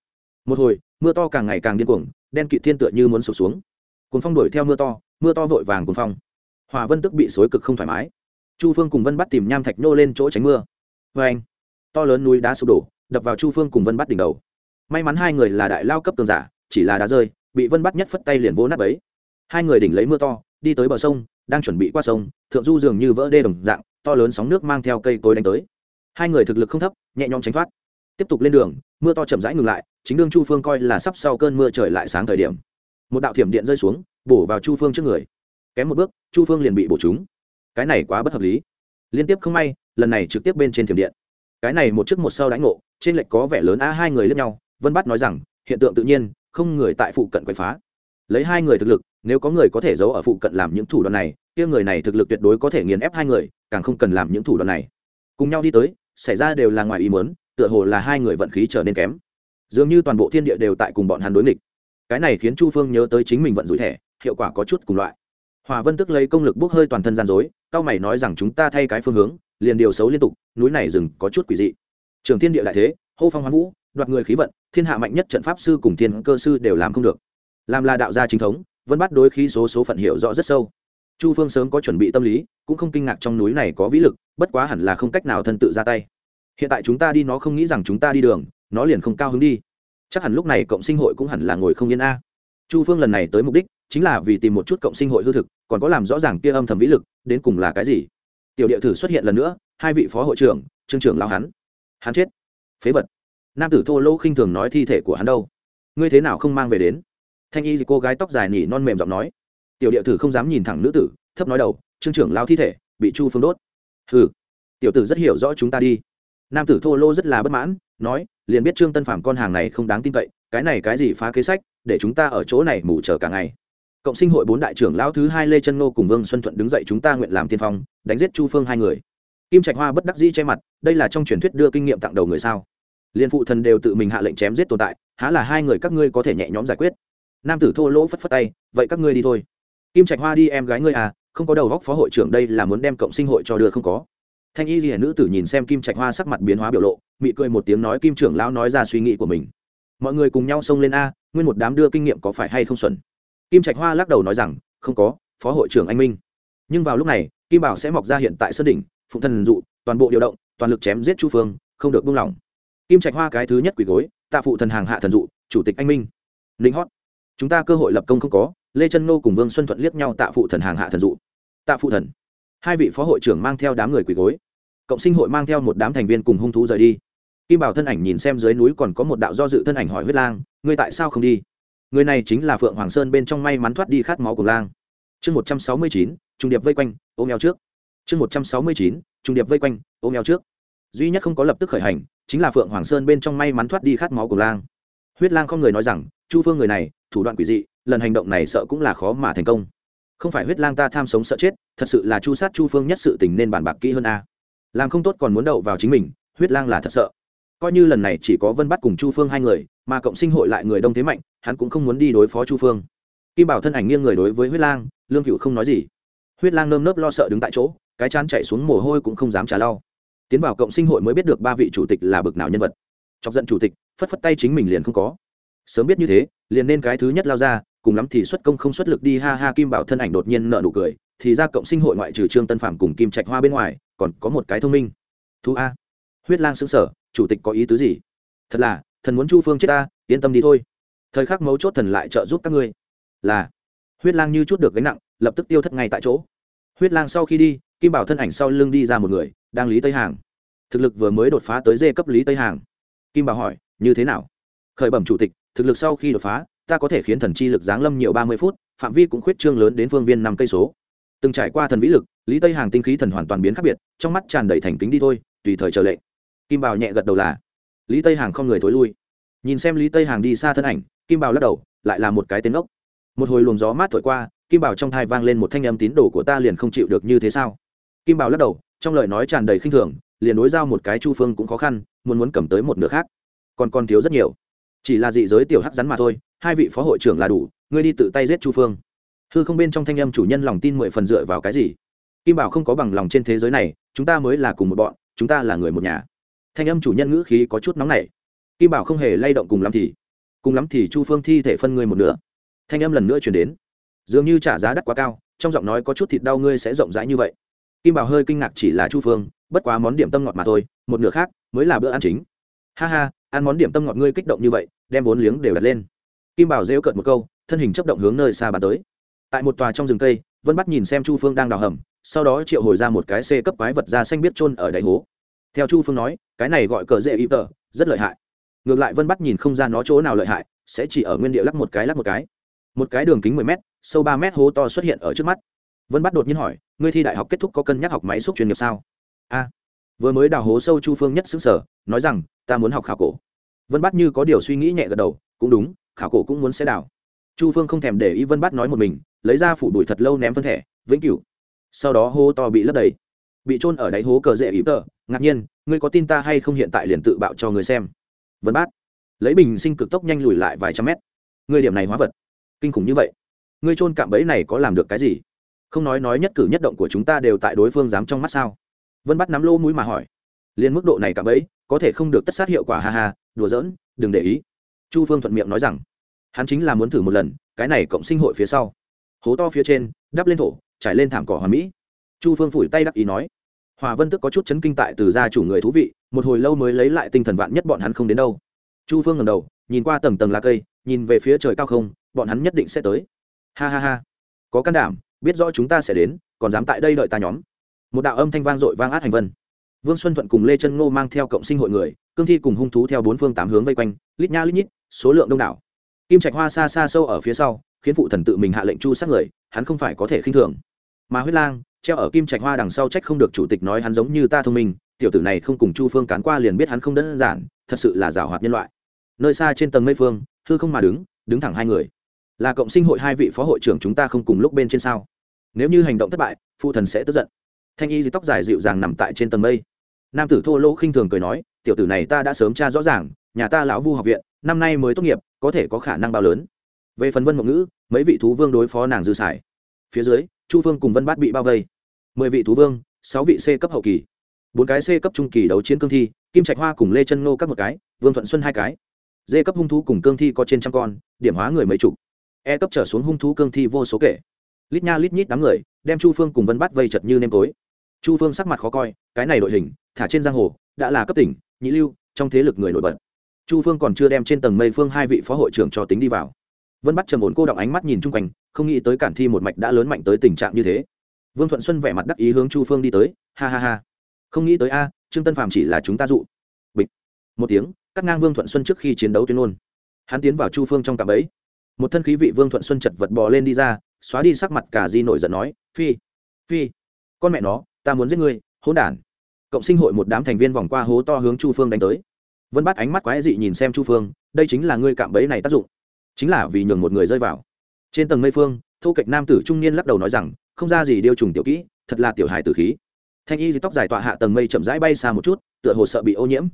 Một hồi, mưa to càng ngày càng điên cuồng, đen kịt thiên tựa như muốn sụp xuống. Cuốn phong đuổi theo mưa to mưa to vội vàng cuốn phong. Hòa vân tức bị xối cực không thoải mái. Chu phương cùng vân bắt tìm nham thạch nô lên chỗ tránh mưa. Vê anh to lớn núi đá sụp đổ, đập vào chu phương cùng vân bắt đỉnh đầu. May mắn hai người là đại lao cấp cường giả, chỉ là đá rơi, bị vân bắt nhất phất tay liền vỗ nát ấy hai người đỉnh lấy mưa to, đi tới bờ sông, đang chuẩn bị qua sông, thượng du dường như vỡ đê đồng dạng, to lớn sóng nước mang theo cây cối đánh tới. Hai người thực lực không thấp, nhẹ nhõm tránh thoát. Tiếp tục lên đường, mưa to chậm rãi ngừng lại, chính đương chu phương coi là sắp sau cơn mưa trời lại sáng thời điểm. Một đạo thiểm điện rơi xuống, bổ vào chu phương trước người. Kém một bước, chu phương liền bị bổ trúng. Cái này quá bất hợp lý. Liên tiếp không may, lần này trực tiếp bên trên thiểm điện. Cái này một trước một sau đánh ngộ, trên lệch có vẻ lớn a hai người lẫn nhau, vân bắt nói rằng, hiện tượng tự nhiên, không người tại phụ cận quậy phá lấy hai người thực lực, nếu có người có thể giấu ở phụ cận làm những thủ đoạn này, kia người này thực lực tuyệt đối có thể nghiền ép hai người, càng không cần làm những thủ đoạn này. Cùng nhau đi tới, xảy ra đều là ngoài ý muốn, tựa hồ là hai người vận khí trở nên kém. Dường như toàn bộ thiên địa đều tại cùng bọn hắn đối nghịch. Cái này khiến chu phương nhớ tới chính mình vận rủi thẻ, hiệu quả có chút cùng loại. Hòa vân tức lấy công lực bốc hơi toàn thân gian dối, cao mày nói rằng chúng ta thay cái phương hướng, liền điều xấu liên tục, núi này rừng có chút quỷ dị. Trường thiên địa lại thế, hô phong hoán vũ, đoạt người khí vận, thiên hạ mạnh nhất trận pháp sư cùng thiên cơ sư đều làm không được làm là đạo gia chính thống, vẫn bắt đối khí số số phận hiệu rõ rất sâu. Chu phương sớm có chuẩn bị tâm lý, cũng không kinh ngạc trong núi này có vĩ lực, bất quá hẳn là không cách nào thân tự ra tay. Hiện tại chúng ta đi nó không nghĩ rằng chúng ta đi đường, nó liền không cao hứng đi. Chắc hẳn lúc này cộng sinh hội cũng hẳn là ngồi không yên a. Chu phương lần này tới mục đích, chính là vì tìm một chút cộng sinh hội hư thực, còn có làm rõ ràng kia âm thầm vĩ lực, đến cùng là cái gì. Tiểu địa thử xuất hiện lần nữa, hai vị phó hội trưởng, trương trưởng lao hắn. Hắn chết. Phế vật. Nam tử thô lỗ khinh thường nói thi thể của hắn đâu? Ngươi thế nào không mang về đến? Thanh y cô gái tóc dài nỉ non mềm giọng nói. Tiểu địa tử không dám nhìn thẳng nữ tử, thấp nói đầu, trương trưởng lao thi thể, bị chu phương đốt. Hừ. Tiểu tử rất hiểu rõ chúng ta đi. Nam tử thô lô rất là bất mãn, nói, liền biết trương tân phạm con hàng này không đáng tin cậy, cái này cái gì phá kế sách, để chúng ta ở chỗ này mù chờ cả ngày. Cộng sinh hội bốn đại trưởng lão thứ hai lê chân nô cùng vương xuân thuận đứng dậy chúng ta nguyện làm tiên phong, đánh giết chu phương hai người. Kim trạch hoa bất đắc dĩ che mặt, đây là trong truyền thuyết đưa kinh nghiệm tặng đầu người sao? Liên phụ thần đều tự mình hạ lệnh chém giết tồn tại, há là hai người các ngươi có thể nhẹ nhõm giải quyết? Nam tử thô lỗ phất phất tay, vậy các ngươi đi thôi. Kim trạch hoa đi, em gái ngươi à không có đầu góc phó hội trưởng đây là muốn đem cộng sinh hội cho đưa không có. Thanh y ghi nữ tử nhìn xem kim trạch hoa sắc mặt biến hóa biểu lộ, mị cười một tiếng nói, kim trưởng lão nói ra suy nghĩ của mình. Mọi người cùng nhau xông lên a, nguyên một đám đưa kinh nghiệm có phải hay không xuẩn? Kim trạch hoa lắc đầu nói rằng, không có, phó hội trưởng anh minh. Nhưng vào lúc này, kim bảo sẽ mọc ra hiện tại sân đỉnh, phụng thần dụ, toàn bộ điều động, toàn lực chém giết chu phương, không được buông lỏng. Kim trạch hoa cái thứ nhất quỷ gối, tạ phụ thần hàng hạ thần dụ, chủ tịch anh minh. Linh hót chúng ta cơ hội lập công không có, lê trân nô cùng vương xuân thuận liếc nhau tạ phụ thần hàng hạ thần dụ. Tạ phụ thần. Hai vị phó hội trưởng mang theo đám người quỷ gối. Cộng sinh hội mang theo một đám thành viên cùng hung thú rời đi. Kim bảo thân ảnh nhìn xem dưới núi còn có một đạo do dự thân ảnh hỏi huyết lang, ngươi tại sao không đi? Người này chính là phượng hoàng sơn bên trong may mắn thoát đi khát máu của lang. Chương một trăm sáu mươi chín trung điệp vây quanh, ôm eo trước. Chương một trăm sáu mươi chín trung điệp vây quanh, ôm eo trước. Duy nhất không có lập tức khởi hành, chính là phượng hoàng sơn bên trong may mắn thoát đi khát máu của lang. Huyết lang không người nói rằng, chu phương người này thủ đoạn quỷ dị, lần hành động này sợ cũng là khó mà thành công. Không phải huyết lang ta tham sống sợ chết, thật sự là chu sát chu phương nhất sự tình nên bàn bạc kỹ hơn a. Làm không tốt còn muốn đậu vào chính mình, huyết lang là thật sợ. Coi như lần này chỉ có vân bắt cùng chu phương hai người, mà cộng sinh hội lại người đông thế mạnh, hắn cũng không muốn đi đối phó chu phương. Kim bảo thân ảnh nghiêng người đối với huyết lang, lương cựu không nói gì. Huyết lang nơm nớp lo sợ đứng tại chỗ, cái chán chạy xuống mồ hôi cũng không dám trả lau. Tiến vào cộng sinh hội mới biết được ba vị chủ tịch là bực nào nhân vật. Chọc giận chủ tịch, phất phất tay chính mình liền không có. Sớm biết như thế liền nên cái thứ nhất lao ra, cùng lắm thì xuất công không xuất lực đi, ha ha, kim bảo thân ảnh đột nhiên nợ nụ cười, thì ra cộng sinh hội ngoại trừ trương tân phạm cùng kim trạch hoa bên ngoài, còn có một cái thông minh. Thu a. Huyết lang xứng sở chủ tịch có ý tứ gì? Thật là, thần muốn chu phương chết ta, yên tâm đi thôi. Thời khắc mấu chốt thần lại trợ giúp các ngươi. Là. Huyết lang như chút được gánh nặng, lập tức tiêu thất ngay tại chỗ. Huyết lang sau khi đi, kim bảo thân ảnh sau lưng đi ra một người, đang lý tây hàng. Thực lực vừa mới đột phá tới dê cấp lý tây hàng. Kim bảo hỏi, như thế nào? Khởi bẩm chủ tịch thực lực sau khi đột phá, ta có thể khiến thần chi lực giáng lâm nhiều ba mươi phút, phạm vi cũng khuyết trương lớn đến phương viên năm cây số. Từng trải qua thần vĩ lực, lý tây hàng tinh khí thần hoàn toàn biến khác biệt, trong mắt tràn đầy thành kính đi thôi, tùy thời chờ lệnh. Kim bảo nhẹ gật đầu là. Lý tây hàng không người thối lui. Nhìn xem lý tây hàng đi xa thân ảnh, kim bảo lắc đầu, lại là một cái tên ốc một hồi luồng gió mát thổi qua, kim bảo trong thai vang lên một thanh âm tín đồ của ta liền không chịu được như thế sao? Kim bảo lắc đầu, trong lời nói tràn đầy khinh thường, liền đối giao một cái chu phương cũng khó khăn, muốn muốn cầm tới một nửa khác. Còn còn thiếu rất nhiều chỉ là dị giới tiểu hắc rắn mà thôi, hai vị phó hội trưởng là đủ, ngươi đi tự tay giết chu phương. Hư không bên trong thanh âm chủ nhân lòng tin mười phần dựa vào cái gì? Kim bảo không có bằng lòng trên thế giới này, chúng ta mới là cùng một bọn, chúng ta là người một nhà. Thanh âm chủ nhân ngữ khí có chút nóng nảy. Kim bảo không hề lay động cùng lắm thì, cùng lắm thì chu phương thi thể phân ngươi một nửa. Thanh âm lần nữa chuyển đến. Dường như trả giá đắt quá cao, trong giọng nói có chút thịt đau ngươi sẽ rộng rãi như vậy. Kim bảo hơi kinh ngạc chỉ là chu phương, bất quá món điểm tâm ngọt mà thôi, một nửa khác mới là bữa ăn chính. Ha ha ăn món điểm tâm ngọt ngươi kích động như vậy, đem vốn liếng đều đặt lên. Kim bảo rêu cợt một câu, thân hình chấp động hướng nơi xa bàn tới. Tại một tòa trong rừng cây, vân bắt nhìn xem chu phương đang đào hầm, sau đó triệu hồi ra một cái c cấp quái vật da xanh biết trôn ở đáy hố. Theo chu phương nói, cái này gọi cờ dễ ý tờ, rất lợi hại. Ngược lại vân bắt nhìn không ra nó chỗ nào lợi hại, sẽ chỉ ở nguyên địa lắc một cái lắc một cái. Một cái đường kính mười m sâu ba m hố to xuất hiện ở trước mắt. Vân bắt đột nhiên hỏi, ngươi thi đại học kết thúc có cân nhắc học máy xúc chuyên nghiệp sao? A. Vừa mới đào hố sâu chu phương nhất xứng sở nói rằng ta muốn học khảo cổ. Vân bắt như có điều suy nghĩ nhẹ gật đầu, cũng đúng, khảo cổ cũng muốn sẽ đảo. chu phương không thèm để ý vân bắt nói một mình, lấy ra phủ đuổi thật lâu ném phân thẻ, vĩnh cửu. Sau đó hố to bị lấp đầy. Bị trôn ở đáy hố cờ rễ ý tờ, ngạc nhiên, ngươi có tin ta hay không hiện tại liền tự bạo cho người xem. Vân bát, lấy bình sinh cực tốc nhanh lùi lại vài trăm mét. Ngươi điểm này hóa vật. Kinh khủng như vậy. Ngươi trôn cạm bẫy này có làm được cái gì? Không nói nói nhất cử nhất động của chúng ta đều tại đối phương dám trong mắt sao? Vân bắt nắm lô mũi mà hỏi liền mức độ này cả bấy có thể không được tất sát hiệu quả, ha ha, đùa giỡn, đừng để ý. Chu phương thuận miệng nói rằng, hắn chính là muốn thử một lần, cái này cộng sinh hội phía sau. Hố to phía trên, đắp lên thổ, trải lên thảm cỏ hoàn mỹ. Chu phương phủi tay đắc ý nói, hòa vân tức có chút chấn kinh tại từ gia chủ người thú vị, một hồi lâu mới lấy lại tinh thần vạn nhất bọn hắn không đến đâu. Chu phương ngầm đầu, nhìn qua tầng tầng lá cây, nhìn về phía trời cao không, bọn hắn nhất định sẽ tới. Ha ha ha. Có can đảm, biết rõ chúng ta sẽ đến, còn dám tại đây đợi ta nhóm. Một đạo âm thanh vang dội vang át hành vân vương xuân thuận cùng lê chân ngô mang theo cộng sinh hội người, cương thi cùng hung thú theo bốn phương tám hướng vây quanh, lít nha lít nhít, số lượng đông đảo. Kim trạch hoa xa xa sâu ở phía sau, khiến phụ thần tự mình hạ lệnh chu sát người, hắn không phải có thể khinh thường. Mà huyết lang, treo ở kim trạch hoa đằng sau trách không được chủ tịch nói hắn giống như ta thông minh, tiểu tử này không cùng chu phương cán qua liền biết hắn không đơn giản, thật sự là giảo hoạt nhân loại. Nơi xa trên tầng mây phương, hư không mà đứng đứng thẳng hai người. Là cộng sinh hội hai vị phó hội trưởng chúng ta không cùng lúc bên trên sao? Nếu như hành động thất bại, phụ thần sẽ tức giận. Thanh y thì tóc dài dịu dàng nằm tại trên tầng mây nam tử thô lỗ khinh thường cười nói, tiểu tử này ta đã sớm tra rõ ràng, nhà ta lão vu học viện, năm nay mới tốt nghiệp, có thể có khả năng bao lớn. Về phần vân mộng ngữ, mấy vị thú vương đối phó nàng dư sải phía dưới, chu phương cùng vân bát bị bao vây. Mười vị thú vương, sáu vị c cấp hậu kỳ. Bốn cái c cấp trung kỳ đấu chiến cương thi, kim trạch hoa cùng lê chân nô các một cái, vương thuận xuân hai cái. D cấp hung thú cùng cương thi có trên trăm con, điểm hóa người mấy chục. E cấp trở xuống hung thú cương thi vô số kể. Lít nha lít nhít đám người, đem chu phương cùng vân bắt vây chật như nêm tối chu phương sắc mặt khó coi, cái này đội hình, thả trên giang hồ, đã là cấp tỉnh, nhị lưu, trong thế lực người nổi bật. Chu phương còn chưa đem trên tầng mây phương hai vị phó hội trưởng cho tính đi vào. Vân bắt trầm ổn cô động ánh mắt nhìn chung quanh, không nghĩ tới cản thi một mạch đã lớn mạnh tới tình trạng như thế. Vương thuận xuân vẻ mặt đắc ý hướng chu phương đi tới, ha ha ha. Không nghĩ tới a, trương tân phàm chỉ là chúng ta dụ. Bịch. Một tiếng, cắt ngang vương thuận xuân trước khi chiến đấu tuyên ngôn. Hắn tiến vào chu phương trong cạm ấy một thân khí vị vương thuận xuân chật vật bò lên đi ra, xóa đi sắc mặt cả di nổi giận nói, phi phi, con mẹ nó ta muốn giết ngươi, hỗn đản. Cộng sinh hội một đám thành viên vòng qua hố to hướng chu phương đánh tới. Vân bắt ánh mắt quái dị nhìn xem chu phương, đây chính là ngươi cạm bẫy này tác dụng. Chính là vì nhường một người rơi vào. Trên tầng mây phương thu kịch nam tử trung niên lắc đầu nói rằng, không ra gì điêu trùng tiểu kỹ, thật là tiểu hài tử khí. Thanh y thì tóc dài tọa hạ tầng mây chậm rãi bay xa một chút, tựa hồ sợ bị ô nhiễm.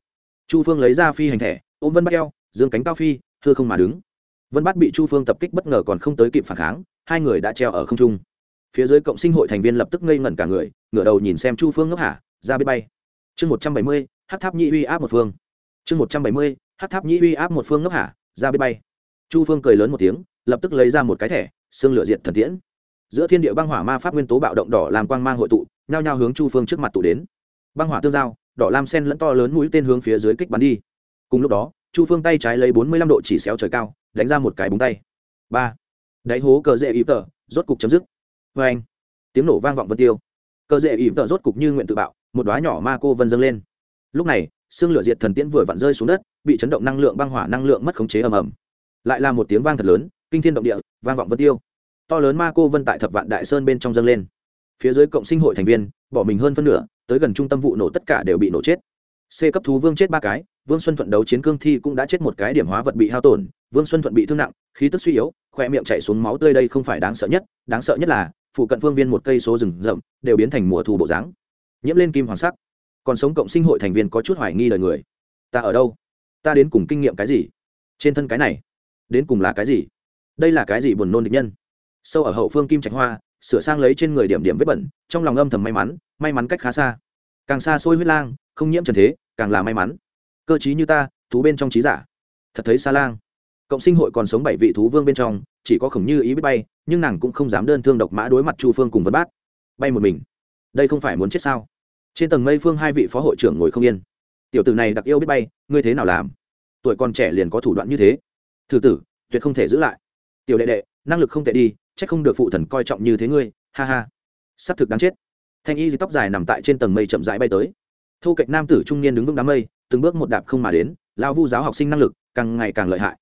Chu phương lấy ra phi hành thẻ, ôm vân bắt eo, dương cánh cao phi, thưa không mà đứng. Vân bắt bị chu phương tập kích bất ngờ còn không tới kịp phản kháng, hai người đã treo ở không trung phía dưới cộng sinh hội thành viên lập tức ngây ngẩn cả người, ngửa đầu nhìn xem chu phương ngốc hả, ra biết bay. Chương một trăm bảy mươi hát tháp nhĩ uy áp một phương. Chương một trăm bảy mươi hát tháp nhĩ uy áp một phương ngốc hả, ra biết bay. Chu phương cười lớn một tiếng, lập tức lấy ra một cái thẻ, xương lửa diện thần tiễn. Giữa thiên địa băng hỏa ma pháp nguyên tố bạo động đỏ làm quang mang hội tụ, nhao nhao hướng chu phương trước mặt tụ đến. Băng hỏa tương giao, đỏ lam sen lẫn to lớn mũi tên hướng phía dưới kích bắn đi. Cùng lúc đó, chu phương tay trái lấy bốn mươi lăm độ chỉ xéo trời cao, đánh ra một cái búng tay. Ba. Đáy hố cờ dễ ý tờ, rốt cục chấm dứt vê anh, tiếng nổ vang vọng vân tiêu. Cờ dễ ỉm tợ rốt cục như nguyện tự bạo, một đoá nhỏ ma cô vân dâng lên. Lúc này, xương lửa diệt thần tiễn vừa vặn rơi xuống đất, bị chấn động năng lượng băng hỏa năng lượng mất khống chế ầm ầm. Lại là một tiếng vang thật lớn, kinh thiên động địa, vang vọng vân tiêu. To lớn ma cô vân tại thập vạn đại sơn bên trong dâng lên. Phía dưới cộng sinh hội thành viên, bỏ mình hơn phân nửa, tới gần trung tâm vụ nổ tất cả đều bị nổ chết. C cấp thú vương chết ba cái, vương xuân thuận đấu chiến cương thi cũng đã chết một cái điểm hóa vật bị hao tổn, vương xuân thuận bị thương nặng, khí tức suy yếu khoe miệng chạy xuống máu tươi đây không phải đáng sợ nhất, đáng sợ nhất là phụ cận phương viên một cây số rừng rậm, đều biến thành mùa thu bộ dáng. Nhiễm lên kim hoàng sắc. Còn sống cộng sinh hội thành viên có chút hoài nghi lời người. Ta ở đâu? Ta đến cùng kinh nghiệm cái gì? Trên thân cái này, đến cùng là cái gì? Đây là cái gì buồn nôn địch nhân? Sâu ở hậu phương kim trạch hoa, sửa sang lấy trên người điểm điểm vết bẩn, trong lòng âm thầm may mắn may mắn cách khá xa. Càng xa xôi huyết lang, không nhiễm trần thế, càng là may mắn. Cơ chí như ta, thú bên trong trí giả. Thật thấy xa lang cộng sinh hội còn sống bảy vị thú vương bên trong, chỉ có khổng như ý biết bay, nhưng nàng cũng không dám đơn thương độc mã đối mặt chu phương cùng vân bát. Bay một mình. Đây không phải muốn chết sao? Trên tầng mây phương hai vị phó hội trưởng ngồi không yên. Tiểu tử này đặc yêu biết bay, ngươi thế nào làm? Tuổi còn trẻ liền có thủ đoạn như thế. Thử tử, tuyệt không thể giữ lại. Tiểu đệ đệ, năng lực không tệ đi c h ắ c không được phụ thần coi trọng như thế ngươi, ha ha. S ắ c thực đáng chết. Thanh y tóc dài nằm tại trên tầng mây chậm rãi bay tới. Thô kệch nam tử trung niên đứng vững đám mây, từng bước một đạp không mà đến lao vu giáo học sinh năng lực càng ngày càng lợi hại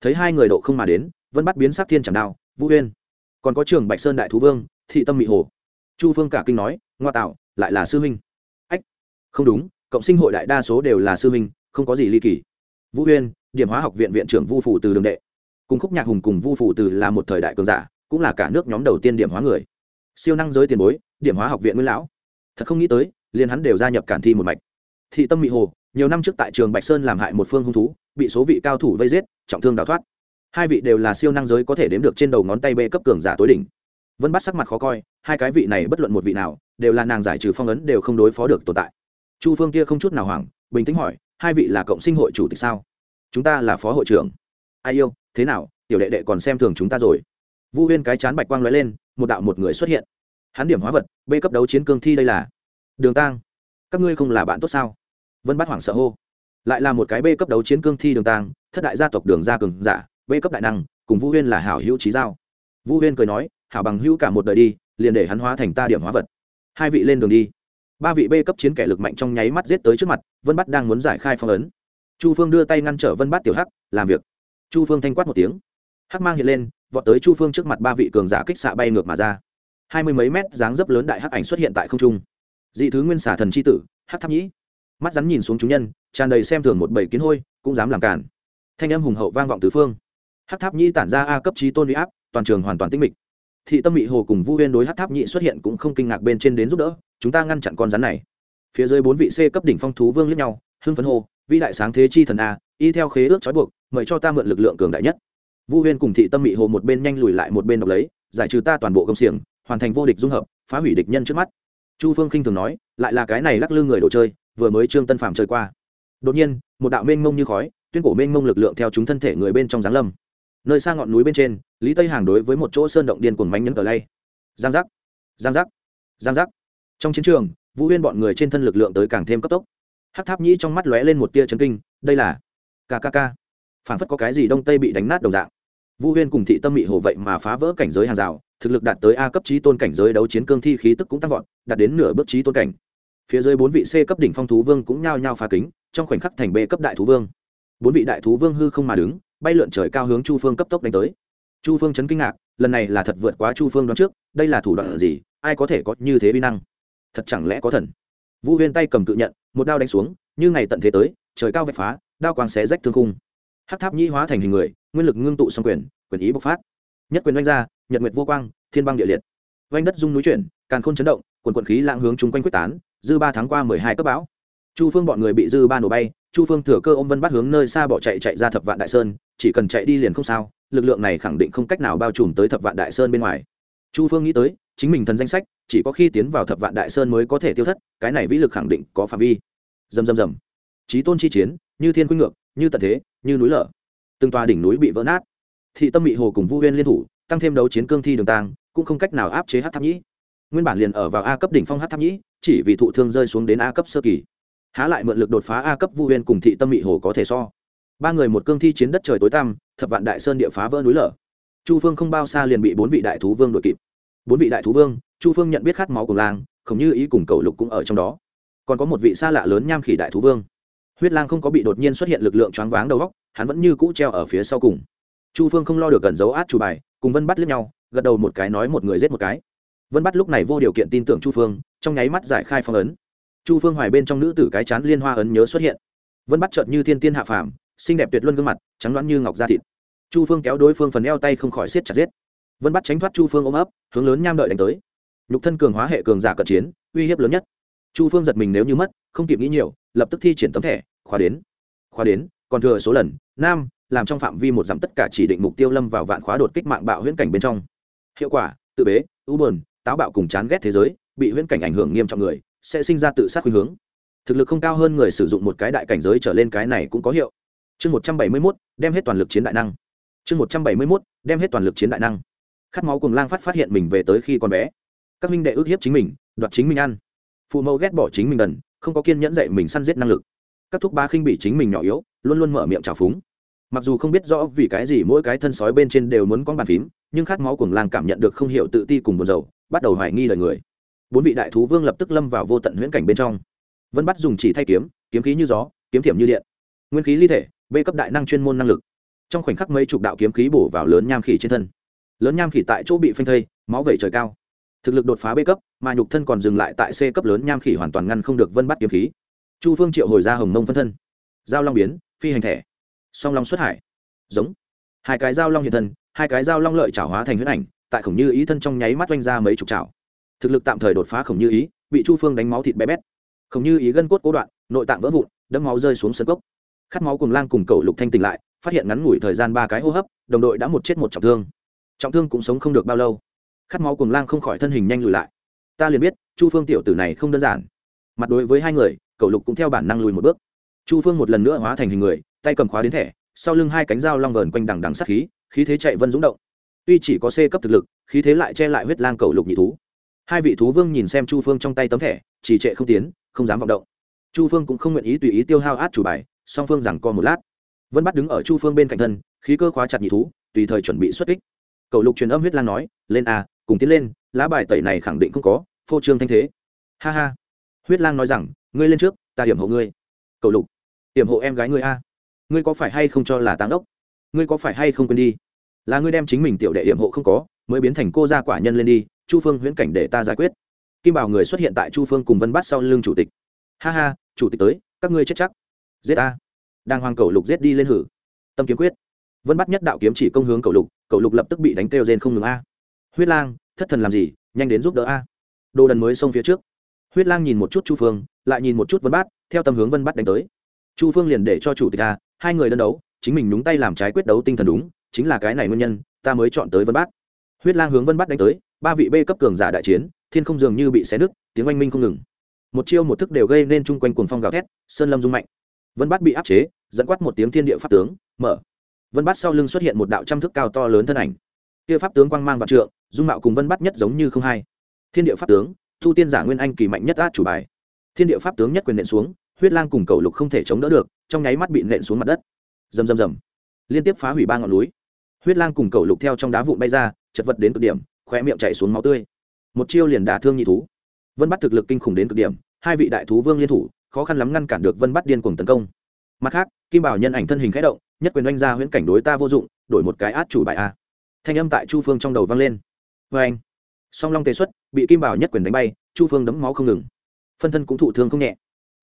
thấy hai người độ không mà đến, vân bắt biến sát thiên chẳng đao, vũ huyên còn có trường bạch sơn đại thú vương, thị tâm mị hồ. Chu phương cả kinh nói, ngoa tạo, lại là sư huynh. Ách, không đúng, cộng sinh hội đại đa số đều là sư huynh, không có gì ly kỳ. Vũ huyên điểm hóa học viện viện trưởng vu phủ từ đường đệ. Cùng khúc nhạc hùng cùng vu phủ từ là một thời đại cường giả, cũng là cả nước nhóm đầu tiên điểm hóa người. Siêu năng giới tiền bối, điểm hóa học viện nguyên lão. Thật không nghĩ tới, liền hắn đều gia nhập cản thi một mạch. Thị tâm mị hồ, nhiều năm trước tại trường bạch sơn làm hại một phương hung thú bị số vị cao thủ vây giết, trọng thương đào thoát. Hai vị đều là siêu năng giới có thể đếm được trên đầu ngón tay bê cấp cường giả tối đỉnh. Vân bắt sắc mặt khó coi, hai cái vị này bất luận một vị nào, đều là nàng giải trừ phong ấn đều không đối phó được tồn tại. Chu phương kia không chút nào hoảng, bình tĩnh hỏi, hai vị là cộng sinh hội chủ tịch sao? Chúng ta là phó hội trưởng. Ai yêu, thế nào, tiểu đệ đệ còn xem thường chúng ta rồi. Vu huyên cái chán bạch quang lóe lên, một đạo một người xuất hiện. Hắn điểm hóa vật b cấp đấu chiến cương thi đây là. Đường tang, các ngươi không là bạn tốt sao? Vân bắt hoảng sợ hô lại là một cái b cấp đấu chiến cương thi đường tàng, thất đại gia tộc đường gia cường giả b cấp đại năng, cùng vũ huyên là hảo hữu trí giao. Vũ huyên cười nói, hảo bằng hữu cả một đời đi, liền để hắn hóa thành ta điểm hóa vật. Hai vị lên đường đi. Ba vị b cấp chiến kẻ lực mạnh trong nháy mắt giết tới trước mặt, vân bắt đang muốn giải khai phong ấn. Chu phương đưa tay ngăn trở vân bắt tiểu hắc, làm việc. Chu phương thanh quát một tiếng. Hắc mang hiện lên, vọt tới chu phương trước mặt ba vị cường giả kích xạ bay ngược mà ra. Hai mươi mấy mét dáng dấp lớn đại hắc ảnh xuất hiện tại không trung. Dị thứ nguyên xả thần c h i tử, hắc tháp nhĩ. Mắt rắn nhìn xuống chúng nhân tràn đầy xem thường một bầy kiến hôi, cũng dám làm cản thanh âm hùng hậu vang vọng tứ phương. Hát tháp nhĩ tản ra a cấp trí tôn huy áp, toàn trường hoàn toàn tinh mịch. Thị tâm mị hồ cùng vu huyên đối hát tháp nhĩ xuất hiện cũng không kinh ngạc bên trên đến giúp đỡ, chúng ta ngăn chặn con rắn này. Phía dưới bốn vị c cấp đỉnh phong thú vương lẫn nhau, hưng phấn hồ vĩ đại sáng thế chi thần a, y theo khế ước trói buộc, mời cho ta mượn lực lượng cường đại nhất. Vu huyên cùng thị tâm mị hồ một bên nhanh lùi lại một bên đọc lấy, giải trừ ta toàn bộ công xiềng, hoàn thành vô địch dung hợp, phá hủy địch nhân trước mắt. Chu phương khinh thường nói, lại là cái này lắc lư người đồ chơi, vừa mới trương tân phạm chơi qua đột nhiên, một đạo mênh mông như khói, tuyên cổ mênh mông lực lượng theo chúng thân thể người bên trong giáng lâm. Nơi xa ngọn núi bên trên, lý tây hàng đối với một chỗ sơn động điên cuồng mánh nhấn cờ lay. Giang giác giang giác giang giác. Trong chiến trường, vũ huyên bọn người trên thân lực lượng tới càng thêm cấp tốc. Hát tháp nhĩ trong mắt lóe lên một tia chấn kinh, đây là kkk phản phất có cái gì đông tây bị đánh nát đồng dạng. Vũ huyên cùng thị tâm mị hồ vậy mà phá vỡ cảnh giới hàng rào, thực lực đạt tới a cấp trí tôn cảnh giới đấu chiến cương thi khí tức cũng tăng vọt, đạt đến nửa bước trí tôn cảnh. Phía dưới bốn vị c cấp đỉnh phong thú vương cũng nhao nhao phá kính trong khoảnh khắc thành bê cấp đại thú vương. Bốn vị đại thú vương hư không mà đứng, bay lượn trời cao hướng chu phương cấp tốc đánh tới. Chu phương chấn kinh ngạc, lần này là thật vượt quá chu phương đoán trước, đây là thủ đoạn gì, ai có thể có như thế vi năng? Thật chẳng lẽ có thần? Vũ huyên tay cầm cự nhận, một đao đánh xuống, như ngày tận thế tới, trời cao vạch phá, đao quang xé rách thương khung. Hát tháp nhĩ hóa thành hình người, nguyên lực ngưng tụ xong quyền quyền ý bộc phát. Nhất quyền oanh ra, nhật nguyệt vô quang, thiên băng địa liệt. Oanh đất dung núi chuyển, càn khôn chấn động, quần quận khí lãng hướng chung quanh quyết tán, dư ba tháng qua mười hai cấp bão chu phương bọn người bị dư ba nổ bay, chu phương thừa cơ ôm vân bắt hướng nơi xa bỏ chạy chạy ra thập vạn đại sơn, chỉ cần chạy đi liền không sao, lực lượng này khẳng định không cách nào bao trùm tới thập vạn đại sơn bên ngoài. Chu phương nghĩ tới, chính mình thần danh sách, chỉ có khi tiến vào thập vạn đại sơn mới có thể tiêu thất, cái này vĩ lực khẳng định có phạm vi. Dầm dầm dầm trí tôn chi chiến, như thiên quy ngược, như tận thế, như núi lở. Từng tòa đỉnh núi bị vỡ nát. Thị tâm bị hồ cùng vu huyên liên thủ, tăng thêm đấu chiến cương thi đường tàng, cũng không cách nào áp chế hát tháp nhĩ. Nguyên bản liền ở vào a cấp đỉnh phong hát tháp nhĩ, chỉ vì thụ thương rơi xuống đến a cấp sơ kỳ há lại mượn lực đột phá a cấp vu huyên cùng thị tâm bị hồ có thể so. Ba người một cương thi chiến đất trời tối tăm, thập vạn đại sơn địa phá vỡ núi lở. Chu phương không bao xa liền bị bốn vị đại thú vương đuổi kịp. Bốn vị đại thú vương, chu phương nhận biết khát máu của lang không như ý cùng cầu lục cũng ở trong đó. Còn có một vị xa lạ lớn nham khỉ đại thú vương. Huyết lang không có bị đột nhiên xuất hiện lực lượng choáng váng đầu góc hắn vẫn như cũ treo ở phía sau cùng. Chu phương không lo được gần dấu át chủ bài, cùng vân bắt lướt nhau, gật đầu một cái nói một người giết một cái. Vân bắt lúc này vô điều kiện tin tưởng chu phương, trong nháy mắt giải khai phong ấn chu phương hoài bên trong nữ tử cái chán liên hoa ấn nhớ xuất hiện. Vân bắt chợt như thiên tiên hạ phàm, xinh đẹp tuyệt luân gương mặt, trắng đoán như ngọc da thịt. Chu phương kéo đối phương phần eo tay không khỏi siết chặt giết. Vân bắt tránh thoát chu phương ôm ấp, hướng lớn nham đợi đánh tới. Nhục thân cường hóa hệ cường giả cận chiến, uy hiếp lớn nhất. Chu phương giật mình nếu như mất, không kịp nghĩ nhiều, lập tức thi triển tấm thẻ, khóa đến. Khóa đến, còn thừa số lần, nam, làm trong phạm vi một dặm tất cả chỉ định mục tiêu lâm vào vạn khóa đột kích mạng bạo huyễn cảnh bên trong. Hiệu quả, tự bế, u bờn táo bạo cùng chán ghét thế giới, bị huyễn cảnh ảnh hưởng nghiêm trọng người sẽ sinh ra tự sát khuynh hướng. Thực lực không cao hơn người sử dụng một cái đại cảnh giới trở lên cái này cũng có hiệu. Chương một trăm bảy mươi mốt đem hết toàn lực chiến đại năng. Chương một trăm bảy mươi mốt đem hết toàn lực chiến đại năng. Khát máu cùng lang phát phát hiện mình về tới khi còn bé. Các minh đệ ước hiếp chính mình đoạt chính mình ăn. Phụ mẫu ghét bỏ chính mình đần không có kiên nhẫn dạy mình săn giết năng lực. Các thúc ba khinh bị chính mình nhỏ yếu luôn luôn mở miệng trào phúng. Mặc dù không biết rõ vì cái gì mỗi cái thân sói bên trên đều muốn con bàn phím nhưng khát máu cùng lang cảm nhận được không hiểu tự ti cùng buồn rầu, bắt đầu hoài nghi lời người bốn vị đại thú vương lập tức lâm vào vô tận huyễn cảnh bên trong. Vân bắt dùng chỉ thay kiếm kiếm khí như gió, kiếm thiểm như điện. Nguyên khí ly thể b cấp đại năng chuyên môn năng lực. Trong khoảnh khắc mấy chục đạo kiếm khí bổ vào lớn nham khỉ trên thân. Lớn nham khỉ tại chỗ bị phanh thây, máu vẩy trời cao. Thực lực đột phá b cấp, mà nhục thân còn dừng lại tại c cấp lớn nham khỉ hoàn toàn ngăn không được vân bắt kiếm khí. Chu phương triệu hồi ra hồng mông phân thân. Giao long biến, phi hành thẻ song long xuất hải. Giống. Hai cái giao long hiện thân, hai cái giao long lợi trảo hóa thành huyết ảnh, tại khổng như ý thân trong nháy mắt oanh ra mấy chục trảo thực lực tạm thời đột phá khổng như ý, bị chu phương đánh máu thịt bé bét. Khổng như ý gân cốt cố đoạn, nội tạng vỡ vụn đẫm máu rơi xuống sân cốc. Khát máu cùng lang cùng cầu lục thanh tỉnh lại, phát hiện ngắn ngủi thời gian ba cái hô hấp, đồng đội đã một chết một trọng thương. Trọng thương cũng sống không được bao lâu. Khát máu cùng lang không khỏi thân hình nhanh lùi lại. Ta liền biết, chu phương tiểu tử này không đơn giản. Mặt đối với hai người, Cầu lục cũng theo bản năng lùi một bước. Chu phương một lần nữa hóa thành hình người, tay cầm khóa đến thẻ, sau lưng hai cánh dao long vờn quanh đằng đằng sát khí khí thế chạy vân dũng động. Tuy chỉ có c cấp thực lực, khí thế lại che lại huyết lang cầu lục nhị thú hai vị thú vương nhìn xem chu phương trong tay tấm thẻ chỉ trệ không tiến, không dám vọng động. Chu phương cũng không nguyện ý tùy ý tiêu hao át chủ bài, song phương rằng co một lát. Vân bắt đứng ở chu phương bên cạnh thân, khí cơ khóa chặt nhị thú, tùy thời chuẩn bị xuất kích. Cầu lục truyền âm huyết lang nói, lên a, cùng tiến lên, lá bài tẩy này khẳng định không có, phô trương thanh thế. Ha ha. Huyết lang nói rằng, ngươi lên trước, ta điểm hộ ngươi. Cầu lục điểm hộ em gái ngươi a. Ngươi có phải hay không cho là táng đốc? Ngươi có phải hay không quên đi? Là ngươi đem chính mình tiểu đệ điểm hộ không có, mới biến thành cô gia quả nhân lên đi chu phương huyễn cảnh để ta giải quyết. Kim bảo người xuất hiện tại chu phương cùng vân Bát sau lưng chủ tịch. Ha ha, chủ tịch tới, các ngươi chết chắc. Giết ta. Đang hoàng cầu lục giết đi lên hử. Tâm kiếm quyết. Vân bắt nhất đạo kiếm chỉ công hướng cầu lục cầu lục lập tức bị đánh kêu rên không ngừng a. Huyết lang, thất thần làm gì, nhanh đến giúp đỡ a. Đồ đần mới xông phía trước. Huyết lang nhìn một chút chu phương, lại nhìn một chút vân bát, theo tâm hướng vân bát đánh tới. Chu phương liền để cho chủ tịch a, hai người đơn đấu, chính mình nhúng tay làm trái quyết đấu tinh thần đúng, chính là cái này nguyên nhân, ta mới chọn tới vân bát. Huyết lang hướng vân bát đánh tới ba vị b cấp cường giả đại chiến, thiên không dường như bị xé nứt, tiếng oanh minh không ngừng. Một chiêu một thức đều gây nên chung quanh cuồng phong gào thét, sơn lâm rung mạnh. Vân bát bị áp chế, dẫn quát một tiếng thiên địa pháp tướng, mở. Vân bát sau lưng xuất hiện một đạo trăm thức cao to lớn thân ảnh. Kia pháp tướng quang mang và trượng, dung mạo cùng vân bát nhất giống như không hai. Thiên địa pháp tướng, thu tiên giả nguyên anh kỳ mạnh nhất át chủ bài. Thiên địa pháp tướng nhất quyền nện xuống, huyết lang cùng cầu lục không thể chống đỡ được, trong nháy mắt bị nện xuống mặt đất. Rầm rầm rầm. Liên tiếp phá hủy ba ngọn núi. Huyết lang cùng cầu lục theo trong đá vụn bay ra, chật vật đến cực điểm khoe miệng chảy xuống máu tươi. Một chiêu liền đả thương nhị thú. Vân bắt thực lực kinh khủng đến cực điểm, hai vị đại thú vương liên thủ, khó khăn lắm ngăn cản được vân bắt điên cuồng tấn công. Mặt khác, kim bảo nhân ảnh thân hình khẽ động, nhất quyền oanh ra huyễn cảnh đối ta vô dụng, đổi một cái át chủ bài a. Thanh âm tại chu phương trong đầu vang lên. Vê anh song long tề xuất, bị kim bảo nhất quyền đánh bay, chu phương đấm máu không ngừng. Phân thân cũng thụ thương không nhẹ.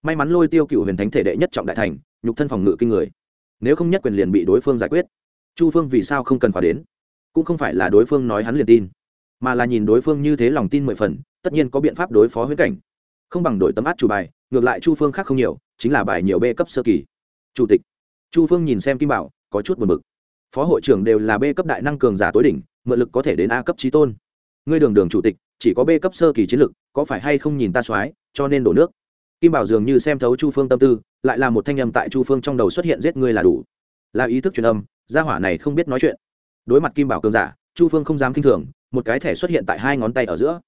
May mắn lôi tiêu cựu huyền thánh thể đệ nhất trọng đại thành, nhục thân phòng ngự kinh người. Nếu không nhất quyền liền bị đối phương giải quyết. Chu phương vì sao không cần khóa đến? Cũng không phải là đối phương nói hắn liền tin mà là nhìn đối phương như thế lòng tin mười phần, tất nhiên có biện pháp đối phó huyết cảnh. Không bằng đổi tấm át chủ bài, ngược lại chu phương khác không nhiều, chính là bài nhiều b cấp sơ kỳ. Chủ tịch. Chu phương nhìn xem kim bảo, có chút buồn bực. Phó hội trưởng đều là b cấp đại năng cường giả tối đỉnh, mượn lực có thể đến a cấp trí tôn. Ngươi đường đường chủ tịch, chỉ có b cấp sơ kỳ chiến lực, có phải hay không nhìn ta soái, cho nên đổ nước. Kim bảo dường như xem thấu chu phương tâm tư, lại là một thanh âm tại chu phương trong đầu xuất hiện giết ngươi là đủ. Là ý thức truyền âm, gia hỏa này không biết nói chuyện. Đối mặt kim bảo cường giả, chu phương không dám k i n h thường một cái thẻ xuất hiện tại hai ngón tay ở giữa.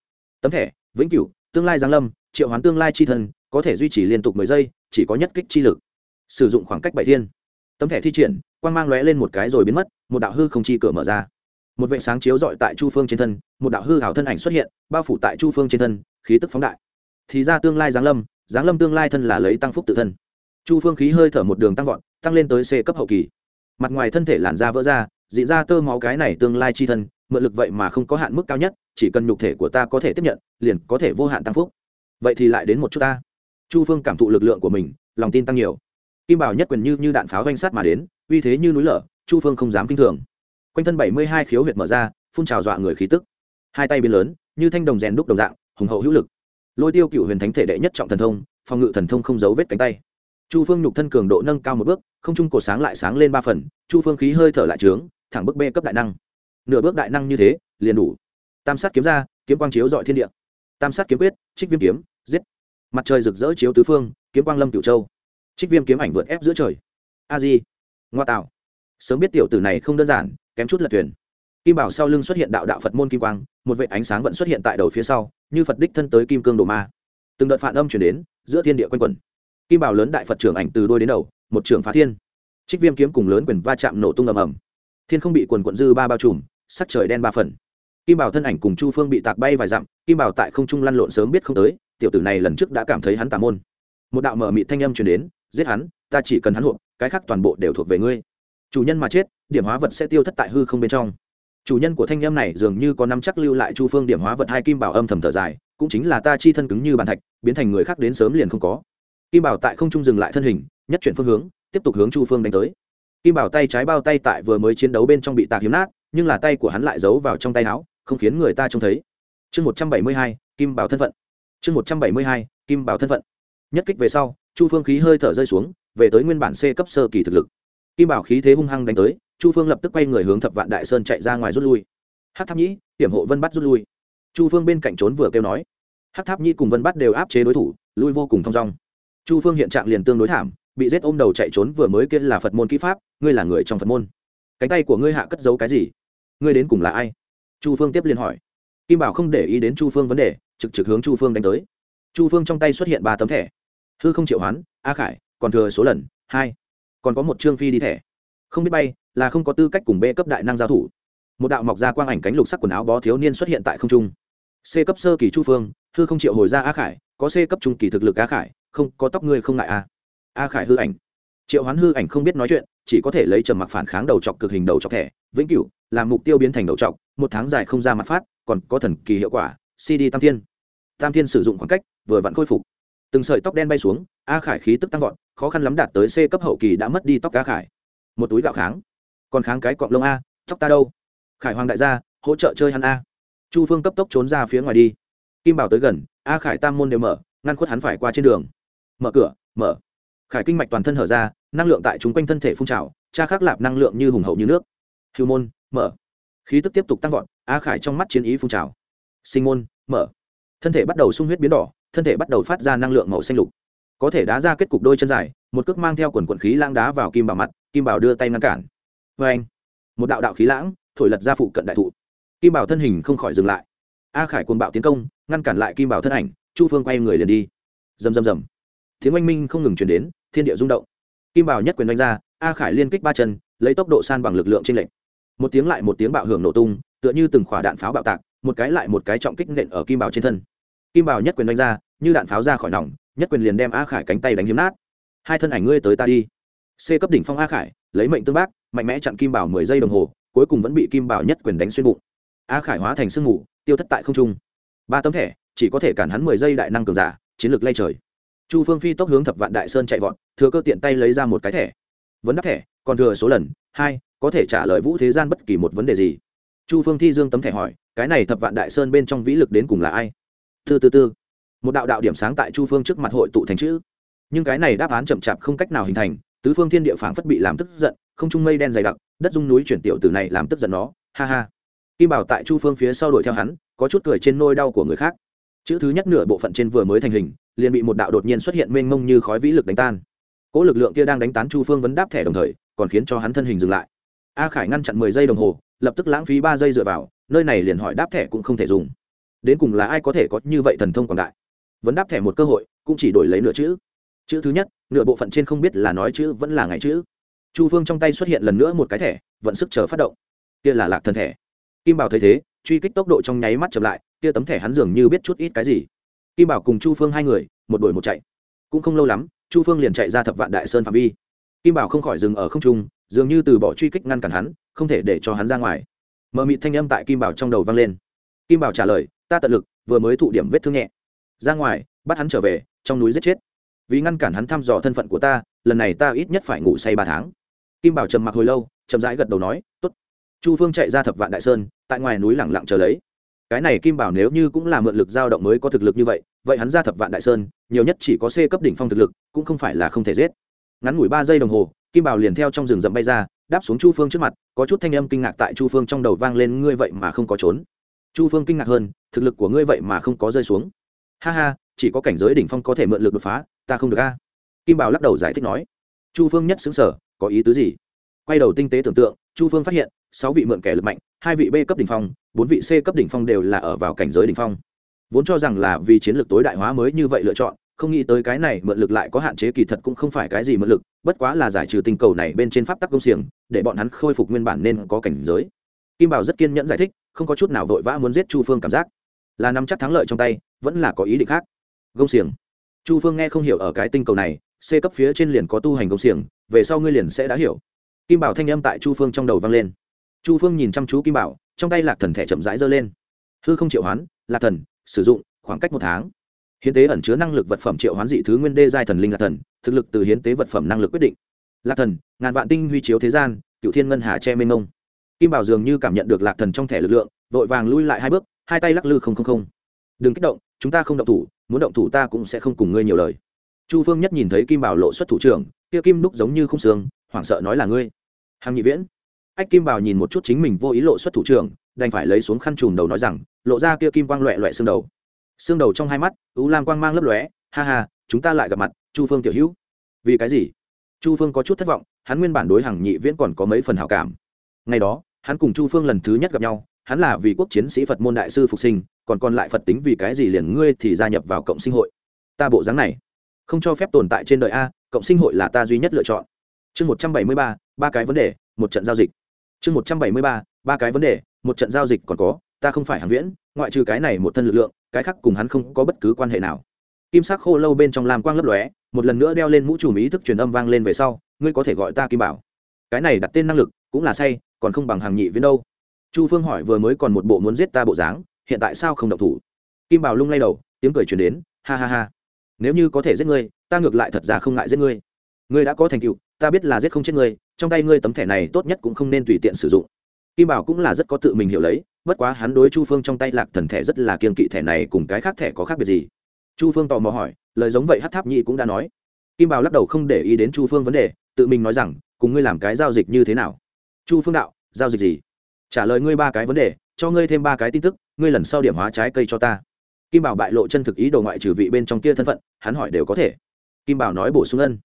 Tấm thẻ, vĩnh cửu, tương lai giáng lâm, triệu hoán tương lai chi thân, có thể duy trì liên tục mười giây, chỉ có nhất kích chi lực. Sử dụng khoảng cách bảy thiên. Tấm thẻ thi triển quan g mang lóe lên một cái rồi biến mất, một đạo hư không chi cửa mở ra. Một vệ sáng chiếu dọi tại chu phương trên thân, một đạo hư hảo thân ảnh xuất hiện, bao phủ tại chu phương trên thân, khí tức phóng đại. Thì ra tương lai giáng lâm giáng lâm tương lai thân là lấy tăng phúc tự thân. Chu phương khí hơi thở một đường tăng vọt, tăng lên tới c cấp hậu kỳ. Mặt ngoài thân thể làn da vỡ ra dị ra tơ máu cái này tương lai chi thân mượn lực vậy mà không có hạn mức cao nhất, chỉ cần nhục thể của ta có thể tiếp nhận, liền có thể vô hạn tăng phúc. Vậy thì lại đến một chút ta. Chu phương cảm thụ lực lượng của mình, lòng tin tăng nhiều. Kim bảo nhất quyền như như đạn pháo doanh sát mà đến, uy thế như núi lở, chu phương không dám kinh thường. Quanh thân bảy mươi hai khiếu huyệt mở ra, phun trào dọa người khí tức. Hai tay biến lớn, như thanh đồng rèn đúc đồng dạng, hùng hậu hữu lực. Lôi tiêu cựu huyền thánh thể đệ nhất trọng thần thông, phòng ngự thần thông không giấu vết cánh tay. Chu phương nhục thân cường độ nâng cao một bước, không trung cổ sáng lại sáng lên ba phần, chu phương khí hơi thở lại trướng, thẳng bước bê cấp đại năng nửa bước đại năng như thế, liền đủ. Tam sát kiếm ra, kiếm quang chiếu dọi thiên địa. Tam sát kiếm quyết, trích viêm kiếm, giết. Mặt trời rực rỡ chiếu tứ phương, kiếm quang lâm cửu châu. Trích viêm kiếm ảnh vượt ép giữa trời. A di. Ngoa tạo. Sớm biết tiểu tử này không đơn giản, kém chút lật thuyền. Kim bảo sau lưng xuất hiện đạo đạo phật môn kim quang, một vệ ánh sáng vẫn xuất hiện tại đầu phía sau, như phật đích thân tới kim cương đồ ma. Từng đợt phản âm chuyển đến, giữa thiên địa quanh quẩn. Kim bảo lớn đại phật trưởng ảnh từ đôi đến đầu, một trưởng phá thiên. Trích viêm kiếm cùng lớn quyền va chạm nổ tung ầm ầm. Thiên không bị quần quận dư ba bao trùm sắc trời đen ba phần. Kim bảo thân ảnh cùng chu phương bị tạc bay vài dặm, kim bảo tại không trung lăn lộn sớm biết không tới, tiểu tử này lần trước đã cảm thấy hắn tà môn. Một đạo mở mị thanh âm truyền đến, giết hắn, ta chỉ cần hắn hộp, cái khác toàn bộ đều thuộc về ngươi. Chủ nhân mà chết, điểm hóa vật sẽ tiêu thất tại hư không bên trong. Chủ nhân của thanh âm này dường như có năm chắc lưu lại chu phương điểm hóa vật hai kim bảo âm thầm thở dài, cũng chính là ta chi thân cứng như bàn thạch, biến thành người khác đến sớm liền không có. Kim bảo tại không trung dừng lại thân hình, nhất chuyển phương hướng, tiếp tục hướng chu phương đánh tới. Kim bảo tay trái bao tay tại vừa mới chiến đấu bên trong bị tạc hiếm nát nhưng là tay của hắn lại giấu vào trong tay áo, không khiến người ta trông thấy. Chương một trăm bảy mươi hai, kim bảo thân phận. Chương một trăm bảy mươi hai, kim bảo thân phận. Nhất kích về sau, chu phương khí hơi thở rơi xuống, về tới nguyên bản c cấp sơ kỳ thực lực. Kim bảo khí thế hung hăng đánh tới, chu phương lập tức quay người hướng thập vạn đại sơn chạy ra ngoài rút lui. Hát tháp nhĩ, hiểm hộ vân bắt rút lui. Chu phương bên cạnh trốn vừa kêu nói. Hát tháp nhĩ cùng vân bắt đều áp chế đối thủ, lui vô cùng thong dong. Chu phương hiện trạng liền tương đối thảm, bị giết ôm đầu chạy trốn vừa mới kia là phật môn kỹ pháp, ngươi là người trong phật môn cánh tay của ngươi hạ cất giấu cái gì? Ngươi đến cùng là ai? Chu phương tiếp liên hỏi. Kim bảo không để ý đến chu phương vấn đề, trực trực hướng chu phương đánh tới. Chu phương trong tay xuất hiện ba tấm thẻ. Hư không triệu hoán, a khải, còn thừa số lần, hai. Còn có một trương phi đi thẻ. Không biết bay, là không có tư cách cùng b cấp đại năng giao thủ. Một đạo mọc ra quang ảnh cánh lục sắc quần áo bó thiếu niên xuất hiện tại không trung. C cấp sơ kỳ chu phương, hư không triệu hồi ra a khải, có c cấp trung kỳ thực lực a khải, không, có tóc ngươi không ngại a a khải hư ảnh. Triệu hoán hư ảnh không biết nói chuyện chỉ có thể lấy trầm mặc phản kháng đầu chọc cực hình đầu chọc thẻ. Vĩnh cửu làm mục tiêu biến thành đầu chọc, một tháng dài không ra mặt phát, còn có thần kỳ hiệu quả, cd tam thiên. Tam thiên sử dụng khoảng cách, vừa vặn khôi phục. Từng sợi tóc đen bay xuống, a khải khí tức tăng vọt, khó khăn lắm đạt tới c cấp hậu kỳ đã mất đi tóc a khải. Một túi gạo kháng. Còn kháng cái cọng lông a, tóc ta đâu? Khải hoàng đại gia, hỗ trợ chơi hắn a. Chu phương cấp tốc trốn ra phía ngoài đi. Kim bảo tới gần, a khải tam môn đều mở, ngăn khuất hắn phải qua trên đường. Mở cửa, mở. Khải kinh mạch toàn thân hở ra năng lượng tại chúng quanh thân thể phun trào, cha khắc lạp năng lượng như hùng hậu như nước. Hưu môn, mở. Khí tức tiếp tục tăng vọt, a khải trong mắt chiến ý phun trào. Sinh môn, mở. Thân thể bắt đầu sung huyết biến đỏ, thân thể bắt đầu phát ra năng lượng màu xanh lục. Có thể đá ra kết cục đôi chân dài, một cước mang theo quần quần khí lang đá vào kim bảo mặt, kim bảo đưa tay ngăn cản. Vê anh, một đạo đạo khí lãng thổi lật ra phụ cận đại thụ. Kim bảo thân hình không khỏi dừng lại. A khải cuồng bạo tiến công, ngăn cản lại kim bảo thân ảnh, chu phương quay người liền đi. Rầm rầm rầm. Tiếng oanh minh không ngừng chuyển đến, thiên địa rung động kim bảo nhất quyền đánh ra, a khải liên kích ba chân, lấy tốc độ san bằng lực lượng trên lệnh một tiếng lại một tiếng bạo hưởng nổ tung, tựa như từng khỏa đạn pháo bạo tạc, một cái lại một cái trọng kích nện ở kim bảo trên thân. Kim bảo nhất quyền đánh ra, như đạn pháo ra khỏi nòng, nhất quyền liền đem a khải cánh tay đánh hiếm nát. Hai thân ảnh ngươi tới ta đi. C cấp đỉnh phong a khải, lấy mệnh tương bác, mạnh mẽ chặn kim bảo mười giây đồng hồ, cuối cùng vẫn bị kim bảo nhất quyền đánh xuyên bụng. A khải hóa thành sương mù, tiêu thất tại không trung. Ba tấm thẻ, chỉ có thể cản hắn mười giây đại năng cường giả, chiến lược lay trời chu phương phi tốc hướng thập vạn đại sơn chạy vọt, thừa cơ tiện tay lấy ra một cái thẻ. Vấn đáp thẻ, còn thừa số lần, hai, có thể trả lời vũ thế gian bất kỳ một vấn đề gì. Chu phương thi dương tấm thẻ hỏi, cái này thập vạn đại sơn bên trong vĩ lực đến cùng là ai? Tư tư tư một đạo đạo điểm sáng tại chu phương trước mặt hội tụ thành chữ. Nhưng cái này đáp án chậm chạp không cách nào hình thành, tứ phương thiên địa phảng phất bị làm tức giận, không trung mây đen dày đặc, đất dung núi chuyển tiểu từ này làm tức giận nó, ha ha. Kim bảo tại chu phương phía sau đuổi theo hắn, có chút cười trên nôi đau của người khác. Chữ thứ nhất nửa bộ phận trên vừa mới thành hình liền bị một đạo đột nhiên xuất hiện mênh mông như khói vĩ lực đánh tan. Cỗ lực lượng kia đang đánh tán chu phương vấn đáp thẻ đồng thời, còn khiến cho hắn thân hình dừng lại. A khải ngăn chặn mười giây đồng hồ, lập tức lãng phí ba giây dựa vào, nơi này liền hỏi đáp thẻ cũng không thể dùng. Đến cùng là ai có thể có như vậy thần thông quảng đại? Vấn đáp thẻ một cơ hội, cũng chỉ đổi lấy nửa chữ. Chữ thứ nhất, nửa bộ phận trên không biết là nói chữ vẫn là ngày chữ. Chu phương trong tay xuất hiện lần nữa một cái thẻ, vận sức chờ phát động. Kia là lạc thần thẻ. Kim bảo thấy thế, truy kích tốc độ trong nháy mắt chậm lại, kia tấm thẻ hắn dường như biết chút ít cái gì kim bảo cùng chu phương hai người, một đuổi một chạy. Cũng không lâu lắm, chu phương liền chạy ra thập vạn đại sơn phạm vi. Kim bảo không khỏi dừng ở không trung, dường như từ bỏ truy kích ngăn cản hắn, không thể để cho hắn ra ngoài. Mờ mịt thanh âm tại kim bảo trong đầu vang lên. Kim bảo trả lời, ta tận lực, vừa mới thụ điểm vết thương nhẹ. Ra ngoài, bắt hắn trở về, trong núi giết chết. Vì ngăn cản hắn thăm dò thân phận của ta, lần này ta ít nhất phải ngủ say ba tháng. Kim bảo trầm mặc hồi lâu, chậm rãi gật đầu nói t ố t chu phương chạy ra thập vạn đại sơn, tại ngoài núi lẳng lặng chờ lấy cái này kim bảo nếu như cũng là mượn lực dao động mới có thực lực như vậy vậy hắn ra thập vạn đại sơn, nhiều nhất chỉ có c cấp đỉnh phong thực lực, cũng không phải là không thể giết. Ngắn ngủi ba giây đồng hồ, kim bảo liền theo trong rừng rậm bay ra, đáp xuống chu phương trước mặt, có chút thanh âm kinh ngạc tại chu phương trong đầu vang lên, ngươi vậy mà không có trốn. Chu phương kinh ngạc hơn, thực lực của ngươi vậy mà không có rơi xuống. Ha ha, chỉ có cảnh giới đỉnh phong có thể mượn lực đột phá, ta không được a. Kim bảo lắc đầu giải thích nói. Chu phương nhất xứng sở có ý tứ gì? Quay đầu tinh tế tưởng tượng, chu phương phát hiện, sáu vị mượn kẻ lực mạnh hai vị b cấp đỉnh phong, bốn vị c cấp đỉnh phong đều là ở vào cảnh giới đỉnh phong. Vốn cho rằng là vì chiến lược tối đại hóa mới như vậy lựa chọn, không nghĩ tới cái này mượn lực lại có hạn chế kỳ thật cũng không phải cái gì mượn lực, bất quá là giải trừ tình cầu này bên trên pháp tắc công xiềng, để bọn hắn khôi phục nguyên bản nên có cảnh giới. Kim bảo rất kiên nhẫn giải thích, không có chút nào vội vã muốn giết chu phương cảm giác. Là nắm chắc thắng lợi trong tay, vẫn là có ý định khác. Gông xiềng. Chu phương nghe không hiểu ở cái tinh cầu này, c cấp phía trên liền có tu hành gông xiềng, về sau ngươi liền sẽ đã hiểu. Kim bảo thanh âm tại chu phương trong đầu vang lên chu phương nhìn chăm chú kim bảo, trong tay lạc thần thẻ chậm rãi giơ lên. Hư không triệu hoán, lạc thần, sử dụng, khoảng cách một tháng. Hiến tế ẩn chứa năng lực vật phẩm triệu hoán dị thứ nguyên đê giai thần linh lạc thần, thực lực từ hiến tế vật phẩm năng lực quyết định. Lạc thần, ngàn vạn tinh huy chiếu thế gian cựu thiên ngân hà che mênh ngông kim bảo dường như cảm nhận được lạc thần trong thẻ lực lượng, vội vàng lui lại hai bước, hai tay lắc lư không không không. Đừng kích động, chúng ta không động thủ, muốn động thủ ta cũng sẽ không cùng ngươi nhiều lời. Chu phương nhất nhìn thấy kim bảo lộ xuất thủ trưởng, kia kim đúc giống như không xương, hoảng sợ nói là ngươi. Hằng nhị viễn ách kim bảo nhìn một chút chính mình vô ý lộ xuất thủ trưởng, đành phải lấy xuống khăn chùm đầu nói rằng, lộ ra kia kim quang loẹ loẹ xương đầu. Xương đầu trong hai mắt ú lam quang mang lấp lóe, ha ha, chúng ta lại gặp mặt, chu phương tiểu hữu. Vì cái gì? Chu phương có chút thất vọng, hắn nguyên bản đối hàng nhị viễn còn có mấy phần hảo cảm. Ngày đó, hắn cùng chu phương lần thứ nhất gặp nhau, hắn là vì quốc chiến sĩ phật môn đại sư phục sinh, còn còn lại phật tính vì cái gì liền ngươi thì gia nhập vào cộng sinh hội. Ta bộ dáng này, không cho phép tồn tại trên đời a, cộng sinh hội là ta duy nhất lựa chọn. Chương một trăm bảy mươi ba ba cái vấn đề, một trận giao dịch chương một trăm bảy mươi ba ba cái vấn đề, một trận giao dịch còn có, ta không phải hàng viễn, ngoại trừ cái này một thân lực lượng, cái khác cùng hắn không có bất cứ quan hệ nào. Kim sắc khô lâu bên trong làm quang lấp lóe, một lần nữa đeo lên mũ trùm ý thức truyền âm vang lên về sau, ngươi có thể gọi ta kim bảo. Cái này đặt tên năng lực, cũng là say, còn không bằng hàng nhị viễn đâu. Chu phương hỏi vừa mới còn một bộ muốn giết ta bộ dáng, hiện tại sao không động thủ? Kim bảo lung lay đầu, tiếng cười truyền đến, ha ha ha. Nếu như có thể giết ngươi, ta ngược lại thật ra không ngại giết ngươi. Ngươi đã có thành tựu, ta biết là giết không chết ngươi trong tay ngươi tấm thẻ này tốt nhất cũng không nên tùy tiện sử dụng. Kim bảo cũng là rất có tự mình hiểu lấy, bất quá hắn đối chu phương trong tay lạc thần thẻ rất là kiên kỵ thẻ này cùng cái khác thẻ có khác biệt gì. Chu phương tò mò hỏi, lời giống vậy hát tháp nhị cũng đã nói. Kim bảo lắc đầu không để ý đến chu phương vấn đề, tự mình nói rằng, cùng ngươi làm cái giao dịch như thế nào? Chu phương đạo, giao dịch gì? Trả lời ngươi ba cái vấn đề, cho ngươi thêm ba cái tin tức, ngươi lần sau điểm hóa trái cây cho ta. Kim bảo bại lộ chân thực ý đồ ngoại trừ vị bên trong kia thân phận, hắn hỏi đều có thể. Kim bảo nói bổ sung ân.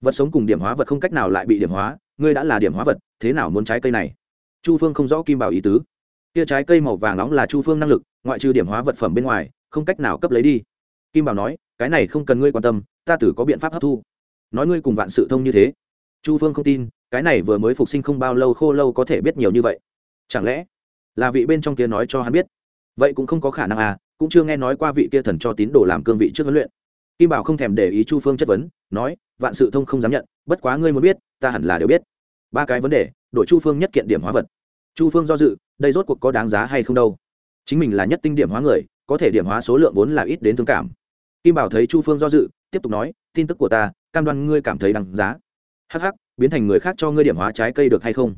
Vật sống cùng điểm hóa vật không cách nào lại bị điểm hóa ngươi đã là điểm hóa vật, thế nào muốn trái cây này? Chu phương không rõ kim bảo ý tứ. Kia trái cây màu vàng nóng là chu phương năng lực, ngoại trừ điểm hóa vật phẩm bên ngoài, không cách nào cấp lấy đi. Kim bảo nói, cái này không cần ngươi quan tâm, ta tử có biện pháp hấp thu. Nói ngươi cùng vạn sự thông như thế. Chu phương không tin, cái này vừa mới phục sinh không bao lâu khô lâu có thể biết nhiều như vậy. Chẳng lẽ là vị bên trong kia nói cho hắn biết? Vậy cũng không có khả năng à cũng chưa nghe nói qua vị kia thần cho tín đồ làm cương vị trước huấn luyện. Kim bảo không thèm để ý chu phương chất vấn, nói, vạn sự thông không dám nhận bất quá ngươi muốn biết, ta hẳn là đều biết. Ba cái vấn đề đội chu phương nhất kiện điểm hóa vật. Chu phương do dự, đây rốt cuộc có đáng giá hay không đâu? Chính mình là nhất tinh điểm hóa người, có thể điểm hóa số lượng vốn là ít đến thương cảm. Kim bảo thấy chu phương do dự, tiếp tục nói, tin tức của ta, cam đoan ngươi cảm thấy đáng giá. Hh biến thành người khác cho ngươi điểm hóa trái cây được hay không?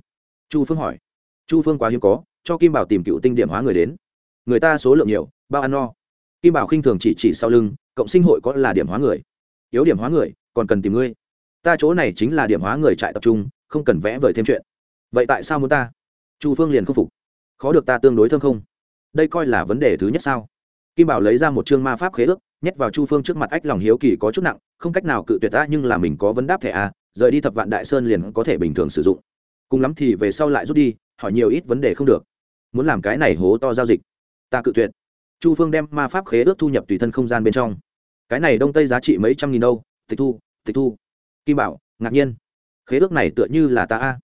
Chu phương hỏi. Chu phương quá hiếm có, cho kim bảo tìm cựu tinh điểm hóa người đến. Người ta số lượng nhiều, bao ăn no. Kim bảo khinh thường chỉ chỉ sau lưng, cộng sinh hội có là điểm hóa người. Yếu điểm hóa người, còn cần tìm ngươi ta chỗ này chính là điểm hóa người trại tập trung, không cần vẽ vời thêm chuyện. Vậy tại sao muốn ta? Chu phương liền không phục. Khó được ta tương đối thơm không? Đây coi là vấn đề thứ nhất sao? Kim bảo lấy ra một chương ma pháp khế ước, nhét vào chu phương trước mặt ách lòng hiếu kỳ có chút nặng, không cách nào cự tuyệt ta nhưng là mình có vấn đáp thẻ a, rời đi thập vạn đại sơn liền có thể bình thường sử dụng. Cùng lắm thì về sau lại rút đi, hỏi nhiều ít vấn đề không được. Muốn làm cái này hố to giao dịch. Ta cự tuyệt. Chu phương đem ma pháp khế ước thu nhập tùy thân không gian bên trong. Cái này đông tây giá trị mấy trăm nghìn đâu, tịch thu tịch thu kim bảo, ngạc nhiên. Khế ước này tựa như là ta a.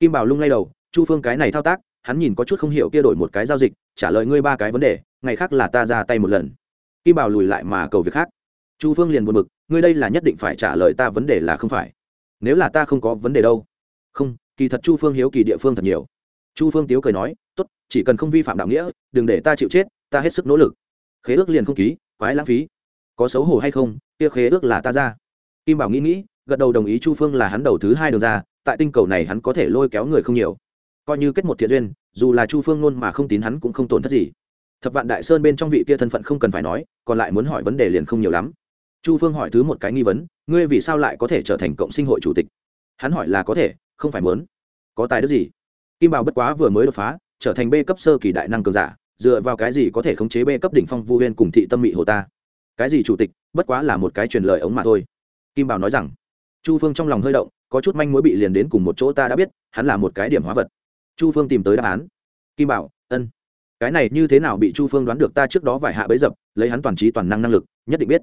Kim bảo lung lay đầu, chu phương cái này thao tác, hắn nhìn có chút không hiểu kia đổi một cái giao dịch, trả lời ngươi ba cái vấn đề, ngày khác là ta ra tay một lần. Kim bảo lùi lại mà cầu việc khác. Chu phương liền buồn bực, ngươi đây là nhất định phải trả lời ta vấn đề là không phải. Nếu là ta không có vấn đề đâu. Không, kỳ thật chu phương hiếu kỳ địa phương thật nhiều. Chu phương tiếu cười nói, tốt, chỉ cần không vi phạm đạo nghĩa, đừng để ta chịu chết, ta hết sức nỗ lực. Khế ước liền không ký, quái lãng phí. Có xấu hổ hay không, kia khế ước là ta ra. Kim bảo nghĩ nghĩ gật đầu đồng ý chu phương là hắn đầu thứ hai đường ra, tại tinh cầu này hắn có thể lôi kéo người không nhiều. Coi như kết một thiện duyên, dù là chu phương nôn mà không tín hắn cũng không tổn thất gì. Thập vạn đại sơn bên trong vị kia thân phận không cần phải nói, còn lại muốn hỏi vấn đề liền không nhiều lắm. Chu phương hỏi thứ một cái nghi vấn, ngươi vì sao lại có thể trở thành cộng sinh hội chủ tịch? Hắn hỏi là có thể, không phải muốn. Có tài đức gì? Kim bảo bất quá vừa mới đột phá, trở thành b cấp sơ kỳ đại năng cường giả, dựa vào cái gì có thể khống chế b cấp đỉnh phong vu huyên cùng thị tâm mị hồ ta? Cái gì chủ tịch, bất quá là một cái truyền lời ống mà thôi. Kim bảo nói rằng chu phương trong lòng hơi động, có chút manh mối bị liền đến cùng một chỗ ta đã biết, hắn là một cái điểm hóa vật. Chu phương tìm tới đáp án. Kim bảo, ân. Cái này như thế nào bị chu phương đoán được ta trước đó vài hạ bấy dập, lấy hắn toàn trí toàn năng năng lực, nhất định biết.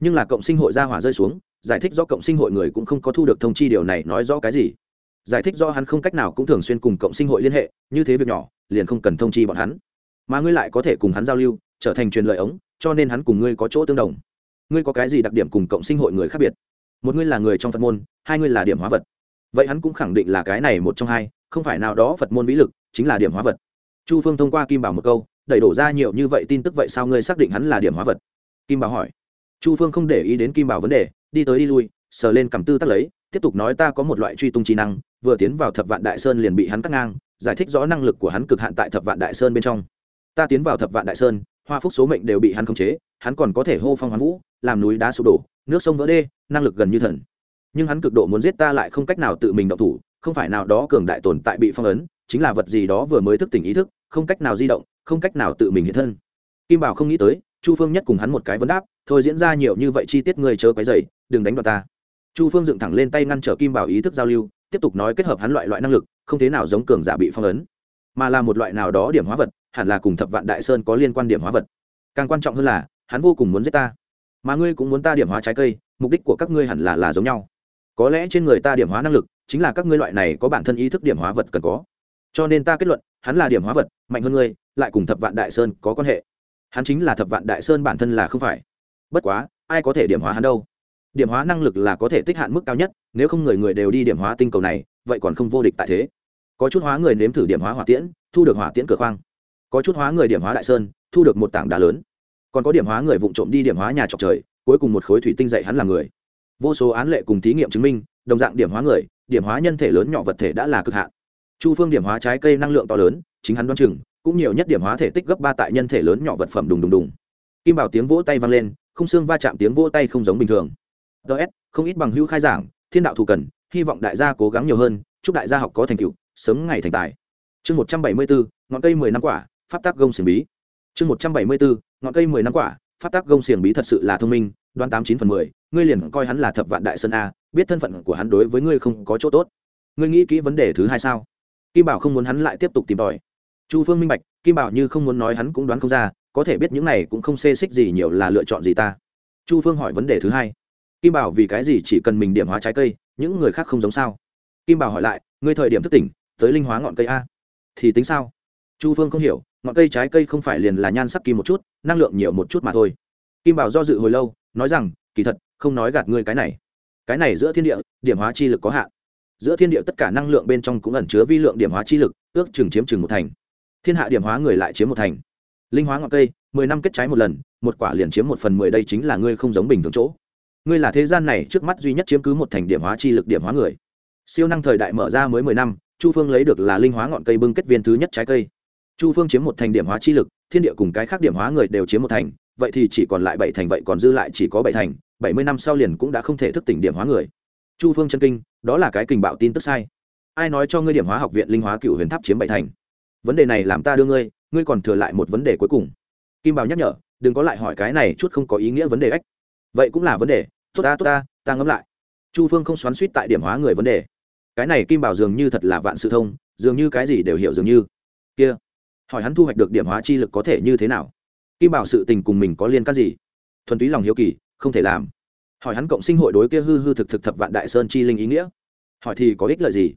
Nhưng là cộng sinh hội ra hỏa rơi xuống, giải thích do cộng sinh hội người cũng không có thu được thông chi điều này nói rõ cái gì. Giải thích do hắn không cách nào cũng thường xuyên cùng cộng sinh hội liên hệ, như thế việc nhỏ, liền không cần thông chi bọn hắn. Mà ngươi lại có thể cùng hắn giao lưu, trở thành truyền lợi ống, cho nên hắn cùng ngươi có chỗ tương đồng. Ngươi có cái gì đặc điểm cùng cộng sinh hội người khác biệt? Một ngươi là người trong phật môn, hai ngươi là điểm hóa vật. Vậy hắn cũng khẳng định là cái này một trong hai, không phải nào đó phật môn vĩ lực, chính là điểm hóa vật. Chu phương thông qua kim bảo một câu, đẩy đổ ra nhiều như vậy tin tức vậy sao ngươi xác định hắn là điểm hóa vật? Kim bảo hỏi. Chu phương không để ý đến kim bảo vấn đề, đi tới đi lui, sờ lên cầm tư tắt lấy, tiếp tục nói ta có một loại truy tung trí năng, vừa tiến vào thập vạn đại sơn liền bị hắn cắt ngang, giải thích rõ năng lực của hắn cực hạn tại thập vạn đại sơn bên trong. Ta tiến vào thập vạn đại sơn, hoa phúc số mệnh đều bị hắn khống chế, hắn còn có thể hô phong hoán vũ, làm núi đá sụp đổ nước sông vỡ đê, năng lực gần như thần. Nhưng hắn cực độ muốn giết ta lại không cách nào tự mình động thủ, không phải nào đó cường đại tồn tại bị phong ấn, chính là vật gì đó vừa mới thức tỉnh ý thức, không cách nào di động, không cách nào tự mình hiện thân. Kim bảo không nghĩ tới, chu phương nhất cùng hắn một cái vấn đáp, thôi diễn ra nhiều như vậy chi tiết người chớ quấy dày đừng đánh vào ta. Chu phương dựng thẳng lên tay ngăn trở kim bảo ý thức giao lưu, tiếp tục nói kết hợp hắn loại loại năng lực, không thế nào giống cường giả bị phong ấn, mà là một loại nào đó điểm hóa vật, hẳn là cùng thập vạn đại sơn có liên quan điểm hóa vật. Càng quan trọng hơn là, hắn vô cùng muốn giết ta mà ngươi cũng muốn ta điểm hóa trái cây, mục đích của các ngươi hẳn là là giống nhau. Có lẽ trên người ta điểm hóa năng lực, chính là các ngươi loại này có bản thân ý thức điểm hóa vật cần có. Cho nên ta kết luận, hắn là điểm hóa vật, mạnh hơn ngươi, lại cùng thập vạn đại sơn có quan hệ. Hắn chính là thập vạn đại sơn bản thân là không phải. Bất quá, ai có thể điểm hóa hắn đâu? Điểm hóa năng lực là có thể tích hạn mức cao nhất, nếu không người người đều đi điểm hóa tinh cầu này, vậy còn không vô địch tại thế. Có chút hóa người nếm thử điểm hóa hỏa tiễn, thu được hỏa tiễn cửa khoang. Có chút hóa người điểm hóa đại sơn, thu được một tảng đá lớn còn có điểm hóa người vụng trộm đi điểm hóa nhà trọc trời, cuối cùng một khối thủy tinh dạy hắn làm người. Vô số án lệ cùng thí nghiệm chứng minh, đồng dạng điểm hóa người, điểm hóa nhân thể lớn nhỏ vật thể đã là cực hạn. Chu phương điểm hóa trái cây năng lượng to lớn, chính hắn đoán chừng, cũng nhiều nhất điểm hóa thể tích gấp ba tại nhân thể lớn nhỏ vật phẩm đùng đùng đùng. Kim bảo tiếng vỗ tay vang lên, không xương va chạm tiếng vỗ tay không giống bình thường. Ts không ít bằng hữu khai giảng, thiên đạo thù cần, hy vọng đại gia cố gắng nhiều hơn, chúc đại gia học có thành tựu, sớm ngày thành tài. Chương một trăm bảy mươi bốn, ngọn cây mười năm quả, pháp tác gông xiềng bí chương một trăm bảy mươi bốn ngọn cây mười năm quả phát tác gông xiềng bí thật sự là thông minh, đoán tám chín phần mười, ngươi liền coi hắn là thập vạn đại sơn a, biết thân phận của hắn đối với ngươi không có chỗ tốt. Ngươi nghĩ kỹ vấn đề thứ hai sao? Kim bảo không muốn hắn lại tiếp tục tìm tòi. Chu phương minh bạch, kim bảo như không muốn nói hắn cũng đoán không ra, có thể biết những này cũng không xê xích gì nhiều là lựa chọn gì ta. Chu phương hỏi vấn đề thứ hai. Kim bảo vì cái gì chỉ cần mình điểm hóa trái cây, những người khác không giống sao? Kim bảo hỏi lại, ngươi thời điểm thức tỉnh, tới linh hóa ngọn cây a, thì tính sao? Chu phương không hiểu ngọn cây trái cây không phải liền là nhan sắc kim một chút, năng lượng nhiều một chút mà thôi. Kim bảo do dự hồi lâu, nói rằng, kỳ thật, không nói gạt ngươi cái này. Cái này giữa thiên địa, điểm hóa chi lực có hạn. Giữa thiên địa tất cả năng lượng bên trong cũng ẩn chứa vi lượng điểm hóa chi lực, ước chừng chiếm chừng một thành. Thiên hạ điểm hóa người lại chiếm một thành. Linh hóa ngọn cây, mười năm kết trái một lần, một quả liền chiếm một phần mười, đây chính là ngươi không giống bình thường chỗ. Ngươi là thế gian này trước mắt duy nhất chiếm cứ một thành điểm hóa chi lực điểm hóa người. Siêu năng thời đại mở ra mới mười năm, chu phương lấy được là linh hóa ngọn cây bưng kết viên thứ nhất trái cây chu phương chiếm một thành điểm hóa chi lực, thiên địa cùng cái khác điểm hóa người đều chiếm một thành, vậy thì chỉ còn lại bảy thành, vậy còn dư lại chỉ có bảy thành, bảy mươi năm sau liền cũng đã không thể thức tỉnh điểm hóa người. Chu phương chân kinh, đó là cái kình bạo tin tức sai. Ai nói cho ngươi điểm hóa học viện linh hóa cựu huyền tháp chiếm bảy thành? Vấn đề này làm ta đưa ngươi ngươi còn thừa lại một vấn đề cuối cùng. Kim bảo nhắc nhở, đừng có lại hỏi cái này chút không có ý nghĩa vấn đề ách. Vậy cũng là vấn đề. Tốt ta tốt ta ta ngẫm lại. Chu phương không xoắn suýt tại điểm hóa người vấn đề. Cái này kim bảo dường như thật là vạn sự thông, dường như cái gì đều hiểu dường như. Kia hỏi hắn thu hoạch được điểm hóa chi lực có thể như thế nào. Kim bảo sự tình cùng mình có liên can gì? Thuần túy lòng hiếu kỳ, không thể làm. Hỏi hắn cộng sinh hội đối kia hư hư thực thực thập vạn đại sơn chi linh ý nghĩa. Hỏi thì có ích lợi gì?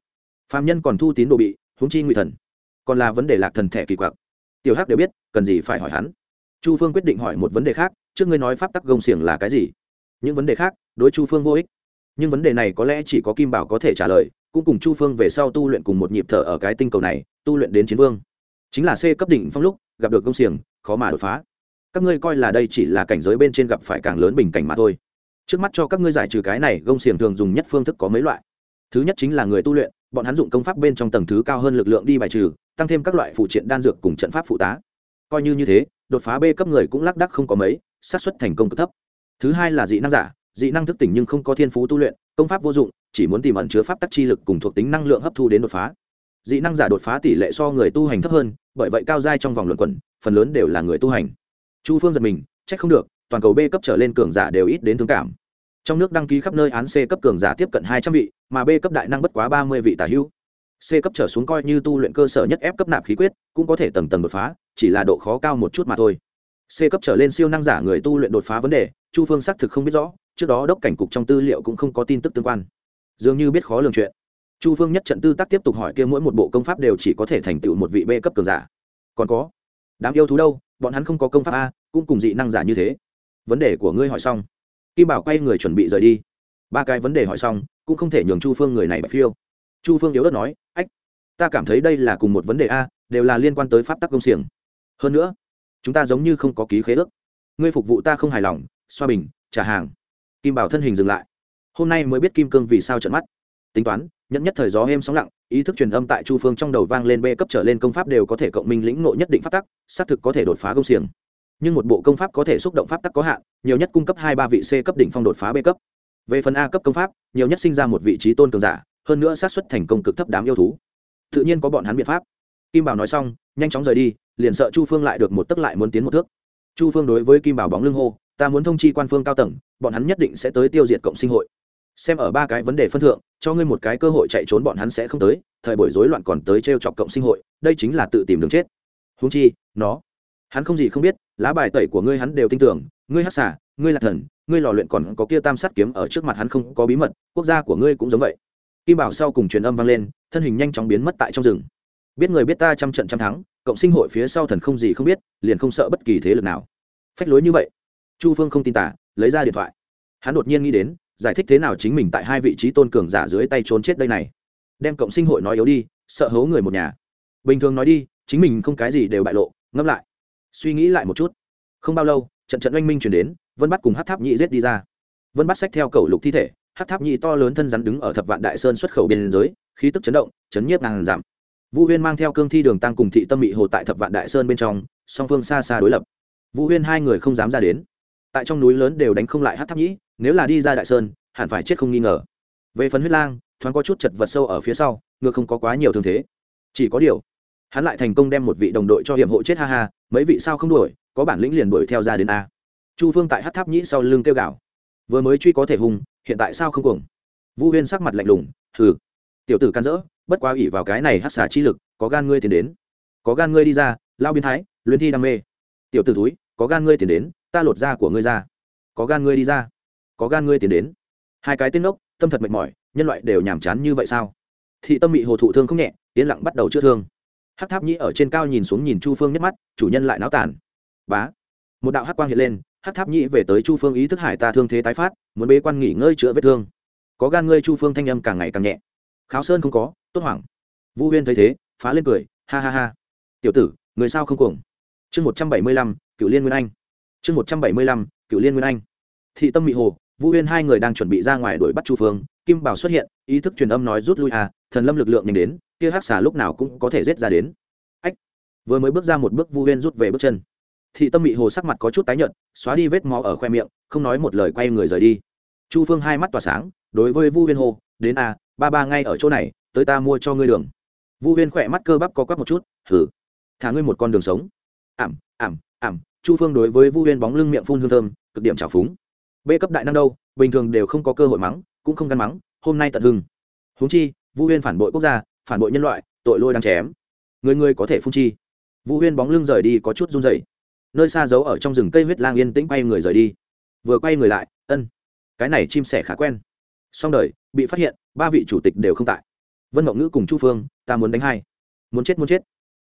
Phạm nhân còn thu tín đồ bị, huống chi ngụy thần. Còn là vấn đề lạc thần thẻ kỳ quặc. Tiểu hắc đều biết, cần gì phải hỏi hắn. Chu phương quyết định hỏi một vấn đề khác, trước ngươi nói pháp tắc gông xiềng là cái gì? Những vấn đề khác, đối chu phương vô ích. Nhưng vấn đề này có lẽ chỉ có kim bảo có thể trả lời, cũng cùng chu phương về sau tu luyện cùng một nhịp thở ở cái tinh cầu này, tu luyện đến chiến vương chính là c cấp đỉnh phong lúc, gặp được công xiềng, khó mà đột phá. Các ngươi coi là đây chỉ là cảnh giới bên trên gặp phải càng lớn bình cảnh mà thôi. Trước mắt cho các ngươi giải trừ cái này gông xiềng thường dùng nhất phương thức có mấy loại. Thứ nhất chính là người tu luyện, bọn hắn dụng công pháp bên trong tầng thứ cao hơn lực lượng đi bài trừ, tăng thêm các loại phụ triện đan dược cùng trận pháp phụ tá. Coi như như thế, đột phá b cấp người cũng lác đắc không có mấy, xác suất thành công cực thấp. Thứ hai là dị năng giả, dị năng thức tỉnh nhưng không có thiên phú tu luyện, công pháp vô dụng, chỉ muốn tìm ẩn chứa pháp tắc chi lực cùng thuộc tính năng lượng hấp thu đến đột phá. Dị năng giả đột phá tỷ lệ so người tu hành thấp hơn bởi vậy cao giai trong vòng luận quẩn, phần lớn đều là người tu hành. Chu phương giật mình, trách không được, toàn cầu b cấp trở lên cường giả đều ít đến thương cảm. Trong nước đăng ký khắp nơi án c cấp cường giả tiếp cận hai trăm vị, mà b cấp đại năng bất quá ba mươi vị tả hữu. C cấp trở xuống coi như tu luyện cơ sở nhất ép cấp nạp khí quyết, cũng có thể tầng tầng đột phá, chỉ là độ khó cao một chút mà thôi. C cấp trở lên siêu năng giả người tu luyện đột phá vấn đề, chu phương xác thực không biết rõ, trước đó đốc cảnh cục trong tư liệu cũng không có tin tức tương quan. Dường như biết khó lường chuyện chu phương nhất trận tư tác tiếp tục hỏi kia mỗi một bộ công pháp đều chỉ có thể thành tựu một vị b cấp cường giả. Còn có, đám yêu thú đâu? Bọn hắn không có công pháp a, cũng cùng dị năng giả như thế. Vấn đề của ngươi hỏi xong. Kim bảo quay người chuẩn bị rời đi. Ba cái vấn đề hỏi xong, cũng không thể nhường chu phương người này bạch phiêu. Chu phương yếu ớt nói, ách, ta cảm thấy đây là cùng một vấn đề a, đều là liên quan tới pháp tắc công xiềng. Hơn nữa, chúng ta giống như không có ký khế ước. Ngươi phục vụ ta không hài lòng, xoa bình, trả hàng. Kim bảo thân hình dừng lại. Hôm nay mới biết kim cương vì sao trận mắt. Tính toán nhẫn nhất thời gió êm sóng lặng, ý thức truyền âm tại chu phương trong đầu vang lên b cấp trở lên công pháp đều có thể cộng minh lĩnh ngộ nhất định pháp tắc, xác thực có thể đột phá công xiềng. Nhưng một bộ công pháp có thể xúc động pháp tắc có hạn, nhiều nhất cung cấp hai ba vị c cấp đỉnh phong đột phá b cấp. Về phần a cấp công pháp, nhiều nhất sinh ra một vị trí tôn cường giả, hơn nữa sát xuất thành công cực thấp đám yêu thú. Tự nhiên có bọn hắn biện pháp. Kim bảo nói xong, nhanh chóng rời đi, liền sợ chu phương lại được một tấc lại muốn tiến một thước. Chu phương đối với kim bảo bóng lưng hô, ta muốn thông chi quan phương cao tầng, bọn hắn nhất định sẽ tới tiêu diệt cộng sinh hội xem ở ba cái vấn đề phân thượng, cho ngươi một cái cơ hội chạy trốn bọn hắn sẽ không tới, thời buổi rối loạn còn tới t r e o chọc cộng sinh hội, đây chính là tự tìm đường chết. Húng chi, nó, hắn không gì không biết, lá bài tẩy của ngươi hắn đều tin tưởng, ngươi hát xả, ngươi là thần, ngươi lò luyện còn có kia tam sát kiếm ở trước mặt hắn không có bí mật, quốc gia của ngươi cũng giống vậy. Kim bảo sau cùng truyền âm vang lên, thân hình nhanh chóng biến mất tại trong rừng. Biết người biết ta trăm trận trăm thắng, cộng sinh hội phía sau thần không gì không biết, liền không sợ bất kỳ thế lực nào. Phách lối như vậy. Chu phương không tin tả, lấy ra điện thoại. Hắn đột nhiên nghĩ đến giải thích thế nào chính mình tại hai vị trí tôn cường giả dưới tay trốn chết đây này. Đem cộng sinh hội nói yếu đi, sợ hấu người một nhà. Bình thường nói đi, chính mình không cái gì đều bại lộ, ngẫm lại. Suy nghĩ lại một chút. Không bao lâu, trận trận oanh minh chuyển đến, vân bắt cùng hát tháp nhị giết đi ra. Vân bắt sách theo cầu lục thi thể hát tháp nhị to lớn thân rắn đứng ở thập vạn đại sơn xuất khẩu biên giới, khí tức chấn động, chấn nhiếp ngàn giảm vũ huyên mang theo cương thi đường tăng cùng thị tâm mị hồ tại thập vạn đại sơn bên trong, song phương xa xa đối lập. Vũ huyên hai người không dám ra đến tại trong núi lớn đều đánh không lại hát tháp nhĩ, nếu là đi ra đại sơn, hẳn phải chết không nghi ngờ. Về phần huyết lang, thoáng có chút chật vật sâu ở phía sau, ngược không có quá nhiều thương thế. Chỉ có điều, hắn lại thành công đem một vị đồng đội cho hiểm hộ chết ha ha, mấy vị sao không đuổi, có bản lĩnh liền đuổi theo ra đến a. Chu phương tại hát tháp nhĩ sau lưng kêu gào. Vừa mới truy có thể hùng, hiện tại sao không cuồng? Vũ huyên sắc mặt lạnh lùng thử. tiểu tử can dỡ, bất quá ủy vào cái này hát xả chi lực, có gan ngươi tiến đến. Có gan ngươi đi ra, lao biến thái, luyện thi đam mê. Tiểu tử túi có gan ngươi tiến đến ta lột da của ngươi ra. Có gan ngươi đi ra. Có gan ngươi tiến đến. Hai cái tên ốc, tâm thật mệt mỏi, nhân loại đều nhàm chán như vậy sao? Thị tâm bị hồ thụ thương không nhẹ, yên lặng bắt đầu chữa thương. Hắc tháp nhĩ ở trên cao nhìn xuống nhìn chu phương nhắc mắt, chủ nhân lại náo tàn. Bá. Một đạo hắc quang hiện lên, hắc tháp nhĩ về tới chu phương ý thức hải ta thương thế tái phát, muốn bế quan nghỉ ngơi chữa vết thương. Có gan ngươi, chu phương thanh âm càng ngày càng nhẹ. Kháo sơn không có, tốt hoảng. Vũ huyên thấy thế, phá lên cười, ha ha ha. Tiểu tử, người sao không cuồng? Chương một trăm bảy mươi lăm cựu liên nguyên anh chương một trăm bảy mươi lăm, cựu liên nguyên anh. Thị tâm mị hồ, vũ huyên hai người đang chuẩn bị ra ngoài đuổi bắt chu phương. Kim bảo xuất hiện, ý thức truyền âm nói rút lui à thần lâm lực lượng nhanh đến, kia hắc xà lúc nào cũng có thể rết ra đến. Ách! Vừa mới bước ra một bước vu huyên rút về bước chân. Thị tâm mị hồ sắc mặt có chút tái nhợt, xóa đi vết máu ở khoe miệng, không nói một lời quay người rời đi. Chu phương hai mắt tỏa sáng, đối với vu huyên hồ đến à ba ba ngay ở chỗ này, tới ta mua cho ngươi đường. Vu huyên khỏe mắt cơ bắp có quắp một chút thử thả ngươi một con đường sống. Ảm ảm ảm chu phương đối với vu huyên bóng lưng miệng phun hương thơm, cực điểm trào phúng. B cấp đại năng đâu, bình thường đều không có cơ hội mắng, cũng không gắn mắng, hôm nay tận hưng. Húng chi, vu huyên phản bội quốc gia, phản bội nhân loại, tội lôi đang chém. Người người có thể phun chi. Vu huyên bóng lưng rời đi có chút run rẩy. Nơi xa giấu ở trong rừng cây huyết lang yên tĩnh quay người rời đi. Vừa quay người lại, ân, cái này chim sẻ khá quen. Xong đời, bị phát hiện, ba vị chủ tịch đều không tại. Vân mộng ngữ cùng chu phương, ta muốn đánh hai. Muốn chết muốn chết.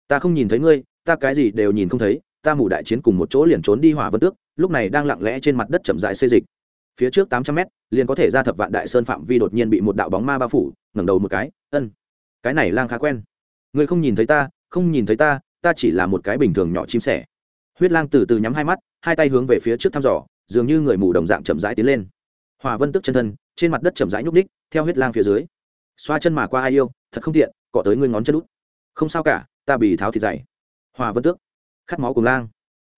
Ta không nhìn thấy ngươi, ta cái gì đều nhìn không thấy ta mù đại chiến cùng một chỗ liền trốn đi hỏa vân tước, lúc này đang lặng lẽ trên mặt đất chậm dại xê dịch. Phía trước tám trăm mét, liền có thể ra thập vạn đại sơn phạm vi đột nhiên bị một đạo bóng ma bao phủ, ngẩng đầu một cái, ân, cái này lang khá quen. Người không nhìn thấy ta, không nhìn thấy ta ta chỉ là một cái bình thường nhỏ chim sẻ. Huyết lang từ từ nhắm hai mắt, hai tay hướng về phía trước thăm dò, dường như người mù đồng dạng chậm rãi tiến lên. Hòa vân tức chân thân, trên mặt đất chậm rãi nhúc ních theo huyết lang phía dưới. Xoa chân mà qua ai yêu, thật không tiện, cọ tới ngươi ngón chân út. Không sao cả, ta bị tháo thịt dày. Hòa vân tước khát máu cùng lang.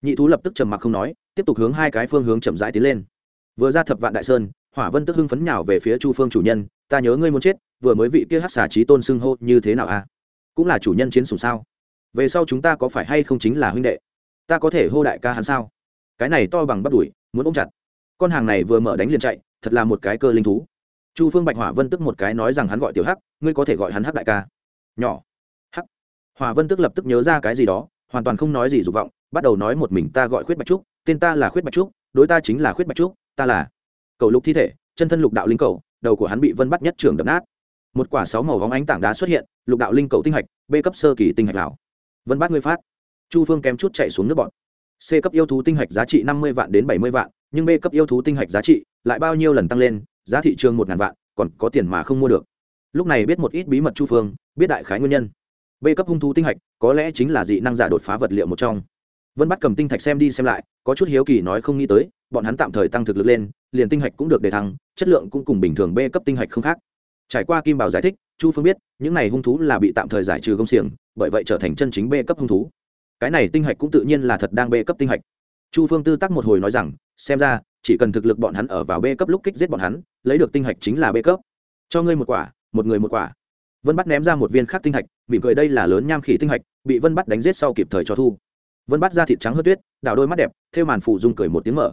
Nhị thú lập tức trầm mặc không nói, tiếp tục hướng hai cái phương hướng chậm rãi tiến lên. Vừa ra thập vạn đại sơn, hỏa vân tức hưng phấn nhào về phía chu phương chủ nhân, ta nhớ ngươi muốn chết, vừa mới vị kia hát xà trí tôn xưng hô như thế nào a à? cũng là chủ nhân chiến sùng sao? Về sau chúng ta có phải hay không chính là huynh đệ? Ta có thể hô đại ca hắn sao? Cái này to bằng bắt đuổi, muốn ôm chặt. Con hàng này vừa mở đánh liền chạy, thật là một cái cơ linh thú. Chu phương bạch hỏa vân tức một cái nói rằng hắn gọi tiểu hắc, ngươi có thể gọi hắn hắc đại ca. Nhỏ. Hắc. Hỏa vân tức lập tức nhớ ra cái gì đó hoàn toàn không nói gì dục vọng, bắt đầu nói một mình ta gọi khuyết bạch trúc, tên ta là khuyết bạch trúc, đối ta chính là khuyết bạch trúc, ta là cầu lục thi thể, chân thân lục đạo linh cầu, đầu của hắn bị vân bắt nhất trưởng đập nát. Một quả sáu màu vóng ánh tảng đá xuất hiện, lục đạo linh cầu tinh hạch, b cấp sơ kỳ tinh hạch lão vân bắt ngươi phát. Chu phương kém chút chạy xuống nước bọn c cấp yêu thú tinh hạch giá trị năm mươi vạn đến bảy mươi vạn, nhưng b cấp yêu thú tinh hạch giá trị lại bao nhiêu lần tăng lên, giá thị trường một ngàn vạn, còn có tiền mà không mua được. Lúc này biết một ít bí mật chu phương, biết đại khái nguyên nhân b cấp hung thú tinh hạch, có lẽ chính là dị năng giả đột phá vật liệu một trong. Vân bắt cầm tinh thạch xem đi xem lại, có chút hiếu kỳ nói không nghĩ tới, bọn hắn tạm thời tăng thực lực lên, liền tinh hạch cũng được đề thăng, chất lượng cũng cùng bình thường b cấp tinh hạch không khác. Trải qua kim bảo giải thích, chu phương biết, những này hung thú là bị tạm thời giải trừ công xiềng, bởi vậy trở thành chân chính b cấp hung thú. Cái này tinh hạch cũng tự nhiên là thật đang b cấp tinh hạch. Chu phương tư tắc một hồi nói rằng, xem ra, chỉ cần thực lực bọn hắn ở vào b cấp lúc kích giết bọn hắn, lấy được tinh hạch chính là b cấp. Cho ngươi một quả, một người một quả vân bắt ném ra một viên khác tinh hạch mỉm cười đây là lớn nham khỉ tinh hạch bị vân bắt đánh giết sau kịp thời cho thu vân bắt ra thịt trắng hớt tuyết đào đôi mắt đẹp thêu màn phủ dung cười một tiếng mở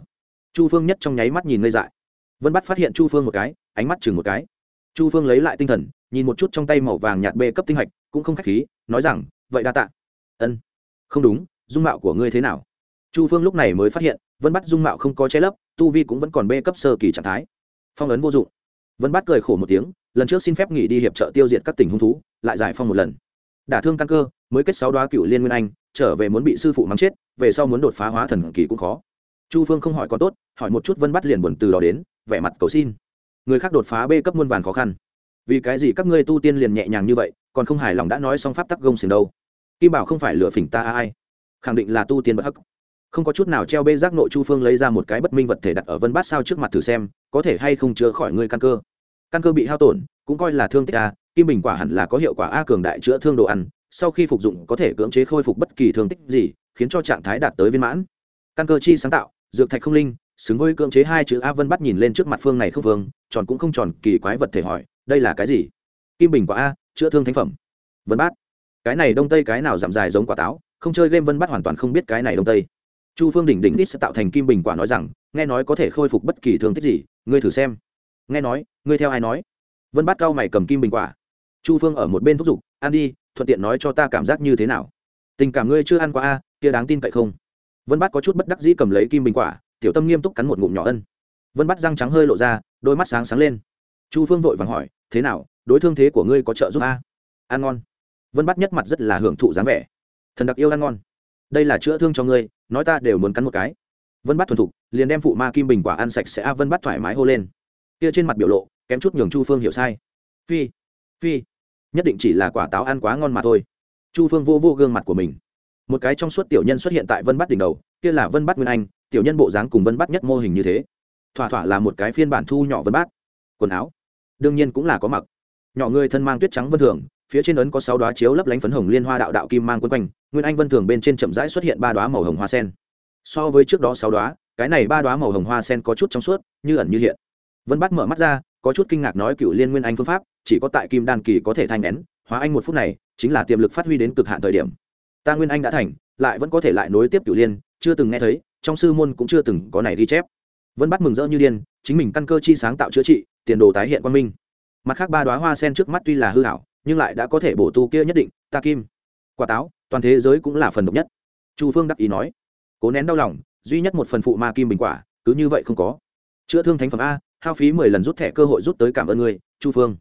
chu phương nhất trong nháy mắt nhìn ngây dại vân bắt phát hiện chu phương một cái ánh mắt chừng một cái chu phương lấy lại tinh thần nhìn một chút trong tay màu vàng nhạt bê cấp tinh hạch cũng không k h á c h khí nói rằng vậy đa tạ ân không đúng dung mạo của ngươi thế nào chu phương lúc này mới phát hiện vân bắt dung mạo không có che lấp tu vi cũng vẫn còn bê cấp sơ kỳ trạng thái phong ấn vô dụng vân bắt cười khổ một tiếng lần trước xin phép nghỉ đi hiệp trợ tiêu diệt các tỉnh hung thú, lại giải phong một lần. Đả thương căn cơ, mới kết sáu đoá cựu liên nguyên anh, trở về muốn bị sư phụ mắng chết, về sau muốn đột phá hóa thần kỳ cũng khó. Chu phương không hỏi có tốt, hỏi một chút vân bắt liền buồn từ đó đến, vẻ mặt cầu xin. Người khác đột phá b cấp muôn vàn khó khăn. Vì cái gì các ngươi tu tiên liền nhẹ nhàng như vậy, còn không hài lòng đã nói xong pháp tắc gông xiềng đâu. Kim bảo không phải lựa phỉnh ta ai. Khẳng định là tu tiên bất hắc. Không có chút nào treo bê giác nội chu phương lấy ra một cái bất minh vật thể đặt ở vân bát sao trước mặt thử xem, có thể hay không chữa khỏi ngươi căn cơ căn cơ bị hao tổn cũng coi là thương tích a kim bình quả hẳn là có hiệu quả a cường đại chữa thương đồ ăn sau khi phục dụng có thể cưỡng chế khôi phục bất kỳ thương tích gì khiến cho trạng thái đạt tới viên mãn. Căn cơ chi sáng tạo dược thạch không linh xứng với cưỡng chế hai chữ a vân bắt nhìn lên trước mặt phương này không vương, tròn cũng không tròn kỳ quái vật thể hỏi đây là cái gì? Kim bình quả a chữa thương thánh phẩm. Vân bát. Cái này đông tây cái nào giảm dài giống quả táo không chơi game vân bát hoàn toàn không biết cái này đông tây. Chu phương đỉnh đỉnh ít sẽ tạo thành kim bình quả nói rằng nghe nói có thể khôi phục bất kỳ thương tích gì ngươi thử xem nghe nói, ngươi theo ai nói? Vân bát cao mày cầm kim bình quả. Chu phương ở một bên thúc giục, ăn đi, thuận tiện nói cho ta cảm giác như thế nào? Tình cảm ngươi chưa ăn qua a, kia đáng tin cậy không? Vân bát có chút bất đắc dĩ cầm lấy kim bình quả, tiểu tâm nghiêm túc cắn một ngụm nhỏ ân. Vân bát răng trắng hơi lộ ra, đôi mắt sáng sáng lên. Chu phương vội vàng hỏi, thế nào, đối thương thế của ngươi có trợ giúp a? Ăn ngon. Vân bát nhất mặt rất là hưởng thụ dáng vẻ. Thần đặc yêu ăn ngon. Đây là chữa thương cho ngươi, nói ta đều muốn cắn một cái. Vân Bát thuần thục, liền đem phụ ma kim bình quả ăn sạch sẽ a, vân Bát thoải mái hô lên kia trên mặt biểu lộ, kém chút nhường chu phương hiểu sai. Phi phi, nhất định chỉ là quả táo ăn quá ngon mà thôi. Chu phương vô vô gương mặt của mình. Một cái trong suốt tiểu nhân xuất hiện tại vân bắt đỉnh đầu, kia là vân bắt nguyên anh, tiểu nhân bộ dáng cùng vân bắt nhất mô hình như thế. Thỏa thỏa là một cái phiên bản thu nhỏ vân bát. Quần áo, đương nhiên cũng là có mặc. Nhỏ người thân mang tuyết trắng vân thường, phía trên ấn có sáu đoá chiếu lấp lánh phấn hồng liên hoa đạo đạo kim mang quân quanh, nguyên anh vân thường bên trên chậm rãi xuất hiện ba đoá màu hồng hoa sen. So với trước đó sáu đoá cái này ba đoá màu hồng hoa sen có chút trong suốt, như ẩn như hiện vân bắt mở mắt ra, có chút kinh ngạc nói cựu liên nguyên anh phương pháp, chỉ có tại kim đan kỳ có thể thanh nén, hóa anh một phút này, chính là tiềm lực phát huy đến cực hạn thời điểm. Ta nguyên anh đã thành, lại vẫn có thể lại nối tiếp cựu liên, chưa từng nghe thấy, trong sư môn cũng chưa từng có này ghi chép. Vân bắt mừng rỡ như điên, chính mình căn cơ chi sáng tạo chữa trị, tiền đồ tái hiện quan minh. Mặt khác ba đoá hoa sen trước mắt tuy là hư hảo, nhưng lại đã có thể bổ tu kia nhất định, ta kim. Quả táo, toàn thế giới cũng là phần độc nhất. Chu phương đắc ý nói. Cố nén đau lòng, duy nhất một phần phụ ma kim bình quả, cứ như vậy không có. Chữa thương thánh phẩm a hao phí mười lần rút thẻ cơ hội rút tới cảm ơn ngươi, chu phương.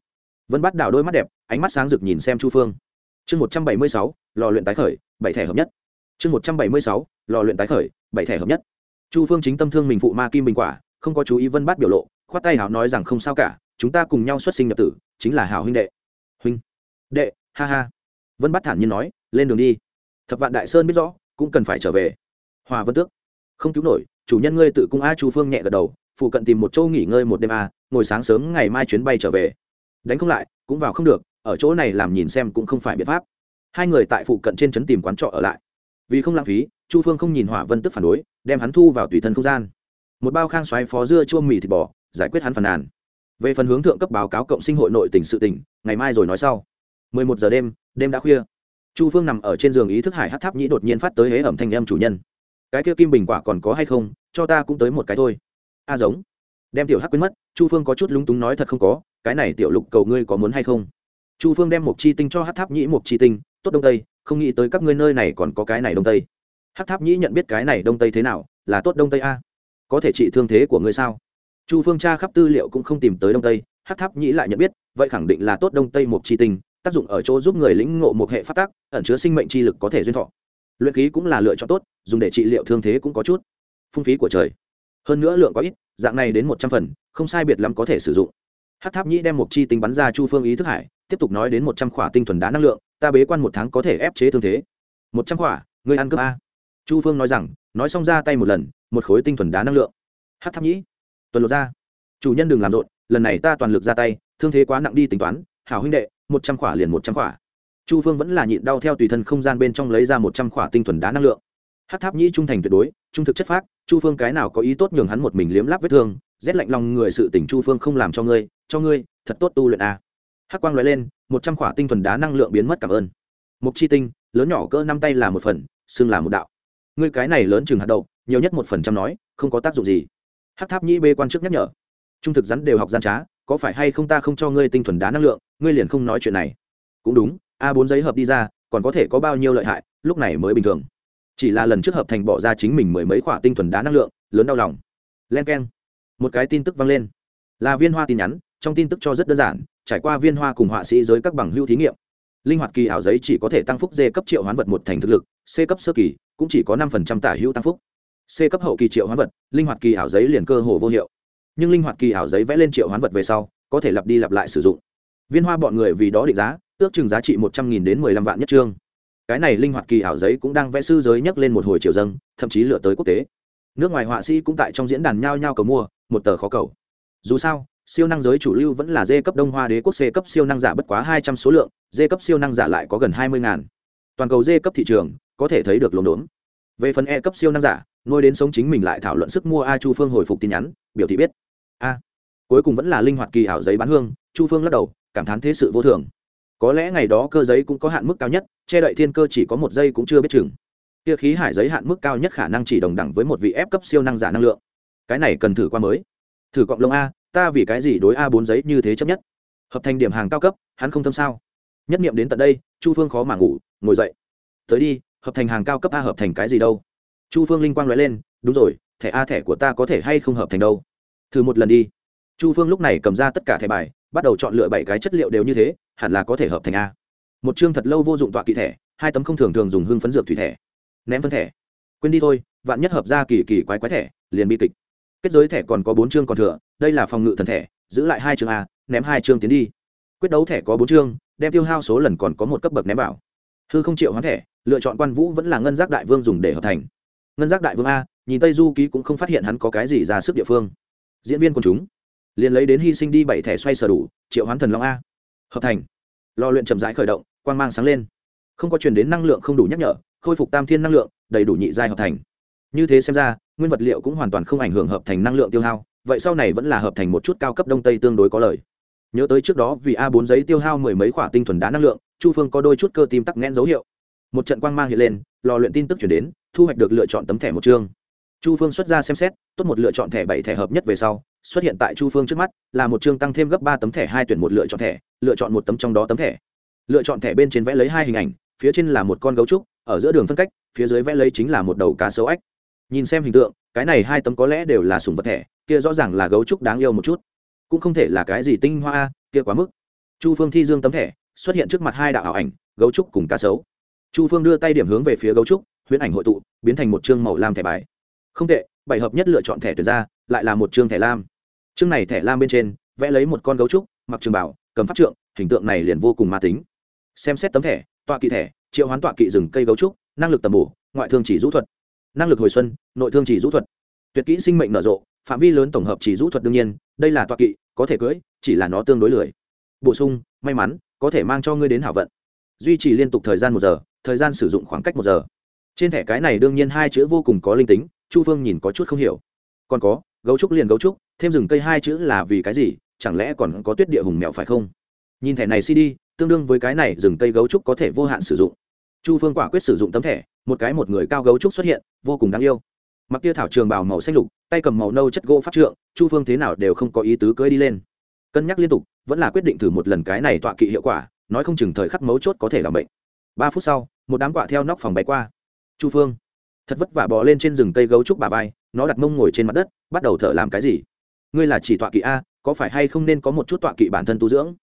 Vân bắt đảo đôi mắt đẹp ánh mắt sáng rực nhìn xem chu phương. Chương một trăm bảy mươi sáu lò luyện tái khởi bảy thẻ hợp nhất. Chương một trăm bảy mươi sáu lò luyện tái khởi bảy thẻ hợp nhất. Chu phương chính tâm thương mình phụ ma kim bình quả không có chú ý vân bắt biểu lộ khoát tay Hảo nói rằng không sao cả chúng ta cùng nhau xuất sinh nhập tử chính là hảo huynh đệ. Huynh đệ ha ha. Vân bắt thản nhiên nói lên đường đi. Thập vạn đại sơn biết rõ cũng cần phải trở về. Hòa vân tước không cứu nổi chủ nhân ngươi tự cung a chu phương nhẹ gật đầu phụ cận tìm một chỗ nghỉ ngơi một đêm à? ngồi sáng sớm ngày mai chuyến bay trở về. Đánh không lại, cũng vào không được, ở chỗ này làm nhìn xem cũng không phải biện pháp. Hai người tại phụ cận trên trấn tìm quán trọ ở lại. Vì không lãng phí, chu phương không nhìn hỏa vân tức phản đối, đem hắn thu vào tùy thân không gian. Một bao khang xoáy phó dưa chua mì thịt bò, giải quyết hắn phàn nàn. Về phần hướng thượng cấp báo cáo cộng sinh hội nội tỉnh sự tỉnh ngày mai rồi nói sau. 11 giờ đêm đêm đã khuya. Chu phương nằm ở trên giường ý thức hải hát tháp nhĩ đột nhiên phát tới hế ẩm thanh em chủ nhân. Cái kia kim bình quả còn có hay không, cho ta cũng tới một cái thôi a giống. Đem tiểu hắc quên mất, chu phương có chút lúng túng nói thật không có, cái này tiểu lục cầu ngươi có muốn hay không? Chu phương đem một chi tinh cho hát tháp nhĩ một chi tinh, tốt đông tây, không nghĩ tới các ngươi nơi này còn có cái này đông tây. Hát tháp nhĩ nhận biết cái này đông tây thế nào, là tốt đông tây a? Có thể trị thương thế của ngươi sao? Chu phương tra khắp tư liệu cũng không tìm tới đông tây hát tháp nhĩ lại nhận biết, vậy khẳng định là tốt đông tây một chi tinh, tác dụng ở chỗ giúp người lĩnh ngộ một hệ phát tác ẩn chứa sinh mệnh chi lực có thể duyên thọ. Luyện khí cũng là lựa chọn tốt, dùng để trị liệu thương thế cũng có chút. Phung phí của trời hơn nữa lượng có ít, dạng này đến một trăm phần, không sai biệt lắm có thể sử dụng. Hát tháp nhĩ đem một chi tính bắn ra chu phương ý thức hải, tiếp tục nói đến một trăm khỏa tinh thuần đá năng lượng, ta bế quan một tháng có thể ép chế thương thế. Một trăm khỏa người ăn cướp a. Chu phương nói rằng, nói xong ra tay một lần, một khối tinh thuần đá năng lượng. Hát tháp nhĩ, tuần lột ra. Chủ nhân đừng làm rộn, lần này ta toàn lực ra tay, thương thế quá nặng đi tính toán, hảo huynh đệ, một trăm khỏa liền một trăm khỏa. Chu phương vẫn là nhịn đau theo tùy thân không gian bên trong lấy ra một trăm khỏa tinh thuần đá năng lượng. Hát tháp nhĩ trung thành tuyệt đối, trung thực chất phác chu phương cái nào có ý tốt nhường hắn một mình liếm láp vết thương, rét lạnh lòng người sự tỉnh chu phương không làm cho ngươi cho ngươi, thật tốt tu luyện a. À. hắc quang loại lên, một trăm khỏa tinh thuần đá năng lượng biến mất cảm ơn. Mục chi tinh, lớn nhỏ cỡ năm tay là một phần xưng là một đạo. Ngươi cái này lớn chừng hạt đậu, nhiều nhất một phần trăm nói, không có tác dụng gì. Hát tháp nhĩ bê quan chức nhắc nhở. Trung thực rắn đều học gian trá, có phải hay không ta không cho ngươi tinh thuần đá năng lượng, ngươi liền không nói chuyện này. Cũng đúng, a bốn giấy hợp đi ra, còn có thể có bao nhiêu lợi hại, lúc này mới bình thường chỉ là lần trước hợp thành bỏ ra chính mình mười mấy khoả tinh thuần đá năng lượng, lớn đau lòng. Len k e n một cái tin tức vang lên. Là viên hoa tin nhắn, trong tin tức cho rất đơn giản, trải qua viên hoa cùng họa sĩ giới các bằng hưu thí nghiệm. Linh hoạt kỳ ảo giấy chỉ có thể tăng phúc d cấp triệu hoán vật một thành thực lực, c cấp sơ kỳ cũng chỉ có năm phần trăm tả hữu tăng phúc. C cấp hậu kỳ triệu hoán vật, linh hoạt kỳ ảo giấy liền cơ hồ vô hiệu. Nhưng linh hoạt kỳ ảo giấy vẽ lên triệu hoán vật về sau, có thể lặp đi lặp lại sử dụng. Viên hoa bọn người vì đó định giá, ước chừng giá trị một trăm nghìn đến mười lăm vạn nhất trương cái này linh hoạt kỳ ảo giấy cũng đang vẽ sư giới nhấc lên một hồi triều dâng, thậm chí lựa tới quốc tế. Nước ngoài họa sĩ cũng tại trong diễn đàn nhao nhao cầu mua, một tờ khó cầu. Dù sao, siêu năng giới chủ lưu vẫn là dê cấp đông hoa đế quốc, c cấp siêu năng giả bất quá hai trăm số lượng, dê cấp siêu năng giả lại có gần hai mươi ngàn. Toàn cầu dê cấp thị trường, có thể thấy được lồn đốn. Về phần e cấp siêu năng giả, nuôi đến sống chính mình lại thảo luận sức mua a chu phương hồi phục tin nhắn, biểu thị biết. A, cuối cùng vẫn là linh hoạt kỳ ảo giấy bán hương, chu phương lắc đầu, cảm thán thế sự vô thường có lẽ ngày đó cơ giấy cũng có hạn mức cao nhất, che đậy thiên cơ chỉ có một giây cũng chưa biết chừng. Kia khí hải giấy hạn mức cao nhất khả năng chỉ đồng đẳng với một vị ép cấp siêu năng giả năng lượng. Cái này cần thử qua mới. Thử cộng lông a, ta vì cái gì đối a bốn giấy như thế chấp nhất? Hợp thành điểm hàng cao cấp, hắn không thâm sao? Nhất nghiệm đến tận đây, chu phương khó mà ngủ, ngồi dậy. Tới đi, hợp thành hàng cao cấp a hợp thành cái gì đâu? Chu phương linh quang nói lên, đúng rồi, thẻ a thẻ của ta có thể hay không hợp thành đâu? Thử một lần đi chu phương lúc này cầm ra tất cả thẻ bài, bắt đầu chọn lựa bảy cái chất liệu đều như thế, hẳn là có thể hợp thành a. Một chương thật lâu vô dụng tọa kỹ thẻ, hai tấm không thường thường dùng hương phấn dược thủy thẻ. Ném phân thẻ. Quên đi thôi, vạn nhất hợp ra kỳ kỳ quái quái thẻ, liền bi kịch. Kết giới thẻ còn có bốn chương còn thừa, đây là phòng ngự thần thẻ, giữ lại hai chương a, ném hai chương tiến đi. Quyết đấu thẻ có bốn chương, đem tiêu hao số lần còn có một cấp bậc ném vào. Hư không triệu hoán thẻ, lựa chọn quan vũ vẫn là ngân giác đại vương dùng để hợp thành. Ngân giác đại vương a, nhìn tây du ký cũng không phát hiện hắn có cái gì ra sức địa phương. Diễn viên quần chúng liền lấy đến hy sinh đi bảy thẻ xoay sở đủ, triệu hoán thần long a. Hợp thành. Lò luyện chậm rãi khởi động, quang mang sáng lên. Không có chuyển đến năng lượng không đủ nhắc nhở, khôi phục tam thiên năng lượng, đầy đủ nhị giai hợp thành. Như thế xem ra, nguyên vật liệu cũng hoàn toàn không ảnh hưởng hợp thành năng lượng tiêu hao, vậy sau này vẫn là hợp thành một chút cao cấp đông tây tương đối có lời nhớ tới trước đó vì a bốn giấy tiêu hao mười mấy khoả tinh thuần đá năng lượng, chu phương có đôi chút cơ tim tắc nghẽn dấu hiệu. Một trận quang mang hiện lên, lò luyện tin tức chuyển đến, thu hoạch được lựa chọn tấm thẻ một chương chu phương xuất ra xem xét, tốt một lựa chọn thẻ bảy thẻ hợp nhất về sau, xuất hiện tại chu phương trước mắt, là một chương tăng thêm gấp ba tấm thẻ hai tuyển một lựa chọn thẻ, lựa chọn một tấm trong đó tấm thẻ. Lựa chọn thẻ bên trên vẽ lấy hai hình ảnh, phía trên là một con gấu trúc, ở giữa đường phân cách, phía dưới vẽ lấy chính là một đầu cá sấu ếch. Nhìn xem hình tượng, cái này hai tấm có lẽ đều là sùng vật thẻ, kia rõ ràng là gấu trúc đáng yêu một chút. Cũng không thể là cái gì tinh hoa, kia quá mức. Chu phương thi dương tấm thẻ, xuất hiện trước mặt hai đạo ảo ảnh, gấu trúc cùng cá sấu. Chu phương đưa tay điểm hướng về phía gấu trúc, huyễn ảnh hội tụ, biến thành một chương màu lam thẻ bài không tệ, bảy hợp nhất lựa chọn thẻ tuyển ra, lại là một chương thẻ lam. Chương này thẻ lam bên trên, vẽ lấy một con gấu trúc, mặc trường bảo cầm pháp trượng, hình tượng này liền vô cùng ma tính. Xem xét tấm thẻ, tọa kỵ thẻ, triệu hoán tọa kỵ rừng cây gấu trúc, năng lực tầm bổ, ngoại thương chỉ rũ thuật. Năng lực hồi xuân, nội thương chỉ rũ thuật. Tuyệt kỹ sinh mệnh nở rộ, phạm vi lớn tổng hợp chỉ rũ thuật đương nhiên, đây là tọa kỵ, có thể cưỡi, chỉ là nó tương đối lười. Bổ sung, may mắn, có thể mang cho ngươi đến hảo vận. Duy trì liên tục thời gian một giờ, thời gian sử dụng khoảng cách một giờ. Trên thẻ cái này đương nhiên hai chữ vô cùng có linh tính chu phương nhìn có chút không hiểu. Còn có, gấu trúc liền gấu trúc, thêm rừng cây hai chữ là vì cái gì, chẳng lẽ còn có tuyết địa hùng mèo phải không? Nhìn thẻ này cd, tương đương với cái này rừng cây gấu trúc có thể vô hạn sử dụng. Chu phương quả quyết sử dụng tấm thẻ, một cái một người cao gấu trúc xuất hiện, vô cùng đáng yêu. Mặc kia thảo trường bào màu xanh lục, tay cầm màu nâu chất gỗ pháp trượng, chu phương thế nào đều không có ý tứ cưới đi lên. Cân nhắc liên tục, vẫn là quyết định thử một lần cái này tọa kỵ hiệu quả, nói không chừng thời khắc mấu chốt có thể làm bệnh. Ba phút sau, một đám quạ theo nóc phòng bay qua. Chu phương thật vất vả bò lên trên rừng cây gấu trúc bà vai, nó đặt mông ngồi trên mặt đất, bắt đầu thở làm cái gì? Ngươi là chỉ tọa kỵ a, có phải hay không nên có một chút tọa kỵ bản thân tu dưỡng?